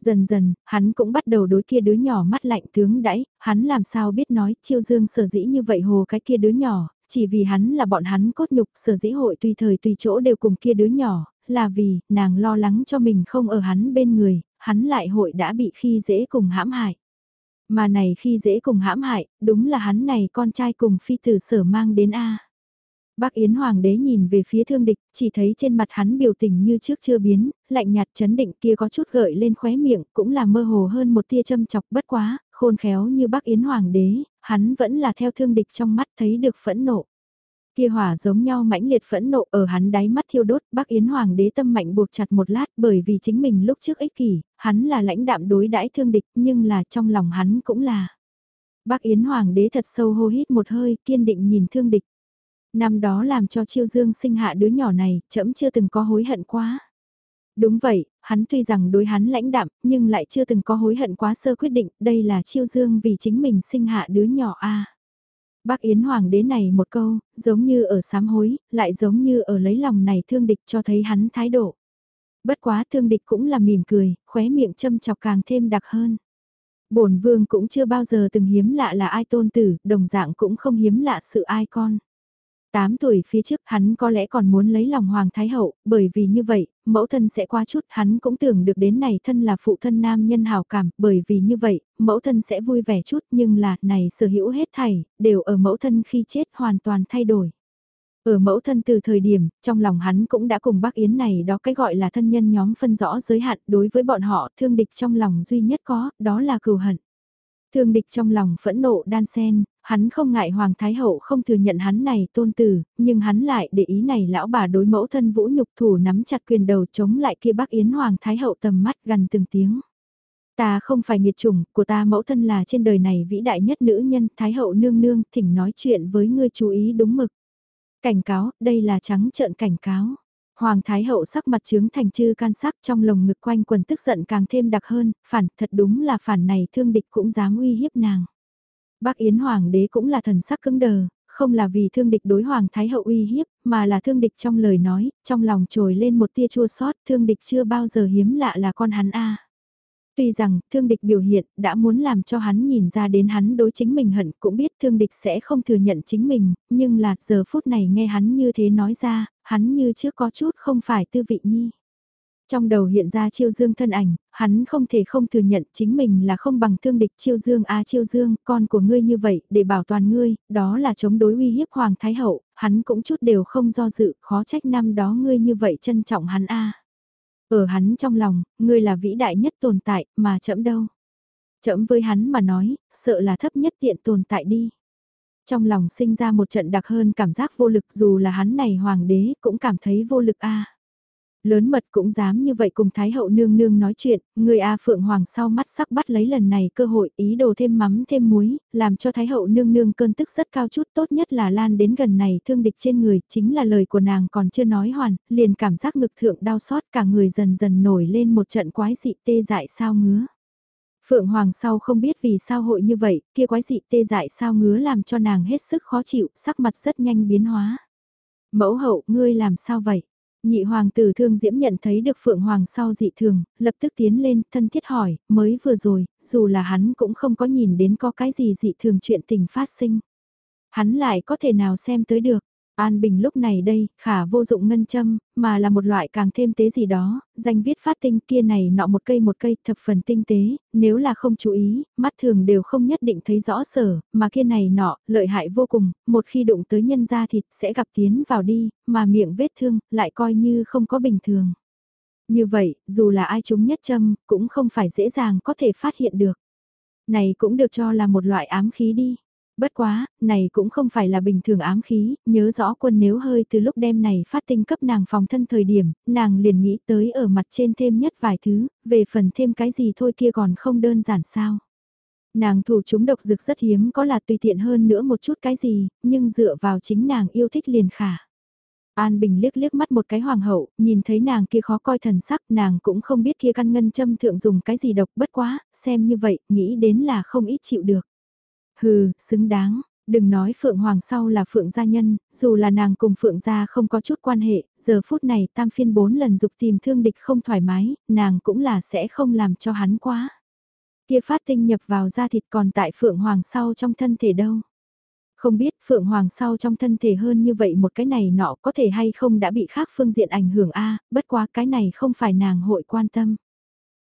Dần dần, hắn cũng bắt đầu đối kia đứa nhỏ mắt lạnh tướng đãi, hắn làm sao biết nói chiêu dương sở dĩ như vậy hồ cái kia đứa nhỏ, chỉ vì hắn là bọn hắn cốt nhục sở dĩ hội tùy thời tùy chỗ đều cùng kia đứa nhỏ, là vì nàng lo lắng cho mình không ở hắn bên người, hắn lại hội đã bị khi dễ cùng hãm hại. Mà này khi dễ cùng hãm hại, đúng là hắn này con trai cùng phi tử sở mang đến A. Bác Yến Hoàng đế nhìn về phía thương địch, chỉ thấy trên mặt hắn biểu tình như trước chưa biến, lạnh nhạt chấn định kia có chút gợi lên khóe miệng, cũng là mơ hồ hơn một tia châm chọc bất quá, khôn khéo như bác Yến Hoàng đế, hắn vẫn là theo thương địch trong mắt thấy được phẫn nộ. Kia hỏa giống nhau mãnh liệt phẫn nộ ở hắn đáy mắt thiêu đốt, bác Yến Hoàng đế tâm mạnh buộc chặt một lát bởi vì chính mình lúc trước ích kỷ, hắn là lãnh đạm đối đãi thương địch nhưng là trong lòng hắn cũng là. Bác Yến Hoàng đế thật sâu hô hít một hơi kiên định nhìn thương địch. Năm đó làm cho Chiêu Dương sinh hạ đứa nhỏ này, trẫm chưa từng có hối hận quá. Đúng vậy, hắn tuy rằng đối hắn lãnh đạm, nhưng lại chưa từng có hối hận quá sơ quyết định, đây là Chiêu Dương vì chính mình sinh hạ đứa nhỏ a. Bác Yến Hoàng đế này một câu, giống như ở sám hối, lại giống như ở lấy lòng này thương địch cho thấy hắn thái độ. Bất quá thương địch cũng là mỉm cười, khóe miệng châm chọc càng thêm đặc hơn. bổn vương cũng chưa bao giờ từng hiếm lạ là ai tôn tử, đồng dạng cũng không hiếm lạ sự ai con. 8 tuổi phía trước hắn có lẽ còn muốn lấy lòng Hoàng Thái Hậu, bởi vì như vậy, mẫu thân sẽ qua chút hắn cũng tưởng được đến này thân là phụ thân nam nhân hào cảm, bởi vì như vậy, mẫu thân sẽ vui vẻ chút nhưng là này sở hữu hết thảy, đều ở mẫu thân khi chết hoàn toàn thay đổi. Ở mẫu thân từ thời điểm, trong lòng hắn cũng đã cùng bác Yến này đó cái gọi là thân nhân nhóm phân rõ giới hạn đối với bọn họ thương địch trong lòng duy nhất có, đó là cừu hận. Thương địch trong lòng phẫn nộ đan sen, hắn không ngại Hoàng Thái Hậu không thừa nhận hắn này tôn tử, nhưng hắn lại để ý này lão bà đối mẫu thân vũ nhục thủ nắm chặt quyền đầu chống lại kia bác Yến Hoàng Thái Hậu tầm mắt gần từng tiếng. Ta không phải nghiệt chủng, của ta mẫu thân là trên đời này vĩ đại nhất nữ nhân, Thái Hậu nương nương, thỉnh nói chuyện với ngươi chú ý đúng mực. Cảnh cáo, đây là trắng trợn cảnh cáo. Hoàng Thái Hậu sắc mặt trướng thành chư can sắc trong lồng ngực quanh quần tức giận càng thêm đặc hơn, phản, thật đúng là phản này thương địch cũng dám uy hiếp nàng. Bác Yến Hoàng đế cũng là thần sắc cứng đờ, không là vì thương địch đối Hoàng Thái Hậu uy hiếp, mà là thương địch trong lời nói, trong lòng trồi lên một tia chua sót, thương địch chưa bao giờ hiếm lạ là con hắn a. Tuy rằng, thương địch biểu hiện, đã muốn làm cho hắn nhìn ra đến hắn đối chính mình hận, cũng biết thương địch sẽ không thừa nhận chính mình, nhưng là giờ phút này nghe hắn như thế nói ra, hắn như trước có chút không phải tư vị nhi. Trong đầu hiện ra chiêu dương thân ảnh, hắn không thể không thừa nhận chính mình là không bằng thương địch chiêu dương a chiêu dương, con của ngươi như vậy, để bảo toàn ngươi, đó là chống đối uy hiếp Hoàng Thái Hậu, hắn cũng chút đều không do dự, khó trách năm đó ngươi như vậy trân trọng hắn a ở hắn trong lòng, ngươi là vĩ đại nhất tồn tại, mà chậm đâu. Chậm với hắn mà nói, sợ là thấp nhất tiện tồn tại đi. Trong lòng sinh ra một trận đặc hơn cảm giác vô lực dù là hắn này hoàng đế cũng cảm thấy vô lực a Lớn mật cũng dám như vậy cùng Thái hậu nương nương nói chuyện, người A Phượng Hoàng sau mắt sắc bắt lấy lần này cơ hội ý đồ thêm mắm thêm muối, làm cho Thái hậu nương nương cơn tức rất cao chút tốt nhất là lan đến gần này thương địch trên người, chính là lời của nàng còn chưa nói hoàn, liền cảm giác ngực thượng đau xót cả người dần dần nổi lên một trận quái dị tê dại sao ngứa. Phượng Hoàng sau không biết vì sao hội như vậy, kia quái dị tê dại sao ngứa làm cho nàng hết sức khó chịu, sắc mặt rất nhanh biến hóa. Mẫu hậu, ngươi làm sao vậy? Nhị hoàng tử thương diễm nhận thấy được Phượng Hoàng sau dị thường, lập tức tiến lên, thân thiết hỏi, mới vừa rồi, dù là hắn cũng không có nhìn đến có cái gì dị thường chuyện tình phát sinh. Hắn lại có thể nào xem tới được, An Bình lúc này đây, khả vô dụng ngân châm, mà là một loại càng thêm tế gì đó, danh viết phát tinh kia này nọ một cây một cây thập phần tinh tế, nếu là không chú ý, mắt thường đều không nhất định thấy rõ sở, mà kia này nọ, lợi hại vô cùng, một khi đụng tới nhân da thịt sẽ gặp tiến vào đi, mà miệng vết thương, lại coi như không có bình thường. Như vậy, dù là ai chúng nhất châm, cũng không phải dễ dàng có thể phát hiện được. Này cũng được cho là một loại ám khí đi. Bất quá, này cũng không phải là bình thường ám khí, nhớ rõ quân nếu hơi từ lúc đêm này phát tinh cấp nàng phòng thân thời điểm, nàng liền nghĩ tới ở mặt trên thêm nhất vài thứ, về phần thêm cái gì thôi kia còn không đơn giản sao. Nàng thủ chúng độc dược rất hiếm có là tùy tiện hơn nữa một chút cái gì, nhưng dựa vào chính nàng yêu thích liền khả. An Bình liếc liếc mắt một cái hoàng hậu, nhìn thấy nàng kia khó coi thần sắc, nàng cũng không biết kia căn ngân châm thượng dùng cái gì độc bất quá, xem như vậy, nghĩ đến là không ít chịu được. Hừ, xứng đáng, đừng nói Phượng Hoàng sau là Phượng gia nhân, dù là nàng cùng Phượng gia không có chút quan hệ, giờ phút này tam phiên bốn lần dục tìm thương địch không thoải mái, nàng cũng là sẽ không làm cho hắn quá. Kia phát tinh nhập vào da thịt còn tại Phượng Hoàng sau trong thân thể đâu. Không biết Phượng Hoàng sau trong thân thể hơn như vậy một cái này nọ có thể hay không đã bị khác phương diện ảnh hưởng a bất quá cái này không phải nàng hội quan tâm.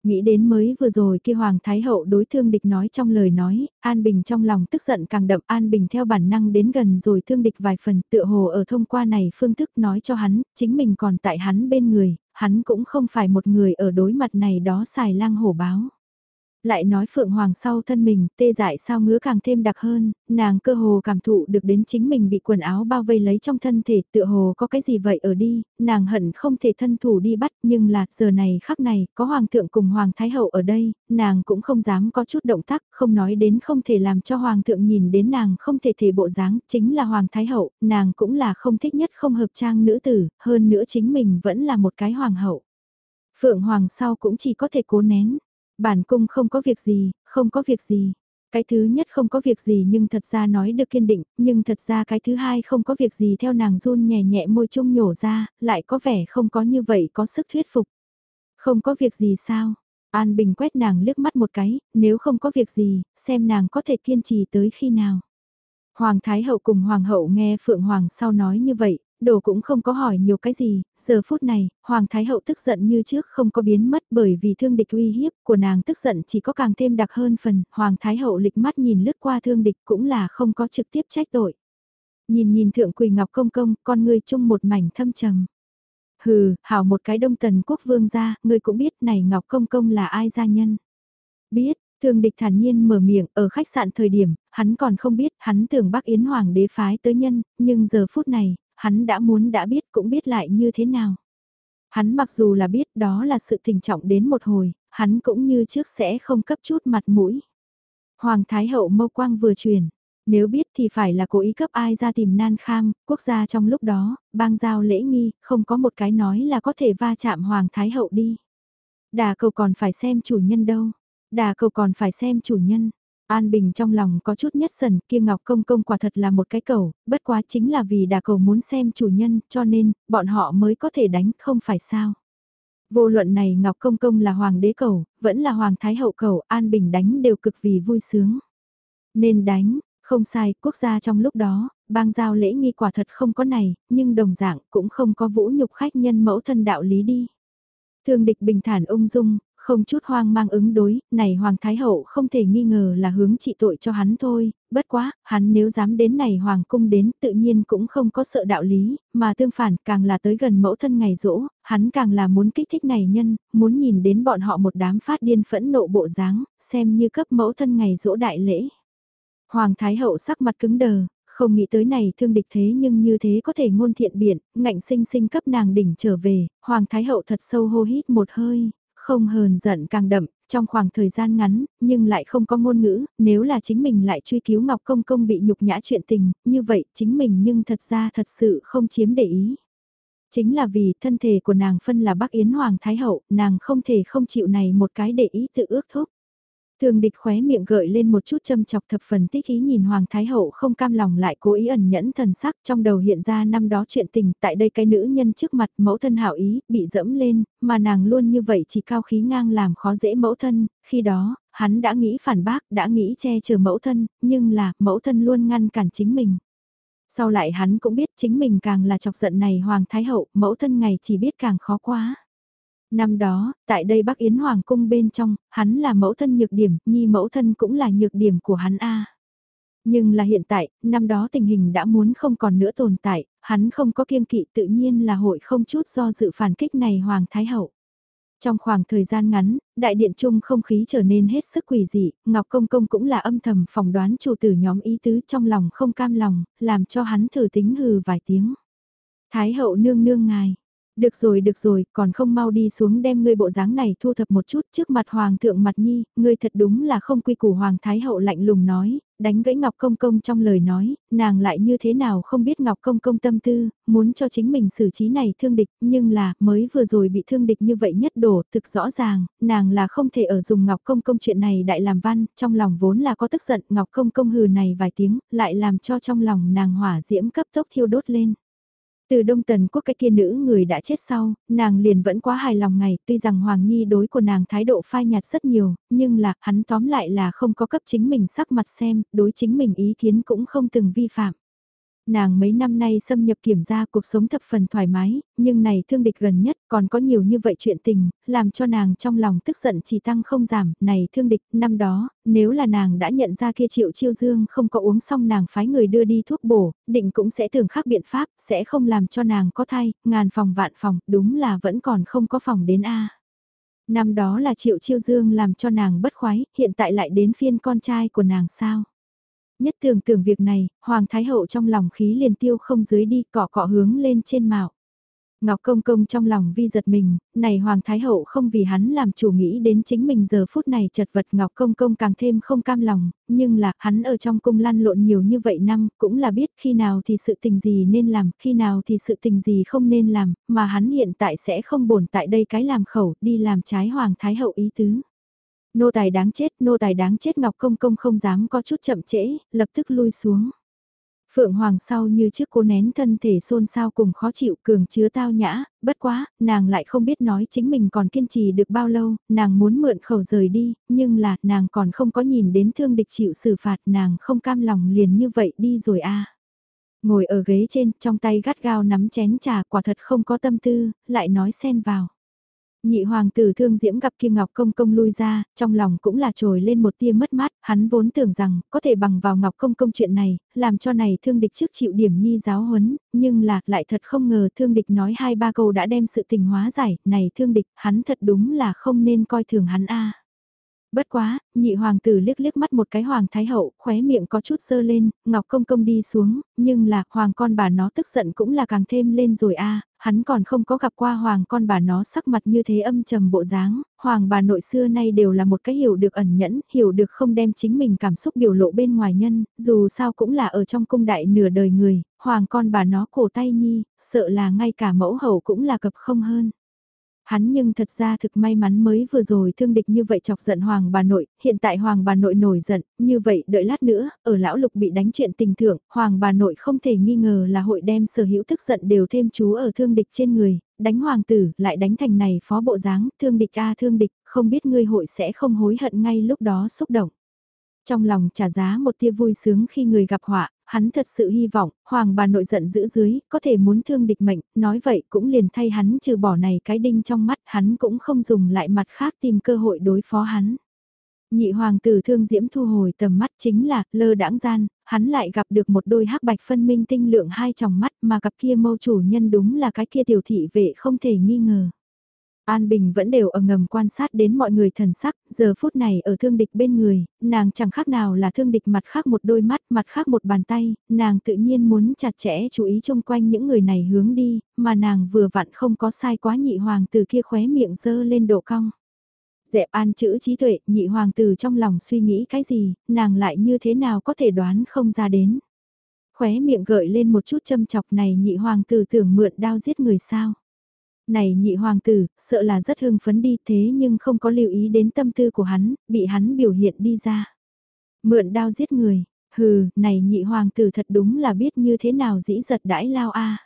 Nghĩ đến mới vừa rồi kia Hoàng Thái Hậu đối thương địch nói trong lời nói, An Bình trong lòng tức giận càng đậm An Bình theo bản năng đến gần rồi thương địch vài phần tựa hồ ở thông qua này phương thức nói cho hắn, chính mình còn tại hắn bên người, hắn cũng không phải một người ở đối mặt này đó xài lang hổ báo. Lại nói Phượng Hoàng sau thân mình, tê dại sao ngứa càng thêm đặc hơn, nàng cơ hồ cảm thụ được đến chính mình bị quần áo bao vây lấy trong thân thể, tựa hồ có cái gì vậy ở đi, nàng hận không thể thân thủ đi bắt, nhưng là giờ này khắc này, có Hoàng thượng cùng Hoàng Thái Hậu ở đây, nàng cũng không dám có chút động tác, không nói đến không thể làm cho Hoàng thượng nhìn đến nàng không thể thể bộ dáng, chính là Hoàng Thái Hậu, nàng cũng là không thích nhất không hợp trang nữ tử, hơn nữa chính mình vẫn là một cái Hoàng hậu. Phượng Hoàng sau cũng chỉ có thể cố nén. Bản cung không có việc gì, không có việc gì. Cái thứ nhất không có việc gì nhưng thật ra nói được kiên định, nhưng thật ra cái thứ hai không có việc gì theo nàng run nhẹ nhẹ môi chung nhổ ra, lại có vẻ không có như vậy có sức thuyết phục. Không có việc gì sao? An Bình quét nàng liếc mắt một cái, nếu không có việc gì, xem nàng có thể kiên trì tới khi nào. Hoàng Thái Hậu cùng Hoàng Hậu nghe Phượng Hoàng sau nói như vậy, đồ cũng không có hỏi nhiều cái gì, giờ phút này, Hoàng Thái Hậu tức giận như trước không có biến mất bởi vì thương địch uy hiếp của nàng tức giận chỉ có càng thêm đặc hơn phần, Hoàng Thái Hậu lịch mắt nhìn lướt qua thương địch cũng là không có trực tiếp trách tội. Nhìn nhìn thượng quỳ ngọc công công, con người chung một mảnh thâm trầm. Hừ, hảo một cái đông tần quốc vương ra, người cũng biết này ngọc công công là ai gia nhân. Biết, Thương địch thản nhiên mở miệng, ở khách sạn thời điểm, hắn còn không biết, hắn tưởng bác Yến Hoàng đế phái tới nhân, nhưng giờ phút này, hắn đã muốn đã biết cũng biết lại như thế nào. Hắn mặc dù là biết đó là sự tình trọng đến một hồi, hắn cũng như trước sẽ không cấp chút mặt mũi. Hoàng Thái Hậu mâu quang vừa truyền, nếu biết thì phải là cố ý cấp ai ra tìm nan kham, quốc gia trong lúc đó, bang giao lễ nghi, không có một cái nói là có thể va chạm Hoàng Thái Hậu đi. Đà cầu còn phải xem chủ nhân đâu, đà cầu còn phải xem chủ nhân, An Bình trong lòng có chút nhất sần, kia Ngọc Công Công quả thật là một cái cầu, bất quá chính là vì đà cầu muốn xem chủ nhân, cho nên, bọn họ mới có thể đánh, không phải sao. Vô luận này Ngọc Công Công là Hoàng đế cầu, vẫn là Hoàng Thái Hậu cầu, An Bình đánh đều cực vì vui sướng. Nên đánh, không sai, quốc gia trong lúc đó, bang giao lễ nghi quả thật không có này, nhưng đồng dạng cũng không có vũ nhục khách nhân mẫu thân đạo lý đi. Thương địch bình thản ung dung, không chút hoang mang ứng đối, này Hoàng Thái Hậu không thể nghi ngờ là hướng trị tội cho hắn thôi, bất quá, hắn nếu dám đến này Hoàng Cung đến tự nhiên cũng không có sợ đạo lý, mà tương phản càng là tới gần mẫu thân ngày rỗ, hắn càng là muốn kích thích này nhân, muốn nhìn đến bọn họ một đám phát điên phẫn nộ bộ dáng, xem như cấp mẫu thân ngày rỗ đại lễ. Hoàng Thái Hậu sắc mặt cứng đờ, không nghĩ tới này thương địch thế nhưng như thế có thể ngôn thiện biện, ngạnh sinh sinh cấp nàng đỉnh trở về, Hoàng Thái Hậu thật sâu hô hít một hơi, không hờn giận càng đậm, trong khoảng thời gian ngắn, nhưng lại không có ngôn ngữ, nếu là chính mình lại truy cứu Ngọc Công Công bị nhục nhã chuyện tình, như vậy chính mình nhưng thật ra thật sự không chiếm để ý. Chính là vì thân thể của nàng phân là Bắc Yến Hoàng Thái Hậu, nàng không thể không chịu này một cái để ý tự ước thúc. Thường địch khóe miệng gợi lên một chút châm chọc thập phần tích ý nhìn Hoàng Thái Hậu không cam lòng lại cố ý ẩn nhẫn thần sắc trong đầu hiện ra năm đó chuyện tình tại đây cái nữ nhân trước mặt mẫu thân hảo ý bị dẫm lên, mà nàng luôn như vậy chỉ cao khí ngang làm khó dễ mẫu thân, khi đó, hắn đã nghĩ phản bác, đã nghĩ che chở mẫu thân, nhưng là mẫu thân luôn ngăn cản chính mình. Sau lại hắn cũng biết chính mình càng là chọc giận này Hoàng Thái Hậu, mẫu thân ngày chỉ biết càng khó quá. Năm đó, tại đây Bắc Yến Hoàng cung bên trong, hắn là mẫu thân nhược điểm, nhi mẫu thân cũng là nhược điểm của hắn A. Nhưng là hiện tại, năm đó tình hình đã muốn không còn nữa tồn tại, hắn không có kiêng kỵ tự nhiên là hội không chút do dự phản kích này Hoàng Thái Hậu. Trong khoảng thời gian ngắn, đại điện chung không khí trở nên hết sức quỷ dị, Ngọc Công Công cũng là âm thầm phỏng đoán chủ tử nhóm ý tứ trong lòng không cam lòng, làm cho hắn thử tính hừ vài tiếng. Thái hậu nương nương ngài, được rồi được rồi, còn không mau đi xuống đem ngươi bộ dáng này thu thập một chút trước mặt hoàng thượng mặt nhi, ngươi thật đúng là không quy củ hoàng thái hậu lạnh lùng nói, đánh gãy Ngọc Công Công trong lời nói, nàng lại như thế nào không biết Ngọc Công Công tâm tư, muốn cho chính mình xử trí này thương địch, nhưng là, mới vừa rồi bị thương địch như vậy nhất đổ, thực rõ ràng, nàng là không thể ở dùng Ngọc Công Công chuyện này đại làm văn, trong lòng vốn là có tức giận, Ngọc Công Công hừ này vài tiếng, lại làm cho trong lòng nàng hỏa diễm cấp tốc thiêu đốt lên. Từ Đông Tần Quốc cái kia nữ người đã chết sau, nàng liền vẫn quá hài lòng ngày, tuy rằng Hoàng Nhi đối của nàng thái độ phai nhạt rất nhiều, nhưng là, hắn tóm lại là không có cấp chính mình sắc mặt xem, đối chính mình ý kiến cũng không từng vi phạm. Nàng mấy năm nay xâm nhập kiểm tra cuộc sống thập phần thoải mái, nhưng này thương địch gần nhất còn có nhiều như vậy chuyện tình, làm cho nàng trong lòng tức giận chỉ tăng không giảm, này thương địch, năm đó, nếu là nàng đã nhận ra kia triệu chiêu dương không có uống xong nàng phái người đưa đi thuốc bổ, định cũng sẽ thường khác biện pháp, sẽ không làm cho nàng có thai, ngàn phòng vạn phòng, đúng là vẫn còn không có phòng đến A. Năm đó là triệu chiêu dương làm cho nàng bất khoái, hiện tại lại đến phiên con trai của nàng sao? Nhất tưởng tưởng việc này, Hoàng Thái Hậu trong lòng khí liền tiêu không dưới đi cọ cọ hướng lên trên mạo. Ngọc Công Công trong lòng vi giật mình, này Hoàng Thái Hậu không vì hắn làm chủ nghĩ đến chính mình giờ phút này chật vật Ngọc Công Công càng thêm không cam lòng, nhưng là hắn ở trong cung lăn lộn nhiều như vậy năm cũng là biết khi nào thì sự tình gì nên làm, khi nào thì sự tình gì không nên làm, mà hắn hiện tại sẽ không bổn tại đây cái làm khẩu đi làm trái Hoàng Thái Hậu ý tứ. Nô tài đáng chết, nô tài đáng chết Ngọc Công Công không dám có chút chậm trễ, lập tức lui xuống. Phượng Hoàng sau như trước cô nén thân thể xôn xao cùng khó chịu cường chứa tao nhã, bất quá, nàng lại không biết nói chính mình còn kiên trì được bao lâu, nàng muốn mượn khẩu rời đi, nhưng là nàng còn không có nhìn đến thương địch chịu xử phạt nàng không cam lòng liền như vậy đi rồi a Ngồi ở ghế trên, trong tay gắt gao nắm chén trà quả thật không có tâm tư, lại nói xen vào. Nhị hoàng tử thương diễm gặp kia ngọc công công lui ra, trong lòng cũng là trồi lên một tia mất mát, hắn vốn tưởng rằng có thể bằng vào ngọc công công chuyện này, làm cho này thương địch trước chịu điểm nhi giáo huấn, nhưng là lại thật không ngờ thương địch nói hai ba câu đã đem sự tình hóa giải, này thương địch, hắn thật đúng là không nên coi thường hắn a. Bất quá, nhị hoàng tử liếc liếc mắt một cái hoàng thái hậu, khóe miệng có chút sơ lên, ngọc công công đi xuống, nhưng là hoàng con bà nó tức giận cũng là càng thêm lên rồi a hắn còn không có gặp qua hoàng con bà nó sắc mặt như thế âm trầm bộ dáng, hoàng bà nội xưa nay đều là một cái hiểu được ẩn nhẫn, hiểu được không đem chính mình cảm xúc biểu lộ bên ngoài nhân, dù sao cũng là ở trong cung đại nửa đời người, hoàng con bà nó cổ tay nhi, sợ là ngay cả mẫu hậu cũng là cập không hơn. Hắn nhưng thật ra thực may mắn mới vừa rồi thương địch như vậy chọc giận hoàng bà nội, hiện tại hoàng bà nội nổi giận, như vậy đợi lát nữa, ở lão lục bị đánh chuyện tình thưởng, hoàng bà nội không thể nghi ngờ là hội đem sở hữu tức giận đều thêm chú ở thương địch trên người, đánh hoàng tử, lại đánh thành này phó bộ dáng, thương địch a thương địch, không biết ngươi hội sẽ không hối hận ngay lúc đó xúc động. Trong lòng trả giá một tia vui sướng khi người gặp họa, hắn thật sự hy vọng, hoàng bà nội giận giữ dưới, có thể muốn thương địch mệnh, nói vậy cũng liền thay hắn trừ bỏ này cái đinh trong mắt, hắn cũng không dùng lại mặt khác tìm cơ hội đối phó hắn. Nhị hoàng tử thương diễm thu hồi tầm mắt chính là, lơ đãng gian, hắn lại gặp được một đôi hắc bạch phân minh tinh lượng hai tròng mắt mà cặp kia mâu chủ nhân đúng là cái kia tiểu thị vệ không thể nghi ngờ. An Bình vẫn đều ở ngầm quan sát đến mọi người thần sắc, giờ phút này ở thương địch bên người, nàng chẳng khác nào là thương địch mặt khác một đôi mắt, mặt khác một bàn tay, nàng tự nhiên muốn chặt chẽ chú ý chung quanh những người này hướng đi, mà nàng vừa vặn không có sai quá nhị hoàng từ kia khóe miệng dơ lên độ cong. Dẹp an chữ trí tuệ, nhị hoàng tử trong lòng suy nghĩ cái gì, nàng lại như thế nào có thể đoán không ra đến. Khóe miệng gợi lên một chút châm chọc này nhị hoàng tử tưởng mượn đao giết người sao này nhị hoàng tử, sợ là rất hưng phấn đi thế nhưng không có lưu ý đến tâm tư của hắn, bị hắn biểu hiện đi ra. Mượn đao giết người, hừ, này nhị hoàng tử thật đúng là biết như thế nào dĩ giật đãi lao a.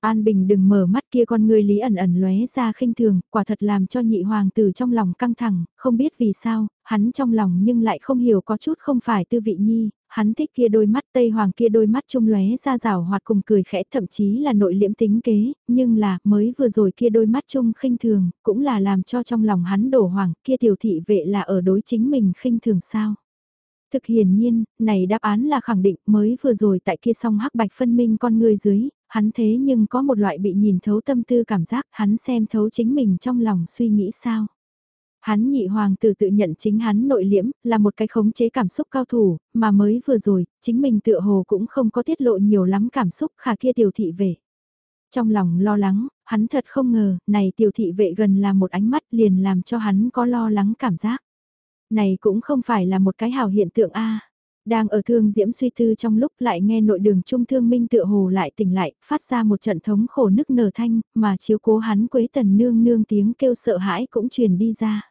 An Bình đừng mở mắt kia con người lý ẩn ẩn lóe ra khinh thường, quả thật làm cho nhị hoàng tử trong lòng căng thẳng, không biết vì sao, hắn trong lòng nhưng lại không hiểu có chút không phải tư vị nhi, hắn thích kia đôi mắt tây hoàng kia đôi mắt trung lóe ra rào hoạt cùng cười khẽ thậm chí là nội liễm tính kế, nhưng là mới vừa rồi kia đôi mắt trung khinh thường, cũng là làm cho trong lòng hắn đổ hoàng, kia tiểu thị vệ là ở đối chính mình khinh thường sao. Thực hiển nhiên, này đáp án là khẳng định mới vừa rồi tại kia song hắc bạch phân minh con người dưới, hắn thế nhưng có một loại bị nhìn thấu tâm tư cảm giác hắn xem thấu chính mình trong lòng suy nghĩ sao. Hắn nhị hoàng tử tự nhận chính hắn nội liễm, là một cái khống chế cảm xúc cao thủ, mà mới vừa rồi, chính mình tựa hồ cũng không có tiết lộ nhiều lắm cảm xúc khả kia tiểu thị vệ. Trong lòng lo lắng, hắn thật không ngờ, này tiểu thị vệ gần là một ánh mắt liền làm cho hắn có lo lắng cảm giác. Này cũng không phải là một cái hào hiện tượng A. Đang ở thương diễm suy tư trong lúc lại nghe nội đường trung thương minh tựa hồ lại tỉnh lại, phát ra một trận thống khổ nức nở thanh, mà chiếu cố hắn quế tần nương nương tiếng kêu sợ hãi cũng truyền đi ra.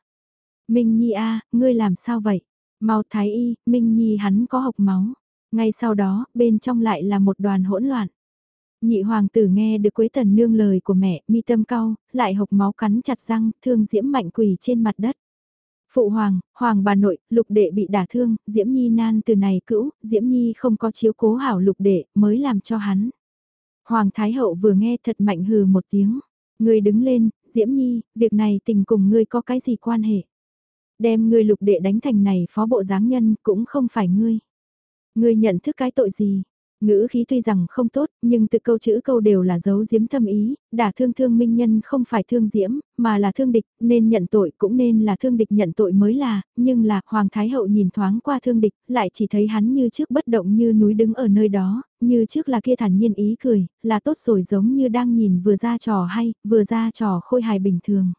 Minh Nhi a, ngươi làm sao vậy? Mau thái y, Minh Nhi hắn có hộc máu. Ngay sau đó, bên trong lại là một đoàn hỗn loạn. Nhị hoàng tử nghe được Quế Tần nương lời của mẹ, mi tâm cau, lại hộc máu cắn chặt răng, thương diễm mạnh quỳ trên mặt đất. Phụ hoàng, hoàng bà nội, lục đệ bị đả thương, Diễm Nhi nan từ này cữu, Diễm Nhi không có chiếu cố hảo lục đệ, mới làm cho hắn. Hoàng Thái Hậu vừa nghe thật mạnh hừ một tiếng. Ngươi đứng lên, Diễm Nhi, việc này tình cùng ngươi có cái gì quan hệ? Đem ngươi lục đệ đánh thành này phó bộ dáng nhân cũng không phải ngươi. Ngươi nhận thức cái tội gì? Ngữ khí tuy rằng không tốt, nhưng từ câu chữ câu đều là dấu diếm thâm ý, đả thương thương minh nhân không phải thương diễm, mà là thương địch, nên nhận tội cũng nên là thương địch nhận tội mới là, nhưng là, Hoàng Thái Hậu nhìn thoáng qua thương địch, lại chỉ thấy hắn như trước bất động như núi đứng ở nơi đó, như trước là kia thản nhiên ý cười, là tốt rồi giống như đang nhìn vừa ra trò hay, vừa ra trò khôi hài bình thường.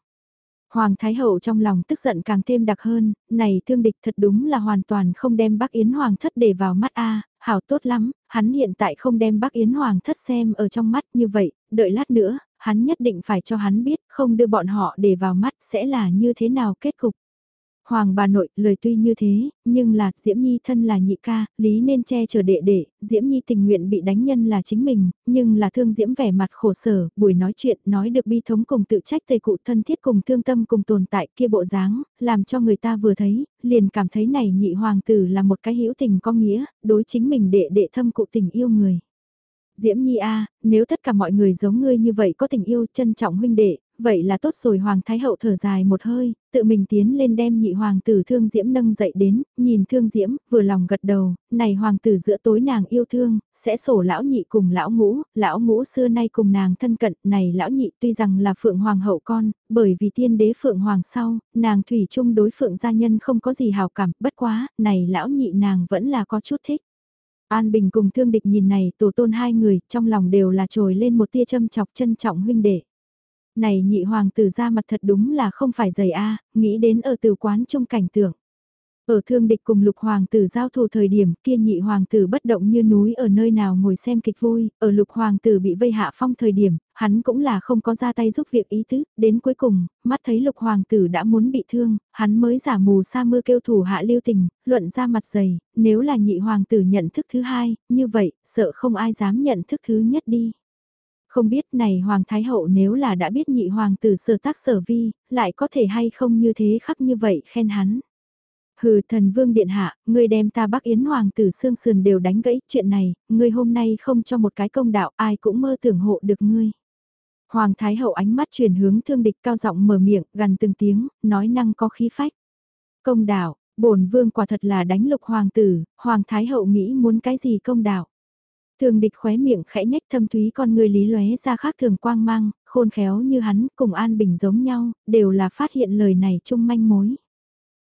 Hoàng Thái Hậu trong lòng tức giận càng thêm đặc hơn, này thương địch thật đúng là hoàn toàn không đem bác Yến Hoàng thất để vào mắt A, hảo tốt lắm, hắn hiện tại không đem bác Yến Hoàng thất xem ở trong mắt như vậy, đợi lát nữa, hắn nhất định phải cho hắn biết không đưa bọn họ để vào mắt sẽ là như thế nào kết cục. Hoàng bà nội, lời tuy như thế, nhưng là, Diễm Nhi thân là nhị ca, lý nên che chở đệ đệ, Diễm Nhi tình nguyện bị đánh nhân là chính mình, nhưng là thương Diễm vẻ mặt khổ sở, buổi nói chuyện, nói được bi thống cùng tự trách thầy cụ thân thiết cùng thương tâm cùng tồn tại kia bộ dáng, làm cho người ta vừa thấy, liền cảm thấy này nhị hoàng tử là một cái hữu tình có nghĩa, đối chính mình đệ đệ thâm cụ tình yêu người. Diễm Nhi A, nếu tất cả mọi người giống ngươi như vậy có tình yêu trân trọng huynh đệ, vậy là tốt rồi Hoàng Thái Hậu thở dài một hơi, tự mình tiến lên đem nhị Hoàng tử Thương Diễm nâng dậy đến, nhìn Thương Diễm, vừa lòng gật đầu, này Hoàng tử giữa tối nàng yêu thương, sẽ sổ lão nhị cùng lão ngũ, lão ngũ xưa nay cùng nàng thân cận, này lão nhị tuy rằng là Phượng Hoàng hậu con, bởi vì tiên đế Phượng Hoàng sau, nàng thủy chung đối Phượng gia nhân không có gì hào cảm, bất quá, này lão nhị nàng vẫn là có chút thích. An Bình cùng thương địch nhìn này tổ tôn hai người, trong lòng đều là trồi lên một tia châm chọc trân trọng huynh đệ. Này nhị hoàng tử ra mặt thật đúng là không phải giày a nghĩ đến ở từ quán trong cảnh tượng. Ở thương địch cùng lục hoàng tử giao thủ thời điểm kia nhị hoàng tử bất động như núi ở nơi nào ngồi xem kịch vui, ở lục hoàng tử bị vây hạ phong thời điểm, hắn cũng là không có ra tay giúp việc ý tứ, đến cuối cùng, mắt thấy lục hoàng tử đã muốn bị thương, hắn mới giả mù sa mưa kêu thủ hạ lưu tình, luận ra mặt dày, nếu là nhị hoàng tử nhận thức thứ hai, như vậy, sợ không ai dám nhận thức thứ nhất đi. Không biết này Hoàng Thái Hậu nếu là đã biết nhị hoàng tử sở tác sở vi, lại có thể hay không như thế khắc như vậy khen hắn. Hừ thần vương điện hạ, ngươi đem ta bắc yến hoàng tử xương sườn đều đánh gãy chuyện này, ngươi hôm nay không cho một cái công đạo ai cũng mơ tưởng hộ được ngươi. Hoàng Thái Hậu ánh mắt chuyển hướng thương địch cao giọng mở miệng, gần từng tiếng, nói năng có khí phách. Công đạo, bổn vương quả thật là đánh lục hoàng tử, Hoàng Thái Hậu nghĩ muốn cái gì công đạo. Thường địch khóe miệng khẽ nhách thâm thúy con người lý lóe ra khác thường quang mang, khôn khéo như hắn cùng An Bình giống nhau, đều là phát hiện lời này chung manh mối.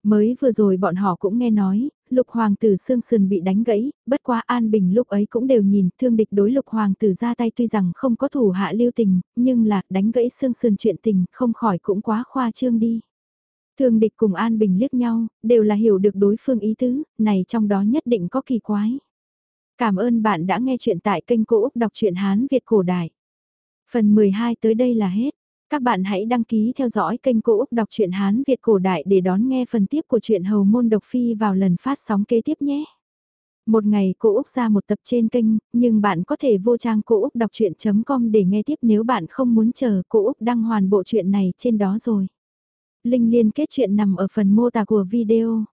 Mới vừa rồi bọn họ cũng nghe nói, lục hoàng tử Sương Sườn bị đánh gãy, bất quá An Bình lúc ấy cũng đều nhìn thương địch đối lục hoàng tử ra tay tuy rằng không có thủ hạ lưu tình, nhưng là đánh gãy Sương Sườn chuyện tình không khỏi cũng quá khoa trương đi. Thương địch cùng An Bình liếc nhau, đều là hiểu được đối phương ý tứ, này trong đó nhất định có kỳ quái. Cảm ơn bạn đã nghe chuyện tại kênh Cô Úc Đọc truyện Hán Việt Cổ Đại. Phần 12 tới đây là hết. Các bạn hãy đăng ký theo dõi kênh Cô Úc Đọc truyện Hán Việt Cổ Đại để đón nghe phần tiếp của truyện Hầu Môn Độc Phi vào lần phát sóng kế tiếp nhé. Một ngày cô Úc ra một tập trên kênh, nhưng bạn có thể vô trang cô Úc đọc chuyện.com để nghe tiếp nếu bạn không muốn chờ cô Úc đăng hoàn bộ chuyện này trên đó rồi. Link liên kết chuyện nằm ở phần mô tả của video.